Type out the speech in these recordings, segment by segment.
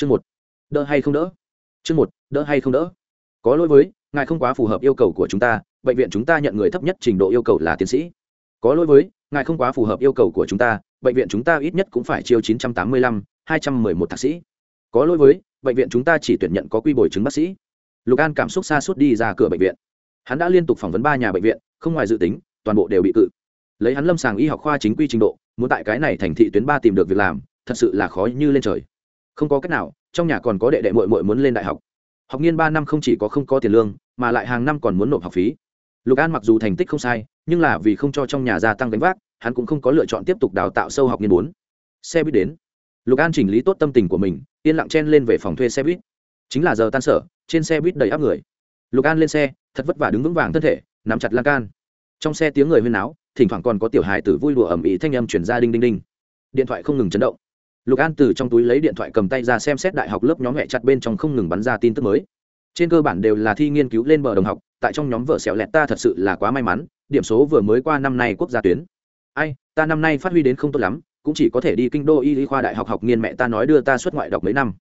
chương một đỡ hay không đỡ? Chương một đỡ hay không đỡ? Có lỗi với ngài không quá phù hợp yêu cầu của chúng ta bệnh viện chúng ta nhận người thấp nhất trình độ yêu cầu là tiến sĩ. Có lỗi với ngài không quá phù hợp yêu cầu của chúng ta bệnh viện chúng ta ít nhất cũng phải chiêu 985, 211 thạc sĩ. Có lỗi với bệnh viện chúng ta chỉ tuyển nhận có quy bồi chứng bác sĩ. Lục an cảm xúc xa suốt đi ra cửa bệnh viện. Hắn đã liên tục phỏng vấn ba nhà bệnh viện không ngoài dự tính toàn bộ đều bị cự. Lấy hắn lâm sàng y học khoa chính quy trình độ muốn tại cái này thành thị tuyến ba tìm được việc làm thật sự là khó như lên trời không có cách nào, trong nhà còn có đệ đệ mội mội muốn lên đại học. Học nghiên ba năm không chỉ có không có tiền lương, mà lại hàng năm còn muốn nộp học phí. Lục an mặc dù thành tích không sai, nhưng là vì không cho trong nhà gia tăng gánh vác, hắn cũng không có lựa chọn tiếp tục đào tạo sâu học nghiên bốn. Xe buýt đến. Lục an chỉnh lý tốt tâm tình của mình, yên lặng chen lên về phòng thuê xe buýt. Chính là giờ tan sở, trên xe buýt đầy áp người. Lục an lên xe, thật vất vả đứng vững vàng thân thể, nắm chặt lan can. Trong xe tiếng người huyên náo, thỉnh thoảng còn có tiểu hài tử vui đùa ẩm ý thanh âm chuyển ra đinh đinh đinh. Điện thoại không ngừng chấn động lục an từ trong túi lấy điện thoại cầm tay ra xem xét đại học lớp nhóm hẹ chặt bên trong không ngừng bắn ra tin tức mới. Trên cơ bản đều là thi nghiên cứu lên bờ đồng học tại trong nhóm vợ xẻo lẹt ta thật sự là quá may mắn điểm số vừa mới qua năm nay quốc gia tuyến. Ai ta năm nay phát huy đến không tốt lắm cũng chỉ có thể đi kinh đô y lý khoa đại học học nghiên mẹ ta nói đưa ta xuất ngoại đọc mấy năm.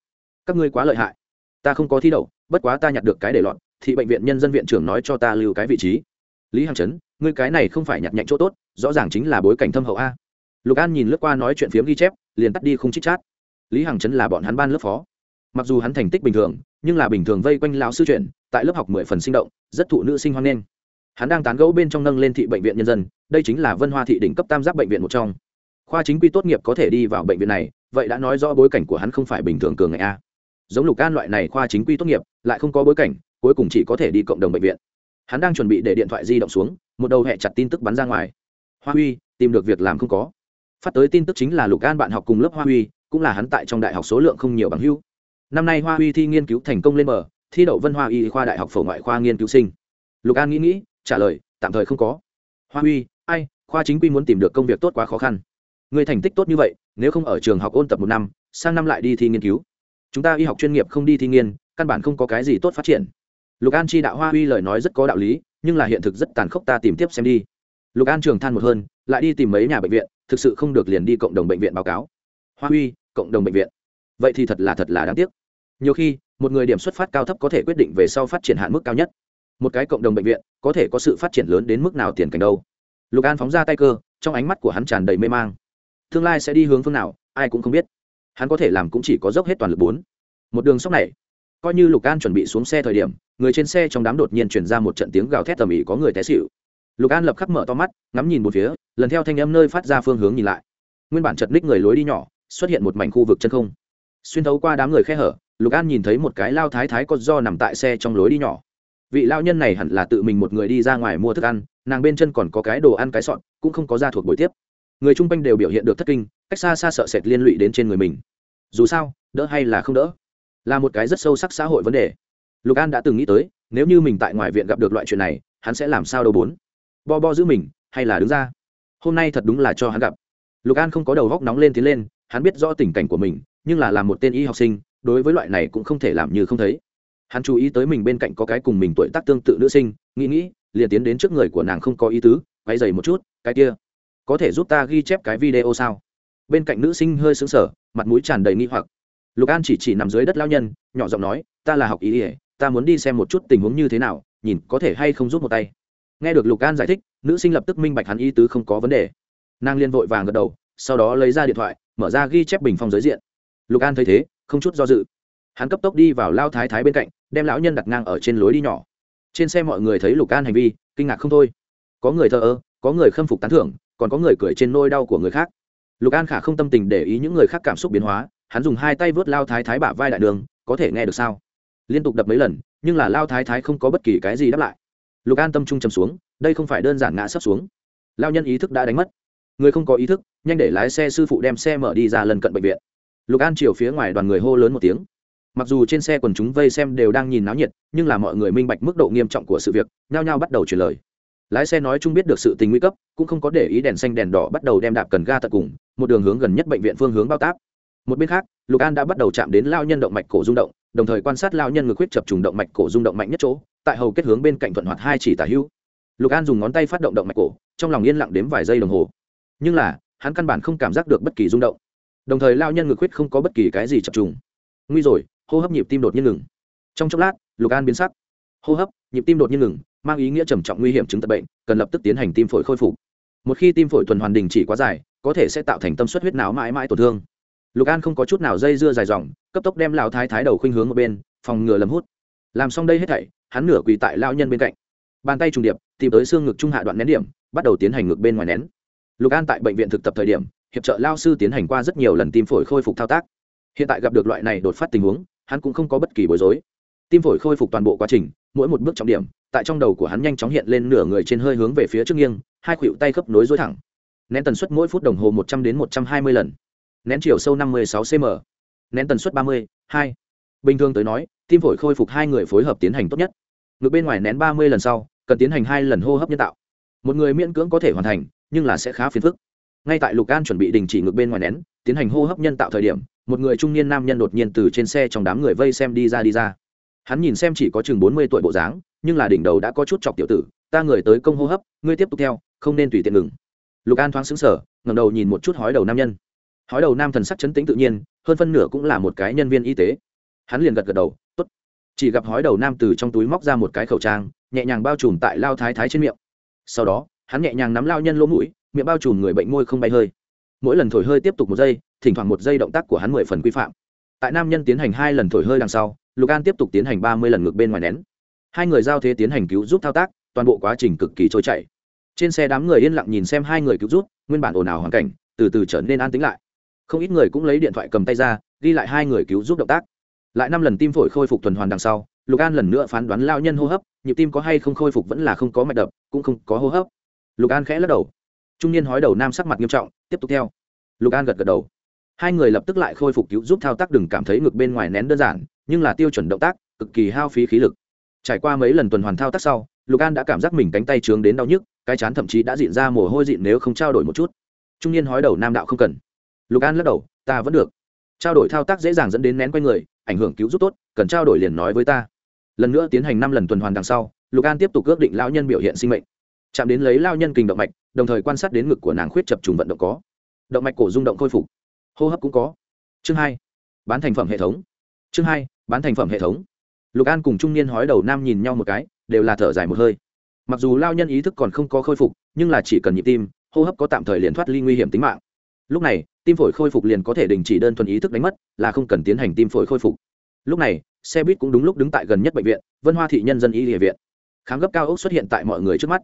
Các ngươi quá lợi hại. Ta không có thi đậu bất quá ta nhặt được cái để lọt thì bệnh viện nhân dân viện trưởng nói cho ta lưu cái vị trí. Lý hằng Chấn, ngươi cái này không phải nhặt nhạnh chỗ tốt rõ ràng chính là bối cảnh thâm hậu a. Lục an nhìn lướt qua nói chuyện phiếm ghi chép liền tắt đi không chích chát. Lý hằng chấn là bọn hắn ban lớp phó. Mặc dù hắn thành tích bình thường, nhưng là bình thường vây quanh lão sư chuyện, tại lớp học mười phần sinh động, rất thụ nữ sinh hoan nghênh. Hắn đang tán gẫu bên trong nâng lên thị bệnh viện nhân dân, đây chính là vân hoa thị đỉnh cấp tam giác bệnh viện một trong. Khoa chính quy tốt nghiệp có thể đi vào bệnh viện này, vậy đã nói rõ bối cảnh của hắn không phải bình thường cường ngày a. Giống lục can loại này khoa chính quy tốt nghiệp, lại không có bối cảnh, cuối cùng chỉ có thể đi cộng đồng bệnh viện. Hắn đang chuẩn bị để điện thoại di động xuống, một đầu hẹ chặt tin tức bắn ra ngoài. Hoa huy, tìm được việc làm không có phát tới tin tức chính là lục an bạn học cùng lớp hoa huy, cũng là hắn tại trong đại học số lượng không nhiều bằng hưu năm nay hoa huy thi nghiên cứu thành công lên bờ, thi đậu vân hoa y khoa đại học phổ ngoại khoa nghiên cứu sinh. Lục an nghĩ nghĩ, trả lời, tạm thời không có. Hoa huy, ai, khoa chính quy muốn tìm được công việc tốt quá khó khăn. Người thành tích tốt như vậy, nếu không ở trường học ôn tập một năm, sang năm lại đi thi nghiên cứu. Chúng ta y học chuyên nghiệp không đi thi nghiên, căn bản không có cái gì tốt phát triển. Lục an chi đạo hoa huy lời nói rất có đạo lý, nhưng là hiện thực rất tàn khốc ta tìm tiếp xem đi. Lục an trường than một hơn lại đi tìm mấy nhà bệnh viện, thực sự không được liền đi cộng đồng bệnh viện báo cáo. Hoa huy, cộng đồng bệnh viện. Vậy thì thật là thật là đáng tiếc. Nhiều khi, một người điểm xuất phát cao thấp có thể quyết định về sau phát triển hạn mức cao nhất. Một cái cộng đồng bệnh viện, có thể có sự phát triển lớn đến mức nào tiền cảnh đâu. Lục an phóng ra tay cơ, trong ánh mắt của hắn tràn đầy mê mang. Tương lai sẽ đi hướng phương nào, ai cũng không biết. Hắn có thể làm cũng chỉ có dốc hết toàn lực bốn. Một đường sóc này, coi như lục an chuẩn bị xuống xe thời điểm, người trên xe trong đám đột nhiên chuyển ra một trận tiếng gào thét tầm ĩ có người té xịu lục an lập khắc mở to mắt, ngắm nhìn một phía, lần theo thanh âm nơi phát ra phương hướng nhìn lại. Nguyên bản chật ních người lối đi nhỏ, xuất hiện một mảnh khu vực chân không. Xuyên thấu qua đám người khe hở, lục an nhìn thấy một cái lao thái thái có do nằm tại xe trong lối đi nhỏ. Vị lao nhân này hẳn là tự mình một người đi ra ngoài mua thức ăn, nàng bên chân còn có cái đồ ăn cái sọn cũng không có ra thuộc buổi tiếp. Người chung quanh đều biểu hiện được thất kinh, cách xa xa sợ sệt liên lụy đến trên người mình. Dù sao, đỡ hay là không đỡ, là một cái rất sâu sắc xã hội vấn đề. Lục an đã từng nghĩ tới, nếu như mình tại ngoài viện gặp được loại chuyện này, hắn sẽ làm sao đâu bốn bo bo giữ mình hay là đứng ra? Hôm nay thật đúng là cho hắn gặp. Lục an không có đầu góc nóng lên tiến lên hắn biết rõ tình cảnh của mình nhưng là làm một tên y học sinh đối với loại này cũng không thể làm như không thấy. Hắn chú ý tới mình bên cạnh có cái cùng mình tuổi tác tương tự nữ sinh nghĩ nghĩ liền tiến đến trước người của nàng không có ý tứ quay dày một chút cái kia có thể giúp ta ghi chép cái video sao? Bên cạnh nữ sinh hơi sững sờ, mặt mũi tràn đầy nghi hoặc. Lục an chỉ chỉ nằm dưới đất lao nhân nhỏ giọng nói ta là học ý ỉa ta muốn đi xem một chút tình huống như thế nào nhìn có thể hay không giúp một tay nghe được lục an giải thích, nữ sinh lập tức minh bạch hắn ý tứ không có vấn đề. Nàng liên vội vàng gật đầu, sau đó lấy ra điện thoại, mở ra ghi chép bình phong giới diện. Lục an thấy thế, không chút do dự. Hắn cấp tốc đi vào lao thái thái bên cạnh, đem lão nhân đặt ngang ở trên lối đi nhỏ. Trên xe mọi người thấy lục an hành vi, kinh ngạc không thôi. Có người thờ ơ, có người khâm phục tán thưởng, còn có người cười trên nôi đau của người khác. Lục an khả không tâm tình để ý những người khác cảm xúc biến hóa, hắn dùng hai tay vớt lao thái thái bả vai đại đường, có thể nghe được sao? Liên tục đập mấy lần, nhưng là lao thái thái không có bất kỳ cái gì đáp lại lục an tâm trung trầm xuống, đây không phải đơn giản ngã sắp xuống. Lao nhân ý thức đã đánh mất. Người không có ý thức, nhanh để lái xe sư phụ đem xe mở đi ra lần cận bệnh viện. Lục an chiều phía ngoài đoàn người hô lớn một tiếng. Mặc dù trên xe quần chúng vây xem đều đang nhìn náo nhiệt, nhưng là mọi người minh bạch mức độ nghiêm trọng của sự việc, nhao nhao bắt đầu truyền lời. Lái xe nói chung biết được sự tình nguy cấp, cũng không có để ý đèn xanh đèn đỏ bắt đầu đem đạp cần ga tận cùng, một đường hướng gần nhất bệnh viện phương hướng bao táp. Một bên khác, lục an đã bắt đầu chạm đến lao nhân động mạch cổ rung động, đồng thời quan sát lao nhân người huyết chập trùng động mạch cổ rung động mạnh nhất chỗ tại hầu kết hướng bên cạnh thuận hoạt hai chỉ tả hữu. Lục an dùng ngón tay phát động động mạch cổ, trong lòng yên lặng đếm vài giây đồng hồ. Nhưng là, hắn căn bản không cảm giác được bất kỳ rung động. Đồng thời lao nhân ngực huyết không có bất kỳ cái gì chập trùng. Nguy rồi, hô hấp nhịp tim đột nhiên ngừng. Trong chốc lát, lục an biến sắc. Hô hấp, nhịp tim đột nhiên ngừng, mang ý nghĩa trầm trọng nguy hiểm chứng tật bệnh, cần lập tức tiến hành tim phổi khôi phục. Một khi tim phổi tuần hoàn đình chỉ quá dài, có thể sẽ tạo thành tâm suất huyết não mãi mãi tổn thương. Lục an không có chút nào dây dưa dài dòng, cấp tốc đem lao thái thái đầu khuynh hướng ở bên, phòng ngừa lầm hút làm xong đây hết thảy, hắn nửa quỳ tại lao nhân bên cạnh. Bàn tay trùng điệp, tìm tới xương ngực trung hạ đoạn nén điểm, bắt đầu tiến hành ngực bên ngoài nén. Lục an tại bệnh viện thực tập thời điểm, hiệp trợ lao sư tiến hành qua rất nhiều lần tim phổi khôi phục thao tác. Hiện tại gặp được loại này đột phát tình huống, hắn cũng không có bất kỳ bối rối. Tim phổi khôi phục toàn bộ quá trình, mỗi một bước trọng điểm, tại trong đầu của hắn nhanh chóng hiện lên nửa người trên hơi hướng về phía trước nghiêng, hai khuỷu tay khớp nối dối thẳng. Nén tần suất mỗi phút đồng hồ một trăm đến một trăm hai mươi lần. Nén chiều sâu năm mươi sáu cm nén tần suất ba mươi, hai. Bình thường tới nói tim phổi khôi phục hai người phối hợp tiến hành tốt nhất. Ngược bên ngoài nén ba mươi lần sau, cần tiến hành hai lần hô hấp nhân tạo. Một người miễn cưỡng có thể hoàn thành, nhưng là sẽ khá phiền phức. Ngay tại lục an chuẩn bị đình chỉ ngược bên ngoài nén, tiến hành hô hấp nhân tạo thời điểm, một người trung niên nam nhân đột nhiên từ trên xe trong đám người vây xem đi ra đi ra. Hắn nhìn xem chỉ có chừng bốn mươi tuổi bộ dáng, nhưng là đỉnh đầu đã có chút chọc tiểu tử, ta người tới công hô hấp, ngươi tiếp tục theo, không nên tùy tiện ngừng. Lục an thoáng xứng sở ngầm đầu nhìn một chút hói đầu nam nhân. Hói đầu nam thần sắc chấn tĩnh tự nhiên, hơn phân nửa cũng là một cái nhân viên y tế hắn liền gật gật đầu t ố t chỉ gặp hói đầu nam từ trong túi móc ra một cái khẩu trang, nhẹ nhàng bao trùm tại lao thái thái trên miệng. Sau đó, hắn nhẹ nhàng nắm lao nhân lỗ mũi, miệng bao trùm người bệnh môi không bay hơi. Mỗi lần thổi hơi tiếp tục một giây, thỉnh thoảng một giây động tác của hắn mười phần quy phạm. Tại nam nhân tiến hành hai lần thổi hơi đằng sau, lục an tiếp tục tiến hành ba mươi lần ngược bên ngoài nén. Hai người giao thế tiến hành cứu giúp thao tác, toàn bộ quá trình cực kỳ trôi chảy. Trên xe đám người yên lặng nhìn xem hai người cứu giúp, nguyên bản ồn ào hoàn cảnh, từ từ trở nên an tĩnh lại. Không ít người cũng lấy điện thoại cầm tay ra, ghi lại hai người cứu giúp động tác lại năm lần tim phổi khôi phục tuần hoàn đằng sau, lục an lần nữa phán đoán lao nhân hô hấp, nhịp tim có hay không khôi phục vẫn là không có mạch đập, cũng không có hô hấp. Lục an khẽ lắc đầu. Trung niên hói đầu nam sắc mặt nghiêm trọng, tiếp tục theo. Lục an gật gật đầu. Hai người lập tức lại khôi phục cứu giúp thao tác đừng cảm thấy ngực bên ngoài nén đơn giản, nhưng là tiêu chuẩn động tác, cực kỳ hao phí khí lực. Trải qua mấy lần tuần hoàn thao tác sau, lục an đã cảm giác mình cánh tay trướng đến đau nhức, cái chán thậm chí đã dịn ra mồ hôi dịn nếu không trao đổi một chút. Trung niên hói đầu nam đạo không cần. Lục an lắc đầu, ta vẫn được. Trao đổi thao tác dễ dàng dẫn đến nén quanh người ảnh hưởng cứu giúp tốt, cần trao đổi liền nói với ta. Lần nữa tiến hành năm lần tuần hoàn đằng sau, lục an tiếp tục ước định lão nhân biểu hiện sinh mệnh. Chạm đến lấy lao nhân kinh động mạch, đồng thời quan sát đến ngực của nàng khuyết chập trùng vận động có. Động mạch cổ rung động khôi phục. Hô hấp cũng có. Chương hai, bán thành phẩm hệ thống. Chương hai, bán thành phẩm hệ thống. Lục an cùng trung niên hói đầu nam nhìn nhau một cái, đều là thở dài một hơi. Mặc dù lao nhân ý thức còn không có khôi phục, nhưng là chỉ cần nhịp tim, hô hấp có tạm thời liền thoát ly nguy hiểm tính mạng. Lúc này tim phổi khôi phục liền có thể đình chỉ đơn thuần ý thức đánh mất, là không cần tiến hành tim phổi khôi phục. Lúc này, xe buýt cũng đúng lúc đứng tại gần nhất bệnh viện, vân hoa thị nhân dân y địa viện. Khám gấp cao ốc xuất hiện tại mọi người trước mắt.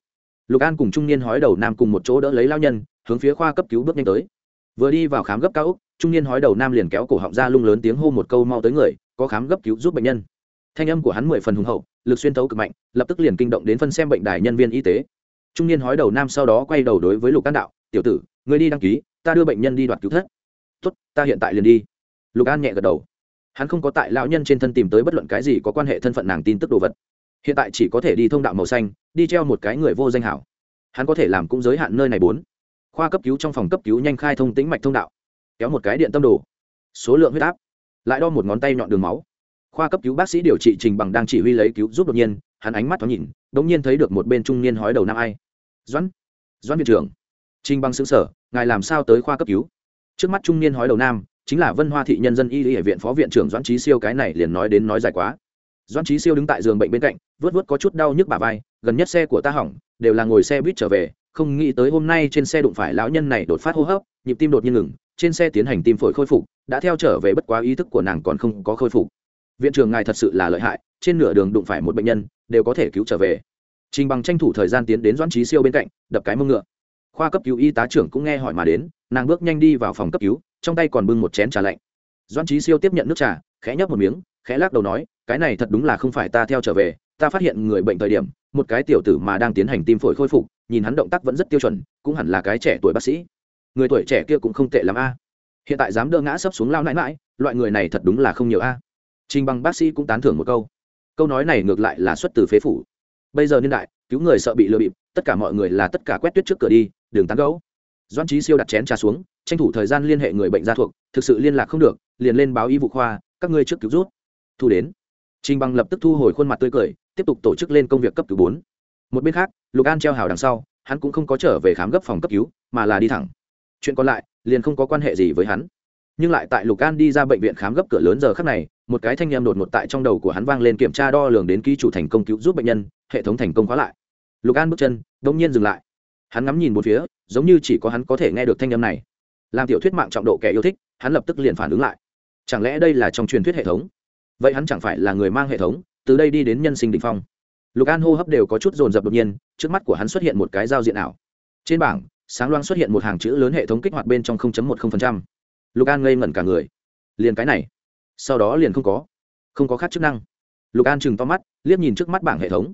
Lục an cùng trung niên hói đầu nam cùng một chỗ đỡ lấy lao nhân, hướng phía khoa cấp cứu bước nhanh tới. Vừa đi vào khám gấp cao ốc, trung niên hói đầu nam liền kéo cổ họng ra lung lớn tiếng hô một câu mau tới người, có khám gấp cứu giúp bệnh nhân. Thanh âm của hắn mười phần hùng hậu, lực xuyên tấu cực mạnh, lập tức liền kinh động đến phân xem bệnh đài nhân viên y tế. Trung niên hói đầu nam sau đó quay đầu đối với lục an đạo, tiểu tử người đi đăng ký ta đưa bệnh nhân đi đoạt cứu thất. Tốt, ta hiện tại liền đi. Lục an nhẹ gật đầu. Hắn không có tại lão nhân trên thân tìm tới bất luận cái gì có quan hệ thân phận nàng tin tức đồ vật. Hiện tại chỉ có thể đi thông đạo màu xanh, đi treo một cái người vô danh hảo. Hắn có thể làm cũng giới hạn nơi này bốn. Khoa cấp cứu trong phòng cấp cứu nhanh khai thông tĩnh mạch thông đạo. Kéo một cái điện tâm đồ. Số lượng huyết áp. Lại đo một ngón tay nhọn đường máu. Khoa cấp cứu bác sĩ điều trị trình bằng đang chỉ huy lấy cứu giúp đột nhiên, hắn ánh mắt thoáng nhìn đ ỗ n g nhiên thấy được một bên trung niên hói đầu nam ai. Doãn. Doãn viện trưởng trình bằng xứng sở ngài làm sao tới khoa cấp cứu? Trước mắt trung niên hói đầu nam, chính là vân hoa thị nhân dân y hệ viện phó viện trưởng doãn trí siêu, cái này liền nói đến nói dài quá. Doãn trí siêu đứng tại giường bệnh bên cạnh vớt vớt có chút đau nhức bà vai, gần nhất xe của ta hỏng, đều là ngồi xe buýt trở về, không nghĩ tới hôm nay trên xe đụng phải lão nhân này đột phát hô hấp, nhịp tim đột nhiên ngừng, trên xe tiến hành tim phổi khôi phục, đã theo trở về bất quá ý thức của nàng còn không có khôi phục. Viện trưởng ngài thật sự là lợi hại, trên nửa đường đụng phải một bệnh nhân, đều có thể cứu trở về. Trình bằng tranh thủ thời gian tiến đến doãn trí siêu bên cạnh, đập cái mông ngựa khoa cấp cứu y tá trưởng cũng nghe hỏi mà đến, nàng bước nhanh đi vào phòng cấp cứu, trong tay còn bưng một chén trà lạnh. Doãn trí siêu tiếp nhận nước trà, khẽ nhấp một miếng, khẽ lắc đầu nói, cái này thật đúng là không phải ta theo trở về, ta phát hiện người bệnh thời điểm, một cái tiểu tử mà đang tiến hành tim phổi khôi phục, nhìn hắn động tác vẫn rất tiêu chuẩn, cũng hẳn là cái trẻ tuổi bác sĩ. Người tuổi trẻ kia cũng không tệ lắm a. Hiện tại dám đỡ ngã sấp xuống lao nãi mãi loại người này thật đúng là không nhiều a. Trình bằng bác sĩ cũng tán thưởng một câu. Câu nói này ngược lại là xuất từ phế phủ. Bây giờ niên đại, cứu người sợ bị lừa bịp tất cả mọi người là tất cả quét tuyết trước cửa đi, đường tán gấu. Doan trí siêu đặt chén trà xuống, tranh thủ thời gian liên hệ người bệnh gia thuộc, thực sự liên lạc không được, liền lên báo y vụ khoa, các ngươi trước cứu rút. Thu đến. Trình bằng lập tức thu hồi khuôn mặt tươi cười, tiếp tục tổ chức lên công việc cấp cứu bốn. Một bên khác, lục an treo hào đằng sau, hắn cũng không có trở về khám gấp phòng cấp cứu, mà là đi thẳng. Chuyện còn lại, liền không có quan hệ gì với hắn. Nhưng lại tại lục an đi ra bệnh viện khám gấp cửa lớn giờ khắc này, một cái thanh em đột ngột tại trong đầu của hắn vang lên kiểm tra đo lường đến ký chủ thành công cứu giúp bệnh nhân, hệ thống thành công khóa lại lục an bước chân đông nhiên dừng lại. Hắn ngắm nhìn một phía, giống như chỉ có hắn có thể nghe được thanh âm này. Làm tiểu thuyết mạng trọng độ kẻ yêu thích, hắn lập tức liền phản ứng lại. Chẳng lẽ đây là trong truyền thuyết hệ thống? Vậy hắn chẳng phải là người mang hệ thống, từ đây đi đến nhân sinh đình phong. Lục an hô hấp đều có chút dồn dập đột nhiên, trước mắt của hắn xuất hiện một cái giao diện ảo. Trên bảng, sáng loang xuất hiện một hàng chữ lớn hệ thống kích hoạt bên trong 0.10%. lục an ngây ngẩn cả người. Liền cái này. Sau đó liền không có. Không có khác chức năng. Lục an chừng to mắt, liếc nhìn trước mắt bảng hệ thống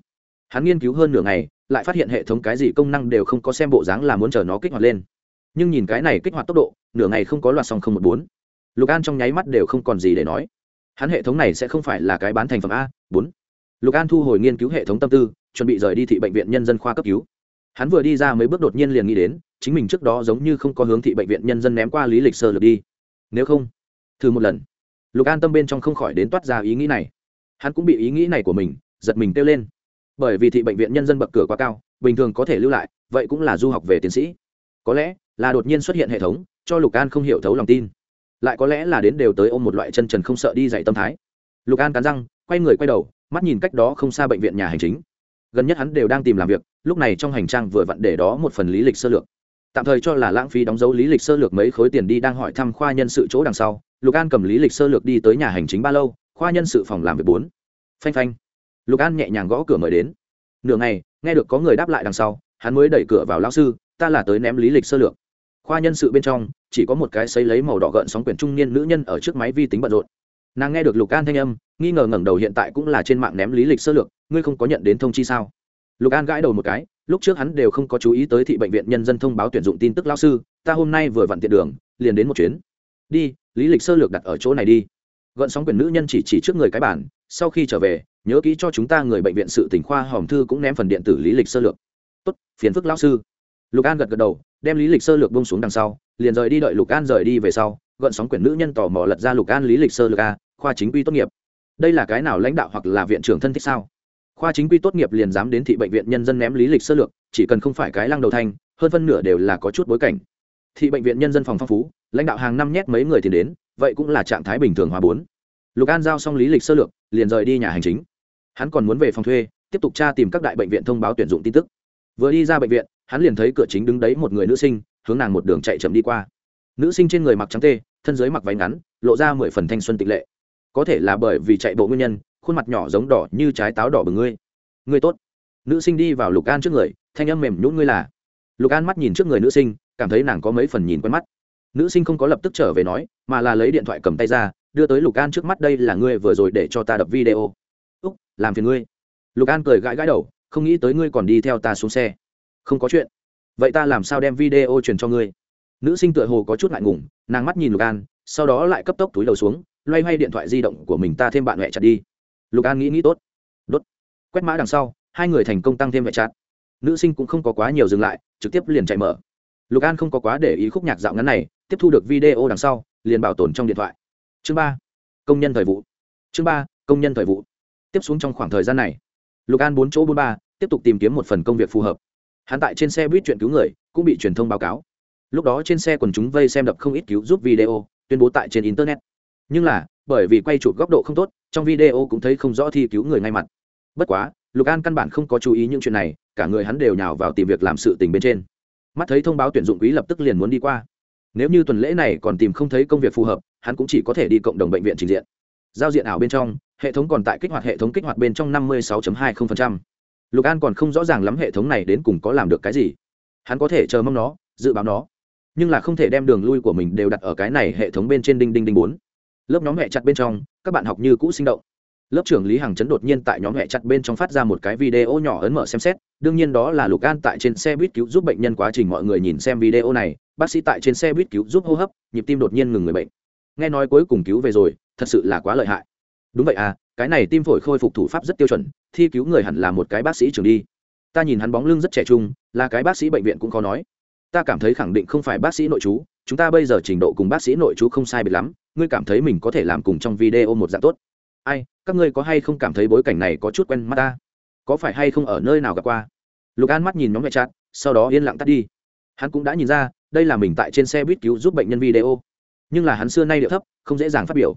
hắn nghiên cứu hơn nửa ngày, lại phát hiện hệ thống cái gì công năng đều không có xem bộ dáng là muốn chờ nó kích hoạt lên. Nhưng nhìn cái này kích hoạt tốc độ, nửa ngày không có loạt song không một bốn. Lục an trong nháy mắt đều không còn gì để nói. Hắn hệ thống này sẽ không phải là cái bán thành phẩm a bốn. Lục an thu hồi nghiên cứu hệ thống tâm tư, chuẩn bị rời đi thị bệnh viện nhân dân khoa cấp cứu. Hắn vừa đi ra mấy bước đột nhiên liền nghĩ đến, chính mình trước đó giống như không có hướng thị bệnh viện nhân dân ném qua lý lịch sơ lược đi. Nếu không, thử một lần. Lục an tâm bên trong không khỏi đến toát ra ý nghĩ này. Hắn cũng bị ý nghĩ này của mình, giật mình kêu lên bởi vì thị bệnh viện nhân dân bậc cửa quá cao, bình thường có thể lưu lại, vậy cũng là du học về tiến sĩ. Có lẽ là đột nhiên xuất hiện hệ thống, cho lục an không hiểu thấu lòng tin. Lại có lẽ là đến đều tới ôm một loại chân trần không sợ đi dạy tâm thái. Lục an cắn răng, quay người quay đầu, mắt nhìn cách đó không xa bệnh viện nhà hành chính. Gần nhất hắn đều đang tìm làm việc, lúc này trong hành trang vừa vặn để đó một phần lý lịch sơ lược. Tạm thời cho là lãng phí đóng dấu lý lịch sơ lược mấy khối tiền đi đang hỏi thăm khoa nhân sự chỗ đằng sau, lục an cầm lý lịch sơ lược đi tới nhà hành chính ba lâu, khoa nhân sự phòng làm việc bốn. Phanh phanh lục an nhẹ nhàng gõ cửa mời đến. Nửa ngày, nghe được có người đáp lại đằng sau, hắn mới đẩy cửa vào lao sư, ta là tới ném lý lịch sơ lược. Khoa nhân sự bên trong, chỉ có một cái xấy lấy màu đỏ gợn sóng quyển trung niên nữ nhân ở trước máy vi tính bận rộn. Nàng nghe được lục an thanh âm, nghi ngờ ngẩng đầu hiện tại cũng là trên mạng ném lý lịch sơ lược, ngươi không có nhận đến thông chi sao? Lục an gãi đầu một cái, lúc trước hắn đều không có chú ý tới thị bệnh viện nhân dân thông báo tuyển dụng tin tức lao sư, ta hôm nay vừa vặn tiện đường, liền đến một chuyến. Đi, lý lịch sơ lược đặt ở chỗ này đi. Gợn sóng quyền nữ nhân chỉ chỉ trước người cái bản sau khi trở về nhớ kỹ cho chúng ta người bệnh viện sự tỉnh khoa hòm thư cũng ném phần điện tử lý lịch sơ lược. Tốt, phiền phức lão sư. Lục an gật gật đầu, đem lý lịch sơ lược bông xuống đằng sau, liền rời đi đợi lục an rời đi về sau gợn sóng quyển nữ nhân tò mò lật ra lục an lý lịch sơ lược a, khoa chính quy tốt nghiệp. Đây là cái nào lãnh đạo hoặc là viện trưởng thân thích sao? Khoa chính quy tốt nghiệp liền dám đến thị bệnh viện nhân dân ném lý lịch sơ lược, chỉ cần không phải cái lăng đầu thanh, hơn phân nửa đều là có chút bối cảnh. Thị bệnh viện nhân dân phòng phong phú, lãnh đạo hàng năm nhét mấy người thì đến, vậy cũng là trạng thái bình thường hòa bốn. Lục an giao xong lý lịch sơ lược, liền rời đi nhà hành chính hắn còn muốn về phòng thuê, tiếp tục tra tìm các đại bệnh viện thông báo tuyển dụng tin tức. Vừa đi ra bệnh viện, hắn liền thấy cửa chính đứng đấy một người nữ sinh, hướng nàng một đường chạy chậm đi qua. Nữ sinh trên người mặc trắng tê, thân dưới mặc váy ngắn, lộ ra mười phần thanh xuân tịch lệ. Có thể là bởi vì chạy bộ nguyên nhân, khuôn mặt nhỏ giống đỏ như trái táo đỏ bừng ngươi. Ngươi tốt. Nữ sinh đi vào lục an trước người, thanh âm mềm nhún ngươi là. Lục an mắt nhìn trước người nữ sinh, cảm thấy nàng có mấy phần nhìn quen mắt. Nữ sinh không có lập tức trở về nói, mà là lấy điện thoại cầm tay ra, đưa tới lục an trước mắt đây là ngươi vừa rồi để cho ta đập video làm phiền ngươi. Lục an cười gãi gãi đầu, không nghĩ tới ngươi còn đi theo ta xuống xe. Không có chuyện. Vậy ta làm sao đem video truyền cho ngươi? Nữ sinh tựa hồ có chút ngại ngùng, nàng mắt nhìn lục an, sau đó lại cấp tốc túi đầu xuống, loay hoay điện thoại di động của mình ta thêm bạn mẹ chặt đi. Lục an nghĩ nghĩ tốt. Đốt. Quét mã đằng sau, hai người thành công tăng thêm mẹ chặt. Nữ sinh cũng không có quá nhiều dừng lại, trực tiếp liền chạy mở. Lục an không có quá để ý khúc nhạc dạo ngắn này, tiếp thu được video đằng sau, liền bảo tồn trong điện thoại. Chương ba. Công nhân thời vụ. Chương ba. Công nhân thời vụ tiếp xuống trong khoảng thời gian này, lục an bốn chỗ bốn ba tiếp tục tìm kiếm một phần công việc phù hợp. Hắn tại trên xe buýt chuyện cứu người, cũng bị truyền thông báo cáo. Lúc đó trên xe quần chúng vây xem đập không ít cứu giúp video, tuyên bố tại trên internet. Nhưng là, bởi vì quay chụp góc độ không tốt, trong video cũng thấy không rõ thi cứu người ngay mặt. Bất quá, lục an căn bản không có chú ý những chuyện này, cả người hắn đều nhào vào tìm việc làm sự tình bên trên. Mắt thấy thông báo tuyển dụng quý lập tức liền muốn đi qua. Nếu như tuần lễ này còn tìm không thấy công việc phù hợp, hắn cũng chỉ có thể đi cộng đồng bệnh viện trình diện. Giao diện ảo bên trong hệ thống còn tại kích hoạt hệ thống kích hoạt bên trong năm mươi sáu hai mươi lục an còn không rõ ràng lắm hệ thống này đến cùng có làm được cái gì. Hắn có thể chờ mong nó, dự báo nó. Nhưng là không thể đem đường lui của mình đều đặt ở cái này hệ thống bên trên đinh đinh đinh bốn. Lớp nhóm hệ chặt bên trong, các bạn học như cũ sinh động. Lớp trưởng lý hằng chấn đột nhiên tại nhóm hệ chặt bên trong phát ra một cái video nhỏ ấn mở xem xét. Đương nhiên đó là lục an tại trên xe buýt cứu giúp bệnh nhân quá trình mọi người nhìn xem video này. Bác sĩ tại trên xe buýt cứu giúp hô hấp, nhịp tim đột nhiên ngừng người bệnh. Nghe nói cuối cùng cứu về rồi, thật sự là quá lợi hại đúng vậy à cái này tim phổi khôi phục thủ pháp rất tiêu chuẩn, thi cứu người hẳn là một cái bác sĩ trường đi. Ta nhìn hắn bóng lưng rất trẻ trung, là cái bác sĩ bệnh viện cũng khó nói. Ta cảm thấy khẳng định không phải bác sĩ nội chú, chúng ta bây giờ trình độ cùng bác sĩ nội chú không sai biệt lắm, ngươi cảm thấy mình có thể làm cùng trong video một dạng tốt. Ai, các ngươi có hay không cảm thấy bối cảnh này có chút quen mắt ta? Có phải hay không ở nơi nào gặp qua? Lục an mắt nhìn nhóm mẹ chát sau đó yên lặng tắt đi. Hắn cũng đã nhìn ra, đây là mình tại trên xe buýt cứu giúp bệnh nhân video. Nhưng là hắn xưa nay điệu thấp, không dễ dàng phát biểu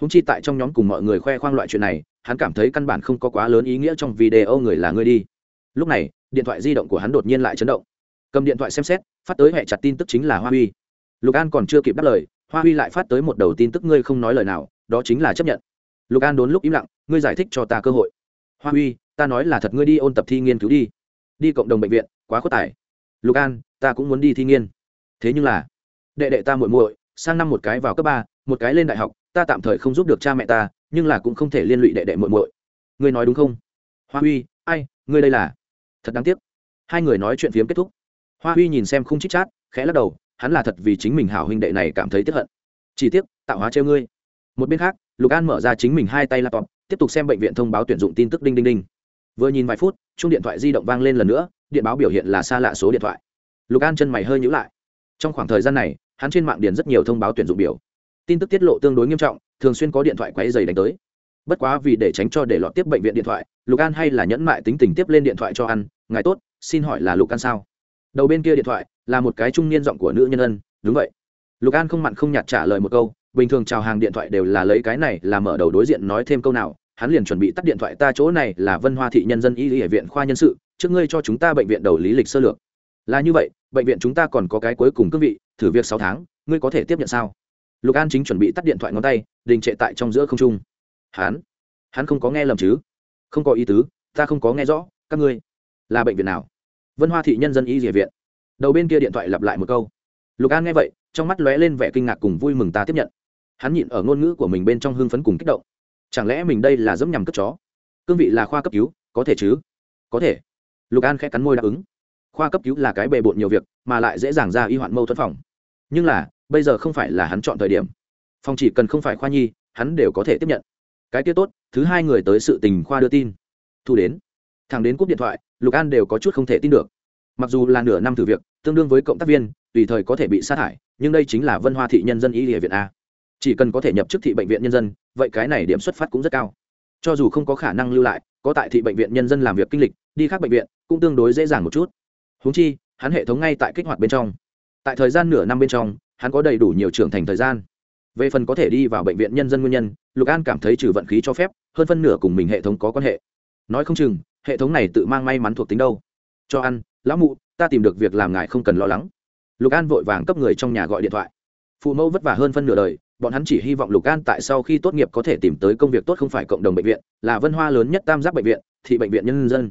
húng chi tại trong nhóm cùng mọi người khoe khoang loại chuyện này, hắn cảm thấy căn bản không có quá lớn ý nghĩa trong video người là người đi. Lúc này, điện thoại di động của hắn đột nhiên lại chấn động. Cầm điện thoại xem xét, phát tới hệ chặt tin tức chính là hoa huy. Lục an còn chưa kịp đáp lời, hoa huy lại phát tới một đầu tin tức ngươi không nói lời nào, đó chính là chấp nhận. Lục an đốn lúc im lặng, ngươi giải thích cho ta cơ hội. Hoa huy, ta nói là thật ngươi đi ôn tập thi nghiên cứu đi. Đi cộng đồng bệnh viện, quá khuất tải lục an, ta cũng muốn đi thi nghiên. Thế nhưng là, đệ đệ ta muội muội, sang năm một cái vào cấp ba một cái lên đại học, ta tạm thời không giúp được cha mẹ ta, nhưng là cũng không thể liên lụy đệ đệ muội muội. Ngươi nói đúng không? Hoa huy, ai, ngươi đây là? Thật đáng tiếc. Hai người nói chuyện phiếm kết thúc. Hoa huy nhìn xem không chích chát, khẽ lắc đầu, hắn là thật vì chính mình hảo huynh đệ này cảm thấy tiếc hận. Chỉ tiếc, tạo hóa treo ngươi. Một bên khác, lục an mở ra chính mình hai tay laptop, tiếp tục xem bệnh viện thông báo tuyển dụng tin tức đinh đinh đinh. Vừa nhìn vài phút chung điện thoại di động vang lên lần nữa, điện báo biểu hiện là xa lạ số điện thoại. Lục an chân mày hơi nhữ lại. Trong khoảng thời gian này, hắn trên mạng điền rất nhiều thông báo tuyển dụng biểu tin tức tiết lộ tương đối nghiêm trọng, thường xuyên có điện thoại quấy dày đánh tới. Bất quá vì để tránh cho để lọt tiếp bệnh viện điện thoại, lục an hay là nhẫn mại tính tình tiếp lên điện thoại cho ăn, ngài tốt, xin hỏi là lục an sao? Đầu bên kia điện thoại là một cái trung niên giọng của nữ nhân ân, đúng vậy. Lục an không mặn không nhạt trả lời một câu, bình thường chào hàng điện thoại đều là lấy cái này là mở đầu đối diện nói thêm câu nào, hắn liền chuẩn bị tắt điện thoại ta chỗ này là vân hoa thị nhân dân y hệ viện khoa nhân sự, trước ngươi cho chúng ta bệnh viện đầu lý lịch sơ lược. Là như vậy, bệnh viện chúng ta còn có cái cuối cùng cương vị, thử việc sáu tháng, ngươi có thể tiếp nhận sao? Lục an chính chuẩn bị tắt điện thoại ngón tay, đình trệ tại trong giữa không trung. Hắn hắn không có nghe lầm chứ? Không có ý tứ, ta không có nghe rõ, các ngươi là bệnh viện nào? Vân hoa thị nhân dân y địa viện. Đầu bên kia điện thoại lặp lại một câu. Lục an nghe vậy, trong mắt lóe lên vẻ kinh ngạc cùng vui mừng ta tiếp nhận. Hắn nhịn ở ngôn ngữ của mình bên trong hưng phấn cùng kích động. Chẳng lẽ mình đây là dẫm nhằm cất chó? Cương vị là khoa cấp cứu, có thể chứ? Có thể. Lục an khẽ cắn môi đáp ứng. Khoa cấp cứu là cái bề bộn nhiều việc, mà lại dễ dàng ra y hoạn mâu thuẫn phòng. Nhưng là bây giờ không phải là hắn chọn thời điểm. Phòng chỉ cần không phải khoa nhi, hắn đều có thể tiếp nhận. Cái tiết tốt, thứ hai người tới sự tình khoa đưa tin. Thu đến. Thằng đến cúp điện thoại, lục an đều có chút không thể tin được. Mặc dù là nửa năm thử việc, tương đương với cộng tác viên, tùy thời có thể bị sa thải, nhưng đây chính là vân hoa thị nhân dân y địa viện a. Chỉ cần có thể nhập chức thị bệnh viện nhân dân, vậy cái này điểm xuất phát cũng rất cao. Cho dù không có khả năng lưu lại, có tại thị bệnh viện nhân dân làm việc kinh lịch, đi khác bệnh viện, cũng tương đối dễ dàng một chút. Húng chi, hắn hệ thống ngay tại kích hoạt bên trong. Tại thời gian nửa năm bên trong hắn có đầy đủ nhiều trưởng thành thời gian. Về phần có thể đi vào bệnh viện nhân dân nguyên nhân, lục an cảm thấy trừ vận khí cho phép, hơn phân nửa cùng mình hệ thống có quan hệ. Nói không chừng, hệ thống này tự mang may mắn thuộc tính đâu. Cho ăn, lão mụ, ta tìm được việc làm ngài không cần lo lắng. Lục an vội vàng cấp người trong nhà gọi điện thoại. Phụ mẫu vất vả hơn phân nửa đời, bọn hắn chỉ hy vọng lục an tại sau khi tốt nghiệp có thể tìm tới công việc tốt không phải cộng đồng bệnh viện, là vân hoa lớn nhất tam giác bệnh viện, thị bệnh viện nhân dân.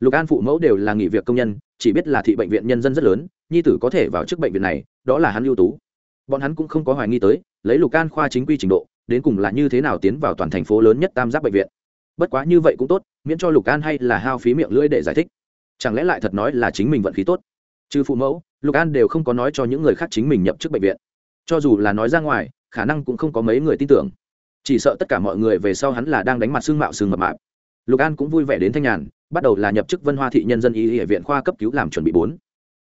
Lục an phụ mẫu đều là nghỉ việc công nhân, chỉ biết là thị bệnh viện nhân dân rất lớn, nhi tử có thể vào chức bệnh viện này, đó là hắn ưu tú bọn hắn cũng không có hoài nghi tới, lấy lục an khoa chính quy trình độ, đến cùng là như thế nào tiến vào toàn thành phố lớn nhất tam giác bệnh viện. Bất quá như vậy cũng tốt, miễn cho lục an hay là hao phí miệng lưỡi để giải thích. Chẳng lẽ lại thật nói là chính mình vận khí tốt? Trừ phụ mẫu, lục an đều không có nói cho những người khác chính mình nhập chức bệnh viện. Cho dù là nói ra ngoài, khả năng cũng không có mấy người tin tưởng. Chỉ sợ tất cả mọi người về sau hắn là đang đánh mặt xương mạo xương mập mạp. Lục an cũng vui vẻ đến thanh nhàn, bắt đầu là nhập chức vân hoa thị nhân dân y hệ viện khoa cấp cứu làm chuẩn bị bốn.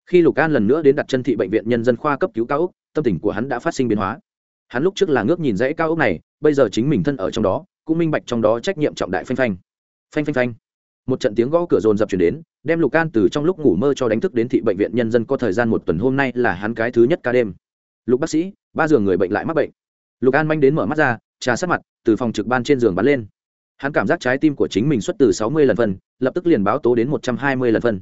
Khi lục an lần nữa đến đặt chân thị bệnh viện nhân dân khoa cấp cứu cao úc tâm tình của hắn đã phát sinh biến hóa. Hắn lúc trước là ngước nhìn dãy cao ốc này, bây giờ chính mình thân ở trong đó, cũng minh bạch trong đó trách nhiệm trọng đại phanh phanh. Phanh phanh phanh. Một trận tiếng gõ cửa rồn dập chuyển đến, đem lục an từ trong lúc ngủ mơ cho đánh thức đến thị bệnh viện nhân dân có thời gian một tuần hôm nay là hắn cái thứ nhất ca đêm. Lục bác sĩ, ba giường người bệnh lại mắc bệnh. Lục an manh đến mở mắt ra, trà sát mặt, từ phòng trực ban trên giường bắn lên. Hắn cảm giác trái tim của chính mình xuất từ sáu mươi lần phân, lập tức liền báo tố đến một trăm hai mươi lần phân.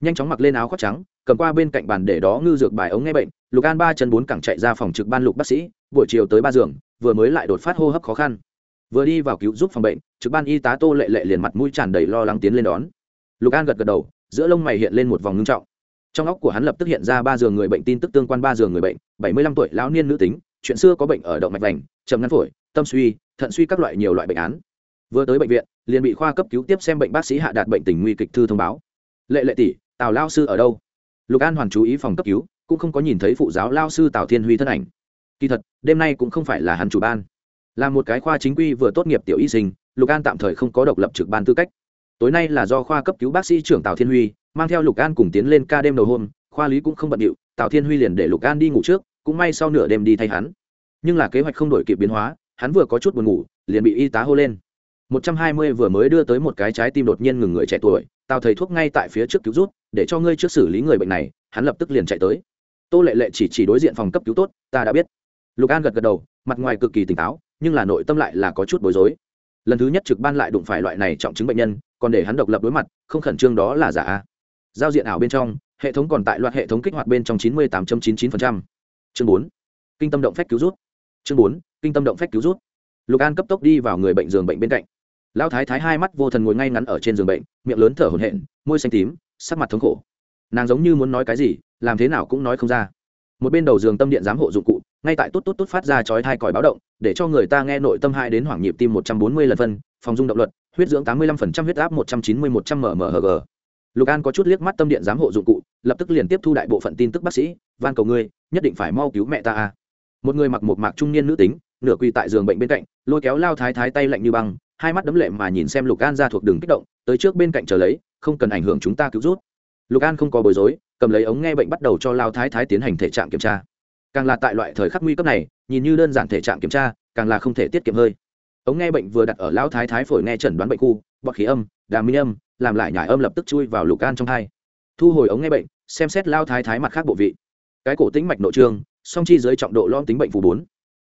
Nhanh chóng mặc lên áo khoác trắng cầm qua bên cạnh bàn để đó ngư dược bài ống nghe bệnh, lục an ba chân bốn cẳng chạy ra phòng trực ban lục bác sĩ, buổi chiều tới ba giường, vừa mới lại đột phát hô hấp khó khăn. Vừa đi vào cứu giúp phòng bệnh, trực ban y tá tô lệ lệ liền mặt mũi tràn đầy lo lắng tiến lên đón. Lục an gật gật đầu, giữa lông mày hiện lên một vòng ngưng trọng. Trong óc của hắn lập tức hiện ra ba giường người bệnh tin tức tương quan ba giường người bệnh, bảy mươi lăm tuổi lão niên nữ tính, chuyện xưa có bệnh ở động mạch vành, trầm ngăn phổi, tâm suy, thận suy các loại nhiều loại bệnh án. Vừa tới bệnh viện, liền bị khoa cấp cứu tiếp xem bệnh bác sĩ hạ đạt bệnh tình nguy kịch thư thông báo. Lệ lệ tỷ, tào lao sư ở đâu? Lục an hoàn chú ý phòng cấp cứu, cũng không có nhìn thấy phụ giáo lao sư tào thiên huy thân ảnh. Kỳ thật, đêm nay cũng không phải là hắn chủ ban. Là một cái khoa chính quy vừa tốt nghiệp tiểu y sinh, lục an tạm thời không có độc lập trực ban tư cách. Tối nay là do khoa cấp cứu bác sĩ trưởng tào thiên huy, mang theo lục an cùng tiến lên ca đêm đầu hôm, khoa lý cũng không bận điệu, tào thiên huy liền để lục an đi ngủ trước, cũng may sau nửa đêm đi thay hắn. Nhưng là kế hoạch không đổi kịp biến hóa, hắn vừa có chút buồn ngủ, liền bị y tá hô lên một trăm hai mươi vừa mới đưa tới một cái trái tim đột nhiên ngừng người trẻ tuổi tao thầy thuốc ngay tại phía trước cứu rút để cho ngươi trước xử lý người bệnh này hắn lập tức liền chạy tới. Tô lệ lệ chỉ chỉ đối diện phòng cấp cứu tốt ta đã biết. Lục an gật gật đầu mặt ngoài cực kỳ tỉnh táo nhưng là nội tâm lại là có chút bối rối. Lần thứ nhất trực ban lại đụng phải loại này trọng chứng bệnh nhân còn để hắn độc lập đối mặt không khẩn trương đó là giả. Giao diện ảo bên trong hệ thống còn tại loạt hệ thống kích hoạt bên trong chín mươi tám chín mươi chín chương 4, kinh tâm động phách cứu rút chương 4, kinh tâm động phách cứu rút lục an cấp tốc đi vào người bệnh giường bệnh bên cạnh lão thái thái hai mắt vô thần ngồi ngay ngắn ở trên giường bệnh, miệng lớn thở hổn hển, môi xanh tím, sắc mặt thống khổ. Nàng giống như muốn nói cái gì, làm thế nào cũng nói không ra. Một bên đầu giường tâm điện giám hộ dụng cụ, ngay tại tốt tốt tốt phát ra chói thai còi báo động, để cho người ta nghe nội tâm hai đến hoảng nhịp tim một trăm bốn mươi lần phân, phòng dung động luật, huyết dưỡng tám mươi lăm phần trăm, huyết áp một trăm chín mươi một trăm mmhg lục an có chút liếc mắt tâm điện giám hộ dụng cụ, lập tức liền tiếp thu đại bộ phận tin tức bác sĩ, van cầu ngươi, nhất định phải mau cứu mẹ ta a một người mặc một mạc trung niên nữ tính, nửa quỳ tại giường bệnh bên cạnh, lôi kéo lao thái thái tay lạnh như băng hai mắt đấm lệ mà nhìn xem lục an ra thuộc đường kích động, tới trước bên cạnh chờ lấy, không cần ảnh hưởng chúng ta cứu rút. Lục an không có bối rối, cầm lấy ống nghe bệnh bắt đầu cho lao thái thái tiến hành thể trạng kiểm tra. Càng là tại loại thời khắc nguy cấp này, nhìn như đơn giản thể trạng kiểm tra, càng là không thể tiết kiệm hơi. Ống nghe bệnh vừa đặt ở lao thái thái phổi nghe chẩn đoán bệnh khu bọc khí âm đà minh âm, làm lại nhải âm lập tức chui vào lục an trong thai. Thu hồi ống nghe bệnh, xem xét lao thái thái mặt khác bộ vị. Cái cổ tính mạch nội trương, song chi dưới trọng độ lom tính bệnh phù bốn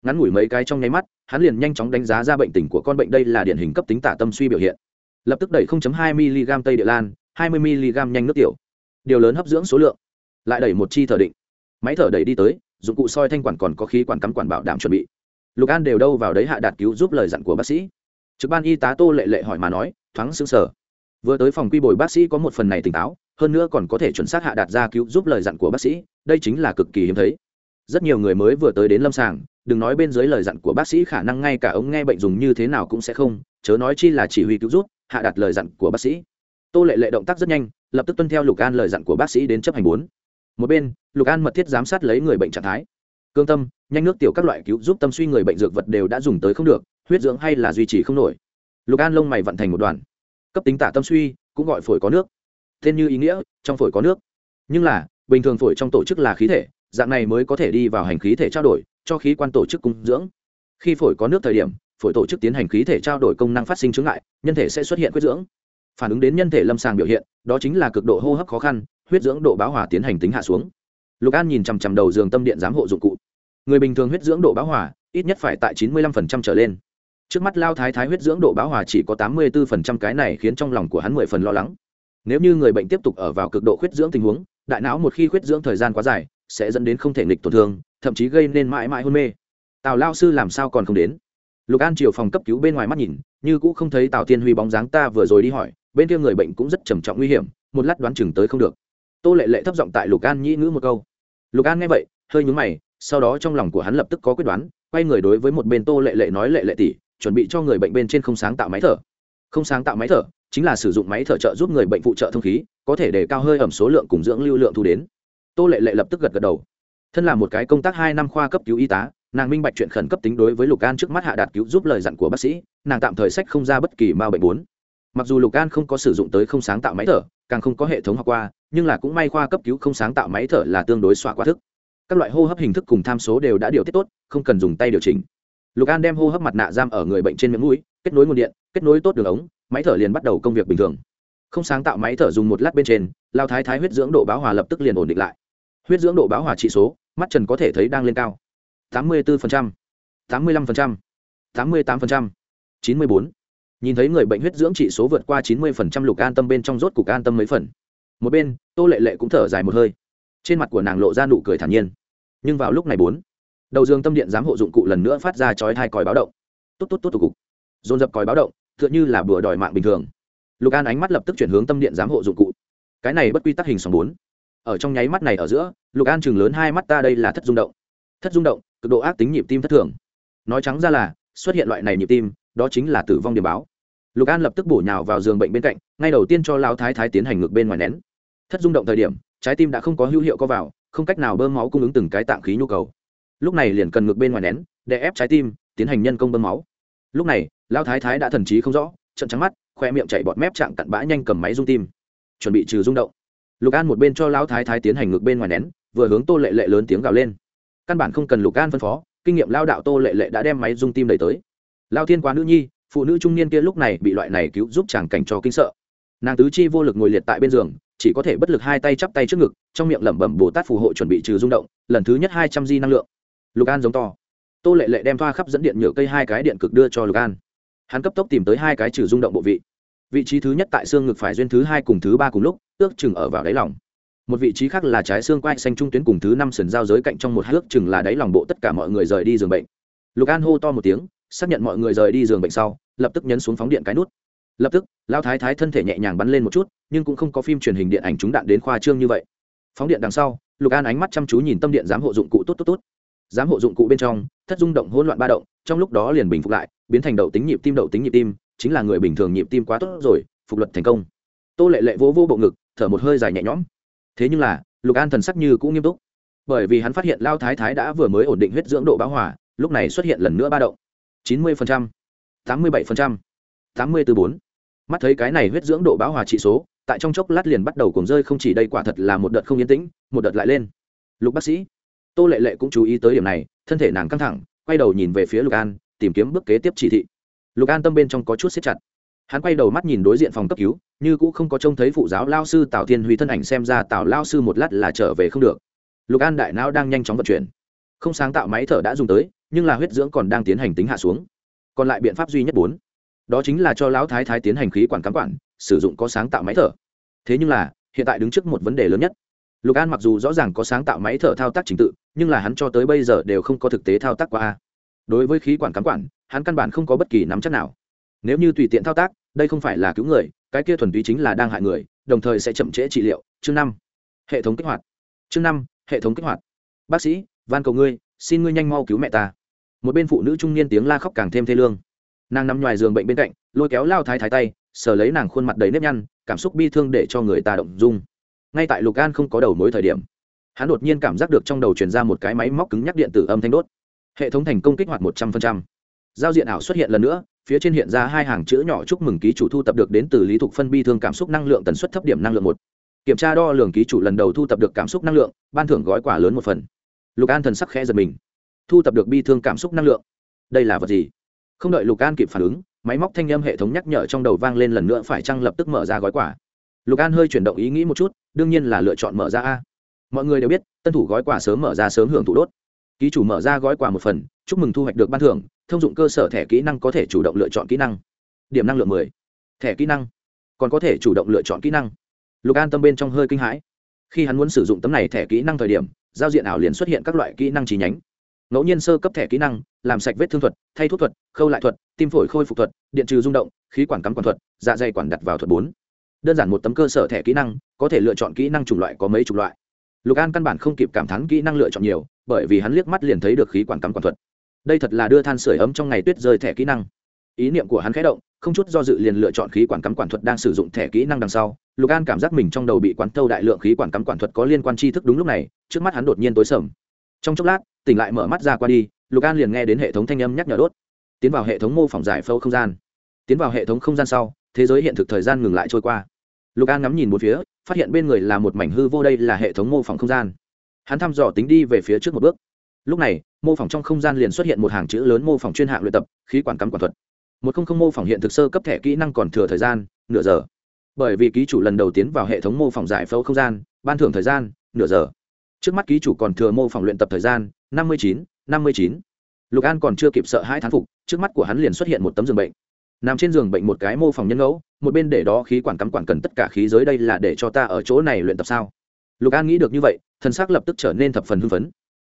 ngắn ngủi mấy cái trong nháy mắt, hắn liền nhanh chóng đánh giá ra bệnh tình của con bệnh đây là điển hình cấp tính tả tâm suy biểu hiện. Lập tức đẩy 0.2 mg tây địa lan 20 mg nhanh nước tiểu. Điều lớn hấp dưỡng số lượng. Lại đẩy một chi thở định. Máy thở đẩy đi tới, dụng cụ soi thanh quản còn có khí quản cắm quản bảo đảm chuẩn bị. Lục an đều đâu vào đấy hạ đạt cứu giúp lời dặn của bác sĩ. Trực ban y tá tô lệ lệ hỏi mà nói, thoáng xứng sở vừa tới phòng quy bồi bác sĩ có một phần này tỉnh táo, hơn nữa còn có thể chuẩn xác hạ đạt ra cứu giúp lời dặn của bác sĩ, đây chính là cực kỳ hiếm thấy. Rất nhiều người mới vừa tới đến lâm sàng đừng nói bên dưới lời dặn của bác sĩ khả năng ngay cả ống nghe bệnh dùng như thế nào cũng sẽ không, chớ nói chi là chỉ huy cứu rút hạ đặt lời dặn của bác sĩ. Tô lệ lệ động tác rất nhanh, lập tức tuân theo lục an lời dặn của bác sĩ đến chấp hành bốn. Một bên, lục an mật thiết giám sát lấy người bệnh trạng thái. Cương tâm, nhanh nước tiểu các loại cứu giúp tâm suy người bệnh dược vật đều đã dùng tới không được, huyết dưỡng hay là duy trì không nổi. Lục an lông mày vận thành một đoàn. Cấp tính tả tâm suy, cũng gọi phổi có nước. Tên như ý nghĩa, trong phổi có nước. Nhưng là, bình thường phổi trong tổ chức là khí thể, dạng này mới có thể đi vào hành khí thể trao đổi cho khí quan tổ chức cung dưỡng. Khi phổi có nước thời điểm, phổi tổ chức tiến hành khí thể trao đổi công năng phát sinh chứng ngại, nhân thể sẽ xuất hiện huyết dưỡng. Phản ứng đến nhân thể lâm sàng biểu hiện, đó chính là cực độ hô hấp khó khăn, huyết dưỡng độ báo hòa tiến hành tính hạ xuống. Lục an nhìn chằm chằm đầu giường tâm điện giám hộ dụng cụ. Người bình thường huyết dưỡng độ báo hòa, ít nhất phải tại chín mươi lăm phần trăm trở lên. Trước mắt lao thái thái huyết dưỡng độ báo hòa chỉ có tám mươi bốn phần trăm, cái này khiến trong lòng của hắn mười phần lo lắng. Nếu như người bệnh tiếp tục ở vào cực độ huyết dưỡng tình huống, đại não một khi huyết dưỡng thời gian quá dài, sẽ dẫn đến không thể nghịch tổn thương thậm chí gây nên mãi mãi hôn mê. Tào lao sư làm sao còn không đến? Lục an chiều phòng cấp cứu bên ngoài mắt nhìn, như cũng không thấy tào tiên huy bóng dáng ta vừa rồi đi hỏi, bên kia người bệnh cũng rất trầm trọng nguy hiểm, một lát đoán chừng tới không được. Tô lệ lệ thấp giọng tại lục an nhĩ ngữ một câu. Lục an nghe vậy, hơi nhúng mày, sau đó trong lòng của hắn lập tức có quyết đoán, quay người đối với một bên tô lệ lệ nói lệ lệ tỷ, chuẩn bị cho người bệnh bên trên không sáng tạo máy thở. Không sáng tạo máy thở, chính là sử dụng máy thở trợ giúp người bệnh phụ trợ thông khí, có thể để cao hơi ẩm số lượng cùng dưỡng lưu lượng thu đến. Tô lệ lệ lập tức gật gật đầu thân là một cái công tác hai năm khoa cấp cứu y tá, nàng minh bạch chuyện khẩn cấp tính đối với lục an trước mắt hạ đạt cứu giúp lời dặn của bác sĩ, nàng tạm thời sách không ra bất kỳ ma bệnh bốn. Mặc dù lục an không có sử dụng tới không sáng tạo máy thở, càng không có hệ thống học qua, nhưng là cũng may khoa cấp cứu không sáng tạo máy thở là tương đối xoa quá thức. Các loại hô hấp hình thức cùng tham số đều đã điều tiết tốt, không cần dùng tay điều chỉnh. Lục an đem hô hấp mặt nạ giam ở người bệnh trên miệng mũi, kết nối nguồn điện, kết nối tốt đường ống, máy thở liền bắt đầu công việc bình thường. Không sáng tạo máy thở dùng một lát bên trên, lao thái thái huyết dưỡng độ báo hòa lập tức liền ổn định lại huyết dưỡng độ báo hòa trị số, mắt trần có thể thấy đang lên cao. tám mươi bốn tám mươi năm tám mươi tám chín mươi bốn. Nhìn thấy người bệnh huyết dưỡng trị số vượt qua chín mươi lục an tâm bên trong rốt cục an tâm mấy phần. Một bên, tô lệ lệ cũng thở dài một hơi. Trên mặt của nàng lộ ra nụ cười thản nhiên. Nhưng vào lúc này bốn, đầu dương tâm điện giám hộ dụng cụ lần nữa phát ra chói hai còi báo động. Tốt tốt tốt tục cục. Dồn dập còi báo động, tựa như là bừa đòi mạng bình thường. Lục an ánh mắt lập tức chuyển hướng tâm điện giám hộ dụng cụ. Cái này bất quy tắc hình sóng bốn ở trong nháy mắt này ở giữa, lục an chừng lớn hai mắt ta đây là thất rung động. Thất rung động, cực độ ác tính nhịp tim thất thường. Nói trắng ra là, xuất hiện loại này nhịp tim, đó chính là tử vong điểm báo. Lục an lập tức bổ nhào vào giường bệnh bên cạnh, ngay đầu tiên cho lao thái thái tiến hành ngược bên ngoài nén. Thất rung động thời điểm, trái tim đã không có hữu hiệu có vào, không cách nào bơm máu cung ứng từng cái tạng khí nhu cầu. Lúc này liền cần ngược bên ngoài nén, để ép trái tim, tiến hành nhân công bơm máu. Lúc này lao thái thái đã thần trí không rõ trận trắng mắt, khoe miệng chạy bọt mép chạm cặn bã nhanh cầm máy rung tim. Chuẩn bị trừ rung động lục an một bên cho lão thái thái tiến hành ngược bên ngoài nén, vừa hướng tô lệ lệ lớn tiếng gào lên. Căn bản không cần lục an phân phó, kinh nghiệm lao đạo tô lệ lệ đã đem máy rung tim đẩy tới. Lao thiên quá nữ nhi, phụ nữ trung niên kia lúc này bị loại này cứu giúp chàng cảnh cho kinh sợ. Nàng tứ chi vô lực ngồi liệt tại bên giường, chỉ có thể bất lực hai tay chắp tay trước ngực, trong miệng lẩm bẩm bồ tát phù hộ chuẩn bị trừ rung động, lần thứ nhất hai trăm di năng lượng. Lục an giống to. Tô lệ lệ đem thoa khắp dẫn điện nhựa cây hai cái điện cực đưa cho lục an. Hắn cấp tốc tìm tới hai cái trừ rung động bộ vị. Vị trí thứ nhất tại xương ngực phải duyên thứ hai cùng thứ ba cùng lúc ước chừng ở vào đáy lòng. Một vị trí khác là trái xương quai xanh trung tuyến cùng thứ năm sườn giao giới cạnh trong một hai ước chừng là đáy lòng bộ tất cả mọi người rời đi giường bệnh. Lục an hô to một tiếng, xác nhận mọi người rời đi giường bệnh sau, lập tức nhấn xuống phóng điện cái nút. Lập tức lao thái thái thân thể nhẹ nhàng bắn lên một chút, nhưng cũng không có phim truyền hình điện ảnh trúng đạn đến khoa trương như vậy. Phóng điện đằng sau, lục an ánh mắt chăm chú nhìn tâm điện giám hộ dụng cụ tốt tốt tốt. Giám hộ dụng cụ bên trong, thất dung động hỗn loạn ba động, trong lúc đó liền bình phục lại, biến thành đậu tính nhịp tim, đậu tính nhịp tim, chính là người bình thường nhịp tim quá tốt rồi, phục luật thành công. Tô lệ lệ vỗ vỗ bộ ngực thở một hơi dài nhẹ nhõm. Thế nhưng là, lục an thần sắc như cũng nghiêm túc. Bởi vì hắn phát hiện lao thái thái đã vừa mới ổn định huyết dưỡng độ bão hỏa lúc này xuất hiện lần nữa ba động. chín mươi tám mươi bảy tám mươi bốn. Mắt thấy cái này huyết dưỡng độ bão hòa trị số, tại trong chốc lát liền bắt đầu cuồng rơi không chỉ đây quả thật là một đợt không yên tĩnh, một đợt lại lên. Lục bác sĩ, tô lệ lệ cũng chú ý tới điểm này, thân thể nàng căng thẳng, quay đầu nhìn về phía lục an, tìm kiếm bước kế tiếp chỉ thị. Lục an tâm bên trong có chút siết chặt hắn quay đầu mắt nhìn đối diện phòng cấp cứu, như cũng không có trông thấy phụ giáo lao sư tào thiên huy thân ảnh xem ra tào lao sư một lát là trở về không được. Lục an đại não đang nhanh chóng vận chuyển. Không sáng tạo máy thở đã dùng tới, nhưng là huyết dưỡng còn đang tiến hành tính hạ xuống. Còn lại biện pháp duy nhất bốn. Đó chính là cho lão thái thái tiến hành khí quản cắm quản, sử dụng có sáng tạo máy thở. Thế nhưng là, hiện tại đứng trước một vấn đề lớn nhất. Lục an mặc dù rõ ràng có sáng tạo máy thở thao tác trình tự, nhưng là hắn cho tới bây giờ đều không có thực tế thao tác qua đối với khí quản cắm quản, hắn căn bản không có bất kỳ nắm chắc nào nếu như tùy tiện thao tác, đây không phải là cứu người, cái kia thuần túy chính là đang hại người, đồng thời sẽ chậm trễ trị liệu. Chương năm. Hệ thống kích hoạt. Chương năm, hệ thống kích hoạt. Bác sĩ, van cầu ngươi, xin ngươi nhanh mau cứu mẹ ta. Một bên phụ nữ trung niên tiếng la khóc càng thêm thê lương. Nàng nằm ngoài giường bệnh bên cạnh, lôi kéo lao thái thái tay, sờ lấy nàng khuôn mặt đầy nếp nhăn, cảm xúc bi thương để cho người ta động dung. Ngay tại lục an không có đầu mối thời điểm, hắn đột nhiên cảm giác được trong đầu truyền ra một cái máy móc cứng nhắc điện tử âm thanh đốt. Hệ thống thành công kích hoạt một trăm linh giao diện ảo xuất hiện lần nữa phía trên hiện ra hai hàng chữ nhỏ chúc mừng ký chủ thu tập được đến từ lý thục phân bi thương cảm xúc năng lượng tần suất thấp điểm năng lượng một. Kiểm tra đo lường ký chủ lần đầu thu tập được cảm xúc năng lượng, ban thưởng gói quả lớn một phần. Lục an thần sắc khẽ giật mình. Thu tập được bi thương cảm xúc năng lượng. Đây là vật gì? Không đợi lục an kịp phản ứng, máy móc thanh âm hệ thống nhắc nhở trong đầu vang lên lần nữa phải chăng lập tức mở ra gói quả lục an hơi chuyển động ý nghĩ một chút, đương nhiên là lựa chọn mở ra a. Mọi người đều biết, tân thủ gói quả sớm mở ra sớm hưởng thụ đốt. Ký chủ mở ra gói quà một phần chúc mừng thu hoạch được ban thưởng, thông dụng cơ sở thẻ kỹ năng có thể chủ động lựa chọn kỹ năng. Điểm năng lượng mười. Thẻ kỹ năng. Còn có thể chủ động lựa chọn kỹ năng. Lục an tâm bên trong hơi kinh hãi. Khi hắn muốn sử dụng tấm này thẻ kỹ năng thời điểm, giao diện ảo liền xuất hiện các loại kỹ năng trí nhánh. Ngẫu nhiên sơ cấp thẻ kỹ năng, làm sạch vết thương thuật, thay thuốc thuật, khâu lại thuật, tim phổi khôi phục thuật, điện trừ rung động, khí quản cắm quản thuật dạ dày quản đặt vào thuật bốn. Đơn giản một tấm cơ sở thẻ kỹ năng, có thể lựa chọn kỹ năng chủng loại có mấy chủng loại. Lục an căn bản không kịp cảm thán kỹ năng lựa chọn nhiều, bởi vì hắn liếc mắt liền thấy được khí quản cắm quản thuật đây thật là đưa than sửa ấm trong ngày tuyết rơi thẻ kỹ năng. Ý niệm của hắn khẽ động, không chút do dự liền lựa chọn khí quản cắm quản thuật đang sử dụng thẻ kỹ năng đằng sau. Lục an cảm giác mình trong đầu bị quán thâu đại lượng khí quản cắm quản thuật có liên quan tri thức đúng lúc này, trước mắt hắn đột nhiên tối sầm. Trong chốc lát, tỉnh lại mở mắt ra qua đi, lục an liền nghe đến hệ thống thanh âm nhắc nhở đốt. Tiến vào hệ thống mô phỏng giải phẫu không gian. Tiến vào hệ thống không gian sau, thế giới hiện thực thời gian ngừng lại trôi qua. Lục an ngắm nhìn một phía, phát hiện bên người là một mảnh hư vô đây là hệ thống mô phỏng không gian. Hắn thăm dò tính đi về phía trước một bước. Lúc này mô phỏng trong không gian liền xuất hiện một hàng chữ lớn mô phỏng chuyên hạng luyện tập, khí quản cắm quản thuật. Một không không mô phỏng hiện thực sơ cấp thẻ kỹ năng còn thừa thời gian, nửa giờ. Bởi vì ký chủ lần đầu tiến vào hệ thống mô phỏng giải phẫu không gian, ban thưởng thời gian, nửa giờ. Trước mắt ký chủ còn thừa mô phỏng luyện tập thời gian, năm mươi chín, năm mươi chín. Lục an còn chưa kịp sợ hai thán phục, trước mắt của hắn liền xuất hiện một tấm giường bệnh. Nằm trên giường bệnh một cái mô phỏng nhân ngẫu, một bên để đó khí quản cắm quản cần tất cả khí giới đây là để cho ta ở chỗ này luyện tập sao? Lục an nghĩ được như vậy, thân xác lập tức trở nên thập phần hưng phấn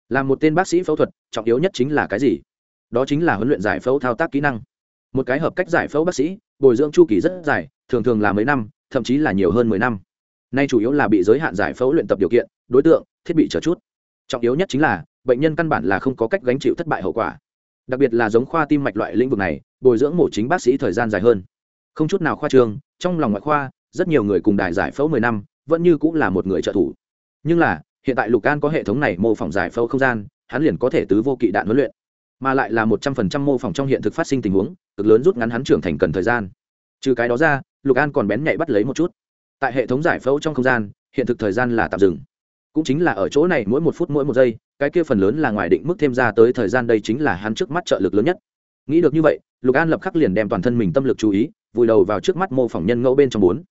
là một tên bác sĩ phẫu thuật, trọng yếu nhất chính là cái gì? Đó chính là huấn luyện giải phẫu thao tác kỹ năng. Một cái hợp cách giải phẫu bác sĩ, bồi dưỡng chu kỳ rất dài, thường thường là mấy năm, thậm chí là nhiều hơn mười năm. Nay chủ yếu là bị giới hạn giải phẫu luyện tập điều kiện, đối tượng, thiết bị trở chút. Trọng yếu nhất chính là, bệnh nhân căn bản là không có cách gánh chịu thất bại hậu quả. Đặc biệt là giống khoa tim mạch loại lĩnh vực này, bồi dưỡng mổ chính bác sĩ thời gian dài hơn. Không chút nào khoa trương, trong lòng ngoại khoa, rất nhiều người cùng đài giải phẫu mười năm, vẫn như cũng là một người trợ thủ. Nhưng là hiện tại lục an có hệ thống này mô phỏng giải phẫu không gian, hắn liền có thể tứ vô kỵ đạn huấn luyện. Mà lại là một trăm phần trăm mô phỏng trong hiện thực phát sinh tình huống, cực lớn rút ngắn hắn trưởng thành cần thời gian. Trừ cái đó ra, lục an còn bén nhạy bắt lấy một chút. Tại hệ thống giải phẫu trong không gian, hiện thực thời gian là tạm dừng. Cũng chính là ở chỗ này mỗi một phút mỗi một giây, cái kia phần lớn là ngoài định mức thêm ra tới thời gian đây chính là hắn trước mắt trợ lực lớn nhất. Nghĩ được như vậy, lục an lập khắc liền đem toàn thân mình tâm lực chú ý, vùi đầu vào trước mắt mô phỏng nhân ngẫu bên trong bốn.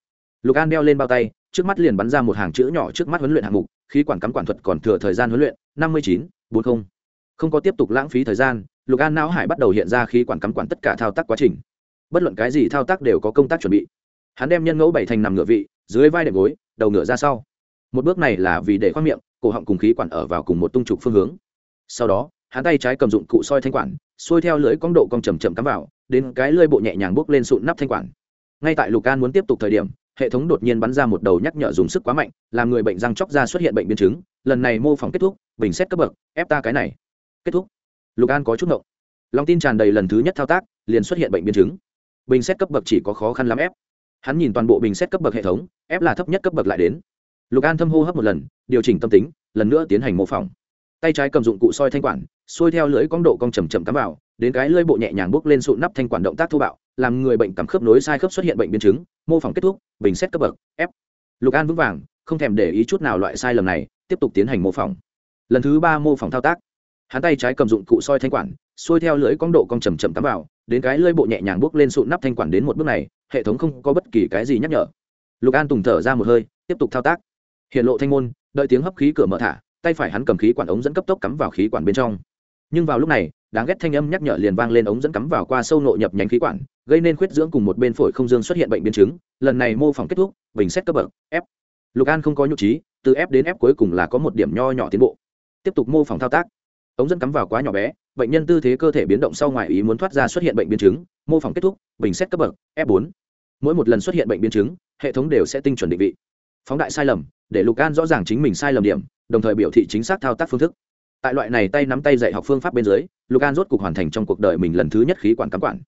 Lục an đeo lên bao tay trước mắt liền bắn ra một hàng chữ nhỏ trước mắt huấn luyện hạng mục, khí quản cắm quản thuật còn thừa thời gian huấn luyện, năm mươi chín, bốn mươi không có tiếp tục lãng phí thời gian, lục an não hải bắt đầu hiện ra khí quản cắm quản tất cả thao tác quá trình. Bất luận cái gì thao tác đều có công tác chuẩn bị. Hắn đem nhân ngẫu bảy thành nằm ngựa vị, dưới vai đệm gối, đầu ngựa ra sau. Một bước này là vì để khoác miệng, cổ họng cùng khí quản ở vào cùng một tung trục phương hướng. Sau đó, hắn tay trái cầm dụng cụ soi thanh quản, xuôi theo lưỡi cong độ cong chầm chậm cắm vào, đến cái lưỡi bộ nhẹ nhàng bốc lên sụn nắp thanh quản. Ngay tại lục an muốn tiếp tục thời điểm hệ thống đột nhiên bắn ra một đầu nhắc nhở dùng sức quá mạnh, làm người bệnh răng chóc ra xuất hiện bệnh biến chứng. Lần này mô phỏng kết thúc, bình xét cấp bậc, ép ta cái này. Kết thúc. Lục an có chút ngộng. Lòng tin tràn đầy lần thứ nhất thao tác, liền xuất hiện bệnh biến chứng. Bình xét cấp bậc chỉ có khó khăn lắm ép. Hắn nhìn toàn bộ bình xét cấp bậc hệ thống, ép là thấp nhất cấp bậc lại đến. Lục an thâm hô hấp một lần, điều chỉnh tâm tính, lần nữa tiến hành mô phỏng. Tay trái cầm dụng cụ soi thanh quản, xuôi theo lưỡi cong độ cong chầm chầm cắm vào, đến cái lưỡi bộ nhẹ nhàng bước lên sụn nắp thanh quản động tác thô bạo làm người bệnh cảm khớp nối sai khớp xuất hiện bệnh biến chứng, mô phỏng kết thúc, bình xét cấp bậc, f. Lục an vững vàng, không thèm để ý chút nào loại sai lầm này, tiếp tục tiến hành mô phỏng. Lần thứ ba mô phỏng thao tác. Hắn tay trái cầm dụng cụ soi thanh quản, xuôi theo lưỡi cong độ cong chầm chậm tắm vào, đến cái lưỡi bộ nhẹ nhàng bước lên sụn nắp thanh quản đến một bước này, hệ thống không có bất kỳ cái gì nhắc nhở. Lục an tùng thở ra một hơi, tiếp tục thao tác. Hiện lộ thanh môn, đợi tiếng hấp khí cửa mở thả, tay phải hắn cầm khí quản ống dẫn cấp tốc cắm vào khí quản bên trong. Nhưng vào lúc này đáng ghét thanh âm nhắc nhở liền vang lên ống dẫn cắm vào qua sâu nội nhập nhánh khí quản, gây nên khuyết dưỡng cùng một bên phổi không dương xuất hiện bệnh biến chứng. Lần này mô phỏng kết thúc, bình xét cấp bậc, f. Lục an không có nhục trí, từ f đến f cuối cùng là có một điểm nho nhỏ tiến bộ. Tiếp tục mô phỏng thao tác. Ống dẫn cắm vào quá nhỏ bé, bệnh nhân tư thế cơ thể biến động sau ngoài ý muốn thoát ra xuất hiện bệnh biến chứng. Mô phỏng kết thúc, bình xét cấp bậc, f 4 mỗi một lần xuất hiện bệnh biến chứng, hệ thống đều sẽ tinh chuẩn định vị. Phóng đại sai lầm, để lục an rõ ràng chính mình sai lầm điểm, đồng thời biểu thị chính xác thao tác phương thức tại loại này tay nắm tay dạy học phương pháp bên dưới, lục an rốt cục hoàn thành trong cuộc đời mình lần thứ nhất khí quản cắm quản.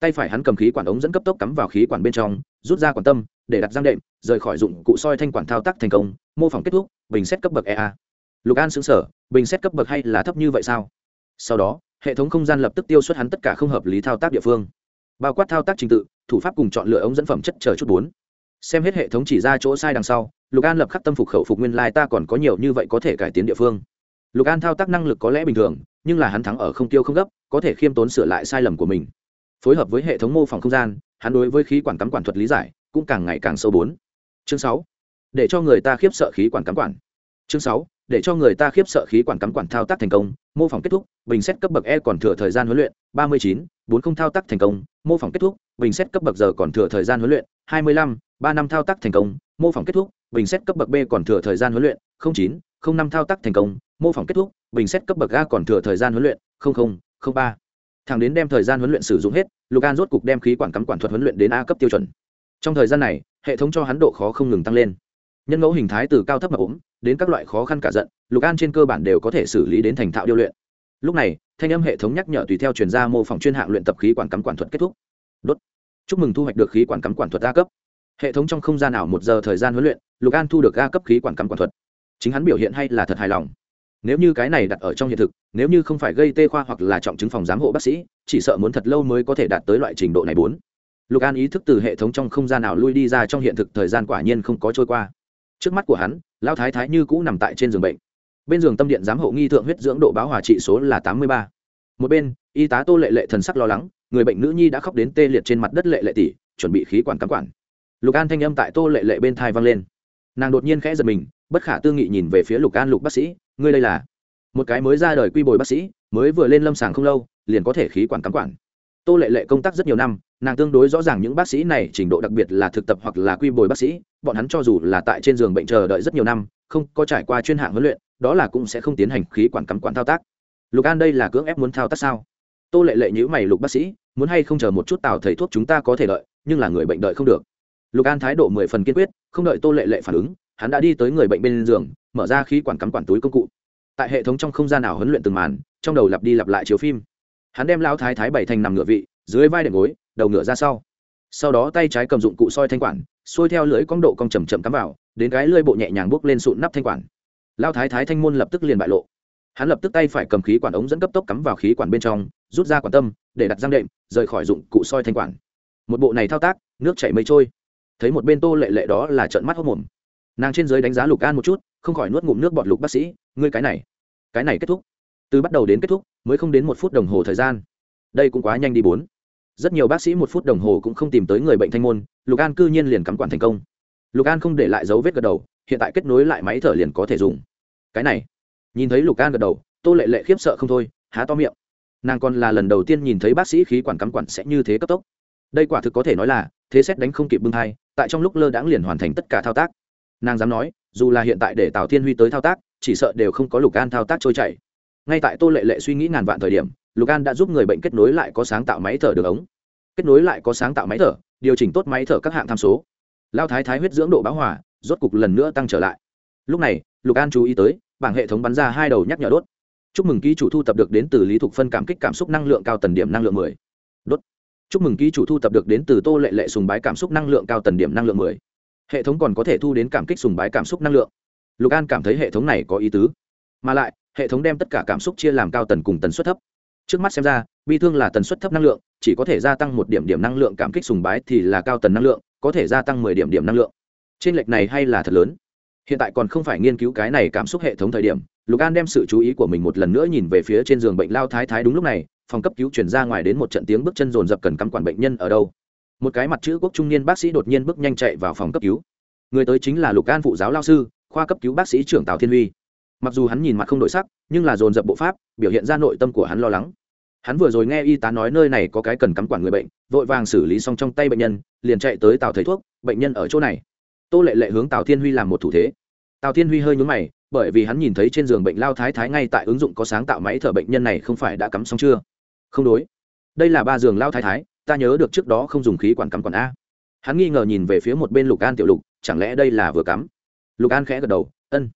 Tay phải hắn cầm khí quản ống dẫn cấp tốc cắm vào khí quản bên trong, rút ra quản tâm, để đặt răng đệm, rời khỏi dụng cụ soi thanh quản thao tác thành công, mô phỏng kết thúc, bình xét cấp bậc ea lục an xứng sở bình xét cấp bậc hay là thấp như vậy sao? Sau đó, hệ thống không gian lập tức tiêu xuất hắn tất cả không hợp lý thao tác địa phương. Bao quát thao tác trình tự, thủ pháp cùng chọn lựa ống dẫn phẩm chất chờ chút bốn. Xem hết hệ thống chỉ ra chỗ sai đằng sau, lục an lập khắc tâm phục khẩu phục nguyên lai、like、ta còn có nhiều như vậy có thể cải tiến địa phương lục an thao tác năng lực có lẽ bình thường, nhưng là hắn thắng ở không tiêu không gấp, có thể khiêm tốn sửa lại sai lầm của mình. Phối hợp với hệ thống mô phỏng không gian, hắn đối với khí quản cắm quản thuật lý giải cũng càng ngày càng sâu bốn. Chương sáu. Để cho người ta khiếp sợ khí quản cắm quản. Chương sáu. Để cho người ta khiếp sợ khí quản cắm quản thao tác thành công, mô phỏng kết thúc, bình xét cấp bậc e còn thừa thời gian huấn luyện, ba mươi chín, bốn không thao tác thành công, mô phỏng kết thúc, bình xét cấp bậc giờ còn thừa thời gian huấn luyện, hai mươi lăm, ba năm thao tác thành công, mô phỏng kết thúc, bình xét cấp bậc b còn thừa thời gian huấn luyện chín, không năm thao tác thành công mô phỏng kết thúc, bình xét cấp bậc ga còn thừa thời gian huấn luyện ba. Thẳng đến đem thời gian huấn luyện sử dụng hết, lục an rốt cục đem khí quản cắm quản thuật huấn luyện đến a cấp tiêu chuẩn. Trong thời gian này, hệ thống cho hắn độ khó không ngừng tăng lên. Nhân ngẫu hình thái từ cao thấp mà ốm, đến các loại khó khăn cả giận, lục an trên cơ bản đều có thể xử lý đến thành thạo điêu luyện. Lúc này, thanh âm hệ thống nhắc nhở tùy theo chuyển ra mô phỏng chuyên hạng luyện tập khí quản cắm quản thuật kết thúc. Đốt. Chúc mừng thu hoạch được khí quản cắm quản thuật a cấp. Hệ thống trong không gian nào một giờ thời gian huấn luyện, lục an thu được a cấp khí quản cắm quản thuật. Chính hắn biểu hiện hay là thật hài lòng nếu như cái này đặt ở trong hiện thực, nếu như không phải gây tê khoa hoặc là trọng chứng phòng giám hộ bác sĩ, chỉ sợ muốn thật lâu mới có thể đạt tới loại trình độ này bốn. Lục an ý thức từ hệ thống trong không gian nào lui đi ra trong hiện thực thời gian quả nhiên không có trôi qua. Trước mắt của hắn lao thái thái như cũ nằm tại trên giường bệnh. Bên giường tâm điện giám hộ nghi thượng huyết dưỡng độ báo hòa trị số là tám mươi ba. Một bên, y tá tô lệ lệ thần sắc lo lắng, người bệnh nữ nhi đã khóc đến tê liệt trên mặt đất lệ lệ tỷ, chuẩn bị khí quản cắm quản. Lục an thanh âm tại tô lệ lệ bên thai vang lên. Nàng đột nhiên khẽ giật mình, bất khả tư nghị nhìn về phía lục an lục bác sĩ ngươi đây là một cái mới ra đời quy bồi bác sĩ, mới vừa lên lâm sàng không lâu, liền có thể khí quản cắm quản. Tô lệ lệ công tác rất nhiều năm, nàng tương đối rõ ràng những bác sĩ này trình độ đặc biệt là thực tập hoặc là quy bồi bác sĩ, bọn hắn cho dù là tại trên giường bệnh chờ đợi rất nhiều năm, không có trải qua chuyên hạng huấn luyện, đó là cũng sẽ không tiến hành khí quản cắm quản thao tác. Lục an đây là cưỡng ép muốn thao tác sao? Tô lệ lệ nhữ mày, lục bác sĩ, muốn hay không chờ một chút tào thầy thuốc chúng ta có thể đợi, nhưng là người bệnh đợi không được. Lục an thái độ mười phần kiên quyết, không đợi tô lệ lệ phản ứng, hắn đã đi tới người bệnh bên giường mở ra khí quản cắm quản túi công cụ. Tại hệ thống trong không gian nào huấn luyện từng màn, trong đầu lặp đi lặp lại chiếu phim. Hắn đem lao thái thái bảy thành nằm ngửa vị, dưới vai đệm gối, đầu ngửa ra sau. Sau đó tay trái cầm dụng cụ soi thanh quản, xuôi theo lưỡi cong độ cong chầm chậm cắm vào, đến cái lưỡi bộ nhẹ nhàng bốc lên sụn nắp thanh quản. Lao thái thái thanh môn lập tức liền bại lộ. Hắn lập tức tay phải cầm khí quản ống dẫn cấp tốc cắm vào khí quản bên trong, rút ra quản tâm, để đặt răng đệm, rời khỏi dụng cụ soi thanh quản. Một bộ này thao tác, nước chảy mây trôi. Thấy một bên tô lệ lệ đó là trợn mắt hốc mồm. Nàng trên dưới đánh giá lục an một chút không khỏi nuốt ngụm nước bọt lục bác sĩ, ngươi cái này cái này kết thúc. Từ bắt đầu đến kết thúc, mới không đến một phút đồng hồ thời gian. Đây cũng quá nhanh đi bốn. Rất nhiều bác sĩ một phút đồng hồ cũng không tìm tới người bệnh thanh môn, lục an cư nhiên liền cắm quản thành công. Lục an không để lại dấu vết gật đầu, hiện tại kết nối lại máy thở liền có thể dùng. Cái này. Nhìn thấy lục an gật đầu, tô lệ lệ khiếp sợ không thôi, há to miệng. Nàng còn là lần đầu tiên nhìn thấy bác sĩ khí quản cắm quản sẽ như thế cấp tốc. Đây quả thực có thể nói là, thế xét đánh không kịp bưng thai, tại trong lúc lơ đãng liền hoàn thành tất cả thao tác. Nàng dám nói dù là hiện tại để tào thiên huy tới thao tác, chỉ sợ đều không có lục an thao tác trôi chảy. Ngay tại tô lệ lệ suy nghĩ ngàn vạn thời điểm, lục an đã giúp người bệnh kết nối lại có sáng tạo máy thở đường ống. Kết nối lại có sáng tạo máy thở, điều chỉnh tốt máy thở các hạng tham số. Lao thái thái huyết dưỡng độ báo hỏa rốt cục lần nữa tăng trở lại. Lúc này, lục an chú ý tới, bảng hệ thống bắn ra hai đầu nhắc nhở đốt. Chúc mừng ký chủ thu tập được đến từ lý thục phân cảm kích cảm xúc năng lượng cao tần điểm năng lượng mười. Đốt. Chúc mừng ký chủ thu tập được đến từ tô lệ lệ sùng bái cảm xúc năng lượng cao tần điểm năng lượng mười hệ thống còn có thể thu đến cảm kích sùng bái cảm xúc năng lượng. Lục an cảm thấy hệ thống này có ý tứ. Mà lại, hệ thống đem tất cả cảm xúc chia làm cao tần cùng tần suất thấp. Trước mắt xem ra, bi thương là tần suất thấp năng lượng, chỉ có thể gia tăng một điểm điểm năng lượng cảm kích sùng bái thì là cao tần năng lượng, có thể gia tăng mười điểm điểm năng lượng. Trên lệch này hay là thật lớn? Hiện tại còn không phải nghiên cứu cái này cảm xúc hệ thống thời điểm, lục an đem sự chú ý của mình một lần nữa nhìn về phía trên giường bệnh lao thái thái đúng lúc này, phòng cấp cứu chuyển ra ngoài đến một trận tiếng bước chân rồn rập cần cắm quản bệnh nhân ở đâu một cái mặt chữ quốc trung niên bác sĩ đột nhiên bước nhanh chạy vào phòng cấp cứu. Người tới chính là lục an phụ giáo lao sư, khoa cấp cứu bác sĩ trưởng tào thiên huy. Mặc dù hắn nhìn mặt không đổi sắc, nhưng là dồn dập bộ pháp, biểu hiện ra nội tâm của hắn lo lắng. Hắn vừa rồi nghe y tá nói nơi này có cái cần cắm quản người bệnh, vội vàng xử lý xong trong tay bệnh nhân, liền chạy tới tào thầy thuốc, bệnh nhân ở chỗ này. Tô lệ lệ hướng tào thiên huy làm một thủ thế. Tào thiên huy hơi nhúng mày, bởi vì hắn nhìn thấy trên giường bệnh lao thái thái ngay tại ứng dụng có sáng tạo máy thở bệnh nhân này không phải đã cắm xong chưa? Không đối. Đây là ba giường lao thái thái ta nhớ được trước đó không dùng khí quản cắm quản a. Hắn nghi ngờ nhìn về phía một bên lục an tiểu lục, chẳng lẽ đây là vừa cắm? Lục an khẽ gật đầu, ân.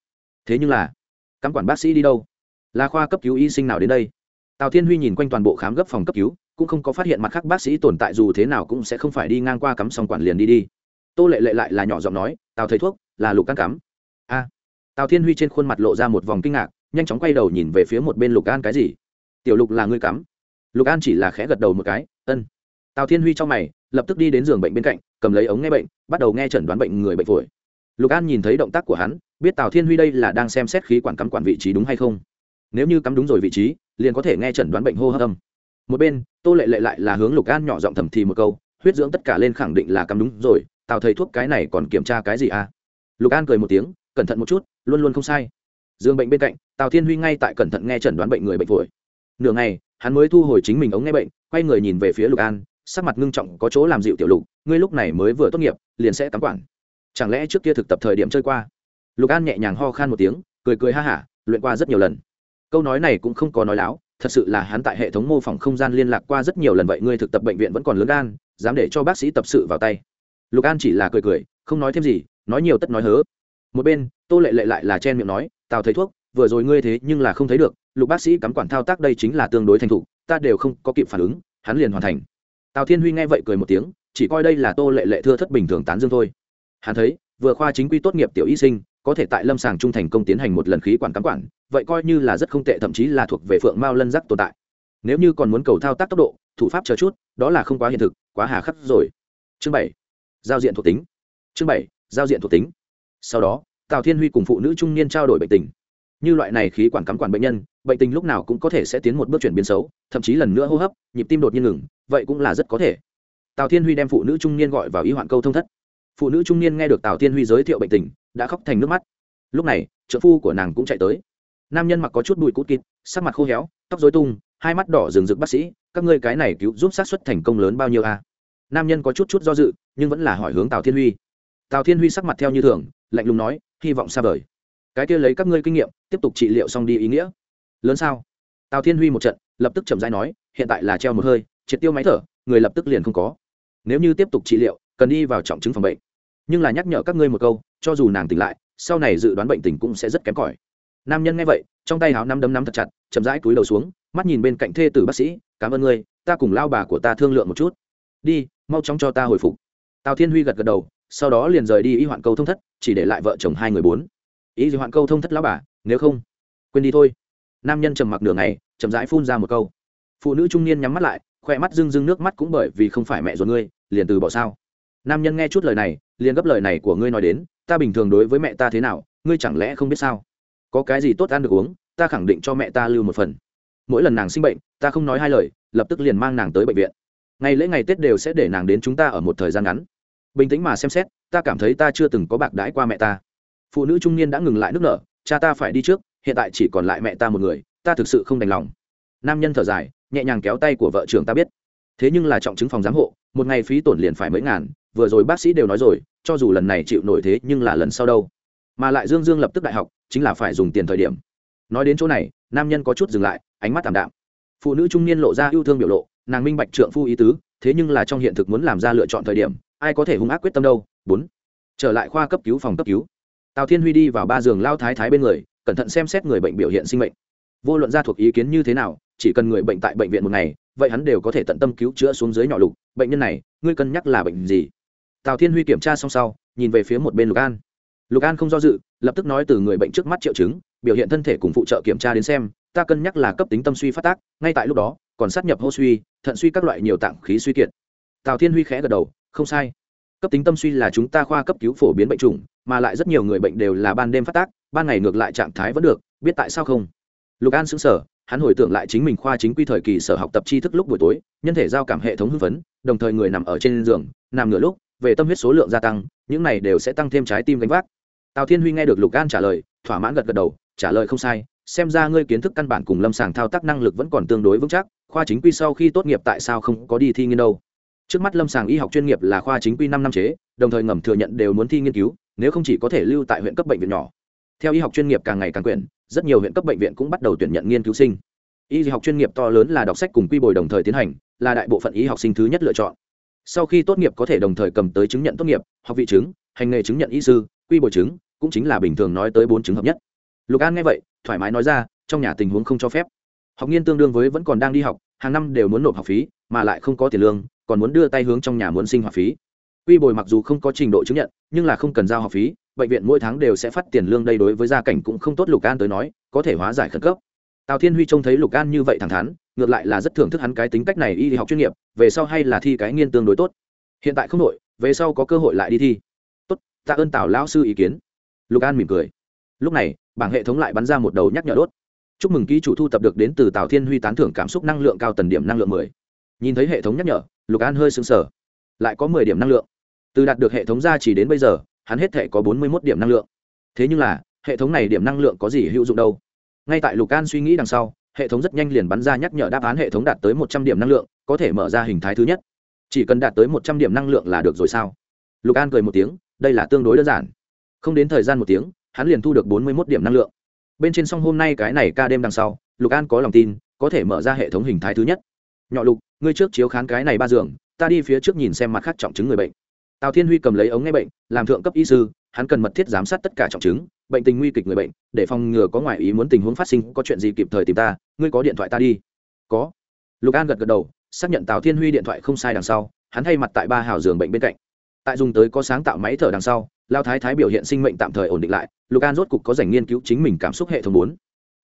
Thế nhưng là, cắm quản bác sĩ đi đâu? Là khoa cấp cứu y sinh nào đến đây? Tào thiên huy nhìn quanh toàn bộ khám gấp phòng cấp cứu, cũng không có phát hiện mặt khác bác sĩ tồn tại dù thế nào cũng sẽ không phải đi ngang qua cắm xong quản liền đi đi. Tô lệ lệ lại là nhỏ giọng nói, tào thầy thuốc, là lục an cắm. A. Tào thiên huy trên khuôn mặt lộ ra một vòng kinh ngạc, nhanh chóng quay đầu nhìn về phía một bên lục an, cái gì? Tiểu lục là ngươi cắm? Lục an chỉ là khẽ gật đầu một cái, ân tào thiên huy trong mày, lập tức đi đến giường bệnh bên cạnh, cầm lấy ống nghe bệnh, bắt đầu nghe chẩn đoán bệnh người bệnh phổi. Lục an nhìn thấy động tác của hắn, biết tào thiên huy đây là đang xem xét khí quản cắm quản vị trí đúng hay không. Nếu như cắm đúng rồi vị trí, liền có thể nghe chẩn đoán bệnh hô hấp âm. Một bên, tô lệ lệ lại là hướng lục an nhỏ giọng thầm thì một câu, huyết dưỡng tất cả lên khẳng định là cắm đúng rồi, tào thầy thuốc cái này còn kiểm tra cái gì à? Lục an cười một tiếng, cẩn thận một chút, luôn luôn không sai. Dương bệnh bên cạnh, tào thiên huy ngay tại cẩn thận nghe chẩn đoán bệnh người bệnh phổi. Nửa ngày, hắn mới thu hồi chính mình ống nghe bệnh, quay người nhìn về phía lục an sắc mặt ngưng trọng có chỗ làm dịu tiểu lục, ngươi lúc này mới vừa tốt nghiệp, liền sẽ tắm quản. Chẳng lẽ trước kia thực tập thời điểm chơi qua? Lục an nhẹ nhàng ho khan một tiếng, cười cười ha hả, luyện qua rất nhiều lần. Câu nói này cũng không có nói láo, thật sự là hắn tại hệ thống mô phỏng không gian liên lạc qua rất nhiều lần vậy ngươi thực tập bệnh viện vẫn còn lớn gan, dám để cho bác sĩ tập sự vào tay. Lục an chỉ là cười cười, không nói thêm gì, nói nhiều tất nói hớ. Một bên, tô lệ lệ lại là chen miệng nói, tào thấy thuốc, vừa rồi ngươi thế nhưng là không thấy được, lục bác sĩ cắm quản thao tác đây chính là tương đối thành thục, ta đều không có kịp phản ứng, hắn liền hoàn thành tào thiên huy nghe vậy cười một tiếng, chỉ coi đây là tô lệ lệ thưa thất bình thường tán dương thôi. Hắn thấy, vừa khoa chính quy tốt nghiệp tiểu y sinh, có thể tại lâm sàng trung thành công tiến hành một lần khí quản cắm quản, vậy coi như là rất không tệ, thậm chí là thuộc về phượng mao lân giác tồn tại. Nếu như còn muốn cầu thao tác tốc độ, thủ pháp chờ chút, đó là không quá hiện thực, quá hà khắc rồi. Chương bảy, giao diện thuộc tính. Chương bảy, giao diện thuộc tính. Sau đó, tào thiên huy cùng phụ nữ trung niên trao đổi bệnh tình. Như loại này khí quản cắm quản bệnh nhân, bệnh tình lúc nào cũng có thể sẽ tiến một bước chuyển biến xấu, thậm chí lần nữa hô hấp, nhịp tim đột nhiên ngừng vậy cũng là rất có thể. Tào thiên huy đem phụ nữ trung niên gọi vào y hoạn câu thông thất. Phụ nữ trung niên nghe được tào thiên huy giới thiệu bệnh tình, đã khóc thành nước mắt. Lúc này, trợ phu của nàng cũng chạy tới. Nam nhân mặc có chút bụi cút kịt, sắc mặt khô héo, tóc dối tung, hai mắt đỏ rừng rực bác sĩ, các ngươi cái này cứu giúp sát xuất thành công lớn bao nhiêu a nam nhân có chút chút do dự, nhưng vẫn là hỏi hướng tào thiên huy. Tào thiên huy sắc mặt theo như thường, lạnh lùng nói, hy vọng xa vời. Cái kia lấy các ngươi kinh nghiệm, tiếp tục trị liệu xong đi ý nghĩa. Lớn sao? Tào thiên huy một trận, lập tức chậm dãi nói, hiện tại là treo một hơi triệt tiêu máy thở, người lập tức liền không có. Nếu như tiếp tục trị liệu, cần đi vào trọng chứng phòng bệnh. Nhưng là nhắc nhở các ngươi một câu, cho dù nàng tỉnh lại, sau này dự đoán bệnh tình cũng sẽ rất kém cỏi. Nam nhân nghe vậy, trong tay háo năm đấm nắm thật chặt, chậm rãi cúi đầu xuống, mắt nhìn bên cạnh thê tử bác sĩ, cảm ơn ngươi, ta cùng lao bà của ta thương lượng một chút. Đi, mau chóng cho ta hồi phục. Tào thiên huy gật gật đầu, sau đó liền rời đi y hoạn câu thông thất, chỉ để lại vợ chồng hai người bốn. Ý gì hoạn câu thông thất lao bà, nếu không, quên đi thôi. Nam nhân trầm mặc nửa ngày, chậm rãi phun ra một câu. Phụ nữ trung niên nhắm mắt lại khoe mắt rưng rưng nước mắt cũng bởi vì không phải mẹ ruột ngươi, liền từ bỏ sao? Nam nhân nghe chút lời này, liền gấp lời này của ngươi nói đến, ta bình thường đối với mẹ ta thế nào, ngươi chẳng lẽ không biết sao? Có cái gì tốt ăn được uống, ta khẳng định cho mẹ ta lưu một phần. Mỗi lần nàng sinh bệnh, ta không nói hai lời, lập tức liền mang nàng tới bệnh viện. Ngày lễ ngày tết đều sẽ để nàng đến chúng ta ở một thời gian ngắn. Bình tĩnh mà xem xét, ta cảm thấy ta chưa từng có bạc đãi qua mẹ ta. Phụ nữ trung niên đã ngừng lại nước nở, cha ta phải đi trước, hiện tại chỉ còn lại mẹ ta một người, ta thực sự không đành lòng nam nhân thở dài, nhẹ nhàng kéo tay của vợ trường ta biết. Thế nhưng là trọng chứng phòng giám hộ, một ngày phí tổn liền phải mấy ngàn, vừa rồi bác sĩ đều nói rồi, cho dù lần này chịu nổi thế nhưng là lần sau đâu. Mà lại dương dương lập tức đại học, chính là phải dùng tiền thời điểm. Nói đến chỗ này, nam nhân có chút dừng lại, ánh mắt t ạ m đạm. Phụ nữ trung niên lộ ra yêu thương biểu lộ, nàng minh bạch trượng phu ý tứ, thế nhưng là trong hiện thực muốn làm ra lựa chọn thời điểm, ai có thể hung ác quyết tâm đâu. Bốn, trở lại khoa cấp cứu phòng cấp cứu. Tào thiên huy đi vào ba giường lao thái thái bên người, cẩn thận xem xét người bệnh biểu hiện sinh mệnh. Vô luận ra thuộc ý kiến như thế nào chỉ cần người bệnh tại bệnh viện một ngày, vậy hắn đều có thể tận tâm cứu chữa xuống dưới nhỏ lục. Bệnh nhân này, ngươi cân nhắc là bệnh gì? Tào thiên huy kiểm tra xong sau, nhìn về phía một bên lục an. Lục an không do dự, lập tức nói từ người bệnh trước mắt triệu chứng, biểu hiện thân thể cùng phụ trợ kiểm tra đến xem, ta cân nhắc là cấp tính tâm suy phát tác, ngay tại lúc đó, còn sát nhập hô suy, thận suy các loại nhiều tạng khí suy kiệt. Tào thiên huy khẽ gật đầu, không sai. Cấp tính tâm suy là chúng ta khoa cấp cứu phổ biến bệnh chủng, mà lại rất nhiều người bệnh đều là ban đêm phát tác, ban ngày ngược lại trạng thái vẫn được, biết tại sao không? Lục an xứng sở hắn hồi tưởng lại chính mình khoa chính quy thời kỳ sở học tập tri thức lúc buổi tối, nhân thể giao cảm hệ thống hưng phấn, đồng thời người nằm ở trên giường, nằm nửa lúc, về tâm huyết số lượng gia tăng, những này đều sẽ tăng thêm trái tim gánh vác. Tào thiên huy nghe được lục an trả lời, thỏa mãn gật gật đầu, trả lời không sai, xem ra ngươi kiến thức căn bản cùng lâm sàng thao tác năng lực vẫn còn tương đối vững chắc, khoa chính quy sau khi tốt nghiệp tại sao không có đi thi nghiên đâu? Trước mắt lâm sàng y học chuyên nghiệp là khoa chính quy năm năm chế, đồng thời ngầm thừa nhận đều muốn thi nghiên cứu, nếu không chỉ có thể lưu tại huyện cấp bệnh viện nhỏ theo y học chuyên nghiệp càng ngày càng quyển, rất nhiều huyện cấp bệnh viện cũng bắt đầu tuyển nhận nghiên cứu sinh. Y học chuyên nghiệp to lớn là đọc sách cùng quy bồi đồng thời tiến hành, là đại bộ phận y học sinh thứ nhất lựa chọn. Sau khi tốt nghiệp có thể đồng thời cầm tới chứng nhận tốt nghiệp, học vị chứng, hành nghề chứng nhận y sư, quy bồi chứng, cũng chính là bình thường nói tới bốn chứng hợp nhất. Lục an nghe vậy, thoải mái nói ra, trong nhà tình huống không cho phép. Học nghiên tương đương với vẫn còn đang đi học, hàng năm đều muốn nộp học phí, mà lại không có tiền lương, còn muốn đưa tay hướng trong nhà muốn sinh hoạt phí. Quy bồi mặc dù không có trình độ chứng nhận, nhưng là không cần giao học phí bệnh viện mỗi tháng đều sẽ phát tiền lương đây đối với gia cảnh cũng không tốt lục an tới nói, có thể hóa giải khẩn cấp. Tào thiên huy trông thấy lục an như vậy thẳng thắn, ngược lại là rất thưởng thức hắn cái tính cách này y học chuyên nghiệp, về sau hay là thi cái nghiên tương đối tốt. Hiện tại không đội về sau có cơ hội lại đi thi. Tốt, tạ ơn tào lão sư ý kiến. Lục an mỉm cười. Lúc này, bảng hệ thống lại bắn ra một đầu nhắc nhở đốt. Chúc mừng ký chủ thu tập được đến từ tào thiên huy tán thưởng cảm xúc năng lượng cao tần điểm năng lượng mười. Nhìn thấy hệ thống nhắc nhở, lục an hơi sững sờ. Lại có mười điểm năng lượng. Từ đạt được hệ thống ra chỉ đến bây giờ hắn hết thể có bốn mươi mốt điểm năng lượng. Thế nhưng là, hệ thống này điểm năng lượng có gì hữu dụng đâu? Ngay tại lục an suy nghĩ đằng sau, hệ thống rất nhanh liền bắn ra nhắc nhở đáp án hệ thống đạt tới một trăm điểm năng lượng, có thể mở ra hình thái thứ nhất. Chỉ cần đạt tới một trăm điểm năng lượng là được rồi sao? Lục an cười một tiếng, đây là tương đối đơn giản. Không đến thời gian một tiếng, hắn liền thu được bốn mươi mốt điểm năng lượng. Bên trên xong hôm nay cái này ca đêm đằng sau, lục an có lòng tin, có thể mở ra hệ thống hình thái thứ nhất. Nhỏ lục, ngươi trước chiếu khán cái này ba giường, ta đi phía trước nhìn xem mặt khác trọng chứng người bệnh tào thiên huy cầm lấy ống nghe bệnh, làm thượng cấp y sư, hắn cần mật thiết giám sát tất cả trọng chứng, bệnh tình nguy kịch người bệnh, để phòng ngừa có ngoại ý muốn tình huống phát sinh, có chuyện gì kịp thời tìm ta, ngươi có điện thoại ta đi. Có. Lục an gật gật đầu, xác nhận tào thiên huy điện thoại không sai đằng sau, hắn thay mặt tại ba hào giường bệnh bên cạnh. Tại dùng tới có sáng tạo máy thở đằng sau, lao thái thái biểu hiện sinh mệnh tạm thời ổn định lại, lục an rốt cục có dành nghiên cứu chính mình cảm xúc hệ thống bốn.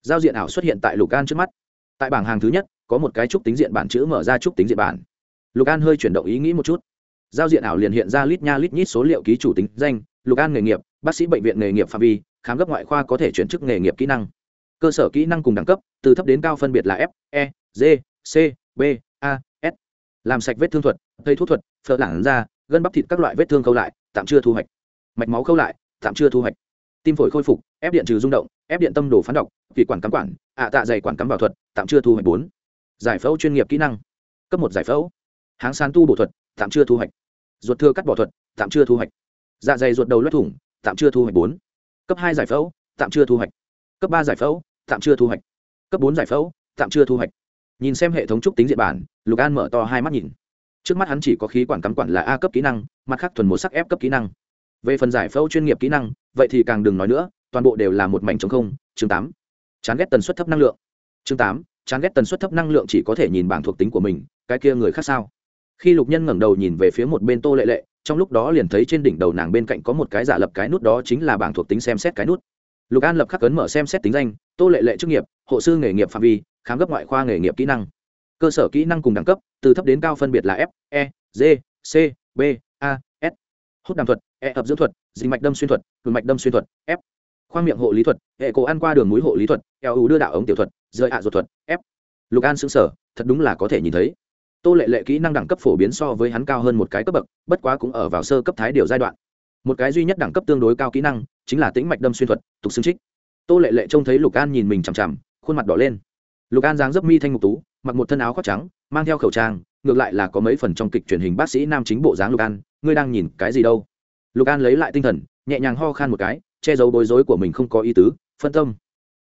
Giao diện ảo xuất hiện tại lục an trước mắt. Tại bảng hàng thứ nhất, có một cái trúc tính diện bản chữ mở ra trúc tính diện bản. Lục an hơi chuyển động ý nghĩ một chút giao diện ảo liền hiện ra lít nha lít nhít số liệu ký chủ tính danh, lục an nghề nghiệp, bác sĩ bệnh viện nghề nghiệp phạm vi, khám gấp ngoại khoa có thể chuyển chức nghề nghiệp kỹ năng. Cơ sở kỹ năng cùng đẳng cấp, từ thấp đến cao phân biệt là f e g, c, b, a, s. Làm sạch vết thương thuật gây thuốc thuật, phở lảng da, gân bắp thịt các loại vết thương khâu lại, tạm chưa thu hoạch. Mạch máu khâu lại, tạm chưa thu hoạch. Tim phổi khôi phục, ép điện trừ rung động, ép điện tâm đồ phán độc vị quản cắm quản, ạ tạ dày quản cắm bảo thuật, tạm chưa thu hoạch bốn. Giải phẫu chuyên nghiệp kỹ năng. Cấp một giải phẫu. Háng sán tu bổ thuật tạm chưa thu hoạch. Ruột thưa cắt bỏ thuật, tạm chưa thu hoạch. Dạ dày ruột đầu lết thủng, tạm chưa thu hoạch bốn. Cấp hai giải phẫu, tạm chưa thu hoạch. Cấp ba giải phẫu, tạm chưa thu hoạch. Cấp bốn giải phẫu, tạm chưa thu hoạch. Nhìn xem hệ thống trúc tính diện bản, lục an mở to hai mắt nhìn. Trước mắt hắn chỉ có khí quản cắm quản là a cấp kỹ năng, mặt khác thuần một sắc ép cấp kỹ năng. Về phần giải phẫu chuyên nghiệp kỹ năng, vậy thì càng đừng nói nữa, toàn bộ đều là một mảnh chống không, chương tám. Chán ghét tần suất thấp năng lượng. Chương tám, chán ghét tần suất thấp năng lượng chỉ có thể nhìn bảng thuộc tính của mình, cái kia người khác sao? Khi lục nhân ngẩng đầu nhìn về phía một bên tô lệ lệ, trong lúc đó liền thấy trên đỉnh đầu nàng bên cạnh có một cái giả lập cái nút đó chính là bảng thuộc tính xem xét cái nút. Lục an lập khắc cấn mở xem xét tính danh, tô lệ lệ chức nghiệp, hộ sư nghề nghiệp phạm vi, khám gấp ngoại khoa nghề nghiệp kỹ năng. Cơ sở kỹ năng cùng đẳng cấp, từ thấp đến cao phân biệt là f e g, c, b, a, s. Hút đàm thuật e hợp dưỡng thuật, dịch mạch đâm xuyên thuật cường mạch đâm xuyên thuật, f. Khoang miệng hộ lý thuật, hệ cổ ăn qua đường mũi hộ lý thuật, eo ưu đưa đạo ống tiểu thuật rơi ạ à ruột thuật, f. Lục an xứng sở thật đúng là có thể nhìn thấy tô lệ lệ kỹ năng đẳng cấp phổ biến so với hắn cao hơn một cái cấp bậc, bất quá cũng ở vào sơ cấp thái điều giai đoạn. Một cái duy nhất đẳng cấp tương đối cao kỹ năng, chính là tĩnh mạch đâm xuyên thuật, tục xương trích. Tô lệ lệ trông thấy lục an nhìn mình chằm chằm, khuôn mặt đỏ lên. Lục an dáng dấp mi thanh ngục tú, mặc một thân áo khoác trắng, mang theo khẩu trang, ngược lại là có mấy phần trong kịch truyền hình bác sĩ nam chính bộ dáng lục an, ngươi đang nhìn cái gì đâu? Lục an lấy lại tinh thần, nhẹ nhàng ho khan một cái, che giấu bối rối của mình không có ý tứ, phân tâm.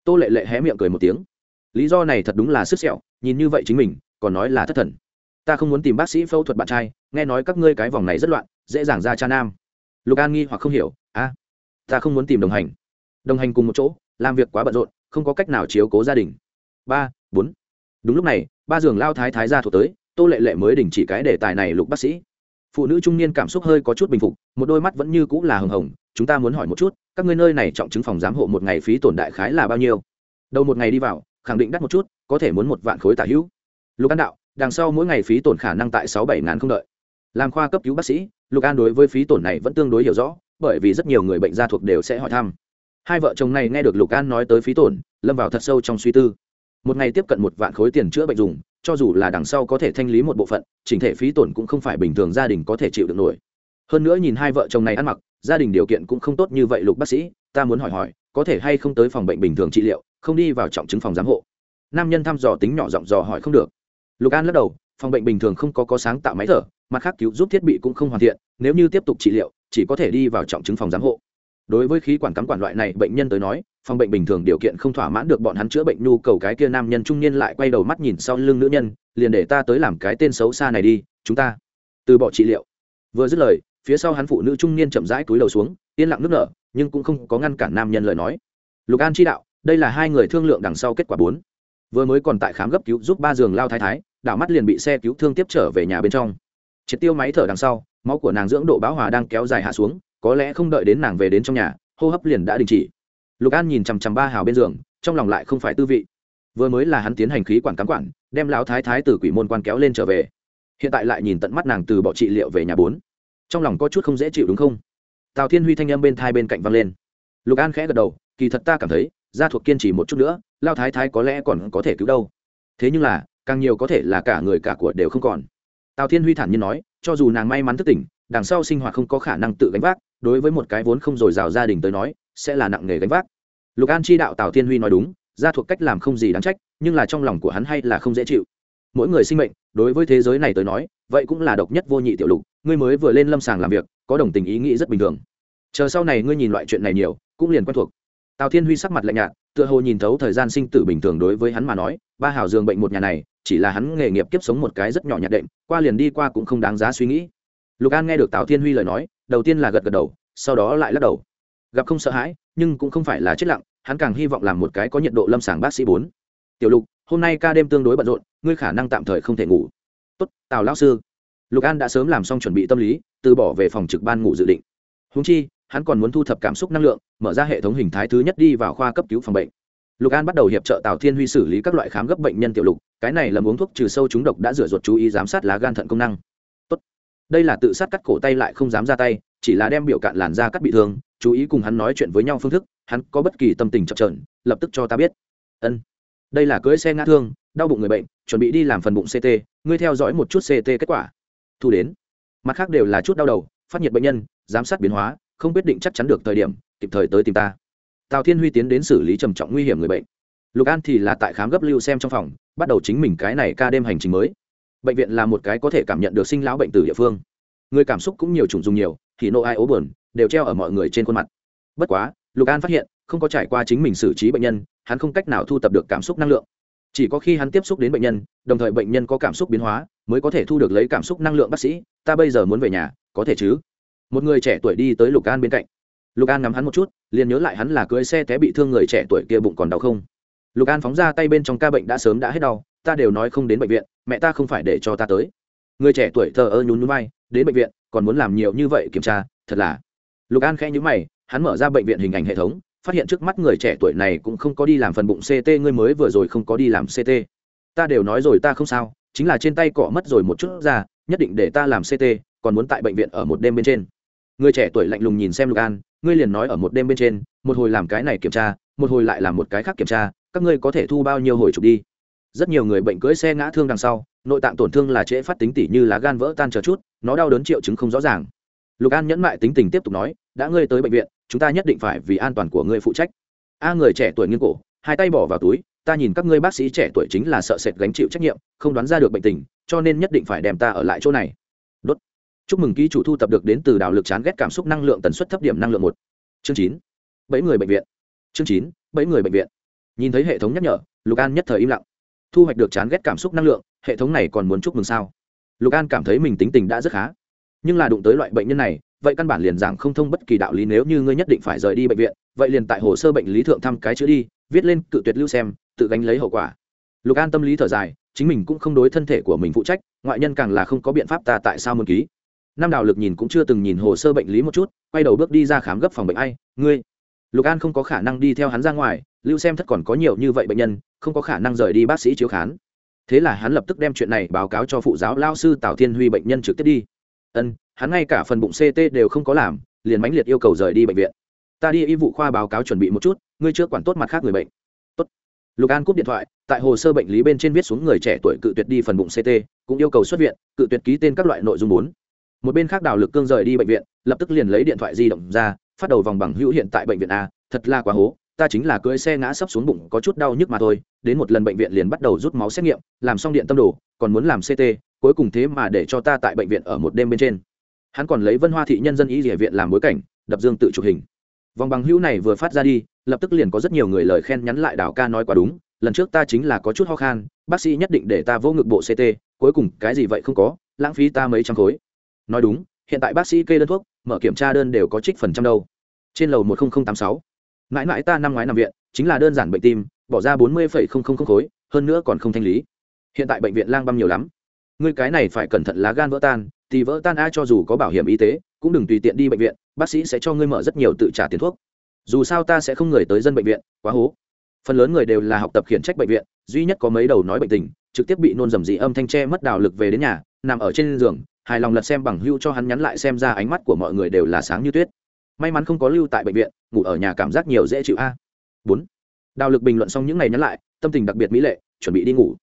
Tô lệ lệ hé miệng cười một tiếng. Lý do này thật đúng là sức sẹo, nhìn như vậy chính mình, còn nói là thất thần ta không muốn tìm bác sĩ phẫu thuật bạn trai, nghe nói các ngươi cái vòng này rất loạn, dễ dàng ra cha nam. Lục an nghi hoặc không hiểu, a, ta không muốn tìm đồng hành. Đồng hành cùng một chỗ, làm việc quá bận rộn, không có cách nào chiếu cố gia đình. Ba, bốn. Đúng lúc này, ba giường lao thái thái ra thuộc tới, tô lệ lệ mới đình chỉ cái đề tài này lục bác sĩ. Phụ nữ trung niên cảm xúc hơi có chút bình phục, một đôi mắt vẫn như cũ là hừng hồng, chúng ta muốn hỏi một chút, các ngươi nơi này trọng chứng phòng giám hộ một ngày phí tổn đại khái là bao nhiêu? Đầu một ngày đi vào, khẳng định đắt một chút, có thể muốn một vạn khối tả hữu. Lục an đạo đằng sau mỗi ngày phí tổn khả năng tại sáu bảy ngàn không đợi. Làm khoa cấp cứu bác sĩ, lục an đối với phí tổn này vẫn tương đối hiểu rõ, bởi vì rất nhiều người bệnh gia thuộc đều sẽ hỏi thăm. Hai vợ chồng này nghe được lục an nói tới phí tổn, lâm vào thật sâu trong suy tư. Một ngày tiếp cận một vạn khối tiền chữa bệnh dùng, cho dù là đằng sau có thể thanh lý một bộ phận, chỉnh thể phí tổn cũng không phải bình thường gia đình có thể chịu được nổi. Hơn nữa nhìn hai vợ chồng này ăn mặc, gia đình điều kiện cũng không tốt như vậy, lục bác sĩ, ta muốn hỏi hỏi, có thể hay không tới phòng bệnh bình thường trị liệu, không đi vào trọng chứng phòng giám hộ? Nam nhân thăm dò tính nhỏ giọng dò hỏi không được lục an lắc đầu, phòng bệnh bình thường không có có sáng tạo máy thở, mặt khác cứu giúp thiết bị cũng không hoàn thiện, nếu như tiếp tục trị liệu, chỉ có thể đi vào trọng chứng phòng giám hộ. Đối với khí quản cắm quản loại này bệnh nhân tới nói, phòng bệnh bình thường điều kiện không thỏa mãn được bọn hắn chữa bệnh nhu cầu cái kia nam nhân trung niên lại quay đầu mắt nhìn sau lưng nữ nhân, liền để ta tới làm cái tên xấu xa này đi, chúng ta. Từ bỏ trị liệu. Vừa dứt lời, phía sau hắn phụ nữ trung niên chậm rãi túi đầu xuống, yên lặng nước nở, nhưng cũng không có ngăn cản nam nhân lời nói. Lục an chi đạo, đây là hai người thương lượng đằng sau kết quả bốn vừa mới còn tại khám gấp cứu giúp ba giường lao thái thái, đảo mắt liền bị xe cứu thương tiếp trở về nhà bên trong. Triệt tiêu máy thở đằng sau, máu của nàng dưỡng độ báo hòa đang kéo dài hạ xuống, có lẽ không đợi đến nàng về đến trong nhà, hô hấp liền đã đình chỉ. Lục an nhìn chằm chằm ba hào bên giường, trong lòng lại không phải tư vị. Vừa mới là hắn tiến hành khí quản cắm quản, đem lão thái thái từ quỷ môn quan kéo lên trở về. Hiện tại lại nhìn tận mắt nàng từ bỏ trị liệu về nhà bốn. Trong lòng có chút không dễ chịu đúng không? Tào thiên huy thanh âm bên thai bên cạnh văng lên. Lục an khẽ gật đầu, kỳ thật ta cảm thấy gia thuộc kiên trì một chút nữa, lao thái thái có lẽ còn có thể cứu đâu. Thế nhưng là, càng nhiều có thể là cả người cả của đều không còn. Tào thiên huy thản nhiên nói, cho dù nàng may mắn thức tỉnh, đằng sau sinh hoạt không có khả năng tự gánh vác, đối với một cái vốn không dồi dào gia đình tới nói, sẽ là nặng nghề gánh vác. Lục an chi đạo tào thiên huy nói đúng, gia thuộc cách làm không gì đáng trách, nhưng là trong lòng của hắn hay là không dễ chịu. Mỗi người sinh mệnh, đối với thế giới này tới nói, vậy cũng là độc nhất vô nhị tiểu lục, ngươi mới vừa lên lâm sàng làm việc, có đồng tình ý nghĩ rất bình thường. Chờ sau này ngươi nhìn loại chuyện này nhiều, cũng liền quen thuộc tào thiên huy sắc mặt lạnh nhạt, tựa hồ nhìn thấu thời gian sinh tử bình thường đối với hắn mà nói, ba hào giường bệnh một nhà này, chỉ là hắn nghề nghiệp kiếp sống một cái rất nhỏ nhạt đệm, qua liền đi qua cũng không đáng giá suy nghĩ. Lục an nghe được tào thiên huy lời nói, đầu tiên là gật gật đầu, sau đó lại lắc đầu. Gặp không sợ hãi, nhưng cũng không phải là chết lặng, hắn càng hy vọng làm một cái có nhiệt độ lâm sàng bác sĩ bốn. Tiểu lục, hôm nay ca đêm tương đối bận rộn, ngươi khả năng tạm thời không thể ngủ. Tốt, tào lão sư. Lục an đã sớm làm xong chuẩn bị tâm lý, từ bỏ về phòng trực ban ngủ dự định. Húng chi hắn còn muốn thu thập cảm xúc năng lượng, mở ra hệ thống hình thái thứ nhất đi vào khoa cấp cứu phòng bệnh. Lục an bắt đầu hiệp trợ tào thiên huy xử lý các loại khám gấp bệnh nhân tiểu lục, cái này là uống thuốc trừ sâu trúng độc đã rửa ruột chú ý giám sát lá gan thận công năng. Tốt. đây là tự sát cắt cổ tay lại không dám ra tay, chỉ là đem biểu cạn làn da cắt bị thương, chú ý cùng hắn nói chuyện với nhau phương thức, hắn có bất kỳ tâm tình chập trờn lập tức cho ta biết. Ân. Đây là cưỡi xe ngã thương, đau bụng người bệnh, chuẩn bị đi làm phần bụng ct ngươi theo dõi một chút ct kết quả. Thu đến. Mặt khác đều là chút đau đầu, phát nhiệt bệnh nhân, giám sát biến hóa không quyết định chắc chắn được thời điểm, kịp thời tới tìm ta. Tào thiên huy tiến đến xử lý trầm trọng nguy hiểm người bệnh. Lục an thì là tại khám gấp lưu xem trong phòng, bắt đầu chính mình cái này ca đêm hành trình mới. Bệnh viện là một cái có thể cảm nhận được sinh lão bệnh từ địa phương. Người cảm xúc cũng nhiều chủng dùng nhiều, thì nộ ai ố buồn, đều treo ở mọi người trên khuôn mặt. Bất quá, lục an phát hiện, không có trải qua chính mình xử trí bệnh nhân, hắn không cách nào thu tập được cảm xúc năng lượng. Chỉ có khi hắn tiếp xúc đến bệnh nhân, đồng thời bệnh nhân có cảm xúc biến hóa, mới có thể thu được lấy cảm xúc năng lượng bác sĩ, ta bây giờ muốn về nhà, có thể chứ? Một người trẻ tuổi đi tới lục an bên cạnh. Lục an ngắm hắn một chút, liền nhớ lại hắn là cưới xe té bị thương người trẻ tuổi kia bụng còn đau không. Lục an phóng ra tay bên trong ca bệnh đã sớm đã hết đau, ta đều nói không đến bệnh viện, mẹ ta không phải để cho ta tới. Người trẻ tuổi thờ ơ nhún nhún vai, đến bệnh viện, còn muốn làm nhiều như vậy kiểm tra, thật là. Lục an khẽ nhữ mày, hắn mở ra bệnh viện hình ảnh hệ thống, phát hiện trước mắt người trẻ tuổi này cũng không có đi làm phần bụng ct ngươi mới vừa rồi không có đi làm ct ta đều nói rồi ta không sao, chính là trên tay cọ mất rồi một chút ra, nhất định để ta làm ct còn muốn tại bệnh viện ở một đêm bên trên người trẻ tuổi lạnh lùng nhìn xem lục an, ngươi liền nói ở một đêm bên trên, một hồi làm cái này kiểm tra, một hồi lại làm một cái khác kiểm tra, các ngươi có thể thu bao nhiêu hồi chụp đi? Rất nhiều người bệnh cưỡi xe ngã thương đằng sau, nội tạng tổn thương là trễ phát tính tỉ như lá gan vỡ tan chờ chút, nó đau đớn triệu chứng không rõ ràng. Lục an nhẫn mại tính tình tiếp tục nói, đã ngươi tới bệnh viện, chúng ta nhất định phải vì an toàn của ngươi phụ trách. A người trẻ tuổi nghiêng cổ, hai tay bỏ vào túi, ta nhìn các ngươi bác sĩ trẻ tuổi chính là sợ sệt gánh chịu trách nhiệm, không đoán ra được bệnh tình, cho nên nhất định phải đem ta ở lại chỗ này chúc mừng ký chủ thu tập được đến từ đảo lực chán ghét cảm xúc năng lượng tần suất thấp điểm năng lượng một. Chương chín. Bảy người bệnh viện. Chương chín, bảy người bệnh viện. Nhìn thấy hệ thống nhắc nhở, lục an nhất thời im lặng. Thu hoạch được chán ghét cảm xúc năng lượng, hệ thống này còn muốn chúc mừng sao? Lục an cảm thấy mình tính tình đã rất khá. Nhưng là đụng tới loại bệnh nhân này, vậy căn bản liền giảng không thông bất kỳ đạo lý nếu như ngươi nhất định phải rời đi bệnh viện, vậy liền tại hồ sơ bệnh lý thượng thăm cái chữa đi, viết lên cự tuyệt lưu xem, tự gánh lấy hậu quả. Lục an tâm lý thở dài, chính mình cũng không đối thân thể của mình phụ trách, ngoại nhân càng là không có biện pháp ta tại sao muốn ký năm đào lực nhìn cũng chưa từng nhìn hồ sơ bệnh lý một chút, quay đầu bước đi ra khám gấp phòng bệnh. Ai, ngươi? Lục an không có khả năng đi theo hắn ra ngoài, lưu xem thất còn có nhiều như vậy bệnh nhân, không có khả năng rời đi bác sĩ chiếu khán. Thế là hắn lập tức đem chuyện này báo cáo cho phụ giáo lao sư tào thiên huy bệnh nhân trực tiếp đi. Ân, hắn ngay cả phần bụng ct đều không có làm, liền mãnh liệt yêu cầu rời đi bệnh viện. Ta đi y vụ khoa báo cáo chuẩn bị một chút, ngươi chưa quản tốt mặt khác người bệnh. Tốt. Lục an cúp điện thoại, tại hồ sơ bệnh lý bên trên viết xuống người trẻ tuổi cự tuyệt đi phần bụng ct cũng yêu cầu xuất viện, cự tuyệt ký tên các loại nội dung bốn một bên khác đào lực cương rời đi bệnh viện, lập tức liền lấy điện thoại di động ra, phát đầu vòng bằng hữu hiện tại bệnh viện a, thật là quá hố, ta chính là cưỡi xe ngã sấp xuống bụng, có chút đau nhức mà thôi, đến một lần bệnh viện liền bắt đầu rút máu xét nghiệm, làm xong điện tâm đồ, còn muốn làm ct cuối cùng thế mà để cho ta tại bệnh viện ở một đêm bên trên. Hắn còn lấy vân hoa thị nhân dân y địa viện làm bối cảnh, đập dương tự chụp hình. Vòng bằng hữu này vừa phát ra đi, lập tức liền có rất nhiều người lời khen nhắn lại đào ca nói quá đúng, lần trước ta chính là có chút ho khan, bác sĩ nhất định để ta vô ngực bộ ct cuối cùng cái gì vậy không có, lãng phí ta mấy trăm khối nói đúng, hiện tại bác sĩ kê đơn thuốc, mở kiểm tra đơn đều có trích phần trăm đâu. Trên lầu một nghìn tám sáu. Mãi mãi ta năm ngoái nằm viện, chính là đơn giản bệnh tim, bỏ ra bốn mươi khối, hơn nữa còn không thanh lý. Hiện tại bệnh viện lang băm nhiều lắm. Ngươi cái này phải cẩn thận lá gan vỡ tan, thì vỡ tan a cho dù có bảo hiểm y tế, cũng đừng tùy tiện đi bệnh viện, bác sĩ sẽ cho ngươi mở rất nhiều tự trả tiền thuốc. Dù sao ta sẽ không người tới dân bệnh viện, quá hố. Phần lớn người đều là học tập khiển trách bệnh viện, duy nhất có mấy đầu nói bệnh tình, trực tiếp bị nôn dầm dị âm thanh tre mất đào lực về đến nhà, nằm ở trên giường hài lòng lật xem bằng hưu cho hắn nhắn lại xem ra ánh mắt của mọi người đều là sáng như tuyết. May mắn không có lưu tại bệnh viện, ngủ ở nhà cảm giác nhiều dễ chịu a. Bốn, đào lực bình luận xong những ngày nhắn lại, tâm tình đặc biệt mỹ lệ, chuẩn bị đi ngủ.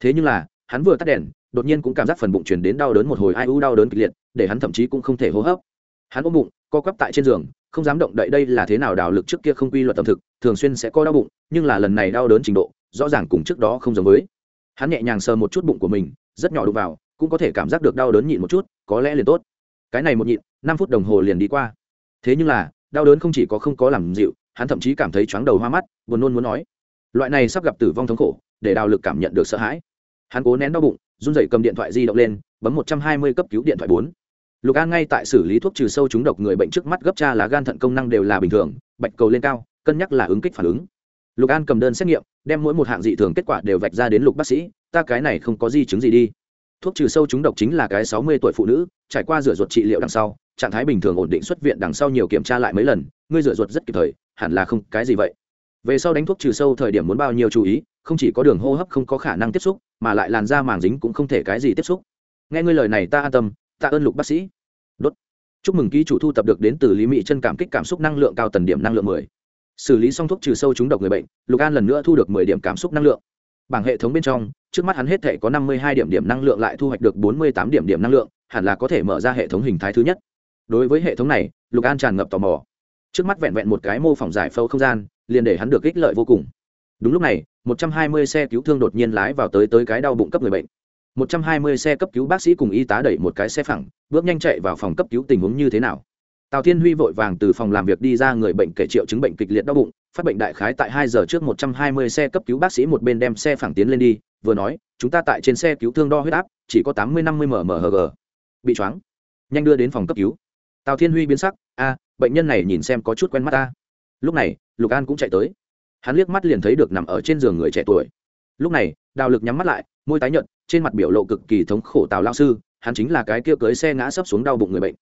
Thế nhưng là, hắn vừa tắt đèn, đột nhiên cũng cảm giác phần bụng chuyển đến đau đớn một hồi, ai u đau đớn kịch liệt, để hắn thậm chí cũng không thể hô hấp. Hắn ôm bụng, co quắp tại trên giường, không dám động đậy đây là thế nào đào lực trước kia không quy luật tâm thực, thường xuyên sẽ co đau bụng, nhưng là lần này đau đớn trình độ, rõ ràng cùng trước đó không giống với. Hắn nhẹ nhàng sờ một chút bụng của mình, rất nhỏ đụng vào cũng có thể cảm giác được đau đớn nhịn một chút, có lẽ liền tốt. Cái này một nhịn, năm phút đồng hồ liền đi qua. Thế nhưng là, đau đớn không chỉ có không có làm dịu, hắn thậm chí cảm thấy chóng đầu hoa mắt, buồn nôn muốn nói. Loại này sắp gặp tử vong thống khổ, để đào lực cảm nhận được sợ hãi. Hắn cố nén đau bụng, run dậy cầm điện thoại di động lên, bấm một trăm hai mươi cấp cứu điện thoại bốn. Lục an ngay tại xử lý thuốc trừ sâu trúng độc người bệnh trước mắt gấp cha lá gan thận công năng đều là bình thường, bạch cầu lên cao, cân nhắc là ứng kích phản ứng. Lục an cầm đơn xét nghiệm, đem mỗi một hạng dị thường kết quả đều vạch ra đến lục bác sĩ, ta cái này không có di chứng gì đi thuốc trừ sâu trúng độc chính là cái sáu mươi tuổi phụ nữ, trải qua rửa ruột trị liệu đằng sau, trạng thái bình thường ổn định xuất viện đằng sau nhiều kiểm tra lại mấy lần, ngươi rửa ruột rất kịp thời, hẳn là không cái gì vậy. Về sau đánh thuốc trừ sâu thời điểm muốn bao nhiêu chú ý, không chỉ có đường hô hấp không có khả năng tiếp xúc, mà lại làn da màng dính cũng không thể cái gì tiếp xúc. Nghe ngươi lời này ta an tâm ta ơn lục bác sĩ. Đốt. Chúc mừng ký chủ thu tập được đến từ lý mỹ chân cảm kích cảm xúc năng lượng cao tần điểm năng lượng mười. Xử lý xong thuốc trừ sâu trúng độc người bệnh, lục an lần nữa thu được mười điểm cảm xúc năng lượng. Bảng hệ thống bên trong trước mắt hắn hết thể có năm mươi hai điểm điểm năng lượng lại thu hoạch được bốn mươi tám điểm điểm năng lượng, hẳn là có thể mở ra hệ thống hình thái thứ nhất. Đối với hệ thống này, lục an tràn ngập tò mò. Trước mắt vẹn vẹn một cái mô phỏng giải phâu không gian, liền để hắn được ích lợi vô cùng. Đúng lúc này, một trăm hai mươi xe cứu thương đột nhiên lái vào tới tới cái đau bụng cấp người bệnh. Một trăm hai mươi xe cấp cứu bác sĩ cùng y tá đẩy một cái xe phẳng, bước nhanh chạy vào phòng cấp cứu tình huống như thế nào tào thiên huy vội vàng từ phòng làm việc đi ra người bệnh kể triệu chứng bệnh kịch liệt đau bụng, phát bệnh đại khái tại hai giờ trước một trăm hai mươi xe cấp cứu bác sĩ một bên đem xe phẳng tiến lên đi, vừa nói, chúng ta tại trên xe cứu thương đo huyết áp, chỉ có tám mươi năm mươi mmhg bị choáng. Nhanh đưa đến phòng cấp cứu. Tào thiên huy biến sắc, a, bệnh nhân này nhìn xem có chút quen mắt ta. Lúc này, lục an cũng chạy tới. Hắn liếc mắt liền thấy được nằm ở trên giường người trẻ tuổi. Lúc này, đào lực nhắm mắt lại, môi tái nhợt, trên mặt biểu lộ cực kỳ thống khổ tào lao sư, hắn chính là cái kia cưới xe ngã sấp xuống đau bụng người bệnh.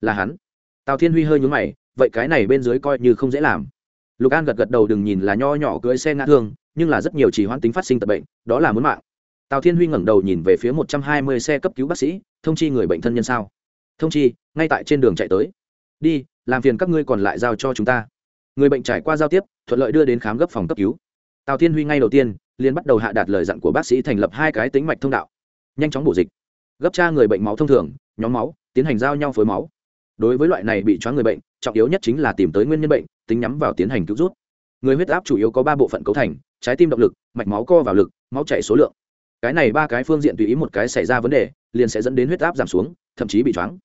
Là hắn tào thiên huy hơi nhún mày, vậy cái này bên dưới coi như không dễ làm. Lục an gật gật đầu đừng nhìn là nho nhỏ cưỡi xe ngã thương, nhưng là rất nhiều chỉ hoãn tính phát sinh tật bệnh, đó là muốn mạng. Tào thiên huy ngẩng đầu nhìn về phía một trăm hai mươi xe cấp cứu bác sĩ, thông chi người bệnh thân nhân sao? Thông chi, ngay tại trên đường chạy tới. Đi, làm phiền các ngươi còn lại giao cho chúng ta. Người bệnh trải qua giao tiếp, thuận lợi đưa đến khám gấp phòng cấp cứu. Tào thiên huy ngay đầu tiên, liền bắt đầu hạ đạt lời dặn của bác sĩ thành lập hai cái tính mạch thông đạo. Nhanh chóng bổ dịch. Gấp tra người bệnh máu thông thường, nhóm máu, tiến hành giao nhau phối máu đối với loại này bị choáng người bệnh, trọng yếu nhất chính là tìm tới nguyên nhân bệnh, tính nhắm vào tiến hành cứu rút người huyết áp chủ yếu có ba bộ phận cấu thành, trái tim động lực, mạch máu co vào lực, máu chảy số lượng. Cái này ba cái phương diện tùy ý một cái xảy ra vấn đề, liền sẽ dẫn đến huyết áp giảm xuống, thậm chí bị choáng.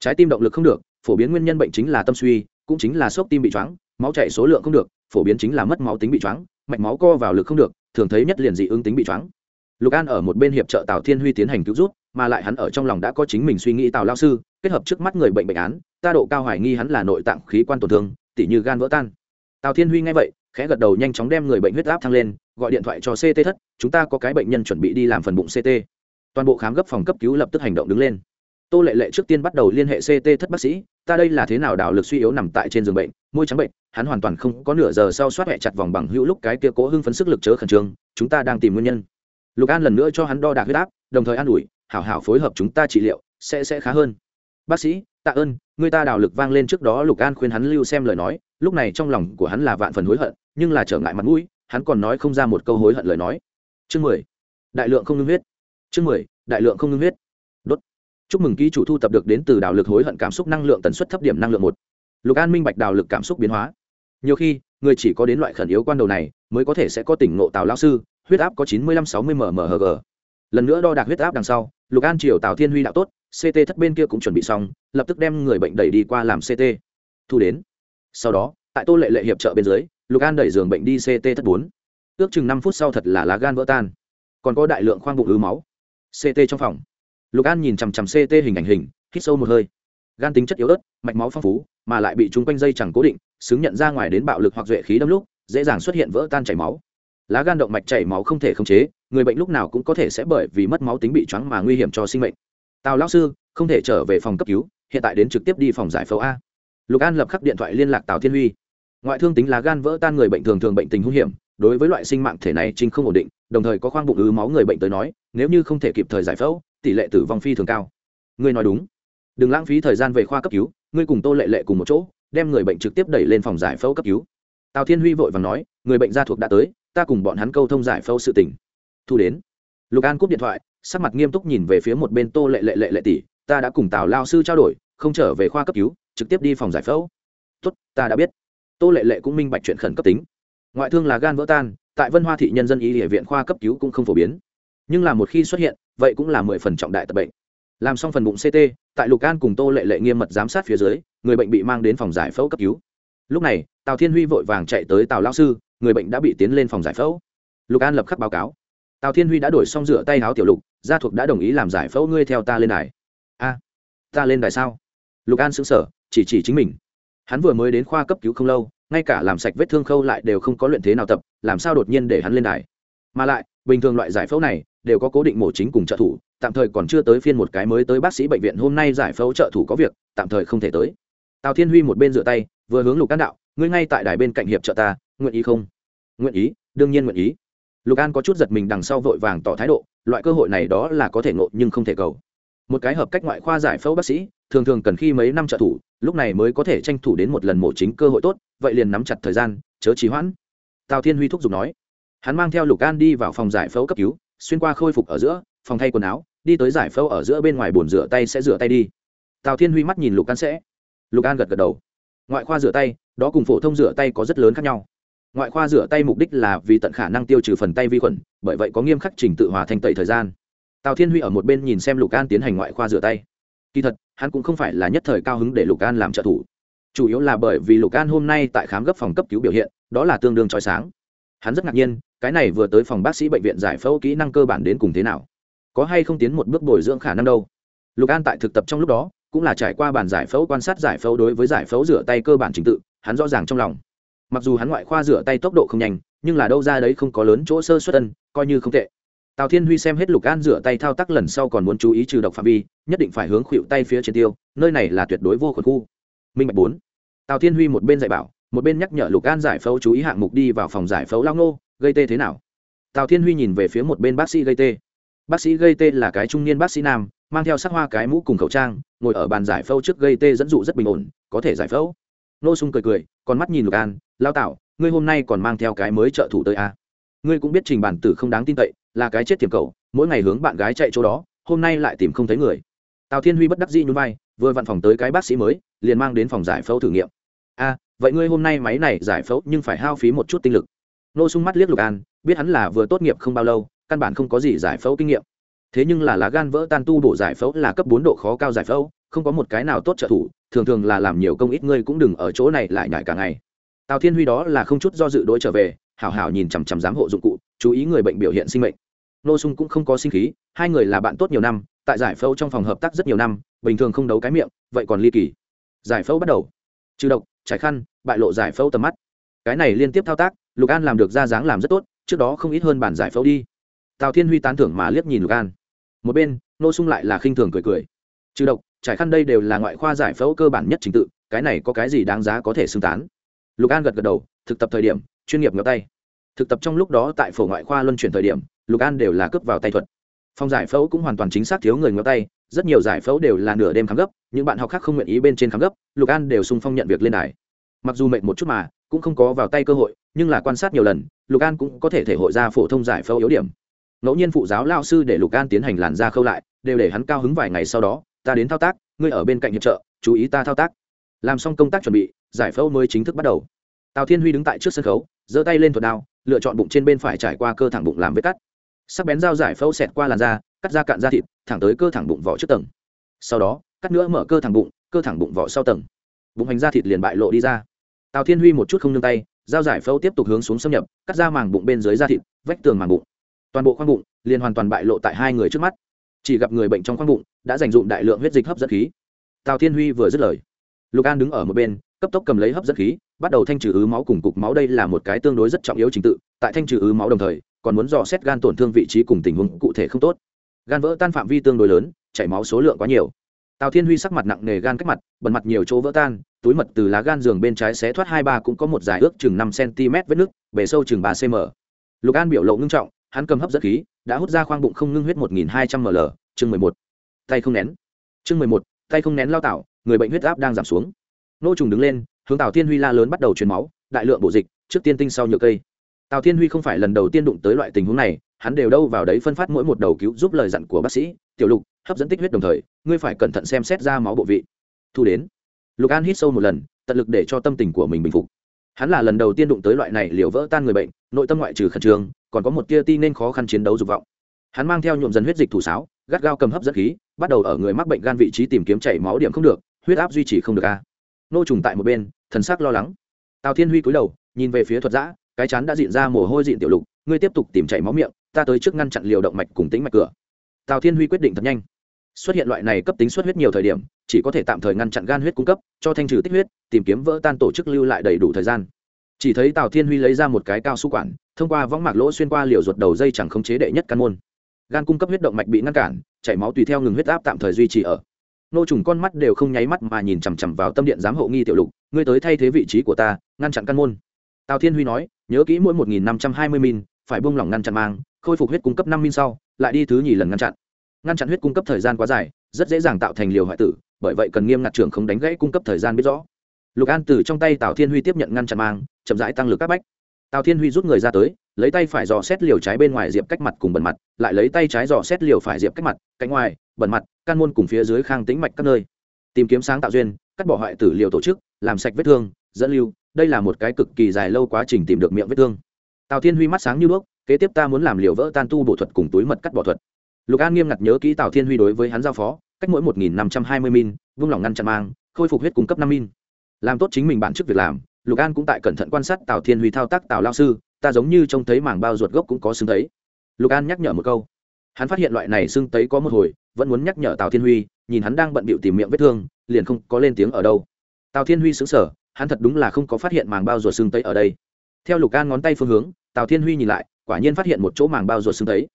Trái tim động lực không được, phổ biến nguyên nhân bệnh chính là tâm suy, cũng chính là sốc tim bị choáng, máu chảy số lượng không được, phổ biến chính là mất máu tính bị choáng, mạch máu co vào lực không được, thường thấy nhất liền dị ứng tính bị choáng. Lục an ở một bên hiệp trợ tào thiên huy tiến hành cứu rút mà lại hắn ở trong lòng đã có chính mình suy nghĩ tào lao sư, kết hợp trước mắt người bệnh bệnh án, ta độ cao hoài nghi hắn là nội tạng khí quan tổn thương, tỉ như gan vỡ tan. Tào thiên huy nghe vậy, khẽ gật đầu nhanh chóng đem người bệnh huyết áp thăng lên, gọi điện thoại cho ct thất, chúng ta có cái bệnh nhân chuẩn bị đi làm phần bụng ct toàn bộ khám gấp phòng cấp cứu lập tức hành động đứng lên. Tô lệ lệ trước tiên bắt đầu liên hệ ct thất bác sĩ, ta đây là thế nào đảo lực suy yếu nằm tại trên giường bệnh, môi trắng bệnh, hắn hoàn toàn không có nửa giờ sau soát hẹ chặt vòng bằng hữu lúc cái kia cố hưng phấn sức lực chớ khẩn trương, chúng ta đang tìm nguyên nhân lục an lần nữa cho hắn đo đạc huyết áp, đồng thời an ủi, hảo hảo phối hợp chúng ta trị liệu, sẽ sẽ khá hơn. Bác sĩ, tạ ơn, người ta đào lực vang lên trước đó. Lục an khuyên hắn lưu xem lời nói, lúc này trong lòng của hắn là vạn phần hối hận, nhưng là trở ngại mặt mũi, hắn còn nói không ra một câu hối hận lời nói. Chương mười, đại lượng không ngưng huyết. Chương mười, đại lượng không ngưng huyết. Đốt. Chúc mừng ký chủ thu tập được đến từ đào lực hối hận cảm xúc năng lượng tần suất thấp điểm năng lượng một. Lục an minh bạch đào lực cảm xúc biến hóa. Nhiều khi, người chỉ có đến loại khẩn yếu quan đầu này, mới có thể sẽ có tỉnh ngộ tào lao sư huyết áp có chín mươi lăm sáu mươi mmhg lần nữa đo đạc huyết áp đằng sau, lục an triều tào thiên huy đạo tốt ct thất bên kia cũng chuẩn bị xong, lập tức đem người bệnh đẩy đi qua làm ct thu đến. Sau đó, tại tô lệ lệ hiệp trợ bên dưới, lục an đẩy giường bệnh đi ct thất bốn. Ước chừng năm phút sau thật là lá gan vỡ tan. Còn có đại lượng khoang bụng ứ máu. Ct trong phòng. Lục an nhìn chằm chằm ct hình ảnh hình, hít sâu một hơi. Gan tính chất yếu ớt, mạch máu phong phú, mà lại bị chúng quanh dây chẳng cố định, xứng nhận ra ngoài đến bạo lực hoặc duệ khí đâm lúc, dễ dàng xuất hiện vỡ tan chảy máu lá gan động mạch chảy máu không thể khống chế, người bệnh lúc nào cũng có thể sẽ bởi vì mất máu tính bị choáng mà nguy hiểm cho sinh mệnh. Tào lão sư, không thể trở về phòng cấp cứu, hiện tại đến trực tiếp đi phòng giải phẫu a. Lục an lập khắc điện thoại liên lạc tào thiên huy. Ngoại thương tính lá gan vỡ tan người bệnh thường thường bệnh tình hung hiểm, đối với loại sinh mạng thể này trinh không ổn định, đồng thời có khoang bụng ứ máu người bệnh tới nói, nếu như không thể kịp thời giải phẫu, tỷ lệ tử vong phi thường cao. Ngươi nói đúng. Đừng lãng phí thời gian về khoa cấp cứu, ngươi cùng tô lệ lệ cùng một chỗ, đem người bệnh trực tiếp đẩy lên phòng giải phẫu cấp cứu. Tào thiên huy vội vàng nói, người bệnh gia thuộc đã tới ta cùng bọn hắn câu thông giải phẫu sự tình. Thu đến. Lục an cúp điện thoại, sắc mặt nghiêm túc nhìn về phía một bên tô lệ lệ lệ lệ tỷ, ta đã cùng tào lao sư trao đổi, không trở về khoa cấp cứu, trực tiếp đi phòng giải phẫu. Tốt, ta đã biết. Tô lệ lệ cũng minh bạch chuyện khẩn cấp tính. Ngoại thương là gan vỡ tan, tại vân hoa thị nhân dân y địa viện khoa cấp cứu cũng không phổ biến. Nhưng là một khi xuất hiện, vậy cũng là mười phần trọng đại tập bệnh. Làm xong phần bụng ct tại lục an cùng tô lệ lệ nghiêm mật giám sát phía dưới, người bệnh bị mang đến phòng giải phẫu cấp cứu. Lúc này, tào thiên huy vội vàng chạy tới tào lao sư người bệnh đã bị tiến lên phòng giải phẫu. Lục an lập khắc báo cáo. Tào thiên huy đã đổi xong rửa tay áo tiểu lục, gia thuộc đã đồng ý làm giải phẫu ngươi theo ta lên đài. A, ta lên đài sao? Lục an xứng sở chỉ chỉ chính mình. Hắn vừa mới đến khoa cấp cứu không lâu, ngay cả làm sạch vết thương khâu lại đều không có luyện thế nào tập, làm sao đột nhiên để hắn lên đài? Mà lại, bình thường loại giải phẫu này đều có cố định mổ chính cùng trợ thủ, tạm thời còn chưa tới phiên một cái mới tới bác sĩ bệnh viện hôm nay giải phẫu trợ thủ có việc, tạm thời không thể tới. Tào thiên huy một bên rửa tay vừa hướng lục an đạo, ngươi ngay tại đài bên cạnh hiệp trợ ta, nguyện ý không? Nguyện ý, đương nhiên nguyện ý. Lục an có chút giật mình đằng sau vội vàng tỏ thái độ, loại cơ hội này đó là có thể ngộ nhưng không thể cầu. Một cái hợp cách ngoại khoa giải phẫu bác sĩ, thường thường cần khi mấy năm trợ thủ, lúc này mới có thể tranh thủ đến một lần mổ chính cơ hội tốt, vậy liền nắm chặt thời gian, chớ trì hoãn. Tào thiên huy thúc giục nói. Hắn mang theo lục an đi vào phòng giải phẫu cấp cứu, xuyên qua khôi phục ở giữa, phòng thay quần áo, đi tới giải phẫu ở giữa bên ngoài bồn rửa tay sẽ rửa tay đi. Tào thiên huy mắt nhìn lục an sẽ. Lục an gật gật đầu ngoại khoa rửa tay, đó cùng phổ thông rửa tay có rất lớn khác nhau. Ngoại khoa rửa tay mục đích là vì tận khả năng tiêu trừ phần tay vi khuẩn, bởi vậy có nghiêm khắc trình tự hòa thanh tẩy thời gian. Tào thiên huy ở một bên nhìn xem lục an tiến hành ngoại khoa rửa tay. Kỳ thật, hắn cũng không phải là nhất thời cao hứng để lục an làm trợ thủ. Chủ yếu là bởi vì lục an hôm nay tại khám gấp phòng cấp cứu biểu hiện, đó là tương đương trói sáng. Hắn rất ngạc nhiên, cái này vừa tới phòng bác sĩ bệnh viện giải phẫu kỹ năng cơ bản đến cùng thế nào? Có hay không tiến một bước bồi dưỡng khả năng đâu? Lục an tại thực tập trong lúc đó cũng là trải qua bàn giải phẫu quan sát giải phẫu đối với giải phẫu rửa tay cơ bản trình tự, hắn rõ ràng trong lòng. Mặc dù hắn ngoại khoa rửa tay tốc độ không nhanh, nhưng là đâu ra đấy không có lớn chỗ sơ xuất tân coi như không tệ. Tào thiên huy xem hết lục an rửa tay thao tác lần sau còn muốn chú ý trừ độc phạm vi, nhất định phải hướng khuỵu tay phía trên tiêu, nơi này là tuyệt đối vô khuẩn khu. Minh bạch bốn. Tào thiên huy một bên dạy bảo, một bên nhắc nhở lục an giải phẫu chú ý hạng mục đi vào phòng giải phẫu lao nô gây tê thế nào? Tào thiên huy nhìn về phía một bên bác sĩ gây tê bác sĩ gây tê là cái trung niên bác sĩ nam, mang theo sắc hoa cái mũ cùng khẩu trang, ngồi ở bàn giải phẫu trước gây tê dẫn dụ rất bình ổn, có thể giải phẫu. Nô sung cười cười còn mắt nhìn lục an lao tạo ngươi hôm nay còn mang theo cái mới trợ thủ tới a à? ngươi cũng biết trình bản tử không đáng tin cậy, là cái chết tiềm cầu, mỗi ngày hướng bạn gái chạy chỗ đó, hôm nay lại tìm không thấy người. Tào thiên huy bất đắc dĩ nhún vai, vừa văn phòng tới cái bác sĩ mới, liền mang đến phòng giải phẫu thử nghiệm. A, vậy ngươi hôm nay máy này giải phẫu nhưng phải hao phí một chút tinh lực. Nô sung mắt liếc lục an, biết hắn là vừa tốt nghiệp không bao lâu căn bản không có gì giải phẫu kinh nghiệm. Thế nhưng là lá gan vỡ tan tu bổ giải phẫu là cấp bốn độ khó cao giải phẫu, không có một cái nào tốt trợ thủ, thường thường là làm nhiều công ít ngươi cũng đừng ở chỗ này lại nhải cả ngày. Tào thiên huy đó là không chút do dự đ ố i trở về, hảo hảo nhìn chằm chằm giám hộ dụng cụ, chú ý người bệnh biểu hiện sinh mệnh. Nô sung cũng không có sinh khí, hai người là bạn tốt nhiều năm, tại giải phẫu trong phòng hợp tác rất nhiều năm, bình thường không đấu cái miệng, vậy còn ly kỳ. Giải phẫu bắt đầu. Trừ độc, trải khăn, bại lộ giải phẫu tầm mắt. Cái này liên tiếp thao tác, lục an làm được ra dáng làm rất tốt, trước đó không ít hơn bản giải phẫu đi tào thiên huy tán thưởng mà liếc nhìn lục an một bên nô sung lại là khinh thường cười cười trừ độc trải khăn đây đều là ngoại khoa giải phẫu cơ bản nhất trình tự cái này có cái gì đáng giá có thể xưng tán lục an gật gật đầu thực tập thời điểm chuyên nghiệp ngập tay thực tập trong lúc đó tại phổ ngoại khoa luân chuyển thời điểm lục an đều là cướp vào tay thuật phòng giải phẫu cũng hoàn toàn chính xác thiếu người ngập tay rất nhiều giải phẫu đều là nửa đêm khám gấp những bạn học khác không nguyện ý bên trên khám gấp lục an đều sung phong nhận việc lên đài mặc dù mệt một chút mà cũng không có vào tay cơ hội nhưng là quan sát nhiều lần lục an cũng có thể thể hội ra phổ thông giải phẫu yếu điểm ngẫu nhiên phụ giáo lao sư để lục an tiến hành làn da khâu lại, đều để hắn cao hứng vài ngày sau đó, ta đến thao tác, ngươi ở bên cạnh hiệp trợ, chú ý ta thao tác. Làm xong công tác chuẩn bị, giải phẫu mới chính thức bắt đầu. Tào thiên huy đứng tại trước sân khấu, giơ tay lên thuật đao, lựa chọn bụng trên bên phải trải qua cơ thẳng bụng làm vết cắt. Sắc bén dao giải phẫu xẹt qua làn da, cắt da cạn da thịt, thẳng tới cơ thẳng bụng vỏ trước tầng. Sau đó, cắt nữa mở cơ thẳng bụng, cơ thẳng bụng vỏ sau tầng. Bụng hành da thịt liền bại lộ đi ra. Tào thiên huy một chút không nương tay, dao giải phẫu tiếp tục hướng xuống xâm nhập, cắt ra màng bụng bên dưới da thịt, vách tường màng bụng toàn bộ khoang bụng liền hoàn toàn bại lộ tại hai người trước mắt. Chỉ gặp người bệnh trong khoang bụng đã dành dụng đại lượng huyết dịch hấp dẫn khí. Tào thiên huy vừa dứt lời, lục an đứng ở một bên, cấp tốc cầm lấy hấp dẫn khí, bắt đầu thanh trừ ứ máu cùng cục máu. Đây là một cái tương đối rất trọng yếu trình tự, tại thanh trừ ứ máu đồng thời, còn muốn dò xét gan tổn thương vị trí cùng tình huống cụ thể không tốt. Gan vỡ tan phạm vi tương đối lớn, chảy máu số lượng quá nhiều. Tào thiên huy sắc mặt nặng nề gan cách mặt bẩn mặt nhiều chỗ vỡ tan, túi mật từ lá gan giường bên trái xé thoát hai ba cũng có một dài ước chừng năm cm vết nứt, bề sâu chừng ba cm lục an biểu lộ ngưng trọng hắn cầm hấp dẫn khí, đã hút ra khoang bụng không ngưng huyết một nghìn hai trăm ml, chương mười một. Tay không nén. Chương mười một, tay không nén lao tạo người bệnh huyết áp đang giảm xuống. Nô trùng đứng lên, hướng tào thiên huy la lớn bắt đầu truyền máu, đại lượng bổ dịch, trước tiên tinh sau nhựa cây. Tào thiên huy không phải lần đầu tiên đụng tới loại tình huống này, hắn đều đâu vào đấy phân phát mỗi một đầu cứu giúp lời dặn của bác sĩ. Tiểu lục, hấp dẫn tích huyết đồng thời, ngươi phải cẩn thận xem xét ra máu bộ vị. Thu đến. Lục an hít sâu một lần, tận lực để cho tâm tình của mình bình phục. Hắn là lần đầu tiên đụng tới loại này liều vỡ tan người bệnh, nội tâm ngoại trừ khẩn trương còn có một tia ti nên khó khăn chiến đấu dục vọng. Hắn mang theo nhuộm dần huyết dịch thủ sáo, gắt gao cầm hấp dẫn khí, bắt đầu ở người mắc bệnh gan vị trí tìm kiếm chảy máu điểm không được, huyết áp duy trì không được a. Nô trùng tại một bên, thần sắc lo lắng. Tào thiên huy cúi đầu, nhìn về phía thuật giã, cái chán đã diện ra mồ hôi diện tiểu lục, ngươi tiếp tục tìm chảy máu miệng, ta tới trước ngăn chặn liều động mạch cùng tính mạch cửa. Tào thiên huy quyết định thật nhanh. Xuất hiện loại này cấp tính xuất huyết nhiều thời điểm, chỉ có thể tạm thời ngăn chặn gan huyết cung cấp, cho thanh trừ tích huyết, tìm kiếm vỡ tan tổ chức lưu lại đầy đủ thời gian chỉ thấy tào thiên huy lấy ra một cái cao su quản, thông qua võng mạc lỗ xuyên qua liều ruột đầu dây chẳng khống chế đệ nhất căn môn. Gan cung cấp huyết động mạch bị ngăn cản, chảy máu tùy theo ngừng huyết áp tạm thời duy trì ở. Nô trùng con mắt đều không nháy mắt mà nhìn chằm chằm vào tâm điện giám hộ nghi tiểu lục, ngươi tới thay thế vị trí của ta, ngăn chặn căn môn. Tào thiên huy nói, nhớ kỹ mỗi một nghìn năm trăm hai mươi min, phải buông lỏng ngăn chặn mang, khôi phục huyết cung cấp năm min sau, lại đi thứ nhì lần ngăn chặn. Ngăn chặn huyết cung cấp thời gian quá dài, rất dễ dàng tạo thành liều hoại tử, bởi vậy cần nghiêm ngặt trưởng không đánh gãy cung cấp thời gian biết rõ. Lục an từ trong tay tào thiên huy tiếp nhận ngăn chặn mang chậm rãi tăng lực các bách. Tào thiên huy rút người ra tới, lấy tay phải dò xét liều trái bên ngoài diệp cách mặt cùng bẩn mặt, lại lấy tay trái dò xét liều phải diệp cách mặt cạnh ngoài, bẩn mặt, căn môn cùng phía dưới khang tính mạch các nơi. Tìm kiếm sáng tạo duyên, cắt bỏ hoại tử liều tổ chức, làm sạch vết thương, dẫn lưu, đây là một cái cực kỳ dài lâu quá trình tìm được miệng vết thương. Tào thiên huy mắt sáng như đuốc, kế tiếp ta muốn làm liều vỡ tan tu bộ thuật cùng túi mật cắt bỏ thuật. Lục an nghiêm ngặt nhớ kỹ tào thiên huy đối với hắn giao phó, cách mỗi một nghìn năm trăm hai mươi min, vung lòng ngăn chặn mang, khôi phục huyết cung cấp năm min. Làm tốt chính mình bản chức việc làm lục an cũng tại cẩn thận quan sát tào thiên huy thao tác tào lao sư, ta giống như trông thấy mảng bao ruột gốc cũng có xương thấy. Lục an nhắc nhở một câu. Hắn phát hiện loại này xương tấy có một hồi, vẫn muốn nhắc nhở tào thiên huy, nhìn hắn đang bận bịu tìm miệng vết thương, liền không có lên tiếng ở đâu. Tào thiên huy xứng sở hắn thật đúng là không có phát hiện màng bao ruột xương tấy ở đây. Theo lục an ngón tay phương hướng, tào thiên huy nhìn lại, quả nhiên phát hiện một chỗ màng bao ruột xương tấy.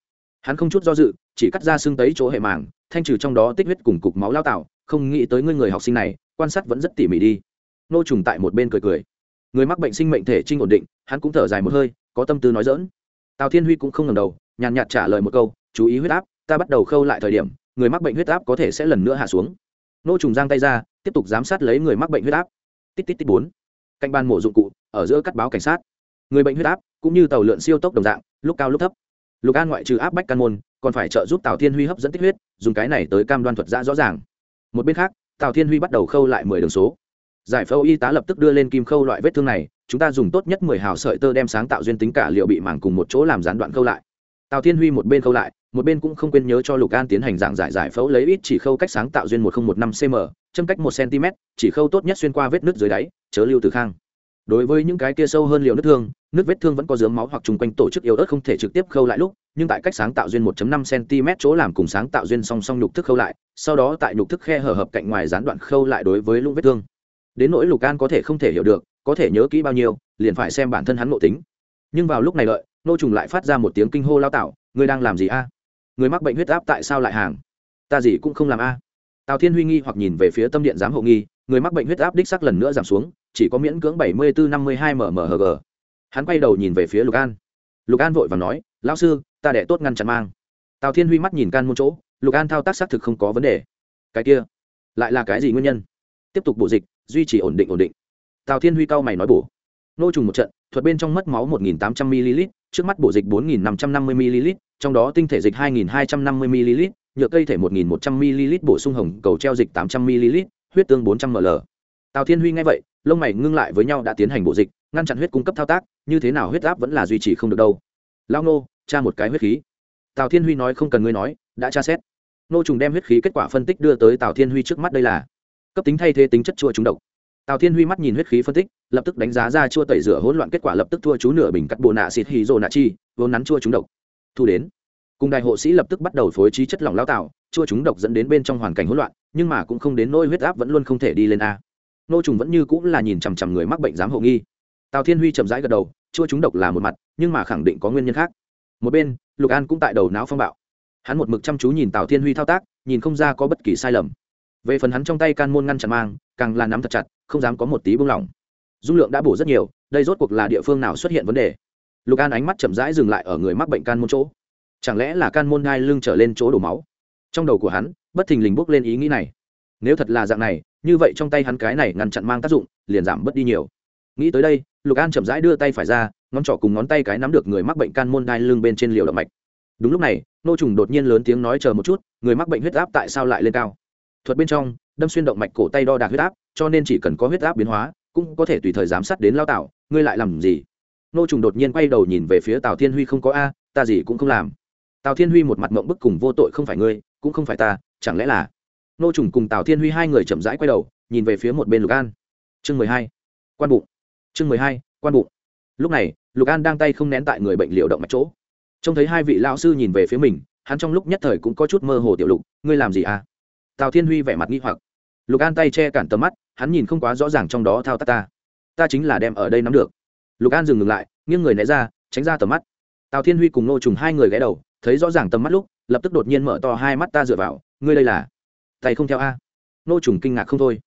Hắn không chút do dự, chỉ cắt ra xương tấy chỗ hệ màng thanh trừ trong đó tích huyết cùng cục máu lao tạo, không nghĩ tới ngươi người học sinh này, quan sát vẫn rất tỉ mỉ đi. Nô trùng tại một bên cười cười người mắc bệnh sinh mệnh thể trinh ổn định, hắn cũng thở dài một hơi, có tâm tư nói dỡn tào thiên huy cũng không ngầm đầu, nhàn nhạt trả lời một câu, chú ý huyết áp, ta bắt đầu khâu lại thời điểm, người mắc bệnh huyết áp có thể sẽ lần nữa hạ xuống. Nô trùng giang tay ra, tiếp tục giám sát lấy người mắc bệnh huyết áp. Tít tít tít bốn. Cạnh ban mổ dụng cụ, ở giữa cắt báo cảnh sát. Người bệnh huyết áp, cũng như tàu lượn siêu tốc đồng dạng, lúc cao lúc thấp. Lục an ngoại trừ áp bách căn môn, còn phải trợ giúp tào thiên huy hấp dẫn tích huyết, dùng cái này tới cam đoan thuật giã rõ ràng. Một bên khác, tào thiên huy bắt đầu khâu lại mười đường số giải phẫu y tá lập tức đưa lên kim khâu loại vết thương này, chúng ta dùng tốt nhất mười hào sợi tơ đem sáng tạo duyên tính cả liệu bị màng cùng một chỗ làm gián đoạn khâu lại. Tào thiên huy một bên khâu lại, một bên cũng không quên nhớ cho lục an tiến hành giảng giải giải phẫu lấy ít chỉ khâu cách sáng tạo duyên một nghìn một năm cm châm cách một cm chỉ khâu tốt nhất xuyên qua vết nứt dưới đáy, chớ lưu từ khang. Đối với những cái kia sâu hơn liều nứt thương, nứt vết thương vẫn có dướng máu hoặc chung quanh tổ chức yếu ớt không thể trực tiếp khâu lại lúc, nhưng tại cách sáng tạo duyên 1.5 cm chỗ làm cùng sáng tạo duyên song song nhục thức khâu lại, sau đó tại nhục thức khe hở hợp cạnh ngoài gián đoạn khâu lại đối với lũng vết thương đến nỗi lục an có thể không thể hiểu được có thể nhớ kỹ bao nhiêu liền phải xem bản thân hắn ngộ tính. Nhưng vào lúc này lợi, nô trùng lại phát ra một tiếng kinh hô lao tạo ngươi đang làm gì a? Người mắc bệnh huyết áp tại sao lại hàng? Ta gì cũng không làm a. Tào thiên huy nghi hoặc nhìn về phía tâm điện giám hộ nghi người mắc bệnh huyết áp đích sắc lần nữa giảm xuống chỉ có miễn cưỡng bảy mươi bốn năm mươi hai mmhg hắn quay đầu nhìn về phía lục an. Lục an vội và nói lão sư ta đẻ tốt ngăn chặn mang. Tào thiên huy mắt nhìn can môn chỗ lục an thao tác xác thực không có vấn đề. Cái kia lại là cái gì nguyên nhân? Tiếp tục bổ dịch duy trì ổn định ổn định. Tào thiên huy cao mày nói bổ. Nô trùng một trận, thuật bên trong mất máu một nghìn tám trăm ml, trước mắt bổ dịch bốn nghìn năm trăm năm mươi ml, trong đó tinh thể dịch hai nghìn hai trăm năm mươi ml, nhựa cây thể một nghìn một trăm ml, bổ sung hồng cầu treo dịch tám trăm ml, huyết tương bốn trăm ml. Tào thiên huy nghe vậy, lông mày ngưng lại với nhau đã tiến hành bổ dịch, ngăn chặn huyết cung cấp thao tác, như thế nào huyết áp vẫn là duy trì không được đâu. Lao nô, tra một cái huyết khí. Tào thiên huy nói không cần ngươi nói, đã tra xét. Nô trùng đem huyết khí kết quả phân tích đưa tới tào thiên huy trước mắt đây là cấp tính thay thế tính chất chua trúng độc. Tào thiên huy mắt nhìn huyết khí phân tích, lập tức đánh giá ra chua tẩy rửa hỗn loạn kết quả lập tức thua chú nửa bình cắt bộ nạ xịt hì rồ nạ chi vốn nắn chua trúng độc. Thu đến, cùng đại hộ sĩ lập tức bắt đầu phối trí chất lỏng lao tạo, chua trúng độc dẫn đến bên trong hoàn cảnh hỗn loạn, nhưng mà cũng không đến nỗi huyết áp vẫn luôn không thể đi lên a. Nô trùng vẫn như cũng là nhìn chằm chằm người mắc bệnh dám hộ nghi. Tào thiên huy chậm rãi gật đầu, chua trúng độc là một mặt, nhưng mà khẳng định có nguyên nhân khác. Một bên, lục an cũng tại đầu não phong bạo. Hắn một mực chăm chú nhìn tào thiên huy thao tác, nhìn không ra có bất kỳ sai lầm về phần hắn trong tay can môn ngăn chặn mang, càng là nắm thật chặt, không dám có một tí buông lỏng. Dung lượng đã bổ rất nhiều, đây rốt cuộc là địa phương nào xuất hiện vấn đề? Lục an ánh mắt chậm rãi dừng lại ở người mắc bệnh can môn chỗ. Chẳng lẽ là can môn ngai lưng trở lên chỗ đổ máu? Trong đầu của hắn, bất thình lình bốc lên ý nghĩ này. Nếu thật là dạng này, như vậy trong tay hắn cái này ngăn chặn mang tác dụng, liền giảm bớt đi nhiều. Nghĩ tới đây, lục an chậm rãi đưa tay phải ra, ngón trỏ cùng ngón tay cái nắm được người mắc bệnh can môn đai lưng bên trên liều động mạch. Đúng lúc này, nô trùng đột nhiên lớn tiếng nói chờ một chút, người mắc bệnh huyết áp tại sao lại lên cao? Thuật bên trong, đâm xuyên động mạch cổ tay đo đạc huyết áp, cho nên chỉ cần có huyết áp biến hóa, cũng có thể tùy thời giám sát đến lao tạo ngươi lại làm gì? Nô trùng đột nhiên quay đầu nhìn về phía tào thiên huy không có a, ta gì cũng không làm. Tào thiên huy một mặt mộng bức cùng vô tội không phải ngươi, cũng không phải ta, chẳng lẽ là? Nô trùng cùng tào thiên huy hai người chậm rãi quay đầu, nhìn về phía một bên lục an. Chương mười hai, quan bụng. Chương mười hai, quan bụng. Lúc này, lục an đang tay không nén tại người bệnh liệu động mạch chỗ. Trông thấy hai vị lão sư nhìn về phía mình, hắn trong lúc nhất thời cũng có chút mơ hồ tiểu lục, ngươi làm gì à? Tào thiên huy vẻ mặt nghi hoặc. Lục an tay che cản tầm mắt, hắn nhìn không quá rõ ràng trong đó thao tác ta. Ta chính là đem ở đây nắm được. Lục an dừng ngừng lại, nghiêng người né ra, tránh ra tầm mắt. Tào thiên huy cùng nô trùng hai người ghé đầu, thấy rõ ràng tầm mắt lúc, lập tức đột nhiên mở to hai mắt ta dựa vào, ngươi đây là? Tay không theo a. Nô trùng kinh ngạc không thôi.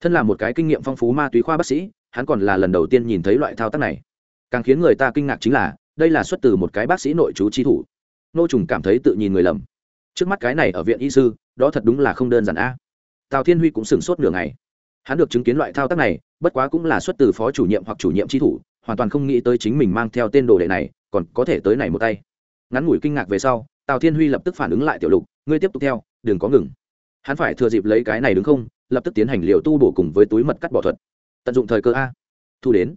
Thân là một cái kinh nghiệm phong phú ma túy khoa bác sĩ, hắn còn là lần đầu tiên nhìn thấy loại thao tác này. Càng khiến người ta kinh ngạc chính là, đây là xuất từ một cái bác sĩ nội chú chi thủ. Nô trùng cảm thấy tự nhìn người lầm. Trước mắt cái này ở viện y sư đó thật đúng là không đơn giản a. Tào thiên huy cũng sửng sốt nửa ngày. Hắn được chứng kiến loại thao tác này, bất quá cũng là xuất từ phó chủ nhiệm hoặc chủ nhiệm tri thủ, hoàn toàn không nghĩ tới chính mình mang theo tên đồ đệ này, còn có thể tới này một tay. Ngắn ngủi kinh ngạc về sau, tào thiên huy lập tức phản ứng lại tiểu lục, ngươi tiếp tục theo, đừng có ngừng. Hắn phải thừa dịp lấy cái này đứng không, lập tức tiến hành liều tu bổ cùng với túi mật cắt bỏ thuật. Tận dụng thời cơ a. Thu đến.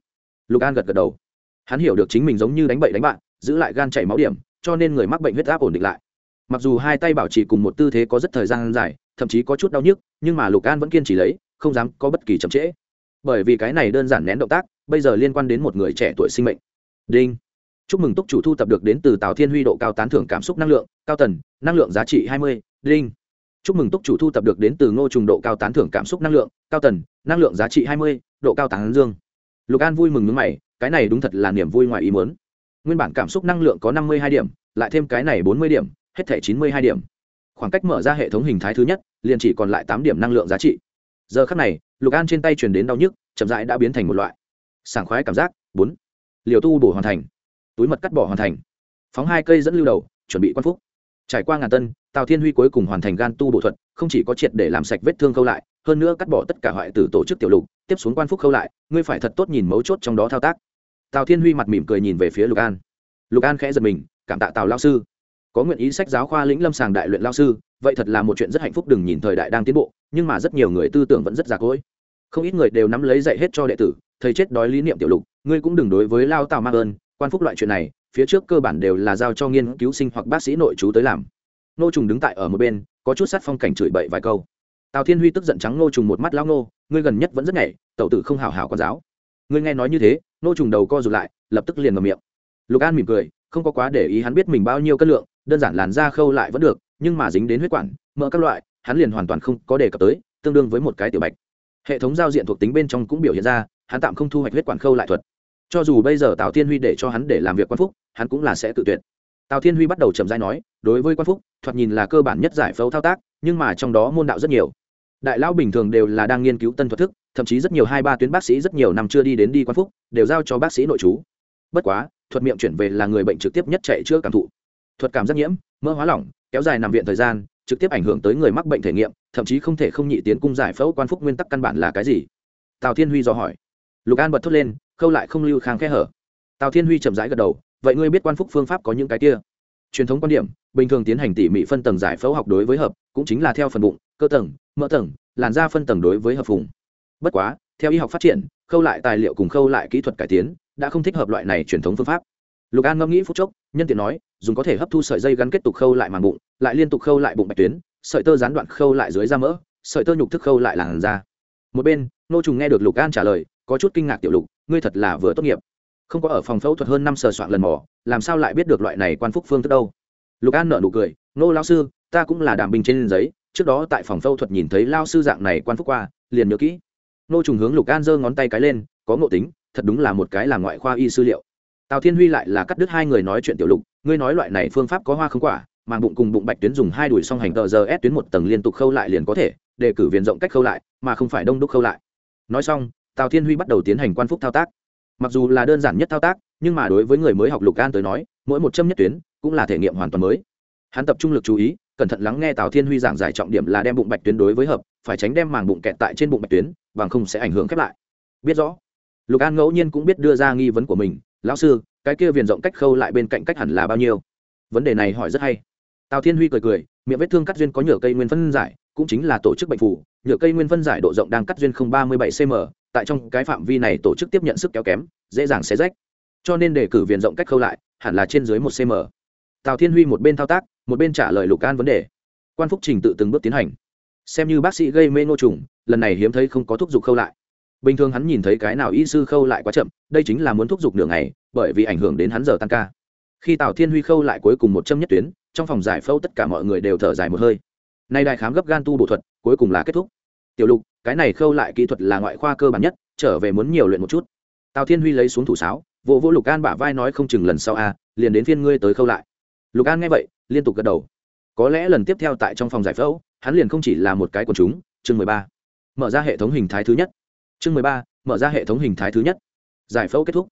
Lục an gật gật đầu. Hắn hiểu được chính mình giống như đánh bậy đánh bạn, giữ lại gan chảy máu điểm, cho nên người mắc bệnh huyết áp ổn định lại mặc dù hai tay bảo trì cùng một tư thế có rất thời gian dài, thậm chí có chút đau nhức, nhưng mà lục an vẫn kiên trì lấy, không dám có bất kỳ chậm trễ. Bởi vì cái này đơn giản nén động tác, bây giờ liên quan đến một người trẻ tuổi sinh mệnh. Đinh. Chúc mừng túc chủ thu tập được đến từ tào thiên huy độ cao tán thưởng cảm xúc năng lượng, cao tần, năng lượng giá trị hai mươi, đinh. Chúc mừng túc chủ thu tập được đến từ ngô trùng độ cao tán thưởng cảm xúc năng lượng, cao tần, năng lượng giá trị hai mươi, độ cao tán dương. Lục an vui mừng nước mày, cái này đúng thật là niềm vui ngoài ý muốn. Nguyên bản cảm xúc năng lượng có năm mươi hai điểm, lại thêm cái này bốn mươi điểm hết thể chín mươi hai điểm. Khoảng cách mở ra hệ thống hình thái thứ nhất, liền chỉ còn lại tám điểm năng lượng giá trị. Giờ khắc này, lục an trên tay truyền đến đau nhức, chậm rãi đã biến thành một loại sảng khoái cảm giác. Bốn, liều tu bổ hoàn thành. Túi mật cắt bỏ hoàn thành. Phóng hai cây dẫn lưu đầu, chuẩn bị quan phúc. Trải qua ngàn tân, tào thiên huy cuối cùng hoàn thành gan tu bổ thuật, không chỉ có triệt để làm sạch vết thương khâu lại, hơn nữa cắt bỏ tất cả hoại tử tổ chức tiểu lục, tiếp xuống quan phúc khâu lại, ngươi phải thật tốt nhìn mấu chốt trong đó thao tác. Tào thiên huy mặt mỉm cười nhìn về phía lục an. Lục an khẽ giật mình, cảm tạ tào lao sư có nguyện ý sách giáo khoa lĩnh lâm sàng đại luyện lao sư, vậy thật là một chuyện rất hạnh phúc đừng nhìn thời đại đang tiến bộ, nhưng mà rất nhiều người tư tưởng vẫn rất già cỗi. Không ít người đều nắm lấy dạy hết cho đệ tử, thầy chết đói lý niệm tiểu lục, ngươi cũng đừng đối với lao tào ma ơn, quan phúc loại chuyện này, phía trước cơ bản đều là giao cho nghiên cứu sinh hoặc bác sĩ nội chú tới làm. Nô trùng đứng tại ở một bên, có chút sát phong cảnh chửi bậy vài câu. Tào thiên huy tức giận trắng nô trùng một mắt lao nô ngươi gần nhất vẫn rất nhảy, tẩu tử không hào hào con giáo. Ngươi nghe nói như thế nô trùng đầu co rụt lại, lập tức liền ngầm miệng. Lục an mỉm cười, không có quá để ý hắn biết mình bao nhiêu cân lượng đơn giản làn da khâu lại vẫn được, nhưng mà dính đến huyết quản, mỡ các loại, hắn liền hoàn toàn không có đề cập tới, tương đương với một cái tiểu bạch. Hệ thống giao diện thuộc tính bên trong cũng biểu hiện ra, hắn tạm không thu hoạch huyết quản khâu lại thuật. Cho dù bây giờ tào thiên huy để cho hắn để làm việc quan phúc, hắn cũng là sẽ tự tuyệt. Tào thiên huy bắt đầu chậm dai nói, đối với quan phúc, thoạt nhìn là cơ bản nhất giải phẫu thao tác, nhưng mà trong đó môn đạo rất nhiều. Đại lão bình thường đều là đang nghiên cứu tân thuật thức, thậm chí rất nhiều hai ba tuyến bác sĩ rất nhiều năm chưa đi đến đi quan phúc, đều giao cho bác sĩ nội chú bất quá, thuật miệng chuyển về là người bệnh trực tiếp nhất chạy chữa cảm thụ thuật cảm giác nhiễm, mỡ hóa lỏng, kéo dài nằm viện thời gian, trực tiếp ảnh hưởng tới người mắc bệnh thể nghiệm, thậm chí không thể không nhị tiến cung giải phẫu quan phúc nguyên tắc căn bản là cái gì? Tào thiên huy dò hỏi. Lục an bật thốt lên, khâu lại không lưu khang khe hở. Tào thiên huy chậm rãi gật đầu, vậy ngươi biết quan phúc phương pháp có những cái kia? Truyền thống quan điểm, bình thường tiến hành tỉ mỉ phân tầng giải phẫu học đối với hợp, cũng chính là theo phần bụng, cơ tầng, mỡ tầng, làn da phân tầng đối với hợp vùng. bất quá, theo y học phát triển, khâu lại tài liệu cùng khâu lại kỹ thuật cải tiến, đã không thích hợp loại này truyền thống phương pháp lục an ngẫm nghĩ phút chốc, nhân tiện nói, dùng có thể hấp thu sợi dây gắn kết tục khâu lại màng bụng, lại liên tục khâu lại bụng bạch tuyến, sợi tơ gián đoạn khâu lại dưới da mỡ, sợi tơ nhục thức khâu lại làn da. Một bên, nô trùng nghe được lục an trả lời, có chút kinh ngạc tiểu lục, ngươi thật là vừa tốt nghiệp. Không có ở phòng phẫu thuật hơn năm sờ soạn lần mò, làm sao lại biết được loại này quan phúc phương thức đâu? Lục an nợ nụ cười, nô lao sư, ta cũng là đảm bình trên giấy, trước đó tại phòng phẫu thuật nhìn thấy lao sư dạng này quan phúc qua, liền nhớ kỹ. Nô trùng hướng lục an giơ ngón tay cái lên, có ngộ tính, thật đúng là một cái là ngoại khoa y sư liệu tào thiên huy lại là cắt đứt hai người nói chuyện tiểu lục, ngươi nói loại này phương pháp có hoa không quả màng bụng cùng bụng bạch tuyến dùng hai đùi song hành tờ giờ ép tuyến một tầng liên tục khâu lại liền có thể, để cử viện rộng cách khâu lại, mà không phải đông đúc khâu lại. Nói xong, tào thiên huy bắt đầu tiến hành quan phúc thao tác. Mặc dù là đơn giản nhất thao tác, nhưng mà đối với người mới học lục an tới nói, mỗi một châm nhất tuyến cũng là thể nghiệm hoàn toàn mới. Hắn tập trung lực chú ý, cẩn thận lắng nghe tào thiên huy giảng giải trọng điểm là đem bụng bạch tuyến đối với hợp, phải tránh đem màng bụng kẹt tại trên bụng bạch tuyến, bằng không sẽ ảnh hưởng khép lại. Biết rõ, lục an ngẫu nhiên cũng biết đưa ra nghi vấn của mình lão sư, cái kia viền rộng cách khâu lại bên cạnh cách hẳn là bao nhiêu? Vấn đề này hỏi rất hay. Tào thiên huy cười cười, miệng vết thương cắt duyên có nhựa cây nguyên phân giải, cũng chính là tổ chức bệnh phủ. Nhựa cây nguyên phân giải độ rộng đang cắt duyên không ba mươi bảy cm tại trong cái phạm vi này tổ chức tiếp nhận sức kéo kém, dễ dàng xé rách. Cho nên để cử viền rộng cách khâu lại, hẳn là trên dưới một cm tào thiên huy một bên thao tác, một bên trả lời lục can vấn đề. Quan phúc trình tự từng bước tiến hành. Xem như bác sĩ gây mê ngô trùng, lần này hiếm thấy không có thúc giục khâu lại bình thường hắn nhìn thấy cái nào y sư khâu lại quá chậm, đây chính là muốn thúc giục nửa ngày, bởi vì ảnh hưởng đến hắn giờ tăng ca. Khi tào thiên huy khâu lại cuối cùng một châm nhất tuyến, trong phòng giải phẫu tất cả mọi người đều thở dài một hơi. Nay đại khám gấp gan tu bổ thuật, cuối cùng là kết thúc. Tiểu lục, cái này khâu lại kỹ thuật là ngoại khoa cơ bản nhất, trở về muốn nhiều luyện một chút. Tào thiên huy lấy xuống thủ sáo, vỗ vỗ lục an bả vai nói không chừng lần sau a, liền đến phiên ngươi tới khâu lại. Lục an nghe vậy, liên tục gật đầu. Có lẽ lần tiếp theo tại trong phòng giải phẫu, hắn liền không chỉ là một cái quần chúng. Chương mười ba. Mở ra hệ thống hình thái thứ nhất chương mười ba, mở ra hệ thống hình thái thứ nhất. Giải phẫu kết thúc.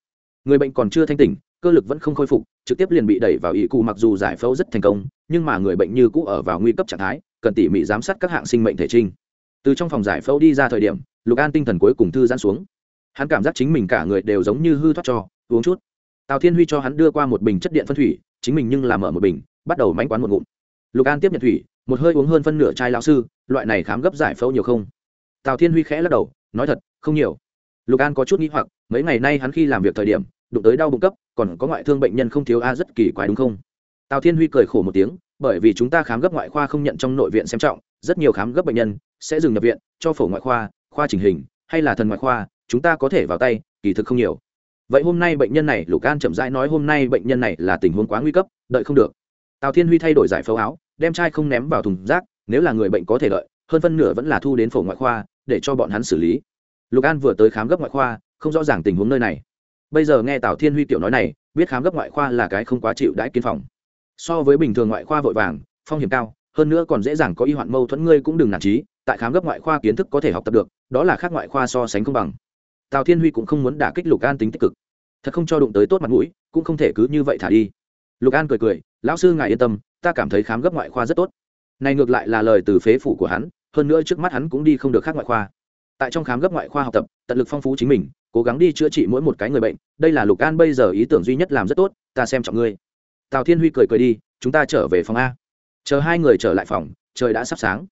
Người bệnh còn chưa thanh tỉnh, cơ lực vẫn không khôi phục, trực tiếp liền bị đẩy vào ỵ cụ mặc dù giải phẫu rất thành công, nhưng mà người bệnh như cũ ở vào nguy cấp trạng thái, cần tỉ mỉ giám sát các hạng sinh mệnh thể trinh. Từ trong phòng giải phẫu đi ra thời điểm, lục an tinh thần cuối cùng thư giãn xuống. Hắn cảm giác chính mình cả người đều giống như hư thoát cho, uống chút. Tào thiên huy cho hắn đưa qua một bình chất điện phân thủy, chính mình nhưng làm mở một bình, bắt đầu mánh quán một ngụm. Lục an tiếp nhận thủy, một hơi uống hơn phân nửa chai lão sư, loại này khám gấp giải phẫu nhiều không? Tào thiên huy khẽ lắc đầu, nói thật, không nhiều. Lục an có chút nghi hoặc, mấy ngày nay hắn khi làm việc thời điểm, đụng tới đau bụng cấp, còn có ngoại thương bệnh nhân không thiếu a, rất kỳ quái đúng không? Tào thiên huy cười khổ một tiếng, bởi vì chúng ta khám gấp ngoại khoa không nhận trong nội viện xem trọng, rất nhiều khám gấp bệnh nhân sẽ dừng nhập viện, cho phổ ngoại khoa khoa chỉnh hình, hay là thần ngoại khoa, chúng ta có thể vào tay, kỳ thực không nhiều. Vậy hôm nay bệnh nhân này, lục an chậm rãi nói hôm nay bệnh nhân này là tình huống quá nguy cấp, đợi không được. Tào thiên huy thay đổi giải phẫu áo, đem chai không ném vào thùng rác, nếu là người bệnh có thể đợi, hơn phân nửa vẫn là thu đến phổ ngoại khoa để cho bọn hắn xử lý. Lục an vừa tới khám gấp ngoại khoa, không rõ ràng tình huống nơi này. Bây giờ nghe tào thiên huy tiểu nói này, biết khám gấp ngoại khoa là cái không quá chịu đãi kiến phòng. So với bình thường ngoại khoa vội vàng, phong hiểm cao, hơn nữa còn dễ dàng có y hoạn mâu thuẫn ngươi cũng đừng nản trí tại khám gấp ngoại khoa kiến thức có thể học tập được, đó là khác ngoại khoa so sánh công bằng. Tào thiên huy cũng không muốn đả kích lục an tính tích cực. Thật không cho đụng tới tốt mặt mũi, cũng không thể cứ như vậy thả đi. Lục an cười cười, lão sư ngài yên tâm, ta cảm thấy khám gấp ngoại khoa rất tốt. Này ngược lại là lời từ phế phủ của hắn hơn nữa trước mắt hắn cũng đi không được khác ngoại khoa. Tại trong khám gấp ngoại khoa học tập, tận lực phong phú chính mình, cố gắng đi chữa trị mỗi một cái người bệnh. Đây là lục an bây giờ ý tưởng duy nhất làm rất tốt, ta xem trọng ngươi. Tào thiên huy cười cười đi, chúng ta trở về phòng a. Chờ hai người trở lại phòng, trời đã sắp sáng.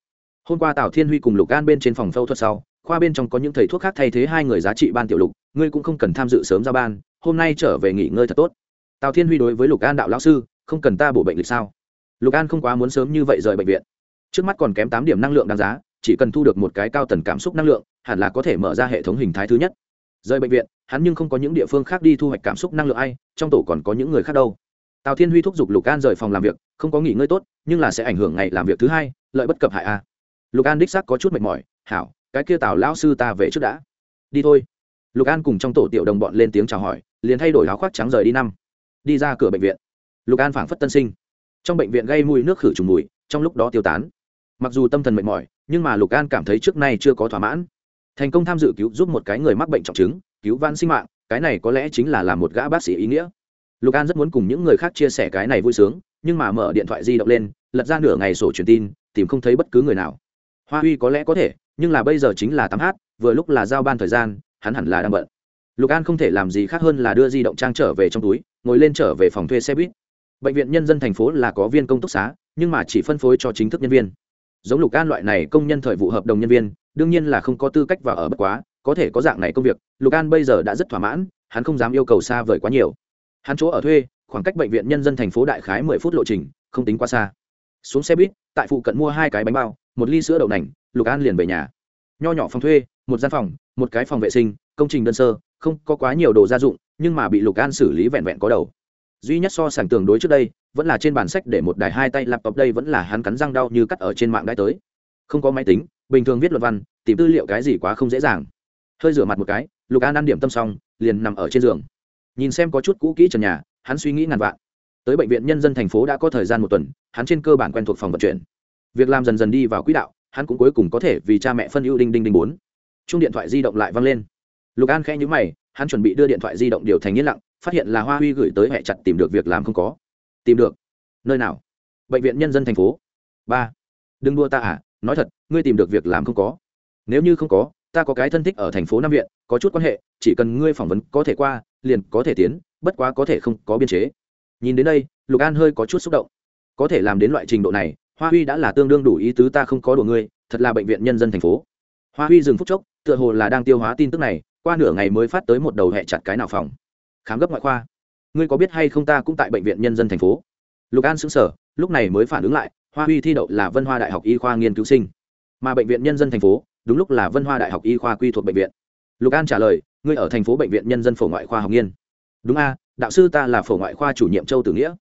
Hôm qua tào thiên huy cùng lục an bên trên phòng phẫu thuật sau, khoa bên trong có những thầy thuốc khác thay thế hai người giá trị ban tiểu lục, ngươi cũng không cần tham dự sớm ra ban, hôm nay trở về nghỉ ngơi thật tốt. Tào thiên huy đối với lục an đạo lão sư, không cần ta bổ bệnh lịch sao? Lục an không quá muốn sớm như vậy rời bệnh viện trước mắt còn kém tám điểm năng lượng đáng giá, chỉ cần thu được một cái cao tần cảm xúc năng lượng, hẳn là có thể mở ra hệ thống hình thái thứ nhất. Rời bệnh viện, hắn nhưng không có những địa phương khác đi thu hoạch cảm xúc năng lượng ai, trong tổ còn có những người khác đâu. Tào thiên huy thúc giục lục an rời phòng làm việc, không có nghỉ ngơi tốt, nhưng là sẽ ảnh hưởng ngày làm việc thứ hai, lợi bất cập hại a. Lục an đích xác có chút mệt mỏi, hảo, cái kia tào lão sư ta về trước đã. Đi thôi. Lục an cùng trong tổ tiểu đồng bọn lên tiếng chào hỏi, liền thay đổi áo khoác trắng rời đi năm. Đi ra cửa bệnh viện. Lục an phảng phất tân sinh. Trong bệnh viện gây mùi nước khử trùng mùi, trong lúc đó tiêu tán mặc dù tâm thần mệt mỏi, nhưng mà lục an cảm thấy trước nay chưa có thỏa mãn. Thành công tham dự cứu giúp một cái người mắc bệnh trọng chứng, cứu van sinh mạng, cái này có lẽ chính là làm một gã bác sĩ ý nghĩa. Lục an rất muốn cùng những người khác chia sẻ cái này vui sướng, nhưng mà mở điện thoại di động lên, lật ra nửa ngày sổ truyền tin, tìm không thấy bất cứ người nào. Hoa huy có lẽ có thể, nhưng là bây giờ chính là tám h vừa lúc là giao ban thời gian, hắn hẳn là đang bận. Lục an không thể làm gì khác hơn là đưa di động trang trở về trong túi, ngồi lên trở về phòng thuê xe buýt. Bệnh viện nhân dân thành phố là có viên công túc xá, nhưng mà chỉ phân phối cho chính thức nhân viên giống lục an loại này công nhân thời vụ hợp đồng nhân viên, đương nhiên là không có tư cách vào ở bất quá, có thể có dạng này công việc, lục an bây giờ đã rất thỏa mãn, hắn không dám yêu cầu xa vời quá nhiều. Hắn chỗ ở thuê, khoảng cách bệnh viện nhân dân thành phố đại khái mười phút lộ trình, không tính quá xa. Xuống xe buýt, tại phụ cận mua hai cái bánh bao, một ly sữa đậu nành, lục an liền về nhà. Nho nhỏ phòng thuê, một gian phòng, một cái phòng vệ sinh, công trình đơn sơ, không có quá nhiều đồ gia dụng, nhưng mà bị lục an xử lý vẹn vẹn có đầu duy nhất so sánh tường đối trước đây, vẫn là trên bản sách để một đài hai tay laptop đây vẫn là hắn cắn răng đau như cắt ở trên mạng đã tới. Không có máy tính, bình thường viết luận văn, tìm tư liệu cái gì quá không dễ dàng. Hơi rửa mặt một cái, lục an ăn điểm tâm xong, liền nằm ở trên giường. Nhìn xem có chút cũ kỹ trần nhà, hắn suy nghĩ ngàn vạn. Tới bệnh viện nhân dân thành phố đã có thời gian một tuần, hắn trên cơ bản quen thuộc phòng vận chuyển. Việc làm dần dần đi vào quỹ đạo, hắn cũng cuối cùng có thể vì cha mẹ phân ưu đinh đinh đinh bốn. Chung điện thoại di động lại văng lên. Lục an khẽ nhữ mày hắn chuẩn bị đưa điện thoại di động điều thành yên lặng, phát hiện là hoa huy gửi tới hẹ chặt tìm được việc làm không có. Tìm được. Nơi nào? Bệnh viện nhân dân thành phố. Ba. Đừng đua ta à nói thật, ngươi tìm được việc làm không có. Nếu như không có, ta có cái thân thích ở thành phố nam viện, có chút quan hệ, chỉ cần ngươi phỏng vấn có thể qua, liền có thể tiến, bất quá có thể không có biên chế. Nhìn đến đây, lục an hơi có chút xúc động. Có thể làm đến loại trình độ này, hoa huy đã là tương đương đủ ý tứ ta không có đồ ngươi, thật là bệnh viện nhân dân thành phố. Hoa huy dừng phút chốc, tựa hồ là đang tiêu hóa tin tức này qua nửa ngày mới phát tới một đầu hẹ chặt cái nào phòng. Khám gấp ngoại khoa. Ngươi có biết hay không ta cũng tại bệnh viện nhân dân thành phố. Lục an xứng sở lúc này mới phản ứng lại, hoa huy thi đậu là vân hoa đại học y khoa nghiên cứu sinh. Mà bệnh viện nhân dân thành phố, đúng lúc là vân hoa đại học y khoa quy thuộc bệnh viện. Lục an trả lời, ngươi ở thành phố bệnh viện nhân dân phổ ngoại khoa học nghiên. Đúng a, đạo sư ta là phổ ngoại khoa chủ nhiệm châu tử nghĩa.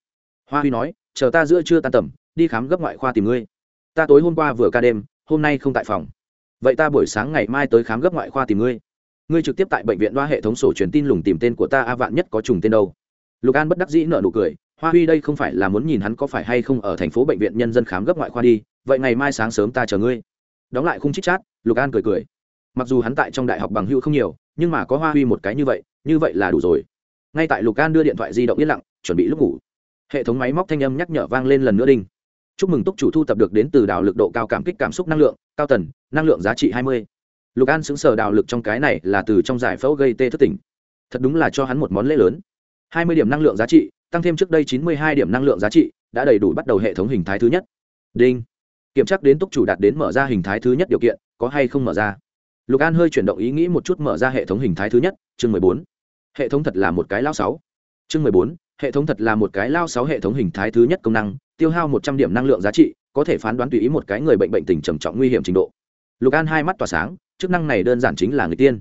Hoa huy nói, chờ ta giữa trưa tan tầm, đi khám gấp ngoại khoa tìm ngươi. Ta tối hôm qua vừa ca đêm, hôm nay không tại phòng. Vậy ta buổi sáng ngày mai tới khám gấp ngoại khoa tìm ngươi ngươi trực tiếp tại bệnh viện đoa hệ thống sổ truyền tin lùng tìm tên của ta, a vạn nhất có trùng tên đâu? Lục an bất đắc dĩ nợ nụ cười, hoa huy đây không phải là muốn nhìn hắn có phải hay không ở thành phố bệnh viện nhân dân khám gấp ngoại khoa đi, vậy ngày mai sáng sớm ta chờ ngươi. Đóng lại khung chích chát, lục an cười cười. Mặc dù hắn tại trong đại học bằng hữu không nhiều, nhưng mà có hoa huy một cái như vậy như vậy là đủ rồi. Ngay tại lục an đưa điện thoại di động yên lặng, chuẩn bị lúc ngủ. Hệ thống máy móc thanh âm nhắc nhở vang lên lần nữa đinh. Chúc mừng túc chủ thu tập được đến từ đảo lực độ cao cảm kích cảm xúc năng lượng, cao tần, năng lượng giá trị hai mươi lục an xứng sở đạo lực trong cái này là từ trong giải phẫu gây tê thất tỉnh. Thật đúng là cho hắn một món lễ lớn. Hai mươi điểm năng lượng giá trị, tăng thêm trước đây chín mươi hai điểm năng lượng giá trị, đã đầy đủ bắt đầu hệ thống hình thái thứ nhất. Đinh. Kiểm tra đến túc chủ đạt đến mở ra hình thái thứ nhất điều kiện, có hay không mở ra? Lục an hơi chuyển động ý nghĩ một chút mở ra hệ thống hình thái thứ nhất, chương mười bốn. Hệ thống thật là một cái lao sáu. Chương mười bốn, hệ thống thật là một cái lao sáu hệ thống hình thái thứ nhất công năng, tiêu hao một trăm điểm năng lượng giá trị, có thể phán đoán tùy ý một cái người bệnh bệnh tình trầm trọng nguy hiểm trình độ lục an hai mắt tỏa sáng, chức năng này đơn giản chính là người tiên.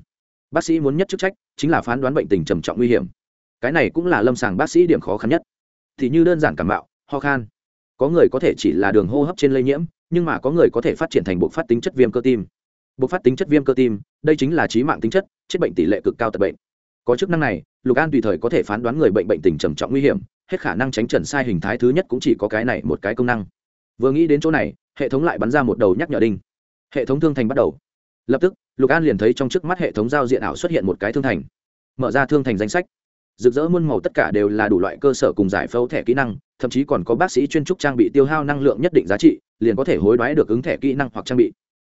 Bác sĩ muốn nhất chức trách chính là phán đoán bệnh tình trầm trọng nguy hiểm. Cái này cũng là lâm sàng bác sĩ điểm khó khăn nhất. Thì như đơn giản cảm mạo, ho khan. Có người có thể chỉ là đường hô hấp trên lây nhiễm, nhưng mà có người có thể phát triển thành bộ phát tính chất viêm cơ tim. Bộ phát tính chất viêm cơ tim, đây chính là trí mạng tính chất, chết bệnh tỷ lệ cực cao tập bệnh. Có chức năng này, lục an tùy thời có thể phán đoán người bệnh bệnh tình trầm trọng nguy hiểm, hết khả năng tránh trần sai hình thái thứ nhất cũng chỉ có cái này một cái công năng. Vừa nghĩ đến chỗ này, hệ thống lại bắn ra một đầu nhắc nhở đinh hệ thống thương thành bắt đầu. Lập tức, lục an liền thấy trong trước mắt hệ thống giao diện ảo xuất hiện một cái thương thành. Mở ra thương thành danh sách. Rực rỡ muôn màu tất cả đều là đủ loại cơ sở cùng giải phẫu thẻ kỹ năng, thậm chí còn có bác sĩ chuyên trúc trang bị tiêu hao năng lượng nhất định giá trị, liền có thể hối đoái được ứng thẻ kỹ năng hoặc trang bị.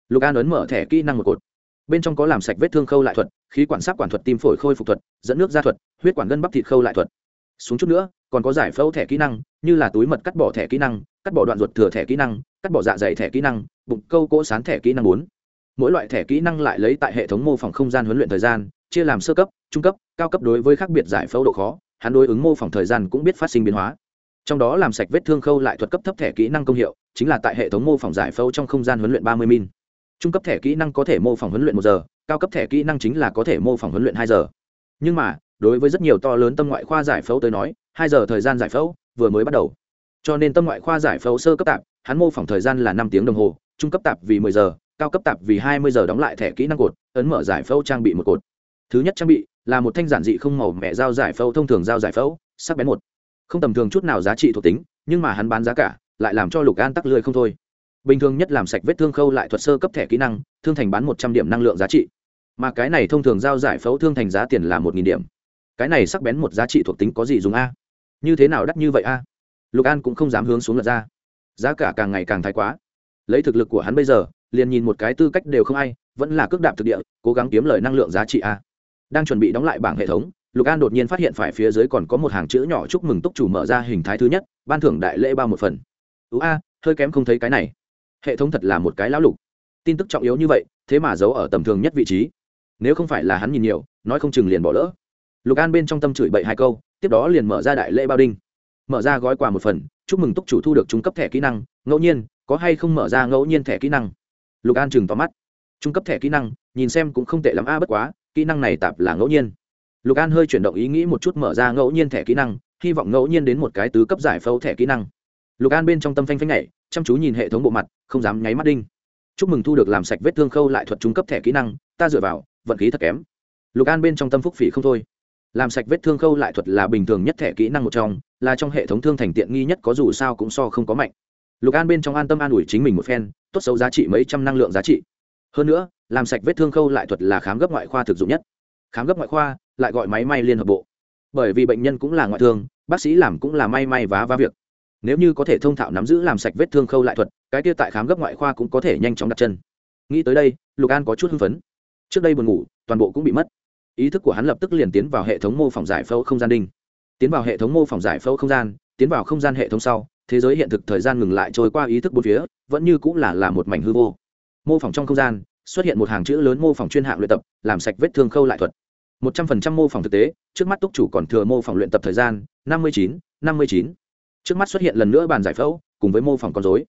Lục an ấn mở thẻ kỹ năng một cột. Bên trong có làm sạch vết thương khâu lại thuật, khí quản sát quản thuật tim phổi khôi phục thuật, dẫn nước ra thuật, huyết quản gân bắp thịt khâu lại thuật. Xuống chút nữa, còn có giải phẫu thẻ kỹ năng, như là túi mật cắt bỏ thẻ kỹ năng, cắt bỏ đoạn ruột thừa thẻ kỹ năng, cắt bỏ dạ dày thẻ kỹ năng bụng câu cỗ sán thẻ kỹ năng bốn. Mỗi loại thẻ kỹ năng lại lấy tại hệ thống mô phỏng không gian huấn luyện thời gian, chia làm sơ cấp, trung cấp, cao cấp đối với khác biệt giải phẫu độ khó, hắn đối ứng mô phỏng thời gian cũng biết phát sinh biến hóa. Trong đó làm sạch vết thương khâu lại thuật cấp thấp thẻ kỹ năng công hiệu, chính là tại hệ thống mô phỏng giải phẫu trong không gian huấn luyện ba mươi min. Trung cấp thẻ kỹ năng có thể mô phỏng huấn luyện một giờ, cao cấp thẻ kỹ năng chính là có thể mô phỏng huấn luyện hai giờ. Nhưng mà, đối với rất nhiều to lớn tâm ngoại khoa giải phẫu tới nói, hai giờ thời gian giải phẫu vừa mới bắt đầu. Cho nên tâm ngoại khoa giải phẫu sơ cấp tạp, hắn mô phỏng thời gian là năm tiếng đồng hồ trung cấp tạp vì mười giờ, cao cấp tạp vì hai mươi giờ đóng lại thẻ kỹ năng cột, ấn mở giải phẫu trang bị một cột. Thứ nhất trang bị là một thanh giản dị không màu mẹ dao giải phẫu, thông thường dao giải phẫu, sắc bén một. Không tầm thường chút nào giá trị thuộc tính, nhưng mà hắn bán giá cả lại làm cho lục an tắc lười không thôi. Bình thường nhất làm sạch vết thương khâu lại thuật sơ cấp thẻ kỹ năng, thương thành bán một trăm điểm năng lượng giá trị. Mà cái này thông thường giao giải phẫu thương thành giá tiền là một nghìn điểm. Cái này sắc bén một giá trị thuộc tính có gì dùng a? Như thế nào đắt như vậy a? Lục an cũng không dám hướng xuống lật ra. Giá cả càng ngày càng thái quá lấy thực lực của hắn bây giờ, liền nhìn một cái tư cách đều không ai, vẫn là cước đạp thực địa, cố gắng kiếm lời năng lượng giá trị a. Đang chuẩn bị đóng lại bảng hệ thống, lục an đột nhiên phát hiện phải phía dưới còn có một hàng chữ nhỏ chúc mừng túc chủ mở ra hình thái thứ nhất, ban thưởng đại lễ bao một phần. Ú a, hơi kém không thấy cái này. Hệ thống thật là một cái lão lục. Tin tức trọng yếu như vậy, thế mà giấu ở tầm thường nhất vị trí. Nếu không phải là hắn nhìn nhiều, nói không chừng liền bỏ lỡ. Lục an bên trong tâm chửi bậy hai câu, tiếp đó liền mở ra đại lễ bao đinh. Mở ra gói quà một phần, chúc mừng túc chủ thu được trung cấp thẻ kỹ năng, ngẫu nhiên có hay không mở ra ngẫu nhiên thẻ kỹ năng? Lục an chừng tóm mắt. Trung cấp thẻ kỹ năng, nhìn xem cũng không tệ lắm. A, bất quá, kỹ năng này tạp là ngẫu nhiên. Lục an hơi chuyển động ý nghĩ một chút mở ra ngẫu nhiên thẻ kỹ năng, hy vọng ngẫu nhiên đến một cái tứ cấp giải phẫu thẻ kỹ năng. Lục an bên trong tâm phanh phanh nhảy, chăm chú nhìn hệ thống bộ mặt, không dám nháy mắt đinh. Chúc mừng thu được làm sạch vết thương khâu lại thuật trung cấp thẻ kỹ năng, ta dựa vào, vận khí thật kém. Lục an bên trong tâm phúc phỉ không thôi. Làm sạch vết thương khâu lại thuật là bình thường nhất thẻ kỹ năng một trong, là trong hệ thống thương thành tiện nghi nhất, có dù sao cũng so không có mạnh lục an bên trong an tâm an ủi chính mình một phen, tốt xấu giá trị mấy trăm năng lượng giá trị. Hơn nữa, làm sạch vết thương khâu lại thuật là khám gấp ngoại khoa thực dụng nhất. Khám gấp ngoại khoa, lại gọi máy may liên hợp bộ. Bởi vì bệnh nhân cũng là ngoại thương, bác sĩ làm cũng là may may vá vá việc. Nếu như có thể thông thạo nắm giữ làm sạch vết thương khâu lại thuật, cái kia tại khám gấp ngoại khoa cũng có thể nhanh chóng đặt chân. Nghĩ tới đây, lục an có chút hưng phấn. Trước đây buồn ngủ, toàn bộ cũng bị mất. Ý thức của hắn lập tức liền tiến vào hệ thống mô phỏng giải phẫu không gian đinh. Tiến vào hệ thống mô phỏng giải phẫu không gian, tiến vào không gian hệ thống sau thế giới hiện thực thời gian ngừng lại trôi qua ý thức bốn phía, vẫn như cũng là là một mảnh hư vô. Mô phỏng trong không gian, xuất hiện một hàng chữ lớn mô phỏng chuyên hạng luyện tập, làm sạch vết thương khâu lại thuật. Một trăm phần trăm mô phỏng thực tế, trước mắt túc chủ còn thừa mô phỏng luyện tập thời gian, năm mươi chín, năm mươi chín. Trước mắt xuất hiện lần nữa bàn giải phẫu, cùng với mô phỏng con dối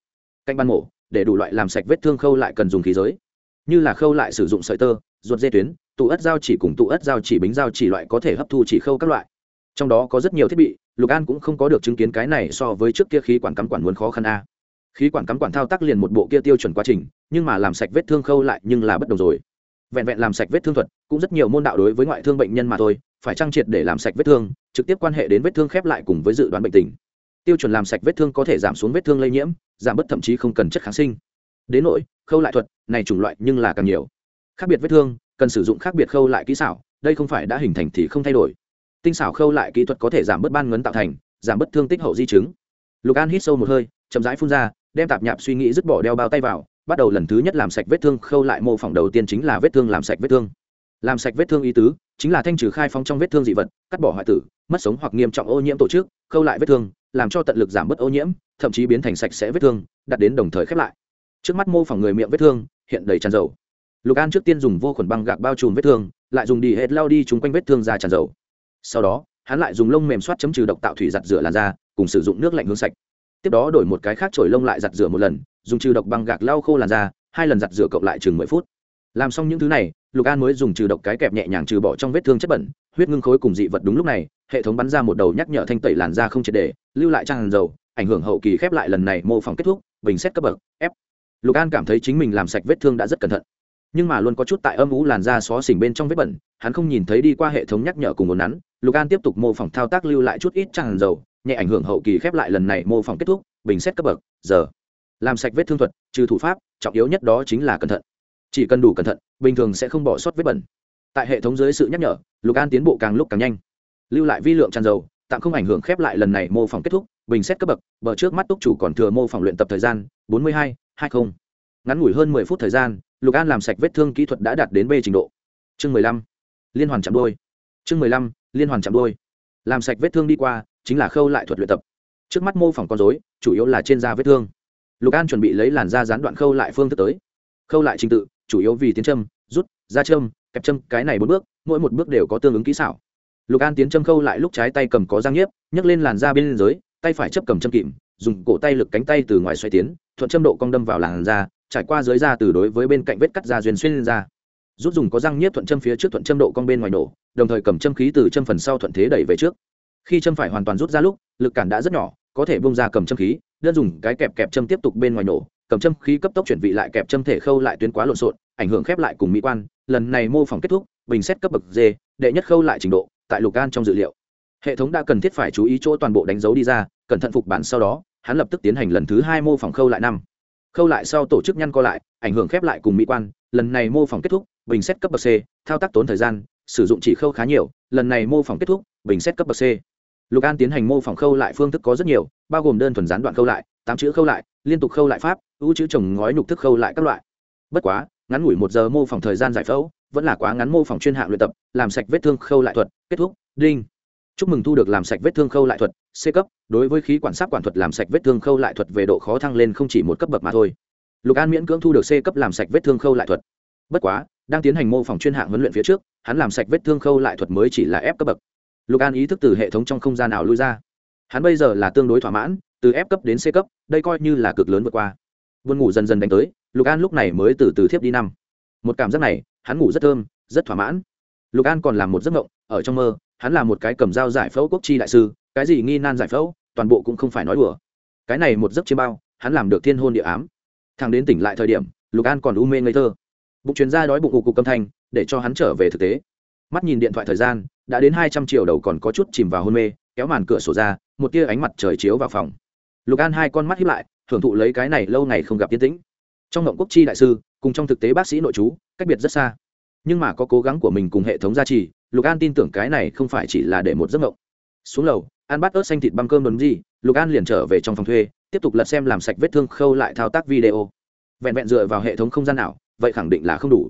canh ban mổ, để đủ loại làm sạch vết thương khâu lại cần dùng khí giới. Như là khâu lại sử dụng sợi tơ, ruột dây tuyến, tụ ất dao chỉ cùng tụ ất dao chỉ bính dao chỉ loại có thể hấp thu chỉ khâu các loại. Trong đó có rất nhiều thiết bị lục an cũng không có được chứng kiến cái này so với trước kia khí quản cắm quản muốn khó khăn a. Khí quản cắm quản thao tác liền một bộ kia tiêu chuẩn quá trình, nhưng mà làm sạch vết thương khâu lại nhưng là bất đồng rồi. Vẹn vẹn làm sạch vết thương thuật, cũng rất nhiều môn đạo đối với ngoại thương bệnh nhân mà thôi, phải trang triệt để làm sạch vết thương, trực tiếp quan hệ đến vết thương khép lại cùng với dự đoán bệnh tình. Tiêu chuẩn làm sạch vết thương có thể giảm xuống vết thương lây nhiễm, giảm bớt thậm chí không cần chất kháng sinh. Đến nỗi, khâu lại thuật, này chủng loại nhưng là càng nhiều. Khác biệt vết thương, cần sử dụng khác biệt khâu lại kỹ xảo, đây không phải đã hình thành thì không thay đổi tinh xảo khâu lại kỹ thuật có thể giảm bớt ban ngấn tạo thành, giảm bớt thương tích hậu di chứng. Lục an hít sâu một hơi, chậm rãi phun ra, đem tạp nhạp suy nghĩ dứt bỏ đeo bao tay vào, bắt đầu lần thứ nhất làm sạch vết thương khâu lại mô phỏng đầu tiên chính là vết thương làm sạch vết thương. Làm sạch vết thương ý tứ, chính là thanh trừ khai phóng trong vết thương dị vật, cắt bỏ hoại tử, mất sống hoặc nghiêm trọng ô nhiễm tổ chức, khâu lại vết thương, làm cho tận lực giảm bớt ô nhiễm, thậm chí biến thành sạch sẽ vết thương, đặt đến đồng thời khép lại. Trước mắt mô phỏng người miệng vết thương, hiện đầy tràn dầu. Lục an trước tiên dùng vô khuẩn băng gạc bao trùm vết thương, lại dùng đi hết lao đi chung quanh vết thương ra tràn dầu sau đó, hắn lại dùng lông mềm soát chấm trừ độc tạo thủy giặt rửa làn da, cùng sử dụng nước lạnh hướng sạch. Tiếp đó đổi một cái khác trổi lông lại giặt rửa một lần, dùng trừ độc băng gạc lau khô làn da, hai lần giặt rửa cộng lại chừng mười phút. Làm xong những thứ này, lục an mới dùng trừ độc cái kẹp nhẹ nhàng trừ bỏ trong vết thương chất bẩn, huyết ngưng khối cùng dị vật đúng lúc này, hệ thống bắn ra một đầu nhắc nhở thanh tẩy làn da không triệt để, lưu lại trang dầu, ảnh hưởng hậu kỳ khép lại lần này mô phỏng kết thúc, bình xét cấp bậc, f. Lục an cảm thấy chính mình làm sạch vết thương đã rất cẩn thận. Nhưng mà luôn có chút tại âm ú làn da xó xỉnh bên trong vết bẩn, hắn không nhìn thấy đi qua hệ thống nhắc nhở cùng một nắn lục an tiếp tục mô phỏng thao tác lưu lại chút ít tràn dầu, nhẹ ảnh hưởng hậu kỳ khép lại lần này mô phỏng kết thúc, bình xét cấp bậc, giờ. Làm sạch vết thương thuật, trừ thủ pháp, trọng yếu nhất đó chính là cẩn thận. Chỉ cần đủ cẩn thận, bình thường sẽ không bỏ sót vết bẩn. Tại hệ thống dưới sự nhắc nhở, lục an tiến bộ càng lúc càng nhanh. Lưu lại vi lượng tràn dầu, tạm không ảnh hưởng khép lại lần này mô phỏng kết thúc, bình xét cấp bậc, bờ trước mắt túc chủ còn thừa mô phỏng luyện tập thời gian, bốn mươi hai hai không. Ngắn ngủi hơn mười phút thời gian, lục an làm sạch vết thương kỹ thuật đã đạt đến b trình độ. Chương mười lăm. Liên hoàn chạm đôi. Chương mười lăm liên hoàn chạm đôi. Làm sạch vết thương đi qua, chính là khâu lại thuật luyện tập. Trước mắt mô phỏng con dối chủ yếu là trên da vết thương. Lục an chuẩn bị lấy làn da gián đoạn khâu lại phương thức tới. Khâu lại trình tự, chủ yếu vì tiến châm, rút, da châm, kẹp châm, cái này bốn bước, mỗi một bước đều có tương ứng kỹ xảo. Lục an tiến châm khâu lại lúc trái tay cầm có giang nhiếp, nhấc lên làn da bên dưới, tay phải chấp cầm châm kìm, dùng cổ tay lực cánh tay từ ngoài xoay tiến, thuận châm độ cong đâm vào làn da, trải qua dưới da từ đối với bên cạnh vết cắt da duyên xuyên lên da rút dùng có răng nhiếp thuận châm phía trước thuận châm độ cong bên ngoài nổ, đồng thời cầm châm khí từ châm phần sau thuận thế đẩy về trước. Khi châm phải hoàn toàn rút ra lúc, lực cản đã rất nhỏ, có thể bông ra cầm châm khí, đơn dùng cái kẹp kẹp châm tiếp tục bên ngoài nổ, cầm châm khí cấp tốc chuyển vị lại kẹp châm thể khâu lại tuyến quá lộn xộn, ảnh hưởng khép lại cùng mỹ quan. Lần này mô phỏng kết thúc, bình xét cấp bậc d, đệ nhất khâu lại trình độ, tại lục gan trong dự liệu. Hệ thống đã cần thiết phải chú ý chỗ toàn bộ đánh dấu đi ra, cẩn thận phục bản sau đó, hắn lập tức tiến hành lần thứ hai mô phỏng khâu lại năm. Khâu lại sau tổ chức nhăn co lại, ảnh hưởng khép lại cùng mỹ quan lần này mô phỏng kết thúc, bình xét cấp bậc c, thao tác tốn thời gian, sử dụng chỉ khâu khá nhiều, lần này mô phỏng kết thúc, bình xét cấp bậc c. Lục an tiến hành mô phỏng khâu lại phương thức có rất nhiều, bao gồm đơn thuần gián đoạn khâu lại, tám chữ khâu lại, liên tục khâu lại pháp, ưu chữ trồng ngói nhục thức khâu lại các loại. Bất quá, ngắn ngủi một giờ mô phỏng thời gian giải phẫu, vẫn là quá ngắn mô phỏng chuyên hạng luyện tập, làm sạch vết thương khâu lại thuật, kết thúc, đinh. Chúc mừng thu được làm sạch vết thương khâu lại thuật, c cấp, đối với khí quản sát quản thuật làm sạch vết thương khâu lại thuật về độ khó thăng lên không chỉ một cấp bậc mà thôi lục an miễn cưỡng thu được c cấp làm sạch vết thương khâu lại thuật bất quá đang tiến hành mô phỏng chuyên hạng huấn luyện phía trước hắn làm sạch vết thương khâu lại thuật mới chỉ là ép cấp bậc lục an ý thức từ hệ thống trong không gian nào lui ra hắn bây giờ là tương đối thỏa mãn từ f cấp đến c cấp đây coi như là cực lớn vượt qua vươn ngủ dần dần đánh tới lục an lúc này mới từ từ thiếp đi năm một cảm giác này hắn ngủ rất thơm rất thỏa mãn lục an còn làm một giấc mộng ở trong mơ hắn là một cái cầm dao giải phẫu quốc chi đại sư cái gì nghi nan giải phẫu toàn bộ cũng không phải nói đùa cái này một giấc chiêm bao hắn làm được thiên hôn địa ám thằng đến tỉnh lại thời điểm, lục an còn u mê ngây thơ. Bụng chuyên gia đói bụng ụ cục âm thanh, để cho hắn trở về thực tế. Mắt nhìn điện thoại thời gian, đã đến hai trăm triệu đầu còn có chút chìm vào hôn mê, kéo màn cửa sổ ra, một tia ánh mặt trời chiếu vào phòng. Lục an hai con mắt hiếp lại hưởng thụ lấy cái này lâu ngày không gặp yên tĩnh. Trong ngộng quốc chi đại sư, cùng trong thực tế bác sĩ nội chú, cách biệt rất xa. Nhưng mà có cố gắng của mình cùng hệ thống gia trì, lục an tin tưởng cái này không phải chỉ là để một giấc ngộng. Xuống lầu an bắt ớt xanh thịt băm cơm đồn gì, lục an liền trở về trong phòng thuê tiếp tục lật xem làm sạch vết thương khâu lại thao tác video. Vẹn vẹn dựa vào hệ thống không gian nào, vậy khẳng định là không đủ.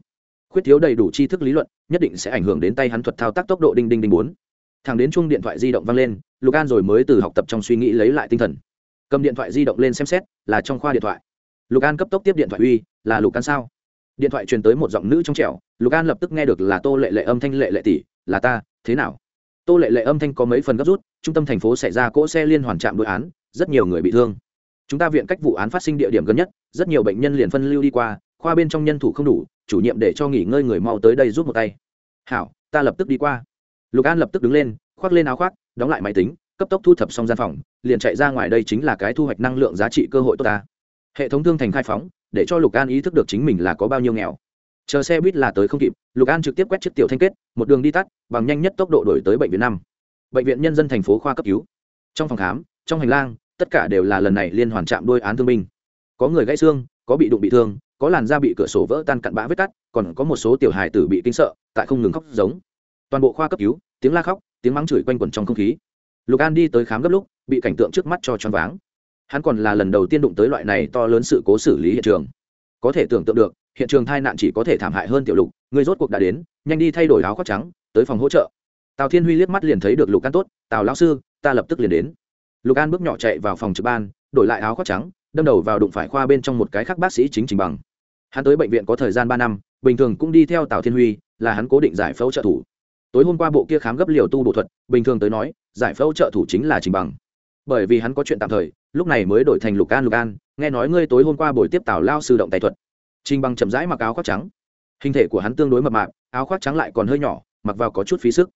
Khuyết thiếu đầy đủ tri thức lý luận, nhất định sẽ ảnh hưởng đến tay hắn thuật thao tác tốc độ đinh đinh đinh bốn. Thằng đến chung điện thoại di động vang lên, lục an rồi mới từ học tập trong suy nghĩ lấy lại tinh thần. Cầm điện thoại di động lên xem xét, là trong khoa điện thoại. Lục an cấp tốc tiếp điện thoại uy, là lục an sao? Điện thoại truyền tới một giọng nữ trong trẻo, lục an lập tức nghe được là tô lệ lệ âm thanh lệ lệ tỷ, là ta, thế nào? Tô lệ lệ âm thanh có mấy phần gấp rút, trung tâm thành phố xảy ra cỗ xe liên hoàn trạm đội án, rất nhiều người bị thương chúng ta viện cách vụ án phát sinh địa điểm gần nhất, rất nhiều bệnh nhân liền phân lưu đi qua, khoa bên trong nhân thủ không đủ, chủ nhiệm để cho nghỉ ngơi người mau tới đây giúp một tay. Hảo, ta lập tức đi qua. Lục an lập tức đứng lên, khoác lên áo khoác, đóng lại máy tính, cấp tốc thu thập xong gian phòng, liền chạy ra ngoài đây chính là cái thu hoạch năng lượng giá trị cơ hội tốt ta. Hệ thống thương thành khai phóng, để cho lục an ý thức được chính mình là có bao nhiêu nghèo. Chờ xe buýt là tới không kịp, lục an trực tiếp quét chiếc tiểu thanh kết, một đường đi tắt, bằng nhanh nhất tốc độ đổi tới bệnh viện năm. Bệnh viện nhân dân thành phố khoa cấp cứu. Trong phòng khám, trong hành lang tất cả đều là lần này liên hoàn chạm đôi án thương binh. Có người gãy xương, có bị đụng bị thương, có làn da bị cửa sổ vỡ tan cặn bã vết cắt, còn có một số tiểu hài tử bị kinh sợ, tại không ngừng khóc giống. Toàn bộ khoa cấp cứu, tiếng la khóc, tiếng mắng chửi quanh quẩn trong không khí. Lục an đi tới khám gấp lúc, bị cảnh tượng trước mắt cho choáng váng. Hắn còn là lần đầu tiên đụng tới loại này to lớn sự cố xử lý hiện trường. Có thể tưởng tượng được, hiện trường tai nạn chỉ có thể thảm hại hơn tiểu lục, người rốt cuộc đã đến, nhanh đi thay đổi áo khoác trắng, tới phòng hỗ trợ. Tào thiên huy liếc mắt liền thấy được lục an tốt, tào lão sư, ta lập tức liền đến lục an bước nhỏ chạy vào phòng trực ban, đổi lại áo khoác trắng, đâm đầu vào đụng phải khoa bên trong một cái khác bác sĩ chính trình bằng. Hắn tới bệnh viện có thời gian ba năm, bình thường cũng đi theo tào thiên huy, là hắn cố định giải phẫu trợ thủ. Tối hôm qua bộ kia khám gấp liều tu bộ thuật, bình thường tới nói, giải phẫu trợ thủ chính là trình bằng. Bởi vì hắn có chuyện tạm thời, lúc này mới đổi thành lục an lục an, nghe nói ngươi tối hôm qua buổi tiếp tào lao sư động tài thuật. Trình bằng chậm rãi mặc áo khoác trắng. Hình thể của hắn tương đối mập mạp, áo khoác trắng lại còn hơi nhỏ, mặc vào có chút phí sức.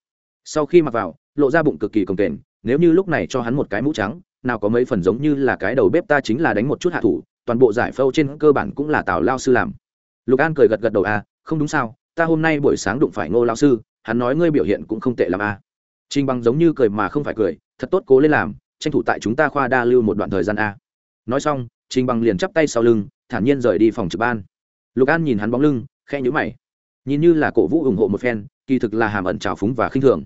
Sau khi mặc vào, lộ ra bụng cực kỳ cồng kềnh nếu như lúc này cho hắn một cái mũ trắng, nào có mấy phần giống như là cái đầu bếp ta chính là đánh một chút hạ thủ, toàn bộ giải phẫu trên cơ bản cũng là tào lao sư làm. Lục an cười gật gật đầu à không đúng sao, ta hôm nay buổi sáng đụng phải ngô lao sư, hắn nói ngươi biểu hiện cũng không tệ làm a à. trình bằng giống như cười mà không phải cười, thật tốt, cố lên làm, tranh thủ tại chúng ta khoa đa lưu một đoạn thời gian a nói xong, trình bằng liền chắp tay sau lưng, thản nhiên rời đi phòng trực ban. Lục an nhìn hắn bóng lưng khe nhữ mày. Nhìn như là cổ vũ ủng hộ một phen, kỳ thực là hàm ẩn trào phúng và khinh thường.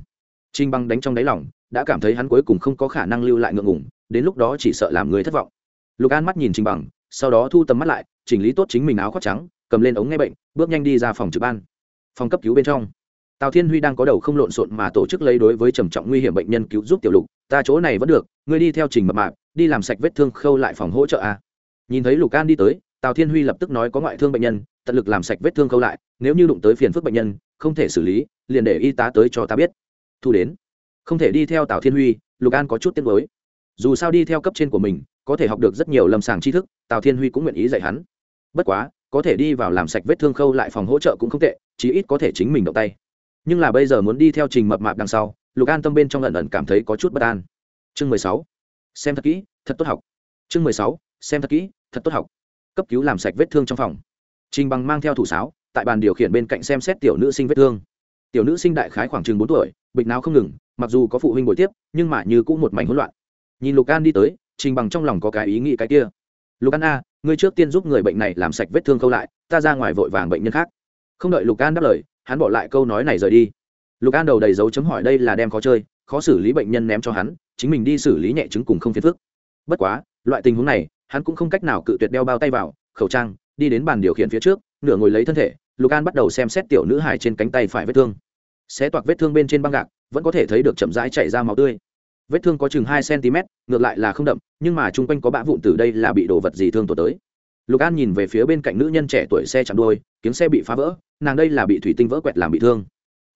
Trình bằng đánh trong đáy lòng đã cảm thấy hắn cuối cùng không có khả năng lưu lại ngượng ngủng đến lúc đó chỉ sợ làm người thất vọng. Lục an mắt nhìn trình bằng, sau đó thu tầm mắt lại, chỉnh lý tốt chính mình áo khoác trắng, cầm lên ống nghe bệnh, bước nhanh đi ra phòng trực ban. Phòng cấp cứu bên trong, tào thiên huy đang có đầu không lộn xộn mà tổ chức lấy đối với trầm trọng nguy hiểm bệnh nhân cứu giúp tiểu lục, ta chỗ này vẫn được, ngươi đi theo trình mập mạp, đi làm sạch vết thương khâu lại phòng hỗ trợ a. Nhìn thấy lục an đi tới, tào thiên huy lập tức nói có ngoại thương bệnh nhân, tận lực làm sạch vết thương khâu lại, nếu như đụng tới phiền phức bệnh nhân, không thể xử lý, liền để y tá tới cho ta biết. Thu đến không thể đi theo tào thiên huy, lục an có chút tiếc mới dù sao đi theo cấp trên của mình, có thể học được rất nhiều lâm sàng tri thức, tào thiên huy cũng nguyện ý dạy hắn. Bất quá, có thể đi vào làm sạch vết thương khâu lại phòng hỗ trợ cũng không tệ, chí ít có thể chính mình động tay. Nhưng là bây giờ muốn đi theo trình mập mạp đằng sau, lục an tâm bên trong lần lần cảm thấy có chút bất an. Chương mười sáu, xem thật kỹ, thật tốt học. Chương mười sáu, xem thật kỹ, thật tốt học. Cấp cứu làm sạch vết thương trong phòng. Trình bằng mang theo thủ sáo, tại bàn điều khiển bên cạnh xem xét tiểu nữ sinh vết thương. Tiểu nữ sinh đại khái khoảng chừng bốn tuổi, bịch nào không ngừng mặc dù có phụ huynh buổi tiếp, nhưng mà như cũng một mảnh hỗn loạn. Nhìn lục an đi tới, trình bằng trong lòng có cái ý nghĩ cái kia. Lục an a, ngươi trước tiên giúp người bệnh này làm sạch vết thương câu lại, ta ra ngoài vội vàng bệnh nhân khác. Không đợi lục an đáp lời, hắn bỏ lại câu nói này rời đi. Lục an đầu đầy dấu chấm hỏi đây là đem khó chơi, khó xử lý bệnh nhân ném cho hắn, chính mình đi xử lý nhẹ chứng cùng không phiền phức. Bất quá, loại tình huống này, hắn cũng không cách nào cự tuyệt đeo bao tay vào, khẩu trang, đi đến bàn điều khiển phía trước, nửa ngồi lấy thân thể, lục an bắt đầu xem xét tiểu nữ hải trên cánh tay phải vết thương. Xé toạc vết thương bên trên băng gạc vẫn có thể thấy được chậm rãi chạy ra máu tươi. Vết thương có chừng hai cm ngược lại là không đậm, nhưng mà chung quanh có bã vụn từ đây là bị đồ vật gì thương tổn tới. Lục an nhìn về phía bên cạnh nữ nhân trẻ tuổi xe chạm đôi, kiếm xe bị phá vỡ, nàng đây là bị thủy tinh vỡ quẹt làm bị thương.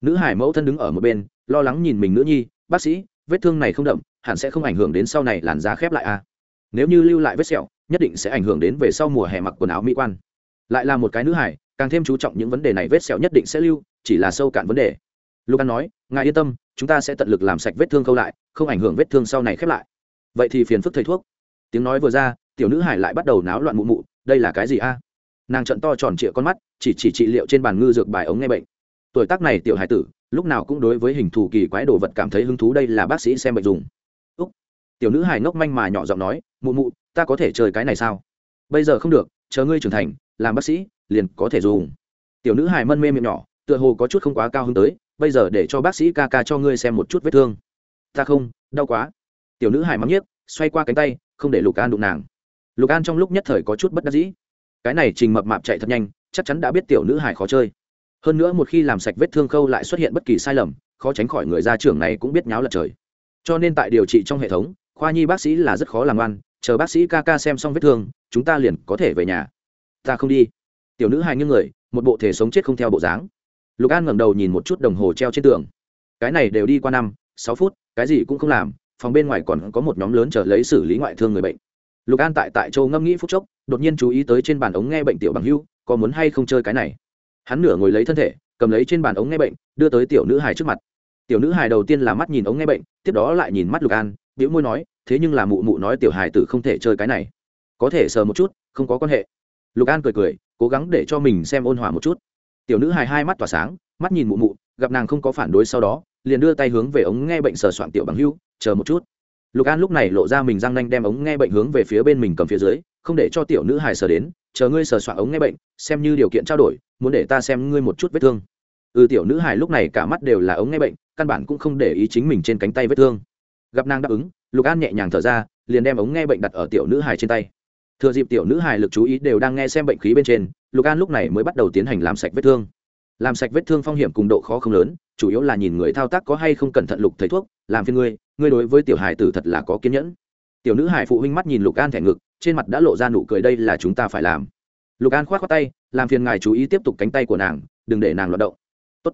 Nữ hải mẫu thân đứng ở một bên, lo lắng nhìn mình nữ nhi, bác sĩ, vết thương này không đậm, hẳn sẽ không ảnh hưởng đến sau này làn da khép lại à? Nếu như lưu lại vết sẹo, nhất định sẽ ảnh hưởng đến về sau mùa hè mặc quần áo mỹ quan. Lại là một cái nữ hải, càng thêm chú trọng những vấn đề này vết sẹo nhất định sẽ lưu, chỉ là sâu cạn vấn đề. Lục an nói ngài yên tâm, chúng ta sẽ tận lực làm sạch vết thương khâu lại, không ảnh hưởng vết thương sau này khép lại. Vậy thì phiền phức thầy thuốc. Tiếng nói vừa ra, tiểu nữ hải lại bắt đầu náo loạn mụ mụ, đây là cái gì a? Nàng trận to tròn trịa con mắt, chỉ chỉ trị liệu trên bàn ngư dược bài ống nghe bệnh. Tuổi tác này tiểu hải tử, lúc nào cũng đối với hình thù kỳ quái đồ vật cảm thấy hứng thú, đây là bác sĩ xem bệnh dùng. Úc. Tiểu nữ hải ngốc manh mà nhỏ giọng nói, mụ mụ, ta có thể chơi cái này sao? Bây giờ không được, chờ ngươi trưởng thành, làm bác sĩ, liền có thể dùng. Tiểu nữ hải mân mê miệng nhỏ tựa hồ có chút không quá cao hứng tới, bây giờ để cho bác sĩ ca ca cho ngươi xem một chút vết thương. Ta không, đau quá. Tiểu nữ hải mắng nhiếc, xoay qua cánh tay, không để lục an đụng nàng. Lục an trong lúc nhất thời có chút bất đắc dĩ. Cái này trình mập mạp chạy thật nhanh, chắc chắn đã biết tiểu nữ hải khó chơi. Hơn nữa một khi làm sạch vết thương khâu lại xuất hiện bất kỳ sai lầm, khó tránh khỏi người gia trưởng này cũng biết nháo lật trời. Cho nên tại điều trị trong hệ thống, khoa nhi bác sĩ là rất khó làm ăn chờ bác sĩ ca ca xem xong vết thương, chúng ta liền có thể về nhà. Ta không đi. Tiểu nữ hài như người, một bộ thể sống chết không theo bộ dáng lục an ngẩng đầu nhìn một chút đồng hồ treo trên tường. Cái này đều đi qua năm, sáu phút, cái gì cũng không làm, phòng bên ngoài còn có một nhóm lớn chờ lấy xử lý ngoại thương người bệnh. Lục an tại tại châu ngâm nghĩ phút chốc, đột nhiên chú ý tới trên bàn ống nghe bệnh tiểu bằng hưu, có muốn hay không chơi cái này. Hắn nửa ngồi lấy thân thể, cầm lấy trên bàn ống nghe bệnh, đưa tới tiểu nữ hài trước mặt. Tiểu nữ hài đầu tiên là mắt nhìn ống nghe bệnh, tiếp đó lại nhìn mắt lục an biểu môi nói, thế nhưng là mụ mụ nói tiểu hài tử không thể chơi cái này. Có thể sờ một chút, không có quan hệ. Lục an cười cười, cố gắng để cho mình xem ôn hòa một chút tiểu nữ hài hai mắt tỏa sáng, mắt nhìn mụ mụ, gặp nàng không có phản đối sau đó, liền đưa tay hướng về ống nghe bệnh sờ soạn tiểu bằng hưu, chờ một chút. Lục an lúc này lộ ra mình răng nanh đem ống nghe bệnh hướng về phía bên mình cầm phía dưới, không để cho tiểu nữ hài sờ đến, chờ ngươi sờ soạn ống nghe bệnh, xem như điều kiện trao đổi, muốn để ta xem ngươi một chút vết thương. Ừ tiểu nữ hài lúc này cả mắt đều là ống nghe bệnh, căn bản cũng không để ý chính mình trên cánh tay vết thương. Gặp nàng đáp ứng, lục an nhẹ nhàng thở ra, liền đem ống nghe bệnh đặt ở tiểu nữ hài trên tay. Thừa dịp tiểu nữ hài lực chú ý đều đang nghe xem bệnh khí bên trên lục an lúc này mới bắt đầu tiến hành làm sạch vết thương làm sạch vết thương phong hiểm cùng độ khó không lớn chủ yếu là nhìn người thao tác có hay không cẩn thận lục thầy thuốc làm phiên ngươi ngươi đối với tiểu Hải tử thật là có kiên nhẫn tiểu nữ hải phụ huynh mắt nhìn lục an thẻ ngực trên mặt đã lộ ra nụ cười đây là chúng ta phải làm lục an k h o á t khoác tay làm phiền ngài chú ý tiếp tục cánh tay của nàng đừng để nàng loạt động Tốt.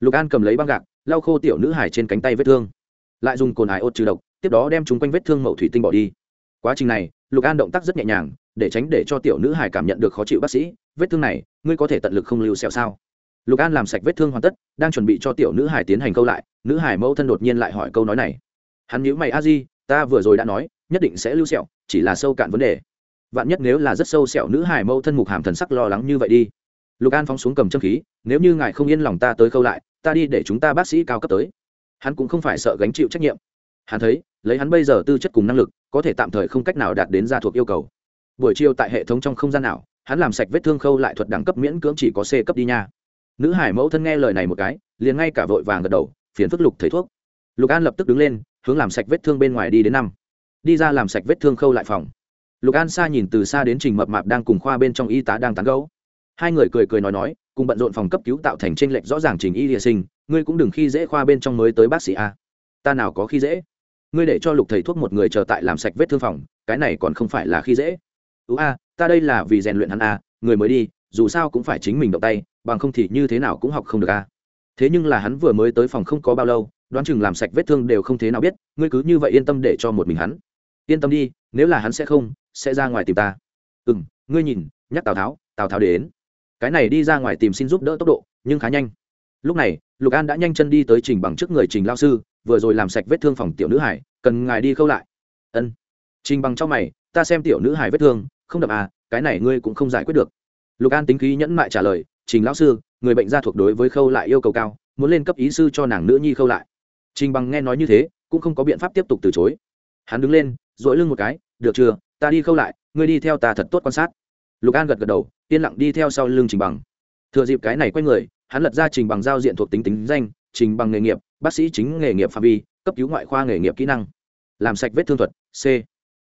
lục an cầm lấy băng gạc lau khô tiểu nữ hải trên cánh tay vết thương lại dùng cồn hải ốt trừ độc tiếp đó đem chúng quanh vết thương mậu thủy tinh bỏ đi quá trình này lục an động tác rất nhẹ nhàng để tránh để cho tiểu nữ hải cảm nhận được khó chịu bác sĩ, vết thương này, ngươi có thể tận lực không lưu sẹo sao? Lục an làm sạch vết thương hoàn tất, đang chuẩn bị cho tiểu nữ hải tiến hành câu lại, nữ hải mẫu thân đột nhiên lại hỏi câu nói này. Hắn nhữ mày, a di, ta vừa rồi đã nói, nhất định sẽ lưu sẹo, chỉ là sâu cạn vấn đề. Vạn nhất nếu là rất sâu sẹo nữ hải mẫu thân mục hàm thần sắc lo lắng như vậy đi. Lục an phóng xuống cầm châm khí, nếu như ngài không yên lòng ta tới câu lại, ta đi để chúng ta bác sĩ cao cấp tới. Hắn cũng không phải sợ gánh chịu trách nhiệm. Hắn thấy, lấy hắn bây giờ tư chất cùng năng lực, có thể tạm thời không cách nào đạt đến gia thuộc yêu cầu buổi chiều tại hệ thống trong không gian nào, hắn làm sạch vết thương khâu lại thuật đẳng cấp miễn cưỡng chỉ có c cấp đi nha. Nữ hải mẫu thân nghe lời này một cái, liền ngay cả vội vàng gật đầu, phiền phức lục thầy thuốc. Lục an lập tức đứng lên, hướng làm sạch vết thương bên ngoài đi đến năm. Đi ra làm sạch vết thương khâu lại phòng. Lục an xa nhìn từ xa đến trình mập mạp đang cùng khoa bên trong y tá đang tán gấu hai người cười cười nói nói, cùng bận rộn phòng cấp cứu tạo thành tranh lệch rõ ràng trình y địa sinh, ngươi cũng đừng khi dễ khoa bên trong mới tới bác sĩ a. Ta nào có khi dễ? Ngươi để cho lục thầy thuốc một người chờ tại làm sạch vết thương phòng, cái này còn không phải là khi dễ ú a, ta đây là vì rèn luyện hắn a, người mới đi, dù sao cũng phải chính mình động tay, bằng không thì như thế nào cũng học không được a. Thế nhưng là hắn vừa mới tới phòng không có bao lâu, đoán chừng làm sạch vết thương đều không thế nào biết, ngươi cứ như vậy yên tâm để cho một mình hắn. Yên tâm đi, nếu là hắn sẽ không, sẽ ra ngoài tìm ta. Ừ m ngươi nhìn, nhắc tào tháo tào tháo đến. Cái này đi ra ngoài tìm xin giúp đỡ tốc độ, nhưng khá nhanh. Lúc này, lục an đã nhanh chân đi tới trình bằng trước người trình lao sư, vừa rồi làm sạch vết thương phòng tiểu nữ hải, cần ngài đi khâu lại. Ân. Trình bằng trong mày, ta xem tiểu nữ hải vết thương không đập à cái này ngươi cũng không giải quyết được. Lục an tính khí nhẫn mại trả lời, trình lão sư, người bệnh gia thuộc đối với khâu lại yêu cầu cao, muốn lên cấp ý sư cho nàng nữ nhi khâu lại. Trình bằng nghe nói như thế, cũng không có biện pháp tiếp tục từ chối. Hắn đứng lên dội lưng một cái, được chưa, ta đi khâu lại, ngươi đi theo ta thật tốt quan sát. Lục an gật gật đầu, yên lặng đi theo sau lưng trình bằng. Thừa dịp cái này q u a y người, hắn lật ra trình bằng giao diện thuộc tính tính danh, trình bằng nghề nghiệp, bác sĩ chính nghề nghiệp phạm vi, cấp cứu ngoại khoa nghề nghiệp kỹ năng. Làm sạch vết thương thuật, c.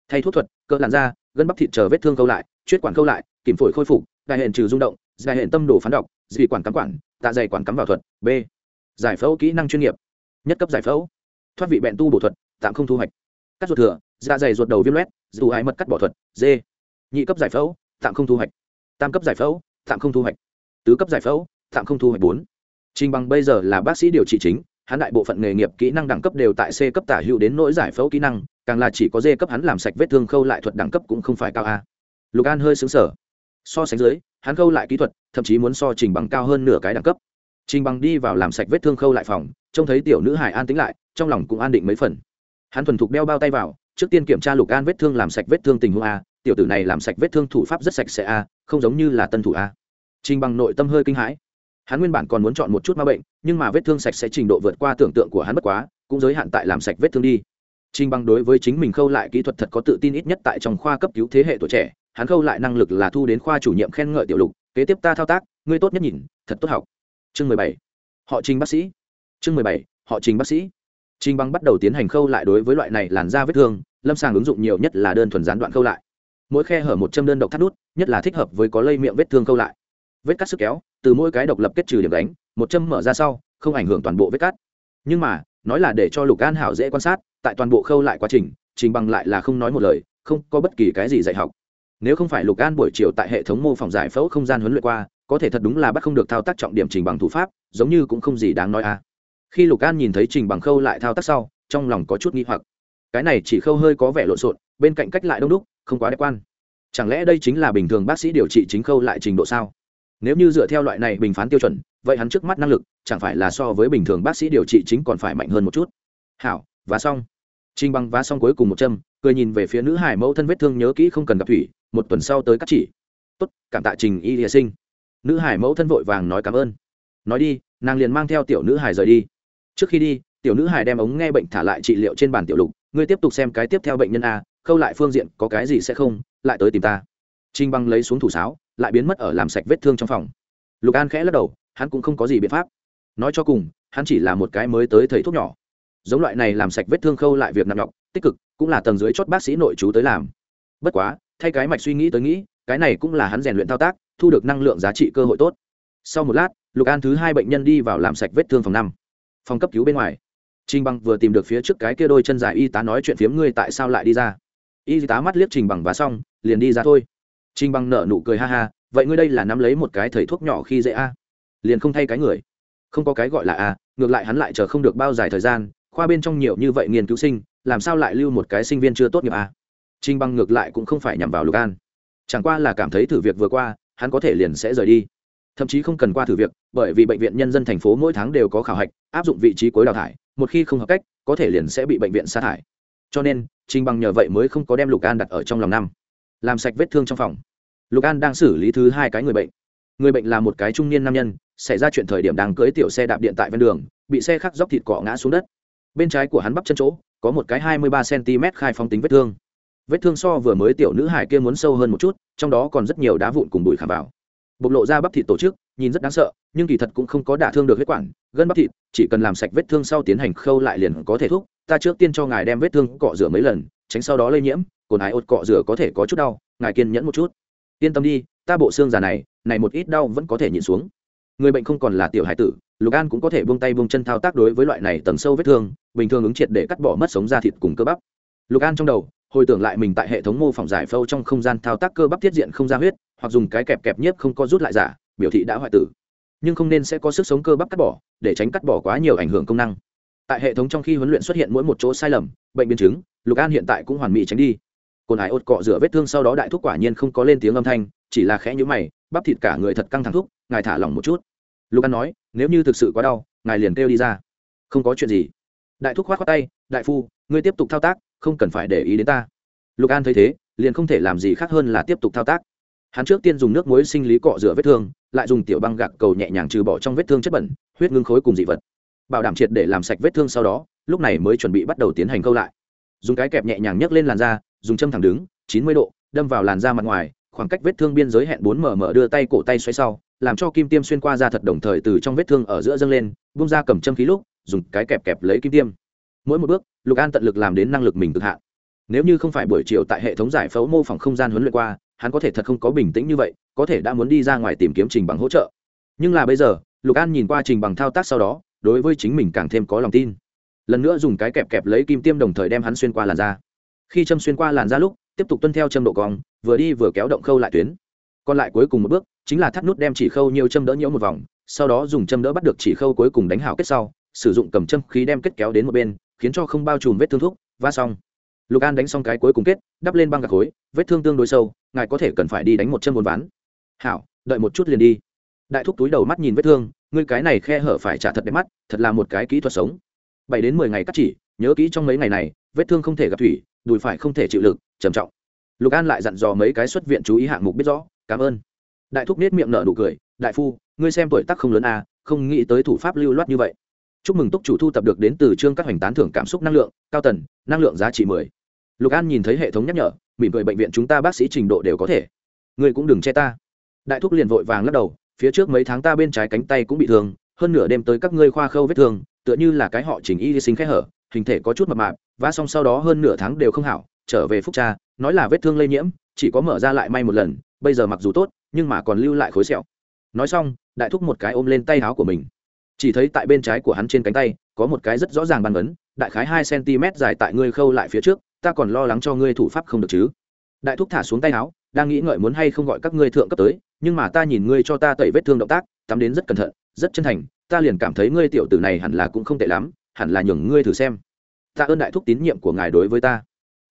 Thay thuốc thuật cỡ làn da gân bắp thịt chờ vết thương câu lại, chuyết quản câu lại kiểm phổi khôi phục đại hẹn trừ rung động giải hẹn tâm đồ phán đọc, dị quản cắm quản, tạ dày quản cắm vào thuật, b. Giải phẫu kỹ năng chuyên nghiệp. Nhất cấp giải phẫu. Thoát vị bẹn tu bổ thuật, tạm không thu hoạch. Cắt ruột thừa dạ dày ruột đầu viêm loét, dù hai mật cắt bỏ thuật, d. Nhị cấp giải phẫu, tạm không thu hoạch. Tam cấp giải phẫu, tạm không thu hoạch. Tứ cấp giải phẫu, tạm không thu hoạch bốn. Trình bằng bây giờ là bác sĩ điều trị chính, hắn đại bộ phận nghề nghiệp kỹ năng đẳng cấp đều tại c cấp tả hữu đến nỗi giải phẫu kỹ năng càng là chỉ có dê cấp hắn làm sạch vết thương khâu lại thuật đẳng cấp cũng không phải cao a. Lục an hơi xứng sở so sánh dưới, hắn khâu lại kỹ thuật, thậm chí muốn so trình bằng cao hơn nửa cái đẳng cấp. Trình bằng đi vào làm sạch vết thương khâu lại phòng, trông thấy tiểu nữ hải an tính lại, trong lòng cũng an định mấy phần. Hắn thuần thục đeo bao tay vào, trước tiên kiểm tra lục an vết thương làm sạch vết thương tình huống a, tiểu tử này làm sạch vết thương thủ pháp rất sạch sẽ a, không giống như là tân thủ a. Trình bằng nội tâm hơi kinh hãi. Hắn nguyên bản còn muốn chọn một chút ma bệnh, nhưng mà vết thương sạch sẽ trình độ vượt qua tưởng tượng của hắn bất quá, cũng giới hạn tại làm sạch vết thương đi trình bằng đối với chính mình khâu lại kỹ thuật thật có tự tin ít nhất tại trong khoa cấp cứu thế hệ tuổi trẻ, hắn khâu lại năng lực là thu đến khoa chủ nhiệm khen ngợi tiểu lục, kế tiếp ta thao tác, ngươi tốt nhất nhìn, thật tốt học. Chương mười bảy, họ trình bác sĩ. Chương mười bảy, họ trình bác sĩ. Trình bằng bắt đầu tiến hành khâu lại đối với loại này làn da vết thương, lâm sàng ứng dụng nhiều nhất là đơn thuần gián đoạn khâu lại. Mỗi khe hở một châm đơn độc thắt nút, nhất là thích hợp với có lây miệng vết thương khâu lại. Vết cắt sức kéo, từ mỗi cái độc lập kết trừ điểm đánh một châm mở ra sau, không ảnh hưởng toàn bộ vết cắt. Nhưng mà, nói là để cho lục an hảo dễ quan sát tại toàn bộ khâu lại quá trình trình bằng lại là không nói một lời, không có bất kỳ cái gì dạy học. Nếu không phải lục an buổi chiều tại hệ thống mô phỏng giải phẫu không gian huấn luyện qua, có thể thật đúng là bắt không được thao tác trọng điểm trình bằng thủ pháp, giống như cũng không gì đáng nói à. khi lục an nhìn thấy trình bằng khâu lại thao tác sau, trong lòng có chút nghi hoặc. Cái này chỉ khâu hơi có vẻ lộn xộn, bên cạnh cách lại đông đúc, không quá đẹp quan. Chẳng lẽ đây chính là bình thường bác sĩ điều trị chính khâu lại trình độ sao? Nếu như dựa theo loại này bình phán tiêu chuẩn, vậy hắn trước mắt năng lực, chẳng phải là so với bình thường bác sĩ điều trị chính còn phải mạnh hơn một chút. Hảo và xong. Trình bằng vá xong cuối cùng một châm, cười nhìn về phía nữ hải mẫu thân vết thương nhớ kỹ không cần gặp thủy, một tuần sau tới cắt chỉ. Tốt, cảm tạ trình y địa sinh. Nữ hải mẫu thân vội vàng nói cảm ơn. Nói đi, nàng liền mang theo tiểu nữ hải rời đi. Trước khi đi, tiểu nữ hải đem ống nghe bệnh thả lại trị liệu trên bàn tiểu lục. Ngươi tiếp tục xem cái tiếp theo bệnh nhân a, khâu lại phương diện có cái gì sẽ không, lại tới tìm ta. Trinh băng lấy xuống thủ sáo, lại biến mất ở làm sạch vết thương trong phòng. Lục an khẽ lắc đầu, hắn cũng không có gì biện pháp. Nói cho cùng, hắn chỉ là một cái mới tới thầy thuốc nhỏ giống loại này làm sạch vết thương khâu lại việc nặng nhọc, tích cực, cũng là tầng dưới chót bác sĩ nội chú tới làm. Bất quá, thay cái mạch suy nghĩ tới nghĩ, cái này cũng là hắn rèn luyện thao tác, thu được năng lượng giá trị cơ hội tốt. Sau một lát, lục an thứ hai bệnh nhân đi vào làm sạch vết thương phòng năm. Phòng cấp cứu bên ngoài. Trình bằng vừa tìm được phía trước cái kia đôi chân dài y tá nói chuyện phiếm ngươi tại sao lại đi ra. Y tá mắt liếc trình bằng và xong, liền đi ra thôi. Trình bằng nợ nụ cười ha ha, vậy ngươi đây là nắm lấy một cái thầy thuốc nhỏ khi dễ a? Liền không thay cái người. Không có cái gọi là a, ngược lại hắn lại chờ không được bao dài thời gian khoa bên trong nhiều như vậy nghiên cứu sinh, làm sao lại lưu một cái sinh viên chưa tốt nghiệp a trình Băng ngược lại cũng không phải nhằm vào lục an. Chẳng qua là cảm thấy thử việc vừa qua, hắn có thể liền sẽ rời đi. Thậm chí không cần qua thử việc, bởi vì bệnh viện nhân dân thành phố mỗi tháng đều có khảo hạch, áp dụng vị trí cuối đào thải, một khi không hợp cách, có thể liền sẽ bị bệnh viện sa thải. Cho nên, trình bằng nhờ vậy mới không có đem lục an đặt ở trong lòng năm. Làm sạch vết thương trong phòng. Lục an đang xử lý thứ hai cái người bệnh. Người bệnh là một cái trung niên nam nhân, xảy ra chuyện thời điểm đang cưới tiểu xe đạp điện tại ven đường, bị xe khắc dốc thịt cọ ngã xuống đất bên trái của hắn bắp chân chỗ, có một cái hai mươi ba cm khai phóng tính vết thương. Vết thương so vừa mới tiểu nữ hải kia muốn sâu hơn một chút, trong đó còn rất nhiều đá vụn cùng bụi khảm vào. Bộc lộ ra bắp thịt tổ chức, nhìn rất đáng sợ, nhưng kỳ thật cũng không có đả thương được huyết quản, gân bắp thịt, chỉ cần làm sạch vết thương sau tiến hành khâu lại liền có thể thuốc ta trước tiên cho ngài đem vết thương cọ rửa mấy lần, tránh sau đó lây nhiễm cồn ái ột cọ rửa có thể có chút đau, ngài kiên nhẫn một chút. Yên tâm đi, ta bộ xương già này này một ít đau vẫn có thể nhịn xuống. Người bệnh không còn là tiểu hải tử lục an cũng có thể buông tay buông chân thao tác đối với loại này tầng sâu vết thương, bình thường ứng triệt để cắt bỏ mất sống da thịt cùng cơ bắp. Lục an trong đầu, hồi tưởng lại mình tại hệ thống mô phỏng giải phâu trong không gian thao tác cơ bắp tiết diện không ra huyết, hoặc dùng cái kẹp kẹp nhiếp không có rút lại giả, biểu thị đã hoại tử. Nhưng không nên sẽ có sức sống cơ bắp cắt bỏ, để tránh cắt bỏ quá nhiều ảnh hưởng công năng. Tại hệ thống trong khi huấn luyện xuất hiện mỗi một chỗ sai lầm, bệnh biến chứng, lục an hiện tại cũng hoàn mỹ tránh đi. Cồn hải ột cọ rửa vết thương sau đó đại thúc quả nhiên không có lên tiếng âm thanh, chỉ là khẽ nhũ mày, bắp thịt cả người thật căng thẳng thúc, ngài thả lỏng một chút lục an nói, nếu như thực sự quá đau, ngài liền kêu đi ra. Không có chuyện gì. Đại thúc khoát khoát tay, đại phu, ngươi tiếp tục thao tác, không cần phải để ý đến ta. Lục an thấy thế, liền không thể làm gì khác hơn là tiếp tục thao tác. Hắn trước tiên dùng nước muối sinh lý cọ rửa vết thương, lại dùng tiểu băng gạc cầu nhẹ nhàng trừ bỏ trong vết thương chất bẩn, huyết ngưng khối cùng dị vật. Bảo đảm triệt để làm sạch vết thương sau đó, lúc này mới chuẩn bị bắt đầu tiến hành câu lại. Dùng cái kẹp nhẹ nhàng nhấc lên làn da, dùng châm thẳng đứng, chín mươi độ, đâm vào làn da mặt ngoài, khoảng cách vết thương biên giới hẹn bốn mở mở đưa tay cổ tay xoay sau làm cho kim tiêm xuyên qua da thật đồng thời từ trong vết thương ở giữa dâng lên bung ra cầm châm khí lúc, dùng cái kẹp kẹp lấy kim tiêm. Mỗi một bước, lục an tận lực làm đến năng lực mình cực hạn. Nếu như không phải buổi chiều tại hệ thống giải phẫu mô phỏng không gian huấn luyện qua, hắn có thể thật không có bình tĩnh như vậy, có thể đã muốn đi ra ngoài tìm kiếm trình bằng hỗ trợ. Nhưng là bây giờ, lục an nhìn qua trình bằng thao tác sau đó, đối với chính mình càng thêm có lòng tin. Lần nữa dùng cái kẹp kẹp lấy kim tiêm đồng thời đem hắn xuyên qua làn da. Khi châm xuyên qua làn da lúc, tiếp tục tuân theo châm độ cong, vừa đi vừa kéo động khâu lại tuyến. Còn lại cuối cùng một bước chính là thắt nút đem chỉ khâu nhiều châm đỡ nhiễu một vòng, sau đó dùng châm đỡ bắt được chỉ khâu cuối cùng đánh hảo kết sau, sử dụng cầm châm khí đem kết kéo đến một bên, khiến cho không bao trùm vết thương thuốc và xong. Lục an đánh xong cái cuối cùng kết, đắp lên băng gạc khối vết thương tương đối sâu, ngài có thể cần phải đi đánh một chân bốn ván. Hảo, đợi một chút liền đi. Đại thúc túi đầu mắt nhìn vết thương, ngươi cái này khe hở phải trả thật đẹp mắt, thật là một cái kỹ thuật sống. Bảy đến mười ngày cắt chỉ, nhớ kỹ trong mấy ngày này, vết thương không thể gặp thủy, đùi phải không thể chịu lực, trầm trọng. Lục an lại dặn dò mấy cái xuất viện chú ý hạng mục biết rõ, cảm ơn đại thúc nết miệng nở nụ cười, đại phu, ngươi xem tuổi tác không lớn à không nghĩ tới thủ pháp lưu loát như vậy. Chúc mừng túc chủ thu tập được đến từ chương các hoành tán thưởng cảm xúc năng lượng, cao tần, năng lượng giá trị mười. Lục an nhìn thấy hệ thống nhắc nhở, mỉm cười bệnh viện chúng ta bác sĩ trình độ đều có thể. Ngươi cũng đừng che ta. Đại thúc liền vội vàng lắc đầu, phía trước mấy tháng ta bên trái cánh tay cũng bị thương, hơn nửa đêm tới các ngươi khoa khâu vết thương, tựa như là cái họ chỉnh y sinh khẽ hở, hình thể có chút mập mạp và xong sau đó hơn nửa tháng đều không hảo, trở về phúc cha nói là vết thương lây nhiễm, chỉ có mở ra lại may một lần, bây giờ mặc dù tốt nhưng mà còn lưu lại khối sẹo. Nói xong, đại thúc một cái ôm lên tay áo của mình. Chỉ thấy tại bên trái của hắn trên cánh tay, có một cái rất rõ ràng bàn vấn đại khái hai cm dài tại ngươi khâu lại phía trước, ta còn lo lắng cho ngươi thủ pháp không được chứ. Đại thúc thả xuống tay áo, đang nghĩ ngợi muốn hay không gọi các ngươi thượng cấp tới, nhưng mà ta nhìn ngươi cho ta tẩy vết thương động tác, tắm đến rất cẩn thận, rất chân thành, ta liền cảm thấy ngươi tiểu tử này hẳn là cũng không tệ lắm, hẳn là nhường ngươi thử xem. Ta ơn đại thúc tín nhiệm của ngài đối với ta.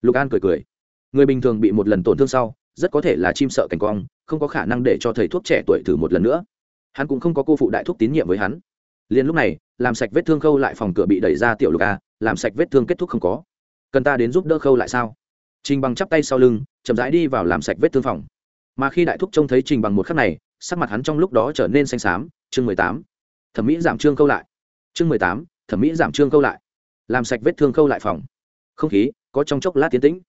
Lục an cười cười. Người bình thường bị một lần tổn thương sau, rất có thể là chim sợ cảnh quang không có khả năng để cho thầy thuốc trẻ tuổi thử một lần nữa. Hắn cũng không có cô phụ đại thuốc tín nhiệm với hắn. Liền lúc này, làm sạch vết thương khâu lại phòng cửa bị đẩy ra tiểu lục a làm sạch vết thương kết thúc không có. Cần ta đến giúp đỡ khâu lại sao? Trình bằng chắp tay sau lưng, chậm rãi đi vào làm sạch vết thương phòng. Mà khi đại thúc trông thấy trình bằng một khắc này, sắc mặt hắn trong lúc đó trở nên xanh xám. Chương mười tám, thẩm mỹ giảm trương khâu lại. Chương mười tám, thẩm mỹ giảm trương khâu lại. Làm sạch vết thương khâu lại phòng. Không khí có trong chốc lát tiến tĩnh.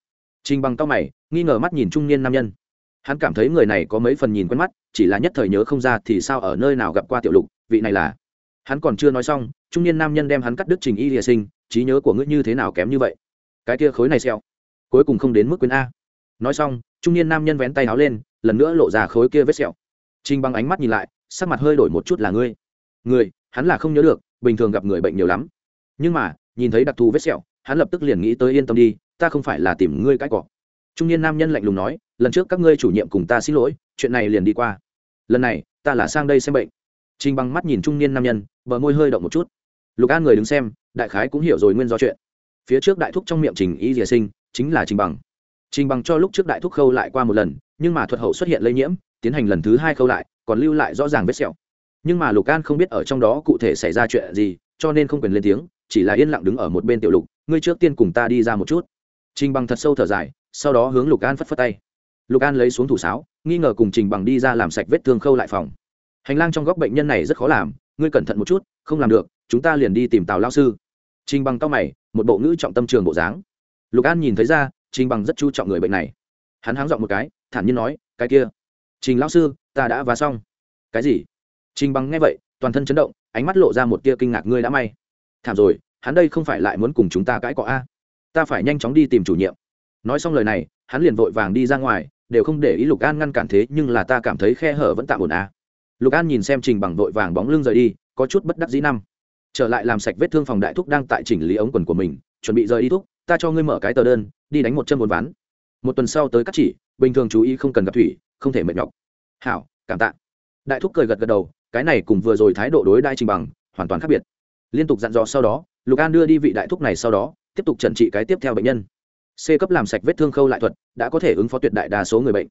Trình bằng to mày, nghi ngờ mắt nhìn trung niên nam nhân hắn cảm thấy người này có mấy phần nhìn quen mắt, chỉ là nhất thời nhớ không ra thì sao ở nơi nào gặp qua tiểu lục, vị này là. Hắn còn chưa nói xong, trung niên nam nhân đem hắn cắt đứt trình y lìa sinh, trí nhớ của ngươi như thế nào kém như vậy? Cái kia khối này xẹo. Cuối cùng không đến mức quyến a. Nói xong, trung niên nam nhân vén tay áo lên, lần nữa lộ ra khối kia vết sẹo trinh bằng ánh mắt nhìn lại, sắc mặt hơi đổi một chút là ngươi. Người hắn là không nhớ được, bình thường gặp người bệnh nhiều lắm. Nhưng mà, nhìn thấy đặc thù vết sẹo hắn lập tức liền nghĩ tới yên tâm đi, ta không phải là tìm ngươi cái cọ trung niên nam nhân lạnh lùng nói lần trước các ngươi chủ nhiệm cùng ta xin lỗi chuyện này liền đi qua lần này ta là sang đây xem bệnh Trình bằng mắt nhìn trung niên nam nhân, bờ môi hơi động một chút. Lục An người đứng xem, đại khái cũng hiểu rồi nguyên do chuyện. Phía trước đại thúc trong miệng Trình Y dìa Sinh, chính là Trình bằng. Trình bằng cho lúc trước đại thúc khâu lại qua một lần, nhưng mà thuật hậu xuất hiện lây nhiễm, tiến hành lần thứ hai khâu lại, còn lưu lại rõ ràng vết sẹo. Nhưng mà Lục An không biết ở trong đó cụ thể xảy ra chuyện gì, cho nên không quyền lên tiếng, chỉ là yên lặng đứng ở một bên tiểu Lục, ngươi trước tiên cùng ta đi ra một chút. Trình bằng thật sâu thở dài, sau đó hướng Lục An phất phất tay. Lục An lấy xuống thủ sáo, nghi ngờ cùng Trình bằng đi ra làm sạch vết thương khâu lại phòng. Hành lang trong góc bệnh nhân này rất khó làm ngươi cẩn thận một chút không làm được chúng ta liền đi tìm tào lao sư. Trình bằng cao mày một bộ ngữ trọng tâm trường bộ dáng. Lục an nhìn thấy ra trình bằng rất chú trọng người bệnh này. Hắn háng dọn một cái thản nhiên nói cái kia trình lao sư ta đã và xong. Cái gì? Trình bằng nghe vậy toàn thân chấn động ánh mắt lộ ra một tia kinh ngạc ngươi đã may. Thảm rồi hắn đây không phải lại muốn cùng chúng ta cãi cọ a? Ta phải nhanh chóng đi tìm chủ nhiệm nói xong lời này, hắn liền vội vàng đi ra ngoài, đều không để ý lục an ngăn cản thế, nhưng là ta cảm thấy khe hở vẫn tạm ổn à. lục an nhìn xem trình bằng vội vàng bóng lưng rời đi, có chút bất đắc dĩ năm. Trở lại làm sạch vết thương phòng đại thúc đang tại chỉnh lý ống quần của mình, chuẩn bị rời đi thuốc ta cho ngươi mở cái tờ đơn, đi đánh một chân một ván một tuần sau tới cắt chỉ, bình thường chú ý không cần gặp thủy, không thể mệt nhọc. Hảo, cảm tạ. Đại thúc cười gật gật đầu, cái này cùng vừa rồi thái độ đối đai trình bằng, hoàn toàn khác biệt. Liên tục dặn dò sau đó, lục an đưa đi vị đại thúc này sau đó, tiếp tục trần trị cái tiếp theo bệnh nhân c cấp làm sạch vết thương khâu lại thuật, đã có thể ứng phó tuyệt đại đa số người bệnh.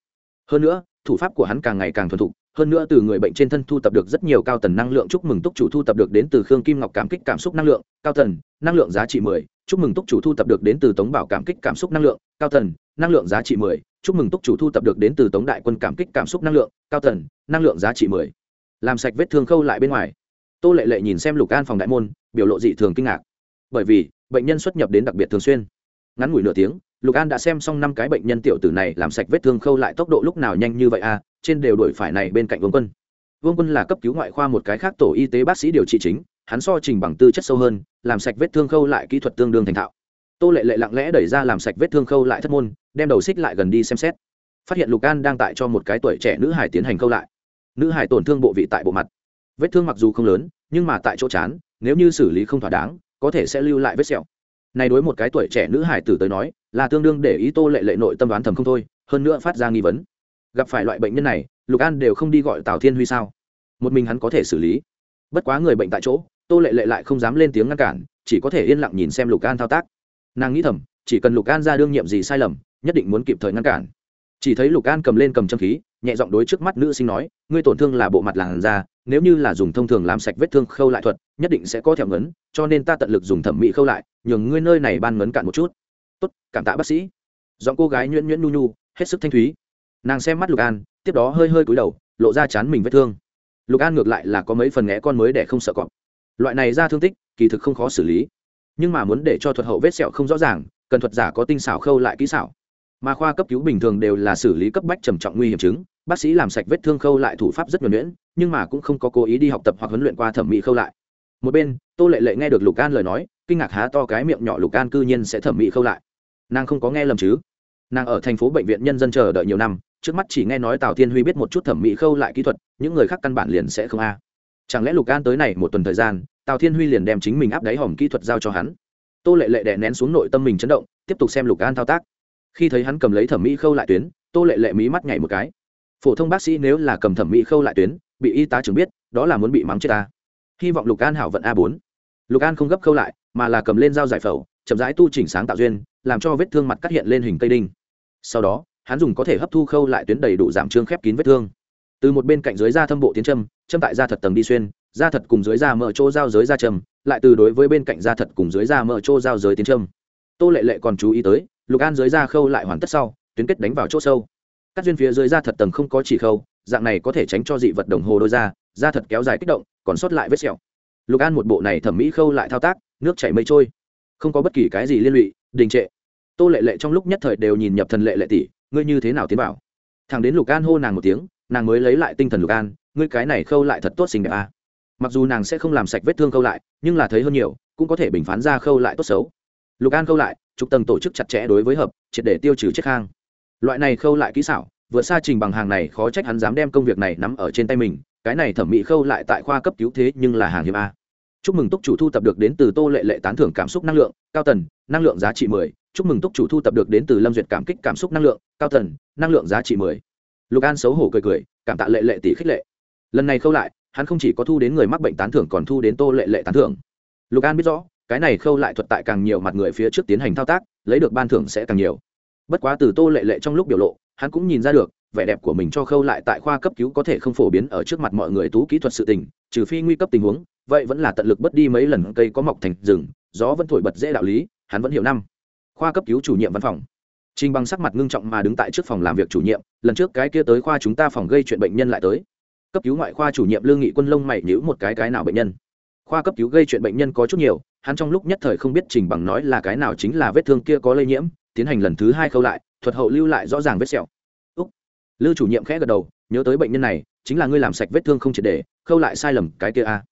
Hơn nữa, thủ pháp của hắn càng ngày càng thuần thục, hơn nữa từ người bệnh trên thân thu tập được rất nhiều cao tần năng lượng chúc mừng túc chủ thu tập được đến từ khương kim ngọc cảm kích cảm xúc năng lượng, cao tần, năng lượng giá trị mười, chúc mừng túc chủ thu tập được đến từ tống bảo cảm kích cảm xúc năng lượng, cao tần, năng lượng giá trị mười, chúc mừng túc chủ thu tập được đến từ tống đại quân cảm kích cảm xúc năng lượng, cao tần, năng lượng giá trị mười. Làm sạch vết thương khâu lại bên ngoài. Tô lệ lệ nhìn xem lục an phòng đại môn, biểu lộ dị thường kinh ngạc. Bởi vì, bệnh nhân xuất nhập đến đặc biệt thường xuyên ngắn ngủi nửa tiếng, lục an đã xem xong năm cái bệnh nhân tiểu tử này làm sạch vết thương khâu lại tốc độ lúc nào nhanh như vậy à trên đều đổi phải này bên cạnh vương quân. Vương quân là cấp cứu ngoại khoa một cái khác tổ y tế bác sĩ điều trị chính, hắn so trình bằng tư chất sâu hơn, làm sạch vết thương khâu lại kỹ thuật tương đương thành thạo. Tô lệ lệ lặng lẽ đẩy ra làm sạch vết thương khâu lại thất môn, đem đầu xích lại gần đi xem xét. Phát hiện lục an đang tại cho một cái tuổi trẻ nữ hải tiến hành khâu lại. Nữ hải tổn thương bộ vị tại bộ mặt. Vết thương mặc dù không lớn, nhưng mà tại chỗ chán, nếu như xử lý không thỏa đáng, có thể sẽ lưu lại vết sẹo này đối một cái tuổi trẻ nữ hải tử tới nói, là tương đương để ý tô lệ lệ nội tâm đoán thầm không thôi, hơn nữa phát ra nghi vấn. Gặp phải loại bệnh nhân này, lục an đều không đi gọi tào thiên huy sao? Một mình hắn có thể xử lý. Bất quá người bệnh tại chỗ, tô lệ lệ lại không dám lên tiếng ngăn cản, chỉ có thể yên lặng nhìn xem lục an thao tác. Nàng nghĩ thầm, chỉ cần lục an ra đương nhiệm gì sai lầm, nhất định muốn kịp thời ngăn cản. Chỉ thấy lục an cầm lên cầm châm khí nhẹ giọng đối trước mắt nữ sinh nói, ngươi tổn thương là bộ mặt làn da, nếu như là dùng thông thường làm sạch vết thương khâu lại thuật, nhất định sẽ có thẹo ngấn, cho nên ta tận lực dùng thẩm mỹ khâu lại, nhường ngươi nơi này ban ngấn cạn một chút. Tốt, cảm tạ bác sĩ. Giọng cô gái nhuyễn nhuyễn nu nhu, hết sức thanh thúy. Nàng xem mắt lục an, tiếp đó hơi hơi cúi đầu, lộ ra chán mình vết thương. Lục an ngược lại là có mấy phần ngẽ con mới để không sợ cọp. Loại này ra thương tích, kỳ thực không khó xử lý. Nhưng mà muốn để cho thuật hậu vết sẹo không rõ ràng, cần thuật giả có tinh xảo khâu lại kỹ xảo mà khoa cấp cứu bình thường đều là xử lý cấp bách trầm trọng nguy hiểm chứng, bác sĩ làm sạch vết thương khâu lại thủ pháp rất nhuẩn nhuyễn, nhưng mà cũng không có cố ý đi học tập hoặc huấn luyện qua thẩm mỹ khâu lại. Một bên, tô lệ lệ nghe được lục an lời nói, kinh ngạc há to cái miệng nhỏ lục an cư nhiên sẽ thẩm mỹ khâu lại. Nàng không có nghe lầm chứ? Nàng ở thành phố bệnh viện nhân dân chờ đợi nhiều năm, trước mắt chỉ nghe nói tào thiên huy biết một chút thẩm mỹ khâu lại kỹ thuật, những người khác căn bản liền sẽ không a. Chẳng lẽ lục an tới này một tuần thời gian, tào thiên huy liền đem chính mình áp đáy hòm kỹ thuật giao cho hắn? Tô lệ lệ đè nén xuống nội tâm mình chấn động, tiếp tục xem lục an thao tác khi thấy hắn cầm lấy thẩm mỹ khâu lại tuyến, tô lệ lệ mí mắt nhảy một cái. Phổ thông bác sĩ nếu là cầm thẩm mỹ khâu lại tuyến, bị y tá chứng biết, đó là muốn bị mắng chết ta. Hy vọng lục an hảo vận a bốn. Lục an không gấp khâu lại, mà là cầm lên dao giải phẫu, chậm rãi tu chỉnh sáng tạo duyên, làm cho vết thương mặt cắt hiện lên hình cây đinh. Sau đó, hắn dùng có thể hấp thu khâu lại tuyến đầy đủ giảm trương khép kín vết thương. Từ một bên cạnh dưới da thâm bộ tiến châm châm tại da thật tầng đi xuyên, da thật cùng dưới da mỡ chỗ giao giới da châm, lại từ đối với bên cạnh da thật cùng dưới da mỡ chỗ giao giới tiến châm. Tô lệ lệ còn chú ý tới lục an dưới da khâu lại hoàn tất sau, tuyến kết đánh vào chỗ sâu. Cắt duyên phía dưới da thật tầng không có chỉ khâu, dạng này có thể tránh cho dị vật đồng hồ đôi da da thật kéo dài kích động, còn sót lại vết sẹo. Lục an một bộ này thẩm mỹ khâu lại thao tác, nước chảy mây trôi. Không có bất kỳ cái gì liên lụy, đình trệ. Tô lệ lệ trong lúc nhất thời đều nhìn nhập thần lệ lệ tỷ, ngươi như thế nào tiến bảo thằng đến lục an hô nàng một tiếng, nàng mới lấy lại tinh thần lục an, ngươi cái này khâu lại thật tốt xinh đẹp à. mặc dù nàng sẽ không làm sạch vết thương khâu lại, nhưng là thấy hơn nhiều, cũng có thể bình phán ra khâu lại tốt xấu lục an khâu lại, trục tầng tổ chức chặt chẽ đối với hợp, triệt để tiêu trừ chiếc khang. Loại này khâu lại kỹ xảo, vượt xa trình bằng hàng này khó trách hắn dám đem công việc này nắm ở trên tay mình, cái này thẩm mỹ khâu lại tại khoa cấp cứu thế nhưng là hàng hiếm a. Chúc mừng túc chủ thu tập được đến từ tô lệ lệ tán thưởng cảm xúc năng lượng, cao tần, năng lượng giá trị mười. Chúc mừng túc chủ thu tập được đến từ lâm duyệt cảm kích cảm xúc năng lượng, cao tần, năng lượng giá trị mười. Lục an xấu hổ cười cười, cảm tạ lệ lệ tỷ khích lệ. Lần này khâu lại, hắn không chỉ có thu đến người mắc bệnh tán thưởng còn thu đến tô lệ lệ tán thưởng. Lục an biết rõ cái này khâu lại thuật tại càng nhiều mặt người phía trước tiến hành thao tác lấy được ban thưởng sẽ càng nhiều bất quá từ tô lệ lệ trong lúc biểu lộ hắn cũng nhìn ra được vẻ đẹp của mình cho khâu lại tại khoa cấp cứu có thể không phổ biến ở trước mặt mọi người tú kỹ thuật sự tình trừ phi nguy cấp tình huống vậy vẫn là tận lực bất đi mấy lần cây có mọc thành rừng gió vẫn thổi bật dễ đạo lý hắn vẫn hiểu năm khoa cấp cứu chủ nhiệm văn phòng Trình bằng sắc mặt ngưng trọng mà đứng tại trước phòng làm việc chủ nhiệm, lần trước cái kia tới khoa chúng ta phòng gây chuyện bệnh nhân lại tới. Cấp cứu ngoại khoa chủ nhiệm Lương Nghị Quân lông mày nhíu một cái cái nào bệnh nhân. Khoa cấp cứu gây chuyện bệnh nhân có chút nhiều, hắn trong lúc nhất thời không biết Trình bằng nói là cái nào chính là vết thương kia có lây nhiễm, tiến hành lần thứ hai khâu lại, thuật hậu lưu lại rõ ràng vết sẹo. Úc. Lưu chủ nhiệm khẽ gật đầu, nhớ tới bệnh nhân này, chính là ngươi làm sạch vết thương không triệt để, khâu lại sai lầm cái kia a. À.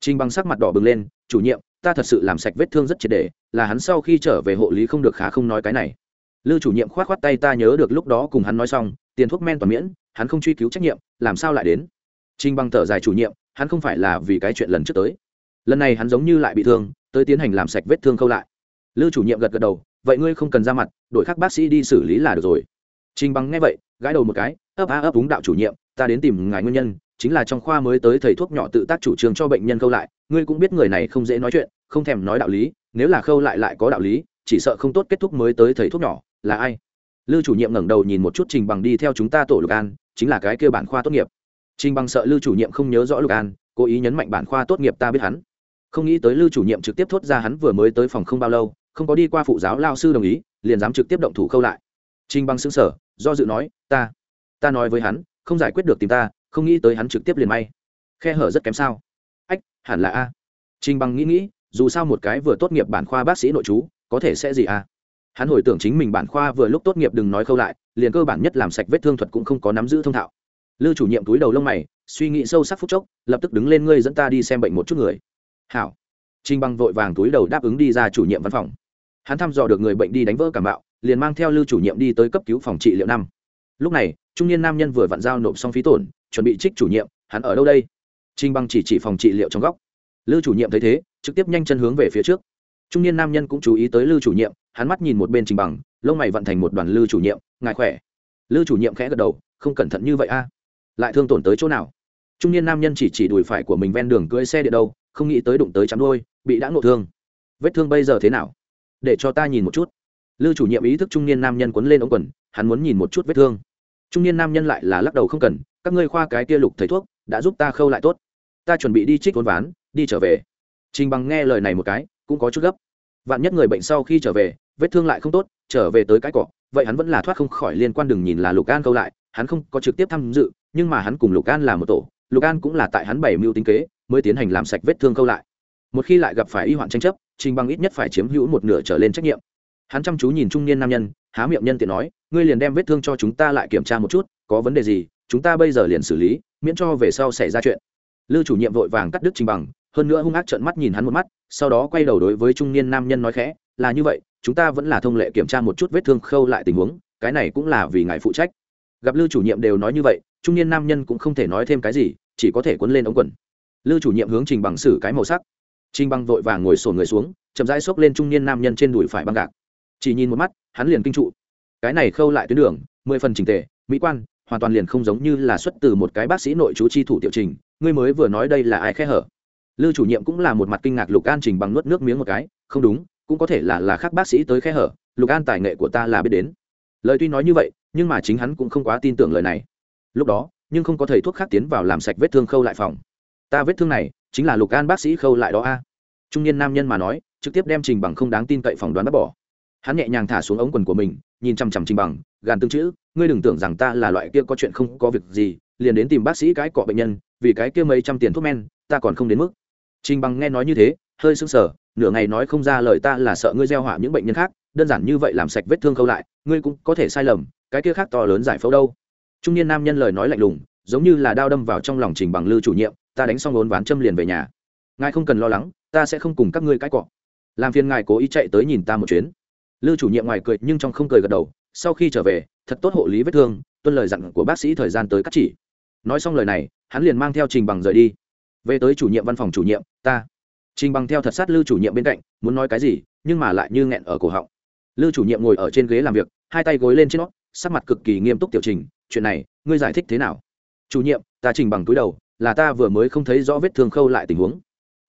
Trình bằng sắc mặt đỏ bừng lên, chủ nhiệm, ta thật sự làm sạch vết thương rất triệt để, là hắn sau khi trở về hộ lý không được khá không nói cái này Lưu chủ nhiệm khoát khoát tay ta nhớ được lúc đó cùng hắn nói xong, tiền thuốc men toàn miễn, hắn không truy cứu trách nhiệm, làm sao lại đến? Trình bằng thở dài chủ nhiệm, hắn không phải là vì cái chuyện lần trước tới. Lần này hắn giống như lại bị thương, tới tiến hành làm sạch vết thương khâu lại. Lưu chủ nhiệm gật gật đầu, vậy ngươi không cần ra mặt, đổi khác bác sĩ đi xử lý là được rồi. Trình bằng nghe vậy, gãi đầu một cái, ấp a ấp đúng đạo chủ nhiệm, ta đến tìm ngài nguyên nhân, chính là trong khoa mới tới thầy thuốc nhỏ tự tác chủ trương cho bệnh nhân khâu lại ngươi cũng biết người này không dễ nói chuyện không thèm nói đạo lý nếu là khâu lại lại có đạo lý chỉ sợ không tốt kết thúc mới tới thầy thuốc nhỏ là ai lưu chủ nhiệm ngẩng đầu nhìn một chút trình bằng đi theo chúng ta tổ lục an chính là cái kêu bản khoa tốt nghiệp trình bằng sợ lưu chủ nhiệm không nhớ rõ lục an cố ý nhấn mạnh bản khoa tốt nghiệp ta biết hắn không nghĩ tới lưu chủ nhiệm trực tiếp thốt ra hắn vừa mới tới phòng không bao lâu, không có đi qua phụ giáo lao sư đồng ý, liền dám trực tiếp động thủ khâu lại. Trình bằng xứng sở do dự nói, ta ta nói với hắn, không giải quyết được tìm ta, không nghĩ tới hắn trực tiếp liền may. Khe hở rất kém sao? Ách, hẳn là a. Trình bằng nghĩ nghĩ, dù sao một cái vừa tốt nghiệp bản khoa bác sĩ nội chú có thể sẽ gì a? Hắn hồi tưởng chính mình bản khoa vừa lúc tốt nghiệp đừng nói khâu lại, liền cơ bản nhất làm sạch vết thương thuật cũng không có nắm giữ thông thạo. Lưu chủ nhiệm túi đầu lông mày, suy nghĩ sâu sắc phút chốc, lập tức đứng lên, ngươi dẫn ta đi xem bệnh một chút người hảo. Trinh băng vội vàng túi đầu đáp ứng đi ra chủ nhiệm văn phòng. Hắn thăm dò được người bệnh đi đánh vỡ cảm bạo, liền mang theo lưu chủ nhiệm đi tới cấp cứu phòng trị liệu năm. Lúc này, trung niên nam nhân vừa vặn giao nộp xong phí tổn, chuẩn bị trích chủ nhiệm, hắn ở đâu đây? Trinh băng chỉ chỉ phòng trị liệu trong góc. Lưu chủ nhiệm thấy thế, trực tiếp nhanh chân hướng về phía trước. Trung niên nam nhân cũng chú ý tới lưu chủ nhiệm, hắn mắt nhìn một bên trình bằng lông mày vận thành một đoàn lưu chủ nhiệm, ngài khỏe? Lưu chủ nhiệm khẽ gật đầu, không cẩn thận như vậy a. Lại thương tổn tới chỗ nào? Trung niên nam nhân chỉ chỉ đùi phải của mình ven đường cưỡi xe điện đâu không nghĩ tới đụng tới chắm đôi bị đã ngộ thương. Vết thương bây giờ thế nào? Để cho ta nhìn một chút. Lưu chủ nhiệm ý thức trung niên nam nhân quấn lên ống quần, hắn muốn nhìn một chút vết thương. Trung niên nam nhân lại là lắc đầu không cần, các ngươi khoa cái kia lục thầy thuốc, đã giúp ta khâu lại tốt. Ta chuẩn bị đi trích vốn ván, đi trở về. Trình bằng nghe lời này một cái, cũng có chút gấp. Vạn nhất người bệnh sau khi trở về, vết thương lại không tốt, trở về tới cái cọ vậy hắn vẫn là thoát không khỏi liên quan đừng nhìn là lục an câu lại, hắn không có trực tiếp tham dự, nhưng mà hắn cùng lục an là một tổ, lục an cũng là tại hắn bảy mưu tính kế mới tiến hành làm sạch vết thương câu lại. Một khi lại gặp phải y hoạn tranh chấp, trình bằng ít nhất phải chiếm hữu một nửa trở lên trách nhiệm. Hắn chăm chú nhìn trung niên nam nhân, há miệng nhân tiện nói, ngươi liền đem vết thương cho chúng ta lại kiểm tra một chút, có vấn đề gì, chúng ta bây giờ liền xử lý, miễn cho về sau xảy ra chuyện. Lưu chủ nhiệm vội vàng cắt đứt trình bằng, hơn nữa hung ác trợn mắt nhìn hắn một mắt, sau đó quay đầu đối với trung niên nam nhân nói khẽ, là như vậy, chúng ta vẫn là thông lệ kiểm tra một chút vết thương khâu lại tình huống, cái này cũng là vì ngài phụ trách. Gặp lưu chủ nhiệm đều nói như vậy, trung niên nam nhân cũng không thể nói thêm cái gì, chỉ có thể quấn lên ống quần lưu chủ nhiệm hướng trình bằng xử cái màu sắc. Trình bằng vội vàng ngồi sổn người xuống, chậm rãi xốc lên trung niên nam nhân trên đùi phải băng gạc. Chỉ nhìn một mắt, hắn liền kinh trụ. Cái này khâu lại tuyến đường, mười phần trình tề, mỹ quan, hoàn toàn liền không giống như là xuất từ một cái bác sĩ nội chú chi thủ tiểu trình, ngươi mới vừa nói đây là ai khe hở. Lưu chủ nhiệm cũng là một mặt kinh ngạc lục an trình bằng nuốt nước miếng một cái, không đúng, cũng có thể là là khác bác sĩ tới khe hở, lục an tài nghệ của ta là biết đến. Lời tuy nói như vậy, nhưng mà chính hắn cũng không quá tin tưởng lời này. Lúc đó, nhưng không có thầy thuốc khác tiến vào làm sạch vết thương khâu lại phòng ta vết thương này chính là lục an bác sĩ khâu lại đó a trung niên nam nhân mà nói trực tiếp đem trình bằng không đáng tin cậy phỏng đoán bắt bỏ hắn nhẹ nhàng thả xuống ống quần của mình nhìn chằm chằm trình bằng gàn tương chữ ngươi đừng tưởng rằng ta là loại kia có chuyện không có việc gì liền đến tìm bác sĩ cái cọ bệnh nhân vì cái kia mấy trăm tiền thuốc men ta còn không đến mức trình bằng nghe nói như thế hơi sưng sờ nửa ngày nói không ra lời ta là sợ ngươi gieo họa những bệnh nhân khác đơn giản như vậy làm sạch vết thương khâu lại ngươi cũng có thể sai lầm cái kia khác to lớn giải phẫu đâu trung niên nam nhân lời nói lạnh lùng giống như là đao đâm vào trong lòng trình bằng lư chủ nhiệm ta đánh xong ốn ván châm liền về nhà. Ngài không cần lo lắng, ta sẽ không cùng các ngươi cãi cọ. Làm phiền ngài cố ý chạy tới nhìn ta một chuyến. Lư chủ nhiệm ngoài cười nhưng trong không cười gật đầu, sau khi trở về, thật tốt hộ lý vết thương, tuân lời dặn của bác sĩ thời gian tới cắt chỉ. Nói xong lời này, hắn liền mang theo trình bằng rời đi. Về tới chủ nhiệm văn phòng chủ nhiệm, ta. Trình bằng theo thật sát lư chủ nhiệm bên cạnh, muốn nói cái gì, nhưng mà lại như nghẹn ở cổ họng. Lư chủ nhiệm ngồi ở trên ghế làm việc, hai tay gối lên trên nó, sắc mặt cực kỳ nghiêm túc tiểu trình, chuyện này, ngươi giải thích thế nào? Chủ nhiệm, ta trình bằng túi đầu là ta vừa mới không thấy rõ vết thương khâu lại tình huống.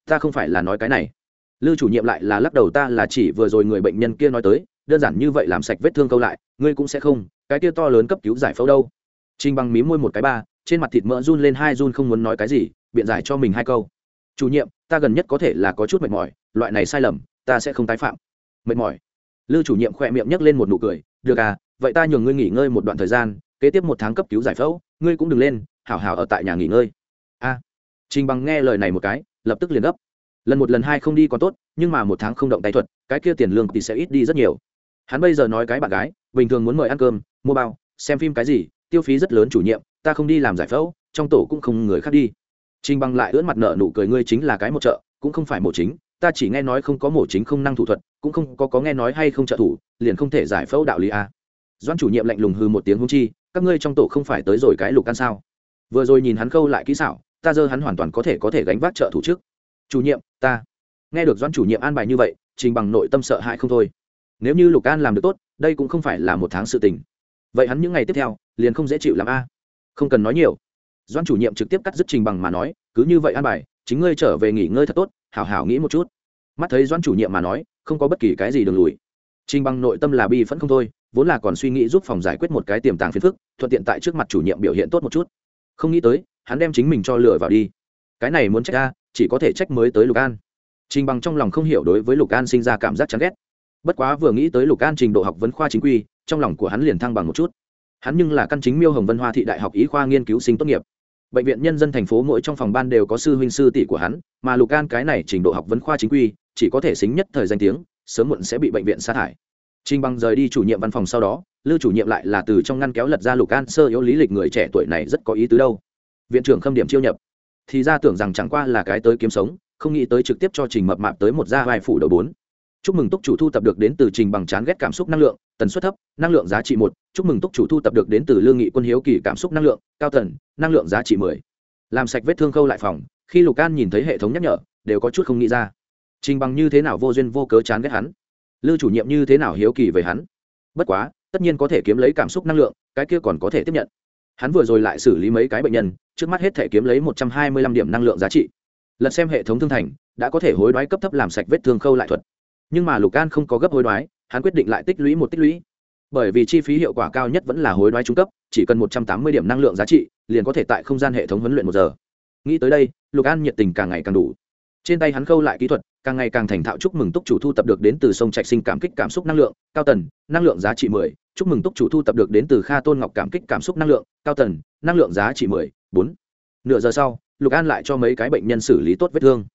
Ta không phải là nói cái này. Lư chủ nhiệm lại là lắc đầu ta là chỉ vừa rồi người bệnh nhân kia nói tới, đơn giản như vậy làm sạch vết thương khâu lại, ngươi cũng sẽ không, cái kia to lớn cấp cứu giải phẫu đâu. Trinh bằng mí môi một cái ba, trên mặt thịt mỡ run lên hai run không muốn nói cái gì, biện giải cho mình hai câu. Chủ nhiệm, ta gần nhất có thể là có chút mệt mỏi, loại này sai lầm, ta sẽ không tái phạm. Mệt mỏi. Lư chủ nhiệm khỏe miệng nhấc lên một nụ cười, được à vậy ta nhường ngươi nghỉ ngơi một đoạn thời gian, kế tiếp một tháng cấp cứu giải phẫu, ngươi cũng đừng lên, hảo hảo ở tại nhà nghỉ ngơi trình bằng nghe lời này một cái, lập tức liền gấp. Lần một lần hai không đi còn tốt, nhưng mà một tháng không động tay thuật, cái kia tiền lương thì sẽ ít đi rất nhiều. Hắn bây giờ nói cái bạn gái, bình thường muốn mời ăn cơm, mua bao, xem phim cái gì, tiêu phí rất lớn chủ nhiệm, ta không đi làm giải phẫu, trong tổ cũng không người khác đi. Trình bằng lại ưỡn mặt nợ nụ cười, ngươi chính là cái một chợ cũng không phải mổ chính, ta chỉ nghe nói không có mổ chính không năng thủ thuật, cũng không có có nghe nói hay không trợ thủ, liền không thể giải phẫu đạo lý a. Doan chủ nhiệm lạnh lùng hư một tiếng hung chi, các ngươi trong tổ không phải tới rồi cái lục ăn sao? Vừa rồi nhìn hắn khâu lại kỹ xảo ta dơ hắn hoàn toàn có thể có thể gánh vác trợ thủ trước. Chủ nhiệm, ta. Nghe được doan chủ nhiệm an bài như vậy, trình bằng nội tâm sợ hãi không thôi. Nếu như lục an làm được tốt, đây cũng không phải là một tháng sự tình. Vậy hắn những ngày tiếp theo, liền không dễ chịu làm a. Không cần nói nhiều. Doan chủ nhiệm trực tiếp cắt dứt trình bằng mà nói, cứ như vậy an bài, chính ngươi trở về nghỉ ngơi thật tốt, hảo hảo nghĩ một chút. Mắt thấy doan chủ nhiệm mà nói, không có bất kỳ cái gì đường lùi. Trình bằng nội tâm là bi phẫn không thôi, vốn là còn suy nghĩ giúp phòng giải quyết một cái tiềm tàng phiền phức, thuận tiện tại trước mặt chủ nhiệm biểu hiện tốt một chút. Không nghĩ tới hắn đem chính mình cho lừa vào đi. Cái này muốn trách a, chỉ có thể trách mới tới lục an. Trình bằng trong lòng không hiểu đối với lục an sinh ra cảm giác chán ghét. Bất quá vừa nghĩ tới lục an trình độ học vấn khoa chính quy trong lòng của hắn liền thăng bằng một chút. Hắn nhưng là căn chính miêu hồng vân hoa thị đại học ý khoa nghiên cứu sinh tốt nghiệp. Bệnh viện nhân dân thành phố mỗi trong phòng ban đều có sư huynh sư tỷ của hắn mà lục an cái này trình độ học vấn khoa chính quy chỉ có thể xính nhất thời danh tiếng sớm muộn sẽ bị bệnh viện sa thải. Trình Bằng rời đi chủ nhiệm văn phòng sau đó, Lưu chủ nhiệm lại là từ trong ngăn kéo lật ra Lục An sơ yếu lý lịch người trẻ tuổi này rất có ý tứ đâu. Viện trưởng khâm điểm chiêu nhập, thì ra tưởng rằng chẳng qua là cái tới kiếm sống, không nghĩ tới trực tiếp cho Trình Mập Mạp tới một gia vai phủ đầu bốn. Chúc mừng Túc chủ thu tập được đến từ Trình Bằng chán ghét cảm xúc năng lượng, tần suất thấp, năng lượng giá trị một. Chúc mừng Túc chủ thu tập được đến từ Lương Nghị Quân Hiếu Kỳ cảm xúc năng lượng, cao tần, năng lượng giá trị mười. Làm sạch vết thương khâu lại phòng, khi Lục An nhìn thấy hệ thống nhắc nhở, đều có chút không nghĩ ra. Trình Bằng như thế nào vô duyên vô cớ chán ghét hắn lư chủ nhiệm như thế nào hiếu kỳ về hắn bất quá tất nhiên có thể kiếm lấy cảm xúc năng lượng cái kia còn có thể tiếp nhận hắn vừa rồi lại xử lý mấy cái bệnh nhân, trước mắt hết thể kiếm lấy một trăm hai mươi lăm điểm năng lượng giá trị. Lật xem hệ thống thương thành, đã có thể hối đoái cấp thấp làm sạch vết thương khâu lại thuật. Nhưng mà lục an không có gấp hối đoái, hắn quyết định lại tích lũy một tích lũy. Bởi vì chi phí hiệu quả cao nhất vẫn là hối đoái trung cấp, chỉ cần một trăm tám mươi điểm năng lượng giá trị, liền có thể tại không gian hệ thống huấn luyện một giờ. Nghĩ tới đây, lục an nhiệt tình càng ngày càng đủ. Trên tay hắn khâu lại kỹ thuật, càng ngày càng thành thạo chúc mừng túc chủ thu tập được đến từ sông trạch sinh cảm kích cảm xúc năng lượng, cao tần, năng lượng giá trị mười chúc mừng túc chủ thu tập được đến từ kha tôn ngọc cảm kích cảm xúc năng lượng, cao tần, năng lượng giá trị mười, bốn. Nửa giờ sau, lục an lại cho mấy cái bệnh nhân xử lý tốt vết thương.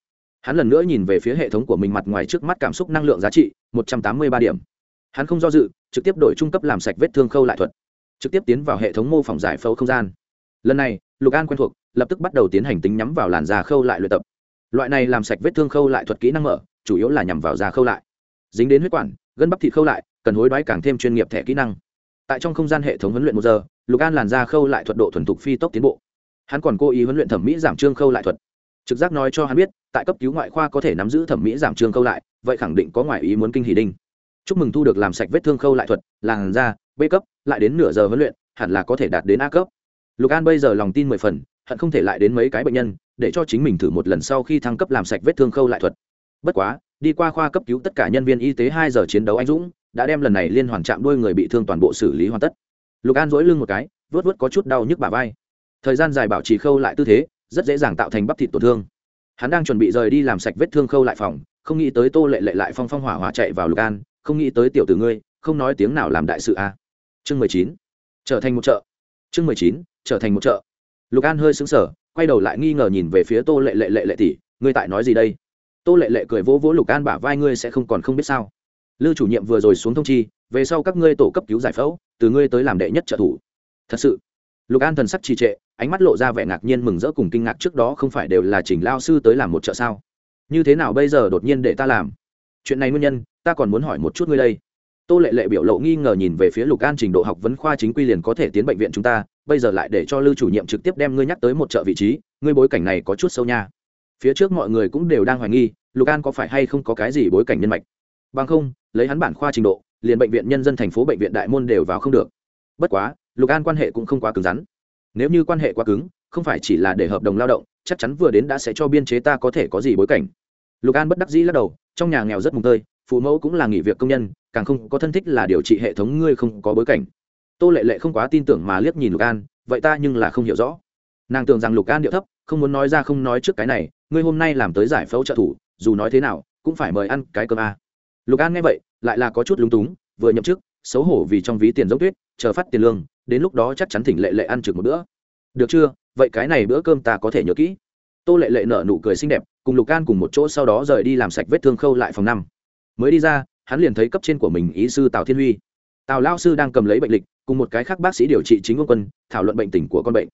Hắn lần nữa nhìn về phía hệ thống của mình mặt ngoài trước mắt cảm xúc năng lượng giá trị, một trăm tám mươi ba điểm. Hắn không do dự, trực tiếp đổi trung cấp làm sạch vết thương khâu lại thuật. Trực tiếp tiến vào hệ thống mô phỏng giải phẫu không gian. Lần này, lục an quen thuộc, lập tức bắt đầu tiến hành tính nhắm vào làn da khâu lại luyện tập. Loại này làm sạch vết thương khâu lại thuật kỹ năng mở, chủ yếu là nhằm vào da khâu lại. Dính đến huyết quản, gân bắp thịt khâu lại cần hối đoái càng thêm chuyên nghiệp thẻ kỹ năng. Tại trong không gian hệ thống huấn luyện một giờ, lục an làn ra khâu lại thuật độ thuần thục phi tốc tiến bộ. Hắn còn cố ý huấn luyện thẩm mỹ giảm trương khâu lại thuật. Trực giác nói cho hắn biết, tại cấp cứu ngoại khoa có thể nắm giữ thẩm mỹ giảm trương khâu lại, vậy khẳng định có ngoại ý muốn kinh hỷ đinh. Chúc mừng thu được làm sạch vết thương khâu lại thuật, làn da, b cấp, lại đến nửa giờ huấn luyện, hẳn là có thể đạt đến a cấp. Lục an bây giờ lòng tin mười phần, hận không thể lại đến mấy cái bệnh nhân, để cho chính mình thử một lần sau khi thăng cấp làm sạch vết thương khâu lại thuật. Bất quá, đi qua khoa cấp cứu tất cả nhân viên y tế hai giờ chiến đấu anh dũng đã đem lần này liên hoàn chạm đuôi người bị thương toàn bộ xử lý hoàn tất. Lục an dỗi lưng một cái, vớt vớt có chút đau nhức bà vai. Thời gian dài bảo trì khâu lại tư thế, rất dễ dàng tạo thành bắp thịt tổn thương. Hắn đang chuẩn bị rời đi làm sạch vết thương khâu lại phòng, không nghĩ tới tô lệ lệ lại phong phong hỏa hỏa chạy vào lục an, không nghĩ tới tiểu tử ngươi, không nói tiếng nào làm đại sự a. Chương mười chín, trở thành một chợ. Chương mười chín, trở thành một chợ. Lục an hơi xứng sở quay đầu lại nghi ngờ nhìn về phía tô lệ lệ lệ lệ tỷ, ngươi tại nói gì đây? Tô lệ lệ cười vỗ vỗ lục an bả vai, ngươi sẽ không còn không biết sao? Lư chủ nhiệm vừa rồi xuống thông chi, về sau các ngươi tổ cấp cứu giải phẫu, từ ngươi tới làm đệ nhất trợ thủ. Thật sự. Lục an thần sắc trì trệ, ánh mắt lộ ra vẻ ngạc nhiên mừng rỡ cùng kinh ngạc trước đó không phải đều là chỉnh lao sư tới làm một trợ sao? Như thế nào bây giờ đột nhiên để ta làm? Chuyện này nguyên nhân, ta còn muốn hỏi một chút ngươi đây. Tô lệ lệ biểu lộ nghi ngờ nhìn về phía lục an trình độ học vấn khoa chính quy liền có thể tiến bệnh viện chúng ta, bây giờ lại để cho lưu chủ nhiệm trực tiếp đem ngươi nhắc tới một chợ vị trí, ngươi bối cảnh này có chút sâu nha. Phía trước mọi người cũng đều đang hoài nghi, lục an có phải hay không có cái gì bối cảnh nhân mạch? Bằng không, lấy hắn bản khoa trình độ, liền bệnh viện nhân dân thành phố bệnh viện đại môn đều vào không được. Bất quá, lục an quan hệ cũng không quá cứng rắn. Nếu như quan hệ quá cứng, không phải chỉ là để hợp đồng lao động, chắc chắn vừa đến đã sẽ cho biên chế ta có thể có gì bối cảnh. Lục an bất đắc dĩ lắc đầu, trong nhà nghèo rất mùng tơi, phụ mẫu cũng là nghỉ việc công nhân, càng không có thân thích là điều trị hệ thống ngươi không có bối cảnh. Tô lệ lệ không quá tin tưởng mà liếc nhìn lục an, vậy ta nhưng là không hiểu rõ. Nàng tưởng rằng lục an điệu thấp, không muốn nói ra không nói trước cái này, ngươi hôm nay làm tới giải phẫu trợ thủ, dù nói thế nào, cũng phải mời ăn cái cơm a lục an nghe vậy, lại là có chút lúng túng, vừa nhậm chức, xấu hổ vì trong ví tiền giống tuyết, chờ phát tiền lương, đến lúc đó chắc chắn thỉnh lệ lệ ăn trực một bữa. Được chưa? Vậy cái này bữa cơm ta có thể nhớ kỹ. Tô lệ lệ nở nụ cười xinh đẹp, cùng lục an cùng một chỗ sau đó rời đi làm sạch vết thương khâu lại phòng năm. Mới đi ra, hắn liền thấy cấp trên của mình ý sư tào thiên huy. Tào lao sư đang cầm lấy bệnh lịch, cùng một cái khác bác sĩ điều trị chính ông quân, thảo luận bệnh tình của con bệnh.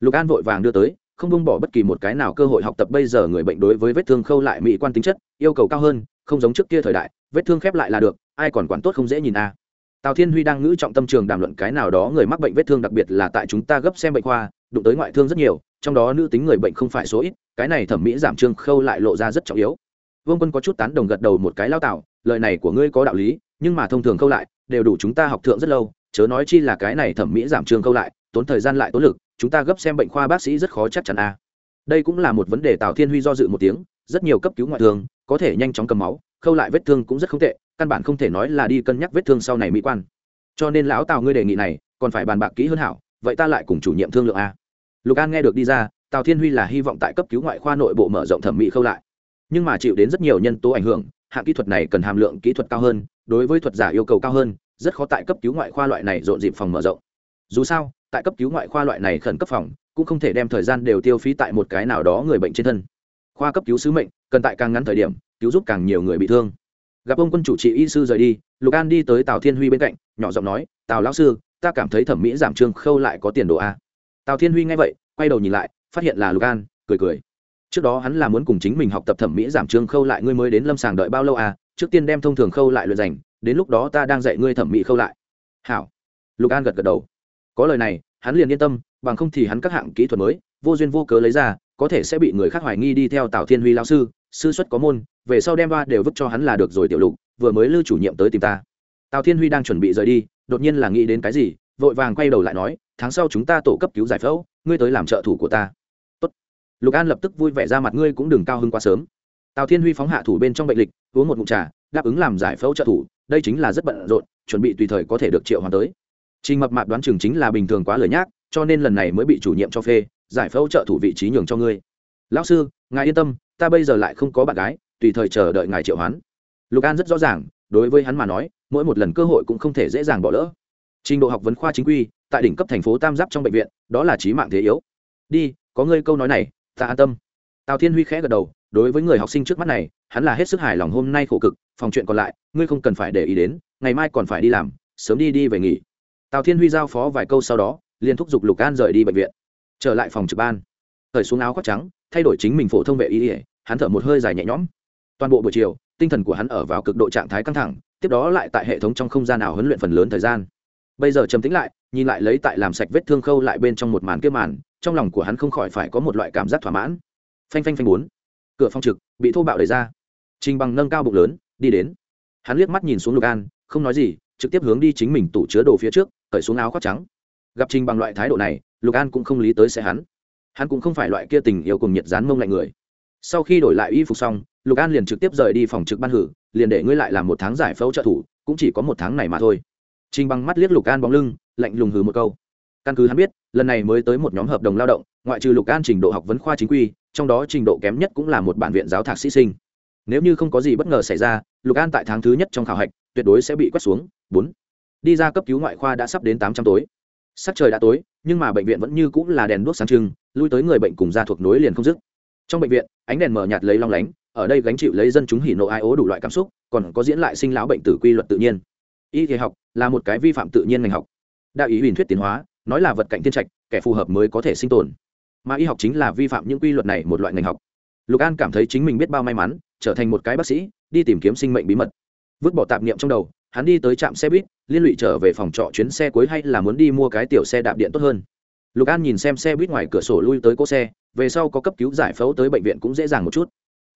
Lục an vội vàng đưa tới, không buông bỏ bất kỳ một cái nào cơ hội học tập bây giờ người bệnh đối với vết thương khâu lại mỹ quan tính chất, yêu cầu cao hơn, không giống trước kia thời đại vết thương khép lại là được, ai còn quản tốt không dễ nhìn a à. tào thiên huy đang ngữ trọng tâm trường đàm luận cái nào đó người mắc bệnh vết thương đặc biệt là tại chúng ta gấp xem bệnh khoa, đụng tới ngoại thương rất nhiều, trong đó nữ tính người bệnh không phải số ít, cái này thẩm mỹ giảm trương khâu lại lộ ra rất trọng yếu vương quân có chút tán đồng gật đầu một cái lao tạo lời này của ngươi có đạo lý, nhưng mà thông thường khâu lại, đều đủ chúng ta học thượng rất lâu, chớ nói chi là cái này thẩm mỹ giảm trương khâu lại, tốn thời gian lại tốn lực, chúng ta gấp xem bệnh khoa bác sĩ rất khó chắc chắn a đây cũng là một vấn đề tào thiên huy do dự một tiếng, rất nhiều cấp cứu ngoại thương, có thể nhanh chóng cầm máu khâu lại vết thương cũng rất không tệ, căn bản không thể nói là đi cân nhắc vết thương sau này mỹ quan. Cho nên lão tào ngươi đề nghị này, còn phải bàn bạc kỹ hơn hảo, vậy ta lại cùng chủ nhiệm thương lượng a. Lục an nghe được đi ra, tào thiên huy là hy vọng tại cấp cứu ngoại khoa nội bộ mở rộng thẩm mỹ khâu lại. Nhưng mà chịu đến rất nhiều nhân tố ảnh hưởng, hạng kỹ thuật này cần hàm lượng kỹ thuật cao hơn, đối với thuật giả yêu cầu cao hơn, rất khó tại cấp cứu ngoại khoa loại này rộn dịp phòng mở rộng. Dù sao, tại cấp cứu ngoại khoa loại này khẩn cấp phòng, cũng không thể đem thời gian đều tiêu phí tại một cái nào đó người bệnh trên thân. Khoa cấp cứu sứ mệnh cần tại càng ngắn thời điểm cứu giúp càng nhiều người bị thương. Gặp ông quân chủ trị y sư rời đi, lục an đi tới tào thiên huy bên cạnh, nhỏ giọng nói, tào lão sư, ta cảm thấy thẩm mỹ giảm trương khâu lại có tiền đồ a. Tào thiên huy nghe vậy, quay đầu nhìn lại, phát hiện là lục an, cười cười. Trước đó hắn là muốn cùng chính mình học tập thẩm mỹ giảm trương khâu lại, ngươi mới đến lâm sàng đợi bao lâu à trước tiên đem thông thường khâu lại luyện dành đến lúc đó ta đang dạy ngươi thẩm mỹ khâu lại. Hảo. Lục an gật gật đầu. Có lời này, hắn liền yên tâm, bằng không thì hắn các hạng kỹ thuật mới, vô duyên vô cớ lấy ra, có thể sẽ bị người khác hoài nghi đi theo tào thiên huy lao sư sư xuất có môn, về sau đem ba đều vứt cho hắn là được rồi, tiểu lục, vừa mới lưu chủ nhiệm tới tìm ta. Tào thiên huy đang chuẩn bị rời đi, đột nhiên là nghĩ đến cái gì, vội vàng quay đầu lại nói, tháng sau chúng ta tổ cấp cứu giải phẫu, ngươi tới làm trợ thủ của ta. Tốt. lục an lập tức vui vẻ ra mặt, ngươi cũng đừng cao hơn quá sớm. Tào thiên huy phóng hạ thủ bên trong bệnh lịch, uống một mụn trà, đáp ứng làm giải phẫu trợ thủ, đây chính là rất bận rộn, chuẩn bị tùy thời có thể được triệu hoàn tới. Trình mập mạp đoán chừng chính là bình thường quá lời nhác, cho nên lần này mới bị chủ nhiệm cho phê, giải phẫu trợ thủ vị trí nhường cho ngươi lão sư, ngài yên tâm, ta bây giờ lại không có bạn gái, tùy thời chờ đợi ngài triệu hoán. Lục an rất rõ ràng, đối với hắn mà nói, mỗi một lần cơ hội cũng không thể dễ dàng bỏ lỡ. Trình độ học vấn khoa chính quy, tại đỉnh cấp thành phố tam giáp trong bệnh viện, đó là trí mạng thế yếu. Đi, có ngươi câu nói này, ta an tâm. Tào thiên huy khẽ gật đầu, đối với người học sinh trước mắt này, hắn là hết sức hài lòng hôm nay khổ cực, phòng chuyện còn lại, ngươi không cần phải để ý đến, ngày mai còn phải đi làm, sớm đi đi về nghỉ. Tào thiên huy giao phó vài câu sau đó, liền thúc giục lục an rời đi bệnh viện. Trở lại phòng trực ban. Thời xuống áo khoác trắng thay đổi chính mình phổ thông vệ y ỉa hắn thở một hơi dài nhẹ nhõm. Toàn bộ buổi chiều, tinh thần của hắn ở vào cực độ trạng thái căng thẳng, tiếp đó lại tại hệ thống trong không gian nào huấn luyện phần lớn thời gian. Bây giờ trầm tĩnh lại, nhìn lại lấy tại làm sạch vết thương khâu lại bên trong một màn kia màn, trong lòng của hắn không khỏi phải có một loại cảm giác thỏa mãn. Phanh phanh phanh bốn. Cửa phong trực bị thô bạo đẩy ra. Trình bằng nâng cao bụng lớn, đi đến. Hắn liếc mắt nhìn xuống lục an, không nói gì, trực tiếp hướng đi chính mình tủ chứa đồ phía trước, cởi xuống áo khoác trắng. Gặp trình bằng loại thái độ này, lục an cũng không lý tới sẽ hắn hắn cũng không phải loại kia tình yêu cùng nhiệt dán mông lạnh người. Sau khi đổi lại y phục xong, lục an liền trực tiếp rời đi phòng trực ban hử, liền để ngươi lại làm một tháng giải phẫu trợ thủ, cũng chỉ có một tháng này mà thôi. Trình bằng mắt liếc lục an bóng lưng, lạnh lùng hừ một câu. Căn cứ hắn biết, lần này mới tới một nhóm hợp đồng lao động, ngoại trừ lục an trình độ học vấn khoa chính quy, trong đó trình độ kém nhất cũng là một bản viện giáo thạc sĩ sinh. Nếu như không có gì bất ngờ xảy ra, lục an tại tháng thứ nhất trong khảo hạch, tuyệt đối sẽ bị quét xuống. Bốn. Đi ra cấp cứu ngoại khoa đã sắp đến tám trăm tối. Sắc trời đã tối, nhưng mà bệnh viện vẫn như cũng là đèn đuốc sáng trưng lui tới người bệnh cùng gia thuộc nối liền không dứt. Trong bệnh viện, ánh đèn mờ nhạt lấy long lánh, ở đây gánh chịu lấy dân chúng hỉ nộ ai ố đủ loại cảm xúc, còn có diễn lại sinh lão bệnh tử quy luật tự nhiên. Y thể học là một cái vi phạm tự nhiên ngành học. Đạo ý huyền thuyết tiến hóa, nói là vật cạnh thiên trạch, kẻ phù hợp mới có thể sinh tồn. Mà y học chính là vi phạm những quy luật này một loại ngành học. Lục an cảm thấy chính mình biết bao may mắn, trở thành một cái bác sĩ, đi tìm kiếm sinh mệnh bí mật. Vứt bỏ tạp niệm trong đầu, hắn đi tới trạm xe buýt, liên lụy trở về phòng trọ chuyến xe cuối hay là muốn đi mua cái tiểu xe đạp điện tốt hơn lục an nhìn xem xe buýt ngoài cửa sổ lui tới cỗ xe, về sau có cấp cứu giải phẫu tới bệnh viện cũng dễ dàng một chút.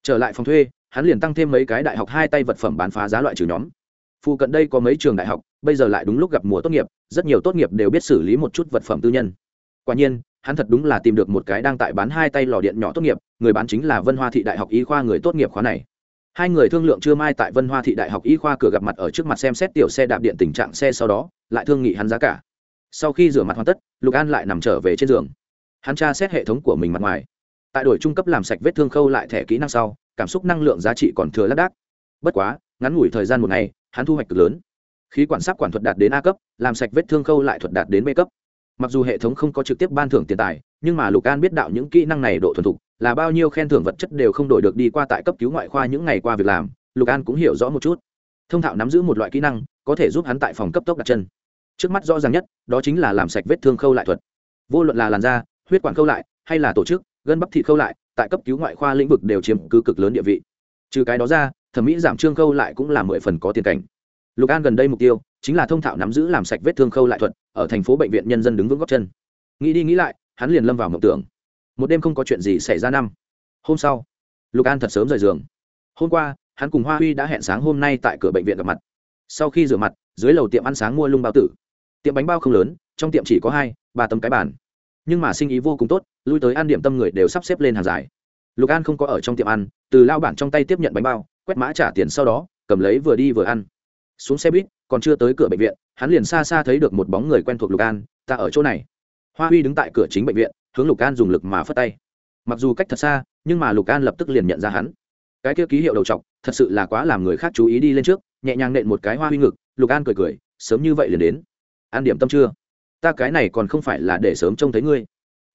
Trở lại phòng thuê, hắn liền tăng thêm mấy cái đại học hai tay vật phẩm bán phá giá loại trừ nhóm. Phụ cận đây có mấy trường đại học, bây giờ lại đúng lúc gặp mùa tốt nghiệp, rất nhiều tốt nghiệp đều biết xử lý một chút vật phẩm tư nhân. Quả nhiên, hắn thật đúng là tìm được một cái đang tại bán hai tay lò điện nhỏ tốt nghiệp, người bán chính là vân hoa thị đại học y khoa người tốt nghiệp khóa này. Hai người thương lượng chưa mai tại vân hoa thị đại học y khoa cửa gặp mặt ở trước mặt xem xét tiểu xe đạp điện tình trạng xe sau đó, lại thương nghị hắn giá cả sau khi rửa mặt hoàn tất, lục an lại nằm trở về trên giường. Hắn tra xét hệ thống của mình mặt ngoài. Tại đổi trung cấp làm sạch vết thương khâu lại thẻ kỹ năng sau, cảm xúc năng lượng giá trị còn thừa lác đác. Bất quá, ngắn ngủi thời gian một ngày, hắn thu hoạch cực lớn. Khí quản sát quản thuật đạt đến a cấp, làm sạch vết thương khâu lại thuật đạt đến b cấp. Mặc dù hệ thống không có trực tiếp ban thưởng tiền tài, nhưng mà lục an biết đạo những kỹ năng này độ thuần thục, là bao nhiêu khen thưởng vật chất đều không đổi được đi qua tại cấp cứu ngoại khoa những ngày qua việc làm, lục an cũng hiểu rõ một chút. Thông thạo nắm giữ một loại kỹ năng, có thể giúp hắn tại phòng cấp tốc đặt chân trước mắt rõ ràng nhất, đó chính là làm sạch vết thương khâu lại thuật. Vô luận là làn da, huyết quản khâu lại, hay là tổ chức, gân bắp thịt khâu lại, tại cấp cứu ngoại khoa lĩnh vực đều chiếm cứ cực lớn địa vị. Trừ cái đó ra, thẩm mỹ giảm trương khâu lại cũng là mười phần có tiền cảnh. Lục an gần đây mục tiêu, chính là thông thạo nắm giữ làm sạch vết thương khâu lại thuật, ở thành phố bệnh viện nhân dân đứng vững góc chân. Nghĩ đi nghĩ lại, hắn liền lâm vào mộng tưởng. Một đêm không có chuyện gì xảy ra năm. Hôm sau, lục an thật sớm rời giường. Hôm qua, hắn cùng hoa huy đã hẹn sáng hôm nay tại cửa bệnh viện gặp mặt. Sau khi rửa mặt, dưới lầu tiệm ăn sáng mua lung bao tử tiệm bánh bao không lớn, trong tiệm chỉ có hai, ba tấm cái bàn. Nhưng mà sinh ý vô cùng tốt, lui tới ăn điểm tâm người đều sắp xếp lên hàng dài. Lục an không có ở trong tiệm ăn, từ lao bản trong tay tiếp nhận bánh bao, quét mã trả tiền sau đó, cầm lấy vừa đi vừa ăn. Xuống xe buýt, còn chưa tới cửa bệnh viện, hắn liền xa xa thấy được một bóng người quen thuộc lục an, ta ở chỗ này. Hoa huy đứng tại cửa chính bệnh viện, hướng lục an dùng lực mà phất tay. Mặc dù cách thật xa, nhưng mà lục an lập tức liền nhận ra hắn. Cái kia ký hiệu đầu t thật sự là quá làm người khác chú ý đi lên trước, nhẹ nhàng nện một cái hoa huy ngực, lục an cười cười, sớm như vậy liền đến an điểm tâm chưa? Ta cái này còn không phải là để sớm trông thấy ngươi.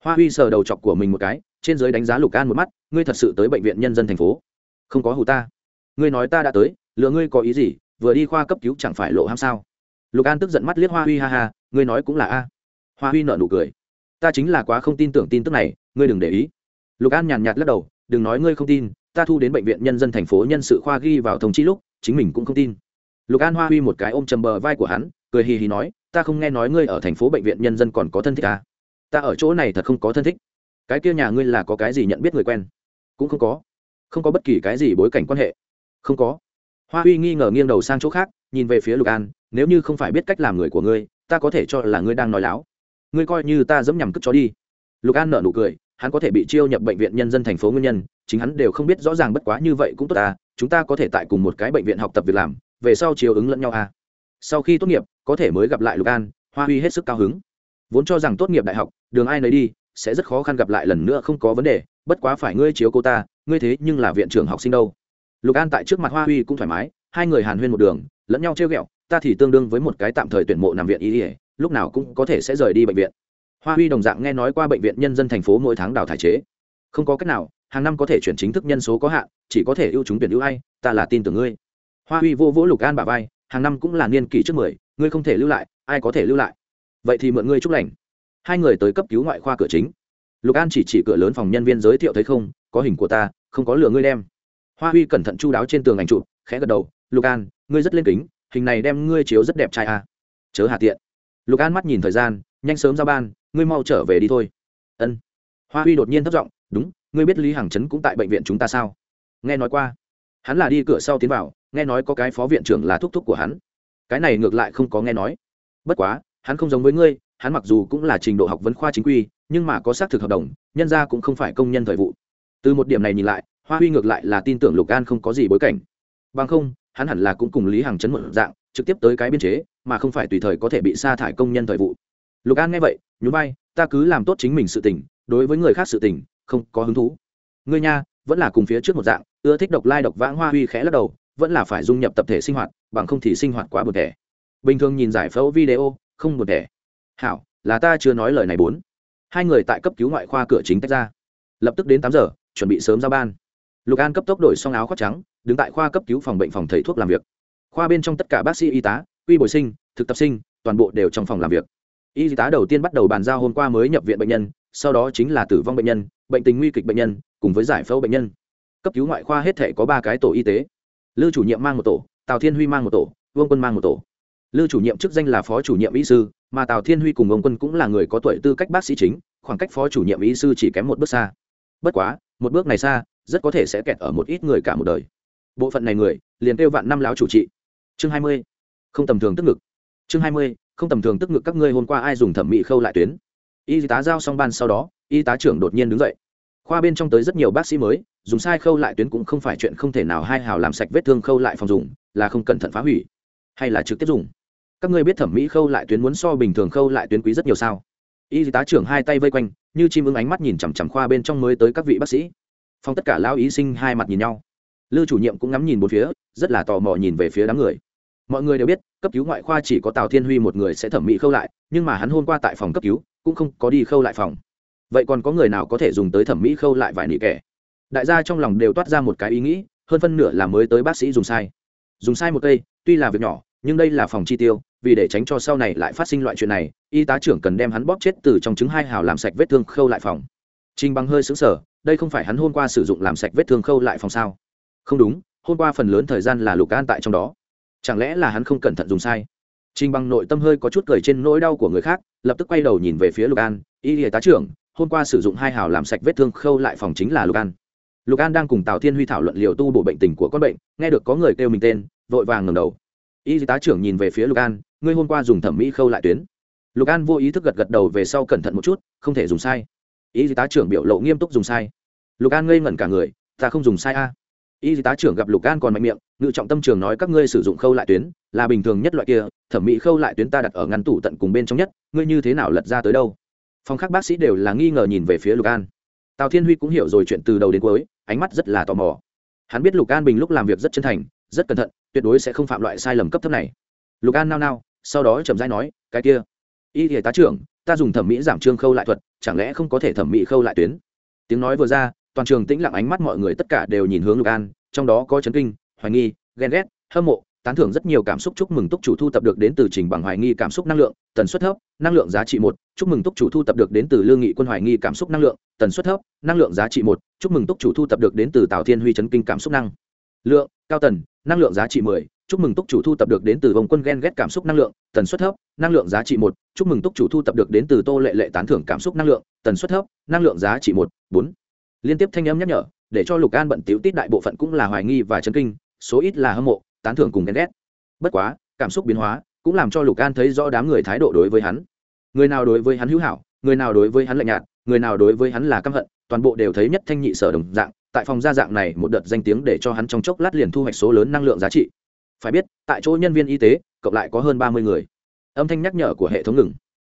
Hoa huy sờ đầu chọc của mình một cái, trên giới đánh giá lục an một mắt, ngươi thật sự tới bệnh viện nhân dân thành phố. Không có hù ta. Ngươi nói ta đã tới lựa ngươi có ý gì, vừa đi khoa cấp cứu chẳng phải lộ ham sao? Lục an tức giận mắt liếc hoa huy, ha ha, ngươi nói cũng là a. Hoa huy nợ nụ cười. Ta chính là quá không tin tưởng tin tức này, ngươi đừng để ý. Lục an nhàn nhạt lắc đầu, đừng nói ngươi không tin, ta thu đến bệnh viện nhân dân thành phố nhân sự khoa ghi vào thông chi lúc, chính mình cũng không tin. Lục an hoa huy một cái ôm chầm bờ vai của hắn cười hì hì nói, ta không nghe nói ngươi ở thành phố bệnh viện nhân dân còn có thân thích à? Ta ở chỗ này thật không có thân thích. Cái kia nhà ngươi là có cái gì nhận biết người quen? Cũng không có. Không có bất kỳ cái gì bối cảnh quan hệ. Không có. Hoa huy nghi ngờ nghiêng đầu sang chỗ khác, nhìn về phía lục an, nếu như không phải biết cách làm người của ngươi, ta có thể cho là ngươi đang nói láo. Ngươi coi như ta dẫm nhằm cất chó đi. Lục an nở nụ cười, hắn có thể bị chiêu nhập bệnh viện nhân dân thành phố nguyên nhân, chính hắn đều không biết rõ ràng bất quá như vậy cũng tốt ta chúng ta có thể tại cùng một cái bệnh viện học tập việc làm, về sau chiều ứng lẫn nhau à. sau khi tốt nghiệp có thể mới gặp lại lục an, hoa huy hết sức cao hứng. Vốn cho rằng tốt nghiệp đại học, đường ai nấy đi, sẽ rất khó khăn gặp lại lần nữa không có vấn đề, bất quá phải ngươi chiếu cô ta, ngươi thế nhưng là viện trưởng học sinh đâu. Lục an tại trước mặt hoa huy cũng thoải mái, hai người hàn huyên một đường, lẫn nhau trêu ghẹo, ta thì tương đương với một cái tạm thời tuyển mộ nằm viện y ỉa lúc nào cũng có thể sẽ rời đi bệnh viện. Hoa huy đồng dạng nghe nói qua bệnh viện nhân dân thành phố mỗi tháng đào thải chế. Không có cách nào, hàng năm có thể chuyển chính thức nhân số có hạn, chỉ có thể ưu chúng tuyển ưu hay ta là tin tưởng ngươi. Hoa huy vô vỗ lục an bà vai hàng năm cũng là niên kỷ trước mười, ngươi không thể lưu lại, ai có thể lưu lại? Vậy thì mượn ngươi chúc lành. Hai người tới cấp cứu ngoại khoa cửa chính. Lục an chỉ chỉ cửa lớn phòng nhân viên giới thiệu thấy không, có hình của ta, không có lừa ngươi đem. Hoa huy cẩn thận chu đáo trên tường ảnh chụp, khẽ gật đầu, lục an, ngươi rất lên kính, hình này đem ngươi chiếu rất đẹp trai à. chớ hà tiện. Lục an mắt nhìn thời gian, nhanh sớm ra ban, ngươi mau trở về đi thôi. Ân. Hoa huy đột nhiên thất giọng, đúng, ngươi biết lý hàng chấn cũng tại bệnh viện chúng ta sao? Nghe nói qua hắn là đi cửa sau tiến vào, nghe nói có cái phó viện trưởng là thúc thúc của hắn. Cái này ngược lại không có nghe nói. Bất quá, hắn không giống với ngươi, hắn mặc dù cũng là trình độ học vấn khoa chính quy, nhưng mà có xác thực hợp đồng, nhân ra cũng không phải công nhân thời vụ. Từ một điểm này nhìn lại, hoa huy ngược lại là tin tưởng lục an không có gì bối cảnh. Bằng không, hắn hẳn là cũng cùng lý hàng chấn một dạng, trực tiếp tới cái biên chế, mà không phải tùy thời có thể bị sa thải công nhân thời vụ. Lục an nghe vậy nhú bay ta cứ làm tốt chính mình sự tình, đối với người khác sự tình, không có hứng thú. Ngươi nha, vẫn là cùng phía trước một dạng ưa thích độc lai độc vãng hoa huy khẽ lắc đầu, vẫn là phải dung nhập tập thể sinh hoạt, bằng không thì sinh hoạt quá buồn thẻ bình thường nhìn giải phẫu video, không buồn thẻ hảo, là ta chưa nói lời này bốn. Hai người tại cấp cứu ngoại khoa cửa chính tách ra. Lập tức đến tám giờ, chuẩn bị sớm ra ban. Lục an cấp tốc đổi xong áo khoác trắng, đứng tại khoa cấp cứu phòng bệnh phòng thầy thuốc làm việc. Khoa bên trong tất cả bác sĩ y tá, quy bồi sinh, thực tập sinh, toàn bộ đều trong phòng làm việc. Y tá đầu tiên bắt đầu bàn giao hôm qua mới nhập viện bệnh nhân, sau đó chính là tử vong bệnh nhân, bệnh tình nguy kịch bệnh nhân, cùng với giải phẫu bệnh nhân cấp cứu ngoại khoa hết thể có ba cái tổ y tế. Lưu chủ nhiệm mang một tổ, tào thiên huy mang một tổ, vương quân mang một tổ. Lưu chủ nhiệm chức danh là phó chủ nhiệm y sư, mà tào thiên huy cùng ông quân cũng là người có tuổi tư cách bác sĩ chính, khoảng cách phó chủ nhiệm y sư chỉ kém một bước xa. Bất quá, một bước này xa, rất có thể sẽ kẹt ở một ít người cả một đời. Bộ phận này người, liền kêu vạn năm láo chủ trị. Chương hai mươi, không tầm thường tức ngực. Chương hai mươi, không tầm thường tức ngực các ngươi hôm qua ai dùng thẩm mỹ khâu lại tuyến? Y tá giao xong ban sau đó, y tá trưởng đột nhiên đứng dậy. Khoa bên trong tới rất nhiều bác sĩ mới dùng sai khâu lại tuyến cũng không phải chuyện không thể nào hai hào làm sạch vết thương khâu lại phòng dùng, là không cẩn thận phá hủy, hay là trực tiếp dùng. Các ngươi biết thẩm mỹ khâu lại tuyến muốn so bình thường khâu lại tuyến quý rất nhiều sao? Y tá trưởng hai tay vây quanh, như chim ưng ánh mắt nhìn chằm chằm khoa bên trong mới tới các vị bác sĩ. Phong tất cả lao ý sinh hai mặt nhìn nhau. Lư chủ nhiệm cũng ngắm nhìn một phía, rất là tò mò nhìn về phía đám người. Mọi người đều biết, cấp cứu ngoại khoa chỉ có tào thiên huy một người sẽ thẩm mỹ khâu lại, nhưng mà hắn hôm qua tại phòng cấp cứu, cũng không có đi khâu lại phòng. Vậy còn có người nào có thể dùng tới thẩm mỹ khâu lại vài nị kẻ? Đại gia trong lòng đều toát ra một cái ý nghĩ, hơn phân nửa là mới tới bác sĩ dùng sai. Dùng sai một cây, tuy là việc nhỏ, nhưng đây là phòng chi tiêu, vì để tránh cho sau này lại phát sinh loại chuyện này, y tá trưởng cần đem hắn bóp chết từ trong trứng hai hào làm sạch vết thương khâu lại phòng. Trình bằng hơi xứng sở đây không phải hắn hôm qua sử dụng làm sạch vết thương khâu lại phòng sao? Không đúng, hôm qua phần lớn thời gian là lục an tại trong đó. Chẳng lẽ là hắn không cẩn thận dùng sai? Trình bằng nội tâm hơi có chút cười trên nỗi đau của người khác, lập tức quay đầu nhìn về phía lục an, y y tá trưởng, hôm qua sử dụng hai hào làm sạch vết thương khâu lại phòng chính là lục an lục an đang cùng tào thiên huy thảo luận liều tu bổ bệnh tình của con bệnh, nghe được có người kêu mình tên, vội vàng ngầm đầu. Y tá trưởng nhìn về phía lục an, ngươi hôm qua dùng thẩm mỹ khâu lại tuyến. Lục an vô ý thức gật gật đầu về sau cẩn thận một chút, không thể dùng sai. Y tá trưởng biểu lộ nghiêm túc dùng sai. Lục an ngây ngẩn cả người, ta không dùng sai a. Y tá trưởng gặp lục an còn mạnh miệng, ngự trọng tâm trường nói các ngươi sử dụng khâu lại tuyến, là bình thường nhất loại kia, thẩm mỹ khâu lại tuyến ta đặt ở ngăn tủ tận cùng bên trong nhất, ngươi như thế nào lật ra tới đâu? Phòng khác bác sĩ đều là nghi ngờ nhìn về phía lục an tào thiên huy cũng hiểu rồi chuyện từ đầu đến cuối, ánh mắt rất là tò mò. Hắn biết lục an bình lúc làm việc rất chân thành, rất cẩn thận, tuyệt đối sẽ không phạm loại sai lầm cấp thấp này. Lục an nao nao, sau đó chậm rãi nói, cái kia, y thể tá trưởng, ta dùng thẩm mỹ giảm trương khâu lại thuật, chẳng lẽ không có thể thẩm mỹ khâu lại tuyến? Tiếng nói vừa ra, toàn trường tĩnh lặng ánh mắt mọi người tất cả đều nhìn hướng lục an, trong đó có chấn kinh, hoài nghi, ghen ghét, hâm mộ tán thưởng rất nhiều cảm xúc, chúc mừng túc chủ thu tập được đến từ trình bằng hoài nghi cảm xúc năng lượng, tần suất thấp, năng lượng giá trị một, chúc mừng túc chủ thu tập được đến từ lương nghị quân hoài nghi cảm xúc năng lượng, tần suất thấp, năng lượng giá trị một, chúc mừng túc chủ thu tập được đến từ tào thiên huy chấn kinh cảm xúc năng lượng, cao tần, năng lượng giá trị mười, chúc mừng túc chủ thu tập được đến từ vòng quân ghen ghét cảm xúc năng lượng, tần suất thấp, năng lượng giá trị một, chúc mừng túc chủ thu tập được đến từ tô lệ lệ tán thưởng cảm xúc năng lượng, tần suất thấp, năng lượng giá trị một, bốn. Liên tiếp thanh âm nhắc nhở, để cho lục an bận tiếu tít đại bộ phận cũng là hoài nghi và chấn kinh, số ít là hâm mộ tán thưởng cùng ghen ghét. Bất quá, cảm xúc biến hóa cũng làm cho lục an thấy rõ đám người thái độ đối với hắn. Người nào đối với hắn hữu hảo, người nào đối với hắn lạnh nhạt, người nào đối với hắn là căm hận, toàn bộ đều thấy nhất thanh nhị sở đồng dạng, tại phòng gia dạng này một đợt danh tiếng để cho hắn trong chốc lát liền thu hoạch số lớn năng lượng giá trị. Phải biết, tại chỗ nhân viên y tế, cộng lại có hơn ba mươi người. Âm thanh nhắc nhở của hệ thống ngừng.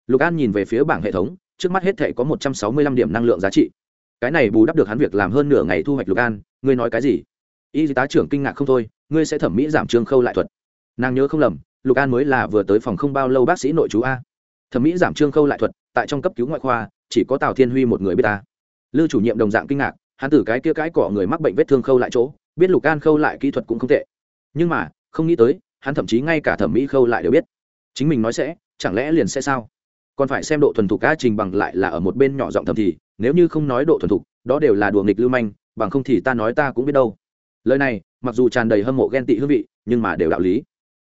Lục an nhìn về phía bảng hệ thống, trước mắt hết thể có một trăm sáu mươi lăm điểm năng lượng giá trị. Cái này bù đắp được hắn việc làm hơn nửa ngày thu hoạch lục an, ngươi nói cái gì? Y tá trưởng kinh ngạc không thôi, ngươi sẽ thẩm mỹ giảm trương khâu lại thuật. Nàng nhớ không lầm, lục an mới là vừa tới phòng không bao lâu bác sĩ nội chú a. Thẩm mỹ giảm trương khâu lại thuật, tại trong cấp cứu ngoại khoa, chỉ có tào thiên huy một người biết ta lưu chủ nhiệm đồng dạng kinh ngạc, hắn từ cái kia cái cọ người mắc bệnh vết thương khâu lại chỗ, biết lục an khâu lại kỹ thuật cũng không tệ. Nhưng mà, không nghĩ tới, hắn thậm chí ngay cả thẩm mỹ khâu lại đều biết. Chính mình nói sẽ, chẳng lẽ liền sẽ sao? Còn phải xem độ thuần thục cá trình bằng lại là ở một bên nhỏ giọng thầm thì, nếu như không nói độ thuần thục, đó đều là đùa nghịch lưu manh, bằng không thì ta nói ta cũng biết đâu lời này, mặc dù tràn đầy hâm mộ ghen tị hương vị, nhưng mà đều đạo lý.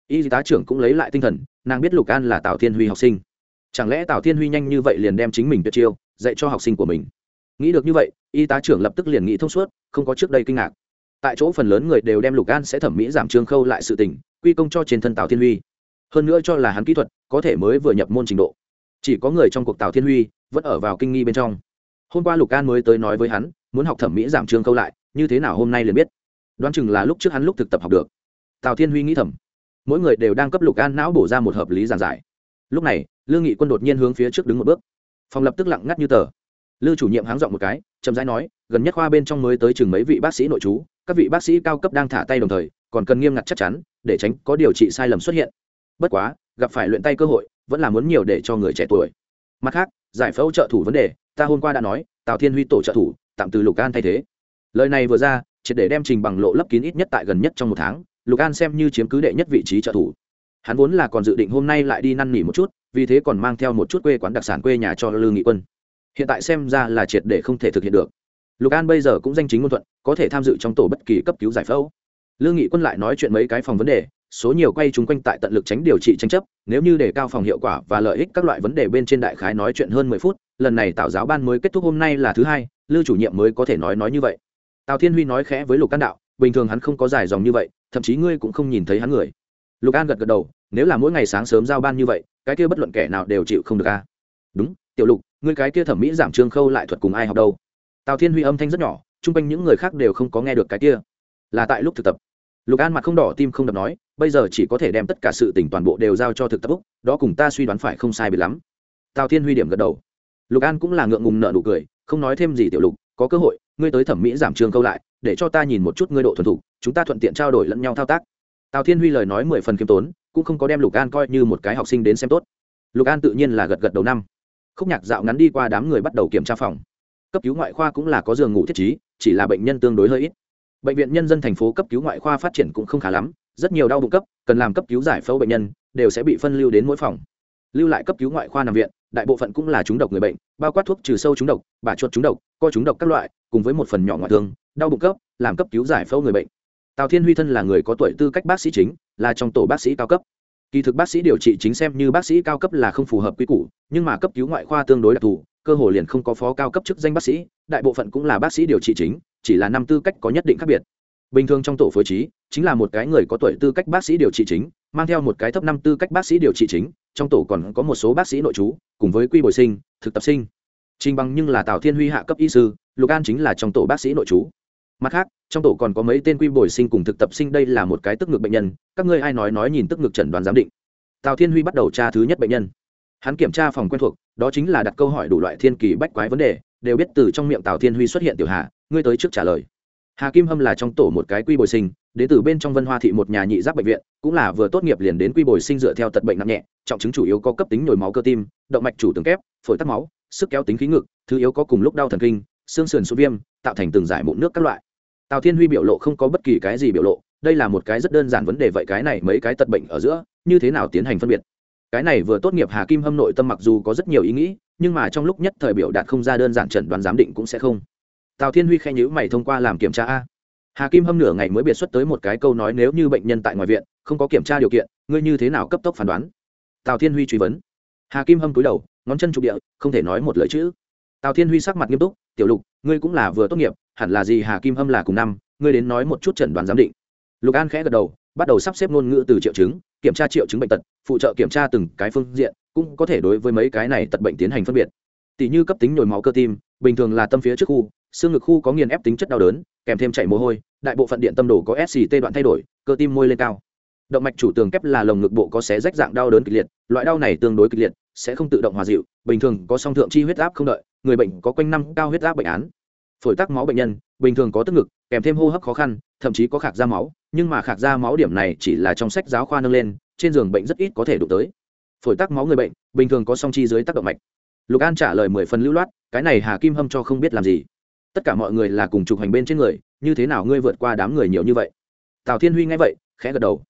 Y tá trưởng cũng lấy lại tinh thần, nàng biết lục an là tào thiên huy học sinh. Chẳng lẽ tào thiên huy nhanh như vậy liền đem chính mình tuyệt chiêu, dạy cho học sinh của mình? Nghĩ được như vậy, y tá trưởng lập tức liền nghĩ thông suốt, không có trước đây kinh ngạc. Tại chỗ phần lớn người đều đem lục an sẽ thẩm mỹ giảm trương khâu lại sự tình, quy công cho trên thân tào thiên huy. Hơn nữa cho là hắn kỹ thuật, có thể mới vừa nhập môn trình độ. Chỉ có người trong cuộc tào thiên huy, vẫn ở vào kinh nghi bên trong. Hôm qua lục an mới tới nói với hắn, muốn học thẩm mỹ giảm trương khâu lại, như thế nào hôm nay liền biết đoán chừng là lúc trước hắn lúc thực tập học được. Tào thiên huy nghĩ thầm, mỗi người đều đang cấp lục an não bổ ra một hợp lý giản giải. Lúc này lương nghị quân đột nhiên hướng phía trước đứng một bước. Phòng lập tức lặng ngắt như tờ. Lưu chủ nhiệm háng dọn một cái, chậm rãi nói, gần nhất khoa bên trong mới tới chừng mấy vị bác sĩ nội trú, các vị bác sĩ cao cấp đang thả tay đồng thời, còn cần nghiêm ngặt chắc chắn, để tránh có điều trị sai lầm xuất hiện. Bất quá, gặp phải luyện tay cơ hội, vẫn là muốn nhiều để cho người trẻ tuổi. Mặt khác, giải phẫu trợ thủ vấn đề, ta hôm qua đã nói, tào thiên huy tổ trợ thủ, tạm từ lục an thay thế. Lời này vừa ra triệt để đem trình bằng lộ lấp kín ít nhất tại gần nhất trong một tháng, lục an xem như chiếm cứ đệ nhất vị trí trợ thủ. Hắn vốn là còn dự định hôm nay lại đi năn nỉ một chút, vì thế còn mang theo một chút quê quán đặc sản quê nhà cho lương nghị quân. Hiện tại xem ra là triệt để không thể thực hiện được. Lục an bây giờ cũng danh chính ngôn thuận, có thể tham dự trong tổ bất kỳ cấp cứu giải phẫu. Lương nghị quân lại nói chuyện mấy cái phòng vấn đề, số nhiều quay chung quanh tại tận lực tránh điều trị tranh chấp, nếu như để cao phòng hiệu quả và lợi ích các loại vấn đề bên trên đại khái nói chuyện hơn mười phút, lần này tạo giáo ban mới kết thúc hôm nay là thứ hai lưu chủ nhiệm mới có thể nói nói như vậy tào thiên huy nói khẽ với lục An đạo, bình thường hắn không có dài dòng như vậy, thậm chí ngươi cũng không nhìn thấy hắn người. Lục an gật gật đầu, nếu là mỗi ngày sáng sớm giao ban như vậy, cái kia bất luận kẻ nào đều chịu không được a. Đúng, tiểu lục, ngươi cái kia thẩm mỹ giảm trương khâu lại thuật cùng ai học đâu? Tào thiên huy âm thanh rất nhỏ, chung quanh những người khác đều không có nghe được cái kia. Là tại lúc thực tập. Lục an mặt không đỏ tim không đập nói, bây giờ chỉ có thể đem tất cả sự tỉnh toàn bộ đều giao cho thực tập úc, đó cùng ta suy đoán phải không sai bị lắm. Tào thiên huy điểm gật đầu. Lục an cũng là ngượng ngùng nợ nụ cười, không nói thêm gì tiểu lục, có cơ hội ngươi tới thẩm mỹ giảm trương câu lại, để cho ta nhìn một chút ngươi độ thuần thục, chúng ta thuận tiện trao đổi lẫn nhau thao tác. Tào thiên huy lời nói mười phần k i ê m tốn, cũng không có đem lục an coi như một cái học sinh đến xem tốt. Lục an tự nhiên là gật gật đầu năm. Khúc nhạc dạo ngắn đi qua đám người bắt đầu kiểm tra phòng. Cấp cứu ngoại khoa cũng là có giường ngủ thiết trí, chỉ là bệnh nhân tương đối hơi ít. Bệnh viện nhân dân thành phố cấp cứu ngoại khoa phát triển cũng không khá lắm, rất nhiều đau bụng cấp, cần làm cấp cứu giải phẫu bệnh nhân, đều sẽ bị phân lưu đến mỗi phòng. Lưu lại cấp cứu ngoại khoa nằm viện đại bộ phận cũng là trúng độc người bệnh, bao quát thuốc trừ sâu trúng độc bà chuột trúng độc, co trúng độc các loại, cùng với một phần nhỏ ngoại thương, đau bụng cấp, làm cấp cứu giải phẫu người bệnh. Tào thiên huy thân là người có tuổi tư cách bác sĩ chính, là trong tổ bác sĩ cao cấp. Kỳ thực bác sĩ điều trị chính xem như bác sĩ cao cấp là không phù hợp quy củ, nhưng mà cấp cứu ngoại khoa tương đối đặc thù, cơ hồ liền không có phó cao cấp chức danh bác sĩ, đại bộ phận cũng là bác sĩ điều trị chính, chỉ là năm tư cách có nhất định khác biệt. Bình thường trong tổ phối trí, chính là một cái người có tuổi tư cách bác sĩ điều trị chính, mang theo một cái thấp năm tư cách bác sĩ điều trị chính trong tổ còn có một số bác sĩ nội trú, cùng với quy bồi sinh, thực tập sinh. Trình bằng nhưng là tào thiên huy hạ cấp y sư, lục an chính là trong tổ bác sĩ nội trú. Mặt khác, trong tổ còn có mấy tên quy bồi sinh cùng thực tập sinh, đây là một cái tức ngực bệnh nhân, các ngươi ai nói nói nhìn tức ngực chẩn đoán giám định. Tào thiên huy bắt đầu tra thứ nhất bệnh nhân. Hắn kiểm tra phòng quen thuộc, đó chính là đặt câu hỏi đủ loại thiên kỳ bách quái vấn đề, đều biết từ trong miệng tào thiên huy xuất hiện tiểu hà, ngươi tới trước trả lời. Hà kim hâm là trong tổ một cái quy bồi sinh đến từ bên trong vân hoa thị một nhà nhị giáp bệnh viện, cũng là vừa tốt nghiệp liền đến quy bồi sinh dựa theo tật bệnh nặng nhẹ, trọng chứng chủ yếu có cấp tính nhồi máu cơ tim, động mạch chủ tường kép, phổi tắc máu, sức kéo tính khí ngực, thứ yếu có cùng lúc đau thần kinh, xương sườn sụn viêm, tạo thành từng giải mụn nước các loại. Tào thiên huy biểu lộ không có bất kỳ cái gì biểu lộ, đây là một cái rất đơn giản vấn đề vậy cái này mấy cái tật bệnh ở giữa, như thế nào tiến hành phân biệt? Cái này vừa tốt nghiệp hà kim hâm nội tâm mặc dù có rất nhiều ý nghĩ, nhưng mà trong lúc nhất thời biểu đạt không ra đơn giản chẩn đoán giám định cũng sẽ không. Tào thiên huy khen nhữ mày thông qua làm kiểm tra a hà kim hâm nửa ngày mới biệt xuất tới một cái câu nói nếu như bệnh nhân tại ngoài viện, không có kiểm tra điều kiện, ngươi như thế nào cấp tốc phán đoán? Tào thiên huy truy vấn. Hà kim hâm cúi đầu, ngón chân trục địa, không thể nói một lời chữ. Tào thiên huy sắc mặt nghiêm túc, tiểu lục, ngươi cũng là vừa tốt nghiệp, hẳn là gì hà kim hâm là cùng năm, ngươi đến nói một chút chẩn đoán giám định. Lục an khẽ gật đầu, bắt đầu sắp xếp ngôn ngữ từ triệu chứng, kiểm tra triệu chứng bệnh tật, phụ trợ kiểm tra từng cái phương diện, cũng có thể đối với mấy cái này tật bệnh tiến hành phân biệt. Tỷ như cấp tính nhồi máu cơ tim, bình thường là tâm phía trước khu xương ngực khu có nghiền ép tính chất đau đớn, kèm thêm chảy mồ hôi, đại bộ phận điện tâm đồ có sct đoạn thay đổi, cơ tim môi lên cao. Động mạch chủ tường kép là lồng ngực bộ có xé rách dạng đau đớn kịch liệt, loại đau này tương đối kịch liệt, sẽ không tự động hòa dịu, bình thường có song thượng chi huyết áp không đợi, người bệnh có quanh năm cao huyết áp bệnh án. Phổi tắc máu bệnh nhân, bình thường có tức ngực, kèm thêm hô hấp khó khăn, thậm chí có khạc da máu, nhưng mà khạc da máu điểm này chỉ là trong sách giáo khoa nâng lên, trên giường bệnh rất ít có thể đụng tới. Phổi tắc máu người bệnh, bình thường có song chi dưới tác động mạch. Lục an trả lời mười phần lưu loát, cái này hà kim hâm cho không biết làm gì tất cả mọi người là cùng trục hành bên trên người như thế nào ngươi vượt qua đám người nhiều như vậy tào thiên huy nghe vậy khẽ gật đầu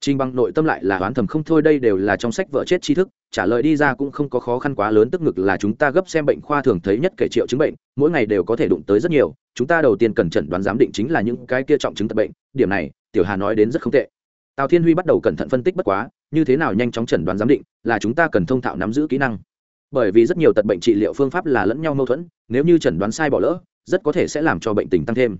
Trình bằng nội tâm lại là oán thầm không thôi đây đều là trong sách vợ chết tri thức, trả lời đi ra cũng không có khó khăn quá lớn tức ngực là chúng ta gấp xem bệnh khoa thường thấy nhất kể triệu chứng bệnh, mỗi ngày đều có thể đụng tới rất nhiều, chúng ta đầu tiên cần chẩn đoán giám định chính là những cái kia trọng chứng tật bệnh, điểm này, Tiểu Hà nói đến rất không tệ. Tào Thiên Huy bắt đầu cẩn thận phân tích bất quá, như thế nào nhanh chóng chẩn đoán giám định, là chúng ta cần thông thạo nắm giữ kỹ năng. Bởi vì rất nhiều tật bệnh trị liệu phương pháp là lẫn nhau mâu thuẫn, nếu như chẩn đoán sai bỏ lỡ, rất có thể sẽ làm cho bệnh tình tăng thêm.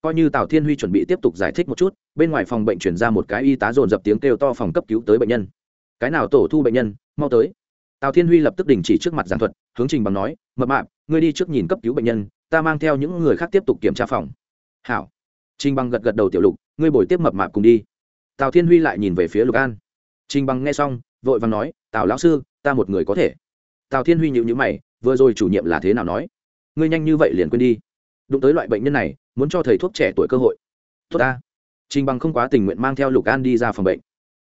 Coi như tào thiên huy chuẩn bị tiếp tục giải thích một chút, bên ngoài phòng bệnh chuyển ra một cái y tá dồn dập tiếng kêu to phòng cấp cứu tới bệnh nhân. Cái nào tổ thu bệnh nhân, mau tới. Tào thiên huy lập tức đình chỉ trước mặt giảng thuật, hướng trình bằng nói, mập mạp, ngươi đi trước nhìn cấp cứu bệnh nhân, ta mang theo những người khác tiếp tục kiểm tra phòng. Hảo. Trình bằng gật gật đầu tiểu lục, ngươi bồi tiếp mập mạp cùng đi. Tào thiên huy lại nhìn về phía lục an. Trình bằng nghe xong, vội vàng nói, tào lão sư, ta một người có thể. Tào thiên huy nhịu nhữ mày, vừa rồi chủ nhiệm là thế nào nói? Ngươi nhanh như vậy liền quên đi đụng tới loại bệnh nhân này, muốn cho thầy thuốc trẻ tuổi cơ hội. Tốt ta. Trình bằng không quá tình nguyện mang theo lục an đi ra phòng bệnh.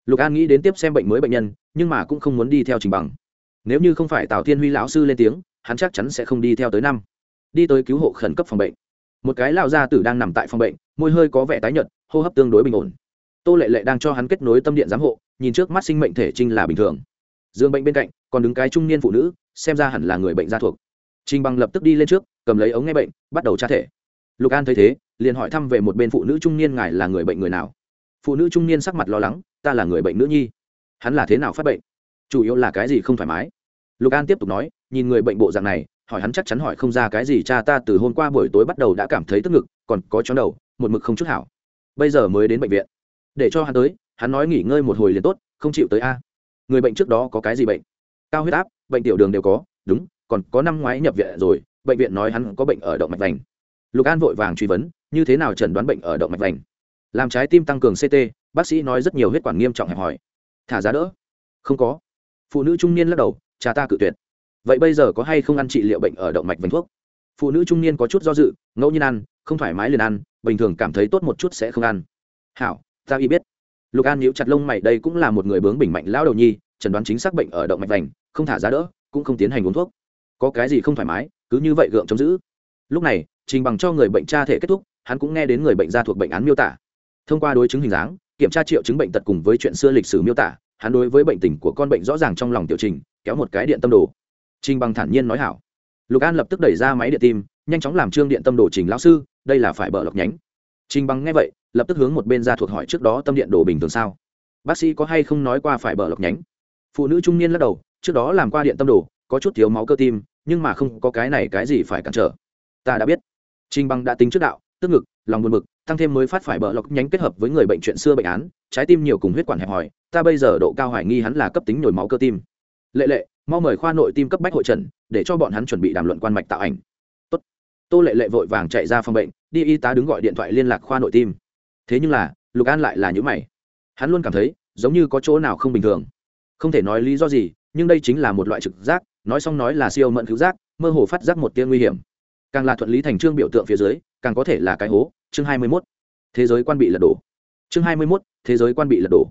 Lục an nghĩ đến tiếp xem bệnh mới bệnh nhân, nhưng mà cũng không muốn đi theo trình bằng. Nếu như không phải tào thiên huy lão sư lên tiếng, hắn chắc chắn sẽ không đi theo tới năm. Đi tới cứu hộ khẩn cấp phòng bệnh. Một cái lão gia tử đang nằm tại phòng bệnh, môi hơi có vẻ tái nhợt, hô hấp tương đối bình ổn. Tô lệ lệ đang cho hắn kết nối tâm điện giám hộ, nhìn trước mắt sinh mệnh thể trinh là bình thường. Dương bệnh bên cạnh, còn đứng cái trung niên phụ nữ, xem ra hẳn là người bệnh gia thuộc trình bằng lập tức đi lên trước, cầm lấy ống nghe bệnh, bắt đầu tra thể. Lục an thấy thế, liền hỏi thăm về một bên phụ nữ trung niên ngài là người bệnh người nào. Phụ nữ trung niên sắc mặt lo lắng, ta là người bệnh nữ nhi. Hắn là thế nào phát bệnh? Chủ yếu là cái gì không thoải mái? Lục an tiếp tục nói, nhìn người bệnh bộ dạng này, hỏi hắn chắc chắn hỏi không ra cái gì, cha ta từ hôm qua buổi tối bắt đầu đã cảm thấy tức ngực, còn có chóng đầu, một mực không chút hảo. Bây giờ mới đến bệnh viện. Để cho hắn tới, hắn nói nghỉ ngơi một hồi liền tốt, không chịu tới a. Người bệnh trước đó có cái gì bệnh? Cao huyết áp, bệnh tiểu đường đều có, đúng còn có năm ngoái nhập viện rồi, bệnh viện nói hắn có bệnh ở động mạch vành. Lục an vội vàng truy vấn, như thế nào chẩn đoán bệnh ở động mạch vành? Làm trái tim tăng cường ct bác sĩ nói rất nhiều huyết quản nghiêm trọng hẹp hòi. Thả giá đỡ? Không có. Phụ nữ trung niên lắc đầu, cha ta cự tuyệt. Vậy bây giờ có hay không ăn trị liệu bệnh ở động mạch vành thuốc? Phụ nữ trung niên có chút do dự, ngẫu nhiên ăn, không thoải mái liền ăn, bình thường cảm thấy tốt một chút sẽ không ăn. Hảo, ta y biết. Lục an nhíu chặt lông mày, đây cũng là một người bướng bình mạnh lão đầu nhi, chẩn đoán chính xác bệnh ở động mạch vành, không thả giá đỡ, cũng không tiến hành uống thuốc có cái gì không thoải mái, cứ như vậy gượng chống giữ. Lúc này, trình bằng cho người bệnh tra thể kết thúc, hắn cũng nghe đến người bệnh ra thuộc bệnh án miêu tả. Thông qua đối chứng hình dáng, kiểm tra triệu chứng bệnh tật cùng với chuyện xưa lịch sử miêu tả, hắn đối với bệnh tình của con bệnh rõ ràng trong lòng tiểu trình, kéo một cái điện tâm đồ. Trình bằng thản nhiên nói hảo. Lục an lập tức đẩy ra máy điện tim, nhanh chóng làm trương điện tâm đồ trình lão sư, đây là phải bờ lọc nhánh. Trình bằng nghe vậy, lập tức hướng một bên ra thuộc hỏi trước đó tâm điện đồ bình thường sao. Bác sĩ có hay không nói qua phải bờ lọc nhánh? Phụ nữ trung niên lắc đầu, trước đó làm qua điện tâm đồ có chút thiếu máu cơ tim nhưng mà không có cái này cái gì phải cản trở. Ta đã biết. Trình Bằng đã tính trước đạo, tức ngực, lòng buồn bực, tăng thêm mới phát phải bờ lọc nhánh kết hợp với người bệnh chuyện xưa bệnh án, trái tim nhiều cùng huyết quản hẹp hòi, ta bây giờ độ cao hoài nghi hắn là cấp tính nhồi máu cơ tim, lệ lệ mau mời khoa nội tim cấp bách hội trần để cho bọn hắn chuẩn bị đàm luận quan mạch tạo ảnh. Tốt. tô lệ lệ vội vàng chạy ra phòng bệnh đi y tá đứng gọi điện thoại liên lạc khoa nội tim. Thế nhưng là lục an lại là những mày. Hắn luôn cảm thấy giống như có chỗ nào không bình thường. Không thể nói lý do gì nhưng đây chính là một loại trực giác nói xong nói là siêu mẫn cứu giác, mơ hồ phát giác một tia nguy hiểm. Càng là thuận lý thành trương biểu tượng phía dưới, càng có thể là cái hố. Chương hai mươi mốt, thế giới quan bị lật đổ. Chương hai mươi mốt, thế giới quan bị lật đổ.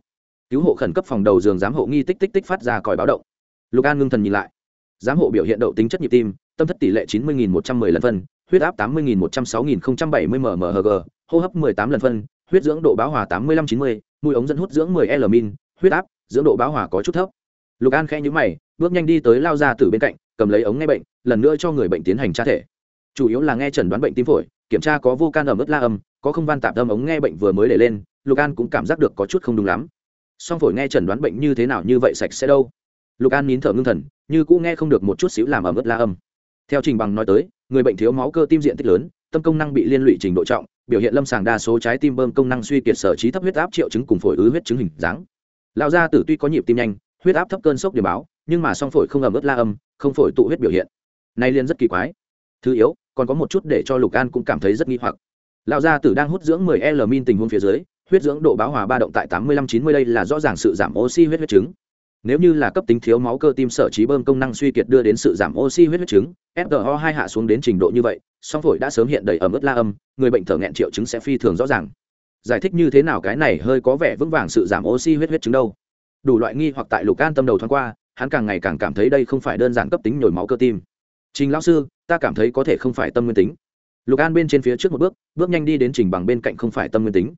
Cứu hộ khẩn cấp phòng đầu giường giám hộ nghi tích tích tích phát ra còi báo động. Lục an ngưng thần nhìn lại. Giám hộ biểu hiện đậu tính chất nhịp tim, tâm thất tỷ lệ chín mươi một trăm m ư ơ i lần phân, huyết áp tám mươi một trăm sáu nghìn bảy mươi mmhg hô hấp m ộ ư ơ i tám lần phân, huyết dưỡng độ báo hòa tám mươi năm chín mươi, mũi ống dẫn hút dưỡng m ộ ư ơ i l min, huyết áp, dưỡng độ báo hòa có chút thấp lục an khẽ nhữ mày, bước nhanh đi tới lao ra từ bên cạnh, cầm lấy ống nghe bệnh, lần nữa cho người bệnh tiến hành tra thể. Chủ yếu là nghe chẩn đoán bệnh tim phổi, kiểm tra có vô can ẩm ướt la âm, có không van tạp âm ống nghe bệnh vừa mới để lên, lục an cũng cảm giác được có chút không đúng lắm. Song phổi nghe chẩn đoán bệnh như thế nào như vậy sạch sẽ đâu? Lục an nín thở ngưng thần, như cũng nghe không được một chút xíu làm ẩm ướt la âm. Theo trình bằng nói tới, người bệnh thiếu máu cơ tim diện tích lớn, tâm công năng bị liên lụy trình độ trọng, biểu hiện lâm sàng đa số trái tim bơm công năng suy kiệt sở trí thấp huyết áp triệu chứng cùng phổi ứ huyết chứng hình dáng. Lão gia tử tuy có nhịp tim nhanh huyết áp thấp cơn sốc điểm báo, nhưng mà song phổi không ẩm ướt la âm, không phổi tụ huyết biểu hiện. Nay liên rất kỳ quái. Thứ yếu, còn có một chút để cho lục an cũng cảm thấy rất nghi hoặc. Lão gia tử đang hút dưỡng 10 l min tình huống phía dưới, huyết dưỡng độ báo hòa ba động tại 85-90 đây là rõ ràng sự giảm oxy huyết huyết chứng. Nếu như là cấp tính thiếu máu cơ tim sở trí bơm công năng suy kiệt đưa đến sự giảm oxy huyết huyết chứng fgo hai hạ xuống đến trình độ như vậy, song phổi đã sớm hiện đầy ẩm ướt la âm, người bệnh thở nghẹn triệu chứng sẽ phi thường rõ ràng. Giải thích như thế nào cái này hơi có vẻ vững vàng sự giảm oxy huyết huyết chứng đâu đủ loại nghi hoặc tại lục an tâm đầu thoáng qua, hắn càng ngày càng cảm thấy đây không phải đơn giản cấp tính nhồi máu cơ tim. Trình lão sư, ta cảm thấy có thể không phải tâm nguyên tính. Lục an bên trên phía trước một bước bước nhanh đi đến trình bằng bên cạnh không phải tâm nguyên tính.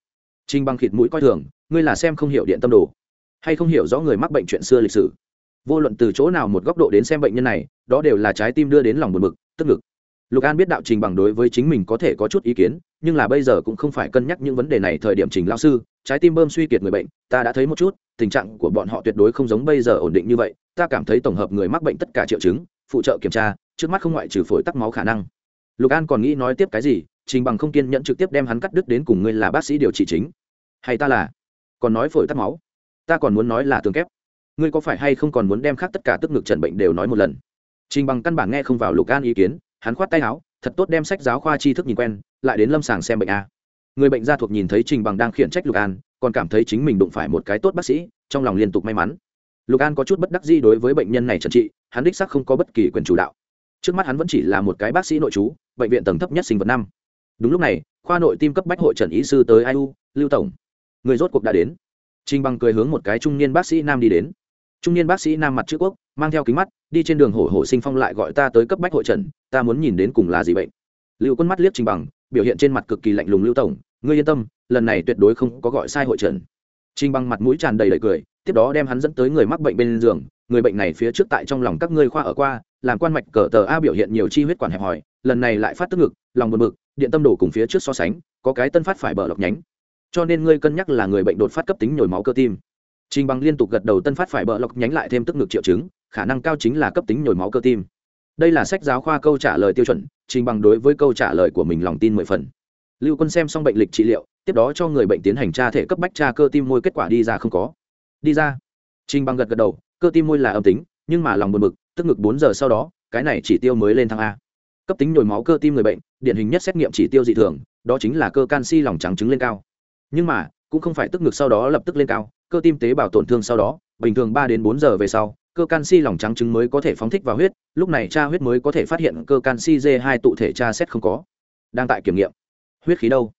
Trình bằng khịt mũi coi thường, ngươi là xem không hiểu điện tâm đồ, hay không hiểu rõ người mắc bệnh chuyện xưa lịch sử. Vô luận từ chỗ nào một góc độ đến xem bệnh nhân này, đó đều là trái tim đưa đến lòng buồn bực, tức ngực. Lục an biết đạo trình bằng đối với chính mình có thể có chút ý kiến, nhưng là bây giờ cũng không phải cân nhắc những vấn đề này thời điểm trình lao sư, trái tim bơm suy kiệt người bệnh, ta đã thấy một chút tình trạng của bọn họ tuyệt đối không giống bây giờ ổn định như vậy, ta cảm thấy tổng hợp người mắc bệnh tất cả triệu chứng, phụ trợ kiểm tra, trước mắt không ngoại trừ phổi tắc máu khả năng. Lục an còn nghĩ nói tiếp cái gì, trình bằng không kiên nhẫn trực tiếp đem hắn cắt đứt đến cùng ngươi là bác sĩ điều trị chính. Hay ta là? Còn nói phổi tắc máu? Ta còn muốn nói là tường kép. Ngươi có phải hay không còn muốn đem khác tất cả tức ngực trần bệnh đều nói một lần? Trình bằng căn bản nghe không vào lục an ý kiến, hắn khoát tay áo, thật tốt đem sách giáo khoa tri thức nhìn quen, lại đến lâm sàng xem bệnh a. Người bệnh gia thuộc nhìn thấy trình bằng đang khiển trách lục an còn cảm thấy chính mình đụng phải một cái tốt bác sĩ trong lòng liên tục may mắn. Lục an có chút bất đắc gì đối với bệnh nhân này trần trị hắn đích sắc không có bất kỳ quyền chủ đạo. Trước mắt hắn vẫn chỉ là một cái bác sĩ nội trú bệnh viện tầng thấp nhất sinh vật năm. Đúng lúc này khoa nội tim cấp bách hội trần ý sư tới iu lưu tổng. Người rốt cuộc đã đến. Trình Bằng cười hướng một cái trung niên bác sĩ nam đi đến. Trung niên bác sĩ nam mặt chữ quốc, mang theo kính mắt, đi trên đường hổ hổ sinh phong lại gọi ta tới cấp bách hội trần, ta muốn nhìn đến cùng là gì bệnh. Lưu Quân mắt liếc Trình Bằng, biểu hiện trên mặt cực kỳ lạnh lùng Lưu tổng, ngươi yên tâm, lần này tuyệt đối không có gọi sai hội trần. Trình Bằng mặt mũi tràn đầy đầy cười, tiếp đó đem hắn dẫn tới người mắc bệnh bên giường, người bệnh này phía trước tại trong lòng các ngươi khoa ở qua, làm quan mạch cờ tờ a biểu hiện nhiều chi huyết quản hẹp hỏi, lần này lại phát tức ngực, lòng buồn bực, điện tâm đổ cùng phía trước so sánh, có cái tân phát phải bờ lọc nhánh, cho nên ngươi cân nhắc là người bệnh đột phát cấp tính nhồi máu cơ tim. Trình bằng liên tục gật đầu tân phát phải bờ lọc nhánh lại thêm tức ngực triệu chứng khả năng cao chính là cấp tính nhồi máu cơ tim. Đây là sách giáo khoa câu trả lời tiêu chuẩn trình bằng đối với câu trả lời của mình lòng tin mười phần lưu quân xem xong bệnh lịch trị liệu, tiếp đó cho người bệnh tiến hành tra thể cấp bách tra cơ tim môi kết quả đi ra không có. Đi ra. Trình bằng gật gật đầu, cơ tim môi là âm tính, nhưng mà lòng buồn bực, tức ngực bốn giờ sau đó, cái này chỉ tiêu mới lên thang a. Cấp tính nhồi máu cơ tim người bệnh, điển hình nhất xét nghiệm chỉ tiêu dị thường, đó chính là cơ canxi lòng trắng trứng lên cao. Nhưng mà, cũng không phải tức ngực sau đó lập tức lên cao, cơ tim tế bào tổn thương sau đó, bình thường ba đến bốn giờ về sau, cơ canxi lòng trắng trứng mới có thể phóng thích vào huyết, lúc này tra huyết mới có thể phát hiện cơ canxi d hai tụ thể tra xét không có. Đang tại kiểm nghiệm huyết khí đâu?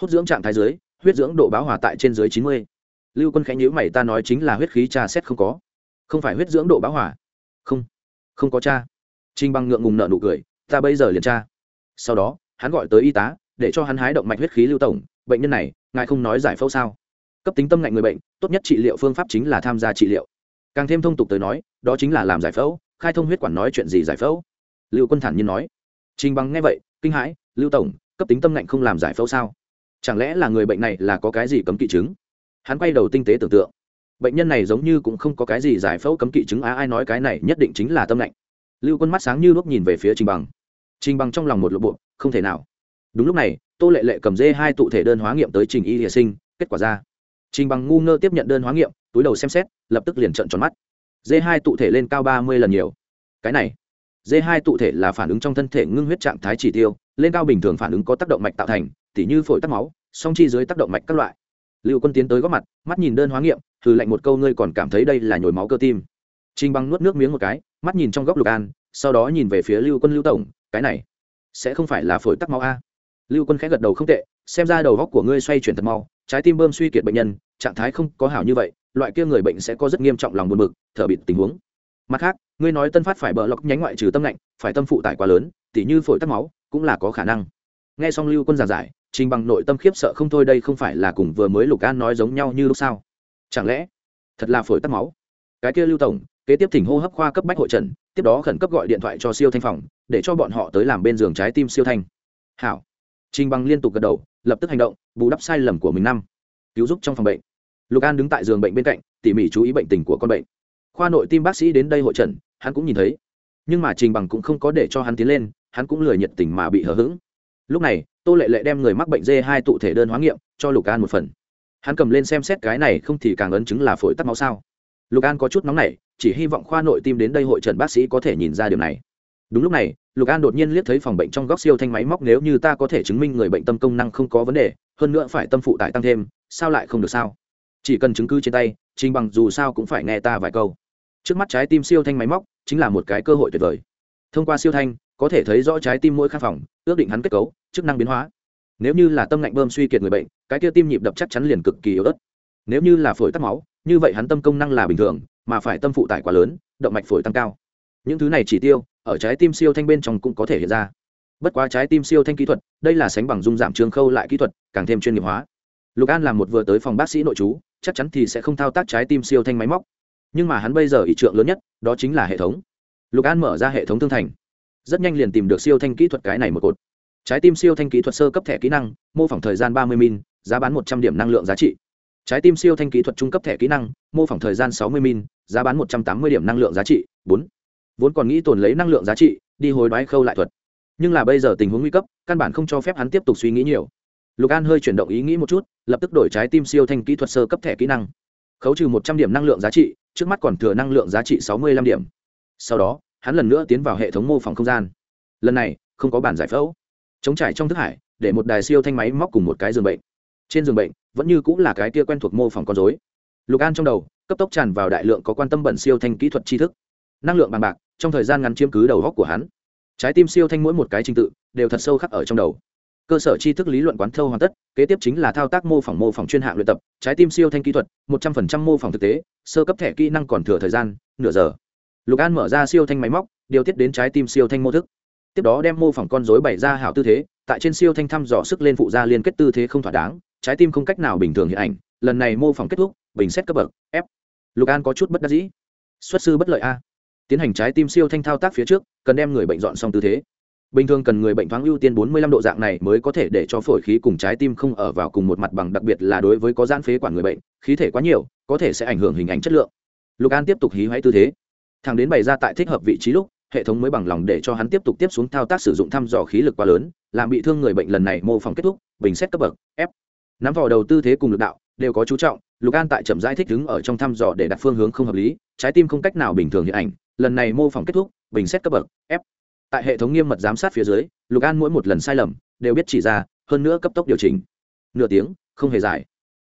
Hút dưỡng trạng thái dưới, huyết dưỡng độ báo hòa tại trên dưới chín mươi. Lưu quân khánh nhữ mày, ta nói chính là huyết khí tra xét không có. Không phải huyết dưỡng độ báo hòa. Không không có cha trinh băng ngượng ngùng nợ nụ cười, ta bây giờ liền tra. Sau đó, hắn gọi tới y tá, để cho hắn hái động mạch huyết khí lưu tổng. Bệnh nhân này, ngài không nói giải phẫu sao? Cấp tính tâm ngạnh người bệnh, tốt nhất trị liệu phương pháp chính là tham gia trị liệu. Càng thêm thông tục tới nói, đó chính là làm giải phẫu, khai thông huyết quản nói chuyện gì giải phẫu? Lưu quân thản nhiên nói. Trình bằng nghe vậy, kinh hãi, lưu tổng cấp tính tâm lạnh không làm giải phẫu sao? Chẳng lẽ là người bệnh này là có cái gì cấm kỵ chứng? Hắn quay đầu tinh tế tưởng tượng. Bệnh nhân này giống như cũng không có cái gì giải phẫu cấm kỵ chứng, á, ai nói cái này nhất định chính là tâm lạnh lưu quân mắt sáng như lúc nhìn về phía trình bằng. Trình bằng trong lòng một lộ bộ không thể nào. Đúng lúc này, tô lệ lệ cầm dê hai tụ thể đơn hóa nghiệm tới trình y địa sinh, kết quả ra. Trình bằng ngu ngơ tiếp nhận đơn hóa nghiệm, túi đầu xem xét, lập tức liền trợn tròn mắt. Dê hai tụ thể lên cao ba mươi lần nhiều. Cái này, dê hai tụ thể là phản ứng trong thân thể ngưng huyết trạng thái chỉ tiêu lên cao bình thường phản ứng có tác động mạch tạo thành, tỉ như phổi tắc máu, song chi dưới tác động mạch các loại. Lưu quân tiến tới góp mặt, mắt nhìn đơn hóa nghiệm, thử lạnh một câu, ngươi còn cảm thấy đây là nhồi máu cơ tim? Trinh băng nuốt nước miếng một cái, mắt nhìn trong góc lục an, sau đó nhìn về phía lưu quân, lưu tổng, cái này sẽ không phải là phổi tắc máu a? Lưu quân khẽ gật đầu, không tệ, xem ra đầu góc của ngươi xoay chuyển thật mau, trái tim bơm suy kiệt bệnh nhân, trạng thái không có hảo như vậy, loại kia người bệnh sẽ có rất nghiêm trọng lòng buồn bực, thở bịt tình huống. Mặt khác, ngươi nói tân phát phải bỡ lọc nhánh ngoại trừ tâm lạnh, phải tâm phụ tải quá lớn, tỉ như phổi tắc máu cũng là có khả năng. Nghe xong lưu quân giảng giải, trình bằng nội tâm khiếp sợ không thôi đây không phải là cùng vừa mới lục an nói giống nhau như lúc sao? Chẳng lẽ, thật là phổi tắc máu? Cái kia lưu tổng, kế tiếp thỉnh hô hấp khoa cấp bách hội trần, tiếp đó khẩn cấp gọi điện thoại cho siêu thanh phòng, để cho bọn họ tới làm bên giường trái tim siêu thanh. Hảo. Trình bằng liên tục gật đầu, lập tức hành động, bù đắp sai lầm của mình năm. Cứu giúp trong phòng bệnh. Lục an đứng tại giường bệnh bên cạnh, tỉ mỉ chú ý bệnh tình của con bệnh. Khoa nội tim bác sĩ đến đây hội trần, hắn cũng nhìn thấy. Nhưng mà trình bằng cũng không có để cho hắn tiến lên hắn cũng lười nhiệt tình mà bị hờ hững. Lúc này, tô lệ lệ đem người mắc bệnh dê hai tụ thể đơn hóa nghiệm cho lục an một phần. Hắn cầm lên xem xét cái này không thì càng ấn chứng là phổi tắc máu sao. Lục an có chút nóng nảy, chỉ hy vọng khoa nội tim đến đây hội trần bác sĩ có thể nhìn ra điều này. Đúng lúc này, lục an đột nhiên liếc thấy phòng bệnh trong góc siêu thanh máy móc nếu như ta có thể chứng minh người bệnh tâm công năng không có vấn đề, hơn nữa phải tâm phụ tải tăng thêm, sao lại không được sao? Chỉ cần chứng cứ trên tay, trình bằng dù sao cũng phải nghe ta vài câu. Trước mắt trái tim siêu thanh máy móc chính là một cái cơ hội tuyệt vời. Thông qua siêu thanh có thể thấy rõ trái tim mỗi khắc phòng ước định hắn kết cấu, chức năng biến hóa. Nếu như là tâm lạnh bơm suy kiệt người bệnh, cái kia tim nhịp đập chắc chắn liền cực kỳ yếu ớt. Nếu như là phổi tắc máu, như vậy hắn tâm công năng là bình thường, mà phải tâm phụ tải quá lớn, động mạch phổi tăng cao. Những thứ này chỉ tiêu, ở trái tim siêu thanh bên trong cũng có thể hiện ra. Bất quá trái tim siêu thanh kỹ thuật, đây là sánh bằng dung giảm trường khâu lại kỹ thuật, càng thêm chuyên nghiệp hóa. Lục an là một vừa tới phòng bác sĩ nội trú, chắc chắn thì sẽ không thao tác trái tim siêu thanh máy móc. Nhưng mà hắn bây giờ ý trượng lớn nhất, đó chính là hệ thống. Lục an mở ra hệ thống thương thành rất nhanh liền tìm được siêu thanh kỹ thuật cái này một cột. Trái tim siêu thanh kỹ thuật sơ cấp thẻ kỹ năng, mô phỏng thời gian ba mươi min, giá bán một trăm điểm năng lượng giá trị. Trái tim siêu thanh kỹ thuật trung cấp thẻ kỹ năng, mô phỏng thời gian sáu mươi min, giá bán một trăm tám mươi điểm năng lượng giá trị. Bốn. Vốn còn nghĩ tồn lấy năng lượng giá trị, đi hối đoái khâu lại thuật. Nhưng là bây giờ tình huống nguy cấp, căn bản không cho phép hắn tiếp tục suy nghĩ nhiều. Lục an hơi chuyển động ý nghĩ một chút, lập tức đổi trái tim siêu thanh kỹ thuật sơ cấp thẻ kỹ năng. Khấu trừ một trăm điểm năng lượng giá trị, trước mắt còn thừa năng lượng giá trị sáu mươi lăm điểm. Sau đó hắn lần nữa tiến vào hệ thống mô phỏng không gian. Lần này, không có bản giải phẫu. Chống trải trong thức hải, để một đài siêu thanh máy móc cùng một cái giường bệnh. Trên giường bệnh, vẫn như cũng là cái kia quen thuộc mô phỏng con dối lục an trong đầu, cấp tốc tràn vào đại lượng có quan tâm bẩn siêu thanh kỹ thuật tri thức. Năng lượng bằng bạc, trong thời gian ngắn chiếm cứ đầu góc của hắn. Trái tim siêu thanh mỗi một cái trình tự, đều thật sâu khắc ở trong đầu. Cơ sở tri thức lý luận quán thâu hoàn tất, kế tiếp chính là thao tác mô phỏng mô phỏng chuyên hạng luyện tập. Trái tim siêu thanh kỹ thuật, một trăm phần trăm mô phỏng thực tế, sơ cấp thẻ kỹ năng còn thừa thời gian, nửa giờ lục an mở ra siêu thanh máy móc, điều tiết đến trái tim siêu thanh mô thức. Tiếp đó đem mô phỏng con dối bày ra hảo tư thế, tại trên siêu thanh thăm dò sức lên phụ gia liên kết tư thế không thỏa đáng, trái tim không cách nào bình thường hiện ảnh. Lần này mô phỏng kết thúc, bình xét cấp bậc, f. Lục an có chút bất đắc dĩ. Xuất sư bất lợi a. Tiến hành trái tim siêu thanh thao tác phía trước, cần đem người bệnh dọn xong tư thế. Bình thường cần người bệnh thoáng ưu tiên 45 độ dạng này mới có thể để cho phổi khí cùng trái tim không ở vào cùng một mặt bằng, đặc biệt là đối với có giãn phế quản người bệnh, khí thể quá nhiều, có thể sẽ ảnh hưởng hình ảnh chất lượng. Lục an tiếp tục hí hoáy tư thế thằng đến bày ra tại thích hợp vị trí lúc, hệ thống mới bằng lòng để cho hắn tiếp tục tiếp xuống thao tác sử dụng thăm dò khí lực quá lớn, làm bị thương người bệnh lần này mô phỏng kết thúc, bình xét cấp bậc, f. Nắm vào đầu tư thế cùng lực đạo, đều có chú trọng, lục an tại chậm rãi thích đứng ở trong thăm dò để đặt phương hướng không hợp lý, trái tim không cách nào bình thường hiện ảnh, lần này mô phỏng kết thúc, bình xét cấp bậc, f. Tại hệ thống nghiêm mật giám sát phía dưới, lục an mỗi một lần sai lầm, đều biết chỉ ra, hơn nữa cấp tốc điều chỉnh. Nửa tiếng, không hề dài.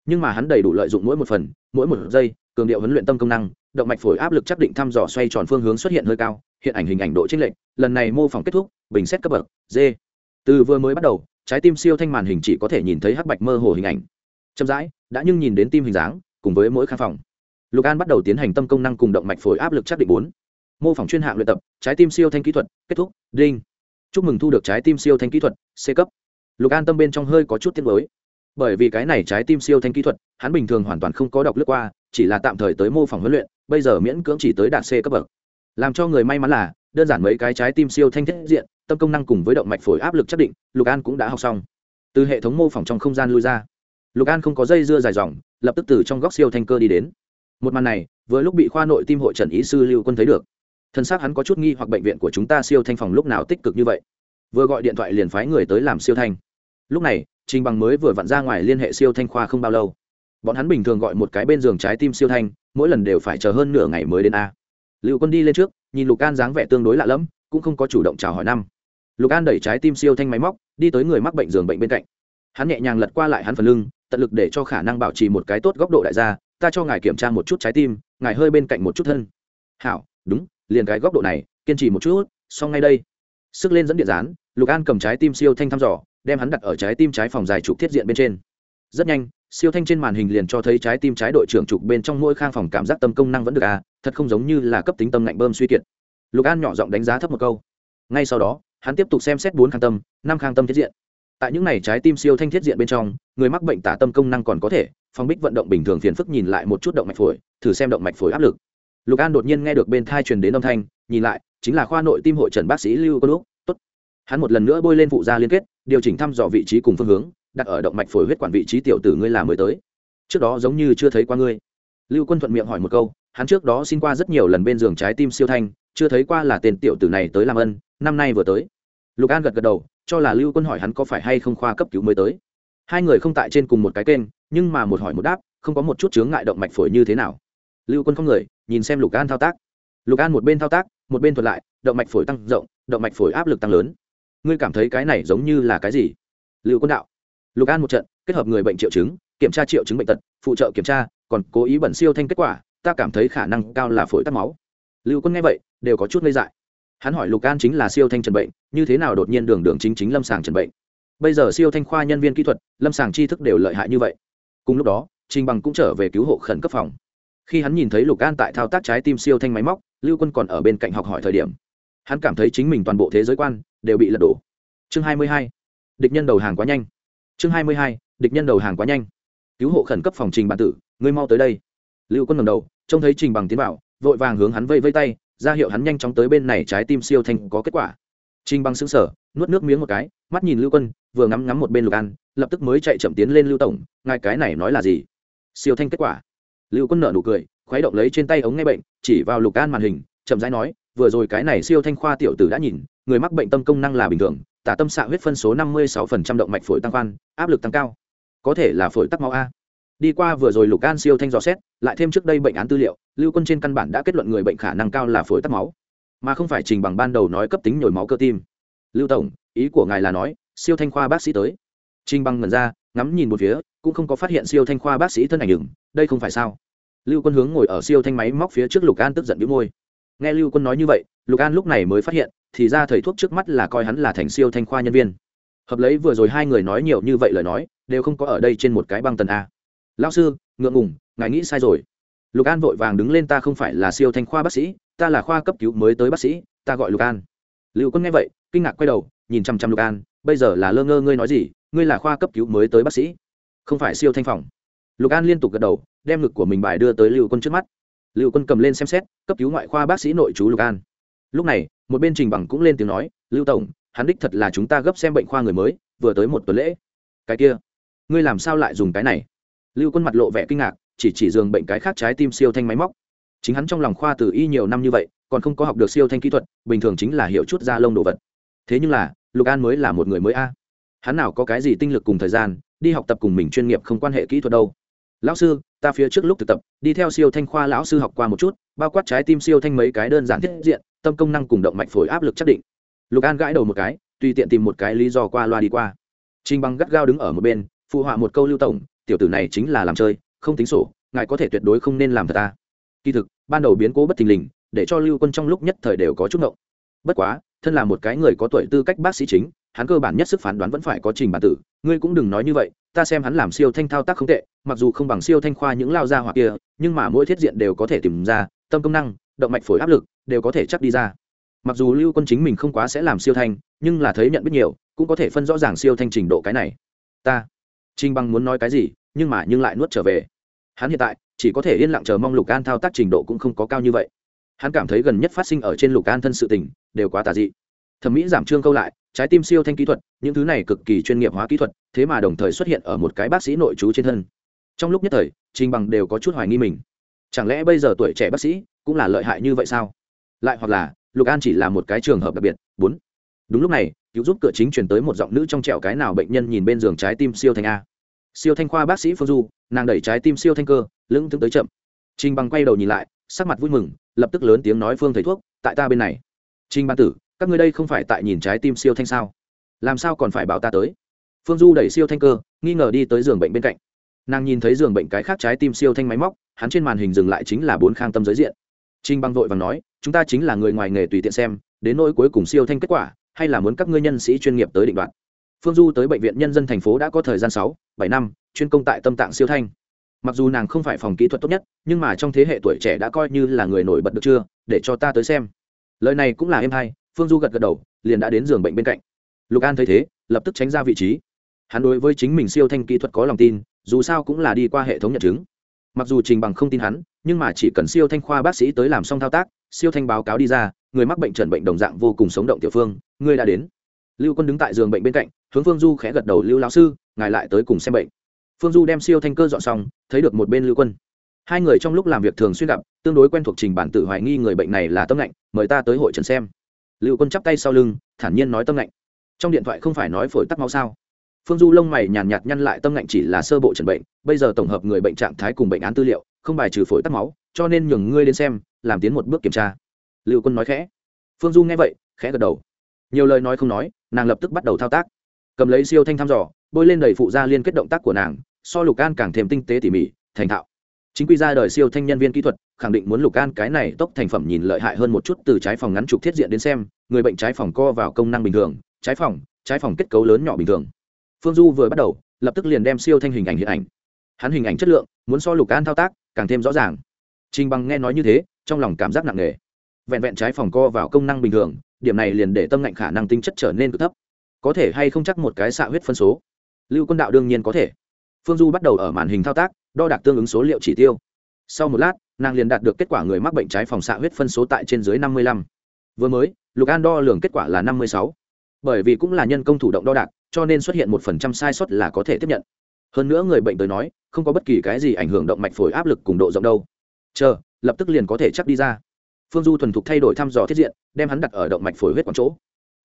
Nhưng mà hắn đầy đủ lợi dụng mỗi một phần, mỗi một giây, cường điệu huấn luyện tâm công năng động mạch phổi áp lực chắc định thăm dò xoay tròn phương hướng xuất hiện hơi cao, hiện ảnh hình ảnh độ chênh lệch, lần này mô phỏng kết thúc, bình xét cấp bậc d từ vừa mới bắt đầu, trái tim siêu thanh màn hình chỉ có thể nhìn thấy hắc bạch mơ hồ hình ảnh. Chậm rãi, đã nhưng nhìn đến tim hình dáng, cùng với mỗi khang phòng. Lục an bắt đầu tiến hành tâm công năng cùng động mạch phổi áp lực chắc định bốn. Mô phỏng chuyên hạng luyện tập, trái tim siêu thanh kỹ thuật, kết thúc, đinh. Chúc mừng thu được trái tim siêu thanh kỹ thuật, c cấp. Lục an tâm bên trong hơi có chút tiết mới bởi vì cái này trái tim siêu thanh kỹ thuật, hắn bình thường hoàn toàn không có đọc lướt qua, chỉ là tạm thời tới mô phỏng huấn luyện bây giờ miễn cưỡng chỉ tới đạt c cấp bậc. Làm cho người may mắn là, đơn giản mấy cái trái tim siêu thanh thiết diện, tâm công năng cùng với động mạch phổi áp lực chắc định, lục an cũng đã học xong. Từ hệ thống mô phỏng trong không gian lui ra. Lục an không có dây dưa dài dòng, lập tức từ trong góc siêu thanh cơ đi đến. Một màn này, vừa lúc bị khoa nội tim hội trần ý sư lưu quân thấy được. Thân xác hắn có chút nghi hoặc bệnh viện của chúng ta siêu thanh phòng lúc nào tích cực như vậy. Vừa gọi điện thoại liền phái người tới làm siêu thanh. Lúc này, trình bằng mới vừa vặn ra ngoài liên hệ siêu thanh khoa không bao lâu bọn hắn bình thường gọi một cái bên giường trái tim siêu thanh, mỗi lần đều phải chờ hơn nửa ngày mới đến a. Lưu quân đi lên trước, nhìn lục an dáng vẻ tương đối lạ lẫm, cũng không có chủ động chào hỏi năm. Lục an đẩy trái tim siêu thanh máy móc, đi tới người mắc bệnh giường bệnh bên cạnh. Hắn nhẹ nhàng lật qua lại hắn phần lưng, tận lực để cho khả năng bảo trì một cái tốt góc độ đại gia, ta cho ngài kiểm tra một chút trái tim, ngài hơi bên cạnh một chút thân. Hảo, đúng, liền cái góc độ này, kiên trì một chút, xong ngay đây. Sức lên dẫn điện dán lục an cầm trái tim siêu thanh thăm dò, đem hắn đặt ở trái tim trái phòng dài trục thiết diện bên trên. Rất nhanh siêu thanh trên màn hình liền cho thấy trái tim trái đội trưởng trục bên trong mỗi khang phòng cảm giác tâm công năng vẫn được à thật không giống như là cấp tính tâm lạnh bơm suy kiệt. Lục an nhỏ giọng đánh giá thấp một câu. Ngay sau đó, hắn tiếp tục xem xét bốn khang tâm, năm khang tâm thiết diện. Tại những này trái tim siêu thanh thiết diện bên trong, người mắc bệnh tả tâm công năng còn có thể phong bích vận động bình thường phiền phức nhìn lại một chút động mạch phổi, thử xem động mạch phổi áp lực. Lục an đột nhiên nghe được bên thai truyền đến âm thanh, nhìn lại, chính là khoa nội tim hội trần bác sĩ lưu có lúc tốt. Hắn một lần nữa bôi lên phụ gia liên kết, điều chỉnh thăm dò vị trí cùng phương hướng đặt ở động mạch phổi huyết quản vị trí tiểu tử ngươi là mới tới. Trước đó giống như chưa thấy qua ngươi. Lưu quân thuận miệng hỏi một câu, hắn trước đó xin qua rất nhiều lần bên giường trái tim siêu thanh, chưa thấy qua là tên tiểu tử này tới làm ân, năm nay vừa tới. Lục an gật gật đầu, cho là lưu quân hỏi hắn có phải hay không khoa cấp cứu mới tới. Hai người không tại trên cùng một cái kênh, nhưng mà một hỏi một đáp, không có một chút chướng ngại động mạch phổi như thế nào. Lưu quân không người, nhìn xem lục an thao tác. Lục an một bên thao tác, một bên thuật lại, động mạch phổi tăng rộng, động mạch phổi áp lực tăng lớn. Ngươi cảm thấy cái này giống như là cái gì? Lưu quân đạo lục an một trận, kết hợp người bệnh triệu chứng, kiểm tra triệu chứng bệnh tật, phụ trợ kiểm tra, còn cố ý bẩn siêu thanh kết quả, ta cảm thấy khả năng cao là phổi tắc máu. Lưu quân nghe vậy, đều có chút ngây dại. Hắn hỏi lục an chính là siêu thanh trần bệnh, như thế nào đột nhiên đường đường chính chính lâm sàng trần bệnh? Bây giờ siêu thanh khoa nhân viên kỹ thuật, lâm sàng tri thức đều lợi hại như vậy. Cùng lúc đó, trình bằng cũng trở về cứu hộ khẩn cấp phòng. Khi hắn nhìn thấy lục an tại thao tác trái tim siêu thanh máy móc, lưu quân còn ở bên cạnh học hỏi thời điểm. Hắn cảm thấy chính mình toàn bộ thế giới quan, đều bị lật đổ. Chương 22. địch nhân đầu hàng quá nhanh chương 22. địch nhân đầu hàng quá nhanh. Cứu hộ khẩn cấp phòng trình bản tử, ngươi mau tới đây. Lưu quân ngầm đầu, trông thấy trình bằng tiến bảo vội vàng hướng hắn vây vây tay, ra hiệu hắn nhanh chóng tới bên này trái tim siêu thanh có kết quả. Trình bằng xứng sở nuốt nước miếng một cái, mắt nhìn lưu quân, vừa ngắm ngắm một bên lục an, lập tức mới chạy chậm tiến lên lưu tổng, ngài cái này nói là gì? Siêu thanh kết quả. Lưu quân nợ nụ cười khoái động lấy trên tay ống nghe bệnh, chỉ vào lục an màn hình, chậm rãi nói, vừa rồi cái này siêu thanh khoa tiểu tử đã nhìn, người mắc bệnh tâm công năng là bình thường tả tâm xạ huyết phân số năm mươi sáu động mạch phổi tăng khoan áp lực tăng cao. Có thể là phổi tắc máu a. Đi qua vừa rồi lục an siêu thanh dò xét, lại thêm trước đây bệnh án tư liệu, lưu quân trên căn bản đã kết luận người bệnh khả năng cao là phổi tắc máu. Mà không phải trình bằng ban đầu nói cấp tính nhồi máu cơ tim. Lưu tổng, ý của ngài là nói, siêu thanh khoa bác sĩ tới. Trình bằng ngẩn ra, ngắm nhìn một phía, cũng không có phát hiện siêu thanh khoa bác sĩ thân ảnh đừng đây không phải sao? Lưu quân hướng ngồi ở siêu thanh máy móc phía trước lục an tức giận bĩu môi nghe lưu quân nói như vậy, lục an lúc này mới phát hiện, thì ra thầy thuốc trước mắt là coi hắn là thành siêu thanh khoa nhân viên. Hợp lấy vừa rồi hai người nói nhiều như vậy lời nói, đều không có ở đây trên một cái băng tần a. Lao sư, ngượng ngùng, ngài nghĩ sai rồi. Lục an vội vàng đứng lên, ta không phải là siêu thanh khoa bác sĩ, ta là khoa cấp cứu mới tới bác sĩ, ta gọi lục an. Lưu quân nghe vậy, kinh ngạc quay đầu, nhìn chăm chăm lục an, bây giờ là lơ ngơ, ngươi nói gì, ngươi là khoa cấp cứu mới tới bác sĩ? Không phải siêu thanh phòng. Lục an liên tục gật đầu, đem ngực của mình bài đưa tới lưu quân trước mắt lưu quân cầm lên xem xét, cấp cứu ngoại khoa bác sĩ nội chú lục an. Lúc này, một bên trình bằng cũng lên tiếng nói, lưu tổng, hắn đích thật là chúng ta gấp xem bệnh khoa người mới, vừa tới một tuần lễ. Cái kia, ngươi làm sao lại dùng cái này? Lưu quân mặt lộ vẻ kinh ngạc, chỉ chỉ giường bệnh cái khác trái tim siêu thanh máy móc. Chính hắn trong lòng khoa từ y nhiều năm như vậy, còn không có học được siêu thanh kỹ thuật, bình thường chính là hiểu chút da lông đồ vật. Thế nhưng là, lục an mới là một người mới a. Hắn nào có cái gì tinh lực cùng thời gian, đi học tập cùng mình chuyên nghiệp không quan hệ kỹ thuật đâu lão sư, ta phía trước lúc thực tập, đi theo siêu thanh khoa lão sư học qua một chút, bao quát trái tim siêu thanh mấy cái đơn giản thiết diện, tâm công năng cùng động mạch phổi áp lực chắc định. Lục an gãi đầu một cái, tùy tiện tìm một cái lý do qua loa đi qua. Trinh băng gắt gao đứng ở một bên, phụ họa một câu lưu tổng, tiểu tử này chính là làm chơi, không tính sổ, ngài có thể tuyệt đối không nên làm thật ta kỳ thực, ban đầu biến cố bất thình lình, để cho lưu quân trong lúc nhất thời đều có chút ngộng. Bất quá, thân là một cái người có tuổi tư cách bác sĩ chính hắn cơ bản nhất sức phán đoán vẫn phải có trình bản tử, ngươi cũng đừng nói như vậy, ta xem hắn làm siêu thanh thao tác không tệ, mặc dù không bằng siêu thanh khoa những lao ra hoặc kia, nhưng mà mỗi thiết diện đều có thể tìm ra, tâm công năng, động mạch phổi áp lực, đều có thể chắc đi ra. Mặc dù lưu quân chính mình không quá sẽ làm siêu thanh, nhưng là thấy nhận biết nhiều, cũng có thể phân rõ ràng siêu thanh trình độ cái này. Ta trinh băng muốn nói cái gì, nhưng mà nhưng lại nuốt trở về. Hắn hiện tại, chỉ có thể yên lặng chờ mong lục an thao tác trình độ cũng không có cao như vậy. Hắn cảm thấy gần nhất phát sinh ở trên lục an thân sự tình, đều quá tà dị. Thẩm mỹ giảm trương câu lại trái tim siêu thanh kỹ thuật, những thứ này cực kỳ chuyên nghiệp hóa kỹ thuật, thế mà đồng thời xuất hiện ở một cái bác sĩ nội trú trên thân. Trong lúc nhất thời, trình bằng đều có chút hoài nghi mình. Chẳng lẽ bây giờ tuổi trẻ bác sĩ cũng là lợi hại như vậy sao? Lại hoặc là, lục an chỉ là một cái trường hợp đặc biệt. Bốn. Đúng lúc này, cứu giúp cửa chính chuyển tới một giọng nữ trong trẻo cái nào bệnh nhân nhìn bên giường trái tim siêu thanh a. Siêu thanh khoa bác sĩ phương du, nàng đẩy trái tim siêu thanh cơ, lưng thương tới chậm. Trình bằng quay đầu nhìn lại, sắc mặt vui mừng, lập tức lớn tiếng nói phương thầy thuốc, tại ta bên này. Trinh ban tử các ngươi đây không phải tại nhìn trái tim siêu thanh sao? Làm sao còn phải bảo ta tới? Phương du đẩy siêu thanh cơ, nghi ngờ đi tới giường bệnh bên cạnh. Nàng nhìn thấy giường bệnh cái khác trái tim siêu thanh máy móc, hắn trên màn hình dừng lại chính là bốn khang tâm giới diện. Trinh băng vội và nói, chúng ta chính là người ngoài nghề tùy tiện xem, đến nỗi cuối cùng siêu thanh kết quả, hay là muốn các ngươi nhân sĩ chuyên nghiệp tới định đoạt? Phương du tới bệnh viện nhân dân thành phố đã có thời gian sáu, bảy năm, chuyên công tại tâm tạng siêu thanh. Mặc dù nàng không phải phòng kỹ thuật tốt nhất, nhưng mà trong thế hệ tuổi trẻ đã coi như là người nổi bật được chưa? Để cho ta tới xem. Lời này cũng là em hay phương du gật gật đầu, liền đã đến giường bệnh bên cạnh. Lục an thấy thế, lập tức tránh ra vị trí. Hắn đối với chính mình siêu thanh kỹ thuật có lòng tin, dù sao cũng là đi qua hệ thống nhận chứng. Mặc dù trình bằng không tin hắn, nhưng mà chỉ cần siêu thanh khoa bác sĩ tới làm xong thao tác, siêu thanh báo cáo đi ra, người mắc bệnh trần bệnh đồng dạng vô cùng sống động tiểu phương, ngươi đã đến. Lưu quân đứng tại giường bệnh bên cạnh, hướng phương du khẽ gật đầu, lưu lão sư, ngài lại tới cùng xem bệnh. Phương du đem siêu thanh cơ dọn xong, thấy được một bên lưu quân. Hai người trong lúc làm việc thường xuyên gặp, tương đối quen thuộc trình bản tự hoài nghi người bệnh này là tâm lạnh mời ta tới hội trần xem lưu quân chắp tay sau lưng, thản nhiên nói tâm lạnh trong điện thoại không phải nói phổi tắc máu sao? Phương du lông mày nhàn nhạt nhăn lại, tâm lạnh chỉ là sơ bộ trần bệnh, bây giờ tổng hợp người bệnh trạng thái cùng bệnh án tư liệu, không bài trừ phổi tắc máu, cho nên nhường ngươi đến xem, làm tiến một bước kiểm tra. Lưu quân nói khẽ. Phương du nghe vậy, khẽ gật đầu. Nhiều lời nói không nói, nàng lập tức bắt đầu thao tác. Cầm lấy siêu thanh thăm dò, bôi lên đầy phụ gia liên kết động tác của nàng, so lục an càng thêm tinh tế tỉ mỉ, thành thạo chính quy ra đời siêu thanh nhân viên kỹ thuật, khẳng định muốn lục an cái này tốc thành phẩm nhìn lợi hại hơn một chút từ trái phòng ngắn trục thiết diện đến xem, người bệnh trái phòng co vào công năng bình thường, trái phòng trái phòng kết cấu lớn nhỏ bình thường. Phương du vừa bắt đầu, lập tức liền đem siêu thanh hình ảnh hiện ảnh. Hắn hình ảnh chất lượng, muốn so lục an thao tác, càng thêm rõ ràng. Trình bằng nghe nói như thế, trong lòng cảm giác nặng nề. Vẹn vẹn trái phòng co vào công năng bình thường, điểm này liền để tâm ngạnh khả năng tinh chất trở nên cực thấp. Có thể hay không chắc một cái xạ huyết phân số? Lưu quân đạo đương nhiên có thể. Phương du bắt đầu ở màn hình thao tác đo đạc tương ứng số liệu chỉ tiêu. Sau một lát, nàng liền đạt được kết quả người mắc bệnh trái phòng xạ huyết phân số tại trên dưới năm mươi lăm. Vừa mới, lục an đo lường kết quả là năm mươi sáu. Bởi vì cũng là nhân công thủ động đo đạc, cho nên xuất hiện một phần trăm sai sót là có thể tiếp nhận. Hơn nữa người bệnh tới nói, không có bất kỳ cái gì ảnh hưởng động mạch phổi áp lực cùng độ rộng đâu. Chờ, lập tức liền có thể chắc đi ra. Phương du thuần thục thay đổi thăm dò thiết diện, đem hắn đặt ở động mạch phổi huyết quảng chỗ.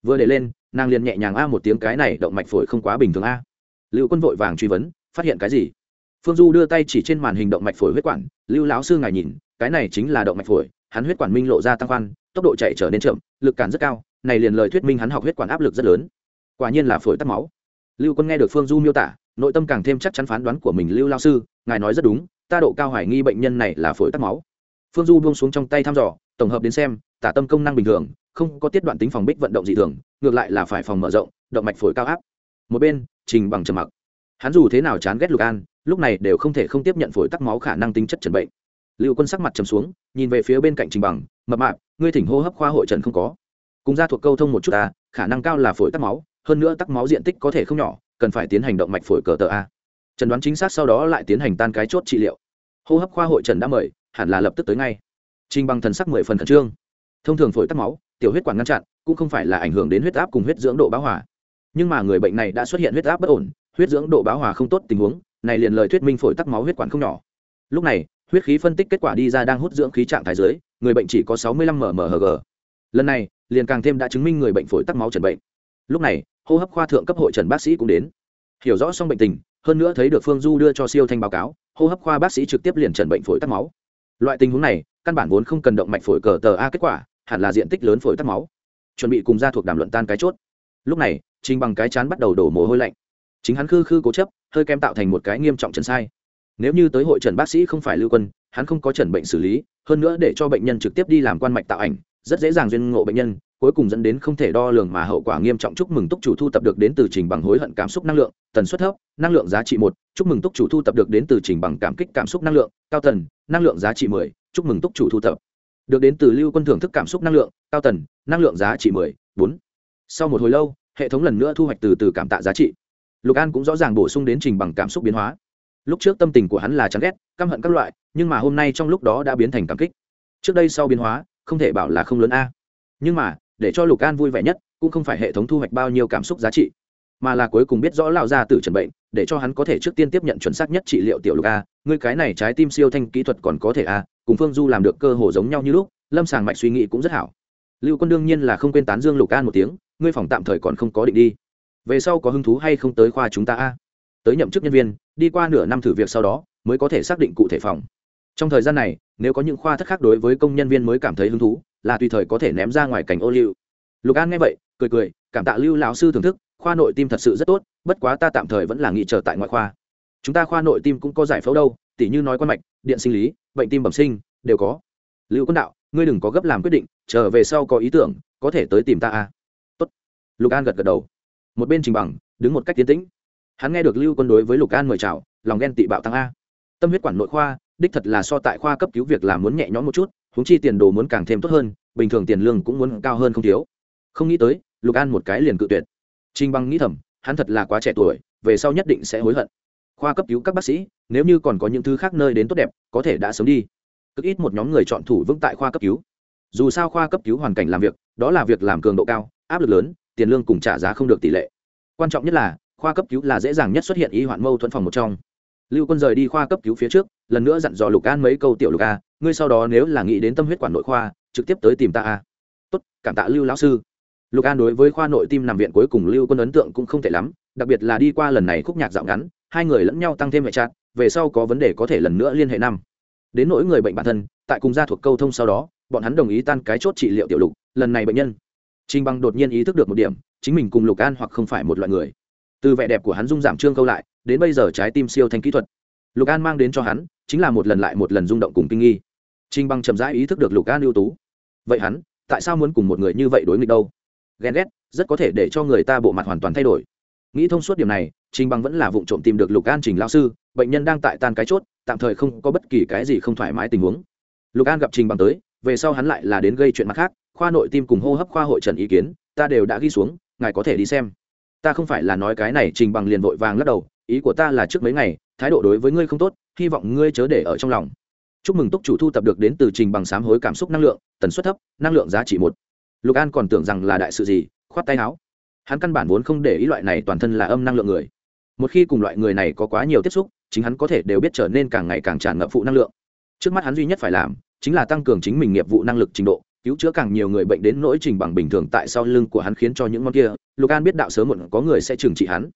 Vừa để lên, nàng liền nhẹ nhàng a một tiếng cái này động mạch phổi không quá bình thường a. Lưu quân vội vàng truy vấn, phát hiện cái gì? Phương du đưa tay chỉ trên màn hình động mạch phổi huyết quản, lưu lão sư ngài nhìn, cái này chính là động mạch phổi, hắn huyết quản minh lộ ra tăng khoan, tốc độ chạy trở nên chậm, lực cản rất cao, này liền lời thuyết minh hắn học huyết quản áp lực rất lớn. Quả nhiên là phổi tắc máu. Lưu quân nghe được phương du miêu tả, nội tâm càng thêm chắc chắn phán đoán của mình, lưu lao sư, ngài nói rất đúng, ta độ cao hoài nghi bệnh nhân này là phổi tắc máu. Phương du buông xuống trong tay thăm dò, tổng hợp đến xem, tả tâm công năng bình thường, không có tiết đoạn tính phòng bích vận động dị thường, ngược lại là phải phòng mở rộng, động mạch phổi cao áp. Một bên, trình bằng trầm mặc. Hắn dù thế nào chán ghét lục an lúc này đều không thể không tiếp nhận phổi tắc máu khả năng tính chất trần bệnh. Lưu quân sắc mặt trầm xuống, nhìn về phía bên cạnh trình bằng, mập mạp, ngươi thỉnh hô hấp khoa hội trần không có. Cùng ra thuộc câu thông một chút ta, khả năng cao là phổi tắc máu, hơn nữa tắc máu diện tích có thể không nhỏ, cần phải tiến hành động mạch phổi cờ tờ a. Trần đoán chính xác sau đó lại tiến hành tan cái chốt trị liệu. Hô hấp khoa hội trần đã mời, hẳn là lập tức tới ngay. Trình bằng thần sắc mười phần khẩn trương. Thông thường phổi tắc máu, tiểu huyết quản ngăn chặn, cũng không phải là ảnh hưởng đến huyết áp cùng huyết dưỡng độ bão hòa. Nhưng mà người bệnh này đã xuất hiện huyết áp bất ổn, huyết dưỡng độ bão hòa không tốt tình huống này liền lời thuyết minh phổi tắc máu huyết quản không nhỏ. Lúc này, huyết khí phân tích kết quả đi ra đang hút dưỡng khí trạng thái dưới, người bệnh chỉ có sáu mươi lăm mmhg lần này, liền càng thêm đã chứng minh người bệnh phổi tắc máu trần bệnh. Lúc này, hô hấp khoa thượng cấp hội trần bác sĩ cũng đến. Hiểu rõ xong bệnh tình, hơn nữa thấy được phương du đưa cho siêu thanh báo cáo, hô hấp khoa bác sĩ trực tiếp liền trần bệnh phổi tắc máu. Loại tình huống này, căn bản vốn không cần động mạch phổi cờ tờ a kết quả, hẳn là diện tích lớn phổi tắc máu. Chuẩn bị cùng ra thuộc đàm luận tan cái chốt. Lúc này trình bằng cái chán bắt đầu đổ mồ hôi lạnh. Chính hắn khư khư cố chấp hơi kem tạo thành một cái nghiêm trọng trần sai. Nếu như tới hội trần bác sĩ không phải lưu quân, hắn không có trần bệnh xử lý, hơn nữa để cho bệnh nhân trực tiếp đi làm quan mạch tạo ảnh, rất dễ dàng duyên ngộ bệnh nhân, cuối cùng dẫn đến không thể đo lường mà hậu quả nghiêm trọng. Chúc mừng túc chủ thu tập được đến từ trình bằng hối hận cảm xúc năng lượng, tần suất thấp, năng lượng giá trị một. Chúc mừng túc chủ thu tập được đến từ trình bằng cảm kích cảm xúc năng lượng, cao tần, năng lượng giá trị mười. Chúc mừng túc chủ thu tập được đến từ lưu quân thưởng thức cảm xúc năng lượng, cao tần, năng lượng giá trị mười. Bốn. Sau một hồi lâu, hệ thống lần nữa thu hoạch từ từ cảm tạ giá trị lục an cũng rõ ràng bổ sung đến trình bằng cảm xúc biến hóa. Lúc trước tâm tình của hắn là chán ghét, căm hận các loại, nhưng mà hôm nay trong lúc đó đã biến thành cảm kích. Trước đây sau biến hóa, không thể bảo là không lớn a. Nhưng mà, để cho lục an vui vẻ nhất, cũng không phải hệ thống thu hoạch bao nhiêu cảm xúc giá trị, mà là cuối cùng biết rõ lao ra từ trần bệnh, để cho hắn có thể trước tiên tiếp nhận chuẩn xác nhất trị liệu tiểu lục a. Ngươi cái này trái tim siêu thanh kỹ thuật còn có thể a, cùng phương du làm được cơ hồ giống nhau như lúc, lâm sàng mạch suy nghĩ cũng rất hảo. Lưu quân đương nhiên là không quên tán dương lục an một tiếng, ngươi phòng tạm thời còn không có định đi về sau có hứng thú hay không tới khoa chúng ta a? Tới nhậm chức nhân viên, đi qua nửa năm thử việc sau đó, mới có thể xác định cụ thể phòng. Trong thời gian này, nếu có những khoa thất khác đối với công nhân viên mới cảm thấy hứng thú, là tùy thời có thể ném ra ngoài cảnh ô liu. Lục an nghe vậy, cười cười, cảm tạ lưu lão sư thưởng thức, khoa nội tim thật sự rất tốt, bất quá ta tạm thời vẫn là nghị trở tại ngoại khoa. Chúng ta khoa nội tim cũng có giải phẫu đâu, tỉ như nói quan mạch, điện sinh lý, bệnh tim bẩm sinh, đều có. Lưu quân đạo, ngươi đừng có gấp làm quyết định, trở về sau có ý tưởng, có thể tới tìm ta à tốt. Lục an gật gật đầu một bên trình bằng, đứng một cách tiến tĩnh. Hắn nghe được lưu quân đối với lục an mời chào, lòng ghen tị bạo tăng a. Tâm huyết quản nội khoa, đích thật là so tại khoa cấp cứu việc làm muốn nhẹ nhõm một chút húng chi tiền đồ muốn càng thêm tốt hơn, bình thường tiền lương cũng muốn cao hơn không thiếu. Không nghĩ tới, lục an một cái liền cự tuyệt. Trình bằng nghĩ thầm, hắn thật là quá trẻ tuổi, về sau nhất định sẽ hối hận. Khoa cấp cứu các bác sĩ, nếu như còn có những thứ khác nơi đến tốt đẹp, có thể đã sớm đi. Cực ít một nhóm người chọn thủ vững tại khoa cấp cứu. Dù sao khoa cấp cứu hoàn cảnh làm việc, đó là việc làm cường độ cao, áp lực lớn tiền lương cùng trả giá không được tỷ lệ. Quan trọng nhất là, khoa cấp cứu là dễ dàng nhất xuất hiện y hoạn mâu thuẫn phòng một trong. Lưu quân rời đi khoa cấp cứu phía trước, lần nữa dặn dò lục an mấy câu tiểu lục a, ngươi sau đó nếu là nghĩ đến tâm huyết quản nội khoa, trực tiếp tới tìm ta a. Tốt, cảm tạ lưu lão sư. Lục an đối với khoa nội tim nằm viện cuối cùng lưu quân ấn tượng cũng không tệ lắm, đặc biệt là đi qua lần này khúc nhạc dạo ngắn, hai người lẫn nhau tăng thêm hệ chặt về sau có vấn đề có thể lần nữa liên hệ năm. Đến nỗi người bệnh bản thân, tại cùng gia thuộc câu thông sau đó, bọn hắn đồng ý tan cái chốt trị liệu tiểu lục, lần này bệnh nhân. Trình bằng đột nhiên ý thức được một điểm, chính mình cùng lục an hoặc không phải một loại người. Từ vẻ đẹp của hắn dung giảm trương câu lại, đến bây giờ trái tim siêu thanh kỹ thuật. Lục an mang đến cho hắn, chính là một lần lại một lần rung động cùng kinh nghi. Trình bằng chậm rãi ý thức được lục an ưu tú. Vậy hắn, tại sao muốn cùng một người như vậy đối nghịch đâu? Ghen ghét, rất có thể để cho người ta bộ mặt hoàn toàn thay đổi. Nghĩ thông suốt điểm này, trình bằng vẫn là vụng trộm tìm được lục an trình lão sư, bệnh nhân đang tại tan cái chốt, tạm thời không có bất kỳ cái gì không thoải mái tình huống. Lục an gặp trình bằng tới, về sau hắn lại là đến gây chuyện mặt khác khoa nội tim cùng hô hấp khoa hội trần ý kiến, ta đều đã ghi xuống, ngài có thể đi xem. Ta không phải là nói cái này, trình bằng liền vội vàng lắc đầu, ý của ta là trước mấy ngày, thái độ đối với ngươi không tốt, hy vọng ngươi chớ để ở trong lòng. Chúc mừng túc chủ thu tập được đến từ trình bằng sám hối cảm xúc năng lượng, tần suất thấp, năng lượng giá trị một. Lục an còn tưởng rằng là đại sự gì, khoát tay áo. Hắn căn bản vốn không để ý loại này toàn thân là âm năng lượng người. Một khi cùng loại người này có quá nhiều tiếp xúc, chính hắn có thể đều biết trở nên càng ngày càng tràn ngập phụ năng lượng. Trước mắt hắn duy nhất phải làm, chính là tăng cường chính mình nghiệp vụ năng lực trình độ cứu chữa càng nhiều người bệnh đến nỗi trình bằng bình thường tại sau lưng của hắn khiến cho những món kia, lục an biết đạo sớm muộn có người sẽ trừng trị hắn.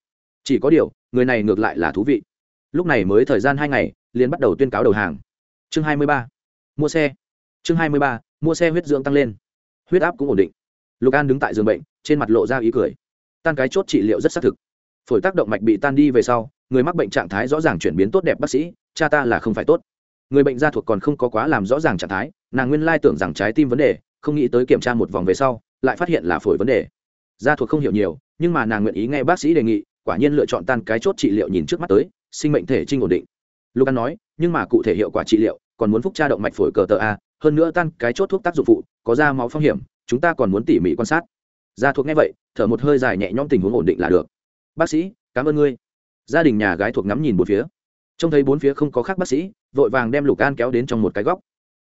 Chỉ có điều, người này ngược lại là thú vị. Lúc này mới thời gian hai ngày, liền bắt đầu tuyên cáo đầu hàng. Chương hai mươi ba. Mua xe. Chương hai mươi ba. Mua xe huyết dưỡng tăng lên. Huyết áp cũng ổn định. Lục an đứng tại giường bệnh, trên mặt lộ ra ý cười. Tan cái chốt trị liệu rất xác thực. Phổi tác động mạch bị tan đi về sau, người mắc bệnh trạng thái rõ ràng chuyển biến tốt đẹp bác sĩ, cha ta là không phải tốt người bệnh gia thuộc còn không có quá làm rõ ràng trạng thái, nàng nguyên lai tưởng rằng trái tim vấn đề, không nghĩ tới kiểm tra một vòng về sau, lại phát hiện là phổi vấn đề. Gia thuộc không hiểu nhiều, nhưng mà nàng nguyện ý nghe bác sĩ đề nghị, quả nhiên lựa chọn tan cái chốt trị liệu nhìn trước mắt tới, sinh mệnh thể trinh ổn định. Lục an nói, nhưng mà cụ thể hiệu quả trị liệu, còn muốn phúc tra động mạch phổi cờ tờ a, hơn nữa tan cái chốt thuốc tác dụng phụ, có ra máu phong hiểm, chúng ta còn muốn tỉ mỉ quan sát. Gia thuộc nghe vậy, thở một hơi dài nhẹ nhõm tình huống ổn định là được. Bác sĩ, cảm ơn ngươi. Gia đình nhà gái thuộc ngắm nhìn bốn phía. Trông thấy bốn phía không có khác bác sĩ vội vàng đem lục an kéo đến trong một cái góc.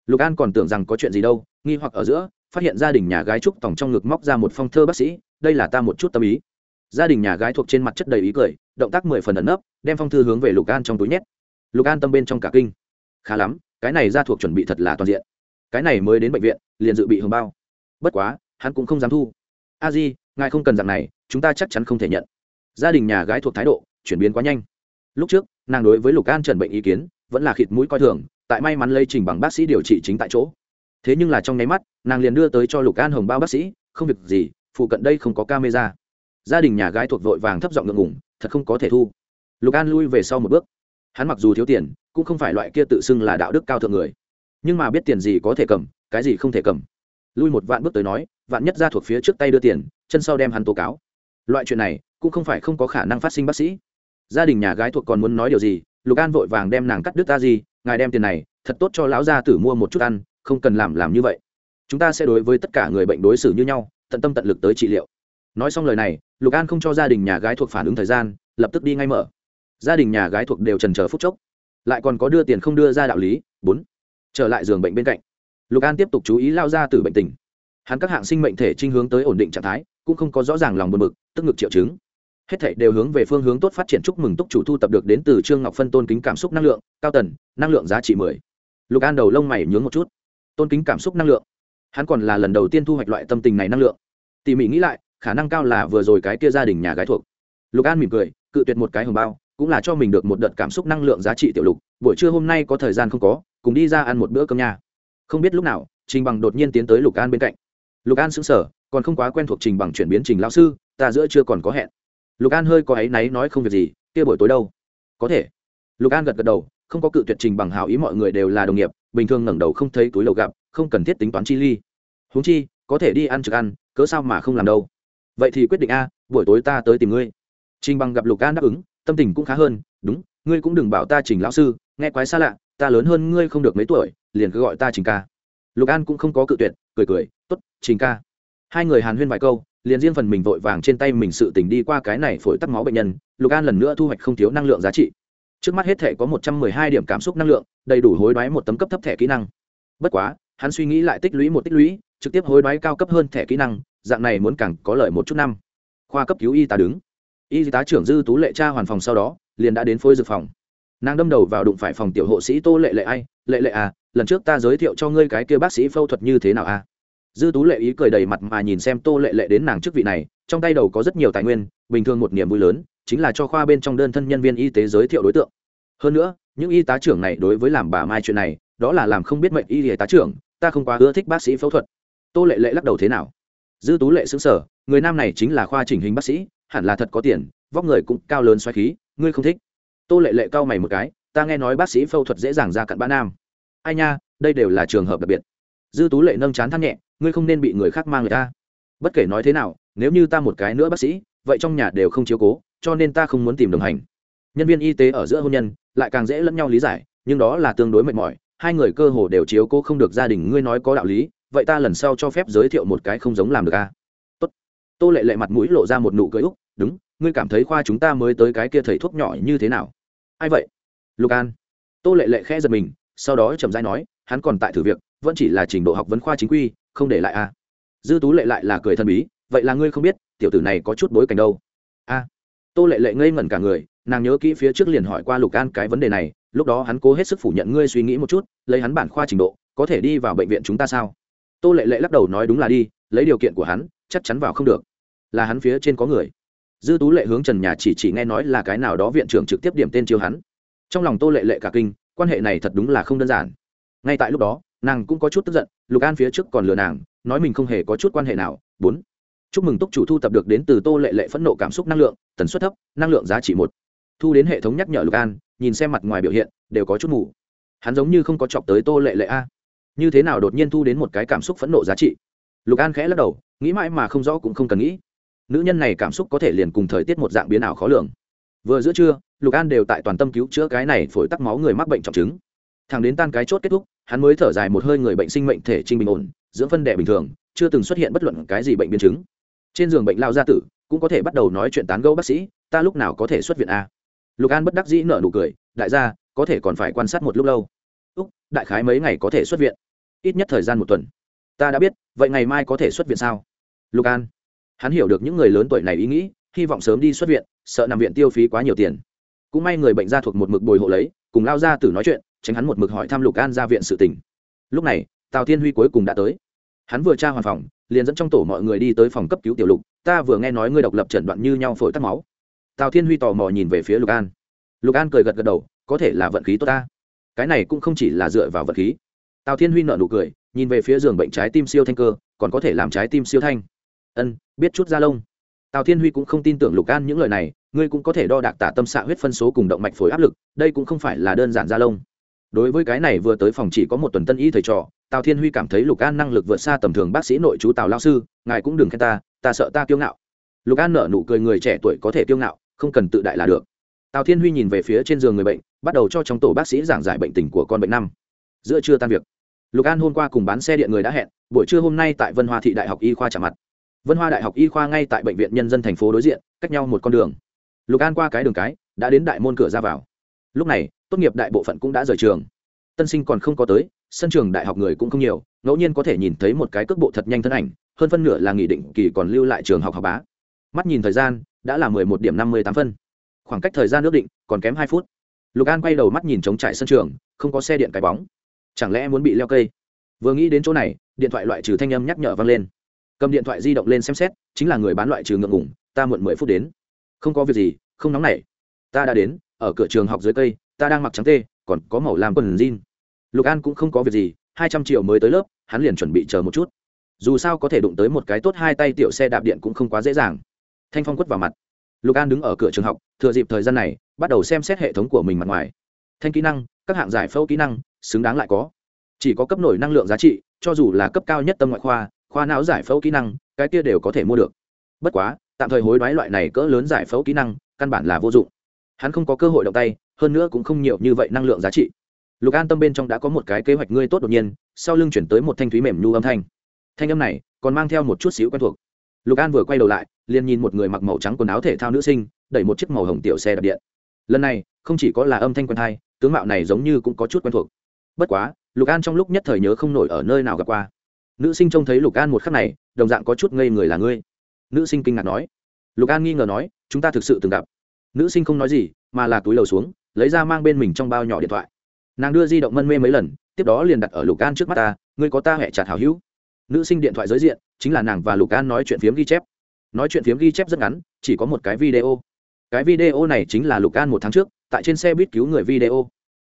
Lục an còn tưởng rằng có chuyện gì đâu, nghi hoặc ở giữa, phát hiện gia đình nhà gái trúc tòng trong ngực móc ra một phong thơ bác sĩ, đây là ta một chút tâm ý. Gia đình nhà gái thuộc trên mặt chất đầy ý cười, động tác mười phần ẩn nấp, đem phong thư hướng về lục an trong túi nhét. Lục an tâm bên trong cả kinh. Khá lắm, cái này gia thuộc chuẩn bị thật là toàn diện. Cái này mới đến bệnh viện, liền dự bị hưởng bao. Bất quá, hắn cũng không dám thu. A di, ngài không cần dạng này, chúng ta chắc chắn không thể nhận. Gia đình nhà gái thuộc thái độ chuyển biến quá nhanh. Lúc trước, nàng đối với lục an trần bệnh ý kiến vẫn là khịt mũi coi thường, tại may mắn lây trình bằng bác sĩ điều trị chính tại chỗ. Thế nhưng là trong nháy mắt, nàng liền đưa tới cho lục an hồng bao bác sĩ, không việc gì, phụ cận đây không có camera. Gia đình nhà gái thuộc vội vàng thấp giọng ngượng ngủng thật không có thể thu. Lục an lui về sau một bước. Hắn mặc dù thiếu tiền, cũng không phải loại kia tự xưng là đạo đức cao thượng người. Nhưng mà biết tiền gì có thể cầm, cái gì không thể cầm. Lui một vạn bước tới nói, vạn nhất ra thuộc phía trước tay đưa tiền, chân sau đem hắn tố cáo. Loại chuyện này, cũng không phải không có khả năng phát sinh bác sĩ. Gia đình nhà gái thuộc còn muốn nói điều gì lục an vội vàng đem nàng cắt đứt ta gì, ngài đem tiền này, thật tốt cho lão gia tử mua một chút ăn, không cần làm làm như vậy. Chúng ta sẽ đối với tất cả người bệnh đối xử như nhau, tận tâm tận lực tới trị liệu. Nói xong lời này, lục an không cho gia đình nhà gái thuộc phản ứng thời gian, lập tức đi ngay mở. Gia đình nhà gái thuộc đều trần chờ phút chốc. Lại còn có đưa tiền không đưa ra đạo lý, bốn. Trở lại giường bệnh bên cạnh. Lục an tiếp tục chú ý lao ra từ bệnh tình. Hắn các hạng sinh mệnh thể trinh hướng tới ổn định trạng thái, cũng không có rõ ràng lòng buồn bực, tức ngực triệu chứng hết thảy đều hướng về phương hướng tốt phát triển chúc mừng túc chủ thu tập được đến từ trương ngọc phân tôn kính cảm xúc năng lượng, cao tần, năng lượng giá trị mười. Lục an đầu lông mày nhướng một chút. Tôn kính cảm xúc năng lượng. Hắn còn là lần đầu tiên thu hoạch loại tâm tình này năng lượng. Tỉ mỉ nghĩ lại, khả năng cao là vừa rồi cái kia gia đình nhà gái thuộc. Lục an mỉm cười, cự tuyệt một cái hồng bao, cũng là cho mình được một đợt cảm xúc năng lượng giá trị tiểu lục. Buổi trưa hôm nay có thời gian không có, cùng đi ra ăn một bữa cơm nha. Không biết lúc nào, trình bằng đột nhiên tiến tới lục an bên cạnh. Lục an xứng sở còn không quá quen thuộc trình bằng chuyển biến trình lao sư, ta giữa chưa còn có hẹn lục an hơi có áy náy nói không việc gì, kia buổi tối đâu? Có thể. Lục an gật gật đầu, không có cự tuyệt trình bằng hào ý mọi người đều là đồng nghiệp, bình thường ngẩng đầu không thấy túi lầu gặp, không cần thiết tính toán chi ly. Huống chi, có thể đi ăn trực ăn, cớ sao mà không làm đâu? Vậy thì quyết định a, buổi tối ta tới tìm ngươi. Trình bằng gặp lục an đáp ứng, tâm tình cũng khá hơn, đúng, ngươi cũng đừng bảo ta trình lão sư, nghe quái xa lạ, ta lớn hơn ngươi không được mấy tuổi, liền cứ gọi ta trình ca. Lục an cũng không có cự tuyệt, cười cười t ố t trình ca. Hai người hàn huyên vài câu liền riêng phần mình vội vàng trên tay mình sự tình đi qua cái này phổi tắc máu bệnh nhân, lục an lần nữa thu hoạch không thiếu năng lượng giá trị. Trước mắt hết thể có một trăm mười hai điểm cảm xúc năng lượng, đầy đủ hối đoái một tấm cấp thấp thẻ kỹ năng. Bất quá, hắn suy nghĩ lại tích lũy một tích lũy, trực tiếp hối đoái cao cấp hơn thẻ kỹ năng, dạng này muốn càng có lợi một chút năm. Khoa cấp cứu y tá đứng. Y tá trưởng dư tú lệ cha hoàn phòng sau đó, liền đã đến phôi dược phòng. Nàng đâm đầu vào đụng phải phòng tiểu hộ sĩ tô lệ lệ ai, lệ lệ à lần trước ta giới thiệu cho ngươi cái kia bác sĩ phẫu thuật như thế nào à? Dư tú lệ ý cười đầy mặt mà nhìn xem tô lệ lệ đến nàng chức vị này, trong tay đầu có rất nhiều tài nguyên, bình thường một niềm vui lớn, chính là cho khoa bên trong đơn thân nhân viên y tế giới thiệu đối tượng. Hơn nữa, những y tá trưởng này đối với làm bà mai chuyện này, đó là làm không biết mệnh y y tá trưởng, ta không quá ưa thích bác sĩ phẫu thuật. Tô lệ lệ lắc đầu thế nào? Dư tú lệ xứng sở người nam này chính là khoa chỉnh hình bác sĩ, hẳn là thật có tiền, vóc người cũng cao lớn xoáy khí, ngươi không thích. Tô lệ lệ cau mày một cái, ta nghe nói bác sĩ phẫu thuật dễ dàng ra cặn bã nam. Ai nha, đây đều là trường hợp đặc biệt. Dư tú lệ nâng chán than nhẹ ngươi không nên bị người khác mang người ta. Bất kể nói thế nào, nếu như ta một cái nữa bác sĩ, vậy trong nhà đều không chiếu cố, cho nên ta không muốn tìm đồng hành. Nhân viên y tế ở giữa hôn nhân, lại càng dễ lẫn nhau lý giải, nhưng đó là tương đối mệt mỏi, hai người cơ hồ đều chiếu cố không được gia đình, ngươi nói có đạo lý, vậy ta lần sau cho phép giới thiệu một cái không giống làm được a tốt. Tô lệ lệ mặt mũi lộ ra một nụ cười úc, đúng, ngươi cảm thấy khoa chúng ta mới tới cái kia thầy thuốc nhỏ như thế nào? Ai vậy? Lục an. Tô lệ lệ khẽ giật mình, sau đó chậm rãi nói, hắn còn tại thử việc, vẫn chỉ là trình độ học vấn khoa chính quy không để lại a dư tú lệ lại là cười thần bí, vậy là ngươi không biết, tiểu tử này có chút bối cảnh đâu. A. Tô lệ lệ ngây ngẩn cả người, nàng nhớ kỹ phía trước liền hỏi qua lục an cái vấn đề này, lúc đó hắn cố hết sức phủ nhận ngươi suy nghĩ một chút, lấy hắn bản khoa trình độ, có thể đi vào bệnh viện chúng ta sao? Tô lệ lệ lắc đầu nói đúng là đi, lấy điều kiện của hắn, chắc chắn vào không được. Là hắn phía trên có người. Dư tú lệ hướng trần nhà chỉ chỉ nghe nói là cái nào đó viện trưởng trực tiếp điểm tên chiêu hắn. Trong lòng tô lệ lệ cả kinh, quan hệ này thật đúng là không đơn giản. Ngay tại lúc đó, nàng cũng có chút tức giận lục an phía trước còn lừa nàng, nói mình không hề có chút quan hệ nào, bốn. Chúc mừng túc chủ thu tập được đến từ tô lệ lệ phẫn nộ cảm xúc năng lượng, tần suất thấp, năng lượng giá trị một. Thu đến hệ thống nhắc nhở lục an, nhìn xem mặt ngoài biểu hiện, đều có chút mù. Hắn giống như không có chọc tới tô lệ lệ a. Như thế nào đột nhiên thu đến một cái cảm xúc phẫn nộ giá trị? Lục an khẽ lắc đầu, nghĩ mãi mà không rõ cũng không cần nghĩ. Nữ nhân này cảm xúc có thể liền cùng thời tiết một dạng biến ảo khó lường. Vừa giữa trưa, lục an đều tại toàn tâm cứu chữa cái này phổi tắc máu người mắc bệnh trọng chứng. Thằng đến tan cái chốt kết thúc hắn mới thở dài một hơi người bệnh sinh mệnh thể trinh bình ổn, dưỡng phân đẻ bình thường, chưa từng xuất hiện bất luận cái gì bệnh biến chứng. Trên giường bệnh lao gia tử cũng có thể bắt đầu nói chuyện tán gẫu bác sĩ, ta lúc nào có thể xuất viện a? Lục an bất đắc dĩ nở nụ cười, đại gia, có thể còn phải quan sát một lúc lâu. Úc, đại khái mấy ngày có thể xuất viện? Ít nhất thời gian một tuần. Ta đã biết, vậy ngày mai có thể xuất viện sao? Lục an, hắn hiểu được những người lớn tuổi này ý nghĩ, hy vọng sớm đi xuất viện, sợ nằm viện tiêu phí quá nhiều tiền. Cũng may người bệnh gia thuộc một mực bồi hộ lấy, cùng lao gia tử nói chuyện tránh hắn một mực hỏi thăm lục an ra viện sự tình. Lúc này, tào thiên huy cuối cùng đã tới. Hắn vừa tra hoàn phòng, liền dẫn trong tổ mọi người đi tới phòng cấp cứu tiểu lục. Ta vừa nghe nói ngươi độc lập chẩn đoạn như nhau phổi tắc máu. Tào thiên huy tò mò nhìn về phía lục an. Lục an cười gật gật đầu, có thể là vận khí tốt ta. Cái này cũng không chỉ là dựa vào vận khí. Tào thiên huy nợ nụ cười, nhìn về phía giường bệnh trái tim siêu thanh cơ, còn có thể làm trái tim siêu thanh. Ân, biết chút da lông. Tào thiên huy cũng không tin tưởng lục an những lời này, ngươi cũng có thể đo đạc tả tâm xạ huyết phân số cùng động mạch phổi áp lực, đây cũng không phải là đơn giản da lông đối với cái này vừa tới phòng chỉ có một tuần tân y thầy trò, tào thiên huy cảm thấy lục an năng lực vượt xa tầm thường bác sĩ nội chú tào lao sư, ngài cũng đừng khen ta ta sợ ta kiêu ngạo. Lục an nở nụ cười người trẻ tuổi có thể kiêu ngạo, không cần tự đại là được. Tào thiên huy nhìn về phía trên giường người bệnh, bắt đầu cho trong tổ bác sĩ giảng giải bệnh tình của con bệnh năm. Giữa trưa tan việc, lục an hôm qua cùng bán xe điện người đã hẹn, buổi trưa hôm nay tại vân hoa thị đại học y khoa trả mặt. Vân hoa đại học y khoa ngay tại bệnh viện nhân dân thành phố đối diện, cách nhau một con đường. Lục an qua cái đường cái, đã đến đại môn cửa ra vào. Lúc này tốt nghiệp đại bộ phận cũng đã rời trường. Tân sinh còn không có tới, sân trường đại học người cũng không nhiều, ngẫu nhiên có thể nhìn thấy một cái cước bộ thật nhanh thân ảnh, hơn phân nửa là nghị định kỳ còn lưu lại trường học học bá. Mắt nhìn thời gian, đã là mười một điểm năm mươi tám phân. Khoảng cách thời gian ước định còn kém hai phút. Lục an quay đầu mắt nhìn trống trải sân trường, không có xe điện cái bóng. Chẳng lẽ muốn bị leo cây? Vừa nghĩ đến chỗ này, điện thoại loại trừ thanh âm nhắc nhở vang lên. Cầm điện thoại di động lên xem xét, chính là người bán loại trừ ngượng ngủng ta muộn mười phút đến. Không có việc gì, không nóng nảy. Ta đã đến, ở cửa trường học dưới cây ta đang mặc trắng tê, còn có màu làm quần jean. Lục an cũng không có việc gì, hai trăm triệu mới tới lớp, hắn liền chuẩn bị chờ một chút. Dù sao có thể đụng tới một cái tốt hai tay tiểu xe đạp điện cũng không quá dễ dàng. Thanh phong quất vào mặt. Lục an đứng ở cửa trường học, thừa dịp thời gian này, bắt đầu xem xét hệ thống của mình mặt ngoài. Thanh kỹ năng, các hạng giải phẫu kỹ năng, xứng đáng lại có. Chỉ có cấp nổi năng lượng giá trị, cho dù là cấp cao nhất tâm ngoại khoa khoa não giải phẫu kỹ năng, cái kia đều có thể mua được. Bất quá, tạm thời hối đoái loại này cỡ lớn giải phẫu kỹ năng, căn bản là vô dụng. Hắn không có cơ hội động tay hơn nữa cũng không nhiều như vậy năng lượng giá trị. Lục an tâm bên trong đã có một cái kế hoạch ngươi tốt đột nhiên, sau lưng chuyển tới một thanh thúy mềm nhu âm thanh. Thanh âm này còn mang theo một chút xíu quen thuộc. Lục an vừa quay đầu lại, liền nhìn một người mặc màu trắng quần áo thể thao nữ sinh, đẩy một chiếc màu hồng tiểu xe đạp điện. Lần này, không chỉ có là âm thanh quen thai, tướng mạo này giống như cũng có chút quen thuộc. Bất quá, lục an trong lúc nhất thời nhớ không nổi ở nơi nào gặp qua. Nữ sinh trông thấy lục an một khắc này, đồng dạng có chút ngây người là ngươi. Nữ sinh kinh ngạc nói. Lục an nghi ngờ nói, chúng ta thực sự từng gặp. Nữ sinh không nói gì, mà là túi lầu xuống lấy ra mang bên mình trong bao nhỏ điện thoại. Nàng đưa di động mân mê mấy lần, tiếp đó liền đặt ở lục an trước mắt ta, ngươi có ta hẹ chặt hảo hữu. Nữ sinh điện thoại giới diện, chính là nàng và lục an nói chuyện phiếm ghi chép. Nói chuyện phiếm ghi chép rất ngắn, chỉ có một cái video. Cái video này chính là lục an một tháng trước, tại trên xe buýt cứu người video.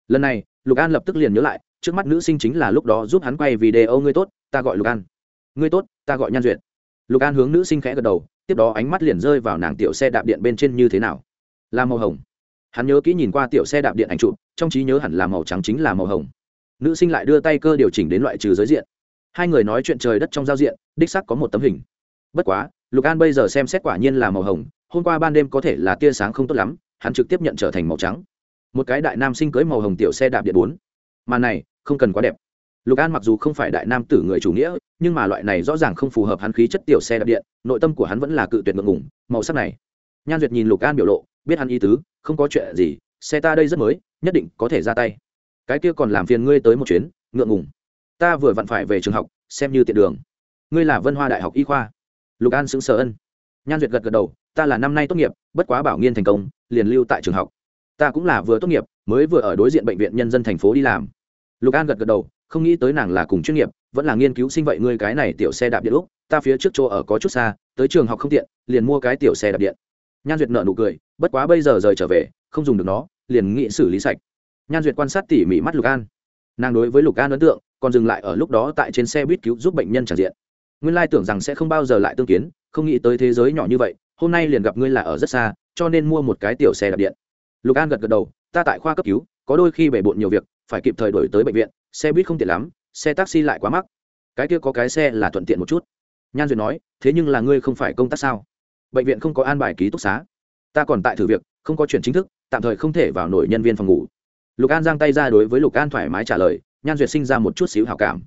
Lần này, lục an lập tức liền nhớ lại, trước mắt nữ sinh chính là lúc đó giúp hắn quay video ngươi tốt, ta gọi lục an. Ngươi tốt, ta gọi nhan duyệt. Lục an hướng nữ sinh khẽ gật đầu, tiếp đó ánh mắt liền rơi vào nàng tiểu xe đạp điện bên trên như thế nào. Là màu hồng hắn nhớ kỹ nhìn qua tiểu xe đạp điện ảnh trụ trong trí nhớ hẳn là màu trắng chính là màu hồng. Nữ sinh lại đưa tay cơ điều chỉnh đến loại trừ giới diện. Hai người nói chuyện trời đất trong giao diện, đích sắc có một tấm hình. Bất quá, lục an bây giờ xem xét quả nhiên là màu hồng, hôm qua ban đêm có thể là tia sáng không tốt lắm, hắn trực tiếp nhận trở thành màu trắng. Một cái đại nam sinh cưới màu hồng tiểu xe đạp điện bốn. Mà này, không cần quá đẹp. Lục an mặc dù không phải đại nam tử người chủ nghĩa, nhưng mà loại này rõ ràng không phù hợp hắn khí chất tiểu xe đạp điện, nội tâm của hắn vẫn là cự tuyệt ngượng ngủng màu sắc này. Nhan duyệt nhìn lục an biểu lộ biết hắn ý tứ, không có chuyện gì, xe ta đây rất mới, nhất định có thể ra tay. Cái kia còn làm phiền ngươi tới một chuyến, ngượng ngùng. Ta vừa vặn phải về trường học, xem như tiện đường. Ngươi là vân hoa đại học y khoa. Lục an xứng sở ân. Nhan duyệt gật gật đầu, ta là năm nay tốt nghiệp, bất quá bảo nghiên thành công, liền lưu tại trường học. Ta cũng là vừa tốt nghiệp, mới vừa ở đối diện bệnh viện nhân dân thành phố đi làm. Lục an gật gật đầu, không nghĩ tới nàng là cùng chuyên nghiệp, vẫn là nghiên cứu sinh vậy ngươi cái này tiểu xe đạp điện lúc ta phía trước chỗ ở có chút xa, tới trường học không tiện, liền mua cái tiểu xe đạp điện. Nhan duyệt nợ nụ cười bất quá bây giờ rời trở về, không dùng được nó, liền nghị xử lý sạch. Nhan duyệt quan sát tỉ mỉ mắt lục an. Nàng đối với lục an ấn tượng, còn dừng lại ở lúc đó tại trên xe buýt cứu giúp bệnh nhân tràn diện. Nguyên lai tưởng rằng sẽ không bao giờ lại tương kiến, không nghĩ tới thế giới nhỏ như vậy, hôm nay liền gặp ngươi là ở rất xa, cho nên mua một cái tiểu xe đạp điện. Lục an gật gật đầu, ta tại khoa cấp cứu, có đôi khi bể bộn nhiều việc, phải kịp thời đổi tới bệnh viện, xe buýt không tiện lắm, xe taxi lại quá mắc. Cái kia có cái xe là thuận tiện một chút. Nhan duyệt nói, thế nhưng là ngươi không phải công tác sao? Bệnh viện không có an bài ký túc xá ta còn tại thử việc, không có chuyện chính thức, tạm thời không thể vào nổi nhân viên phòng ngủ. Lục an giang tay ra đối với lục an thoải mái trả lời, nhan duyệt sinh ra một chút xíu hào cảm.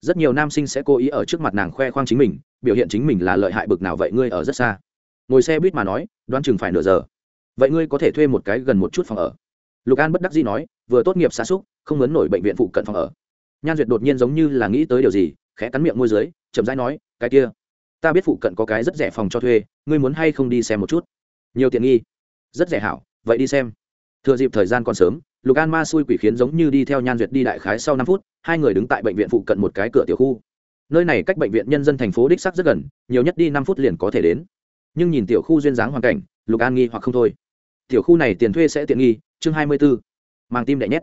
Rất nhiều nam sinh sẽ cố ý ở trước mặt nàng khoe khoang chính mình, biểu hiện chính mình là lợi hại bực nào vậy ngươi ở rất xa. Ngồi xe buýt mà nói, đoán chừng phải nửa giờ. Vậy ngươi có thể thuê một cái gần một chút phòng ở. Lục an bất đắc dĩ nói, vừa tốt nghiệp xa xúc, không muốn nổi bệnh viện phụ cận phòng ở. Nhan duyệt đột nhiên giống như là nghĩ tới điều gì, khẽ cắn miệng môi dưới, chậm rãi nói, cái kia, ta biết phụ cận có cái rất rẻ phòng cho thuê, ngươi muốn hay không đi xem một chút? Nhiều tiện nghi. Rất rẻ hảo, vậy đi xem. Thừa dịp thời gian còn sớm, lục an ma xui quỷ khiến giống như đi theo nhan duyệt đi đại khái sau năm phút, hai người đứng tại bệnh viện phụ cận một cái cửa tiểu khu. Nơi này cách bệnh viện nhân dân thành phố đích sắc rất gần, nhiều nhất đi năm phút liền có thể đến. Nhưng nhìn tiểu khu duyên dáng hoàn cảnh, lục an nghi hoặc không thôi. Tiểu khu này tiền thuê sẽ tiện nghi, chương hai mươi b ố mang tim đệ nhét.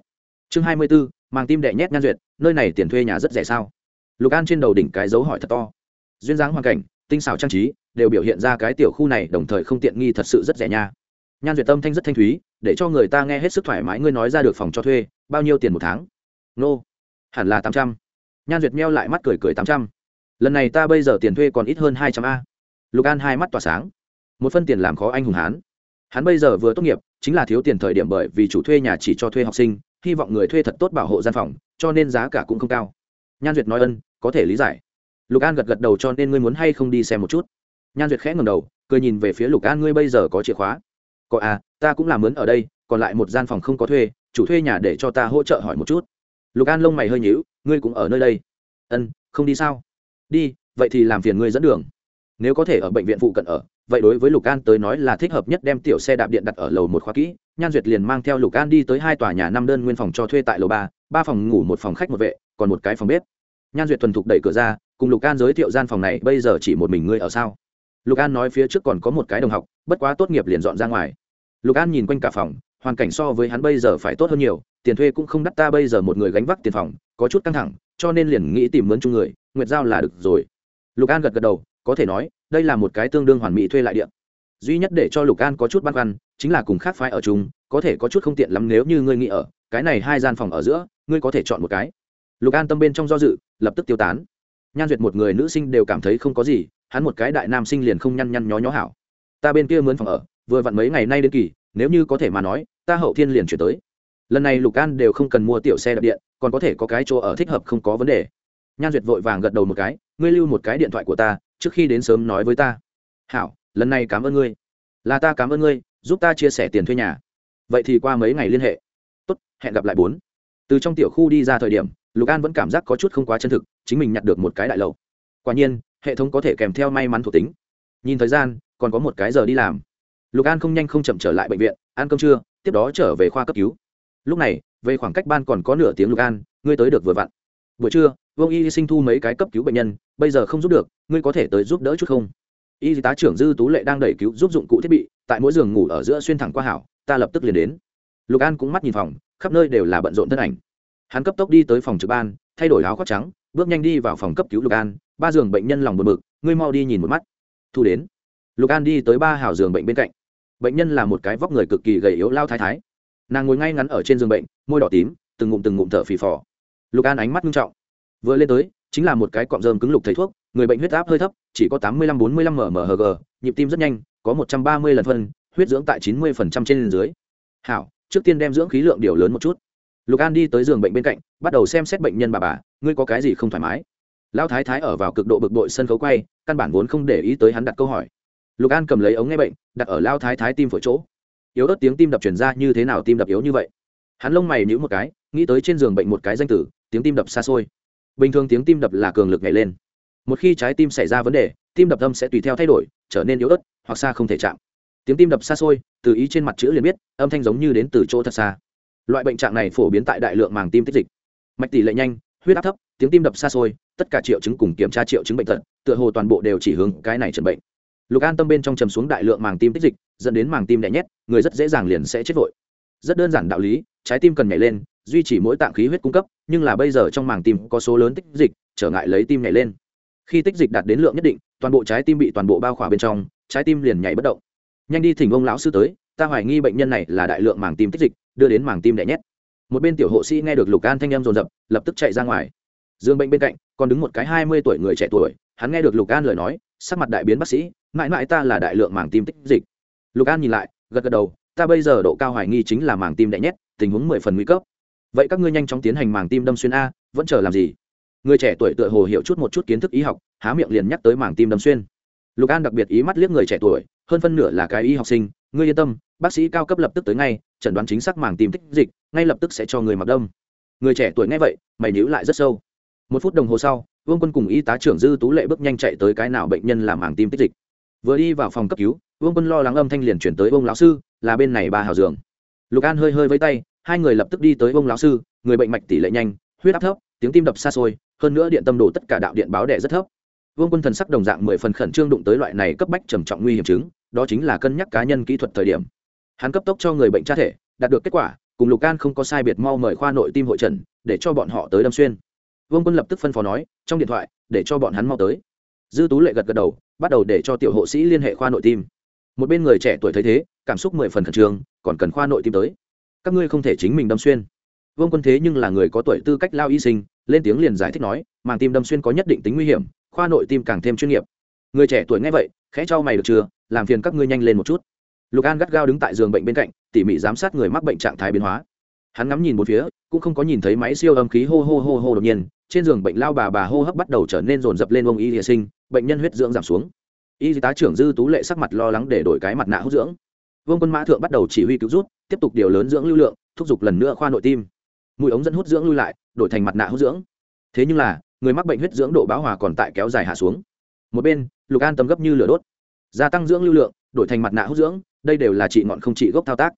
Chương hai mươi b ố mang tim đệ nhét nhan duyệt, nơi này tiền thuê nhà rất rẻ sao? Lục an trên đầu đỉnh cái dấu hỏi thật to. Duyên dáng hoàn cảnh, tinh xảo trang trí đều biểu hiện ra cái tiểu khu này đồng thời không tiện nghi thật sự rất rẻ nha. Nhan duyệt tâm thanh rất thanh thúy, để cho người ta nghe hết sức thoải mái ngươi nói ra được phòng cho thuê, bao nhiêu tiền một tháng? Nô, hẳn là tám trăm. Nhan duyệt meo lại mắt cười cười tám trăm. Lần này ta bây giờ tiền thuê còn ít hơn hai trăm a. Lục an hai mắt tỏa sáng. Một phân tiền làm khó anh hùng hán. Hắn bây giờ vừa tốt nghiệp, chính là thiếu tiền thời điểm bởi vì chủ thuê nhà chỉ cho thuê học sinh, hy vọng người thuê thật tốt bảo hộ gian phòng, cho nên giá cả cũng không cao. Nhan duyệt nói ân, có thể lý giải. Lục an gật gật đầu cho nên ngươi muốn hay không đi xem một chút? Nhan duyệt khẽ ngầm đầu, cười nhìn về phía lục an, ngươi bây giờ có chìa khóa? Có à ta cũng làm mướn ở đây, còn lại một gian phòng không có thuê, chủ thuê nhà để cho ta hỗ trợ hỏi một chút. Lục an lông mày hơi nhíu, ngươi cũng ở nơi đây? Ân, không đi sao? Đi, vậy thì làm phiền ngươi dẫn đường. Nếu có thể ở bệnh viện phụ cận ở, vậy đối với lục an tới nói là thích hợp nhất đem tiểu xe đạp điện đặt ở lầu một khóa kỹ. Nhan duyệt liền mang theo lục an đi tới hai tòa nhà năm đơn nguyên phòng cho thuê tại lầu ba ba phòng ngủ, một phòng khách, một vệ, còn một cái phòng bếp. Nhan duyệt thuần thục đẩy cửa ra, cùng lục an giới thiệu gian phòng này, bây giờ chỉ một mình ngươi ở sao? Lục an nói phía trước còn có một cái đồng học, bất quá tốt nghiệp liền dọn ra ngoài. Lục an nhìn quanh cả phòng, hoàn cảnh so với hắn bây giờ phải tốt hơn nhiều, tiền thuê cũng không đắt ta bây giờ một người gánh vác tiền phòng, có chút căng thẳng, cho nên liền nghĩ tìm mướn chung người, nguyệt giao là được rồi. Lục an gật gật đầu, có thể nói, đây là một cái tương đương hoàn mỹ thuê lại điện. Duy nhất để cho lục an có chút băn khoăn, chính là cùng khác phái ở chung, có thể có chút không tiện lắm nếu như ngươi nghĩ ở, cái này hai gian phòng ở giữa, ngươi có thể chọn một cái. Lục an tâm bên trong do dự, lập tức tiêu tán. Nhan duyệt một người nữ sinh đều cảm thấy không có gì hắn một cái đại nam sinh liền không nhăn nhăn nhó nhó hảo. Ta bên kia mướn phòng ở, vừa vặn mấy ngày nay đến kỳ, nếu như có thể mà nói, ta hậu thiên liền chuyển tới. Lần này lục an đều không cần mua tiểu xe đạp điện, còn có thể có cái chỗ ở thích hợp không có vấn đề. Nhan duyệt vội vàng gật đầu một cái, ngươi lưu một cái điện thoại của ta, trước khi đến sớm nói với ta. Hảo, lần này cảm ơn ngươi. Là ta cảm ơn ngươi, giúp ta chia sẻ tiền thuê nhà. Vậy thì qua mấy ngày liên hệ. Tốt, hẹn gặp lại bốn. Từ trong tiểu khu đi ra thời điểm, lục an vẫn cảm giác có chút không quá chân thực, chính mình nhặt được một cái đại lầu. Quả nhiên hệ thống có thể kèm theo may mắn thuộc tính. Nhìn thời gian, còn có một cái giờ đi làm. Lục an không nhanh không chậm trở lại bệnh viện, ăn cơm trưa, tiếp đó trở về khoa cấp cứu. Lúc này, về khoảng cách ban còn có nửa tiếng lục an, ngươi tới được vừa vặn. Buổi trưa, vương y sinh thu mấy cái cấp cứu bệnh nhân, bây giờ không giúp được, ngươi có thể tới giúp đỡ chút không? Y tá trưởng dư tú lệ đang đẩy cứu giúp dụng cụ thiết bị, tại mỗi giường ngủ ở giữa xuyên thẳng qua hảo, ta lập tức liền đến. Lục an cũng mắt nhìn phòng, khắp nơi đều là bận rộn thân ảnh. Hắn cấp tốc đi tới phòng trực ban, thay đổi áo khoác trắng bước nhanh đi vào phòng cấp cứu lục an, ba giường bệnh nhân lòng buồn mực ngươi mau đi nhìn một mắt. Thu đến. Lục an đi tới ba hào giường bệnh bên cạnh. Bệnh nhân là một cái vóc người cực kỳ gầy yếu lao thái thái. Nàng ngồi ngay ngắn ở trên giường bệnh, môi đỏ tím, từng ngụm từng ngụm thở phì phò. Lục an ánh mắt nghiêm trọng. Vừa lên tới, chính là một cái cọng rơm cứng lục thầy thuốc, người bệnh huyết áp hơi thấp, chỉ có tám mươi lăm bốn mươi lăm mmhg nhịp tim rất nhanh, có một trăm ba mươi lần phân, huyết dưỡng tại chín mươi phần trăm trên dưới. Hảo, trước tiên đem dưỡng khí lượng điều lớn một chút lục an đi tới giường bệnh bên cạnh, bắt đầu xem xét bệnh nhân bà bà, ngươi có cái gì không thoải mái? Lão thái thái ở vào cực độ bực bội sân khấu quay, căn bản vốn không để ý tới hắn đặt câu hỏi. Lục an cầm lấy ống nghe bệnh, đặt ở lao thái thái tim phổi chỗ. Yếu ớt tiếng tim đập chuyển ra như thế nào tim đập yếu như vậy? Hắn lông mày nhữ một cái, nghĩ tới trên giường bệnh một cái danh tử, tiếng tim đập xa xôi. Bình thường tiếng tim đập là cường lực nhảy lên. Một khi trái tim xảy ra vấn đề, tim đập âm sẽ tùy theo thay đổi, trở nên yếu ớt, hoặc xa không thể chạm. Tiếng tim đập xa xôi, từ ý trên mặt chữ liền biết, âm thanh giống như đến từ chỗ thật xa loại bệnh trạng này phổ biến tại đại lượng màng tim tích dịch. Mạch tỷ lệ nhanh, huyết áp thấp, tiếng tim đập xa xôi, tất cả triệu chứng cùng kiểm tra triệu chứng bệnh tật, tựa hồ toàn bộ đều chỉ hướng cái này chẩn bệnh. Lục an tâm bên trong trầm xuống đại lượng màng tim tích dịch, dẫn đến màng tim đẻ nhét, người rất dễ dàng liền sẽ chết vội. Rất đơn giản đạo lý, trái tim cần nhảy lên, duy trì mỗi tạng khí huyết cung cấp, nhưng là bây giờ trong màng tim có số lớn tích dịch, trở ngại lấy tim nhảy lên. Khi tích dịch đạt đến lượng nhất định, toàn bộ trái tim bị toàn bộ bao khỏa bên trong, trái tim liền nhảy bất động. Nhanh đi thỉnh ông lão sư tới, ta hoài nghi bệnh nhân này là đại lượng màng tim tích dịch đưa đến màng tim đẻ nhét. Một bên tiểu hộ sĩ nghe được lục an thanh em dồn dập, lập tức chạy ra ngoài. Dương bệnh bên cạnh, còn đứng một cái hai mươi tuổi người trẻ tuổi, hắn nghe được lục an lời nói, sắc mặt đại biến bác sĩ, mãi mãi ta là đại lượng màng tim tích dịch. Lục an nhìn lại, gật gật đầu, ta bây giờ độ cao hoài nghi chính là màng tim đẻ nhét, tình huống mười phần nguy cấp. Vậy các ngươi nhanh chóng tiến hành màng tim đâm xuyên a, vẫn chờ làm gì? Người trẻ tuổi tựa hồ hiểu chút một chút kiến thức y học, há miệng liền nhắc tới màng tim đâm xuyên. Lục an đặc biệt ý mắt liếc người trẻ tuổi, hơn phân nửa là cái y học sinh ngươi yên tâm, bác sĩ cao cấp lập tức tới ngay, chẩn đoán chính xác màng tim tích dịch, ngay lập tức sẽ cho người mặc đông. Người trẻ tuổi nghe vậy, mày nhữ lại rất sâu. Một phút đồng hồ sau, vương quân cùng y tá trưởng dư tú lệ bước nhanh chạy tới cái nào bệnh nhân làm màng tim tích dịch. Vừa đi vào phòng cấp cứu, vương quân lo lắng âm thanh liền chuyển tới ông lão sư, là bên này ba hào dường. lục an hơi hơi với tay, hai người lập tức đi tới ông lão sư, người bệnh mạch tỷ lệ nhanh, huyết áp thấp, tiếng tim đập xa xôi, hơn nữa điện tâm đồ tất cả đạo điện báo đẻ rất thấp. Vương quân thần sắc đồng dạng mười phần khẩn trương đụng tới loại này cấp bách trầm trọng nguy hiểm chứng đó chính là cân nhắc cá nhân kỹ thuật thời điểm. Hắn cấp tốc cho người bệnh tra thể, đạt được kết quả, cùng lục can không có sai biệt mau mời khoa nội tim hội trần, để cho bọn họ tới đâm xuyên. Vương quân lập tức phân phó nói, trong điện thoại, để cho bọn hắn mau tới. Dư tú lệ gật gật đầu, bắt đầu để cho tiểu hộ sĩ liên hệ khoa nội tim. Một bên người trẻ tuổi thấy thế, cảm xúc mười phần khẩn trương, còn cần khoa nội tim tới. Các ngươi không thể chính mình đâm xuyên. Vương quân thế nhưng là người có tuổi tư cách lao y sinh, lên tiếng liền giải thích nói, màng tim đâm xuyên có nhất định tính nguy hiểm, khoa nội tim càng thêm chuyên nghiệp. Người trẻ tuổi nghe vậy, khẽ cho mày được chưa? Làm phiền các ngươi nhanh lên một chút. Lục an gắt gao đứng tại giường bệnh bên cạnh, tỉ mỉ giám sát người mắc bệnh trạng thái biến hóa. Hắn ngắm nhìn một phía, cũng không có nhìn thấy máy siêu âm khí hô hô hô hô đột nhiên, trên giường bệnh lao bà bà hô hấp bắt đầu trở nên rồn rập lên ông y địa sinh, bệnh nhân huyết dưỡng giảm xuống. Y tá trưởng dư tú lệ sắc mặt lo lắng để đổi cái mặt nạ hút dưỡng. Vương quân mã thượng bắt đầu chỉ huy cứu rút, tiếp tục điều lớn dưỡng lưu lượng, thúc giục lần nữa khoa nội tim. Mũi ống dẫn hút dưỡng lui lại, đổi thành mặt nạ hút dưỡng. Thế nhưng là, người mắc bệnh huyết dưỡng độ báo hòa còn tại kéo dài hạ xuống. Một bên, lục an tấm gấp như lửa đốt gia tăng dưỡng lưu lượng, đổi thành mặt nạ hút dưỡng, đây đều là trị ngọn không trị gốc thao tác.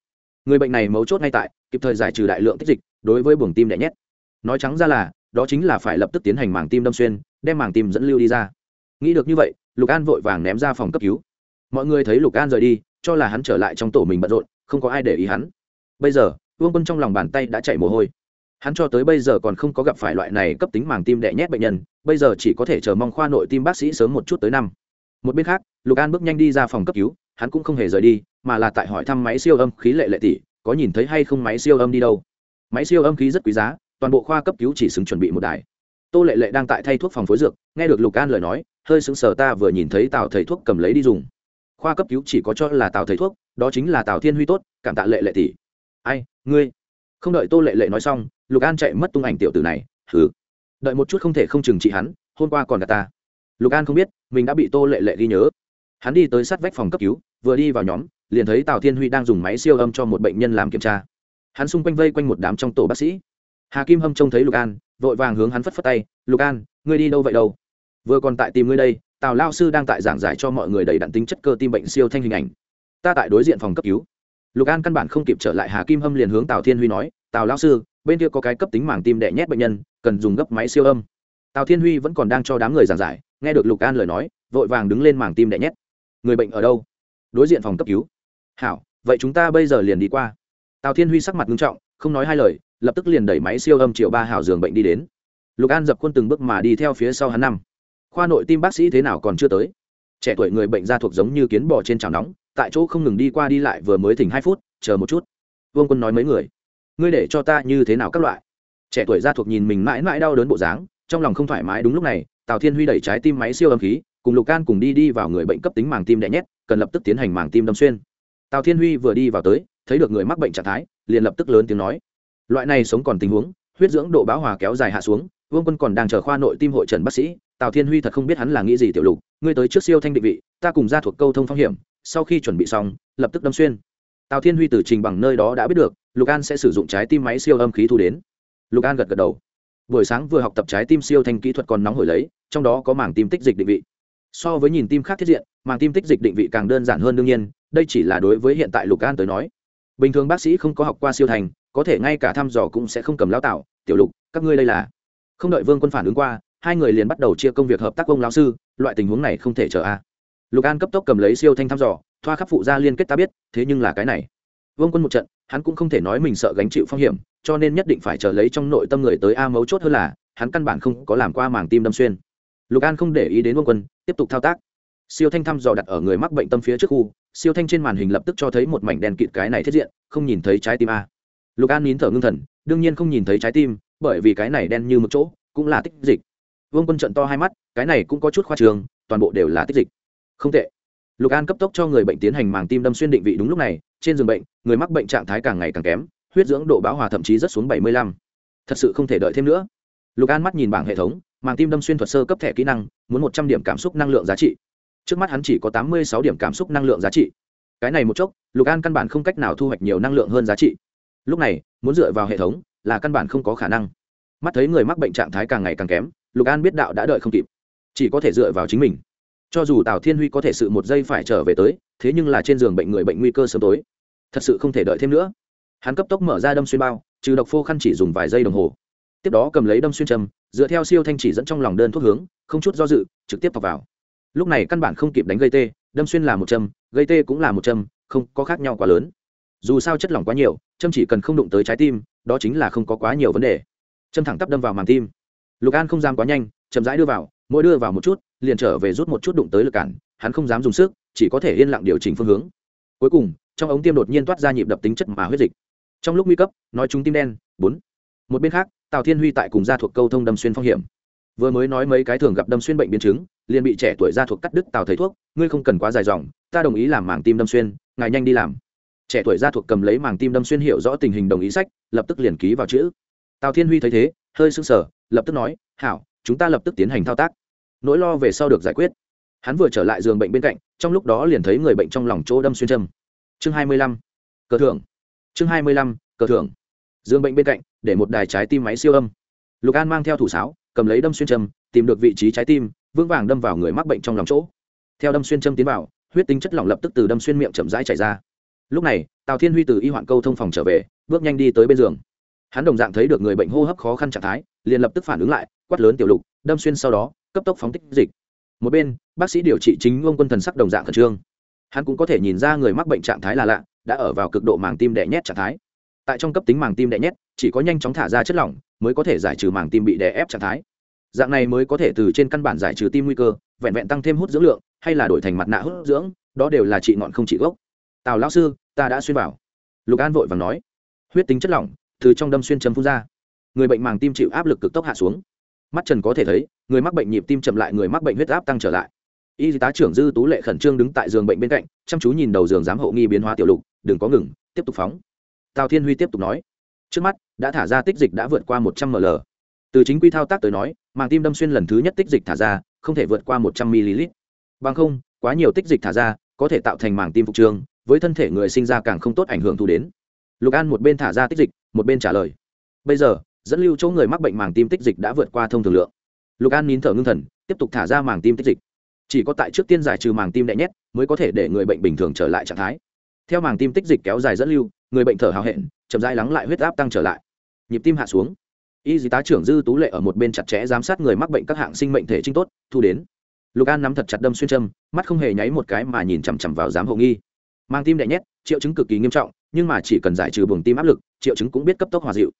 Người bệnh này mấu chốt ngay tại, kịp thời giải trừ đại lượng tích dịch, đối với buồng tim đẻ nhét. Nói trắng ra là, đó chính là phải lập tức tiến hành màng tim đâm xuyên, đem màng tim dẫn lưu đi ra. Nghĩ được như vậy, lục an vội vàng ném ra phòng cấp cứu. Mọi người thấy lục an rời đi, cho là hắn trở lại trong tổ mình bận rộn, không có ai để ý hắn. Bây giờ, vương quân trong lòng bàn tay đã chảy mồ hôi. Hắn cho tới bây giờ còn không có gặp phải loại này cấp tính màng tim đẻ nhét bệnh nhân, bây giờ chỉ có thể chờ mong khoa nội tim bác sĩ sớm một chút tới năm một bên khác, lục an bước nhanh đi ra phòng cấp cứu, hắn cũng không hề rời đi, mà là tại hỏi thăm máy siêu âm khí lệ lệ tỷ, có nhìn thấy hay không máy siêu âm đi đâu. Máy siêu âm khí rất quý giá, toàn bộ khoa cấp cứu chỉ xứng chuẩn bị một đài. Tô lệ lệ đang tại thay thuốc phòng phối dược, nghe được lục an lời nói, hơi sững sờ ta vừa nhìn thấy tào thầy thuốc cầm lấy đi dùng. Khoa cấp cứu chỉ có cho là tào thầy thuốc, đó chính là tào thiên huy tốt, cảm tạ lệ lệ tỷ. Ai, ngươi? Không đợi tô lệ lệ nói xong, lục an chạy mất tung ảnh tiểu tử này thử đợi một chút không thể không chừng trị hắn, hôm qua còn gặp ta lục an không biết, mình đã bị tô lệ lệ ghi nhớ. Hắn đi tới sát vách phòng cấp cứu, vừa đi vào nhóm, liền thấy tào thiên huy đang dùng máy siêu âm cho một bệnh nhân làm kiểm tra. Hắn xung quanh vây quanh một đám trong tổ bác sĩ. Hà kim hâm trông thấy lục an, vội vàng hướng hắn phất phất tay, lục an, ngươi đi đâu vậy đâu? Vừa còn tại tìm ngươi đây, tào lao sư đang tại giảng giải cho mọi người đầy đặn tính chất cơ tim bệnh siêu thanh hình ảnh. Ta tại đối diện phòng cấp cứu. Lục an căn bản không kịp trở lại, hà kim hâm liền hướng tào thiên huy nói, tào lao sư, bên kia có cái cấp tính màng tim đẻ nhét bệnh nhân, cần dùng gấp máy siêu âm. Tào thiên huy vẫn còn đang cho đám người giảng giải nghe được lục an lời nói, vội vàng đứng lên màng tim đẻ nhét. Người bệnh ở đâu? Đối diện phòng cấp cứu. Hảo, vậy chúng ta bây giờ liền đi qua. Tào thiên huy sắc mặt nghiêm trọng, không nói hai lời, lập tức liền đẩy máy siêu âm triệu ba hảo giường bệnh đi đến. Lục an dập khuôn từng bước mà đi theo phía sau hắn năm khoa nội tim bác sĩ thế nào còn chưa tới? Trẻ tuổi người bệnh da thuộc giống như kiến bò trên chảo nóng, tại chỗ không ngừng đi qua đi lại vừa mới thỉnh hai phút, chờ một chút. Vương quân nói mấy người, ngươi để cho ta như thế nào các loại? Trẻ tuổi da thuộc nhìn mình mãi mãi đau đớn bộ dáng, trong lòng không thoải mái đúng lúc này tào thiên huy đẩy trái tim máy siêu âm khí, cùng lục can cùng đi đi vào người bệnh cấp tính màng tim đẻ nhét, cần lập tức tiến hành màng tim đâm xuyên. Tào thiên huy vừa đi vào tới, thấy được người mắc bệnh trạng thái, liền lập tức lớn tiếng nói. Loại này sống còn tình huống, huyết dưỡng độ bão hòa kéo dài hạ xuống, vương quân còn đang chờ khoa nội tim hội trần bác sĩ, tào thiên huy thật không biết hắn là nghĩ gì tiểu lục, ngươi tới trước siêu thanh định vị, ta cùng ra thuộc câu thông phong hiểm, sau khi chuẩn bị xong, lập tức đâm xuyên. Tào thiên huy từ trình bằng nơi đó đã biết được, lục an sẽ sử dụng trái tim máy siêu âm khí thu đến. Lục an gật gật đầu buổi sáng vừa học tập trái tim siêu thanh kỹ thuật còn nóng hổi lấy, trong đó có mảng tim tích dịch định vị. So với nhìn tim khác thiết diện mảng tim tích dịch định vị càng đơn giản hơn đương nhiên, đây chỉ là đối với hiện tại lục an tới nói. Bình thường bác sĩ không có học qua siêu thành có thể ngay cả thăm dò cũng sẽ không cầm lao tạo. Tiểu lục, các ngươi đây là? Không đợi vương quân phản ứng qua, hai người liền bắt đầu chia công việc hợp tác ông lao sư, loại tình huống này không thể chờ a. Lục an cấp tốc cầm lấy siêu thanh thăm dò, thoa khắp phụ gia liên kết ta biết, thế nhưng là cái này vương quân một trận, hắn cũng không thể nói mình sợ gánh chịu phong hiểm, cho nên nhất định phải chờ lấy trong nội tâm người tới a mấu chốt hơn là, hắn căn bản không có làm qua màng tim đâm xuyên. Lục an không để ý đến vương quân, tiếp tục thao tác. Siêu thanh thăm dò đặt ở người mắc bệnh tâm phía trước khu, siêu thanh trên màn hình lập tức cho thấy một mảnh đèn kịt cái này thiết diện, không nhìn thấy trái tim a. Lục an nín thở ngưng thần, đương nhiên không nhìn thấy trái tim, bởi vì cái này đen như một chỗ, cũng là tích dịch. Vương quân trận to hai mắt, cái này cũng có chút khoa trường, toàn bộ đều là tích dịch. Không tệ. Lục an cấp tốc cho người bệnh tiến hành màng tim đâm xuyên định vị đúng lúc này trên giường bệnh, người mắc bệnh trạng thái càng ngày càng kém, huyết dưỡng độ bão hòa thậm chí rất xuống bảy mươi lăm. Thật sự không thể đợi thêm nữa. Lục an mắt nhìn bảng hệ thống, màng tim đâm xuyên thuật sơ cấp thẻ kỹ năng, muốn một trăm điểm cảm xúc năng lượng giá trị. Trước mắt hắn chỉ có tám mươi sáu điểm cảm xúc năng lượng giá trị. Cái này một chốc, lục an căn bản không cách nào thu hoạch nhiều năng lượng hơn giá trị. Lúc này, muốn dựa vào hệ thống, là căn bản không có khả năng. Mắt thấy người mắc bệnh trạng thái càng ngày càng kém, lục an biết đạo đã đợi không kịp. Chỉ có thể dựa vào chính mình. Cho dù tào thiên huy có thể sự một giây phải trở về tới thế nhưng là trên giường bệnh người bệnh nguy cơ sớm tối. Thật sự không thể đợi thêm nữa. Hắn cấp tốc mở ra đâm xuyên bao, trừ độc phô khăn chỉ dùng vài giây đồng hồ. Tiếp đó cầm lấy đâm xuyên châm, dựa theo siêu thanh chỉ dẫn trong lòng đơn thuốc hướng, không chút do dự, trực tiếp thọc vào. Lúc này căn bản không kịp đánh gây tê, đâm xuyên là một châm, gây tê cũng là một châm, không có khác nhau quá lớn. Dù sao chất lỏng quá nhiều, châm chỉ cần không đụng tới trái tim, đó chính là không có quá nhiều vấn đề. Châm thẳng tắp đâm vào màng tim. Lục an không dám quá nhanh, chậm rãi đưa vào, mỗi đưa vào một chút, liền trở về rút một chút đụng tới lực cản, hắn không dám dùng sức chỉ có thể yên lặng điều chỉnh phương hướng. Cuối cùng, trong ống tiêm đột nhiên toát ra nhịp đập tính chất mà huyết dịch. Trong lúc nguy cấp, nói chúng tim đen, bốn. Một bên khác, tào thiên huy tại cùng gia thuộc câu thông đâm xuyên phong hiểm. Vừa mới nói mấy cái thường gặp đâm xuyên bệnh biến chứng, liền bị trẻ tuổi gia thuộc cắt đứt tào thầy thuốc, ngươi không cần quá dài dòng, ta đồng ý làm màng tim đâm xuyên, ngài nhanh đi làm. Trẻ tuổi gia thuộc cầm lấy màng tim đâm xuyên hiểu rõ tình hình đồng ý sách, lập tức liền ký vào chữ. Tào thiên huy thấy thế, hơi sưng sờ, lập tức nói, hảo, chúng ta lập tức tiến hành thao tác. Nỗi lo về sau được giải quyết. Hắn vừa trở lại giường bệnh bên cạnh trong lúc đó liền thấy người bệnh trong lòng chỗ đâm xuyên châm. Chương hai mươi lăm, cờ thưởng. Chương hai mươi lăm, cờ thưởng. Dương bệnh bên cạnh, để một đài trái tim máy siêu âm. Lục an mang theo thủ sáo, cầm lấy đâm xuyên châm, tìm được vị trí trái tim, vững vàng đâm vào người mắc bệnh trong lòng chỗ. Theo đâm xuyên châm tiến vào, huyết tính chất lỏng lập tức từ đâm xuyên miệng chậm rãi chảy ra. Lúc này, tào thiên huy từ y hoạn câu thông phòng trở về, bước nhanh đi tới bên giường. Hắn đồng dạng thấy được người bệnh hô hấp khó khăn trạng thái, liền lập tức phản ứng lại, quát lớn tiểu lục, đâm xuyên sau đó, cấp tốc phóng tích dịch một bên, bác sĩ điều trị chính ông quân thần sắc đồng dạng khẩn trương. Hắn cũng có thể nhìn ra người mắc bệnh trạng thái là lạ, đã ở vào cực độ màng tim đẻ nhét trạng thái. Tại trong cấp tính màng tim đẻ nhét, chỉ có nhanh chóng thả ra chất lỏng mới có thể giải trừ màng tim bị đè ép trạng thái. Dạng này mới có thể từ trên căn bản giải trừ tim nguy cơ, vẹn vẹn tăng thêm hút dưỡng lượng, hay là đổi thành mặt nạ hút dưỡng, đó đều là trị ngọn không trị gốc. Tào lão sư, ta đã xuyên vào. Lục an vội và nói. Huyết tính chất lỏng từ trong đâm xuyên châm phun ra. Người bệnh màng tim chịu áp lực cực tốc hạ xuống mắt trần có thể thấy, người mắc bệnh nhịp tim chậm lại, người mắc bệnh huyết áp tăng trở lại. Y tá trưởng dư tú lệ khẩn trương đứng tại giường bệnh bên cạnh, chăm chú nhìn đầu giường giám hộ nghi biến hóa tiểu lục, đừng có ngừng, tiếp tục phóng. Tào thiên huy tiếp tục nói, trước mắt, đã thả ra tích dịch đã vượt qua một trăm ml. Từ chính quy thao tác tới nói, màng tim đâm xuyên lần thứ nhất tích dịch thả ra, không thể vượt qua một trăm ml. Bằng không, quá nhiều tích dịch thả ra, có thể tạo thành màng tim phục trường, với thân thể người sinh ra càng không tốt ảnh hưởng thu đến. Lục an một bên thả ra tích dịch, một bên trả lời, bây giờ dẫn lưu chỗ người mắc bệnh màng tim tích dịch đã vượt qua thông thường lượng. Lục an nín thở ngưng thần, tiếp tục thả ra màng tim tích dịch. Chỉ có tại trước tiên giải trừ màng tim đệ nhét, mới có thể để người bệnh bình thường trở lại trạng thái. Theo màng tim tích dịch kéo dài dẫn lưu, người bệnh thở hào hẹn, chậm rãi lắng lại huyết áp tăng trở lại. Nhịp tim hạ xuống. Y dì tá trưởng dư tú lệ ở một bên chặt chẽ giám sát người mắc bệnh các hạng sinh mệnh thể trinh tốt, thu đến. Lục an nắm thật chặt đâm xuyên châm, mắt không hề nháy một cái mà nhìn chằm chằm vào giám hộ nghi. Mang tim đệ nhét, triệu chứng cực kỳ nghiêm trọng, nhưng mà chỉ cần giải trừ buồng tim áp lực, triệu chứng cũng biết cấp tốc hòa dịu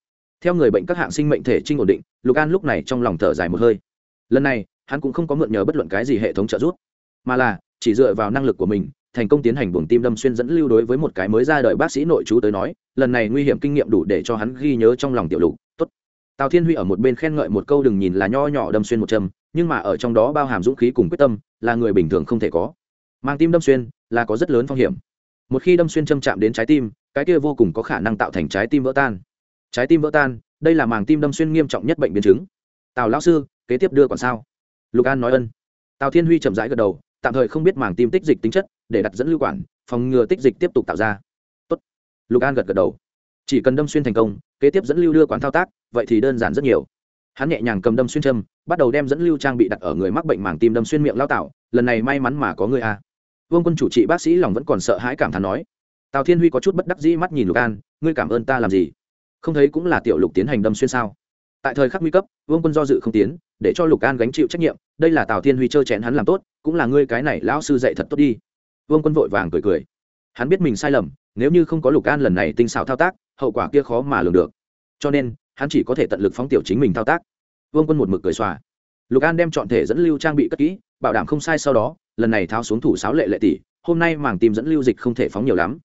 theo người bệnh các hạng sinh mệnh thể trinh ổn định, lục an lúc này trong lòng thở dài một hơi. Lần này, hắn cũng không có mượn nhờ bất luận cái gì hệ thống trợ giúp, mà là chỉ dựa vào năng lực của mình, thành công tiến hành buồng tim đâm xuyên dẫn lưu đối với một cái mới ra đời bác sĩ nội chú tới nói, lần này nguy hiểm kinh nghiệm đủ để cho hắn ghi nhớ trong lòng tiểu lục. Tốt. Tào thiên huy ở một bên khen ngợi một câu đừng nhìn là nho nhỏ đâm xuyên một châm, nhưng mà ở trong đó bao hàm dũng khí cùng quyết tâm, là người bình thường không thể có. Mang tim đâm xuyên là có rất lớn phong hiểm. Một khi đâm xuyên châm chạm đến trái tim, cái kia vô cùng có khả năng tạo thành trái tim vỡ tan trái tim vỡ tan, đây là màng tim đâm xuyên nghiêm trọng nhất bệnh biến chứng. Tào lão sư, kế tiếp đưa còn sao? Lục an nói ân. Tào thiên huy chậm rãi gật đầu, tạm thời không biết màng tim tích dịch tính chất, để đặt dẫn lưu quản, phòng ngừa tích dịch tiếp tục tạo ra. Tốt. lục an gật gật đầu. Chỉ cần đâm xuyên thành công, kế tiếp dẫn lưu đưa quản thao tác, vậy thì đơn giản rất nhiều. Hắn nhẹ nhàng cầm đâm xuyên châm, bắt đầu đem dẫn lưu trang bị đặt ở người mắc bệnh màng tim đâm xuyên miệng lao tạo lần này may mắn mà có người a. Vương quân chủ trị bác sĩ lòng vẫn còn sợ hãi cảm thán nói. Tào thiên huy có chút bất đắc dĩ mắt nhìn lục an, ngươi cảm ơn ta làm gì? Không thấy cũng là tiểu lục tiến hành đâm xuyên sao. Tại thời khắc nguy cấp, vương quân do dự không tiến, để cho lục an gánh chịu trách nhiệm, đây là tào thiên huy trơ chén hắn làm tốt, cũng là ngươi cái này lão sư dạy thật tốt đi. Vương quân vội vàng cười cười. Hắn biết mình sai lầm, nếu như không có lục an lần này tinh xảo thao tác, hậu quả kia khó mà lường được. Cho nên, hắn chỉ có thể tận lực phóng tiểu chính mình thao tác. Vương quân một mực cười xòa. Lục an đem chọn thể dẫn lưu trang bị cất kỹ, bảo đảm không sai sau đó, lần này tháo xuống thủ sáo lệ lệ tỷ hôm nay màng tìm dẫn lưu dịch không thể phóng nhiều lắm.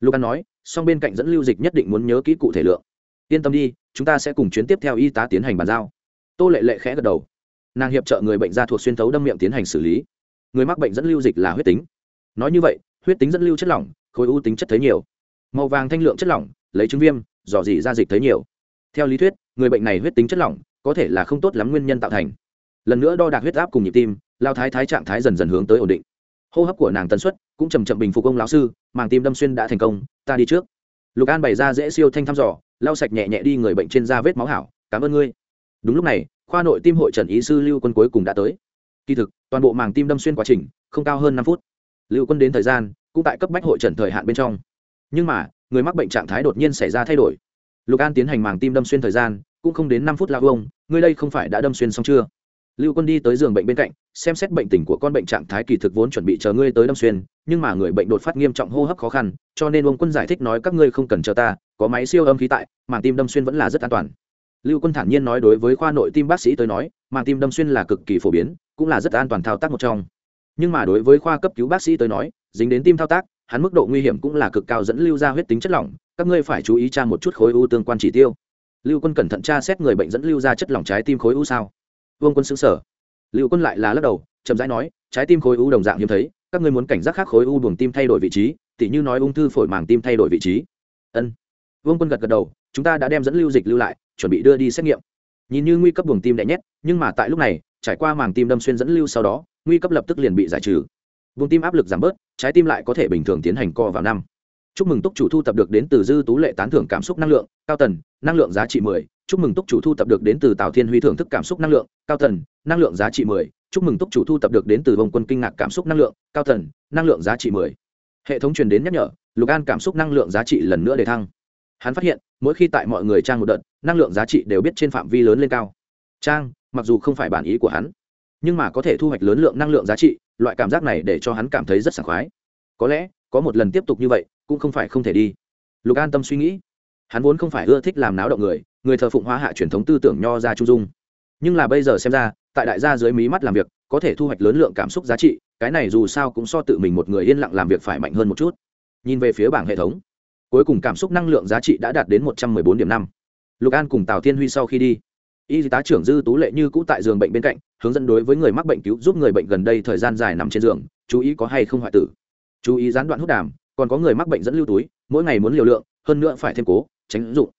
Lục an nói, song bên cạnh dẫn lưu dịch nhất định muốn nhớ kỹ cụ thể lượng yên tâm đi, chúng ta sẽ cùng chuyến tiếp theo y tá tiến hành bàn giao. Tô lệ lệ khẽ gật đầu. Nàng hiệp trợ người bệnh ra thuộc xuyên thấu đâm miệng tiến hành xử lý. Người mắc bệnh dẫn lưu dịch là huyết tính. Nói như vậy, huyết tính dẫn lưu chất lỏng, khối u tính chất thấy nhiều. Màu vàng thanh lượng chất lỏng, lấy chứng viêm, dò dỉ ra dịch thấy nhiều. Theo lý thuyết, người bệnh này huyết tính chất lỏng, có thể là không tốt lắm nguyên nhân tạo thành. Lần nữa đo đạc huyết áp cùng nhịp tim, lao thái thái trạng thái dần dần hướng tới ổn định. Hô hấp của nàng tần suất cũng chầm chậm bình phục ông lão sư, màng tim đâm xuyên đã thành công, ta đi trước. Lục an bày ra dễ siêu thanh thăm dò lau sạch nhẹ nhẹ đi người bệnh trên da vết máu hảo, cảm ơn ngươi. Đúng lúc này, khoa nội tim hội trần ý sư lưu quân cuối cùng đã tới. Kỳ thực, toàn bộ màng tim đâm xuyên quá trình, không cao hơn năm phút. Lưu quân đến thời gian, cũng tại cấp bách hội trần thời hạn bên trong. Nhưng mà, người mắc bệnh trạng thái đột nhiên xảy ra thay đổi. Lục an tiến hành màng tim đâm xuyên thời gian, cũng không đến năm phút lao ông ngươi đây không phải đã đâm xuyên xong chưa? Lưu quân đi tới giường bệnh bên cạnh, xem xét bệnh tình của con bệnh trạng thái kỳ thực vốn chuẩn bị chờ ngươi tới đâm xuyên, nhưng mà người bệnh đột phát nghiêm trọng hô hấp khó khăn, cho nên ông quân giải thích nói các ngươi không cần chờ ta có máy siêu âm khí tại, màng tim đâm xuyên vẫn là rất an toàn. Lưu quân thản nhiên nói đối với khoa nội tim bác sĩ tới nói, màng tim đâm xuyên là cực kỳ phổ biến, cũng là rất an toàn thao tác một trong. Nhưng mà đối với khoa cấp cứu bác sĩ tới nói, dính đến tim thao tác, hắn mức độ nguy hiểm cũng là cực cao dẫn lưu ra huyết tính chất lỏng, các ngươi phải chú ý tra một chút khối u tương quan chỉ tiêu. Lưu quân cẩn thận tra xét người bệnh dẫn lưu ra chất lỏng trái tim khối u sao? Vương quân xứng sở lưu quân lại là lắc đầu, chậm rãi nói, trái tim khối u đồng dạng hiếm thấy, các ngươi muốn cảnh giác khác khối u buồng tim thay đổi vị trí, tỉ như nói ung thư phổi màng tim thay đổi vị trí. Ân vương quân gật gật đầu, chúng ta đã đem dẫn lưu dịch lưu lại, chuẩn bị đưa đi xét nghiệm. Nhìn như nguy cấp buồng tim đệ nhét, nhưng mà tại lúc này, trải qua màng tim đâm xuyên dẫn lưu sau đó, nguy cấp lập tức liền bị giải trừ. Buồng tim áp lực giảm bớt, trái tim lại có thể bình thường tiến hành co vào năm. Chúc mừng túc chủ thu tập được đến từ dư tú lệ tán thưởng cảm xúc năng lượng, cao tần, năng lượng giá trị mười. Chúc mừng túc chủ thu tập được đến từ tào thiên huy thưởng thức cảm xúc năng lượng, cao tần, năng lượng giá trị mười. Chúc mừng túc chủ thu tập được đến từ vông quân kinh ngạc cảm xúc năng lượng, cao tần, năng lượng giá trị mười. Hệ thống truyền đến nhắc nhở, lục an cảm xúc năng lượng giá trị lần nữa để thăng hắn phát hiện, mỗi khi tại mọi người trang một đợt, năng lượng giá trị đều biết trên phạm vi lớn lên cao. Trang, mặc dù không phải bản ý của hắn, nhưng mà có thể thu hoạch lớn lượng năng lượng giá trị, loại cảm giác này để cho hắn cảm thấy rất sảng khoái. Có lẽ, có một lần tiếp tục như vậy, cũng không phải không thể đi. Lục an tâm suy nghĩ. Hắn vốn không phải ưa thích làm náo động người người thờ phụng hóa hạ truyền thống tư tưởng nho ra trung dung. Nhưng là bây giờ xem ra, tại đại gia dưới mí mắt làm việc, có thể thu hoạch lớn lượng cảm xúc giá trị, cái này dù sao cũng so tự mình một người yên lặng làm việc phải mạnh hơn một chút. Nhìn về phía bảng hệ thống cuối cùng cảm xúc năng lượng giá trị đã đạt đến một trăm mười bốn điểm năm. Lục an cùng tào thiên huy sau khi đi, y tá trưởng dư tú lệ như cũ tại giường bệnh bên cạnh, hướng dẫn đối với người mắc bệnh cứu giúp người bệnh gần đây thời gian dài nằm trên giường, chú ý có hay không hoại tử. Chú ý gián đoạn hút đàm, còn có người mắc bệnh dẫn lưu túi, mỗi ngày muốn liều lượng, hơn nữa phải thêm cố, tránh ứng dụng.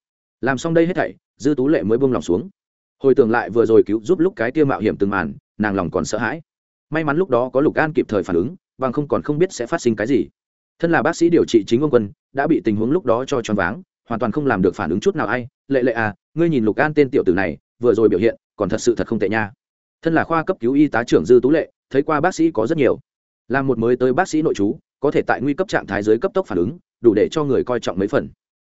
Làm xong đây hết thảy, dư tú lệ mới buông lòng xuống. Hồi tưởng lại vừa rồi cứu giúp lúc cái tiêu mạo hiểm từng màn, nàng lòng còn sợ hãi. May mắn lúc đó có lục an kịp thời phản ứng, bằng không còn không biết sẽ phát sinh cái gì thân là bác sĩ điều trị chính ông quân, đã bị tình huống lúc đó cho choáng váng, hoàn toàn không làm được phản ứng chút nào ai. Lệ lệ à ngươi nhìn lục an tên tiểu tử này, vừa rồi biểu hiện, còn thật sự thật không tệ nha. Thân là khoa cấp cứu y tá trưởng dư tú lệ, thấy qua bác sĩ có rất nhiều. Làm một mới tới bác sĩ nội chú có thể tại nguy cấp trạng thái dưới cấp tốc phản ứng, đủ để cho người coi trọng mấy phần.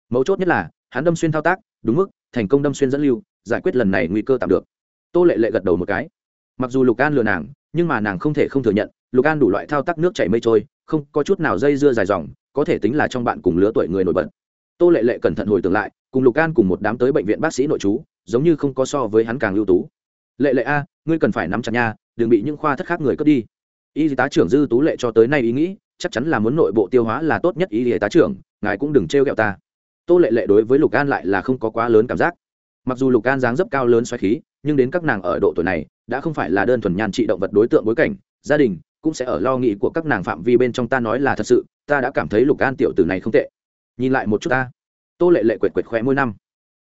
Mấu chốt nhất là, hắn đâm xuyên thao tác, đúng mức, thành công đâm xuyên dẫn lưu, giải quyết lần này nguy cơ tạm được. Tô lệ lệ gật đầu một cái. Mặc dù lục an lừa nàng, nhưng mà nàng không thể không thừa nhận lục an đủ loại thao tác nước chảy mây trôi, không có chút nào dây dưa dài dòng, có thể tính là trong bạn cùng lứa tuổi người nổi bật. Tô lệ lệ cẩn thận hồi tưởng lại, cùng lục an cùng một đám tới bệnh viện bác sĩ nội chú giống như không có so với hắn càng ưu tú. Lệ lệ a, ngươi cần phải nắm chặt nha, đừng bị những khoa thất khác người cướp đi. Y tá trưởng dư tú lệ cho tới nay ý nghĩ, chắc chắn là muốn nội bộ tiêu hóa là tốt nhất y tá trưởng, ngài cũng đừng trêu ghẹo ta. Tô lệ lệ đối với lục an lại là không có quá lớn cảm giác. Mặc dù lục an dáng dấp cao lớn xoáy khí, nhưng đến các nàng ở độ tuổi này, đã không phải là đơn thuần nhàn trị động vật đối tượng bối cảnh, gia đình cũng sẽ ở lo nghĩ của các nàng phạm vi bên trong ta nói là thật sự, ta đã cảm thấy lục an tiểu tử này không tệ. Nhìn lại một chút ta. Tô lệ lệ quệt quệt khoe mỗi năm.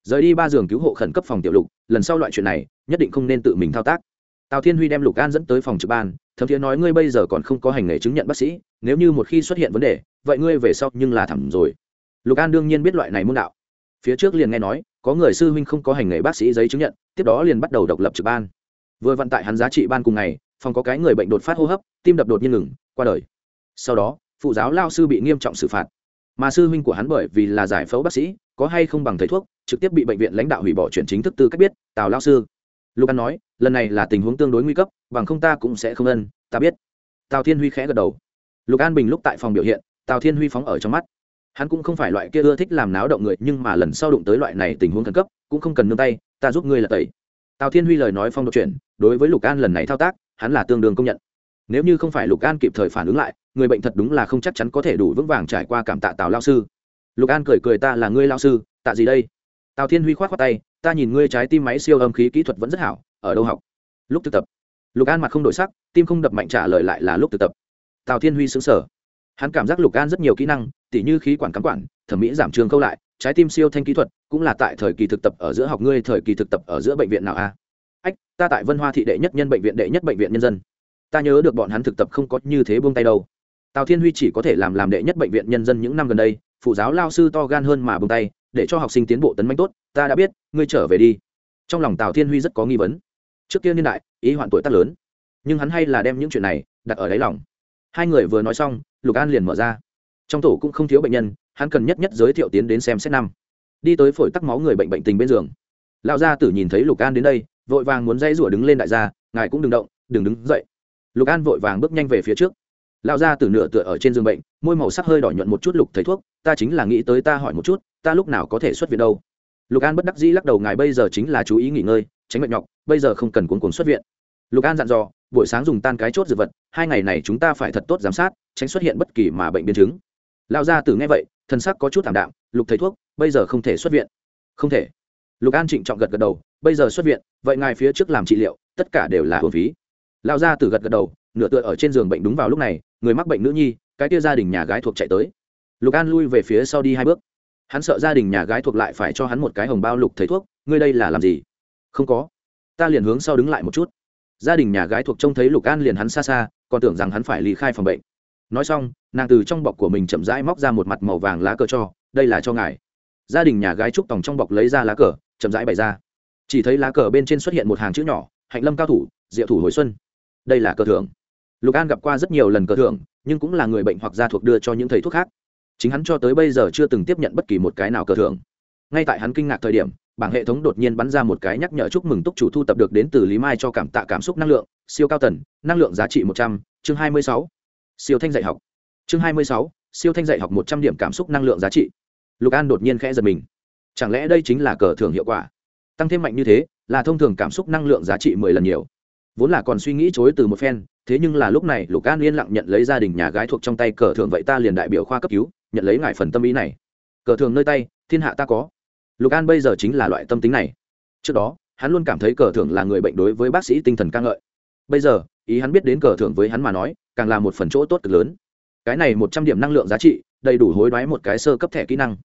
Rời đi ba giường cứu hộ khẩn cấp phòng tiểu lục, lần sau loại chuyện này, nhất định không nên tự mình thao tác. Tào thiên huy đem lục an dẫn tới phòng trực ban, thấm chí nói ngươi bây giờ còn không có hành nghề chứng nhận bác sĩ, nếu như một khi xuất hiện vấn đề, vậy ngươi về sau nhưng là thẳm rồi. Lục an đương nhiên biết loại này môn đạo. Phía trước liền nghe nói, có người sư huynh không có hành nghề bác sĩ giấy chứng nhận, tiếp đó liền bắt đầu độc lập trực ban. Vừa vận tại hắn giá trị ban cùng ngày phòng có cái người bệnh đột phát hô hấp, tim đập đột nhiên ngừng, qua đời. Sau đó, phụ giáo lao sư bị nghiêm trọng xử phạt. Mà sư huynh của hắn bởi vì là giải phẫu bác sĩ, có hay không bằng thầy thuốc, trực tiếp bị bệnh viện lãnh đạo hủy bỏ chuyển chính thức tư cách biết, tào lao sư. Lục an nói, lần này là tình huống tương đối nguy cấp, bằng không ta cũng sẽ không ân, ta biết. Tào thiên huy khẽ gật đầu. Lục an bình lúc tại phòng biểu hiện, tào thiên huy phóng ở trong mắt. Hắn cũng không phải loại kia ưa thích làm náo động người, nhưng mà lần sau đụng tới loại này tình huống khẩn cấp, cũng không cần nương tay, ta giúp ngươi là tẩy. Tào thiên huy lời nói phong độ chuyển, đối với lục an lần này thao tác hắn là tương đương công nhận. Nếu như không phải lục an kịp thời phản ứng lại, người bệnh thật đúng là không chắc chắn có thể đủ vững vàng trải qua cảm tạ tào lao sư. Lục an cười cười, ta là ngươi lao sư, tạ gì đây? Tào thiên huy k h o á t khoác tay, ta nhìn ngươi trái tim máy siêu âm khí kỹ thuật vẫn rất hảo, ở đâu học? Lúc thực tập. Lục an mặt không đổi sắc, tim không đập mạnh trả lời lại là lúc thực tập. Tào thiên huy xứng sở hắn cảm giác lục an rất nhiều kỹ năng, tỉ như khí quản cắm quản, thẩm mỹ giảm trường câu lại, trái tim siêu thanh kỹ thuật cũng là tại thời kỳ thực tập ở giữa, học ngươi thời kỳ thực tập ở giữa bệnh viện nào a? Ách, ta tại vân hoa thị đệ nhất nhân bệnh viện đệ nhất bệnh viện nhân dân. Ta nhớ được bọn hắn thực tập không có như thế buông tay đâu. Tào thiên huy chỉ có thể làm làm đệ nhất bệnh viện nhân dân những năm gần đây, phụ giáo lao sư to gan hơn mà buông tay, để cho học sinh tiến bộ tấn manh tốt, ta đã biết, ngươi trở về đi. Trong lòng tào thiên huy rất có nghi vấn. Trước kia niên đại, ý hoạn tuổi tác lớn, nhưng hắn hay là đem những chuyện này đặt ở đáy lòng. Hai người vừa nói xong, lục an liền mở ra. Trong tổ cũng không thiếu bệnh nhân, hắn cần nhất nhất giới thiệu tiến đến xem xét năm. Đi tới phổi tắc máu người bệnh bệnh tình bên giường. Lão gia tử nhìn thấy lục an đến đây vội vàng muốn dây rủa đứng lên đại gia, ngài cũng đừng động, đừng đứng dậy. Lục an vội vàng bước nhanh về phía trước. Lão gia tử nửa tựa ở trên giường bệnh, môi màu sắc hơi đỏ nhuận một chút lục thầy thuốc, ta chính là nghĩ tới ta hỏi một chút, ta lúc nào có thể xuất viện đâu? Lục an bất đắc dĩ lắc đầu, ngài bây giờ chính là chú ý nghỉ ngơi, tránh bệnh nhọc, bây giờ không cần cuốn cuốn xuất viện. Lục an dặn dò, buổi sáng dùng tan cái chốt dược vật, hai ngày này chúng ta phải thật tốt giám sát, tránh xuất hiện bất kỳ mà bệnh biến chứng. Lão gia từ nghe vậy thân sắc có chút thảm đạm, lục thầy thuốc, bây giờ không thể xuất viện. Không thể lục an trịnh trọng gật gật đầu, bây giờ xuất viện, vậy ngài phía trước làm trị liệu, tất cả đều là hồn phí. Lao ra từ gật gật đầu, nửa tựa ở trên giường bệnh đúng vào lúc này, người mắc bệnh nữ nhi, cái tia gia đình nhà gái thuộc chạy tới. Lục an lui về phía sau đi hai bước. Hắn sợ gia đình nhà gái thuộc lại phải cho hắn một cái hồng bao lục thầy thuốc, ngươi đây là làm gì? Không có. Ta liền hướng sau đứng lại một chút. Gia đình nhà gái thuộc trông thấy lục an liền hắn xa xa, còn tưởng rằng hắn phải ly khai phòng bệnh. Nói xong, nàng từ trong bọc của mình chậm rãi móc ra một mặt màu vàng lá cờ cho, đây là cho ngài. Gia đình nhà gái trúc tòng trong bọc lấy ra lá cờ chậm rãi bày ra. Chỉ thấy lá cờ bên trên xuất hiện một hàng chữ nhỏ, hạnh lâm cao thủ, diệu thủ hồi xuân. Đây là cờ thưởng. Lục an gặp qua rất nhiều lần cờ thưởng, nhưng cũng là người bệnh hoặc gia thuộc đưa cho những thầy thuốc khác. Chính hắn cho tới bây giờ chưa từng tiếp nhận bất kỳ một cái nào cờ thưởng. Ngay tại hắn kinh ngạc thời điểm, bảng hệ thống đột nhiên bắn ra một cái nhắc nhở chúc mừng túc chủ thu tập được đến từ lý mai cho cảm tạ cảm xúc năng lượng, siêu cao tần, năng lượng giá trị một trăm, chương hai mươi sáu. Siêu thanh dạy học. Chương hai mươi sáu, siêu thanh dạy học một trăm điểm cảm xúc năng lượng giá trị. Lục an đột nhiên khẽ giật mình chẳng lẽ đây chính là cờ thưởng hiệu quả? Tăng thêm mạnh như thế, là thông thường cảm xúc năng lượng giá trị mười lần nhiều. Vốn là còn suy nghĩ chối từ một phen, thế nhưng là lúc này lục an yên lặng nhận lấy gia đình nhà gái thuộc trong tay cờ thưởng vậy ta liền đại biểu khoa cấp cứu, nhận lấy ngài phần tâm ý này. Cờ thưởng nơi tay, thiên hạ ta có. Lục an bây giờ chính là loại tâm tính này. Trước đó, hắn luôn cảm thấy cờ thưởng là người bệnh đối với bác sĩ tinh thần ca ngợi. Bây giờ, ý hắn biết đến cờ thưởng với hắn mà nói, càng là một phần chỗ tốt cực lớn. Cái này một trăm điểm năng lượng giá trị, đầy đủ hối đoái một cái sơ cấp thẻ kỹ năng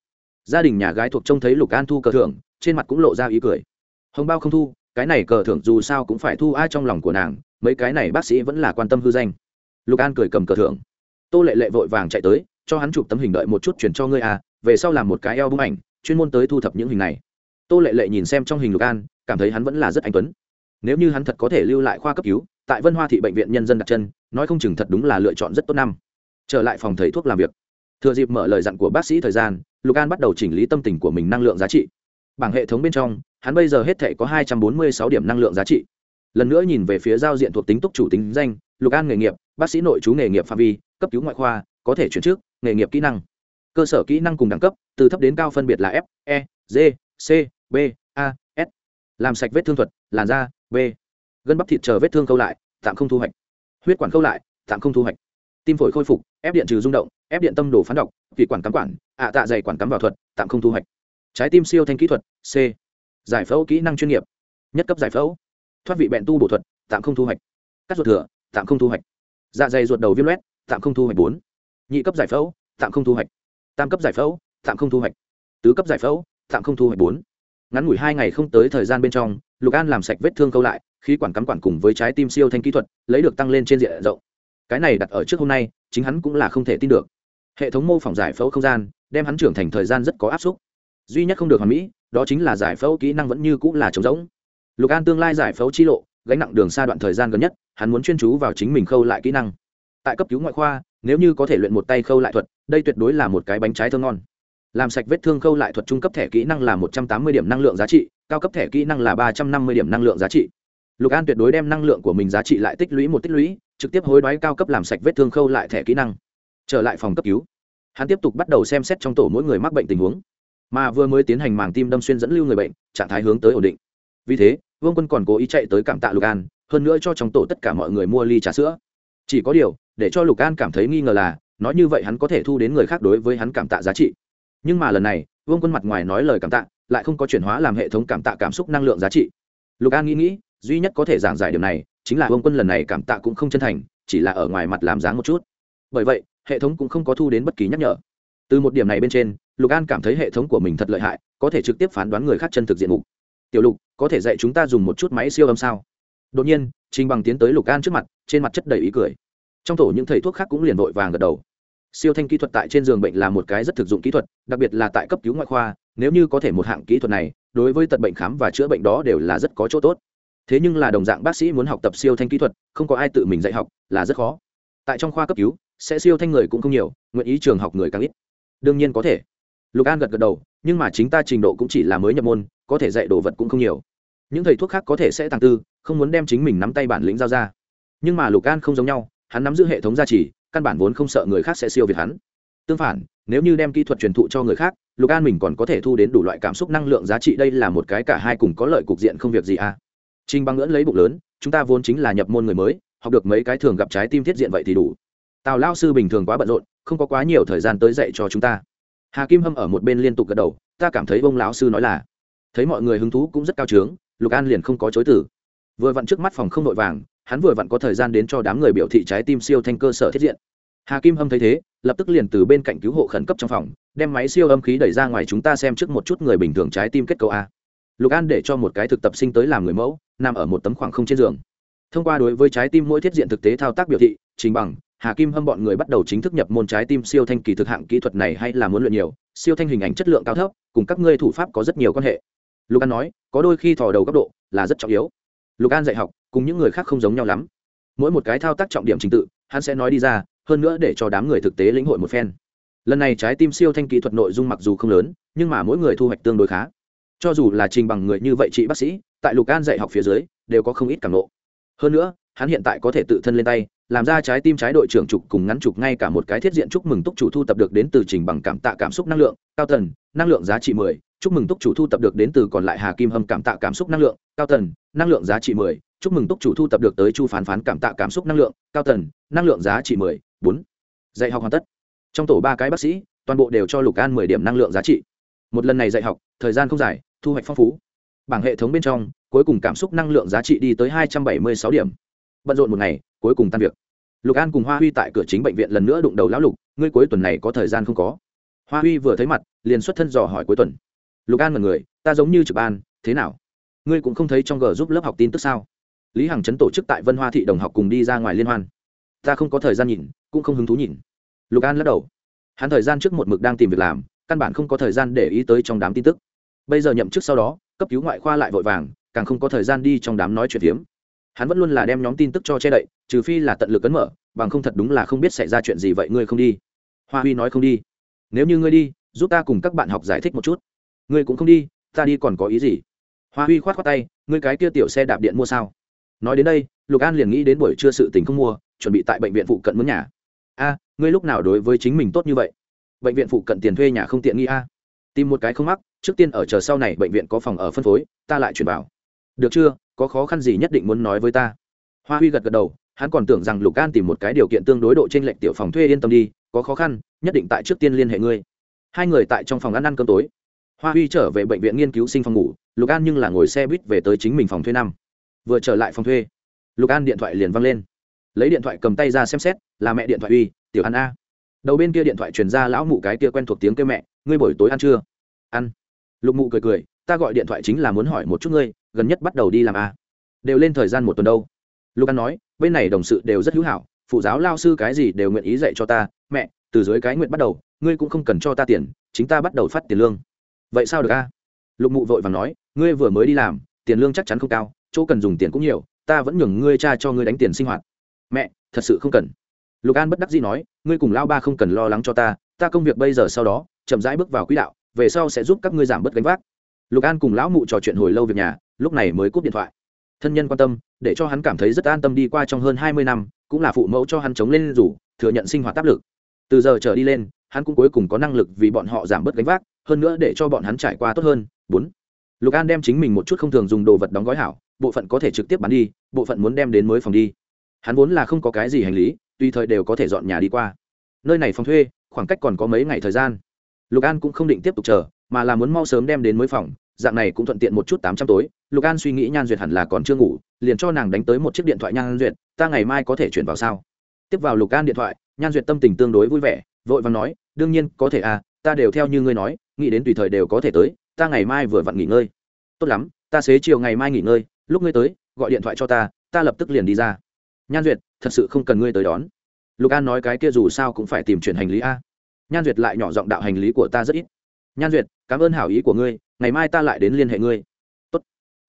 gia đình nhà gái thuộc trông thấy lục an thu cờ thưởng, trên mặt cũng lộ ra ý cười. Hồng bao không thu, cái này cờ thưởng dù sao cũng phải thu ai trong lòng của nàng, mấy cái này bác sĩ vẫn là quan tâm hư danh. Lục an cười cầm cờ thưởng. Tô lệ lệ vội vàng chạy tới, cho hắn chụp tấm hình đợi một chút chuyển cho ngươi à về sau làm một cái eo bức ảnh, chuyên môn tới thu thập những hình này. Tô lệ lệ nhìn xem trong hình lục an, cảm thấy hắn vẫn là rất anh tuấn. Nếu như hắn thật có thể lưu lại khoa cấp cứu, tại vân hoa thị bệnh viện nhân dân đặt chân, nói không chừng thật đúng là lựa chọn rất tốt năm. Trở lại phòng thầy thuốc làm việc. Thừa dịp mở lời dặn của bác sĩ thời gian lục an bắt đầu chỉnh lý tâm tình của mình năng lượng giá trị bảng hệ thống bên trong hắn bây giờ hết thể có hai trăm bốn mươi sáu điểm năng lượng giá trị lần nữa nhìn về phía giao diện thuộc tính túc chủ tính danh lục an nghề nghiệp bác sĩ nội chú nghề nghiệp phạm vi cấp cứu ngoại khoa có thể chuyển trước nghề nghiệp kỹ năng cơ sở kỹ năng cùng đẳng cấp từ thấp đến cao phân biệt là f e g, c, b, a, s. Làm sạch vết thương thuật, làn da b gân bắp thịt chờ vết thương câu lại, tạm không thu hoạch. Huyết quản câu lại, tạm không thu hoạch. Tim phổi khôi phục, ép điện trừ rung động ép điện tâm đồ phán độc vị quản cắm quản, ạ tạ dày quản cắm vào thuật, tạm không thu hoạch. Trái tim siêu thanh kỹ thuật, c. Giải phẫu kỹ năng chuyên nghiệp. Nhất cấp giải phẫu. Thoát vị bẹn tu bổ thuật, tạm không thu hoạch. Cắt ruột thừa, tạm không thu hoạch. Dạ dày ruột đầu viêm loét, tạm không thu hoạch bốn. Nhị cấp giải phẫu, tạm không thu hoạch. Tam cấp giải phẫu, tạm không thu hoạch. Tứ cấp giải phẫu, tạm không thu hoạch bốn. Ngắn ngủi hai ngày không tới thời gian bên trong, lục an làm sạch vết thương câu lại, khí quản cắm quản cùng với trái tim siêu thanh kỹ thuật, lấy được tăng lên trên diện rộng. Cái này đặt ở trước hôm nay, chính hắn cũng là không thể tin được hệ thống mô phỏng giải phẫu không gian, đem hắn trưởng thành thời gian rất có áp suất. Duy nhất không được hoàn mỹ, đó chính là giải phẫu kỹ năng vẫn như cũng là trống rỗng. Lục an tương lai giải phẫu chi lộ, gánh nặng đường xa đoạn thời gian gần nhất, hắn muốn chuyên chú vào chính mình khâu lại kỹ năng. Tại cấp cứu ngoại khoa, nếu như có thể luyện một tay khâu lại thuật, đây tuyệt đối là một cái bánh trái thơm ngon. Làm sạch vết thương khâu lại thuật trung cấp thẻ kỹ năng là một trăm tám mươi điểm năng lượng giá trị, cao cấp thẻ kỹ năng là ba trăm năm mươi điểm năng lượng giá trị. Lục an tuyệt đối đem năng lượng của mình giá trị lại tích lũy một tích lũy, trực tiếp hối đoái cao cấp làm sạch vết thương khâu lại thẻ kỹ năng trở lại phòng cấp cứu. Hắn tiếp tục bắt đầu xem xét trong tổ mỗi người mắc bệnh tình huống. Mà vừa mới tiến hành màng tim đâm xuyên dẫn lưu người bệnh, trạng thái hướng tới ổn định. Vì thế, vương quân còn cố ý chạy tới cảm tạ lục an, hơn nữa cho trong tổ tất cả mọi người mua ly trà sữa. Chỉ có điều, để cho lục an cảm thấy nghi ngờ là, nói như vậy hắn có thể thu đến người khác đối với hắn cảm tạ giá trị. Nhưng mà lần này, vương quân mặt ngoài nói lời cảm tạ, lại không có chuyển hóa làm hệ thống cảm tạ cảm xúc năng lượng giá trị. Lục an nghĩ nghĩ, duy nhất có thể giảng giải điều này, chính là vương quân lần này cảm tạ cũng không chân thành, chỉ là ở ngoài mặt làm dáng một chút. Bởi vậy hệ thống cũng không có thu đến bất kỳ nhắc nhở. Từ một điểm này bên trên, lục an cảm thấy hệ thống của mình thật lợi hại, có thể trực tiếp phán đoán người khác chân thực diện mục. Tiểu lục, có thể dạy chúng ta dùng một chút máy siêu âm sao? Đột nhiên, trình bằng tiến tới lục an trước mặt, trên mặt chất đầy ý cười. Trong tổ những thầy thuốc khác cũng liền vội vàng gật đầu. Siêu thanh kỹ thuật tại trên giường bệnh là một cái rất thực dụng kỹ thuật, đặc biệt là tại cấp cứu ngoại khoa, nếu như có thể một hạng kỹ thuật này, đối với tật bệnh khám và chữa bệnh đó đều là rất có chỗ tốt. Thế nhưng là đồng dạng bác sĩ muốn học tập siêu thanh kỹ thuật, không có ai tự mình dạy học, là rất khó. Tại trong khoa cấp cứu sẽ siêu thanh người cũng không nhiều, nguyện ý trường học người càng ít. Đương nhiên có thể. Lục an gật gật đầu, nhưng mà chính ta trình độ cũng chỉ là mới nhập môn, có thể dạy đồ vật cũng không nhiều. Những thầy thuốc khác có thể sẽ tàng tư, không muốn đem chính mình nắm tay bản lĩnh giao ra. Nhưng mà lục an không giống nhau, hắn nắm giữ hệ thống gia trì, căn bản vốn không sợ người khác sẽ siêu việt hắn. Tương phản, nếu như đem kỹ thuật truyền thụ cho người khác, lục an mình còn có thể thu đến đủ loại cảm xúc năng lượng giá trị, đây là một cái cả hai cùng có lợi cục diện không việc gì à. Trinh băng ngưỡng lấy bụng lớn, chúng ta vốn chính là nhập môn người mới, học được mấy cái thường gặp trái tim thiết diện vậy thì đủ tào lao sư bình thường quá bận rộn, không có quá nhiều thời gian tới dạy cho chúng ta. Hà kim hâm ở một bên liên tục gật đầu, ta cảm thấy ông lão sư nói là, thấy mọi người hứng thú cũng rất cao trướng, lục an liền không có chối tử vừa vặn trước mắt phòng không nội vàng, hắn vừa vặn có thời gian đến cho đám người biểu thị trái tim siêu thanh cơ sở thiết diện. Hà kim hâm thấy thế, lập tức liền từ bên cạnh cứu hộ khẩn cấp trong phòng, đem máy siêu âm khí đẩy ra ngoài chúng ta xem trước một chút người bình thường trái tim kết cấu a. Lục an để cho một cái thực tập sinh tới làm người mẫu, nằm ở một tấm khoảng không trên giường. Thông qua đối với trái tim mỗi thiết diện thực tế thao tác biểu thị, trình bằng hà kim hâm bọn người bắt đầu chính thức nhập môn trái tim siêu thanh kỳ thực hạng kỹ thuật này hay là muốn luyện nhiều, siêu thanh hình ảnh chất lượng cao thấp, cùng các ngươi thủ pháp có rất nhiều quan hệ. Lục an nói, có đôi khi thò đầu góc độ là rất trọng yếu. Lục an dạy học, cùng những người khác không giống nhau lắm. Mỗi một cái thao tác trọng điểm trình tự, hắn sẽ nói đi ra, hơn nữa để cho đám người thực tế lĩnh hội một phen. Lần này trái tim siêu thanh kỹ thuật nội dung mặc dù không lớn, nhưng mà mỗi người thu hoạch tương đối khá. Cho dù là trình bằng người như vậy chị bác sĩ, tại lục an dạy học phía dưới, đều có không ít cảm ngộ. hơn nữa, hắn hiện tại có thể tự thân lên tay làm ra trái tim trái đội trưởng trục cùng ngắn trục ngay cả một cái thiết diện chúc mừng túc chủ thu tập được đến từ trình bằng cảm tạ cảm xúc năng lượng, cao tần, năng lượng giá trị mười, chúc mừng túc chủ thu tập được đến từ còn lại hà kim hâm cảm tạ cảm xúc năng lượng, cao tần, năng lượng giá trị mười, chúc mừng túc chủ thu tập được tới chu phán phán cảm tạ cảm xúc năng lượng, cao tần, năng lượng giá trị mười, bốn. Dạy học hoàn tất. Trong tổ ba cái bác sĩ, toàn bộ đều cho lục an mười điểm năng lượng giá trị. Một lần này dạy học, thời gian không dài, thu hoạch phong phú. Bảng hệ thống bên trong, cuối cùng cảm xúc năng lượng giá trị đi tới hai trăm bảy mươi sáu điểm. Bận rộn một ngày cuối cùng tan việc. Lục an cùng hoa huy tại cửa chính bệnh viện lần nữa đụng đầu lão lục, ngươi cuối tuần này có thời gian không có? Hoa huy vừa thấy mặt, liền xuất thân dò hỏi cuối tuần. Lục an mật người, ta giống như trực ban, thế nào? Ngươi cũng không thấy trong g giúp lớp học tin tức sao? Lý hằng chấn tổ chức tại vân hoa thị đồng học cùng đi ra ngoài liên hoan. Ta không có thời gian nhìn, cũng không hứng thú nhìn. Lục an lắc đầu. Hắn thời gian trước một mực đang tìm việc làm, căn bản không có thời gian để ý tới trong đám tin tức. Bây giờ nhậm chức sau đó, cấp cứu ngoại khoa lại vội vàng, càng không có thời gian đi trong đám nói chuyện phiếm hắn vẫn luôn là đem nhóm tin tức cho che đậy, trừ phi là tận lực cấn mở, bằng không thật đúng là không biết xảy ra chuyện gì vậy, ngươi không đi. Hoa huy nói không đi. Nếu như ngươi đi, giúp ta cùng các bạn học giải thích một chút. Ngươi cũng không đi, ta đi còn có ý gì? Hoa huy khoát khoát tay, ngươi cái kia tiểu xe đạp điện mua sao? Nói đến đây, lục an liền nghĩ đến buổi trưa sự tình không mua, chuẩn bị tại bệnh viện phụ cận mướn nhà. A, ngươi lúc nào đối với chính mình tốt như vậy? Bệnh viện phụ cận tiền thuê nhà không tiện nghi a? Tìm một cái không mắc, trước tiên ở chờ sau này bệnh viện có phòng ở phân phối, ta lại chuyển vào. Được chưa? Có khó khăn gì nhất định muốn nói với ta? Hoa huy gật gật đầu, hắn còn tưởng rằng lục an tìm một cái điều kiện tương đối độ t r ê n lệch tiểu phòng thuê yên tâm đi, có khó khăn, nhất định tại trước tiên liên hệ ngươi. Hai người tại trong phòng ăn ăn cơm tối. Hoa huy trở về bệnh viện nghiên cứu sinh phòng ngủ, lục an nhưng là ngồi xe buýt về tới chính mình phòng thuê năm. Vừa trở lại phòng thuê, lục an điện thoại liền văng lên. Lấy điện thoại cầm tay ra xem xét, là mẹ điện thoại uy tiểu an a. Đầu bên kia điện thoại truyền ra lão mụ cái kia quen thuộc tiếng kêu mẹ, ngươi buổi tối ăn chưa? Ăn. Lục mụ cười cười, ta gọi điện thoại chính là muốn hỏi một chút ngươi gần nhất bắt đầu đi làm a. Đều lên thời gian một tuần đâu. Lục an nói, bên này đồng sự đều rất hữu hảo, phụ giáo lao sư cái gì đều nguyện ý dạy cho ta. Mẹ, từ dưới cái nguyện bắt đầu, ngươi cũng không cần cho ta tiền, chính ta bắt đầu phát tiền lương. Vậy sao được a? Lục mụ vội vàng nói, ngươi vừa mới đi làm, tiền lương chắc chắn không cao, chỗ cần dùng tiền cũng nhiều, ta vẫn nhường ngươi cha cho ngươi đánh tiền sinh hoạt. Mẹ, thật sự không cần. Lục an bất đắc dĩ nói, ngươi cùng lao ba không cần lo lắng cho ta ta công việc bây giờ sau đó, chậm rãi bước vào quỹ đạo, về sau sẽ giúp các ngươi giảm bớt gánh vác. Lục an cùng lão mụ trò chuyện hồi lâu việc nhà lúc này mới cúp điện thoại. Thân nhân quan tâm, để cho hắn cảm thấy rất an tâm đi qua trong hơn hai mươi năm, cũng là phụ mẫu cho hắn chống lên rủ thừa nhận sinh hoạt áp lực. Từ giờ trở đi lên, hắn cũng cuối cùng có năng lực vì bọn họ giảm bớt gánh vác, hơn nữa để cho bọn hắn trải qua tốt hơn. Bốn, lục an đem chính mình một chút không thường dùng đồ vật đóng gói hảo, bộ phận có thể trực tiếp bán đi, bộ phận muốn đem đến mới phòng đi. Hắn vốn là không có cái gì hành lý, tùy thời đều có thể dọn nhà đi qua. Nơi này phòng thuê, khoảng cách còn có mấy ngày thời gian. Lục an cũng không định tiếp tục chờ, mà là muốn mau sớm đem đến mới phòng dạng này cũng thuận tiện một chút tám trăm tối. Lục an suy nghĩ nhan duyệt hẳn là còn chưa ngủ, liền cho nàng đánh tới một chiếc điện thoại nhan duyệt, ta ngày mai có thể chuyển vào sao? Tiếp vào lục an điện thoại, nhan duyệt tâm tình tương đối vui vẻ, vội vàng nói, đương nhiên, có thể à ta đều theo như ngươi nói, nghĩ đến tùy thời đều có thể tới, ta ngày mai vừa vặn nghỉ ngơi. Tốt lắm, ta xế chiều ngày mai nghỉ ngơi, lúc ngươi tới, gọi điện thoại cho ta ta lập tức liền đi ra. Nhan duyệt, thật sự không cần ngươi tới đón. Lục an nói cái kia dù sao cũng phải tìm chuyển hành lý a. Nhan duyệt lại nhỏ giọng đạo hành lý của ta rất ít. Nhan duyệt, cảm ơn hảo ý của ngươi ngày mai ta lại đến liên hệ ngươi. Tốt.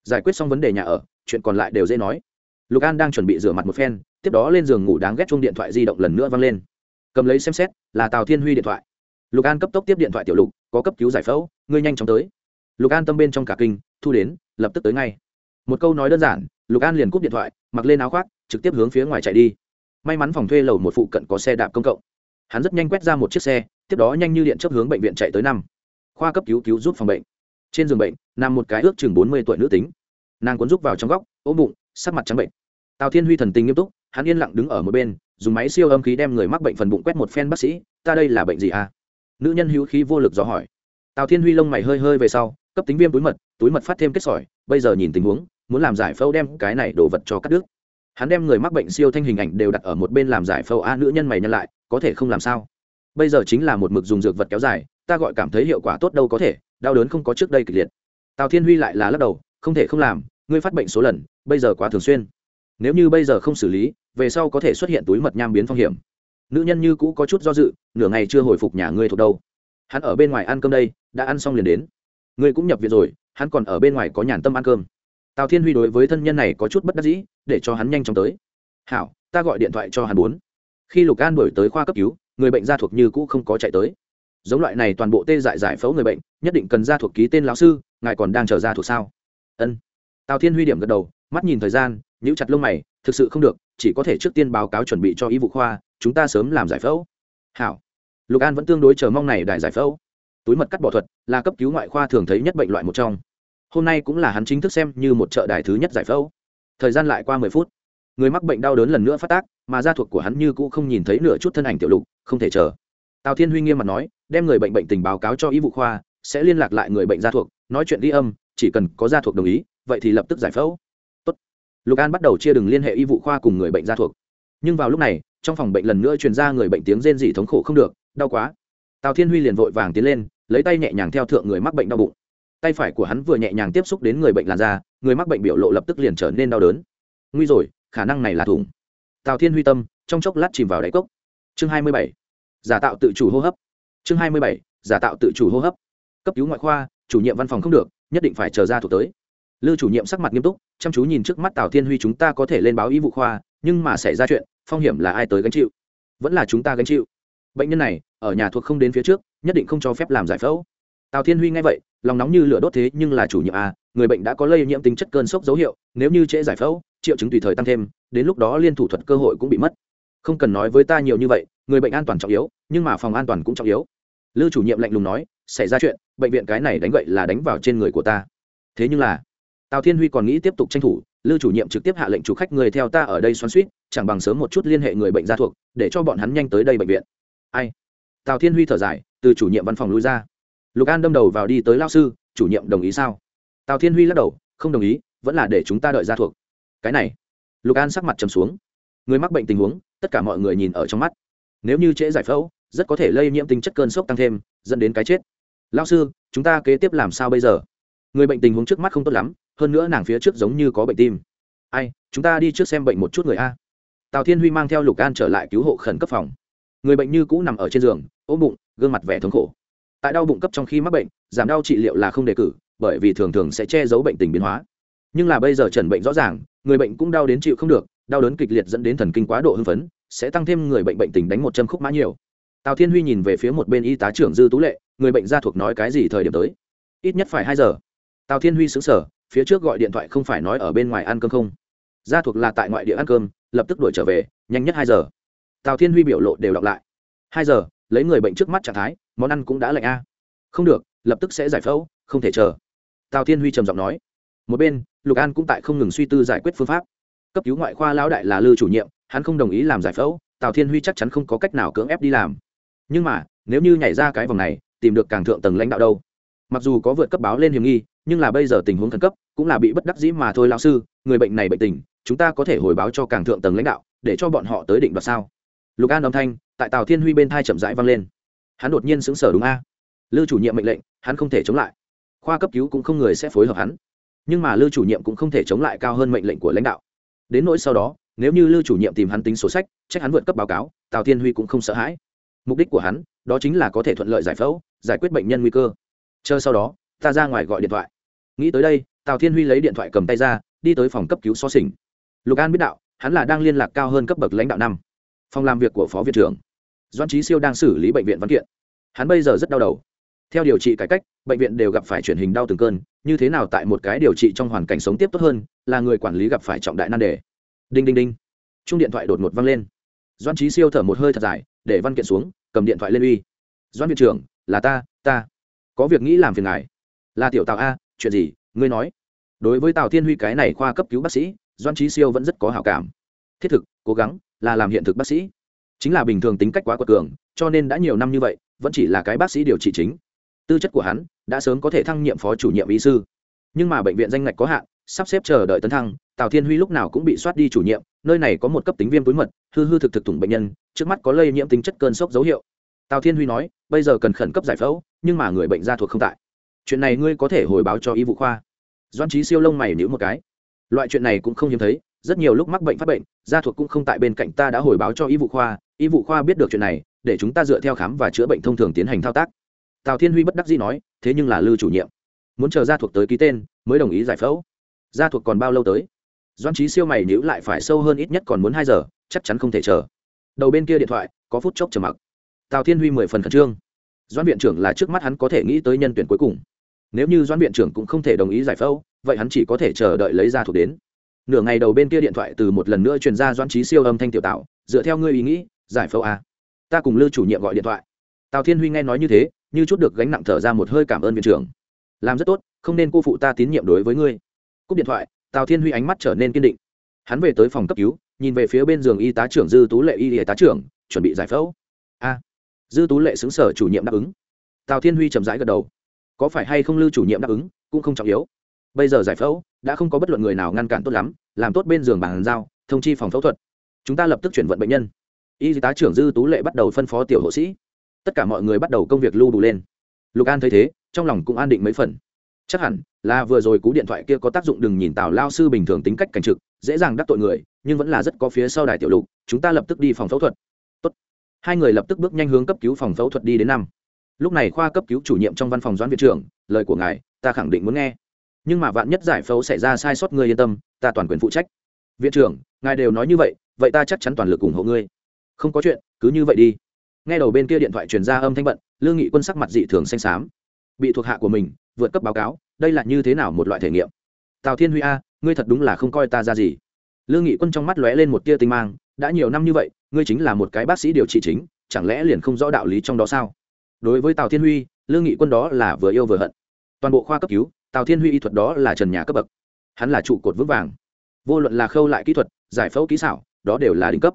giải quyết xong vấn đề nhà ở, chuyện còn lại đều dễ nói. Lục an đang chuẩn bị rửa mặt một phen, tiếp đó lên giường ngủ đáng ghét chung điện thoại di động lần nữa văng lên. Cầm lấy xem xét, là tào thiên huy điện thoại. Lục an cấp tốc tiếp điện thoại tiểu lục, có cấp cứu giải phẫu, ngươi nhanh chóng tới. Lục an tâm bên trong cả kinh, thu đến, lập tức tới ngay. Một câu nói đơn giản, lục an liền cúp điện thoại, mặc lên áo khoác, trực tiếp hướng phía ngoài chạy đi. May mắn phòng thuê lầu một phụ cận có xe đạp công cộng. Hắn rất nhanh quét ra một chiếc xe, tiếp đó nhanh như điện chấp hướng bệnh viện chạy tới năm. Khoa cấp cứu cứu giúp phòng bệnh trên giường bệnh nằm một cái ước chừng bốn mươi tuổi nữ tính. Nàng cuốn rúc vào trong góc, ôm bụng, sắc mặt trắng bệnh. Tào thiên huy thần tình nghiêm túc, hắn yên lặng đứng ở một bên, dùng máy siêu âm khí đem người mắc bệnh phần bụng quét một phen bác sĩ, ta đây là bệnh gì à? Nữ nhân hữu khí vô lực dò hỏi. Tào thiên huy lông mày hơi hơi về sau, cấp tính viêm túi mật túi mật phát thêm kết sỏi, bây giờ nhìn tình huống, muốn làm giải phẫu đem cái này đổ vật cho cắt đứt. Hắn đem người mắc bệnh siêu thanh hình ảnh đều đặt ở một bên làm giải phẫu a, nữ nhân mày nhân lại, có thể không làm sao? Bây giờ chính là một mực dùng dược vật kéo dài, ta gọi cảm thấy hiệu quả tốt đâu có thể đau đớn không có trước đây kịch liệt. Tào thiên huy lại là lắc đầu, không thể không làm, ngươi phát bệnh số lần, bây giờ quá thường xuyên. Nếu như bây giờ không xử lý, về sau có thể xuất hiện túi mật nham biến phong hiểm. Nữ nhân như cũ có chút do dự, nửa ngày chưa hồi phục nhà ngươi thuộc đâu. Hắn ở bên ngoài ăn cơm đây, đã ăn xong liền đến. Ngươi cũng nhập viện rồi, hắn còn ở bên ngoài có nhàn tâm ăn cơm. Tào thiên huy đối với thân nhân này có chút bất đắc dĩ, để cho hắn nhanh chóng tới. Hảo, ta gọi điện thoại cho hắn bốn. Khi lục an đổi tới khoa cấp cứu, người bệnh gia thuộc như cũ không có chạy tới giống loại này toàn bộ tê dại giải phẫu người bệnh, nhất định cần ra thuộc ký tên lão sư, ngài còn đang chờ ra thuộc sao? Ân. Tào thiên huy điểm gật đầu, mắt nhìn thời gian, nhíu chặt lông mày, thực sự không được, chỉ có thể trước tiên báo cáo chuẩn bị cho y vụ khoa, chúng ta sớm làm giải phẫu. Hảo. Lục an vẫn tương đối chờ mong này đại giải phẫu. Túi mật cắt bỏ thuật, là cấp cứu ngoại khoa thường thấy nhất bệnh loại một trong. Hôm nay cũng là hắn chính thức xem như một trợ đài thứ nhất giải phẫu. Thời gian lại qua mười phút. Người mắc bệnh đau đớn lần nữa phát tác, mà gia thuộc của hắn như cũ không nhìn thấy nửa chút thân ảnh tiểu lục, không thể chờ tào thiên huy nghiêm mặt nói, đem người bệnh bệnh tình báo cáo cho y vụ khoa, sẽ liên lạc lại người bệnh gia thuộc, nói chuyện ghi âm, chỉ cần có gia thuộc đồng ý, vậy thì lập tức giải phẫu. Tốt. lục an bắt đầu chia đường liên hệ y vụ khoa cùng người bệnh gia thuộc. Nhưng vào lúc này, trong phòng bệnh lần nữa truyền ra người bệnh tiếng rên rỉ thống khổ không được, đau quá. Tào thiên huy liền vội vàng tiến lên, lấy tay nhẹ nhàng theo thượng người mắc bệnh đau bụng. Tay phải của hắn vừa nhẹ nhàng tiếp xúc đến người bệnh làn da, người mắc bệnh biểu lộ lập tức liền trở nên đau đớn. Nguy rồi, khả năng này là thủng. Tào thiên huy tâm, trong chốc lát chìm vào đáy cốc. Chương hai mươi bảy giả tạo tự chủ hô hấp. Chương hai mươi bảy, giả tạo tự chủ hô hấp. Cấp cứu ngoại khoa, chủ nhiệm văn phòng không được, nhất định phải chờ ra thuộc tới. Lưu chủ nhiệm sắc mặt nghiêm túc, chăm chú nhìn trước mắt tào thiên huy chúng ta có thể lên báo y vụ khoa, nhưng mà xảy ra chuyện, phong hiểm là ai tới gánh chịu? Vẫn là chúng ta gánh chịu. Bệnh nhân này, ở nhà thuộc không đến phía trước, nhất định không cho phép làm giải phẫu. Tào thiên huy nghe vậy, lòng nóng như lửa đốt thế nhưng là chủ nhiệm a, người bệnh đã có lây nhiễm tính chất cơn sốc dấu hiệu, nếu như trễ giải phẫu, triệu chứng tùy thời tăng thêm, đến lúc đó liên thủ thuật cơ hội cũng bị mất không cần nói với ta nhiều như vậy, người bệnh an toàn trọng yếu, nhưng mà phòng an toàn cũng trọng yếu. Lưu chủ nhiệm lạnh lùng nói, xảy ra chuyện, bệnh viện cái này đánh gậy là đánh vào trên người của ta. Thế nhưng là, tào thiên huy còn nghĩ tiếp tục tranh thủ lưu chủ nhiệm trực tiếp hạ lệnh chủ khách người theo ta ở đây xoắn suýt, chẳng bằng sớm một chút liên hệ người bệnh gia thuộc, để cho bọn hắn nhanh tới đây bệnh viện. Ai? Tào thiên huy thở dài, từ chủ nhiệm văn phòng lui ra. Lục an đâm đầu vào đi tới lao sư, chủ nhiệm đồng ý sao? Tào thiên huy lắc đầu, không đồng ý, vẫn là để chúng ta đợi gia thuộc. Cái này, lục an sắc mặt trầm xuống. Người mắc bệnh tình huống tất cả mọi người nhìn ở trong mắt. Nếu như trễ giải phẫu, rất có thể lây nhiễm tính chất cơn sốc tăng thêm, dẫn đến cái chết. Lao sư, chúng ta kế tiếp làm sao bây giờ? Người bệnh tình huống trước mắt không tốt lắm, hơn nữa nàng phía trước giống như có bệnh tim. Ai, chúng ta đi trước xem bệnh một chút người a. Tào thiên huy mang theo lục an trở lại cứu hộ khẩn cấp phòng. Người bệnh như cũ nằm ở trên giường, ôm bụng, gương mặt vẻ thống khổ. Tại đau bụng cấp trong khi mắc bệnh, giảm đau trị liệu là không đề cử, bởi vì thường thường sẽ che giấu bệnh tình biến hóa. Nhưng là bây giờ trần bệnh rõ ràng, người bệnh cũng đau đến chịu không được đau đớn kịch liệt dẫn đến thần kinh quá độ hưng phấn, sẽ tăng thêm người bệnh bệnh tình đánh một châm khúc mã nhiều. Tào thiên huy nhìn về phía một bên y tá trưởng dư tú lệ, người bệnh gia thuộc nói cái gì thời điểm tới? Ít nhất phải hai giờ. Tào thiên huy xứng sở phía trước gọi điện thoại không phải nói ở bên ngoài ăn cơm không? Gia thuộc là tại ngoại địa ăn cơm, lập tức đuổi trở về, nhanh nhất hai giờ. Tào thiên huy biểu lộ đều đọc lại. Hai giờ, lấy người bệnh trước mắt trạng thái, món ăn cũng đã lạnh a. Không được, lập tức sẽ giải phẫu, không thể chờ. Tào thiên huy trầm giọng nói. Một bên, lục an cũng tại không ngừng suy tư giải quyết phương pháp cấp cứu ngoại khoa lão đại là lư chủ nhiệm, hắn không đồng ý làm giải phẫu, tào thiên huy chắc chắn không có cách nào cưỡng ép đi làm. Nhưng mà, nếu như nhảy ra cái vòng này, tìm được càng thượng tầng lãnh đạo đâu? Mặc dù có vượt cấp báo lên hiểm nghi, nhưng là bây giờ tình huống khẩn cấp, cũng là bị bất đắc dĩ mà thôi lão sư, người bệnh này bệnh tình, chúng ta có thể hồi báo cho càng thượng tầng lãnh đạo, để cho bọn họ tới định đoạt sao? Lục an âm thanh, tại tào thiên huy bên thai chậm rãi vang lên. Hắn đột nhiên xứng sở đúng a. À? chủ nhiệm mệnh lệnh, hắn không thể chống lại. Khoa cấp cứu cũng không người sẽ phối hợp hắn. Nhưng mà lư chủ nhiệm cũng không thể chống lại cao hơn mệnh lệnh của lãnh đạo đến nỗi sau đó, nếu như lưu chủ nhiệm tìm hắn tính sổ sách trách hắn vượt cấp báo cáo, tào thiên huy cũng không sợ hãi. Mục đích của hắn, đó chính là có thể thuận lợi giải phẫu, giải quyết bệnh nhân nguy cơ. Chờ sau đó, ta ra ngoài gọi điện thoại. Nghĩ tới đây, tào thiên huy lấy điện thoại cầm tay ra, đi tới phòng cấp cứu so sình lục an biết đạo, hắn là đang liên lạc cao hơn cấp bậc lãnh đạo năm. Phòng làm việc của phó viện trưởng. Doan trí siêu đang xử lý bệnh viện văn kiện. Hắn bây giờ rất đau đầu theo điều trị cải cách, bệnh viện đều gặp phải truyền hình đau từng cơn, như thế nào tại một cái điều trị trong hoàn cảnh sống tiếp tốt hơn, là người quản lý gặp phải trọng đại nan đề. Đinh đinh đinh. Chung điện thoại đột ngột văng lên. Doan trí siêu thở một hơi thật dài, để văn kiện xuống, cầm điện thoại lên uy. Doan viện trưởng, là ta ta. Có việc nghĩ làm phiền ngài. Là tiểu tào a, chuyện gì, ngươi nói. Đối với tào thiên huy cái này khoa cấp cứu bác sĩ doan trí siêu vẫn rất có hào cảm. Thiết thực, cố gắng, là làm hiện thực bác sĩ. Chính là bình thường tính cách quá quật cường, cho nên đã nhiều năm như vậy, vẫn chỉ là cái bác sĩ điều trị chính tư chất của hắn đã sớm có thể thăng nhiệm phó chủ nhiệm y sư. Nhưng mà bệnh viện danh ngạch có hạn, sắp xếp chờ đợi tấn thăng, tào thiên huy lúc nào cũng bị soát đi chủ nhiệm, nơi này có một cấp tính viêm túi mật, hư hư thực thực thủng bệnh nhân, trước mắt có lây nhiễm tính chất cơn sốc dấu hiệu. Tào thiên huy nói, bây giờ cần khẩn cấp giải phẫu, nhưng mà người bệnh gia thuộc không tại. Chuyện này ngươi có thể hồi báo cho y vụ khoa. Doan trí siêu lông mày nhữ một cái. Loại chuyện này cũng không hiếm thấy, rất nhiều lúc mắc bệnh phát bệnh gia thuộc cũng không tại bên cạnh ta đã hồi báo cho y vụ khoa, y vụ khoa biết được chuyện này, để chúng ta dựa theo khám và chữa bệnh thông thường tiến hành thao tác tào thiên huy bất đắc dĩ nói, thế nhưng là lư chủ nhiệm, muốn chờ gia thuộc tới ký tên, mới đồng ý giải phẫu. Gia thuộc còn bao lâu tới? Doan trí siêu mày nhữ lại phải sâu hơn ít nhất còn muốn hai giờ, chắc chắn không thể chờ. Đầu bên kia điện thoại, có phút chốc chờ mặc. Tào thiên huy mười phần khẩn trương. Doan viện trưởng là trước mắt hắn có thể nghĩ tới nhân tuyển cuối cùng. Nếu như doan viện trưởng cũng không thể đồng ý giải phẫu, vậy hắn chỉ có thể chờ đợi lấy gia thuộc đến. Nửa ngày đầu bên kia điện thoại từ một lần nữa truyền ra doan trí siêu âm thanh tiểu tạo, dựa theo ngươi ý nghĩ, giải phẫu a ta cùng lưu chủ nhiệm gọi điện thoại. Tào thiên huy nghe nói như thế như chút được gánh nặng thở ra một hơi cảm ơn viện trưởng. Làm rất tốt, không nên cô phụ ta tín nhiệm đối với ngươi. Cúp điện thoại, tào thiên huy ánh mắt trở nên kiên định. Hắn về tới phòng cấp cứu, nhìn về phía bên giường y tá trưởng dư tú lệ y y tá trưởng, chuẩn bị giải phẫu. A, dư tú lệ xứng sở chủ nhiệm đáp ứng. Tào thiên huy chậm rãi gật đầu. Có phải hay không lưu chủ nhiệm đáp ứng, cũng không trọng yếu. Bây giờ giải phẫu, đã không có bất luận người nào ngăn cản tốt lắm, làm tốt bên giường bàn giao, thông chi phòng phẫu thuật. Chúng ta lập tức chuyển vận bệnh nhân. Y tá trưởng dư tú lệ bắt đầu phân phó tiểu hộ sĩ tất cả mọi người bắt đầu công việc lưu đủ lên. Lục an thấy thế, trong lòng cũng an định mấy phần. Chắc hẳn là vừa rồi cú điện thoại kia có tác dụng đừng nhìn tào lao sư bình thường tính cách cảnh trực, dễ dàng đắc tội người, nhưng vẫn là rất có phía sau đài tiểu lục, chúng ta lập tức đi phòng phẫu thuật. Tốt. hai người lập tức bước nhanh hướng cấp cứu phòng phẫu thuật đi đến năm. Lúc này khoa cấp cứu chủ nhiệm trong văn phòng doãn viện trưởng, lời của ngài, ta khẳng định muốn nghe. Nhưng mà vạn nhất giải phẫu xảy ra sai sót ngươi yên tâm, ta toàn quyền phụ trách. Viện trưởng, ngài đều nói như vậy vậy ta chắc chắn toàn lực ủng hộ ngươi. Không có chuyện, cứ như vậy đi nghe đầu bên kia điện thoại truyền ra âm thanh bận, lương nghị quân sắc mặt dị thường xanh xám. Bị thuộc hạ của mình vượt cấp báo cáo, đây là như thế nào một loại thể nghiệm? Tào thiên huy a, ngươi thật đúng là không coi ta ra gì. Lương nghị quân trong mắt lóe lên một tia tinh mang, đã nhiều năm như vậy, ngươi chính là một cái bác sĩ điều trị chính, chẳng lẽ liền không rõ đạo lý trong đó sao? Đối với tào thiên huy, lương nghị quân đó là vừa yêu vừa hận. Toàn bộ khoa cấp cứu, tào thiên huy y thuật đó là trần nhà cấp bậc. Hắn là trụ cột vững vàng. Vô luận là khâu lại kỹ thuật, giải phẫu kỹ xảo, đó đều là đỉnh cấp.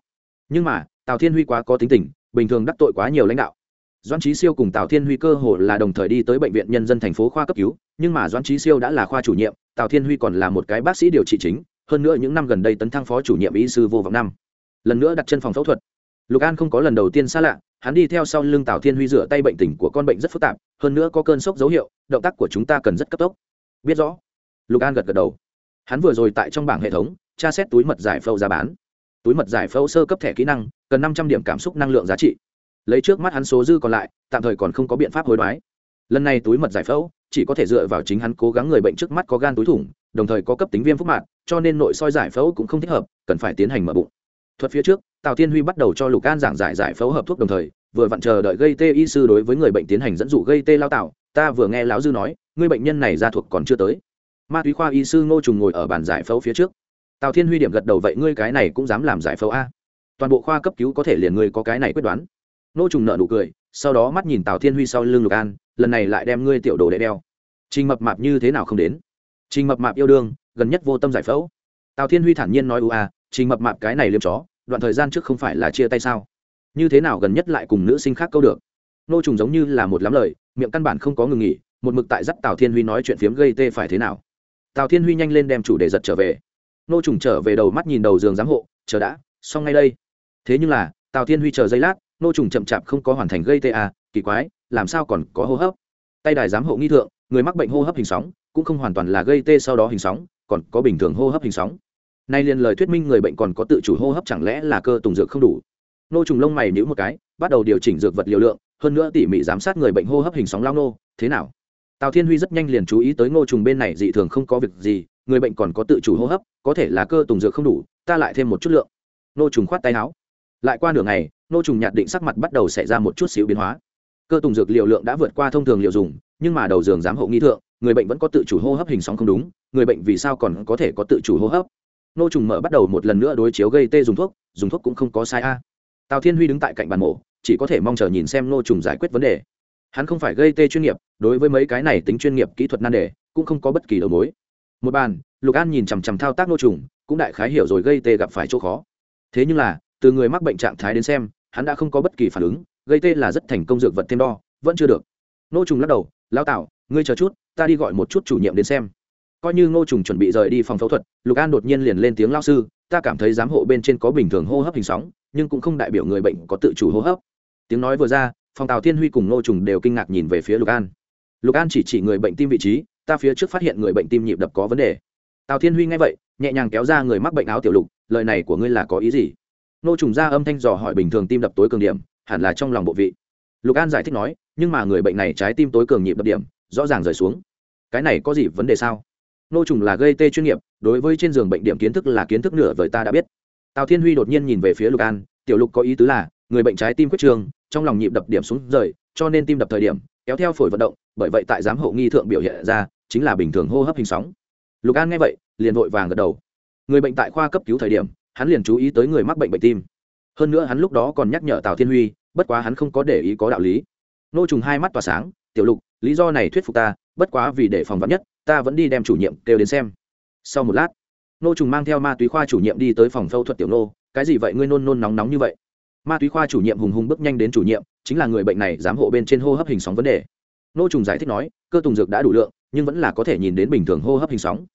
Nhưng mà, tào thiên huy quá có tính tình bình thường đắc tội quá nhiều lãnh đạo. Doan trí siêu cùng tào thiên huy cơ hồ là đồng thời đi tới bệnh viện nhân dân thành phố khoa cấp cứu, nhưng mà doan trí siêu đã là khoa chủ nhiệm, tào thiên huy còn là một cái bác sĩ điều trị chính, hơn nữa những năm gần đây tấn thăng phó chủ nhiệm y sư vô vọng năm. Lần nữa đặt chân phòng phẫu thuật. Lục an không có lần đầu tiên xa lạ, hắn đi theo sau lưng tào thiên huy rửa tay bệnh tình của con bệnh rất phức tạp, hơn nữa có cơn sốc dấu hiệu, động tác của chúng ta cần rất cấp tốc. Biết rõ. Lục an gật gật đầu. Hắn vừa rồi tại trong bảng hệ thống, tra xét túi mật giải phẫu giá bán túi mật giải phẫu sơ cấp thẻ kỹ năng, cần năm trăm điểm cảm xúc năng lượng giá trị. Lấy trước mắt hắn số dư còn lại, tạm thời còn không có biện pháp hối đoái. Lần này túi mật giải phẫu chỉ có thể dựa vào chính hắn cố gắng người bệnh trước mắt có gan túi thủng, đồng thời có cấp tính viêm phúc mạc, cho nên nội soi giải phẫu cũng không thích hợp, cần phải tiến hành mở bụng. Thuật phía trước, tào thiên huy bắt đầu cho lục an giảng giải giải phẫu hợp thuốc đồng thời, vừa vặn chờ đợi gây tê y sư đối với người bệnh tiến hành dẫn dụ gây tê lao tạo, ta vừa nghe lão dư nói, người bệnh nhân này ra thuộc còn chưa tới. Ma túy khoa y sư ngô trùng ngồi ở bàn giải phẫu phía trước tào thiên huy điểm gật đầu vậy ngươi cái này cũng dám làm giải phẫu a? Toàn bộ khoa cấp cứu có thể liền ngươi có cái này quyết đoán. Nô trùng nợ nụ cười, sau đó mắt nhìn tào thiên huy sau lưng lục an, lần này lại đem ngươi tiểu đồ đệ đeo. Trình mập mạp như thế nào không đến? Trình mập mạp yêu đương, gần nhất vô tâm giải phẫu. Tào thiên huy thản nhiên nói ưu a, trình mập mạp cái này liêm chó, đoạn thời gian trước không phải là chia tay sao? Như thế nào gần nhất lại cùng nữ sinh khác câu được? Nô trùng giống như là một lắm lời, miệng căn bản không có ngừng nghỉ, một mực tại dắt tào thiên huy nói chuyện phiếm gây tê phải thế nào. Tào thiên huy nhanh lên đem chủ đề giật trở về nô trùng trở về đầu mắt nhìn đầu giường giám hộ, chờ đã, xong ngay đây. Thế nhưng là, tào thiên huy chờ giây lát, nô trùng chậm chạp không có hoàn thành gây tê à kỳ quái, làm sao còn có hô hấp? Tay đài giám hộ nghi thượng, người mắc bệnh hô hấp hình sóng, cũng không hoàn toàn là gây tê sau đó hình sóng, còn có bình thường hô hấp hình sóng. Nay liền lời thuyết minh người bệnh còn có tự chủ hô hấp chẳng lẽ là cơ tùng dược không đủ? Nô trùng lông mày nhữ một cái, bắt đầu điều chỉnh dược vật liều lượng, hơn nữa tỉ mỉ giám sát người bệnh hô hấp hình sóng lao nô. Thế nào? Tào thiên huy rất nhanh liền chú ý tới ngô trùng bên này dị thường không có việc gì người bệnh còn có tự chủ hô hấp, có thể là cơ tùng dược không đủ, ta lại thêm một chút lượng. Nô trùng khoát tay áo. Lại qua nửa ngày, nô trùng nhạt định sắc mặt bắt đầu xảy ra một chút xíu biến hóa. Cơ tùng dược liều lượng đã vượt qua thông thường liều dùng, nhưng mà đầu giường giám hộ nghi thượng, người bệnh vẫn có tự chủ hô hấp hình sóng không đúng, người bệnh vì sao còn có thể có tự chủ hô hấp? Nô trùng mở bắt đầu một lần nữa đối chiếu gây tê dùng thuốc dùng thuốc cũng không có sai a. Tào thiên huy đứng tại cạnh bàn mổ, chỉ có thể mong chờ nhìn xem nô trùng giải quyết vấn đề. Hắn không phải gây tê chuyên nghiệp, đối với mấy cái này tính chuyên nghiệp kỹ thuật nan đề, cũng không có bất kỳ đầu mối một bàn, lục an nhìn chằm chằm thao tác nô trùng, cũng đại khái hiểu rồi gây tê gặp phải chỗ khó. Thế nhưng là, từ người mắc bệnh trạng thái đến xem, hắn đã không có bất kỳ phản ứng, gây tê là rất thành công dược vật thêm đo, vẫn chưa được. Nô trùng lắc đầu lao tạo ngươi chờ chút, ta đi gọi một chút chủ nhiệm đến xem. Coi như ngô trùng chuẩn bị rời đi phòng phẫu thuật, lục an đột nhiên liền lên tiếng lao sư, ta cảm thấy giám hộ bên trên có bình thường hô hấp hình sóng, nhưng cũng không đại biểu người bệnh có tự chủ hô hấp. Tiếng nói vừa ra, phòng tào thiên huy cùng ngô trùng đều kinh ngạc nhìn về phía lục an. Lục an chỉ chỉ người bệnh tim vị trí ta phía trước phát hiện người bệnh tim nhịp đập có vấn đề. Tào thiên huy nghe vậy, nhẹ nhàng kéo ra người mắc bệnh áo tiểu lục, lời này của ngươi là có ý gì? Nô trùng ra âm thanh dò hỏi bình thường tim đập tối cường điểm, hẳn là trong lòng bộ vị. Lục an giải thích nói, nhưng mà người bệnh này trái tim tối cường nhịp đập điểm, rõ ràng rời xuống. Cái này có gì vấn đề sao? Nô trùng là gây tê chuyên nghiệp, đối với trên giường bệnh điểm kiến thức là kiến thức nửa vời ta đã biết. Tào thiên huy đột nhiên nhìn về phía lục an, tiểu lục có ý tứ là, người bệnh trái tim quyết trường, trong lòng nhịp đập điểm xuống rời, cho nên tim đập thời điểm, kéo theo phổi vận động, bởi vậy tại giám hộ nghi thượng biểu hiện ra chính là bình thường hô hấp hình sóng. Lục an nghe vậy, liền vội vàng gật đầu. Người bệnh tại khoa cấp cứu thời điểm, hắn liền chú ý tới người mắc bệnh bệnh tim. Hơn nữa hắn lúc đó còn nhắc nhở tào thiên huy, bất quá hắn không có để ý có đạo lý. Nô trùng hai mắt tỏa sáng, tiểu lục, lý do này thuyết phục ta, bất quá vì để phòng vắn nhất, ta vẫn đi đem chủ nhiệm kêu đến xem. Sau một lát, nô trùng mang theo ma túy khoa chủ nhiệm đi tới phòng phẫu thuật tiểu nô, cái gì vậy ngươi nôn nôn nóng nóng như vậy? Ma túy khoa chủ nhiệm hùng hùng bước nhanh đến chủ nhiệm, chính là người bệnh này dám hộ bên trên hô hấp hình sóng vấn đề. Nô trùng giải thích nói, cơ tùng dược đã đủ lượng nhưng vẫn là có thể nhìn đến bình thường hô hấp hình sóng.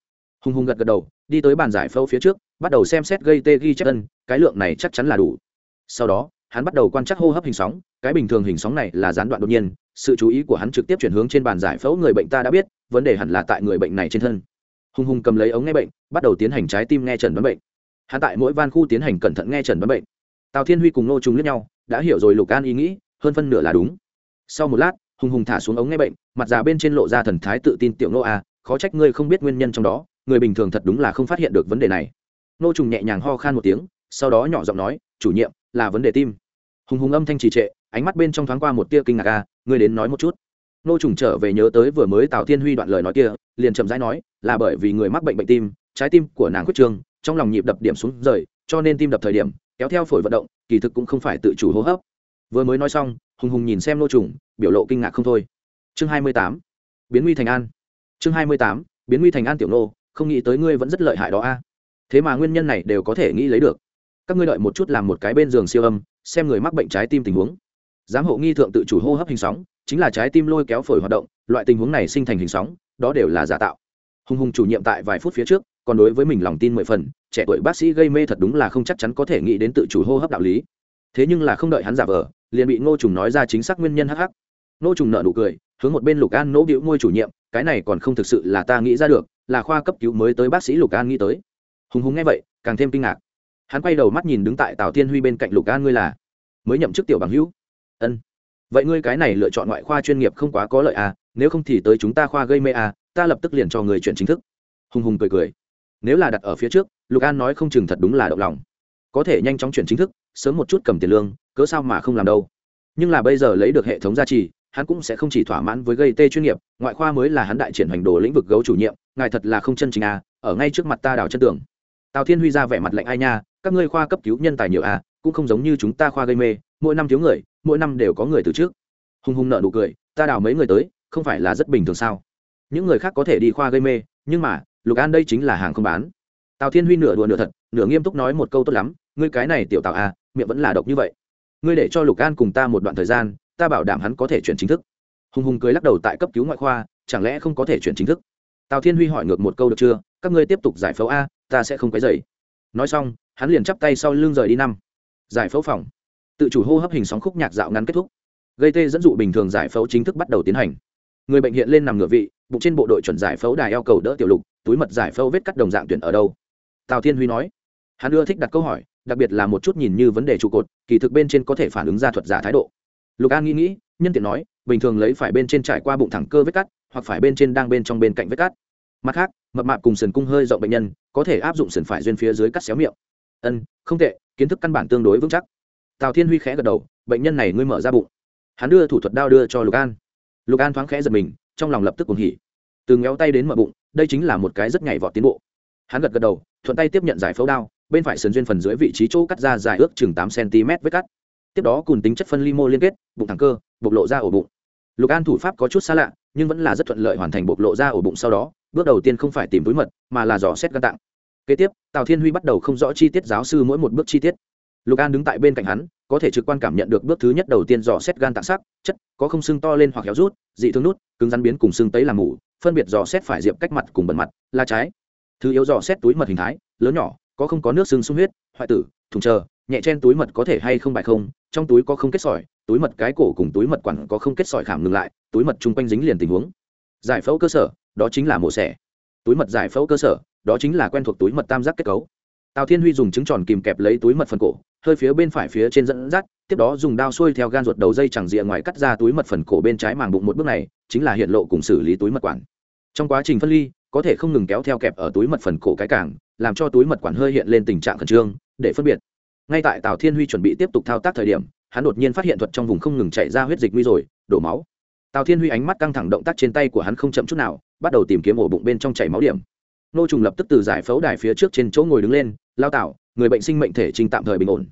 Hùng hùng gật gật đầu, đi tới bàn giải phẫu phía trước, bắt đầu xem xét gây tê ghi chép ân, cái lượng này chắc chắn là đủ. Sau đó, hắn bắt đầu quan trắc hô hấp hình sóng, cái bình thường hình sóng này là gián đoạn đột nhiên, sự chú ý của hắn trực tiếp chuyển hướng trên bàn giải phẫu người bệnh ta đã biết, vấn đề hẳn là tại người bệnh này trên thân. Hùng hùng cầm lấy ống nghe bệnh, bắt đầu tiến hành trái tim nghe trần đoán bệnh. Hắn tại mỗi van khu tiến hành cẩn thận nghe trần đoán bệnh. Tào thiên huy cùng nô trùng lẫn nhau, đã hiểu rồi lục an ý nghĩ, hơn phân nửa là đúng. Sau một lát, hùng hùng thả xuống ống nghe bệnh mặt già bên trên lộ ra thần thái tự tin tiểu nô a, khó trách ngươi không biết nguyên nhân trong đó, người bình thường thật đúng là không phát hiện được vấn đề này. Nô trùng nhẹ nhàng ho khan một tiếng, sau đó nhỏ giọng nói, chủ nhiệm, là vấn đề tim. Hùng hùng âm thanh trì trệ, ánh mắt bên trong thoáng qua một tia kinh ngạc a, ngươi đến nói một chút. Nô trùng trở về nhớ tới vừa mới tào thiên huy đoạn lời nói kia, liền chậm rãi nói, là bởi vì người mắc bệnh bệnh tim, trái tim của nàng quyết trương, trong lòng nhịp đập điểm xuống rời, cho nên tim đập thời điểm, kéo theo phổi vận động, kỳ thực cũng không phải tự chủ hô hấp. Vừa mới nói xong, hùng hùng nhìn xem nô trùng, biểu lộ kinh ngạc không thôi chương hai mươi tám, biến nguy thành an. Chương hai mươi tám, biến nguy thành an tiểu nô, không nghĩ tới ngươi vẫn rất lợi hại đó a. Thế mà nguyên nhân này đều có thể nghĩ lấy được. Các ngươi đợi một chút làm một cái bên giường siêu âm, xem người mắc bệnh trái tim tình huống. Giám hộ nghi thượng tự chủ hô hấp hình sóng, chính là trái tim lôi kéo phổi hoạt động, loại tình huống này sinh thành hình sóng, đó đều là giả tạo. Hùng hùng chủ nhiệm tại vài phút phía trước, còn đối với mình lòng tin mười phần, trẻ tuổi bác sĩ gây mê thật đúng là không chắc chắn có thể nghĩ đến tự chủ hô hấp đạo lý. Thế nhưng là không đợi hắn giả vờ, liền bị ngô trùng nói ra chính xác nguyên nhân hắc hắc. Ngô trùng nợ nụ cười hướng một bên lục an nỗ bĩu ngôi chủ nhiệm, cái này còn không thực sự là ta nghĩ ra được, là khoa cấp cứu mới tới bác sĩ lục an nghĩ tới. Hùng hùng nghe vậy, càng thêm kinh ngạc. Hắn quay đầu mắt nhìn đứng tại tào tiên huy bên cạnh lục an ngươi là, mới nhậm chức tiểu bằng hữu. Ân. Vậy ngươi cái này lựa chọn ngoại khoa chuyên nghiệp không quá có lợi à nếu không thì tới chúng ta khoa gây mê à ta lập tức liền cho người chuyển chính thức. Hùng hùng cười cười. Nếu là đặt ở phía trước, lục an nói không chừng thật đúng là động lòng. Có thể nhanh chóng chuyển chính thức, sớm một chút cầm tiền lương, cớ sao mà không làm đâu. Nhưng là bây giờ lấy được hệ thống gia trì hắn cũng sẽ không chỉ thỏa mãn với gây tê chuyên nghiệp, ngoại khoa mới là hắn đại triển hành đồ lĩnh vực gấu chủ nhiệm, ngài thật là không chân chính à ở ngay trước mặt ta đào chân tường. Tào thiên huy ra vẻ mặt lạnh ai nha, các ngươi khoa cấp cứu nhân tài nhiều à cũng không giống như chúng ta khoa gây mê, mỗi năm thiếu người, mỗi năm đều có người từ trước. Hùng hùng nợ nụ cười, ta đào mấy người tới, không phải là rất bình thường sao? Những người khác có thể đi khoa gây mê, nhưng mà, lục an đây chính là hàng không bán. Tào thiên huy nửa đùa nửa thật, nửa nghiêm túc nói một câu tốt lắm, ngươi cái này tiểu tạo à miệng vẫn là độc như vậy. Ngươi để cho lục an cùng ta một đoạn thời gian ta bảo đảm hắn có thể chuyển chính thức. Hùng hùng cười lắc đầu tại cấp cứu ngoại khoa, chẳng lẽ không có thể chuyển chính thức? Tào thiên huy hỏi ngược một câu được chưa? Các ngươi tiếp tục giải phẫu a, ta sẽ không quấy dày nói xong, hắn liền chắp tay sau lưng rời đi năm. Giải phẫu phòng. Tự chủ hô hấp hình sóng khúc nhạc dạo ngắn kết thúc. Gây tê dẫn dụ bình thường giải phẫu chính thức bắt đầu tiến hành. Người bệnh hiện lên nằm ngửa vị, bụng trên bộ đội chuẩn giải phẫu đài eo cầu đỡ tiểu lục, túi mật giải phẫu vết cắt đồng dạng tuyển ở đâu? Tào thiên huy nói. Hắn ưa thích đặt câu hỏi, đặc biệt là một chút nhìn như vấn đề trụ cột, kỳ thực bên trên có thể phản ứng ra thuật giả thái độ lục an nghĩ nghĩ, nhân tiện nói, bình thường lấy phải bên trên trải qua bụng thẳng cơ vết cắt, hoặc phải bên trên đang bên trong bên cạnh vết cắt. Mặt khác, mập mạp cùng sườn cung hơi rộng bệnh nhân, có thể áp dụng sườn phải duyên phía dưới cắt xéo miệng. Ân, không tệ, kiến thức căn bản tương đối vững chắc. Tào thiên huy khẽ gật đầu, bệnh nhân này ngươi mở ra bụng. Hắn đưa thủ thuật đao đưa cho lục an. Lục an thoáng khẽ giật mình, trong lòng lập tức cuồng hỉ. Từ ngéo tay đến mở bụng, đây chính là một cái rất nhảy vọt tiến bộ. Hắn gật gật đầu, thuận tay tiếp nhận giải phẫu đao, bên phải sườn duyên phần dưới vị trí chỗ cắt ra dài ước chừng tám cm vết cắt tiếp đó cùng tính chất phân ly mô liên kết, bụng thẳng cơ, bộc lộ ra ổ bụng. Lục an thủ pháp có chút xa lạ, nhưng vẫn là rất thuận lợi hoàn thành bộc lộ ra ổ bụng sau đó, bước đầu tiên không phải tìm túi mật, mà là dò xét gan tạng kế tiếp, tào thiên huy bắt đầu không rõ chi tiết giáo sư mỗi một bước chi tiết. Lục an đứng tại bên cạnh hắn, có thể trực quan cảm nhận được bước thứ nhất đầu tiên dò xét gan tạng sắc, chất, có không xương to lên hoặc héo rút, dị thương nút, cứng rắn biến cùng xương tấy làm mủ phân biệt dò xét phải diệp cách mặt cùng bẩn mặt là trái. Thứ yếu dò xét túi mật hình thái, lớn nhỏ, có không có nước xương sung huyết, hoại tử, thùng chờ nhẹ chen túi mật có thể hay không bại không trong túi có không kết sỏi túi mật cái cổ cùng túi mật quản có không kết sỏi khảm ngừng lại túi mật chung quanh dính liền tình huống giải phẫu cơ sở đó chính là mổ xẻ túi mật giải phẫu cơ sở đó chính là quen thuộc túi mật tam giác kết cấu tào thiên huy dùng trứng tròn kìm kẹp lấy túi mật phần cổ hơi phía bên phải phía trên dẫn dắt tiếp đó dùng đao xuôi theo gan ruột đầu dây chẳng rìa ngoài cắt ra túi mật phần cổ bên trái màng bụng một bước này chính là hiện lộ cùng xử lý túi mật quản trong quá trình phân ly có thể không ngừng kéo theo kẹp ở túi mật phần cổ cái cảng làm cho túi mật quản hơi hiện lên tình trạng khẩn trương để phân biệt ngay tại tào thiên huy chuẩn bị tiếp tục thao tác thời điểm, hắn đột nhiên phát hiện thuật trong vùng không ngừng chạy ra huyết dịch nguy rồi, đổ máu. Tào thiên huy ánh mắt căng thẳng động tác trên tay của hắn không chậm chút nào, bắt đầu tìm kiếm ổ bụng bên trong chảy máu điểm. Nô trùng lập tức từ giải phẫu đài phía trước trên chỗ ngồi đứng lên, lao tạo người bệnh sinh mệnh thể trình tạm thời bình ổn.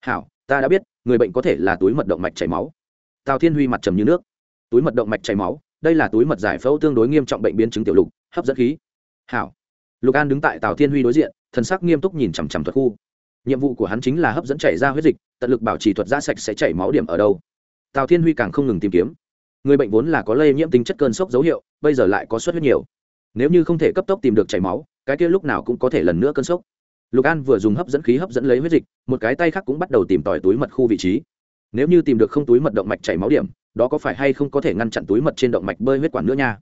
Hảo, ta đã biết, người bệnh có thể là túi mật động mạch chảy máu. Tào thiên huy mặt trầm như nước. Túi mật động mạch chảy máu, đây là túi mật giải phẫu tương đối nghiêm trọng bệnh biến chứng tiểu lục, hấp dẫn khí. Hảo. Lục an đứng tại tào thiên huy đối diện, thần sắc nghiêm túc nhìn chằm chằm thuật khu nhiệm vụ của hắn chính là hấp dẫn chảy ra huyết dịch, tận lực bảo trì thuật da sạch sẽ chảy máu điểm ở đâu. Tào thiên huy càng không ngừng tìm kiếm. Người bệnh vốn là có lây nhiễm tính chất cơn sốc dấu hiệu, bây giờ lại có suất huyết nhiều. Nếu như không thể cấp tốc tìm được chảy máu, cái kia lúc nào cũng có thể lần nữa cơn sốc. Lục an vừa dùng hấp dẫn khí hấp dẫn lấy huyết dịch, một cái tay khác cũng bắt đầu tìm tòi túi mật khu vị trí. Nếu như tìm được không túi mật động mạch chảy máu điểm, đó có phải hay không có thể ngăn chặn túi mật trên động mạch bơi huyết quản nữa nha?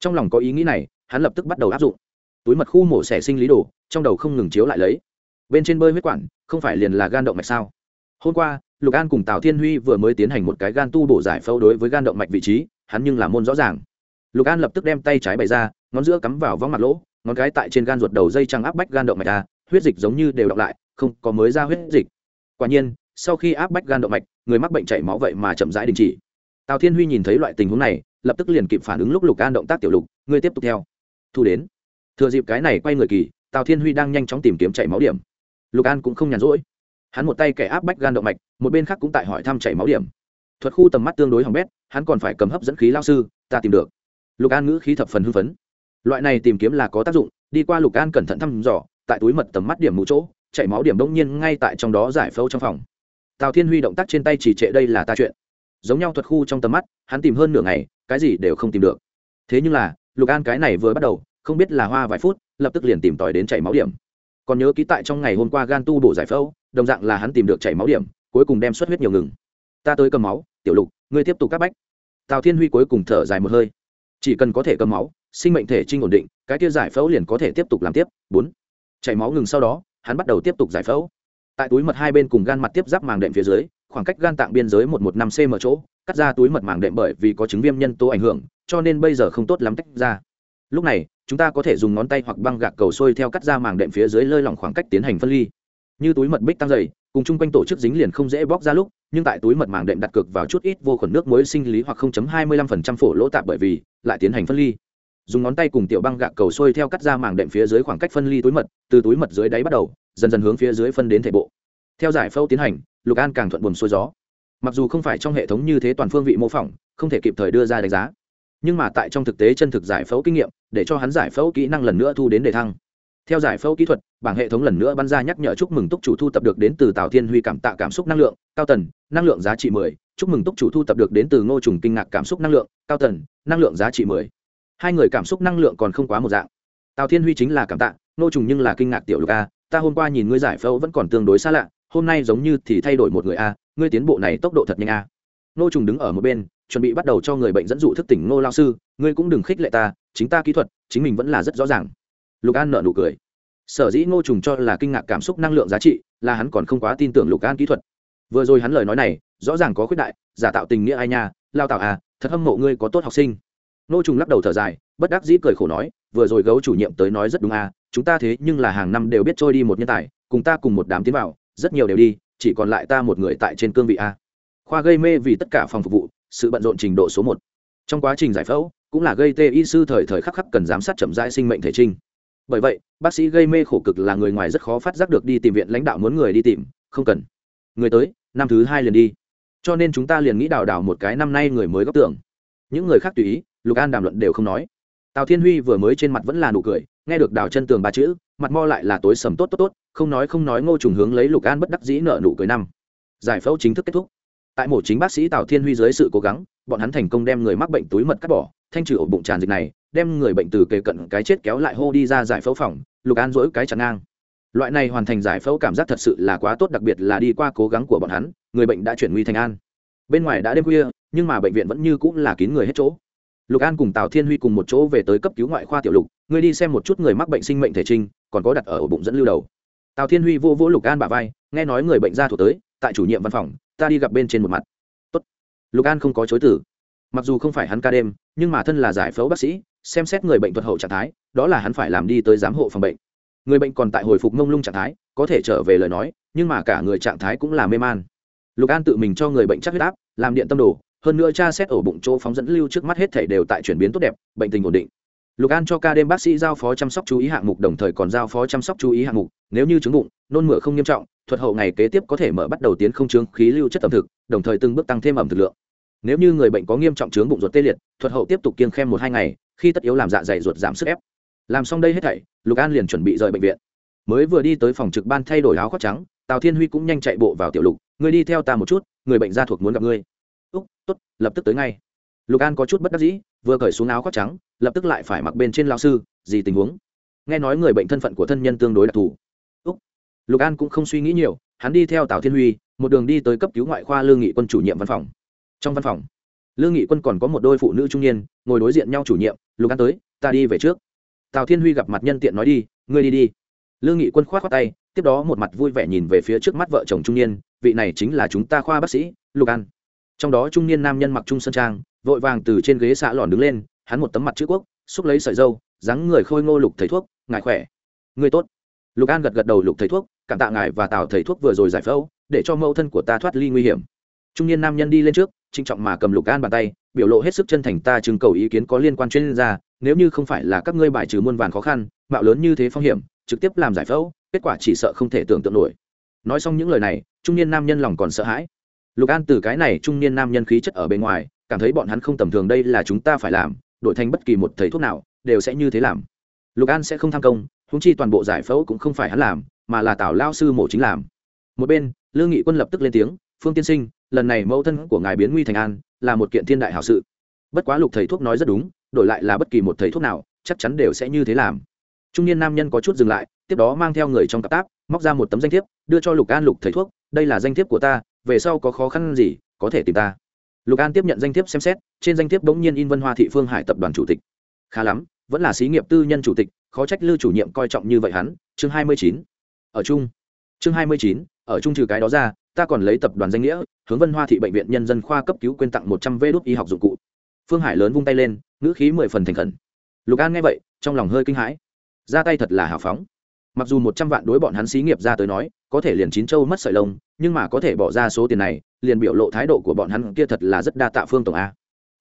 Trong lòng có ý nghĩ này, hắn lập tức bắt đầu áp dụng. Túi mật khu mổ xẻ sinh lý đồ, trong đầu không ngừng chiếu lại lấy bên trên bơi huyết quản, không phải liền là gan động mạch sao? Hôm qua, lục an cùng tào thiên huy vừa mới tiến hành một cái gan tu bổ giải phẫu đối với gan động mạch vị trí, hắn nhưng là môn rõ ràng. Lục an lập tức đem tay trái bày ra, ngón giữa cắm vào vóng mặt lỗ, ngón cái tại trên gan ruột đầu dây trăng áp bách gan động mạch ra huyết dịch giống như đều đọng lại, không có mới ra huyết dịch. Quả nhiên, sau khi áp bách gan động mạch, người mắc bệnh chảy máu vậy mà chậm rãi đình chỉ. Tào thiên huy nhìn thấy loại tình huống này, lập tức liền kịp phản ứng lúc lục an động tác tiểu lục, ngươi tiếp tục theo. Thu đến. Thừa dịp cái này quay người kỳ, tào thiên huy đang nhanh chóng tìm kiếm chảy máu điểm lục an cũng không nhàn rỗi. Hắn một tay kẻ áp bách gan động mạch, một bên khác cũng tại hỏi thăm chảy máu điểm. Thuật khu tầm mắt tương đối hỏng bét, hắn còn phải cầm hấp dẫn khí lao sư, ta tìm được. Lục an ngữ khí thập phần hưng phấn. Loại này tìm kiếm là có tác dụng, đi qua lục an cẩn thận thăm dò, tại túi mật tầm mắt điểm mũ chỗ, chảy máu điểm đông nhiên ngay tại trong đó giải phẫu trong phòng. Tào thiên huy động tác trên tay chỉ trệ đây là ta chuyện. Giống nhau thuật khu trong tầm mắt, hắn tìm hơn nửa ngày, cái gì đều không tìm được. Thế nhưng là, lục an cái này vừa bắt đầu, không biết là hoa vài phút, lập tức liền tìm tòi đến chảy máu điểm còn nhớ ký tại trong ngày hôm qua gan tu bổ giải phẫu, đồng dạng là hắn tìm được chảy máu điểm, cuối cùng đem xuất huyết nhiều ngừng. Ta tới cầm máu, tiểu lục, ngươi tiếp tục các bách. Tào thiên huy cuối cùng thở dài một hơi. Chỉ cần có thể cầm máu, sinh mệnh thể trinh ổn định, cái kia giải phẫu liền có thể tiếp tục làm tiếp. Bốn, chảy máu ngừng sau đó, hắn bắt đầu tiếp tục giải phẫu. Tại túi mật hai bên cùng gan mặt tiếp giáp màng đệm phía dưới, khoảng cách gan tạng biên giới một một năm cm chỗ, cắt ra túi mật màng đệm bởi vì có chứng viêm nhân tố ảnh hưởng, cho nên bây giờ không tốt lắm tách ra lúc này, chúng ta có thể dùng ngón tay hoặc băng gạc cầu sôi theo cắt ra màng đệm phía dưới lơi lỏng khoảng cách tiến hành phân ly. Như túi mật bích tăng dày, cùng chung quanh tổ chức dính liền không dễ bóc ra lúc, nhưng tại túi mật màng đệm đặt cực vào chút ít vô khuẩn nước muối sinh lý hoặc 0.25% phổ lỗ tạp bởi vì, lại tiến hành phân ly. Dùng ngón tay cùng tiểu băng gạc cầu sôi theo cắt ra màng đệm phía dưới khoảng cách phân ly túi mật, từ túi mật dưới đáy bắt đầu, dần dần hướng phía dưới phân đến thể bộ. Theo giải phẫu tiến hành, lục an càng thuận buồm xuôi gió. Mặc dù không phải trong hệ thống như thế toàn phương vị mô phỏng, không thể kịp thời đưa ra đánh giá nhưng mà tại trong thực tế chân thực giải phẫu kinh nghiệm, để cho hắn giải phẫu kỹ năng lần nữa thu đến đề thăng. Theo giải phẫu kỹ thuật, bảng hệ thống lần nữa bắn ra nhắc nhở chúc mừng túc chủ thu tập được đến từ tào thiên huy cảm tạ cảm xúc năng lượng, cao tần, năng lượng giá trị mười, chúc mừng túc chủ thu tập được đến từ ngô trùng kinh ngạc cảm xúc năng lượng, cao tần, năng lượng giá trị mười. Hai người cảm xúc năng lượng còn không quá một dạng. Tào thiên huy chính là cảm tạ, ngô trùng nhưng là kinh ngạc tiểu lục a, ta hôm qua nhìn ngươi giải phẫu vẫn còn tương đối xa lạ, hôm nay giống như thì thay đổi một người a, ngươi tiến bộ này tốc độ thật nhanh a. Ngô trùng đứng ở một bên chuẩn bị bắt đầu cho người bệnh dẫn dụ thức tỉnh ngô lao sư, ngươi cũng đừng khích lệ ta, chính ta kỹ thuật, chính mình vẫn là rất rõ ràng. Lục an nợ nụ cười. Sở dĩ ngô trùng cho là kinh ngạc cảm xúc năng lượng giá trị, là hắn còn không quá tin tưởng lục an kỹ thuật. Vừa rồi hắn lời nói này, rõ ràng có khuyết đại, giả tạo tình nghĩa ai nha, lao tạo à thật hâm mộ ngươi có tốt học sinh. Ngô trùng lắc đầu thở dài, bất đắc dĩ cười khổ nói, vừa rồi gấu chủ nhiệm tới nói rất đúng à chúng ta thế nhưng là hàng năm đều biết trôi đi một nhân tài, cùng ta cùng một đám tiến vào, rất nhiều đều đi, chỉ còn lại ta một người tại trên cương vị a khoa gây mê vì tất cả phòng phục vụ sự bận rộn trình độ số một. Trong quá trình giải phẫu, cũng là gây tê y sư thời thời khắc khắc cần giám sát chậm rãi sinh mệnh thể trinh. Bởi vậy, bác sĩ gây mê khổ cực là người ngoài rất khó phát giác được đi tìm viện lãnh đạo muốn người đi tìm, không cần. Người tới, năm thứ hai liền đi. Cho nên chúng ta liền nghĩ đào đào một cái năm nay người mới góp tưởng. Những người khác tùy ý, lục an đàm luận đều không nói. Tào thiên huy vừa mới trên mặt vẫn là nụ cười, nghe được đào chân tường ba chữ, mặt mo lại là tối sầm tốt tốt tốt, không nói không nói ngô trùng hướng lấy lục an bất đắc dĩ nợ nụ cười năm. Giải phẫu chính thức kết thúc tại mổ chính bác sĩ tào thiên huy dưới sự cố gắng, bọn hắn thành công đem người mắc bệnh túi mật cắt bỏ, thanh trừ ổ bụng tràn dịch này, đem người bệnh từ kề cận cái chết kéo lại hô đi ra giải phẫu phòng, lục an dỗi cái chặt ngang. Loại này hoàn thành giải phẫu cảm giác thật sự là quá tốt, đặc biệt là đi qua cố gắng của bọn hắn, người bệnh đã chuyển nguy thành an. Bên ngoài đã đêm khuya, nhưng mà bệnh viện vẫn như cũng là kín người hết chỗ. Lục an cùng tào thiên huy cùng một chỗ về tới cấp cứu ngoại khoa tiểu lục người đi xem một chút người mắc bệnh sinh mệnh thể trinh còn có đặt ở ổ bụng dẫn lưu đầu. Tào thiên huy vô vỗ lục an bà vai, nghe nói người bệnh ra thuộc tới tại chủ nhiệm văn phòng, ta đi gặp bên trên một mặt. Tốt. lục an không có chối tử mặc dù không phải hắn ca đêm, nhưng mà thân là giải phẫu bác sĩ, xem xét người bệnh thuật hậu trạng thái, đó là hắn phải làm đi tới giám hộ phòng bệnh. Người bệnh còn tại hồi phục mông lung trạng thái, có thể trở về lời nói, nhưng mà cả người trạng thái cũng là mê man. Lục an tự mình cho người bệnh chắc huyết áp, làm điện tâm đồ, hơn nữa tra xét ổ bụng chỗ phóng dẫn lưu trước mắt hết thể đều tại chuyển biến tốt đẹp, bệnh tình ổn định lục an cho ca đêm bác sĩ giao phó chăm sóc chú ý hạng mục, đồng thời còn giao phó chăm sóc chú ý hạng mục. Nếu như chứng bụng, nôn mửa không nghiêm trọng, thuật hậu ngày kế tiếp có thể mở bắt đầu tiến không chứng khí lưu chất ẩm thực, đồng thời từng bước tăng thêm ẩm thực lượng. Nếu như người bệnh có nghiêm trọng chướng bụng ruột tê liệt, thuật hậu tiếp tục kiêng khem một hai ngày, khi tất yếu làm dạ dày ruột giảm sức ép. Làm xong đây hết thảy, lục an liền chuẩn bị rời bệnh viện. Mới vừa đi tới phòng trực ban thay đổi áo khoác trắng, tào thiên huy cũng nhanh chạy bộ vào tiểu lục. Người đi theo ta một chút, người bệnh gia thuộc muốn gặp ngươi. Úc t ố t lập tức tới ngay. Lục an có chút bất đắc dĩ vừa cởi xuống áo khoác trắng, lập tức lại phải mặc bên trên lao sư, gì tình huống? Nghe nói người bệnh thân phận của thân nhân tương đối đặc thù. Úc. Lục an cũng không suy nghĩ nhiều, hắn đi theo tào thiên huy, một đường đi tới cấp cứu ngoại khoa lương nghị quân chủ nhiệm văn phòng. Trong văn phòng, lương nghị quân còn có một đôi phụ nữ trung niên, ngồi đối diện nhau chủ nhiệm, lục an tới, ta đi về trước. Tào thiên huy gặp mặt nhân tiện nói đi, ngươi đi đi. Lương nghị quân k h o á t khoác tay, tiếp đó một mặt vui vẻ nhìn về phía trước mắt vợ chồng trung niên, vị này chính là chúng ta khoa bác sĩ, lục an. Trong đó trung niên nam nhân mặc trung sơn trang vội vàng từ trên ghế xạ lòn đứng lên, hắn một tấm mặt chữ quốc, xúc lấy sợi dâu, dáng người khôi ngô lục thầy thuốc, ngài khỏe? Người tốt. Lục an gật gật đầu, lục thầy thuốc, cảm tạ ngài và tào thầy thuốc vừa rồi giải phẫu, để cho mẫu thân của ta thoát ly nguy hiểm. Trung niên nam nhân đi lên trước trinh trọng mà cầm lục an bàn tay, biểu lộ hết sức chân thành, ta trưng cầu ý kiến có liên quan chuyên gia, nếu như không phải là các ngươi bài trừ muôn vàn khó khăn, mạo lớn như thế phong hiểm, trực tiếp làm giải phẫu, kết quả chỉ sợ không thể tưởng tượng nổi. Nói xong những lời này, trung niên nam nhân lòng còn sợ hãi. Lục an từ cái này trung niên nam nhân khí chất ở bên ngoài cảm thấy bọn hắn không tầm thường đây là chúng ta phải làm, đổi thành bất kỳ một thầy thuốc nào, đều sẽ như thế làm. Lục an sẽ không tham công húng chi toàn bộ giải phẫu cũng không phải hắn làm, mà là tào lao sư mổ chính làm. Một bên, lương nghị quân lập tức lên tiếng, phương tiên sinh, lần này mẫu thân của ngài biến nguy thành an, là một kiện thiên đại hảo sự. Bất quá lục thầy thuốc nói rất đúng, đổi lại là bất kỳ một thầy thuốc nào, chắc chắn đều sẽ như thế làm. Trung niên nam nhân có chút dừng lại, tiếp đó mang theo người trong cặp táp, móc ra một tấm danh thiếp, đưa cho lục an lục thầy thuốc, đây là danh thiếp của ta, về sau có khó khăn gì, có thể tìm ta lục an tiếp nhận danh thiếp xem xét, trên danh thiếp bỗng nhiên in vân hoa thị phương hải tập đoàn chủ tịch. Khá lắm, vẫn là xí nghiệp tư nhân chủ tịch, khó trách lưu chủ nhiệm coi trọng như vậy hắn. Chương hai mươi chín. Ở chung. Chương hai mươi chín, ở chung trừ cái đó ra, ta còn lấy tập đoàn danh nghĩa, hướng vân hoa thị bệnh viện nhân dân khoa cấp cứu quyên tặng một trăm vê đốt y học dụng cụ. Phương hải lớn vung tay lên, ngữ khí mười phần thành khẩn. Lục an nghe vậy, trong lòng hơi kinh hãi. Ra tay thật là hào phóng. Mặc dù một trăm vạn đối bọn hắn xí nghiệp ra tới nói, có thể liền chín châu mất sợi lông, nhưng mà có thể bỏ ra số tiền này liền biểu lộ thái độ của bọn hắn kia thật là rất đa tạ phương tổng a.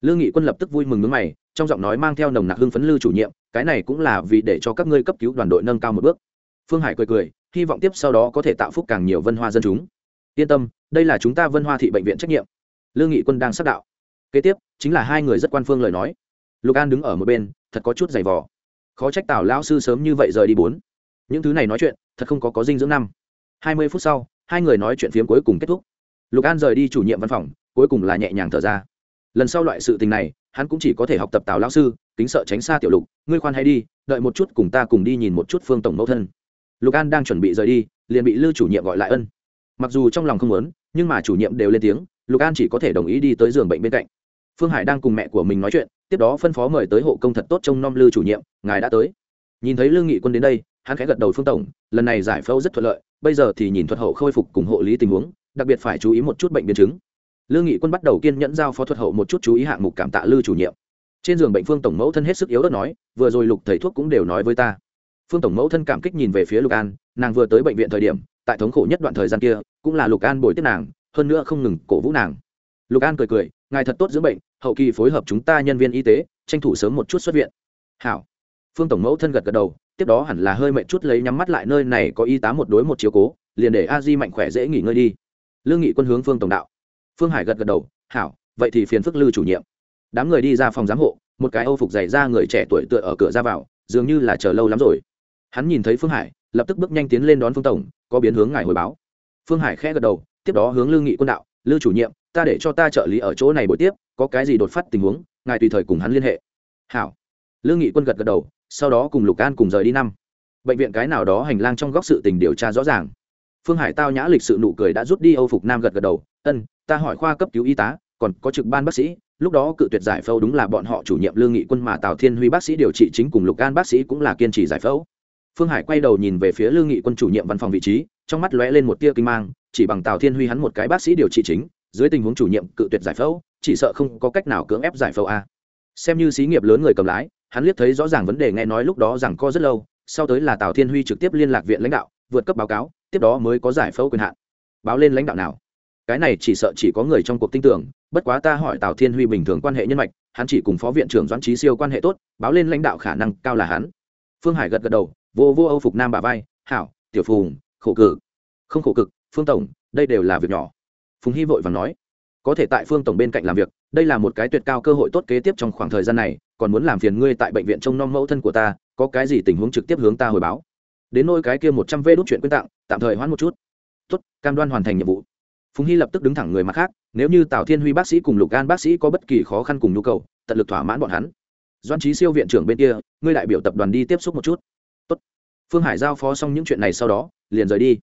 Lương nghị quân lập tức vui mừng nước mày, trong giọng nói mang theo nồng nặc hưng phấn lư chủ nhiệm, cái này cũng là vì để cho các ngươi cấp cứu đoàn đội nâng cao một bước. Phương hải cười cười, hy vọng tiếp sau đó có thể tạo phúc càng nhiều vân hoa dân chúng. Yên tâm, đây là chúng ta vân hoa thị bệnh viện trách nhiệm. Lương nghị quân đang xác đạo. Kế tiếp, chính là hai người rất quan phương lời nói. Lục an đứng ở một bên, thật có chút giày vò. Khó trách tào lão sư sớm như vậy rời đi bốn. Những thứ này nói chuyện, thật không có có dinh dưỡng năm. Hai mươi phút sau, hai người nói chuyện phiếm cuối cùng kết thúc lục an rời đi chủ nhiệm văn phòng, cuối cùng là nhẹ nhàng thở ra. Lần sau loại sự tình này, hắn cũng chỉ có thể học tập tào lão sư, kính sợ tránh xa tiểu lục, ngươi khoan hay đi, đợi một chút cùng ta cùng đi nhìn một chút phương tổng mẫu thân. Lục an đang chuẩn bị rời đi, liền bị lưu chủ nhiệm gọi lại ân. Mặc dù trong lòng không muốn, nhưng mà chủ nhiệm đều lên tiếng, lục an chỉ có thể đồng ý đi tới giường bệnh bên cạnh. Phương hải đang cùng mẹ của mình nói chuyện, tiếp đó phân phó mời tới hộ công thật tốt trong nom lư chủ nhiệm, ngài đã tới. Nhìn thấy lương nghị quân đến đây, hắn khẽ gật đầu phương tổng, lần này giải phẫu rất thuận lợi, bây giờ thì nhìn thuật hậu khôi phục cùng hộ lý tình huống đặc biệt phải chú ý một chút bệnh biến chứng. Lương nghị quân bắt đầu kiên nhẫn giao phó thuật hậu một chút chú ý hạng mục cảm tạ lư chủ nhiệm. Trên giường bệnh phương tổng mẫu thân hết sức yếu ớt nói, vừa rồi lục thầy thuốc cũng đều nói với ta. Phương tổng mẫu thân cảm kích nhìn về phía lục an, nàng vừa tới bệnh viện thời điểm, tại thống khổ nhất đoạn thời gian kia, cũng là lục an bồi tiếp nàng, hơn nữa không ngừng cổ vũ nàng. Lục an cười cười, ngài thật tốt dưỡng bệnh, hậu kỳ phối hợp chúng ta nhân viên y tế, tranh thủ sớm một chút xuất viện. Hảo. Phương tổng mẫu thân gật gật đầu, tiếp đó hẳn là hơi mệt chút lấy nhắm mắt lại nơi này có y tá một đối một chiếu cố, liền để a di mạnh khỏe dễ nghỉ ngơi đi lương nghị quân hướng phương tổng đạo. Phương hải gật gật đầu, hảo, vậy thì phiền phức lư chủ nhiệm. Đám người đi ra phòng giám hộ, một cái âu phục dày ra người trẻ tuổi tựa ở cửa ra vào, dường như là chờ lâu lắm rồi. Hắn nhìn thấy phương hải, lập tức bước nhanh tiến lên đón phương tổng, có biến hướng ngài hồi báo. Phương hải khẽ gật đầu, tiếp đó hướng lương nghị quân đạo, lư chủ nhiệm, ta để cho ta trợ lý ở chỗ này buổi tiếp, có cái gì đột phát tình huống, ngài tùy thời cùng hắn liên hệ. Hảo. Lương nghị quân gật gật đầu, sau đó cùng lục an cùng rời đi năm. Bệnh viện cái nào đó hành lang trong góc sự tình điều tra rõ ràng phương hải tao nhã lịch sự nụ cười đã rút đi âu phục nam gật gật đầu, ân, ta hỏi khoa cấp cứu y tá, còn có trực ban bác sĩ, lúc đó cự tuyệt giải phẫu đúng là bọn họ chủ nhiệm lương nghị quân mà tào thiên huy bác sĩ điều trị chính cùng lục an bác sĩ cũng là kiên trì giải phẫu. Phương hải quay đầu nhìn về phía lương nghị quân chủ nhiệm văn phòng vị trí, trong mắt lóe lên một tia kinh mang, chỉ bằng tào thiên huy hắn một cái bác sĩ điều trị chính, dưới tình huống chủ nhiệm cự tuyệt giải phẫu, chỉ sợ không có cách nào cưỡng ép giải phẫu a. Xem như xí nghiệp lớn người cầm lái, hắn liếc thấy rõ ràng vấn đề nghe nói lúc đó rằng co rất lâu, sau tới là tào thiên huy trực tiếp liên lạc viện lãnh đạo, vượt cấp báo cáo tiếp đó mới có giải phẫu quyền hạn. Báo lên lãnh đạo nào? Cái này chỉ sợ chỉ có người trong cuộc tin tưởng, bất quá ta hỏi tào thiên huy bình thường quan hệ nhân mạch, hắn chỉ cùng phó viện trưởng doãn trí siêu quan hệ tốt, báo lên lãnh đạo khả năng cao là hắn. Phương hải gật gật đầu, vô vô âu phục nam bà vai, hảo, tiểu phùng, khổ cực. Không khổ cực, phương tổng, đây đều là việc nhỏ. Phùng hy vội và nói, có thể tại phương tổng bên cạnh làm việc, đây là một cái tuyệt cao cơ hội tốt kế tiếp trong khoảng thời gian này, còn muốn làm phiền ngươi tại bệnh viện trông nom mẫu thân của ta, có cái gì tình huống trực tiếp hướng ta hồi báo? Đến nôi cái kia một trăm vê đốt chuyện quyên tặng, tạm thời hoãn một chút. Tốt, cam đoan hoàn thành nhiệm vụ. Phùng hy lập tức đứng thẳng người mặt khác, nếu như tào thiên huy bác sĩ cùng lục gan bác sĩ có bất kỳ khó khăn cùng nhu cầu, tận lực thỏa mãn bọn hắn. Doan trí siêu viện trưởng bên kia, ngươi đại biểu tập đoàn đi tiếp xúc một chút. Tốt. phương hải giao phó xong những chuyện này sau đó, liền rời đi.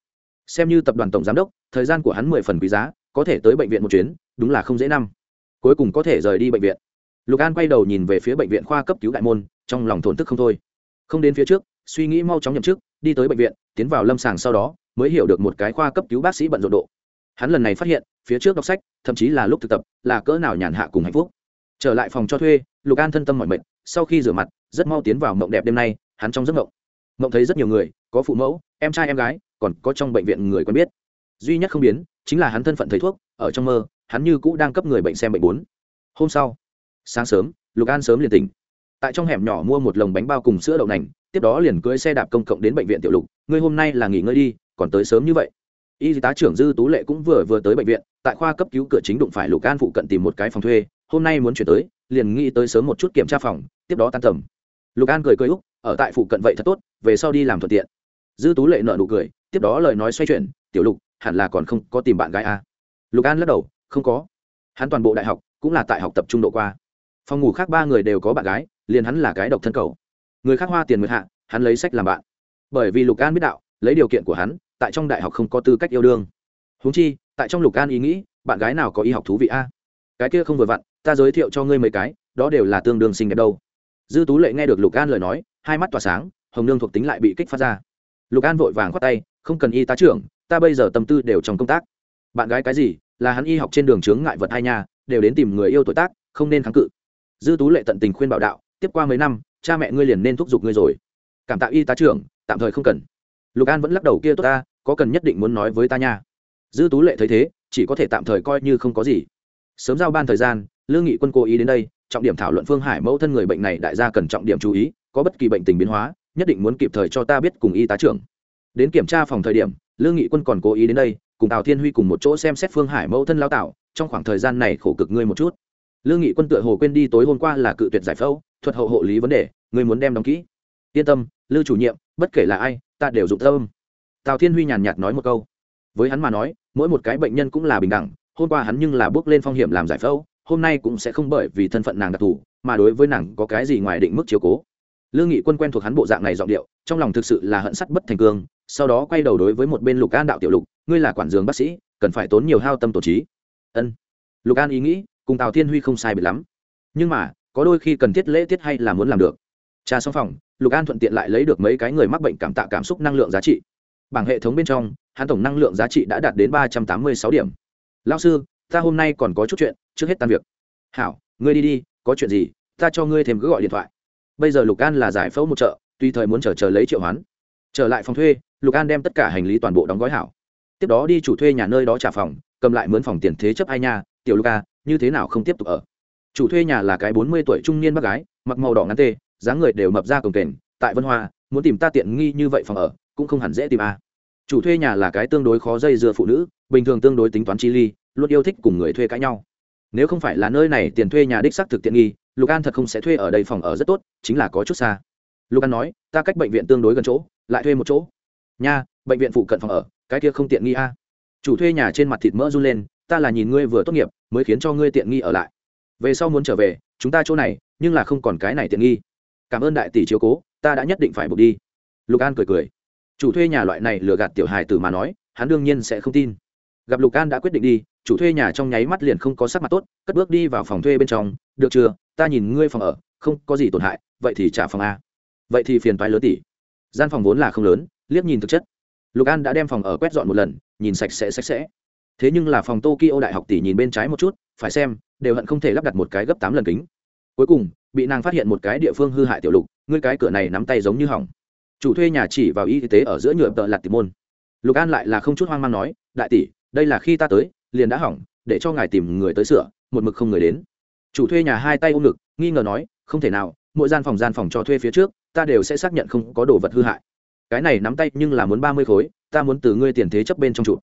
Xem như tập đoàn tổng giám đốc, thời gian của hắn mười phần quý giá, có thể tới bệnh viện một chuyến, đúng là không dễ năm. Cuối cùng có thể rời đi bệnh viện. Lục an quay đầu nhìn về phía bệnh viện khoa cấp cứu đại môn, trong lòng thổn thức không thôi. Không đến phía trước, suy nghĩ mau chóng nhậm chức đi tới bệnh viện, tiến vào lâm sàng sau đó, mới hiểu được một cái khoa cấp cứu bác sĩ bận rộn độ. Hắn lần này phát hiện, phía trước đọc sách, thậm chí là lúc thực tập, là cỡ nào nhàn hạ cùng hạnh phúc. Trở lại phòng cho thuê, lục an thân tâm mọi mệt, sau khi rửa mặt, rất mau tiến vào mộng đẹp đêm nay, hắn trong giấc mộng. Mộng thấy rất nhiều người, có phụ mẫu, em trai em gái, còn có trong bệnh viện người quen biết. Duy nhất không biến, chính là hắn thân phận thầy thuốc, ở trong mơ, hắn như cũ đang cấp người bệnh xem bệnh bốn. Hôm sau, sáng sớm, lục an sớm liền tỉnh. Tại trong hẻm nhỏ mua một lồng bánh bao cùng sữa đậu nành tiếp đó liền cưỡi xe đạp công cộng đến bệnh viện tiểu lục, ngươi hôm nay là nghỉ ngơi đi, còn tới sớm như vậy. Y tá trưởng dư tú lệ cũng vừa vừa tới bệnh viện, tại khoa cấp cứu cửa chính đụng phải lục an phụ cận tìm một cái phòng thuê, hôm nay muốn chuyển tới, liền nghĩ tới sớm một chút kiểm tra phòng, tiếp đó tan tầm. Lục an cười cười úc, ở tại phụ cận vậy thật tốt, về sau đi làm thuận tiện. Dư tú lệ nợ nụ cười, tiếp đó lời nói xoay chuyển, tiểu lục, hẳn là còn không có tìm bạn gái à. lục an lắc đầu, không có. Hắn toàn bộ đại học cũng là tại học tập trung độ qua. Phòng ngủ khác ba người đều có bạn gái, liền hắn là cái độc thân cầu người khác hoa tiền nguyệt hạ, hắn lấy sách làm bạn. Bởi vì lục an biết đạo, lấy điều kiện của hắn, tại trong đại học không có tư cách yêu đương. Húng chi, tại trong lục an ý nghĩ, bạn gái nào có y học thú vị a? Cái kia không vừa vặn, ta giới thiệu cho ngươi mấy cái, đó đều là tương đương xinh đẹp đâu. Dư tú lệ nghe được lục an lời nói, hai mắt tỏa sáng, hồng nương thuộc tính lại bị kích phát ra. Lục an vội vàng khoát tay, không cần y tá trưởng, ta bây giờ tâm tư đều trong công tác. Bạn gái cái gì, là hắn y học trên đường chướng ngại vật hai nhà đều đến tìm người yêu tuổi tác, không nên kháng cự. Dư tú lệ tận tình khuyên bảo đạo, tiếp qua mấy năm cha mẹ ngươi liền nên thúc giục ngươi rồi. Cảm tạ y tá trưởng, tạm thời không cần. Lục an vẫn lắc đầu kia tốt ta, có cần nhất định muốn nói với ta nha. Dư tú lệ thấy thế, chỉ có thể tạm thời coi như không có gì. Sớm giao ban thời gian, lương nghị quân cố ý đến đây, trọng điểm thảo luận phương hải mẫu thân người bệnh này đại gia cần trọng điểm chú ý, có bất kỳ bệnh tình biến hóa, nhất định muốn kịp thời cho ta biết cùng y tá trưởng. Đến kiểm tra phòng thời điểm, lương nghị quân còn cố ý đến đây, cùng tào thiên huy cùng một chỗ xem xét phương hải mẫu thân lao tạo, trong khoảng thời gian này khổ cực ngươi một chút. Lương nghị quân tựa hồ quên đi tối hôm qua là cự tuyệt giải phẫu thuật hậu hộ lý vấn đề, ngươi muốn đem đóng kỹ. Yên tâm, lưu chủ nhiệm, bất kể là ai, ta đều dụng tâm. Tào thiên huy nhàn nhạt nói một câu. Với hắn mà nói, mỗi một cái bệnh nhân cũng là bình đẳng, hôm qua hắn nhưng là bước lên phong hiểm làm giải phẫu, hôm nay cũng sẽ không bởi vì thân phận nàng đặc thù, mà đối với nàng có cái gì ngoài định mức chiếu cố. Lương nghị quân quen thuộc hắn bộ dạng này giọng điệu, trong lòng thực sự là hận sắt bất thành cương, sau đó quay đầu đối với một bên lục an đạo tiểu lục, ngươi là quản giường bác sĩ, cần phải tốn nhiều hao tâm tổ trí. Ân. Lục an ý nghĩ, cùng tào thiên huy không sai biệt lắm. Nhưng mà có đôi khi cần thiết lễ tiết hay là muốn làm được. Trà xong phòng, lục an thuận tiện lại lấy được mấy cái người mắc bệnh cảm tạ cảm xúc năng lượng giá trị. Bảng hệ thống bên trong, hắn tổng năng lượng giá trị đã đạt đến ba trăm tám mươi sáu điểm. Lao sư, ta hôm nay còn có chút chuyện, trước hết tan việc. Hảo, ngươi đi đi, có chuyện gì, ta cho ngươi thêm cứ gọi điện thoại. Bây giờ lục an là giải phẫu một chợ tùy thời muốn chờ chờ lấy triệu hoán. Trở lại phòng thuê, lục an đem tất cả hành lý toàn bộ đóng gói hảo. Tiếp đó đi chủ thuê nhà nơi đó trả phòng, cầm lại mướn phòng tiền thế chấp ai nhà tiểu lục a như thế nào không tiếp tục ở? Chủ thuê nhà là cái bốn mươi tuổi trung niên bác gái, mặc màu đỏ ngắn tê, dáng người đều mập ra cồng kềnh, tại vân hoa, muốn tìm ta tiện nghi như vậy phòng ở, cũng không hẳn dễ tìm a. Chủ thuê nhà là cái tương đối khó dây dưa phụ nữ, bình thường tương đối tính toán chi ly, luôn yêu thích cùng người thuê cãi nhau. Nếu không phải là nơi này tiền thuê nhà đích xác thực tiện nghi, lục an thật không sẽ thuê ở đây phòng ở rất tốt, chính là có chút xa. Lục an nói, ta cách bệnh viện tương đối gần chỗ, lại thuê một chỗ. Nha, bệnh viện phụ cận phòng ở, cái kia không tiện nghi a. Chủ thuê nhà trên mặt thịt mỡ run lên, ta là nhìn ngươi vừa tốt nghiệp, mới khiến cho ngươi tiện nghi ở lại về sau muốn trở về, chúng ta chỗ này, nhưng là không còn cái này tiện nghi. Cảm ơn đại tỷ chiếu cố, ta đã nhất định phải buộc đi. Lục an cười cười. Chủ thuê nhà loại này lừa gạt tiểu hài tử mà nói, hắn đương nhiên sẽ không tin. Gặp lục an đã quyết định đi, chủ thuê nhà trong nháy mắt liền không có sắc mặt tốt, cất bước đi vào phòng thuê bên trong. Được chưa? Ta nhìn ngươi phòng ở, không có gì tổn hại, vậy thì trả phòng a. Vậy thì phiền toái lớn tỷ. Gian phòng vốn là không lớn, liếc nhìn thực chất. Lục an đã đem phòng ở quét dọn một lần, nhìn sạch sẽ sạch sẽ. Thế nhưng là phòng tokyo đại học tỷ nhìn bên trái một chút, phải xem đều hận không thể lắp đặt một cái gấp tám lần kính. Cuối cùng, bị nàng phát hiện một cái địa phương hư hại tiểu lục, ngươi cái cửa này nắm tay giống như hỏng. Chủ thuê nhà chỉ vào y tế ở giữa nhựa tợ lạt tìm môn. Lục an lại là không chút hoang mang nói, đại tỷ, đây là khi ta tới, liền đã hỏng, để cho ngài tìm người tới sửa, một mực không người đến. Chủ thuê nhà hai tay ôm ngực, nghi ngờ nói, không thể nào, mỗi gian phòng gian phòng cho thuê phía trước, ta đều sẽ xác nhận không có đồ vật hư hại. Cái này nắm tay nhưng là muốn ba mươi khối, ta muốn từ ngươi tiền thế chấp bên trong trụ.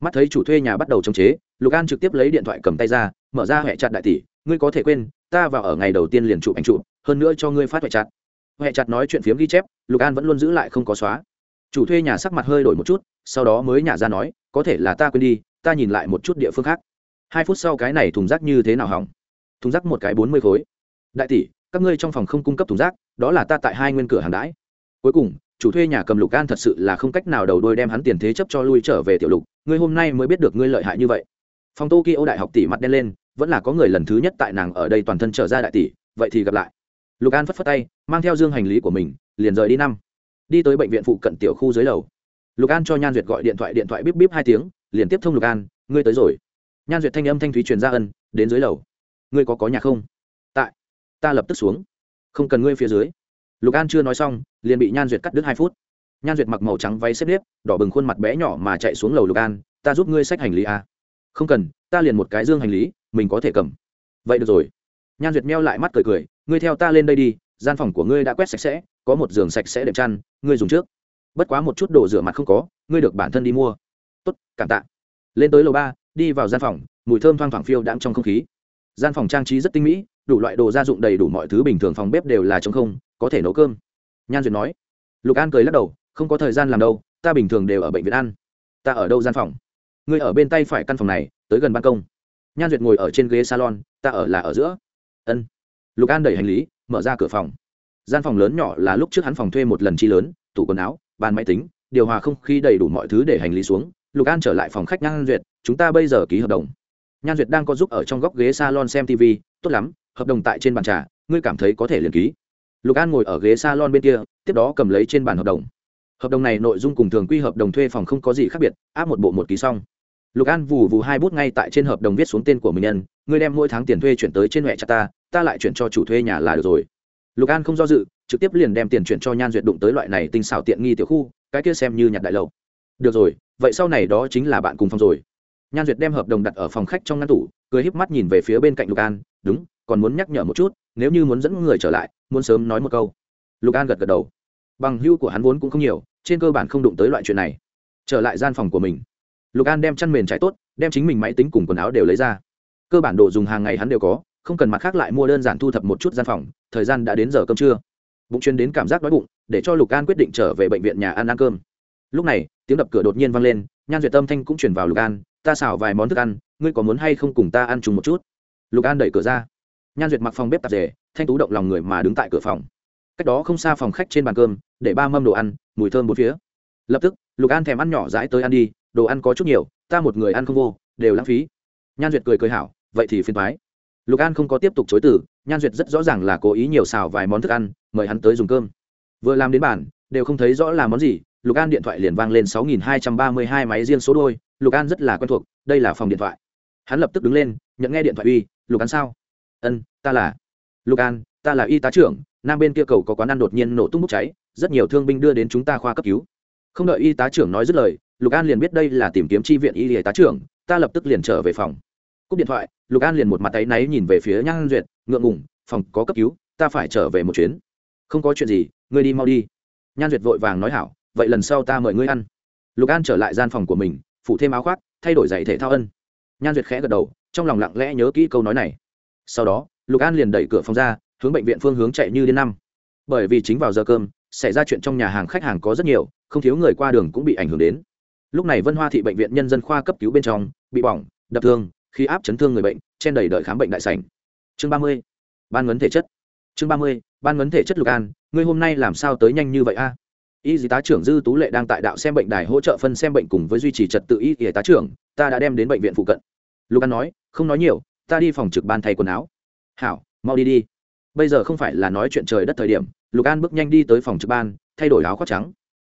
Mắt thấy chủ thuê nhà bắt đầu chống chế, lục an trực tiếp lấy điện thoại cầm tay ra mở ra hệ chặt đại tỷ, ngươi có thể quên, ta vào ở ngày đầu tiên liền chụp ảnh chụp, hơn nữa cho ngươi phát hệ chặt. Hệ chặt nói chuyện phiếm ghi chép, lục an vẫn luôn giữ lại không có xóa. Chủ thuê nhà sắc mặt hơi đổi một chút, sau đó mới nhả ra nói, có thể là ta quên đi, ta nhìn lại một chút địa phương khác. Hai phút sau cái này thùng rác như thế nào hỏng? Thùng rác một cái bốn mươi khối. Đại tỷ, các ngươi trong phòng không cung cấp thùng rác, đó là ta tại hai nguyên cửa hàng đãi. Cuối cùng, chủ thuê nhà cầm lục an thật sự là không cách nào đầu đôi đem hắn tiền thế chấp cho lui trở về tiểu lục, ngươi hôm nay mới biết được ngươi lợi hại như vậy. Phòng tokyo đại học tỷ mặt đen lên vẫn là có người lần thứ nhất tại nàng ở đây toàn thân trở ra đại tỷ, vậy thì gặp lại. Lục an phất phất tay, mang theo dương hành lý của mình, liền rời đi năm. Đi tới bệnh viện phụ cận tiểu khu dưới lầu. Lục an cho nhan duyệt gọi điện thoại điện thoại bíp bíp hai tiếng, liền tiếp thông lục an, ngươi tới rồi. Nhan duyệt thanh âm thanh thúy truyền ra ân, đến dưới lầu. Ngươi có có nhà không? Tại. Ta lập tức xuống. Không cần ngươi phía dưới. Lục an chưa nói xong, liền bị nhan duyệt cắt đứt hai phút. Nhan duyệt mặc màu trắng váy xếp nếp, đỏ bừng khuôn mặt bé nhỏ mà chạy xuống lầu lục an, ta giúp ngươi xách hành lý à. không cần, ta liền một cái dương hành lý mình có thể cầm. Vậy được rồi. Nhan duyệt meo lại mắt cười cười, ngươi theo ta lên đây đi, gian phòng của ngươi đã quét sạch sẽ, có một giường sạch sẽ đệm chăn, ngươi dùng trước. Bất quá một chút đồ rửa mặt không có, ngươi được bản thân đi mua. Tốt, cảm tạ. Lên tới lầu ba, đi vào gian phòng, mùi thơm thoang thoảng phiêu đãng trong không khí. Gian phòng trang trí rất tinh mỹ, đủ loại đồ gia dụng đầy đủ mọi thứ bình thường phòng bếp đều là t không, có thể nấu cơm. Nhan duyệt nói. Lục an cười lắc đầu, không có thời gian làm đâu, ta bình thường đều ở bệnh viện ăn. Ta ở đâu gian phòng? Ngươi ở bên tay phải căn phòng này, tới gần ban công nhan duyệt ngồi ở trên ghế salon, ta ở là ở giữa. Ân. Lục an đẩy hành lý, mở ra cửa phòng. Gian phòng lớn nhỏ là lúc trước hắn phòng thuê một lần chi lớn, tủ quần áo, bàn máy tính, điều hòa không khí đầy đủ mọi thứ để hành lý xuống. Lục an trở lại phòng khách nhan duyệt, chúng ta bây giờ ký hợp đồng. Nhan duyệt đang có giúp ở trong góc ghế salon xem tv tốt lắm, hợp đồng tại trên bàn trà, ngươi cảm thấy có thể liền ký. Lục an ngồi ở ghế salon bên kia, tiếp đó cầm lấy trên bàn hợp đồng. Hợp đồng này nội dung cùng thường quy hợp đồng thuê phòng không có gì khác biệt, áp một bộ một ký xong lục an vù vù hai bút ngay tại trên hợp đồng viết xuống tên của mình nhân, ngươi đem mỗi tháng tiền thuê chuyển tới trên mẹ cha ta ta lại chuyển cho chủ thuê nhà là được rồi. Lục an không do dự, trực tiếp liền đem tiền chuyển cho nhan duyệt đụng tới loại này tinh xảo tiện nghi tiểu khu, cái kia xem như nhặt đại lầu được rồi, vậy sau này đó chính là bạn cùng phòng rồi. Nhan duyệt đem hợp đồng đặt ở phòng khách trong ngăn tủ, cười híp mắt nhìn về phía bên cạnh lục an, đúng, còn muốn nhắc nhở một chút, nếu như muốn dẫn người trở lại, muốn sớm nói một câu. Lục an gật gật đầu. Bằng hưu của hắn vốn cũng không nhiều, trên cơ bản không đụng tới loại chuyện này. Trở lại gian phòng của mình lục an đem chăn mền trải tốt, đem chính mình máy tính cùng quần áo đều lấy ra. Cơ bản đồ dùng hàng ngày hắn đều có, không cần mặt khác lại mua đơn giản thu thập một chút gian phòng, thời gian đã đến giờ cơm trưa. Bụng chuyên đến cảm giác đói bụng, để cho lục an quyết định trở về bệnh viện nhà ăn ăn cơm. Lúc này, tiếng đập cửa đột nhiên vang lên, nhan duyệt tâm thanh cũng chuyển vào lục an, ta xào vài món thức ăn, ngươi có muốn hay không cùng ta ăn chung một chút? Lục an đẩy cửa ra. Nhan duyệt mặc phòng bếp tạp rể thanh tú động lòng người mà đứng tại cửa phòng. Cách đó không xa phòng khách trên bàn cơm, để ba mâm đồ ăn, mùi thơm bốn phía. Lập tức, lục an thèm ăn nhỏ dãi tới ăn đi đồ ăn có chút nhiều, ta một người ăn không vô, đều lãng phí. Nhan duyệt cười cười hảo, vậy thì phiền thoái lục an không có tiếp tục chối từ, nhan duyệt rất rõ ràng là cố ý nhiều xào vài món thức ăn, mời hắn tới dùng cơm. Vừa làm đến bản đều không thấy rõ là món gì, lục an điện thoại liền vang lên sáu nghìn hai trăm ba mươi hai máy riêng số đôi, lục an rất là quen thuộc, đây là phòng điện thoại. Hắn lập tức đứng lên, nhận nghe điện thoại uy, lục an sao? Ân, ta là lục an, ta là y tá trưởng, nam bên kia cầu có quán ăn đột nhiên nổ tung bốc cháy, rất nhiều thương binh đưa đến chúng ta khoa cấp cứu. Không đợi y tá trưởng nói dứt lời lục an liền biết đây là tìm kiếm tri viện y y tá trưởng, ta lập tức liền trở về phòng. Cúp điện thoại, lục an liền một mặt tay náy nhìn về phía nhan duyệt, ngượng ngủng phòng có cấp cứu, ta phải trở về một chuyến. Không có chuyện gì, ngươi đi mau đi. Nhan duyệt vội vàng nói hảo, vậy lần sau ta mời ngươi ăn. Lục an trở lại gian phòng của mình, phủ thêm áo khoác, thay đổi giày thể thao ân. Nhan duyệt khẽ gật đầu, trong lòng lặng lẽ nhớ kỹ câu nói này. Sau đó, lục an liền đẩy cửa phòng ra, hướng bệnh viện phương hướng chạy như đến năm. Bởi vì chính vào giờ cơm, xảy ra chuyện trong nhà hàng khách hàng có rất nhiều, không thiếu người qua đường cũng bị ảnh hưởng đến lúc này vân hoa thị bệnh viện nhân dân khoa cấp cứu bên trong, bị bỏng, đập thương khi áp chấn thương người bệnh trên đầy đợi khám bệnh đại sảnh. Chương ba mươi, ban ngấn thể chất. Chương ba mươi, ban ngấn thể chất lục an, ngươi hôm nay làm sao tới nhanh như vậy a? Y dì tá trưởng dư tú lệ đang tại đạo xem bệnh đài hỗ trợ phân xem bệnh cùng với duy trì trật tự y y tá trưởng, ta đã đem đến bệnh viện phụ cận. Lục an nói, không nói nhiều, ta đi phòng trực ban thay quần áo. Hảo, mau đi đi. Bây giờ không phải là nói chuyện trời đất thời điểm, lục an bước nhanh đi tới phòng trực ban, thay đổi áo khoác trắng.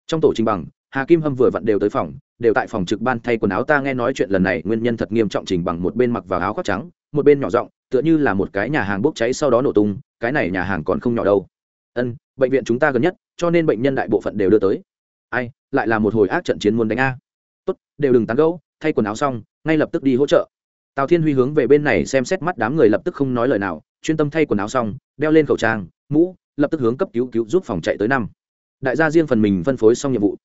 Trong tổ trình bằng, hà kim hâm vừa vặn đều tới phòng đều tại phòng trực ban thay quần áo. Ta nghe nói chuyện lần này nguyên nhân thật nghiêm trọng trình bằng một bên mặc vào áo khoác trắng, một bên nhỏ giọng, tựa như là một cái nhà hàng bốc cháy sau đó nổ tung, cái này nhà hàng còn không nhỏ đâu. Ân, bệnh viện chúng ta gần nhất, cho nên bệnh nhân đại bộ phận đều đưa tới. Ai, lại là một hồi ác trận chiến muốn đánh a. Tốt, đều đừng tán gẫu, thay quần áo xong, ngay lập tức đi hỗ trợ. Tào thiên huy hướng về bên này xem xét mắt đám người lập tức không nói lời nào, chuyên tâm thay quần áo xong, đeo lên khẩu trang, mũ, lập tức hướng cấp cứu cứu giúp phòng chạy tới năm. Đại gia riêng phần mình phân phối xong nhiệm vụ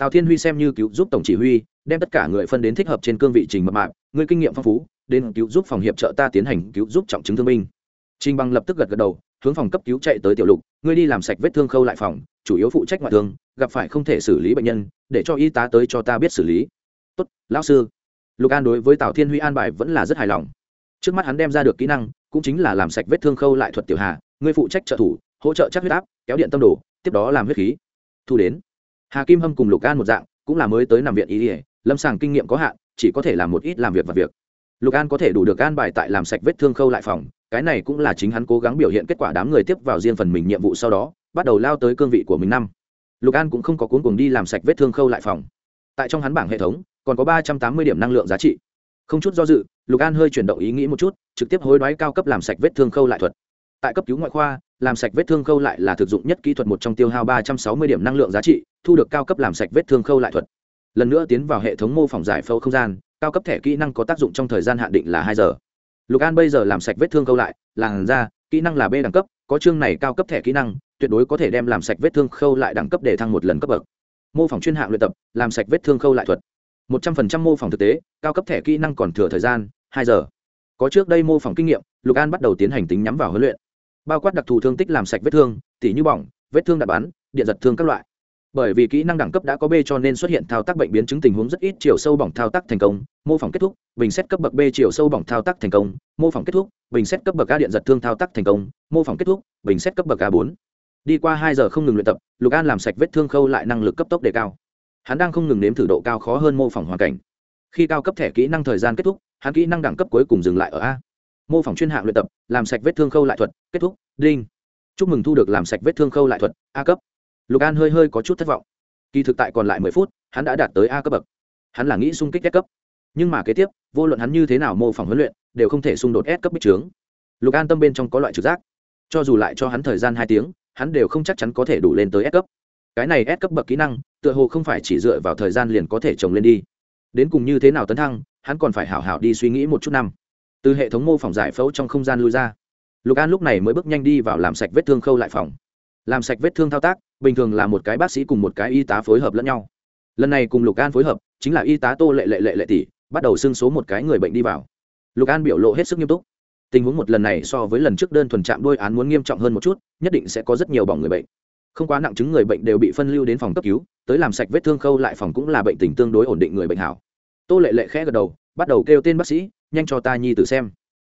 tào thiên huy xem như cứu giúp tổng chỉ huy, đem tất cả người phân đến thích hợp trên cương vị trình mập mạng người kinh nghiệm phong phú, đến cứu giúp phòng hiệp trợ ta tiến hành cứu giúp trọng chứng thương binh. Trình bằng lập tức gật gật đầu, hướng phòng cấp cứu chạy tới tiểu lục, ngươi đi làm sạch vết thương khâu lại phòng, chủ yếu phụ trách ngoại thương, gặp phải không thể xử lý bệnh nhân, để cho y tá tới cho ta biết xử lý. Tốt, lão sư. Lục an đối với tào thiên huy an bài vẫn là rất hài lòng. Trước mắt hắn đem ra được kỹ năng, cũng chính là làm sạch vết thương khâu lại thuật tiểu hà, ngươi phụ trách trợ thủ, hỗ trợ chắc huyết áp, kéo điện tâm đồ, tiếp đó làm huyết khí. Thu đến hà kim hâm cùng lục an một dạng, cũng là mới tới nằm viện ý ỉa lâm sàng kinh nghiệm có hạn, chỉ có thể làm một ít làm việc và việc. Lục an có thể đủ được an bài tại làm sạch vết thương khâu lại phòng, cái này cũng là chính hắn cố gắng biểu hiện kết quả đám người tiếp vào riêng phần mình nhiệm vụ sau đó, bắt đầu lao tới cương vị của mình năm. Lục an cũng không có cuốn cuồng đi làm sạch vết thương khâu lại phòng. Tại trong hắn bảng hệ thống, còn có ba trăm tám mươi điểm năng lượng giá trị. Không chút do dự, lục an hơi chuyển động ý nghĩ một chút, trực tiếp hối đoái cao cấp làm sạch vết thương khâu lại thuật. Tại cấp cứu ngoại khoa làm sạch vết thương khâu lại là thực dụng nhất kỹ thuật một trong tiêu hao ba trăm sáu mươi điểm năng lượng giá trị, thu được cao cấp làm sạch vết thương khâu lại thuật. Lần nữa tiến vào hệ thống mô phỏng giải phẫu không gian, cao cấp thẻ kỹ năng có tác dụng trong thời gian hạn định là hai giờ. Lục an bây giờ làm sạch vết thương khâu lại, làn da, kỹ năng là b đẳng cấp, có chương này cao cấp thẻ kỹ năng, tuyệt đối có thể đem làm sạch vết thương khâu lại đẳng cấp để thăng một lần cấp bậc. Mô phỏng chuyên hạng luyện tập, làm sạch vết thương khâu lại thuật. Một trăm phần trăm mô phỏng thực tế, cao cấp thẻ kỹ năng còn thừa thời gian, hai giờ. Có trước đây mô phỏng kinh nghiệm, lục an bắt đầu tiến hành tính nhắm vào huấn luyện bao quát đặc thù thương tích làm sạch vết thương, tỉ như bỏng, vết thương đạn bắn, điện giật thương các loại. Bởi vì kỹ năng đẳng cấp đã có b cho nên xuất hiện thao tác bệnh biến chứng tình huống rất ít chiều sâu bỏng thao tác thành công, mô phỏng kết thúc, bình xét cấp bậc b chiều sâu bỏng thao tác thành công, mô phỏng kết thúc, bình xét cấp bậc a điện giật thương thao tác thành công, mô phỏng kết thúc, bình xét cấp bậc a bốn. Đi qua hai giờ không ngừng luyện tập, lục an làm sạch vết thương khâu lại năng lực cấp tốc đề cao. Hắn đang không ngừng nếm thử độ cao khó hơn mô phỏng hoàn cảnh. Khi cao cấp thẻ kỹ năng thời gian kết thúc, hắn kỹ năng đẳng cấp cuối cùng dừng lại ở a mô phỏng chuyên hạng luyện tập, làm sạch vết thương khâu lại thuật, kết thúc, đinh. Chúc mừng thu được làm sạch vết thương khâu lại thuật, a cấp. Lục an hơi hơi có chút thất vọng. Kỳ thực tại còn lại mười phút, hắn đã đạt tới a cấp bậc. Hắn là nghĩ xung kích S cấp. Nhưng mà kế tiếp, vô luận hắn như thế nào mô phỏng huấn luyện, đều không thể xung đột S cấp bích trướng lục an tâm bên trong có loại trực giác. Cho dù lại cho hắn thời gian hai tiếng, hắn đều không chắc chắn có thể đủ lên tới S cấp. Cái này S cấp bậc kỹ năng, tựa hồ không phải chỉ dựa vào thời gian liền có thể trồng lên đi. Đến cùng như thế nào tấn thăng, hắn còn phải hảo hảo đi suy nghĩ một chút năm từ hệ thống mô phỏng giải phẫu trong không gian lui ra. Lục an lúc này mới bước nhanh đi vào làm sạch vết thương khâu lại phòng. Làm sạch vết thương thao tác, bình thường là một cái bác sĩ cùng một cái y tá phối hợp lẫn nhau. Lần này cùng lục an phối hợp, chính là y tá tô lệ lệ lệ lệ tỷ, bắt đầu xưng số một cái người bệnh đi vào. Lục an biểu lộ hết sức nghiêm túc. Tình huống một lần này so với lần trước đơn thuần chạm đôi án muốn nghiêm trọng hơn một chút, nhất định sẽ có rất nhiều bỏng người bệnh. Không quá nặng chứng người bệnh đều bị phân lưu đến phòng cấp cứu, tới làm sạch vết thương khâu lại phòng cũng là bệnh tình tương đối ổn định người bệnh hảo. Tô lệ lệ khẽ gật đầu, bắt đầu kêu tên bác sĩ nhanh cho ta nhi tử xem.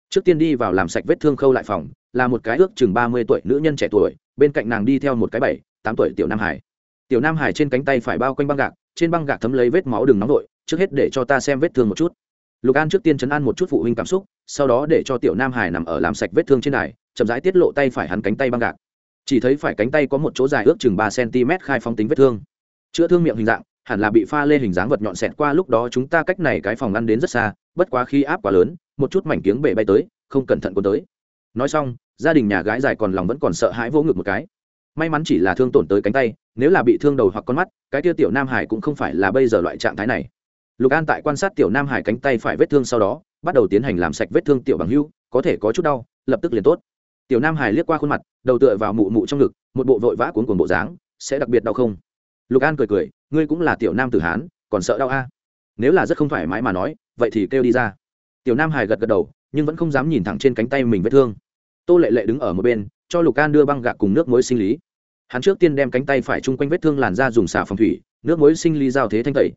Trước tiên đi vào làm sạch vết thương khâu lại phòng, là một cái ước chừng ba mươi tuổi nữ nhân trẻ tuổi, bên cạnh nàng đi theo một cái bảy, tám tuổi tiểu nam hải. Tiểu nam hải trên cánh tay phải bao quanh băng gạc, trên băng gạc thấm lấy vết máu đừng nóng vội, trước hết để cho ta xem vết thương một chút. Lục an trước tiên chấn an một chút phụ huynh cảm xúc, sau đó để cho tiểu nam hải nằm ở làm sạch vết thương trên đài, chậm rãi tiết lộ tay phải hắn cánh tay băng gạc. Chỉ thấy phải cánh tay có một chỗ dài ước chừng ba cm khai phóng tính vết thương. Chữa thương miệng hình dạng, hẳn là bị pha lê hình dáng vật nhọn xẹt qua, lúc đó chúng ta cách này cái phòng ăn đến rất xa bất quá khi áp quá lớn, một chút mảnh kiếng bể bay tới, không cẩn thận cuốn tới. Nói xong, gia đình nhà gái dài còn lòng vẫn còn sợ hãi vỗ ngực một cái. May mắn chỉ là thương tổn tới cánh tay, nếu là bị thương đầu hoặc con mắt, cái tiêu tiểu nam hải cũng không phải là bây giờ loại trạng thái này. Lục an tại quan sát tiểu nam hải cánh tay phải vết thương sau đó, bắt đầu tiến hành làm sạch vết thương tiểu bằng hưu, có thể có chút đau, lập tức liền tốt. Tiểu nam hải liếc qua khuôn mặt, đầu tựa vào mụ mụ trong ngực, một bộ vội vã cuốn cuồng bộ dáng, sẽ đặc biệt đau không? Lục an cười cười, ngươi cũng là tiểu nam tử hán, còn sợ đau a? Nếu là rất không thoải mái mà nói vậy thì kêu đi ra. Tiểu nam hải gật gật đầu, nhưng vẫn không dám nhìn thẳng trên cánh tay mình vết thương. Tô lệ lệ đứng ở một bên, cho lục an đưa băng gạc cùng nước muối sinh lý. Hắn trước tiên đem cánh tay phải chung quanh vết thương làn ra dùng xà phòng thủy, nước muối sinh lý giao thế thanh tẩy.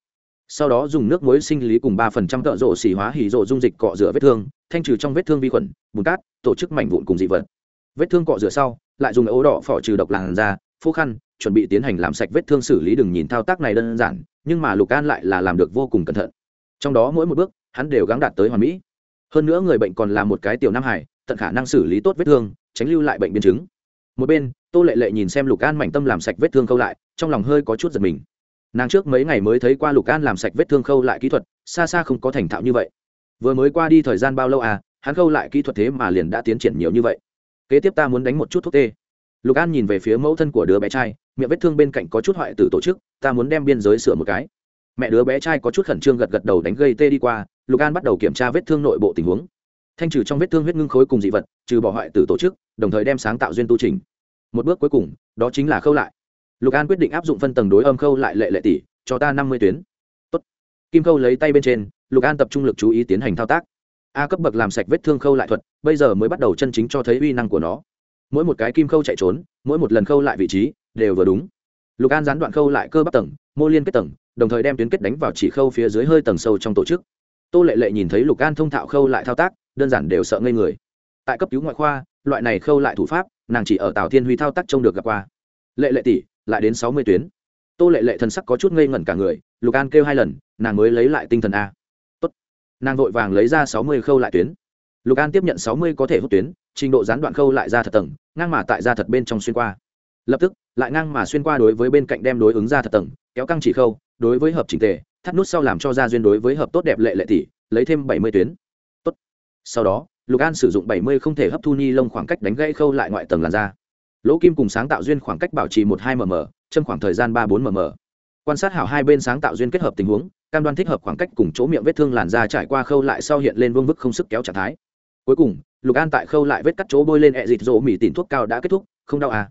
Sau đó dùng nước muối sinh lý cùng ba phần trăm tợ rộ xỉ hóa hỉ rộ dung dịch cọ rửa vết thương, thanh trừ trong vết thương vi khuẩn, bùn cát, tổ chức mảnh vụn cùng dị vật. Vết thương cọ rửa sau, lại dùng ấu đỏ phỏ trừ độc làn da, phô khăn, chuẩn bị tiến hành làm sạch vết thương xử lý đừng nhìn thao tác này đơn giản, nhưng mà lục an lại là làm được vô cùng cẩn thận trong đó mỗi một bước, hắn đều gắng đạt tới hoàn mỹ. Hơn nữa người bệnh còn là một cái tiểu nam hải tận khả năng xử lý tốt vết thương, tránh lưu lại bệnh biến chứng. Một bên, tô lệ lệ nhìn xem lục an mảnh tâm làm sạch vết thương khâu lại, trong lòng hơi có chút giật mình. Nàng trước mấy ngày mới thấy qua lục an làm sạch vết thương khâu lại kỹ thuật, xa xa không có thành thạo như vậy. Vừa mới qua đi thời gian bao lâu à hắn khâu lại kỹ thuật thế mà liền đã tiến triển nhiều như vậy. Kế tiếp ta muốn đánh một chút thuốc tê. Lục an nhìn về phía mẫu thân của đứa bé trai, miệng vết thương bên cạnh có chút hoại tử tổ chức, ta muốn đem biên giới sửa một cái mẹ đứa bé trai có chút khẩn trương gật gật đầu đánh gây tê đi qua, lục an bắt đầu kiểm tra vết thương nội bộ tình huống. Thanh trừ trong vết thương huyết ngưng khối cùng dị vật, trừ bỏ hoại tử tổ chức, đồng thời đem sáng tạo duyên tu trình. Một bước cuối cùng, đó chính là khâu lại. Lục an quyết định áp dụng phân tầng đối âm khâu lại lệ lệ tỷ, cho ta năm mươi tuyến. Tốt. kim khâu lấy tay bên trên, lục an tập trung lực chú ý tiến hành thao tác. A cấp bậc làm sạch vết thương khâu lại thuật, bây giờ mới bắt đầu chân chính cho thấy uy năng của nó. Mỗi một cái kim khâu chạy trốn, mỗi một lần khâu lại vị trí, đều vừa đúng lục an gián đoạn khâu lại cơ bắp tầng, mô liên kết tầng, đồng thời đem tuyến kết đánh vào chỉ khâu phía dưới hơi tầng sâu trong tổ chức. Tô lệ lệ nhìn thấy lục an thông thạo khâu lại thao tác, đơn giản đều sợ ngây người. Tại cấp cứu ngoại khoa, loại này khâu lại thủ pháp, nàng chỉ ở tào thiên huy thao tác trông được gặp qua. Lệ lệ tỷ, lại đến sáu mươi tuyến. Tô lệ lệ thần sắc có chút ngây ngẩn cả người, lục an kêu hai lần, nàng mới lấy lại tinh thần a. Tốt. nàng vội vàng lấy ra sáu mươi khâu lại tuyến. Lục an tiếp nhận sáu mươi có thể hút tuyến, trình độ gián đoạn khâu lại ra thật tầng, ngang mà tại ra thật bên trong xuyên qua lập tức, lại ngang mà xuyên qua đối với bên cạnh đem đối ứng ra thật tầng, kéo căng chỉ khâu, đối với hợp chỉnh tề, thắt nút sau làm cho ra duyên đối với hợp tốt đẹp lệ lệ tỷ, lấy thêm bảy mươi tuyến. Tốt. sau đó, lục an sử dụng bảy mươi không thể hấp thu ni lông khoảng cách đánh gãy khâu lại ngoại tầng làn da. Lỗ kim cùng sáng tạo duyên khoảng cách bảo trì một hai mm trong khoảng thời gian ba bốn mm quan sát hảo hai bên sáng tạo duyên kết hợp tình huống, cam đoan thích hợp khoảng cách cùng chỗ miệng vết thương làn da trải qua khâu lại sau hiện lên vương vức không sức kéo trạng thái. Cuối cùng, lục an tại khâu lại vết cắt chỗ bôi lên e ẹ dịt rỗ mỉ tỉn thuốc cao đã kết thúc, không đau à?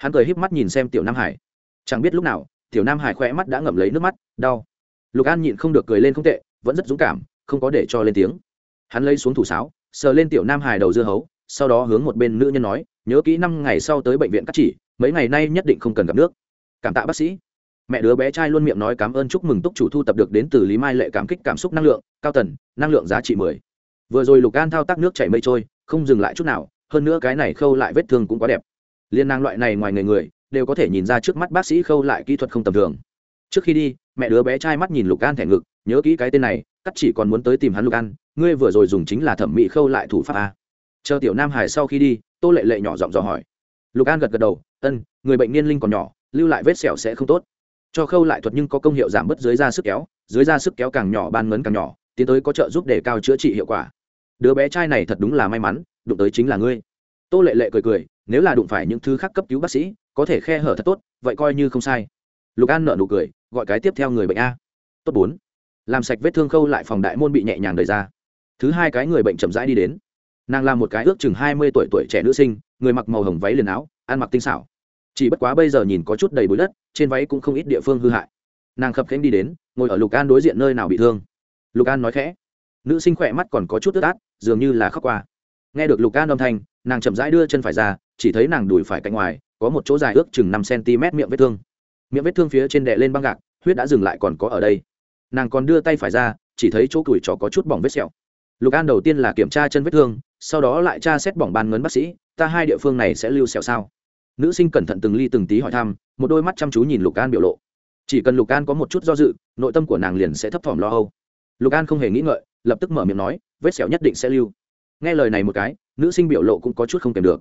Hắn cười híp mắt nhìn xem tiểu nam hải. Chẳng biết lúc nào, tiểu nam hải khỏe mắt đã ngậm lấy nước mắt, đau. Lục an nhịn không được cười lên không tệ, vẫn rất dũng cảm, không có để cho lên tiếng. Hắn lấy xuống thủ sáo, sờ lên tiểu nam hải đầu dưa hấu, sau đó hướng một bên nữ nhân nói, nhớ kỹ năm ngày sau tới bệnh viện cắt chỉ, mấy ngày nay nhất định không cần gặp nước. Cảm tạ bác sĩ. Mẹ đứa bé trai luôn miệng nói cảm ơn chúc mừng túc chủ thu tập được đến từ lý mai lệ cảm kích cảm xúc năng lượng, cao tần, năng lượng giá trị mười. Vừa rồi lục an thao tác nước chảy mây trôi, không dừng lại chút nào, hơn nữa cái này khâu lại vết thương cũng quá đẹp liên năng loại này ngoài người người, đều có thể nhìn ra trước mắt bác sĩ khâu lại kỹ thuật không tầm thường. Trước khi đi, mẹ đứa bé trai mắt nhìn lục an thẻ ngực, nhớ kỹ cái tên này, cắt chỉ còn muốn tới tìm hắn lục an, ngươi vừa rồi dùng chính là thẩm mỹ khâu lại thủ pháp a. Chờ tiểu nam hải sau khi đi, tô lệ lệ nhỏ giọng dò hỏi. Lục an gật gật đầu, ân, người bệnh niên linh còn nhỏ, lưu lại vết sẹo sẽ không tốt. Cho khâu lại thuật nhưng có công hiệu giảm bớt dưới da sức kéo, dưới da sức kéo càng nhỏ ban ngấn càng nhỏ, tiến tới có trợ giúp để cao chữa trị hiệu quả. Đứa bé trai này thật đúng là may mắn, đụng tới chính là ngươi. Tô lệ lệ cười cười nếu là đụng phải những thứ khác cấp cứu bác sĩ, có thể khe hở thật tốt, vậy coi như không sai. Lục an nợ nụ cười, gọi cái tiếp theo người bệnh a. Tốt bốn. Làm sạch vết thương khâu lại phòng đại môn bị nhẹ nhàng đẩy ra. Thứ hai cái người bệnh chậm rãi đi đến. Nàng là một cái ước chừng hai mươi tuổi tuổi trẻ nữ sinh, người mặc màu hồng váy liền áo, ăn mặc tinh xảo. Chỉ bất quá bây giờ nhìn có chút đầy bụi đất, trên váy cũng không ít địa phương hư hại. Nàng khập khẽnh đi đến, ngồi ở lục an đối diện nơi nào bị thương. Lục an nói khẽ. Nữ sinh khỏe mắt còn có chút tức át, dường như là khóc qua. Nghe được lục an âm thanh, nàng chậm rãi đưa chân phải ra chỉ thấy nàng đùi phải cạnh ngoài, có một chỗ dài ước chừng năm cm miệng vết thương. Miệng vết thương phía trên đè lên băng gạc, huyết đã dừng lại còn có ở đây. Nàng còn đưa tay phải ra, chỉ thấy chỗ củi trỏ có chút bỏng vết sẹo. Lục an đầu tiên là kiểm tra chân vết thương, sau đó lại tra xét bỏng ban ngấn bác sĩ, ta hai địa phương này sẽ lưu sẹo sao? Nữ sinh cẩn thận từng ly từng tí hỏi thăm, một đôi mắt chăm chú nhìn lục an biểu lộ. Chỉ cần lục an có một chút do dự, nội tâm của nàng liền sẽ thấp thỏm lo âu. Lục an không hề nghĩ ngợi, lập tức mở miệng nói, vết sẹo nhất định sẽ lưu. Nghe lời này một cái, nữ sinh biểu lộ cũng có chút không kèm được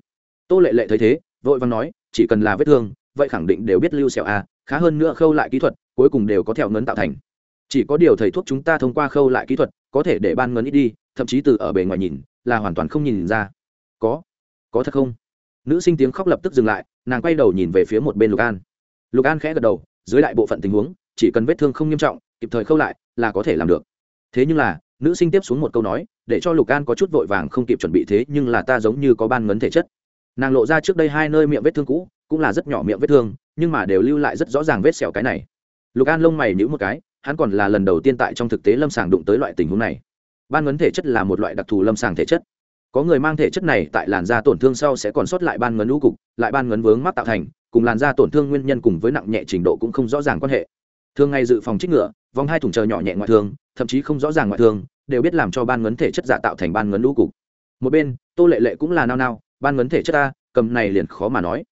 tô lệ lệ thấy thế, vội vàng nói, chỉ cần là vết thương, vậy khẳng định đều biết lưu sẹo a à, khá hơn nữa khâu lại kỹ thuật, cuối cùng đều có theo ngấn tạo thành. Chỉ có điều thầy thuốc chúng ta thông qua khâu lại kỹ thuật, có thể để ban ngấn ít đi, thậm chí từ ở bề ngoài nhìn, là hoàn toàn không nhìn ra. Có. Có thật không? Nữ sinh tiếng khóc lập tức dừng lại, nàng quay đầu nhìn về phía một bên lục an. Lục an khẽ gật đầu, dưới đại bộ phận tình huống, chỉ cần vết thương không nghiêm trọng, kịp thời khâu lại, là có thể làm được. Thế nhưng là, nữ sinh tiếp xuống một câu nói, để cho lục an có chút vội vàng không kịp chuẩn bị thế, nhưng là ta giống như có ban ngấn thể chất nàng lộ ra trước đây hai nơi miệng vết thương cũ, cũng là rất nhỏ miệng vết thương, nhưng mà đều lưu lại rất rõ ràng vết sẹo cái này. Lục an lông mày nhữ một cái, hắn còn là lần đầu tiên tại trong thực tế lâm sàng đụng tới loại tình huống này. Ban ngấn thể chất là một loại đặc thù lâm sàng thể chất. Có người mang thể chất này tại làn da tổn thương sau sẽ còn sót lại ban ngấn lũ cục, lại ban ngấn vướng mắc tạo thành, cùng làn da tổn thương nguyên nhân cùng với nặng nhẹ trình độ cũng không rõ ràng quan hệ. Thường ngày dự phòng trích ngựa, vòng hai thủng chờ nhỏ nhẹ ngoại thương, thậm chí không rõ ràng ngoại thương, đều biết làm cho ban ngấn thể chất giả tạo thành ban ngấn lũ cục. Một bên, tô lệ lệ cũng là nao nao ban ngấn thể chất ta, cầm này liền khó mà nói.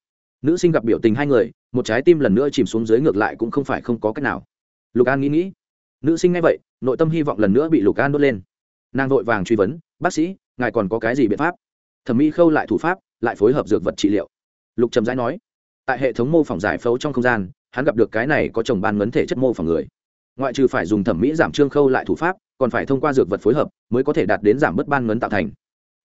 Nữ sinh gặp biểu tình hai người, một trái tim lần nữa chìm xuống dưới ngược lại cũng không phải không có cách nào. Lục an nghĩ nghĩ. Nữ sinh ngay vậy, nội tâm hy vọng lần nữa bị lục an đốt lên. Nàng vội vàng truy vấn, bác sĩ, ngài còn có cái gì biện pháp? Thẩm mỹ khâu lại thủ pháp, lại phối hợp dược vật trị liệu. Lục trầm rãi nói, tại hệ thống mô phỏng giải phẫu trong không gian, hắn gặp được cái này có chồng ban ngấn thể chất mô phỏng người. Ngoại trừ phải dùng thẩm mỹ giảm trương khâu lại thủ pháp, còn phải thông qua dược vật phối hợp mới có thể đạt đến giảm bớt ban ngấn tạo thành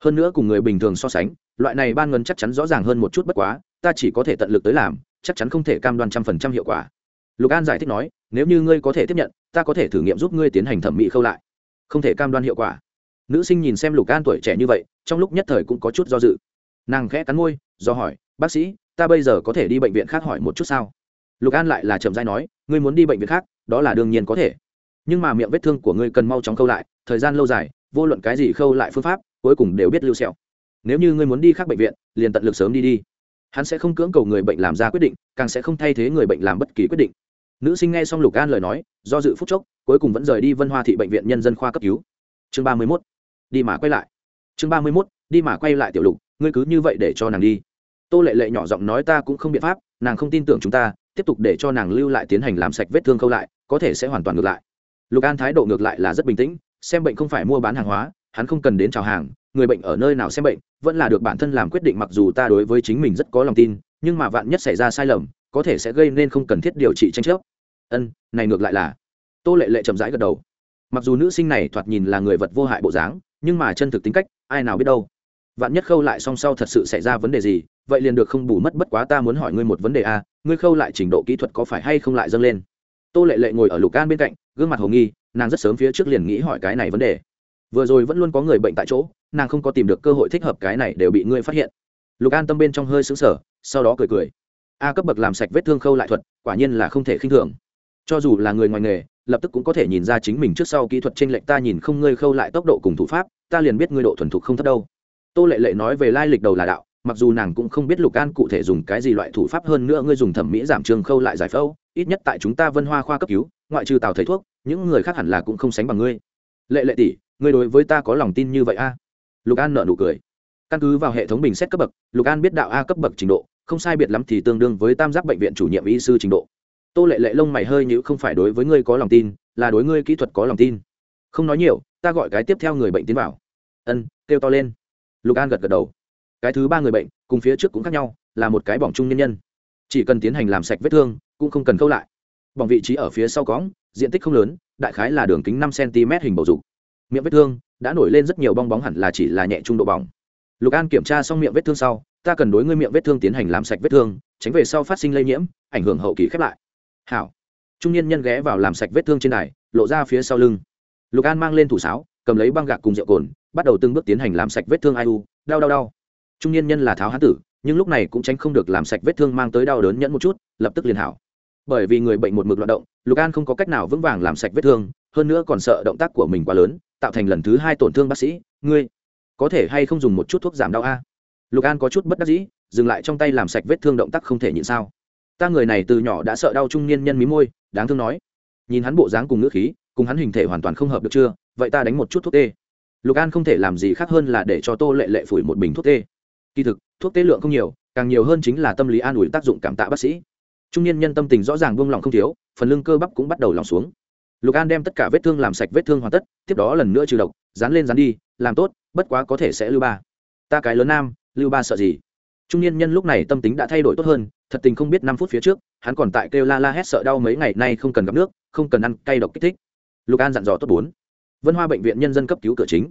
hơn nữa cùng người bình thường so sánh, loại này ban ngân chắc chắn rõ ràng hơn một chút bất quá, ta chỉ có thể tận lực tới làm, chắc chắn không thể cam đoan trăm phần trăm hiệu quả. Lục an giải thích nói, nếu như ngươi có thể tiếp nhận, ta có thể thử nghiệm giúp ngươi tiến hành thẩm mỹ khâu lại. Không thể cam đoan hiệu quả. Nữ sinh nhìn xem lục an tuổi trẻ như vậy, trong lúc nhất thời cũng có chút do dự. Nàng khẽ cắn môi, do hỏi, bác sĩ, ta bây giờ có thể đi bệnh viện khác hỏi một chút sao? Lục an lại là chậm dai nói, ngươi muốn đi bệnh viện khác, đó là đương nhiên có thể. Nhưng mà miệng vết thương của ngươi cần mau chóng khâu lại, thời gian lâu dài, vô luận cái gì khâu lại phương pháp cuối cùng đều biết lưu sẹo. Nếu như ngươi muốn đi khác bệnh viện, liền tận lực sớm đi đi. Hắn sẽ không cưỡng cầu người bệnh làm ra quyết định, càng sẽ không thay thế người bệnh làm bất kỳ quyết định. Nữ sinh nghe xong lục an lời nói, do dự phút chốc, cuối cùng vẫn rời đi vân hoa thị bệnh viện nhân dân khoa cấp cứu. Chương ba mươi mốt, đi mà quay lại. Chương ba mươi mốt, đi mà quay lại tiểu lục, ngươi cứ như vậy để cho nàng đi. Tô lệ lệ nhỏ giọng nói ta cũng không biện pháp, nàng không tin tưởng chúng ta, tiếp tục để cho nàng lưu lại tiến hành làm sạch vết thương khâu lại, có thể sẽ hoàn toàn ngược lại. Lục an thái độ ngược lại là rất bình tĩnh, xem bệnh không phải mua bán hàng hóa hắn không cần đến chào hàng, người bệnh ở nơi nào xem bệnh, vẫn là được bản thân làm quyết định mặc dù ta đối với chính mình rất có lòng tin, nhưng mà vạn nhất xảy ra sai lầm, có thể sẽ gây nên không cần thiết điều trị tranh chấp. Ân, này ngược lại là. Tô lệ lệ chậm rãi gật đầu. Mặc dù nữ sinh này thoạt nhìn là người vật vô hại bộ dáng, nhưng mà chân thực tính cách, ai nào biết đâu. Vạn nhất khâu lại song sau thật sự xảy ra vấn đề gì, vậy liền được không bù mất bất quá ta muốn hỏi ngươi một vấn đề a, ngươi khâu lại trình độ kỹ thuật có phải hay không lại dâng lên? Tô lệ lệ ngồi ở lục an bên cạnh, gương mặt hồ nghi, nàng rất sớm phía trước liền nghĩ hỏi cái này vấn đề vừa rồi vẫn luôn có người bệnh tại chỗ, nàng không có tìm được cơ hội thích hợp cái này đều bị ngươi phát hiện. Lục an tâm bên trong hơi xứng sở sau đó cười cười. A cấp bậc làm sạch vết thương khâu lại thuật, quả nhiên là không thể khinh thường. Cho dù là người ngoài nghề, lập tức cũng có thể nhìn ra chính mình trước sau kỹ thuật trên lệnh ta nhìn không ngươi khâu lại tốc độ cùng thủ pháp, ta liền biết ngươi độ thuần thục không thấp đâu. Tô lệ lệ nói về lai lịch đầu là đạo, mặc dù nàng cũng không biết lục an cụ thể dùng cái gì loại thủ pháp hơn nữa ngươi dùng thẩm mỹ giảm trường khâu lại giải phẫu, ít nhất tại chúng ta vân hoa khoa cấp cứu, ngoại trừ tào thầy thuốc, những người khác hẳn là cũng không sánh bằng ngươi. Lệ lệ tỷ ngươi đối với ta có lòng tin như vậy a? Lục an nợ nụ cười. Căn cứ vào hệ thống bình xét cấp bậc, lục an biết đạo a cấp bậc trình độ, không sai biệt lắm thì tương đương với tam giác bệnh viện chủ nhiệm y sư trình độ. Tô lệ lệ lông mày hơi như không phải đối với ngươi có lòng tin, là đối ngươi kỹ thuật có lòng tin. Không nói nhiều, ta gọi cái tiếp theo người bệnh tiến vào. Ân, kêu to lên. Lục an gật gật đầu. Cái thứ ba người bệnh, cùng phía trước cũng khác nhau, là một cái bỏng chung nhân nhân. Chỉ cần tiến hành làm sạch vết thương, cũng không cần câu lại. Bỏng vị trí ở phía sau cõng, diện tích không lớn, đại khái là đường kính năm cm hình bầu dục miệng vết thương, đã nổi lên rất nhiều bong bóng hẳn là chỉ là nhẹ trung độ bỏng. Lục an kiểm tra xong miệng vết thương sau, ta cần đối ngươi miệng vết thương tiến hành làm sạch vết thương, tránh về sau phát sinh lây nhiễm, ảnh hưởng hậu kỳ khép lại. Hảo. Trung niên nhân ghé vào làm sạch vết thương trên đài, lộ ra phía sau lưng. Lục an mang lên thủ sáo, cầm lấy băng gạc cùng rượu cồn, bắt đầu từng bước tiến hành làm sạch vết thương ai u, đau đau đau. Trung niên nhân là tháo hán tử, nhưng lúc này cũng tránh không được làm sạch vết thương mang tới đau đớn nhẫn một chút, lập tức liền hảo. Bởi vì người bệnh một mực loạt động, lục an không có cách nào vững vàng làm sạch vết thương, hơn nữa còn sợ động tác của mình quá lớn tạo thành lần thứ hai tổn thương bác sĩ, ngươi có thể hay không dùng một chút thuốc giảm đau a? Lục an có chút bất đắc dĩ, dừng lại trong tay làm sạch vết thương động tác không thể nhịn sao. Ta người này từ nhỏ đã sợ đau trung niên nhân mí môi, đáng thương nói. Nhìn hắn bộ dáng cùng ngữ khí, cùng hắn hình thể hoàn toàn không hợp được chưa? Vậy ta đánh một chút thuốc tê. Lục an không thể làm gì khác hơn là để cho tô lệ lệ phủi một bình thuốc tê. Kỳ thực, thuốc tê lượng không nhiều, càng nhiều hơn chính là tâm lý an ủi tác dụng cảm tạ bác sĩ. Trung niên nhân tâm tình rõ ràng buông lỏng không thiếu, phần lưng cơ bắp cũng bắt đầu lỏng xuống lục an đem tất cả vết thương làm sạch, vết thương hoàn tất, tiếp đó lần nữa trừ độc, dán lên dán đi, làm tốt, bất quá có thể sẽ lưu ba. Ta cái lớn nam, lưu ba sợ gì? Trung niên nhân lúc này tâm tính đã thay đổi tốt hơn, thật tình không biết năm phút phía trước, hắn còn tại kêu la la hét sợ đau mấy ngày nay không cần gặp nước, không cần ăn cay độc kích thích. Lục an dặn dò tốt bốn. Vân hoa bệnh viện nhân dân cấp cứu cửa chính.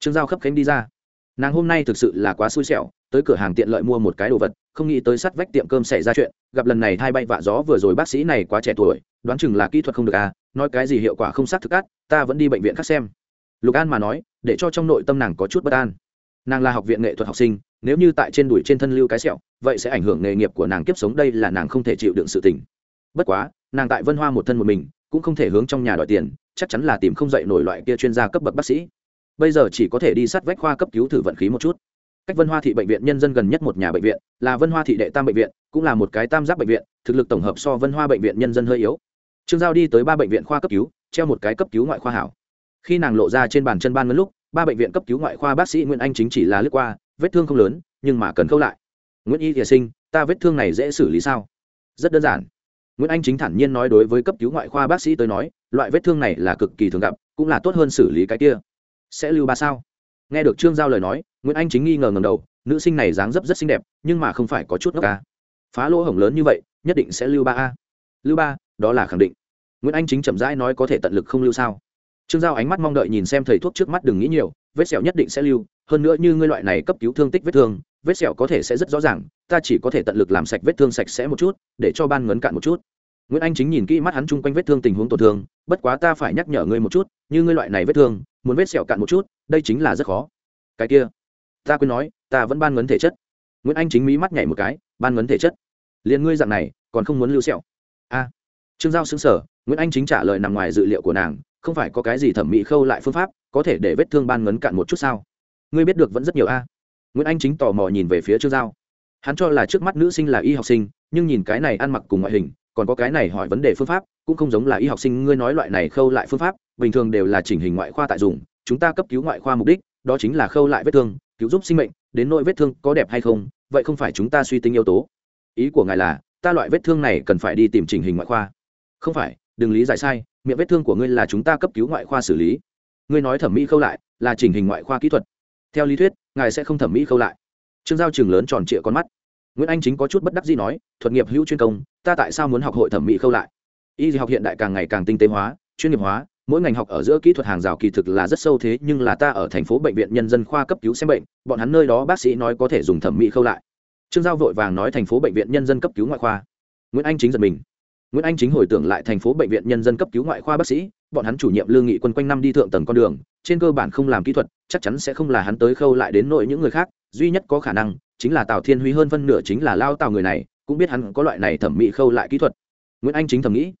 Trương giao khấp khánh đi ra nàng hôm nay thực sự là quá xui xẻo, tới cửa hàng tiện lợi mua một cái đồ vật, không nghĩ tới sắt vách tiệm cơm xảy ra chuyện, gặp lần này thay bay vạ gió vừa rồi bác sĩ này quá trẻ tuổi, đoán chừng là kỹ thuật không được à nói cái gì hiệu quả không xác thực át ta vẫn đi bệnh viện khác xem. Lục an mà nói, để cho trong nội tâm nàng có chút bất an. Nàng là học viện nghệ thuật học sinh, nếu như tại trên đùi trên thân lưu cái sẹo, vậy sẽ ảnh hưởng nghề nghiệp của nàng kiếp sống, đây là nàng không thể chịu đựng sự tình. Bất quá, nàng tại vân hoa một thân một mình, cũng không thể hướng trong nhà đòi tiền, chắc chắn là tìm không dậy nổi loại kia chuyên gia cấp bậc bác sĩ bây giờ chỉ có thể đi sát vách khoa cấp cứu thử vận khí một chút. Cách vân hoa thị bệnh viện nhân dân gần nhất một nhà bệnh viện, là vân hoa thị đệ tam bệnh viện, cũng là một cái tam giác bệnh viện, thực lực tổng hợp so vân hoa bệnh viện nhân dân hơi yếu. Trương giao đi tới ba bệnh viện khoa cấp cứu, treo một cái cấp cứu ngoại khoa hảo. Khi nàng lộ ra trên bàn chân ban ngân lúc, ba bệnh viện cấp cứu ngoại khoa bác sĩ nguyễn anh chính chỉ là lướt qua, vết thương không lớn, nhưng mà cần khâu lại. Nguyễn y thìa sinh, ta vết thương này dễ xử lý sao? Rất đơn giản. Nguyễn anh chính thản nhiên nói đối với cấp cứu ngoại khoa bác sĩ tới nói, loại vết thương này là cực kỳ thường gặp, cũng là tốt hơn xử lý cái kia sẽ lưu ba sao? Nghe được trương giao lời nói, nguyễn anh chính nghi ngờ ngầm đầu, nữ sinh này dáng dấp rất xinh đẹp, nhưng mà không phải có chút ngốc ca phá lỗ hổng lớn như vậy, nhất định sẽ lưu ba a. Lưu ba, đó là khẳng định. Nguyễn anh chính chậm rãi nói có thể tận lực không lưu sao. Trương giao ánh mắt mong đợi nhìn xem thầy thuốc trước mắt đừng nghĩ nhiều, vết sẹo nhất định sẽ lưu, hơn nữa như ngươi loại này cấp cứu thương tích vết thương, vết sẹo có thể sẽ rất rõ ràng, ta chỉ có thể tận lực làm sạch vết thương sạch sẽ một chút, để cho ban ngấn cạn một chút. Nguyễn anh chính nhìn kỹ mắt hắn chung quanh vết thương tình huống tổn thương, bất quá ta phải nhắc nhở ngươi một chút, như ngươi loại này vết thương muốn vết sẹo cạn một chút, đây chính là rất khó. Cái kia, ta quên nói, ta vẫn ban ngấn thể chất. Nguyễn anh chính mí mắt nhảy một cái, ban ngấn thể chất. Liền ngươi dạng này, còn không muốn lưu sẹo? A. Trương giao xứng sở nguyễn anh chính trả lời nằm ngoài dự liệu của nàng, không phải có cái gì thẩm mỹ khâu lại phương pháp, có thể để vết thương ban ngấn cạn một chút sao? Ngươi biết được vẫn rất nhiều a. Nguyễn anh chính tò mò nhìn về phía trương giao. Hắn cho là trước mắt nữ sinh là y học sinh, nhưng nhìn cái này ăn mặc cùng ngoại hình còn có cái này hỏi vấn đề phương pháp, cũng không giống là y học sinh, ngươi nói loại này khâu lại phương pháp, bình thường đều là chỉnh hình ngoại khoa tại dùng, chúng ta cấp cứu ngoại khoa mục đích, đó chính là khâu lại vết thương, cứu giúp sinh mệnh, đến nỗi vết thương có đẹp hay không, vậy không phải chúng ta suy tính yếu tố. Ý của ngài là, ta loại vết thương này cần phải đi tìm chỉnh hình ngoại khoa. Không phải, đừng lý giải sai, miệng vết thương của ngươi là chúng ta cấp cứu ngoại khoa xử lý. Ngươi nói thẩm mỹ khâu lại, là chỉnh hình ngoại khoa kỹ thuật. Theo lý thuyết, ngài sẽ không thẩm mỹ khâu lại. Trương giao trường lớn tròn trịa con mắt nguyễn anh chính có chút bất đắc gì nói, thuật nghiệp hữu chuyên công, ta tại sao muốn học hội thẩm mỹ khâu lại? Y học hiện đại càng ngày càng tinh tế hóa, chuyên nghiệp hóa, mỗi ngành học ở giữa kỹ thuật hàng rào kỳ thực là rất sâu thế, nhưng là ta ở thành phố bệnh viện nhân dân khoa cấp cứu xem bệnh, bọn hắn nơi đó bác sĩ nói có thể dùng thẩm mỹ khâu lại. Trương giao vội vàng nói thành phố bệnh viện nhân dân cấp cứu ngoại khoa. Nguyễn anh chính giật mình. Nguyễn anh chính hồi tưởng lại thành phố bệnh viện nhân dân cấp cứu ngoại khoa bác sĩ, bọn hắn chủ nhiệm lương nghị quân quanh năm đi thượng tầng con đường, trên cơ bản không làm kỹ thuật, chắc chắn sẽ không là hắn tới khâu lại đến nội những người khác duy nhất có khả năng chính là tào thiên huy hơn phân nửa chính là lao tào người này, cũng biết hắn có loại này thẩm mỹ khâu lại kỹ thuật. Nguyễn anh chính thầm nghĩ.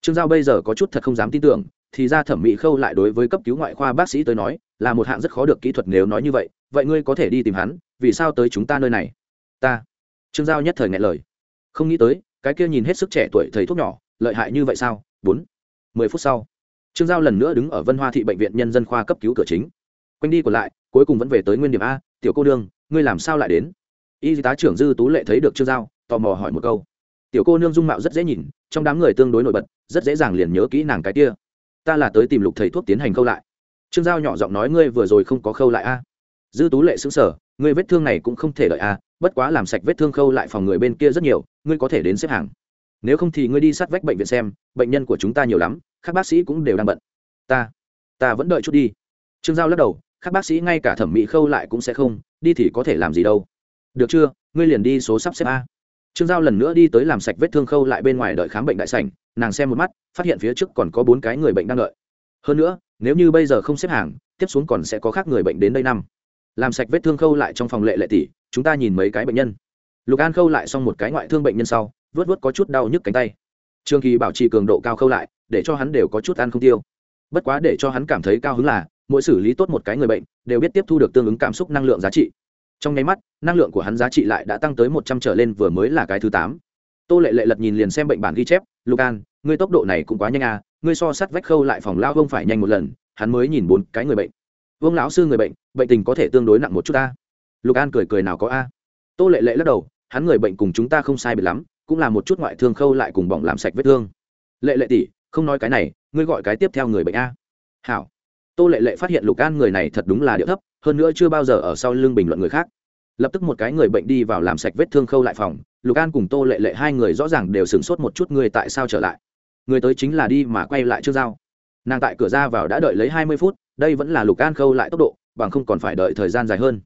Trương giao bây giờ có chút thật không dám tin tưởng, thì ra thẩm mỹ khâu lại đối với cấp cứu ngoại khoa bác sĩ tới nói, là một hạng rất khó được kỹ thuật nếu nói như vậy vậy ngươi có thể đi tìm hắn, vì sao tới chúng ta nơi này? Ta. Trương giao nhất thời ngại lời. Không nghĩ tới, cái kia nhìn hết sức trẻ tuổi thầy thuốc nhỏ, lợi hại như vậy sao? Bốn. Mười phút sau, trương giao lần nữa đứng ở vân hoa thị bệnh viện nhân dân khoa cấp cứu cửa chính. Quanh đi còn lại, cuối cùng vẫn về tới nguyên điểm a, tiểu cô đương ngươi làm sao lại đến? Y tá trưởng dư tú lệ thấy được trương giao, tò mò hỏi một câu. Tiểu cô nương dung mạo rất dễ nhìn, trong đám người tương đối nổi bật, rất dễ dàng liền nhớ kỹ nàng cái kia. Ta là tới tìm lục thầy thuốc tiến hành khâu lại. Trương giao nhỏ giọng nói, ngươi vừa rồi không có khâu lại a dư tú lệ xứng sở ngươi vết thương này cũng không thể đợi a bất quá làm sạch vết thương khâu lại phòng người bên kia rất nhiều, ngươi có thể đến xếp hàng. Nếu không thì ngươi đi sát vách bệnh viện xem, bệnh nhân của chúng ta nhiều lắm, các bác sĩ cũng đều đang bận. Ta ta vẫn đợi chút đi. Trương giao lắc đầu các bác sĩ ngay cả thẩm mỹ khâu lại cũng sẽ không, đi thì có thể làm gì đâu. Được chưa? Ngươi liền đi số sắp xếp a. Trương giao lần nữa đi tới làm sạch vết thương khâu lại bên ngoài đợi khám bệnh đại sảnh, nàng xem một mắt, phát hiện phía trước còn có bốn cái người bệnh đang đợi. Hơn nữa, nếu như bây giờ không xếp hàng, tiếp xuống còn sẽ có khác người bệnh đến đây năm làm sạch vết thương khâu lại trong phòng lệ lệ tỷ chúng ta nhìn mấy cái bệnh nhân. Lục an khâu lại xong một cái ngoại thương bệnh nhân sau vớt vớt có chút đau nhức cánh tay. Trương kỳ bảo trì cường độ cao khâu lại, để cho hắn đều có chút ăn không tiêu. Bất quá để cho hắn cảm thấy cao hứng là mỗi xử lý tốt một cái người bệnh, đều biết tiếp thu được tương ứng cảm xúc năng lượng giá trị. Trong nháy mắt, năng lượng của hắn giá trị lại đã tăng tới một trăm trở lên vừa mới là cái thứ tám. Tô lệ lệ lật nhìn liền xem bệnh bản ghi chép lucan ngươi tốc độ này cũng quá nhanh à ngươi so sát vách khâu lại phòng lao vông phải nhanh một lần, hắn mới nhìn bốn cái người bệnh. Vương lão sư người bệnh bệnh tình có thể tương đối nặng một chút ta. Lục an cười cười nào có a. Tô lệ lệ lắc đầu, hắn người bệnh cùng chúng ta không sai biệt lắm, cũng là một chút ngoại thương khâu lại cùng bỏng làm sạch vết thương. Lệ lệ tỷ, không nói cái này, ngươi gọi cái tiếp theo người bệnh a. Hảo tô lệ lệ phát hiện lục an người này thật đúng là điệu thấp, hơn nữa chưa bao giờ ở sau lưng bình luận người khác. Lập tức một cái người bệnh đi vào làm sạch vết thương khâu lại phòng, lục an cùng tô lệ lệ hai người rõ ràng đều sửng sốt một chút người tại sao trở lại. Người tới chính là đi mà quay lại trước dao nàng tại cửa ra vào đã đợi lấy hai mươi phút, đây vẫn là lục an khâu lại tốc độ, bằng không còn phải đợi thời gian dài hơn.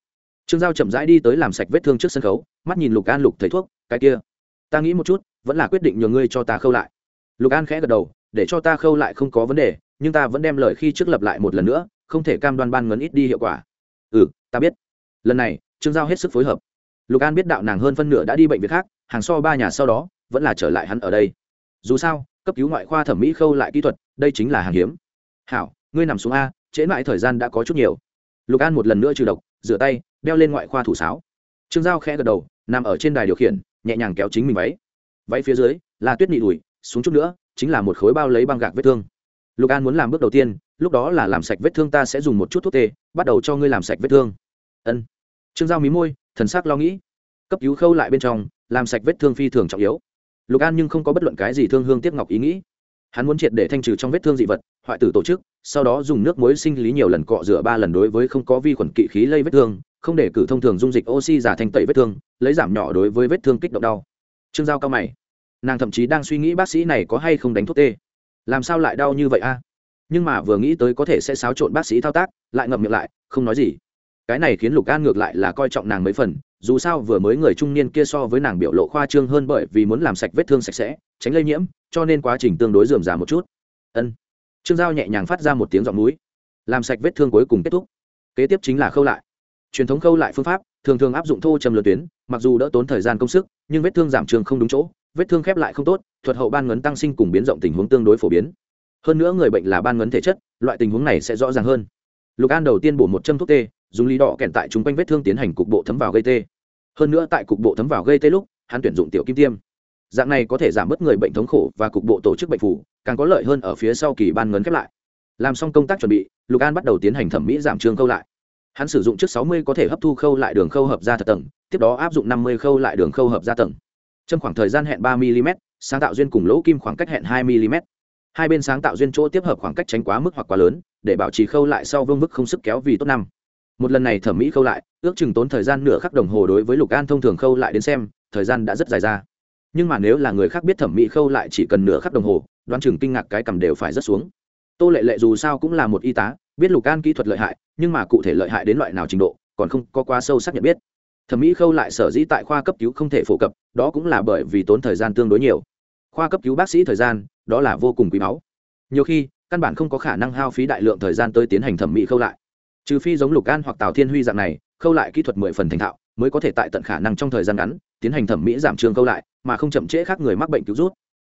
Trương giao chậm rãi đi tới làm sạch vết thương trước sân khấu, mắt nhìn lục an lục thấy thuốc, cái kia, ta nghĩ một chút, vẫn là quyết định nhờ ngươi cho ta khâu lại. Lục an khẽ gật đầu, để cho ta khâu lại không có vấn đề nhưng ta vẫn đem lời khi trước lập lại một lần nữa, không thể cam đoan ban ngấn ít đi hiệu quả. Ừ ta biết. Lần này, trương giao hết sức phối hợp. Lục an biết đạo nàng hơn phân nửa đã đi bệnh viện khác, hàng so ba nhà sau đó, vẫn là trở lại hắn ở đây. Dù sao, cấp cứu ngoại khoa thẩm mỹ khâu lại kỹ thuật, đây chính là hàng hiếm. Hảo, ngươi nằm xuống a, trễ mãi thời gian đã có chút nhiều. Lục an một lần nữa trừ độc, rửa tay, đeo lên ngoại khoa thủ sáo. Trương giao khẽ gật đầu, nằm ở trên đài điều khiển, nhẹ nhàng kéo chính mình váy. Váy phía dưới, là tuyết nị đùi, xuống chút nữa, chính là một khối bao lấy băng gạc vết thương lục an muốn làm bước đầu tiên, lúc đó là làm sạch vết thương ta sẽ dùng một chút thuốc tê, bắt đầu cho ngươi làm sạch vết thương. Ân. Trương giao mí môi, thần sắc lo nghĩ. Cấp cứu khâu lại bên trong, làm sạch vết thương phi thường trọng yếu. Lục an nhưng không có bất luận cái gì thương hương tiếp ngọc ý nghĩ. Hắn muốn triệt để thanh trừ trong vết thương dị vật, hoại tử tổ chức, sau đó dùng nước muối sinh lý nhiều lần cọ rửa ba lần đối với không có vi khuẩn kỵ khí lây vết thương, không để cử thông thường dung dịch oxy giả thanh tẩy vết thương, lấy giảm nhỏ đối với vết thương kích động đau. Trương giao cao mày. Nàng thậm chí đang suy nghĩ bác sĩ này có hay không đánh thuốc tê làm sao lại đau như vậy a? Nhưng mà vừa nghĩ tới có thể sẽ xáo trộn bác sĩ thao tác, lại ngậm miệng lại, không nói gì. Cái này khiến lục an ngược lại là coi trọng nàng mấy phần, dù sao vừa mới người trung niên kia so với nàng biểu lộ khoa trương hơn bởi vì muốn làm sạch vết thương sạch sẽ, tránh lây nhiễm, cho nên quá trình tương đối dườm già một chút. Ân. Trương giao nhẹ nhàng phát ra một tiếng giọng núi. Làm sạch vết thương cuối cùng kết thúc. Kế tiếp chính là khâu lại. Truyền thống khâu lại phương pháp, thường thường áp dụng thô châm lượt tuyến, mặc dù đỡ tốn thời gian công sức, nhưng vết thương giảm trường không đúng chỗ, vết thương khép lại không tốt thuật hậu ban ngấn tăng sinh cùng biến rộng tình huống tương đối phổ biến. Hơn nữa người bệnh là ban ngấn thể chất, loại tình huống này sẽ rõ ràng hơn. Lục an đầu tiên bổ một châm thuốc tê, dùng lý đỏ kèn tại chúng quanh vết thương tiến hành cục bộ thấm vào gây tê. Hơn nữa tại cục bộ thấm vào gây tê lúc, hắn tuyển dụng tiểu kim tiêm. Dạng này có thể giảm bớt người bệnh thống khổ và cục bộ tổ chức bệnh phủ càng có lợi hơn ở phía sau kỳ ban ngấn khép lại. Làm xong công tác chuẩn bị, lục an bắt đầu tiến hành thẩm mỹ giảm trương khâu lại. Hắn sử dụng trước sáu mươi có thể hấp thu khâu lại đường khâu hợp ra thật tầng, tiếp đó áp dụng năm mươi khâu lại đường khâu hợp ra tầng. Trong khoảng thời gian hẹn ba mm sáng tạo duyên cùng lỗ kim khoảng cách hẹn hai mm hai bên sáng tạo duyên chỗ tiếp hợp khoảng cách tránh quá mức hoặc quá lớn, để bảo trì khâu lại sau vương mức không sức kéo vì tốt năm. Một lần này thẩm mỹ khâu lại, ước chừng tốn thời gian nửa khắc đồng hồ đối với lục an thông thường khâu lại đến xem, thời gian đã rất dài ra. Nhưng mà nếu là người khác biết thẩm mỹ khâu lại chỉ cần nửa khắc đồng hồ, đoán chừng kinh ngạc cái cầm đều phải rất xuống. Tô lệ lệ dù sao cũng là một y tá, biết lục an kỹ thuật lợi hại, nhưng mà cụ thể lợi hại đến loại nào trình độ, còn không có quá sâu sắc nhận biết. Thẩm mỹ khâu lại sở dĩ tại khoa cấp cứu không thể phổ cập, đó cũng là bởi vì tốn thời gian tương đối nhiều khoa cấp cứu bác sĩ thời gian, đó là vô cùng quý báu. Nhiều khi, căn bản không có khả năng hao phí đại lượng thời gian tới tiến hành thẩm mỹ khâu lại. Trừ phi giống lục an hoặc tào thiên huy dạng này, khâu lại kỹ thuật mười phần thành thạo, mới có thể tại tận khả năng trong thời gian ngắn, tiến hành thẩm mỹ giảm trường khâu lại, mà không chậm trễ khác người mắc bệnh cứu rút.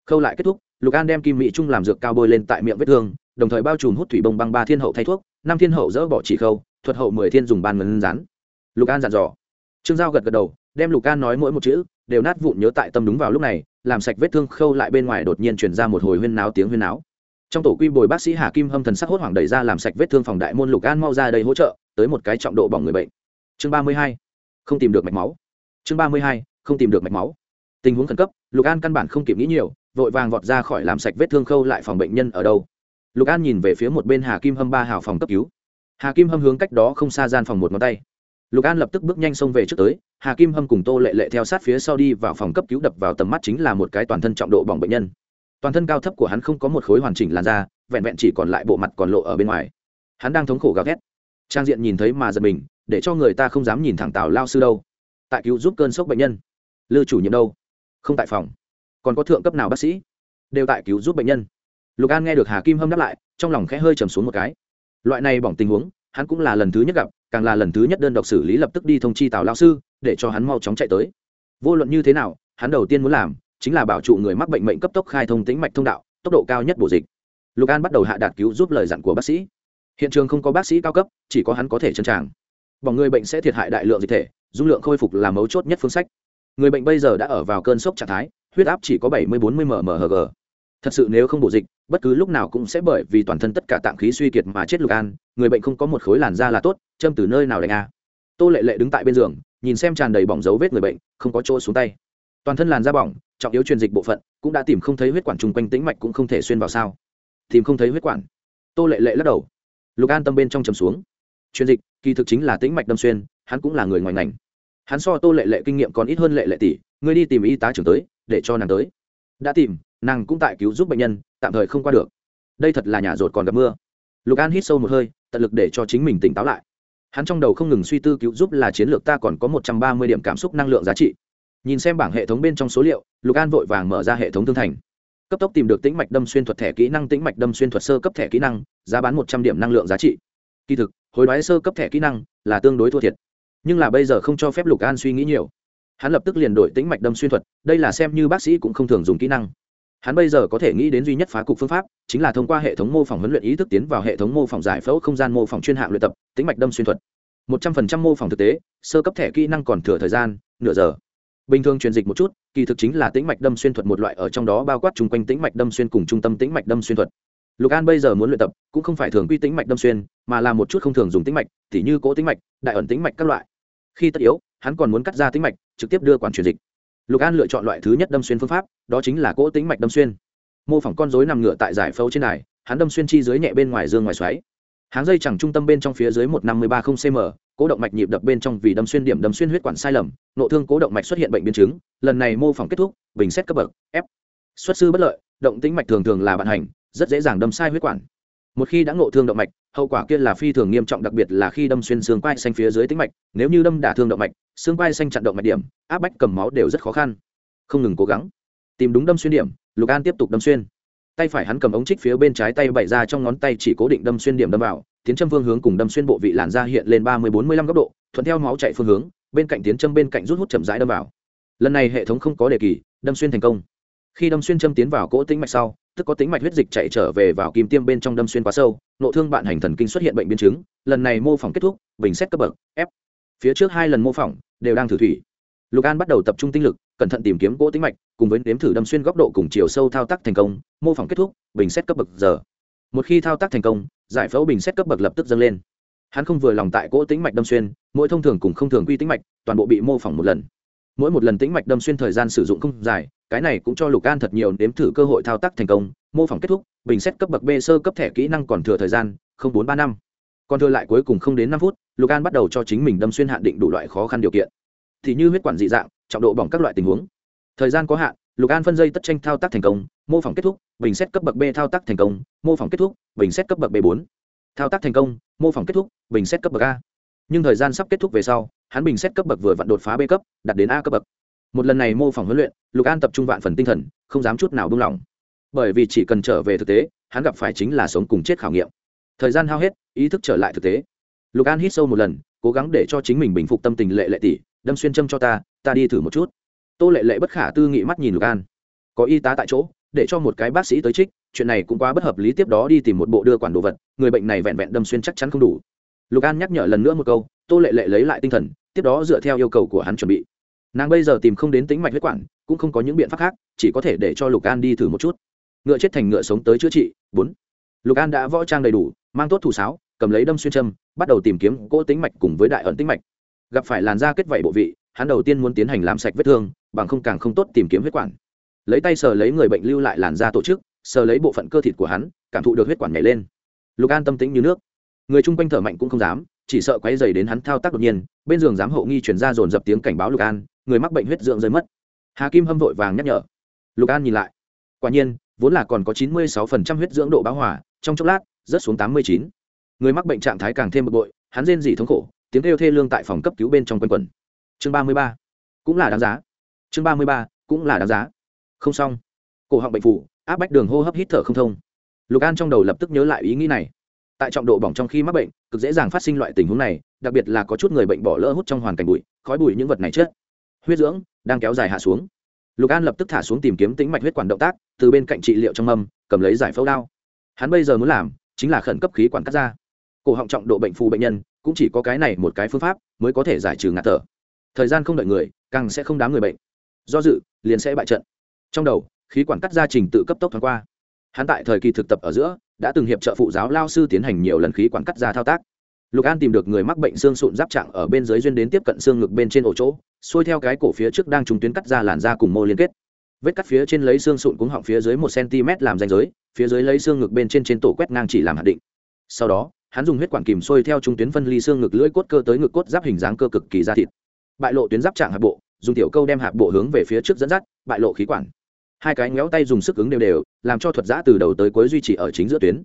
Khâu lại kết thúc, lục an đem kim mỹ trung làm dược cao bôi lên tại miệng vết thương, đồng thời bao trùm hút thủy bông băng ba thiên hậu thay thuốc, năm thiên hậu dỡ bỏ chỉ khâu, thuật hậu mười thiên dùng ban ngân rán. Lục an dặn dò. Trương giao gật gật đầu, đem lục an nói mỗi một chữ, đều nát vụn nhớ tại tâm đúng vào lúc này làm sạch vết thương khâu lại bên ngoài đột nhiên truyền ra một hồi huyên náo tiếng huyên náo. Trong tổ quy bồi bác sĩ hà kim hâm thần sắc hốt hoảng đẩy ra làm sạch vết thương phòng đại môn lục an mau ra đây hỗ trợ, tới một cái trọng độ bỏng người bệnh. Chương ba mươi hai, không tìm được mạch máu. Chương ba mươi hai, không tìm được mạch máu. Tình huống khẩn cấp, lục an căn bản không kịp nghĩ nhiều, vội vàng vọt ra khỏi làm sạch vết thương khâu lại phòng bệnh nhân ở đâu. Lục an nhìn về phía một bên hà kim hâm ba hào phòng cấp cứu. Hà kim hâm hướng cách đó không xa gian phòng một ngón tay lục an lập tức bước nhanh xông về trước tới, hà kim hâm cùng tô lệ lệ theo sát phía sau đi vào phòng cấp cứu đập vào tầm mắt chính là một cái toàn thân trọng độ bỏng bệnh nhân. Toàn thân cao thấp của hắn không có một khối hoàn chỉnh làn da, vẹn vẹn chỉ còn lại bộ mặt còn lộ ở bên ngoài. Hắn đang thống khổ gào thét. Trang diện nhìn thấy mà giật mình, để cho người ta không dám nhìn thẳng tào lao sư đâu. Tại cứu giúp cơn sốc bệnh nhân. Lư chủ nhiệm đâu? Không tại phòng. Còn có thượng cấp nào bác sĩ? Đều tại cứu giúp bệnh nhân. Lục an nghe được hà kim hâm đáp lại, trong lòng khẽ hơi trầm xuống một cái. Loại này bỏng tình huống, hắn cũng là lần thứ nhất gặp càng là lần thứ nhất đơn độc xử lý lập tức đi thông chi tào lao sư, để cho hắn mau chóng chạy tới. Vô luận như thế nào, hắn đầu tiên muốn làm chính là bảo trụ người mắc bệnh mệnh cấp tốc khai thông tĩnh mạch thông đạo, tốc độ cao nhất bổ dịch. Lục an bắt đầu hạ đạt cứu giúp lời dặn của bác sĩ. Hiện trường không có bác sĩ cao cấp, chỉ có hắn có thể chân tràng. Bỏng người bệnh sẽ thiệt hại đại lượng dịch thể, dung lượng khôi phục là mấu chốt nhất phương sách. Người bệnh bây giờ đã ở vào cơn sốc trạng thái, huyết áp chỉ có bảy mươi bốn mươi mmhg thật sự nếu không bổ dịch, bất cứ lúc nào cũng sẽ bởi vì toàn thân tất cả tạng khí suy kiệt mà chết lục an, người bệnh không có một khối làn da là tốt, châm từ nơi nào đánh a à? tô lệ lệ đứng tại bên giường, nhìn xem tràn đầy bỏng dấu vết người bệnh, không có chỗ xuống tay. Toàn thân làn da bỏng, trọng yếu truyền dịch bộ phận, cũng đã tìm không thấy huyết quản chung quanh tĩnh mạch cũng không thể xuyên vào sao. Tìm không thấy huyết quản. Tô lệ lệ lắc đầu. Lục an tâm bên trong chầm xuống. Truyền dịch, kỳ thực chính là tĩnh mạch đâm xuyên, hắn cũng là người ngoài ngành. Hắn so tô lệ lệ kinh nghiệm còn ít hơn lệ lệ tỷ, ngươi đi tìm y tá trưởng tới, để cho nàng tới. Đã tìm nàng cũng tại cứu giúp bệnh nhân, tạm thời không qua được. Đây thật là nhà rột còn gặp mưa. Lục an hít sâu một hơi, tận lực để cho chính mình tỉnh táo lại. Hắn trong đầu không ngừng suy tư cứu giúp là chiến lược ta còn có một trăm ba mươi điểm cảm xúc năng lượng giá trị. Nhìn xem bảng hệ thống bên trong số liệu, lục an vội vàng mở ra hệ thống thương thành. Cấp tốc tìm được tĩnh mạch đâm xuyên thuật thẻ kỹ năng, tĩnh mạch đâm xuyên thuật sơ cấp thẻ kỹ năng, giá bán một trăm điểm năng lượng giá trị. Kỳ thực, hối đoái sơ cấp thẻ kỹ năng là tương đối thua thiệt. Nhưng là bây giờ không cho phép lục an suy nghĩ nhiều. Hắn lập tức liền đổi tĩnh mạch đâm xuyên thuật, đây là xem như bác sĩ cũng không thường dùng kỹ năng hắn bây giờ có thể nghĩ đến duy nhất phá cục phương pháp, chính là thông qua hệ thống mô phỏng huấn luyện ý thức tiến vào hệ thống mô phỏng giải phẫu không gian mô phỏng chuyên hạng luyện tập, tĩnh mạch đâm xuyên thuật. Một trăm phần trăm mô phỏng thực tế, sơ cấp thẻ kỹ năng còn thừa thời gian, nửa giờ. Bình thường truyền dịch một chút, kỳ thực chính là tĩnh mạch đâm xuyên thuật một loại ở trong đó bao quát chung quanh tĩnh mạch đâm xuyên cùng trung tâm tĩnh mạch đâm xuyên thuật. Lục an bây giờ muốn luyện tập, cũng không phải thường quy tĩnh mạch đâm xuyên, mà là một chút không thường dùng tĩnh mạch t h như cỗ tĩnh mạch, đại ẩn tĩnh mạch các loại. Khi tất yếu, hắn còn muốn cắt ra tĩnh mạch, trực tiếp đưa quản truyền dịch lục an lựa chọn loại thứ nhất đâm xuyên phương pháp, đó chính là cỗ tĩnh mạch đâm xuyên. Mô phỏng con dối nằm ngựa tại giải phẫu trên này hắn đâm xuyên chi dưới nhẹ bên ngoài dương ngoài xoáy. Háng dây chẳng trung tâm bên trong phía dưới một năm mươi ba không cm cố động mạch nhịp đập bên trong vì đâm xuyên điểm đâm xuyên huyết quản sai lầm, nộ thương cố động mạch xuất hiện bệnh biến chứng, lần này mô phỏng kết thúc, bình xét cấp bậc, f. Xuất sư bất lợi, động tĩnh mạch thường thường là bạn hành, rất dễ dàng đâm sai huyết quản. Một khi đã ngộ thương động mạch hậu quả kia là phi thường nghiêm trọng, đặc biệt là khi đâm xuyên xương quai xanh phía dưới tĩnh mạch. Nếu như đâm đả thương động mạch, xương quai xanh chặn động mạch điểm, áp bách cầm máu đều rất khó khăn. Không ngừng cố gắng. Tìm đúng đâm xuyên điểm, lục an tiếp tục đâm xuyên. Tay phải hắn cầm ống trích phía bên trái tay bày ra trong ngón tay chỉ cố định đâm xuyên điểm đâm vào, tiến châm phương hướng cùng đâm xuyên bộ vị làn da hiện lên ba mươi bốn mươi lăm góc độ, thuận theo máu chạy phương hướng, bên cạnh tiến châm bên cạnh rút hút chậm rãi đâm vào. Lần này hệ thống không có đề kỳ, đâm xuyên thành công khi đâm xuyên châm tiến vào cỗ tĩnh mạch sau, tức có tĩnh mạch huyết dịch chạy trở về vào kim tiêm bên trong đâm xuyên quá sâu, nội thương bạn hành thần kinh xuất hiện bệnh biến chứng, lần này mô phỏng kết thúc, bình xét cấp bậc, f. Phía trước hai lần mô phỏng đều đang thử thủy. Lục an bắt đầu tập trung tinh lực, cẩn thận tìm kiếm cỗ tĩnh mạch, cùng với nếm thử đâm xuyên góc độ cùng chiều sâu thao tác thành công, mô phỏng kết thúc, bình xét cấp bậc giờ. Một khi thao tác thành công, giải phẫu bình xét cấp bậc lập tức dâng lên. Hắn không vừa lòng tại cỗ tĩnh mạch đâm xuyên, mỗi thông thường cùng không thường quy tĩnh mạch, toàn bộ bị mô phỏng một lần. Mỗi một lần tĩnh mạch đâm xuyên thời gian sử dụng không dài cái này cũng cho lục an thật nhiều nếm thử cơ hội thao tác thành công. Mô phỏng kết thúc, bình xét cấp bậc b sơ cấp thẻ kỹ năng còn thừa thời gian không bốn ba năm. Còn thừa lại cuối cùng không đến năm phút, lục an bắt đầu cho chính mình đâm xuyên hạn định đủ loại khó khăn điều kiện. Thì như huyết quản dị dạng, trọng độ bỏng các loại tình huống. Thời gian có hạn, lục an phân dây tất tranh thao tác thành công, mô phỏng kết thúc, bình xét cấp bậc b thao tác thành công, mô phỏng kết thúc, bình xét cấp bậc b bốn. Thao tác thành công, mô phỏng kết thúc, bình xét cấp bậc a. Nhưng thời gian sắp kết thúc về sau, hắn bình xét cấp bậc vừa vặn đột phá b cấp, đạt đến a cấp bậc một lần này mô phỏng huấn luyện, lục an tập trung vạn phần tinh thần, không dám chút nào buông lỏng. Bởi vì chỉ cần trở về thực tế, hắn gặp phải chính là sống cùng chết khảo nghiệm. Thời gian hao hết, ý thức trở lại thực tế. Lục an hít sâu một lần, cố gắng để cho chính mình bình phục tâm tình lệ lệ tỷ đâm xuyên châm cho ta ta đi thử một chút. Tô lệ lệ bất khả tư nghị mắt nhìn lục an. Có y tá tại chỗ, để cho một cái bác sĩ tới trích, chuyện này cũng quá bất hợp lý tiếp đó đi tìm một bộ đưa quản đồ vật, người bệnh này vẹn vẹn đâm xuyên chắc chắn không đủ. Lục an nhắc nhở lần nữa một câu, tô lệ lệ lấy lại tinh thần, tiếp đó dựa theo yêu cầu của hắn chuẩn bị nàng bây giờ tìm không đến tính mạch huyết quản, cũng không có những biện pháp khác, chỉ có thể để cho lục an đi thử một chút. Ngựa chết thành ngựa sống tới chữa trị, bốn. Lục an đã võ trang đầy đủ, mang tốt thủ sáo, cầm lấy đâm xuyên châm, bắt đầu tìm kiếm cỗ tính mạch cùng với đại ẩn tính mạch. Gặp phải làn da kết vảy bộ vị, hắn đầu tiên muốn tiến hành làm sạch vết thương, bằng không càng không tốt tìm kiếm huyết quản. Lấy tay sờ lấy người bệnh lưu lại làn da tổ chức, sờ lấy bộ phận cơ thịt của hắn, cảm thụ được huyết quản nhảy lên. Lục an tâm tính như nước. Người chung quanh thở mạnh cũng không dám, chỉ sợ quấy dày đến hắn thao tác đột nhiên, bên giường giám hậu nghi chuyển ra dồn dập tiếng cảnh báo lục an người mắc bệnh huyết dưỡng rơi mất. Hà kim hâm vội vàng nhắc nhở. Lục an nhìn lại. Quả nhiên, vốn là còn có chín mươi sáu phần trăm huyết dưỡng độ báo hỏa trong chốc lát, rớt xuống tám mươi chín. Người mắc bệnh trạng thái càng thêm bực bội, hắn rên dỉ thống khổ, tiếng kêu thê lương tại phòng cấp cứu bên trong quanh quần chương ba mươi ba. Cũng là đáng giá. Chương ba mươi ba, cũng là đáng giá. Không xong. Cổ họng bệnh phủ áp bách đường hô hấp hít thở không thông. Lục an trong đầu lập tức nhớ lại ý nghĩ này. Tại trọng độ bỏng trong khi mắc bệnh, cực dễ dàng phát sinh loại tình huống này, đặc biệt là có chút người bệnh bỏ lỡ hút trong hoàn cảnh bụi, khói bụi những vật này chết huyết dưỡng đang kéo dài hạ xuống. Lục an lập tức thả xuống tìm kiếm tính mạch huyết quản động tác, từ bên cạnh trị liệu trong mâm cầm lấy giải phẫu đao. Hắn bây giờ muốn làm chính là khẩn cấp khí quản cắt ra cổ họng trọng độ bệnh phù bệnh nhân cũng chỉ có cái này một cái phương pháp mới có thể giải trừ ngạt thở. Thời gian không đợi người, càng sẽ không đám người bệnh. Do dự, liền sẽ bại trận. Trong đầu, khí quản cắt ra trình tự cấp tốc thoáng qua. Hắn tại thời kỳ thực tập ở giữa, đã từng hiệp trợ phụ giáo lao sư tiến hành nhiều lần khí quản cắt ra thao tác lục an tìm được người mắc bệnh xương sụn giáp trạng ở bên dưới duyên đến tiếp cận xương ngực bên trên ổ chỗ, xuôi theo cái cổ phía trước đang trùng tuyến cắt ra làn da cùng mô liên kết. Vết cắt phía trên lấy xương sụn cuống họng phía dưới một cm làm ranh giới, phía dưới lấy xương ngực bên trên trên tổ quét ngang chỉ làm hạt định. Sau đó, hắn dùng huyết quản kìm xuôi theo trung tuyến phân ly xương ngực lưỡi cốt cơ tới ngực cốt giáp hình dáng cơ cực kỳ da thịt. Bại lộ tuyến giáp trạng hạt bộ, dùng tiểu câu đem hạt bộ hướng về phía trước dẫn dắt, bại lộ khí quản. Hai cái ngéo tay dùng sức ứng đều đều, làm cho thuật giã từ đầu tới cuối duy trì ở chính giữa tuyến.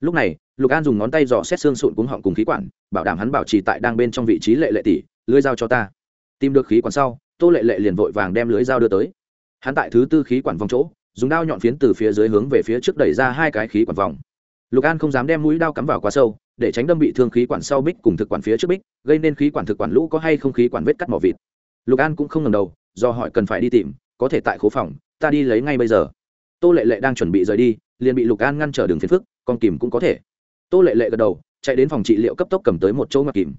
Lúc này lục an dùng ngón tay dò xét xương sụn cuống họng cùng khí quản, bảo đảm hắn bảo trì tại đang bên trong vị trí lệ lệ tỷ lưới dao cho ta. Tìm được khí quản sau, tô lệ lệ liền vội vàng đem lưới dao đưa tới. Hắn tại thứ tư khí quản vòng chỗ, dùng đao nhọn phiến từ phía dưới hướng về phía trước đẩy ra hai cái khí quản vòng. Lục an không dám đem mũi đao cắm vào quá sâu, để tránh đâm bị thương khí quản sau bích cùng thực quản phía trước bích, gây nên khí quản thực quản lũ có hay không khí quản vết cắt mỏ vịt. Lục an cũng không ngầm đầu, do hỏi cần phải đi tìm, có thể tại khố phòng, ta đi lấy ngay bây giờ. Tô lệ lệ đang chuẩn bị rời đi, liền bị lục an ngăn trở đường phiền phức, con kìm cũng có thể tô lệ lệ gật đầu, chạy đến phòng trị liệu cấp tốc cầm tới một chỗ ngoặc kìm.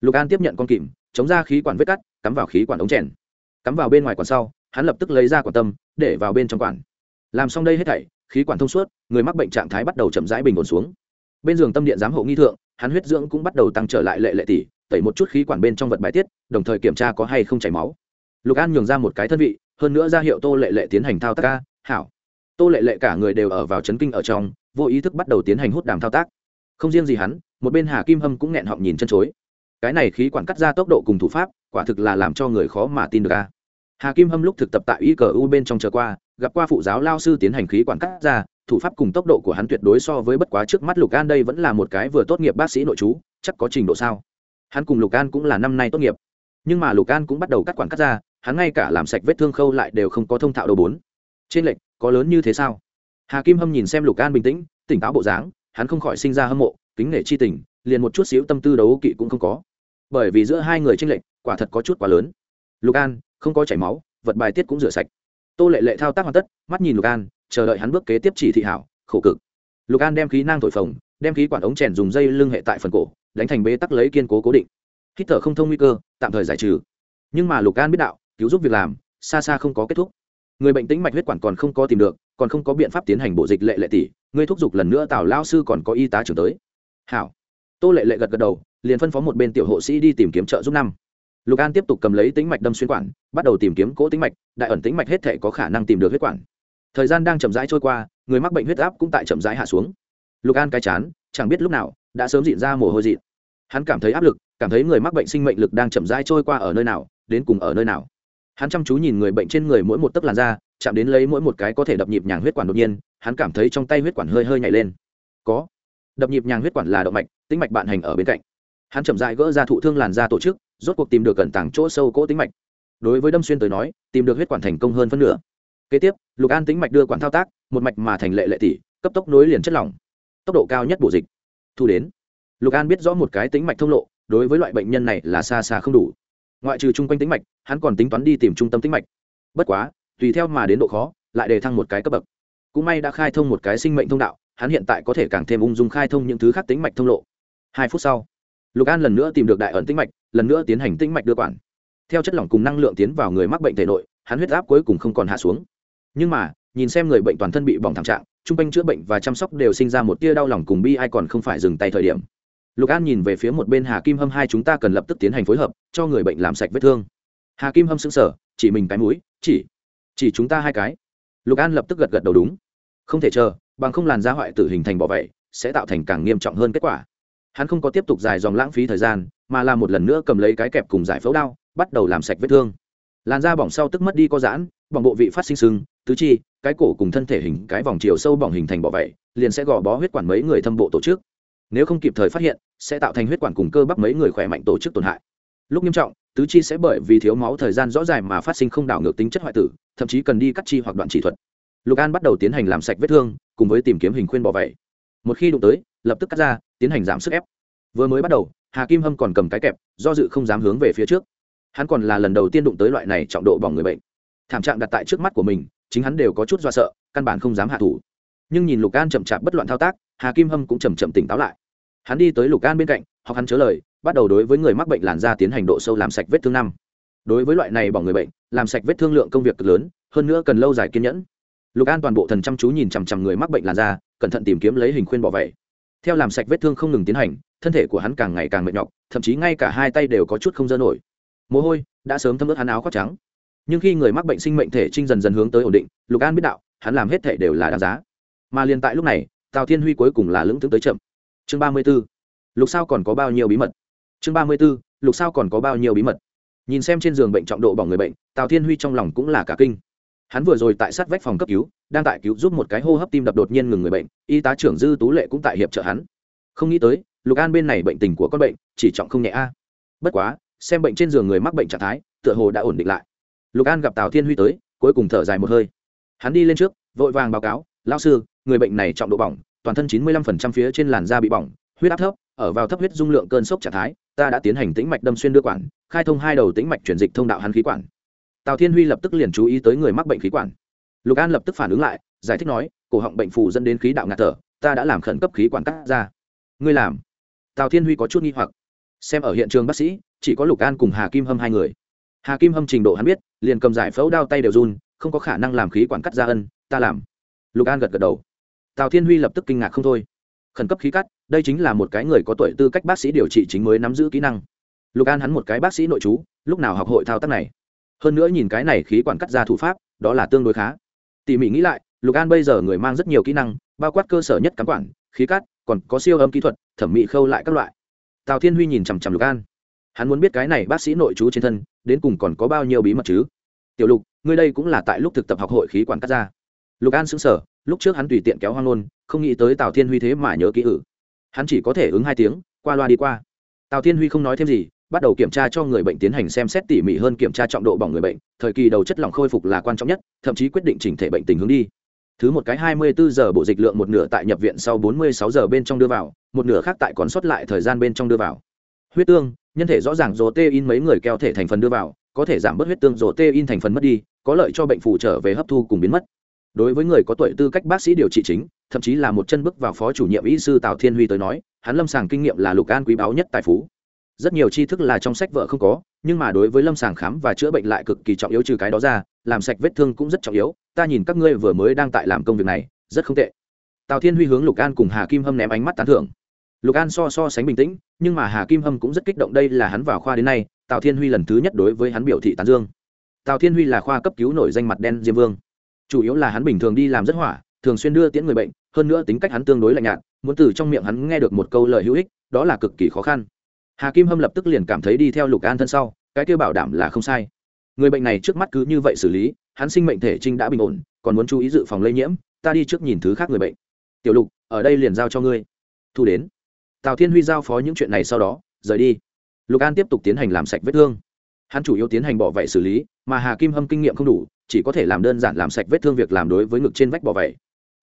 Lục an tiếp nhận con kìm, chống ra khí quản vết cắt, cắm vào khí quản ống chèn. Cắm vào bên ngoài quản sau, hắn lập tức lấy ra quản tâm, để vào bên trong quản. Làm xong đây hết thảy, khí quản thông suốt, người mắc bệnh trạng thái bắt đầu chậm rãi bình ổn xuống. Bên giường tâm điện giám hộ nghi thượng, hắn huyết dưỡng cũng bắt đầu tăng trở lại lệ lệ tỷ tẩy một chút khí quản bên trong vật bài tiết, đồng thời kiểm tra có hay không chảy máu. Lục an nhường ra một cái thân vị, hơn nữa ra hiệu tô lệ lệ tiến hành thao tác ca, hảo. Tô lệ lệ cả người đều ở vào chấn kinh ở trong, vô ý thức bắt đầu tiến hành hút đàm thao tác không riêng gì hắn, một bên hà kim hâm cũng nghẹn họng nhìn chân chối. Cái này khí quản cắt ra tốc độ cùng thủ pháp, quả thực là làm cho người khó mà tin được ca hà kim hâm lúc thực tập tại y cờ u bên trong chờ qua, gặp qua phụ giáo lao sư tiến hành khí quản cắt ra, thủ pháp cùng tốc độ của hắn tuyệt đối so với bất quá trước mắt lục an đây vẫn là một cái vừa tốt nghiệp bác sĩ nội chú, chắc có trình độ sao. Hắn cùng lục an cũng là năm nay tốt nghiệp. Nhưng mà lục an cũng bắt đầu cắt quản cắt ra, hắn ngay cả làm sạch vết thương khâu lại đều không có thông thạo đầu bốn. Trên lệnh có lớn như thế sao? Hà kim hâm nhìn xem lục an bình tĩnh, tỉnh táo bộ dáng hắn không khỏi sinh ra hâm mộ, kính nể chi tình, liền một chút xíu tâm tư đấu kỵ cũng không có. Bởi vì giữa hai người tranh lệch, quả thật có chút quá lớn. Lục an, không có chảy máu, vật bài tiết cũng rửa sạch. Tô lệ lệ thao tác hoàn tất, mắt nhìn lục an, chờ đợi hắn bước kế tiếp chỉ thị hảo, khổ cực. Lục an đem khí nang thổi phồng, đem khí quản ống chèn dùng dây lưng hệ tại phần cổ, đánh thành bế tắc lấy kiên cố cố định. Hít thở không thông nguy cơ, tạm thời giải trừ. Nhưng mà lục an biết đạo, cứu giúp việc làm, xa xa không có kết thúc. Người bệnh tĩnh mạch huyết quản còn không có tìm được còn không có biện pháp tiến hành bộ dịch lệ lệ tỷ, ngươi thúc giục lần nữa tào lao sư còn có y tá trưởng tới. Hảo. Tô lệ lệ gật gật đầu, liền phân phó một bên tiểu hộ sĩ đi tìm kiếm trợ giúp năm. Lục an tiếp tục cầm lấy tĩnh mạch đâm xuyên quản, bắt đầu tìm kiếm cỗ tĩnh mạch, đại ẩn tĩnh mạch hết thể có khả năng tìm được huyết quản. Thời gian đang chậm rãi trôi qua, người mắc bệnh huyết áp cũng tại chậm rãi hạ xuống. Lục an cái chán, chẳng biết lúc nào, đã sớm dịn ra mồ hôi dịn. Hắn cảm thấy áp lực, cảm thấy người mắc bệnh sinh mệnh lực đang chậm rãi trôi qua ở nơi nào, đến cùng ở nơi nào. Hắn chăm chú nhìn người bệnh trên người mỗi một tấc làn da chạm đến lấy mỗi một cái có thể đập nhịp nhàng huyết quản đột nhiên, hắn cảm thấy trong tay huyết quản hơi hơi nhảy lên. Có. Đập nhịp nhàng huyết quản là động mạch, tĩnh mạch bạn hành ở bên cạnh. Hắn chậm dại gỡ ra thụ thương làn da tổ chức, rốt cuộc tìm được cẩn tảng chỗ sâu cỗ tĩnh mạch. Đối với đâm xuyên tới nói, tìm được huyết quản thành công hơn phân nửa. Kế tiếp, lục an tĩnh mạch đưa quản thao tác, một mạch mà thành lệ lệ tỷ cấp tốc nối liền chất lỏng. Tốc độ cao nhất bổ dịch. Thu đến. Lục an biết rõ một cái tĩnh mạch thông lộ, đối với loại bệnh nhân này là xa xa không đủ. Ngoại trừ chung quanh tĩnh mạch, hắn còn tính toán đi tìm trung tâm tĩnh mạch. Bất quá tùy theo mà đến độ khó, lại đề thăng một cái cấp bậc. Cũng may đã khai thông một cái sinh mệnh thông đạo, hắn hiện tại có thể càng thêm ung dung khai thông những thứ khác tính mạch thông lộ. Hai phút sau, lục an lần nữa tìm được đại ẩn tĩnh mạch, lần nữa tiến hành tĩnh mạch đưa quản. Theo chất lỏng cùng năng lượng tiến vào người mắc bệnh thể nội, hắn huyết áp cuối cùng không còn hạ xuống. Nhưng mà, nhìn xem người bệnh toàn thân bị bỏng thảm trạng t r u n g quanh chữa bệnh và chăm sóc đều sinh ra một tia đau lòng cùng bi ai còn không phải dừng tay thời điểm. Lục an nhìn về phía một bên hà kim hâm, hai chúng ta cần lập tức tiến hành phối hợp, cho người bệnh làm sạch vết thương. Hà kim hâm xứng sở chỉ mình cái mũi, chỉ chỉ chúng ta hai cái. Lục an lập tức gật gật đầu đúng. Không thể chờ, bằng không làn da hoại tử hình thành bỏ vậy, sẽ tạo thành càng nghiêm trọng hơn kết quả. Hắn không có tiếp tục dài dòng lãng phí thời gian, mà là một lần nữa cầm lấy cái kẹp cùng giải phẫu đao, bắt đầu làm sạch vết thương. Làn da bỏng sau tức mất đi có giãn, bỏng bộ vị phát sinh sưng, tứ chi, cái cổ cùng thân thể hình cái vòng chiều sâu bỏng hình thành bỏ vậy, liền sẽ gò bó huyết quản mấy người thâm bộ tổ chức. Nếu không kịp thời phát hiện, sẽ tạo thành huyết quản cùng cơ bắp mấy người khỏe mạnh tổ chức tổn hại. Lúc nghiêm trọng tứ chi sẽ bởi vì thiếu máu thời gian rõ ràng mà phát sinh không đảo ngược tính chất hoại tử, thậm chí cần đi cắt chi hoặc đoạn chỉ thuật. Lục an bắt đầu tiến hành làm sạch vết thương, cùng với tìm kiếm hình khuyên bỏ vậy một khi đụng tới, lập tức cắt ra, tiến hành giảm sức ép. Vừa mới bắt đầu, hà kim hâm còn cầm cái kẹp, do dự không dám hướng về phía trước. Hắn còn là lần đầu tiên đụng tới loại này trọng độ bỏng người bệnh. Thảm trạng đặt tại trước mắt của mình, chính hắn đều có chút do sợ, căn bản không dám hạ thủ. Nhưng nhìn lục an chậm chạp bất loạn thao tác, hà kim hâm cũng chầm chậm tỉnh táo lại. Hắn đi tới lục an bên cạnh, học hắn chớ lời bắt đầu đối với người mắc bệnh làn da tiến hành độ sâu làm sạch vết thương năm. Đối với loại này bỏng người bệnh, làm sạch vết thương lượng công việc cực lớn, hơn nữa cần lâu dài kiên nhẫn. Lục an toàn bộ thần chăm chú nhìn chằm chằm người mắc bệnh làn da, cẩn thận tìm kiếm lấy hình khuyên bỏ vậy theo làm sạch vết thương không ngừng tiến hành, thân thể của hắn càng ngày càng mệt nhọc, thậm chí ngay cả hai tay đều có chút không dơ nổi. Mồ hôi, đã sớm thấm ướt hắn áo khoác trắng. Nhưng khi người mắc bệnh sinh mệnh thể trinh dần dần hướng tới ổn định, lục an biết đạo, hắn làm hết thể đều là đáng giá. Mà liền tại lúc này, tào thiên huy cuối cùng là lưỡng tướng tới chậm. Chương ba mươi b ố lục sao còn có bao nhiêu bí mật? Chương ba mươi b ố lục sao còn có bao nhiêu bí mật? Nhìn xem trên giường bệnh trọng độ bỏng người bệnh, tào thiên huy trong lòng cũng là cả kinh. Hắn vừa rồi tại sát vách phòng cấp cứu, đang tại cứu giúp một cái hô hấp tim đập đột nhiên ngừng người bệnh, y tá trưởng dư tú lệ cũng tại hiệp trợ hắn. Không nghĩ tới, lục an bên này bệnh tình của con bệnh, chỉ trọng không nhẹ a. Bất quá, xem bệnh trên giường người mắc bệnh trạng thái, tựa hồ đã ổn định lại. Lục an gặp tào thiên huy tới, cuối cùng thở dài một hơi. Hắn đi lên trước, vội vàng báo cáo lao sư, người bệnh này trọng độ bỏng, toàn thân chín mươi lăm phần trăm phía trên làn da bị bỏng huyết áp thấp, ở vào thấp huyết dung lượng cơn sốc trạng thái, ta đã tiến hành tĩnh mạch đâm xuyên đưa quản, khai thông hai đầu tĩnh mạch chuyển dịch thông đạo hắn khí quản. Tào thiên huy lập tức liền chú ý tới người mắc bệnh khí quản. Lục an lập tức phản ứng lại, giải thích nói, cổ họng bệnh phù dẫn đến khí đạo ngạt thở, ta đã làm khẩn cấp khí quản cắt ra. Ngươi làm? Tào thiên huy có chút nghi hoặc. Xem ở hiện trường bác sĩ, chỉ có lục an cùng hà kim hâm hai người. Hà kim hâm trình độ hắn biết, liền cầm giải phẫu đao tay đều run, không có khả năng làm khí quản cắt ra ân, ta làm. Lục an gật gật đầu. Tào thiên huy lập tức kinh ngạc không thôi khẩn cấp khí cắt, đây chính là một cái người có tuổi tư cách bác sĩ điều trị chính mới nắm giữ kỹ năng. Lục an hắn một cái bác sĩ nội chú lúc nào học hội thao tác này? Hơn nữa nhìn cái này khí quản cắt ra thủ pháp, đó là tương đối khá. Tỉ mỉ nghĩ lại, lục an bây giờ người mang rất nhiều kỹ năng, bao quát cơ sở nhất cắm quản, khí cắt, còn có siêu âm kỹ thuật, thẩm mỹ khâu lại các loại. Tào thiên huy nhìn chằm chằm lục an. Hắn muốn biết cái này bác sĩ nội chú trên thân, đến cùng còn có bao nhiêu bí mật chứ? Tiểu lục, ngươi đây cũng là tại lúc thực tập học hội khí quản cắt ra. Lục an xứng sở lúc trước hắn tùy tiện kéo hoang nôn không nghĩ tới tào thiên huy thế mà nhớ kỹ ử. Hắn chỉ có thể ứng hai tiếng, qua loa đi qua. Tào thiên huy không nói thêm gì, bắt đầu kiểm tra cho người bệnh tiến hành xem xét tỉ mỉ hơn kiểm tra trọng độ bỏng người bệnh, thời kỳ đầu chất lỏng khôi phục là quan trọng nhất, thậm chí quyết định chỉnh thể bệnh tình hướng đi. Thứ một cái hai mươi bốn giờ bộ dịch lượng một nửa tại nhập viện sau bốn mươi sáu giờ bên trong đưa vào, một nửa khác tại còn sót lại thời gian bên trong đưa vào. Huyết tương, nhân thể rõ ràng dồ tê in mấy người keo thể thành phần đưa vào, có thể giảm bớt huyết tương dồ tê in thành phần mất đi, có lợi cho bệnh phụ trở về hấp thu cùng biến mất. Đối với người có tuổi tư cách bác sĩ điều trị chính thậm chí là một chân bước vào phó chủ nhiệm y sư tào thiên huy tới nói, hắn lâm sàng kinh nghiệm là lục an quý báu nhất tài phú. Rất nhiều tri thức là trong sách vợ không có, nhưng mà đối với lâm sàng khám và chữa bệnh lại cực kỳ trọng yếu trừ cái đó ra, làm sạch vết thương cũng rất trọng yếu, ta nhìn các ngươi vừa mới đang tại làm công việc này, rất không tệ. Tào thiên huy hướng lục an cùng hà kim hâm ném ánh mắt tán thưởng. Lục an so so sánh bình tĩnh, nhưng mà hà kim hâm cũng rất kích động đây là hắn vào khoa đến nay, tào thiên huy lần thứ nhất đối với hắn biểu thị tán dương. Tào thiên huy là khoa cấp cứu nổi danh mặt đen diêm vương. Chủ yếu là hắn bình thường đi làm rất hỏa, thường xuyên đưa tiễn người bệnh hơn nữa tính cách hắn tương đối lạnh nhạt, muốn từ trong miệng hắn nghe được một câu lời hữu ích, đó là cực kỳ khó khăn. Hà kim hâm lập tức liền cảm thấy đi theo lục an thân sau, cái kêu bảo đảm là không sai. Người bệnh này trước mắt cứ như vậy xử lý, hắn sinh mệnh thể trinh đã bình ổn, còn muốn chú ý dự phòng lây nhiễm, ta đi trước nhìn thứ khác người bệnh. Tiểu lục, ở đây liền giao cho ngươi. Thu đến. Tào thiên huy giao phó những chuyện này sau đó, rời đi. Lục an tiếp tục tiến hành làm sạch vết thương. Hắn chủ yếu tiến hành bỏ vảy xử lý, mà hà kim hâm kinh nghiệm không đủ, chỉ có thể làm đơn giản làm sạch vết thương việc làm đối với ngực trên vách bỏ vảy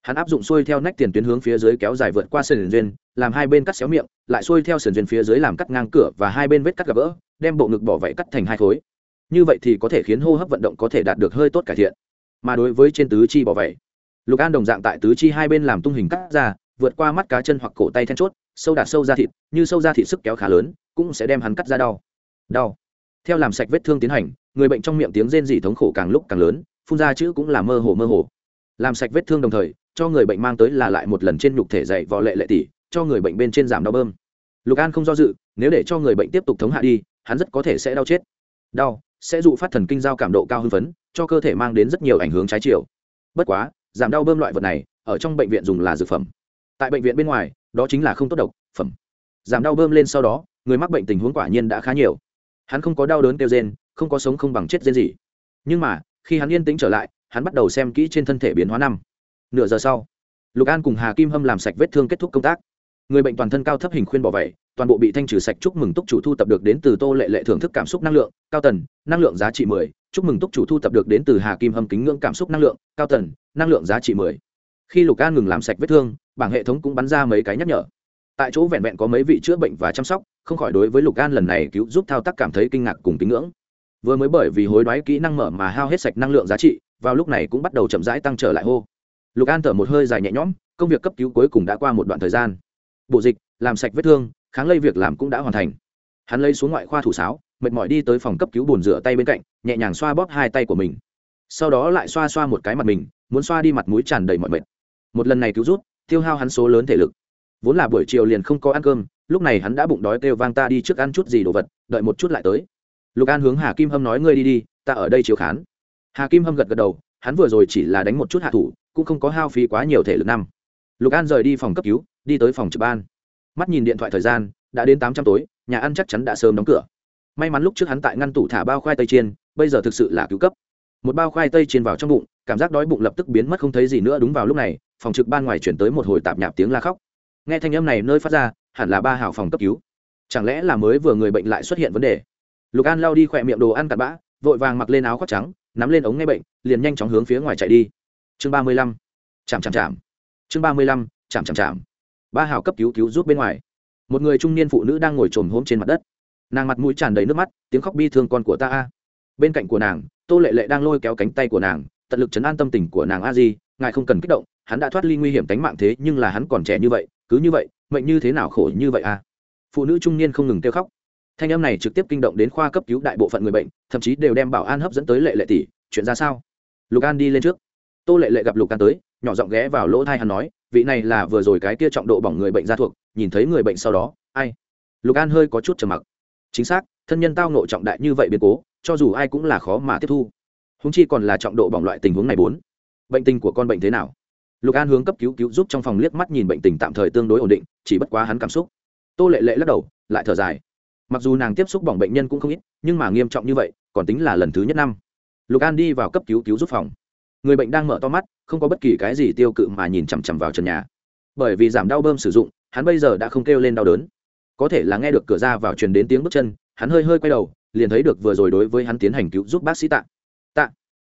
hắn áp dụng xuôi theo nách tiền tuyến hướng phía dưới kéo dài vượt qua sườn duyên, làm hai bên cắt xéo miệng, lại xuôi theo sườn duyên phía dưới làm cắt ngang cửa và hai bên vết cắt gặp vỡ đem bộ ngực bỏ vậy cắt thành hai khối. Như vậy thì có thể khiến hô hấp vận động có thể đạt được hơi tốt cải thiện. Mà đối với trên tứ chi bỏ vậy lục an đồng dạng tại tứ chi hai bên làm tung hình cắt ra, vượt qua mắt cá chân hoặc cổ tay then chốt, sâu đạt sâu ra thịt, như sâu ra thịt sức kéo khá lớn, cũng sẽ đem hắn cắt ra đau. Đau. Theo làm sạch vết thương tiến hành, người bệnh trong miệng tiếng rên rỉ thống khổ càng lúc càng lớn, phun ra chữ cũng là mơ hồ mơ hồ. Làm sạch vết thương đồng thời cho người bệnh mang tới là lại một lần trên nhục thể dậy vò lệ lệ tỷ cho người bệnh bên trên giảm đau bơm. Lục an không do dự, nếu để cho người bệnh tiếp tục thống hạ đi, hắn rất có thể sẽ đau chết. Đau, sẽ dụ phát thần kinh giao cảm độ cao hưng phấn, cho cơ thể mang đến rất nhiều ảnh hưởng trái chiều. Bất quá, giảm đau bơm loại vật này, ở trong bệnh viện dùng là dược phẩm. Tại bệnh viện bên ngoài, đó chính là không tốt độc, phẩm. Giảm đau bơm lên sau đó, người mắc bệnh tình huống quả nhiên đã khá nhiều. Hắn không có đau đớn kêu rên, không có sống không bằng chết rên gì nhưng mà, khi hắn yên tĩnh trở lại, hắn bắt đầu xem kỹ trên thân thể biến hóa năm nửa giờ sau, lục an cùng hà kim hâm làm sạch vết thương kết thúc công tác. Người bệnh toàn thân cao thấp hình khuyên bỏ vậy, toàn bộ bị thanh trừ sạch chúc mừng túc chủ thu tập được đến từ tô lệ lệ thưởng thức cảm xúc năng lượng, cao tần, năng lượng giá trị mười, chúc mừng túc chủ thu tập được đến từ hà kim hâm kính ngưỡng cảm xúc năng lượng, cao tần, năng lượng giá trị mười. Khi lục an ngừng làm sạch vết thương, bảng hệ thống cũng bắn ra mấy cái nhắc nhở. Tại chỗ vẹn vẹn có mấy vị chữa bệnh và chăm sóc, không khỏi đối với lục an lần này cứu giúp thao tác cảm thấy kinh ngạc cùng kính ngưỡng. Vừa mới bởi vì hối đoái kỹ năng mở mà hao hết sạch năng lượng giá trị, vào lúc này cũng bắt đầu chậm rãi tăng trở lại hô lục an thở một hơi dài nhẹ nhõm, công việc cấp cứu cuối cùng đã qua một đoạn thời gian. Bộ dịch, làm sạch vết thương, kháng lây việc làm cũng đã hoàn thành. Hắn lấy xuống ngoại khoa thủ sáo, mệt mỏi đi tới phòng cấp cứu bồn rửa tay bên cạnh, nhẹ nhàng xoa bóp hai tay của mình. Sau đó lại xoa xoa một cái mặt mình, muốn xoa đi mặt mũi tràn đầy mọi mệt. Một lần này cứu rút, tiêu hao hắn số lớn thể lực. Vốn là buổi chiều liền không có ăn cơm, lúc này hắn đã bụng đói kêu vang ta đi trước ăn chút gì đồ vật, đợi một chút lại tới. Lục an hướng hà kim hâm nói, ngươi đi đi, ta ở đây chiếu khán. Hà kim hâm gật gật đầu, hắn vừa rồi chỉ là đánh một chút hạ thủ cũng không có hao phí quá nhiều thể lực năm. Lục an rời đi phòng cấp cứu, đi tới phòng trực ban. Mắt nhìn điện thoại thời gian, đã đến tám trăm tối, nhà ăn chắc chắn đã sớm đóng cửa. May mắn lúc trước hắn tại ngăn tủ thả bao khoai tây chiên, bây giờ thực sự là cứu cấp. Một bao khoai tây chiên vào trong bụng, cảm giác đói bụng lập tức biến mất không thấy gì nữa đúng vào lúc này, phòng trực ban ngoài chuyển tới một hồi tạp nhạp tiếng la khóc. Nghe thanh âm này nơi phát ra, hẳn là ba hào phòng cấp cứu. Chẳng lẽ là mới vừa người bệnh lại xuất hiện vấn đề? Lục an lao đi khỏe miệng đồ ăn cặn bã, vội vàng mặc lên áo khoác trắng, nắm lên ống nghe bệnh, liền nhanh chóng hướng phía ngoài chạy đi chương ba mươi lăm. Chạm chạm chạm. Chương ba mươi lăm, chạm chạm chạm. Ba hào cấp cứu cứu rút bên ngoài. Một người trung niên phụ nữ đang ngồi trồm hôm trên mặt đất. Nàng mặt mũi tràn đầy nước mắt, tiếng khóc bi thương con của ta a. Bên cạnh của nàng, tô lệ lệ đang lôi kéo cánh tay của nàng, tận lực chấn an tâm tình của nàng a di, ngài không cần kích động, hắn đã thoát ly nguy hiểm tính mạng thế, nhưng là hắn còn trẻ như vậy, cứ như vậy, mệnh như thế nào khổ như vậy a? Phụ nữ trung niên không ngừng kêu khóc. Thanh âm này trực tiếp kinh động đến khoa cấp cứu đại bộ phận người bệnh, thậm chí đều đem bảo an hấp dẫn tới lệ lệ tỷ, chuyện ra sao? Lục an đi lên trước tô lệ lệ gặp lục an tới, nhỏ giọng ghé vào lỗ thai hắn nói, vị này là vừa rồi cái kia trọng độ bỏng người bệnh ra thuộc, nhìn thấy người bệnh sau đó, ai? Lục an hơi có chút trầm mặc. Chính xác, thân nhân tao nộ trọng đại như vậy biến cố, cho dù ai cũng là khó mà tiếp thu. Húng chi còn là trọng độ bỏng loại tình huống này bốn. Bệnh tình của con bệnh thế nào? Lục an hướng cấp cứu cứu giúp trong phòng liếc mắt nhìn bệnh tình tạm thời tương đối ổn định, chỉ bất quá hắn cảm xúc. Tô lệ lệ lắc đầu, lại thở dài. Mặc dù nàng tiếp xúc bỏng bệnh nhân cũng không ít, nhưng mà nghiêm trọng như vậy, còn tính là lần thứ nhất năm. Lục an đi vào cấp cứu cứu giúp phòng người bệnh đang mở to mắt, không có bất kỳ cái gì tiêu cự mà nhìn chằm chằm vào trần nhà. Bởi vì giảm đau bơm sử dụng, hắn bây giờ đã không kêu lên đau đớn. Có thể là nghe được cửa ra vào truyền đến tiếng bước chân, hắn hơi hơi quay đầu, liền thấy được vừa rồi đối với hắn tiến hành cứu giúp bác sĩ tạ. Tạ,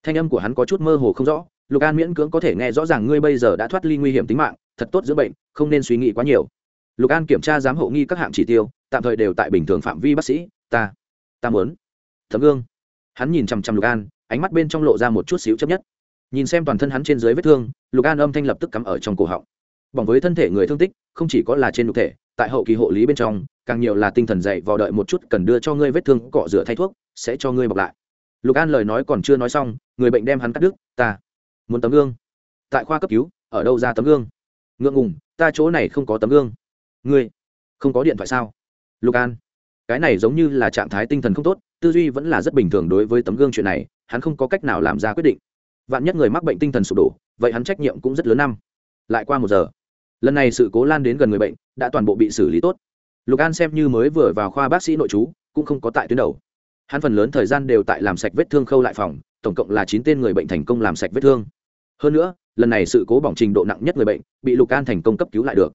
thanh âm của hắn có chút mơ hồ không rõ, lục an miễn cưỡng có thể nghe rõ ràng ngươi bây giờ đã thoát ly nguy hiểm tính mạng, thật tốt giữa bệnh, không nên suy nghĩ quá nhiều. Lục an kiểm tra giám hộ nghi các hạng chỉ tiêu, tạm thời đều tại bình thường phạm vi bác sĩ, ta ta muốn. Thấm gương. Hắn nhìn chằm chằm lục an, ánh mắt bên trong lộ ra một chút xíu chấp nhất nhìn xem toàn thân hắn trên dưới vết thương, lục an âm thanh lập tức cắm ở trong cổ họng. Bỏng với thân thể người thương tích, không chỉ có là trên nhục thể, tại hậu kỳ hộ lý bên trong, càng nhiều là tinh thần dậy vào đợi một chút cần đưa cho ngươi vết thương, cọ rửa thay thuốc, sẽ cho ngươi bọc lại. Lục an lời nói còn chưa nói xong, người bệnh đem hắn cắt đứt, ta muốn tấm gương. Tại khoa cấp cứu, ở đâu ra tấm gương? Ngượng ngùng, ta chỗ này không có tấm gương. Ngươi không có điện thoại sao? Lục an, cái này giống như là trạng thái tinh thần không tốt, tư duy vẫn là rất bình thường đối với tấm gương chuyện này, hắn không có cách nào làm ra quyết định vạn nhất người mắc bệnh tinh thần sụp đổ vậy hắn trách nhiệm cũng rất lớn năm. Lại qua một giờ lần này sự cố lan đến gần người bệnh đã toàn bộ bị xử lý tốt. Lục an xem như mới vừa vào khoa bác sĩ nội chú, cũng không có tại tuyến đầu. Hắn phần lớn thời gian đều tại làm sạch vết thương khâu lại phòng tổng cộng là chín tên người bệnh thành công làm sạch vết thương. Hơn nữa lần này sự cố bỏng trình độ nặng nhất người bệnh bị lục an thành công cấp cứu lại được.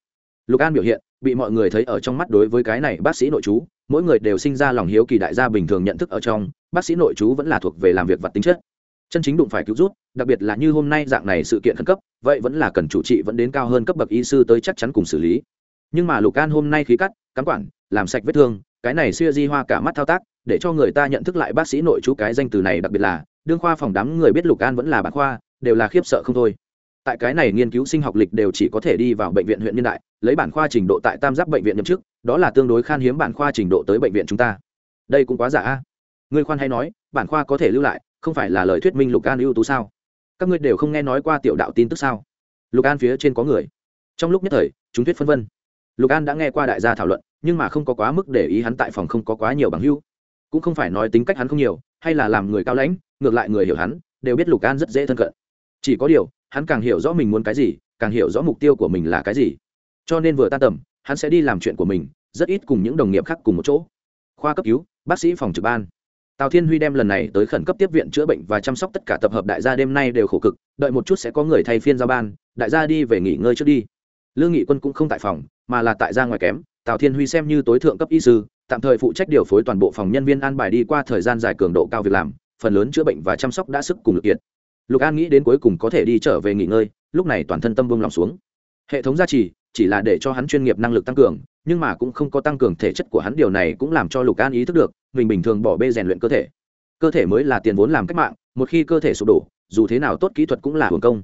Lục an biểu hiện bị mọi người thấy ở trong mắt đối với cái này bác sĩ nội chú, mỗi người đều sinh ra lòng hiếu kỳ đại gia bình thường nhận thức ở trong bác sĩ nội chú vẫn là thuộc về làm việc vật tính chất chân chính đụng phải cứu rút, đặc biệt là như hôm nay dạng này sự kiện khẩn cấp, vậy vẫn là cần chủ trị vẫn đến cao hơn cấp bậc y sư tới chắc chắn cùng xử lý. Nhưng mà lục an hôm nay khí cắt, cắm quản làm sạch vết thương, cái này xuya di hoa cả mắt thao tác, để cho người ta nhận thức lại bác sĩ nội chú cái danh từ này đặc biệt là, đương khoa phòng đám người biết lục an vẫn là bản khoa, đều là khiếp sợ không thôi. Tại cái này nghiên cứu sinh học lịch đều chỉ có thể đi vào bệnh viện huyện nhân đại, lấy bản khoa trình độ tại tam giác bệnh viện nhậm chức, đó là tương đối khan hiếm bản khoa trình độ tới bệnh viện chúng ta. Đây cũng quá giả a. Người khoan hay nói, bản khoa có thể lưu lại không phải là lời thuyết minh lục an ưu tú sao? Các ngươi đều không nghe nói qua tiểu đạo tin tức sao? Lục an phía trên có người. Trong lúc nhất thời, chúng thuyết phân vân. Lục an đã nghe qua đại gia thảo luận, nhưng mà không có quá mức để ý hắn tại phòng không có quá nhiều bằng hưu cũng không phải nói tính cách hắn không nhiều, hay là làm người cao lãnh, ngược lại người hiểu hắn, đều biết lục an rất dễ thân cận. Chỉ có điều, hắn càng hiểu rõ mình muốn cái gì, càng hiểu rõ mục tiêu của mình là cái gì. Cho nên vừa tan tầm, hắn sẽ đi làm chuyện của mình, rất ít cùng những đồng nghiệp khác cùng một chỗ. Khoa cấp cứu, bác sĩ phòng trực ban tào thiên huy đem lần này tới khẩn cấp tiếp viện chữa bệnh và chăm sóc tất cả tập hợp đại gia đêm nay đều khổ cực, đợi một chút sẽ có người thay phiên giao ban, đại gia đi về nghỉ ngơi trước đi. Lương nghị quân cũng không tại phòng, mà là tại ra ngoài kém, tào thiên huy xem như tối thượng cấp y sư, tạm thời phụ trách điều phối toàn bộ phòng nhân viên an bài đi qua thời gian dài cường độ cao việc làm, phần lớn chữa bệnh và chăm sóc đã sức cùng lực kiệt. Lục an nghĩ đến cuối cùng có thể đi trở về nghỉ ngơi, lúc này toàn thân tâm buông lòng xuống. Hệ thống gia trì, chỉ là để cho hắn chuyên nghiệp năng lực tăng cường, nhưng mà cũng không có tăng cường thể chất của hắn, điều này cũng làm cho lục an ý thức được mình bình thường bỏ bê rèn luyện cơ thể. Cơ thể mới là tiền vốn làm cách mạng, một khi cơ thể sụp đổ, dù thế nào tốt kỹ thuật cũng là hưởng công.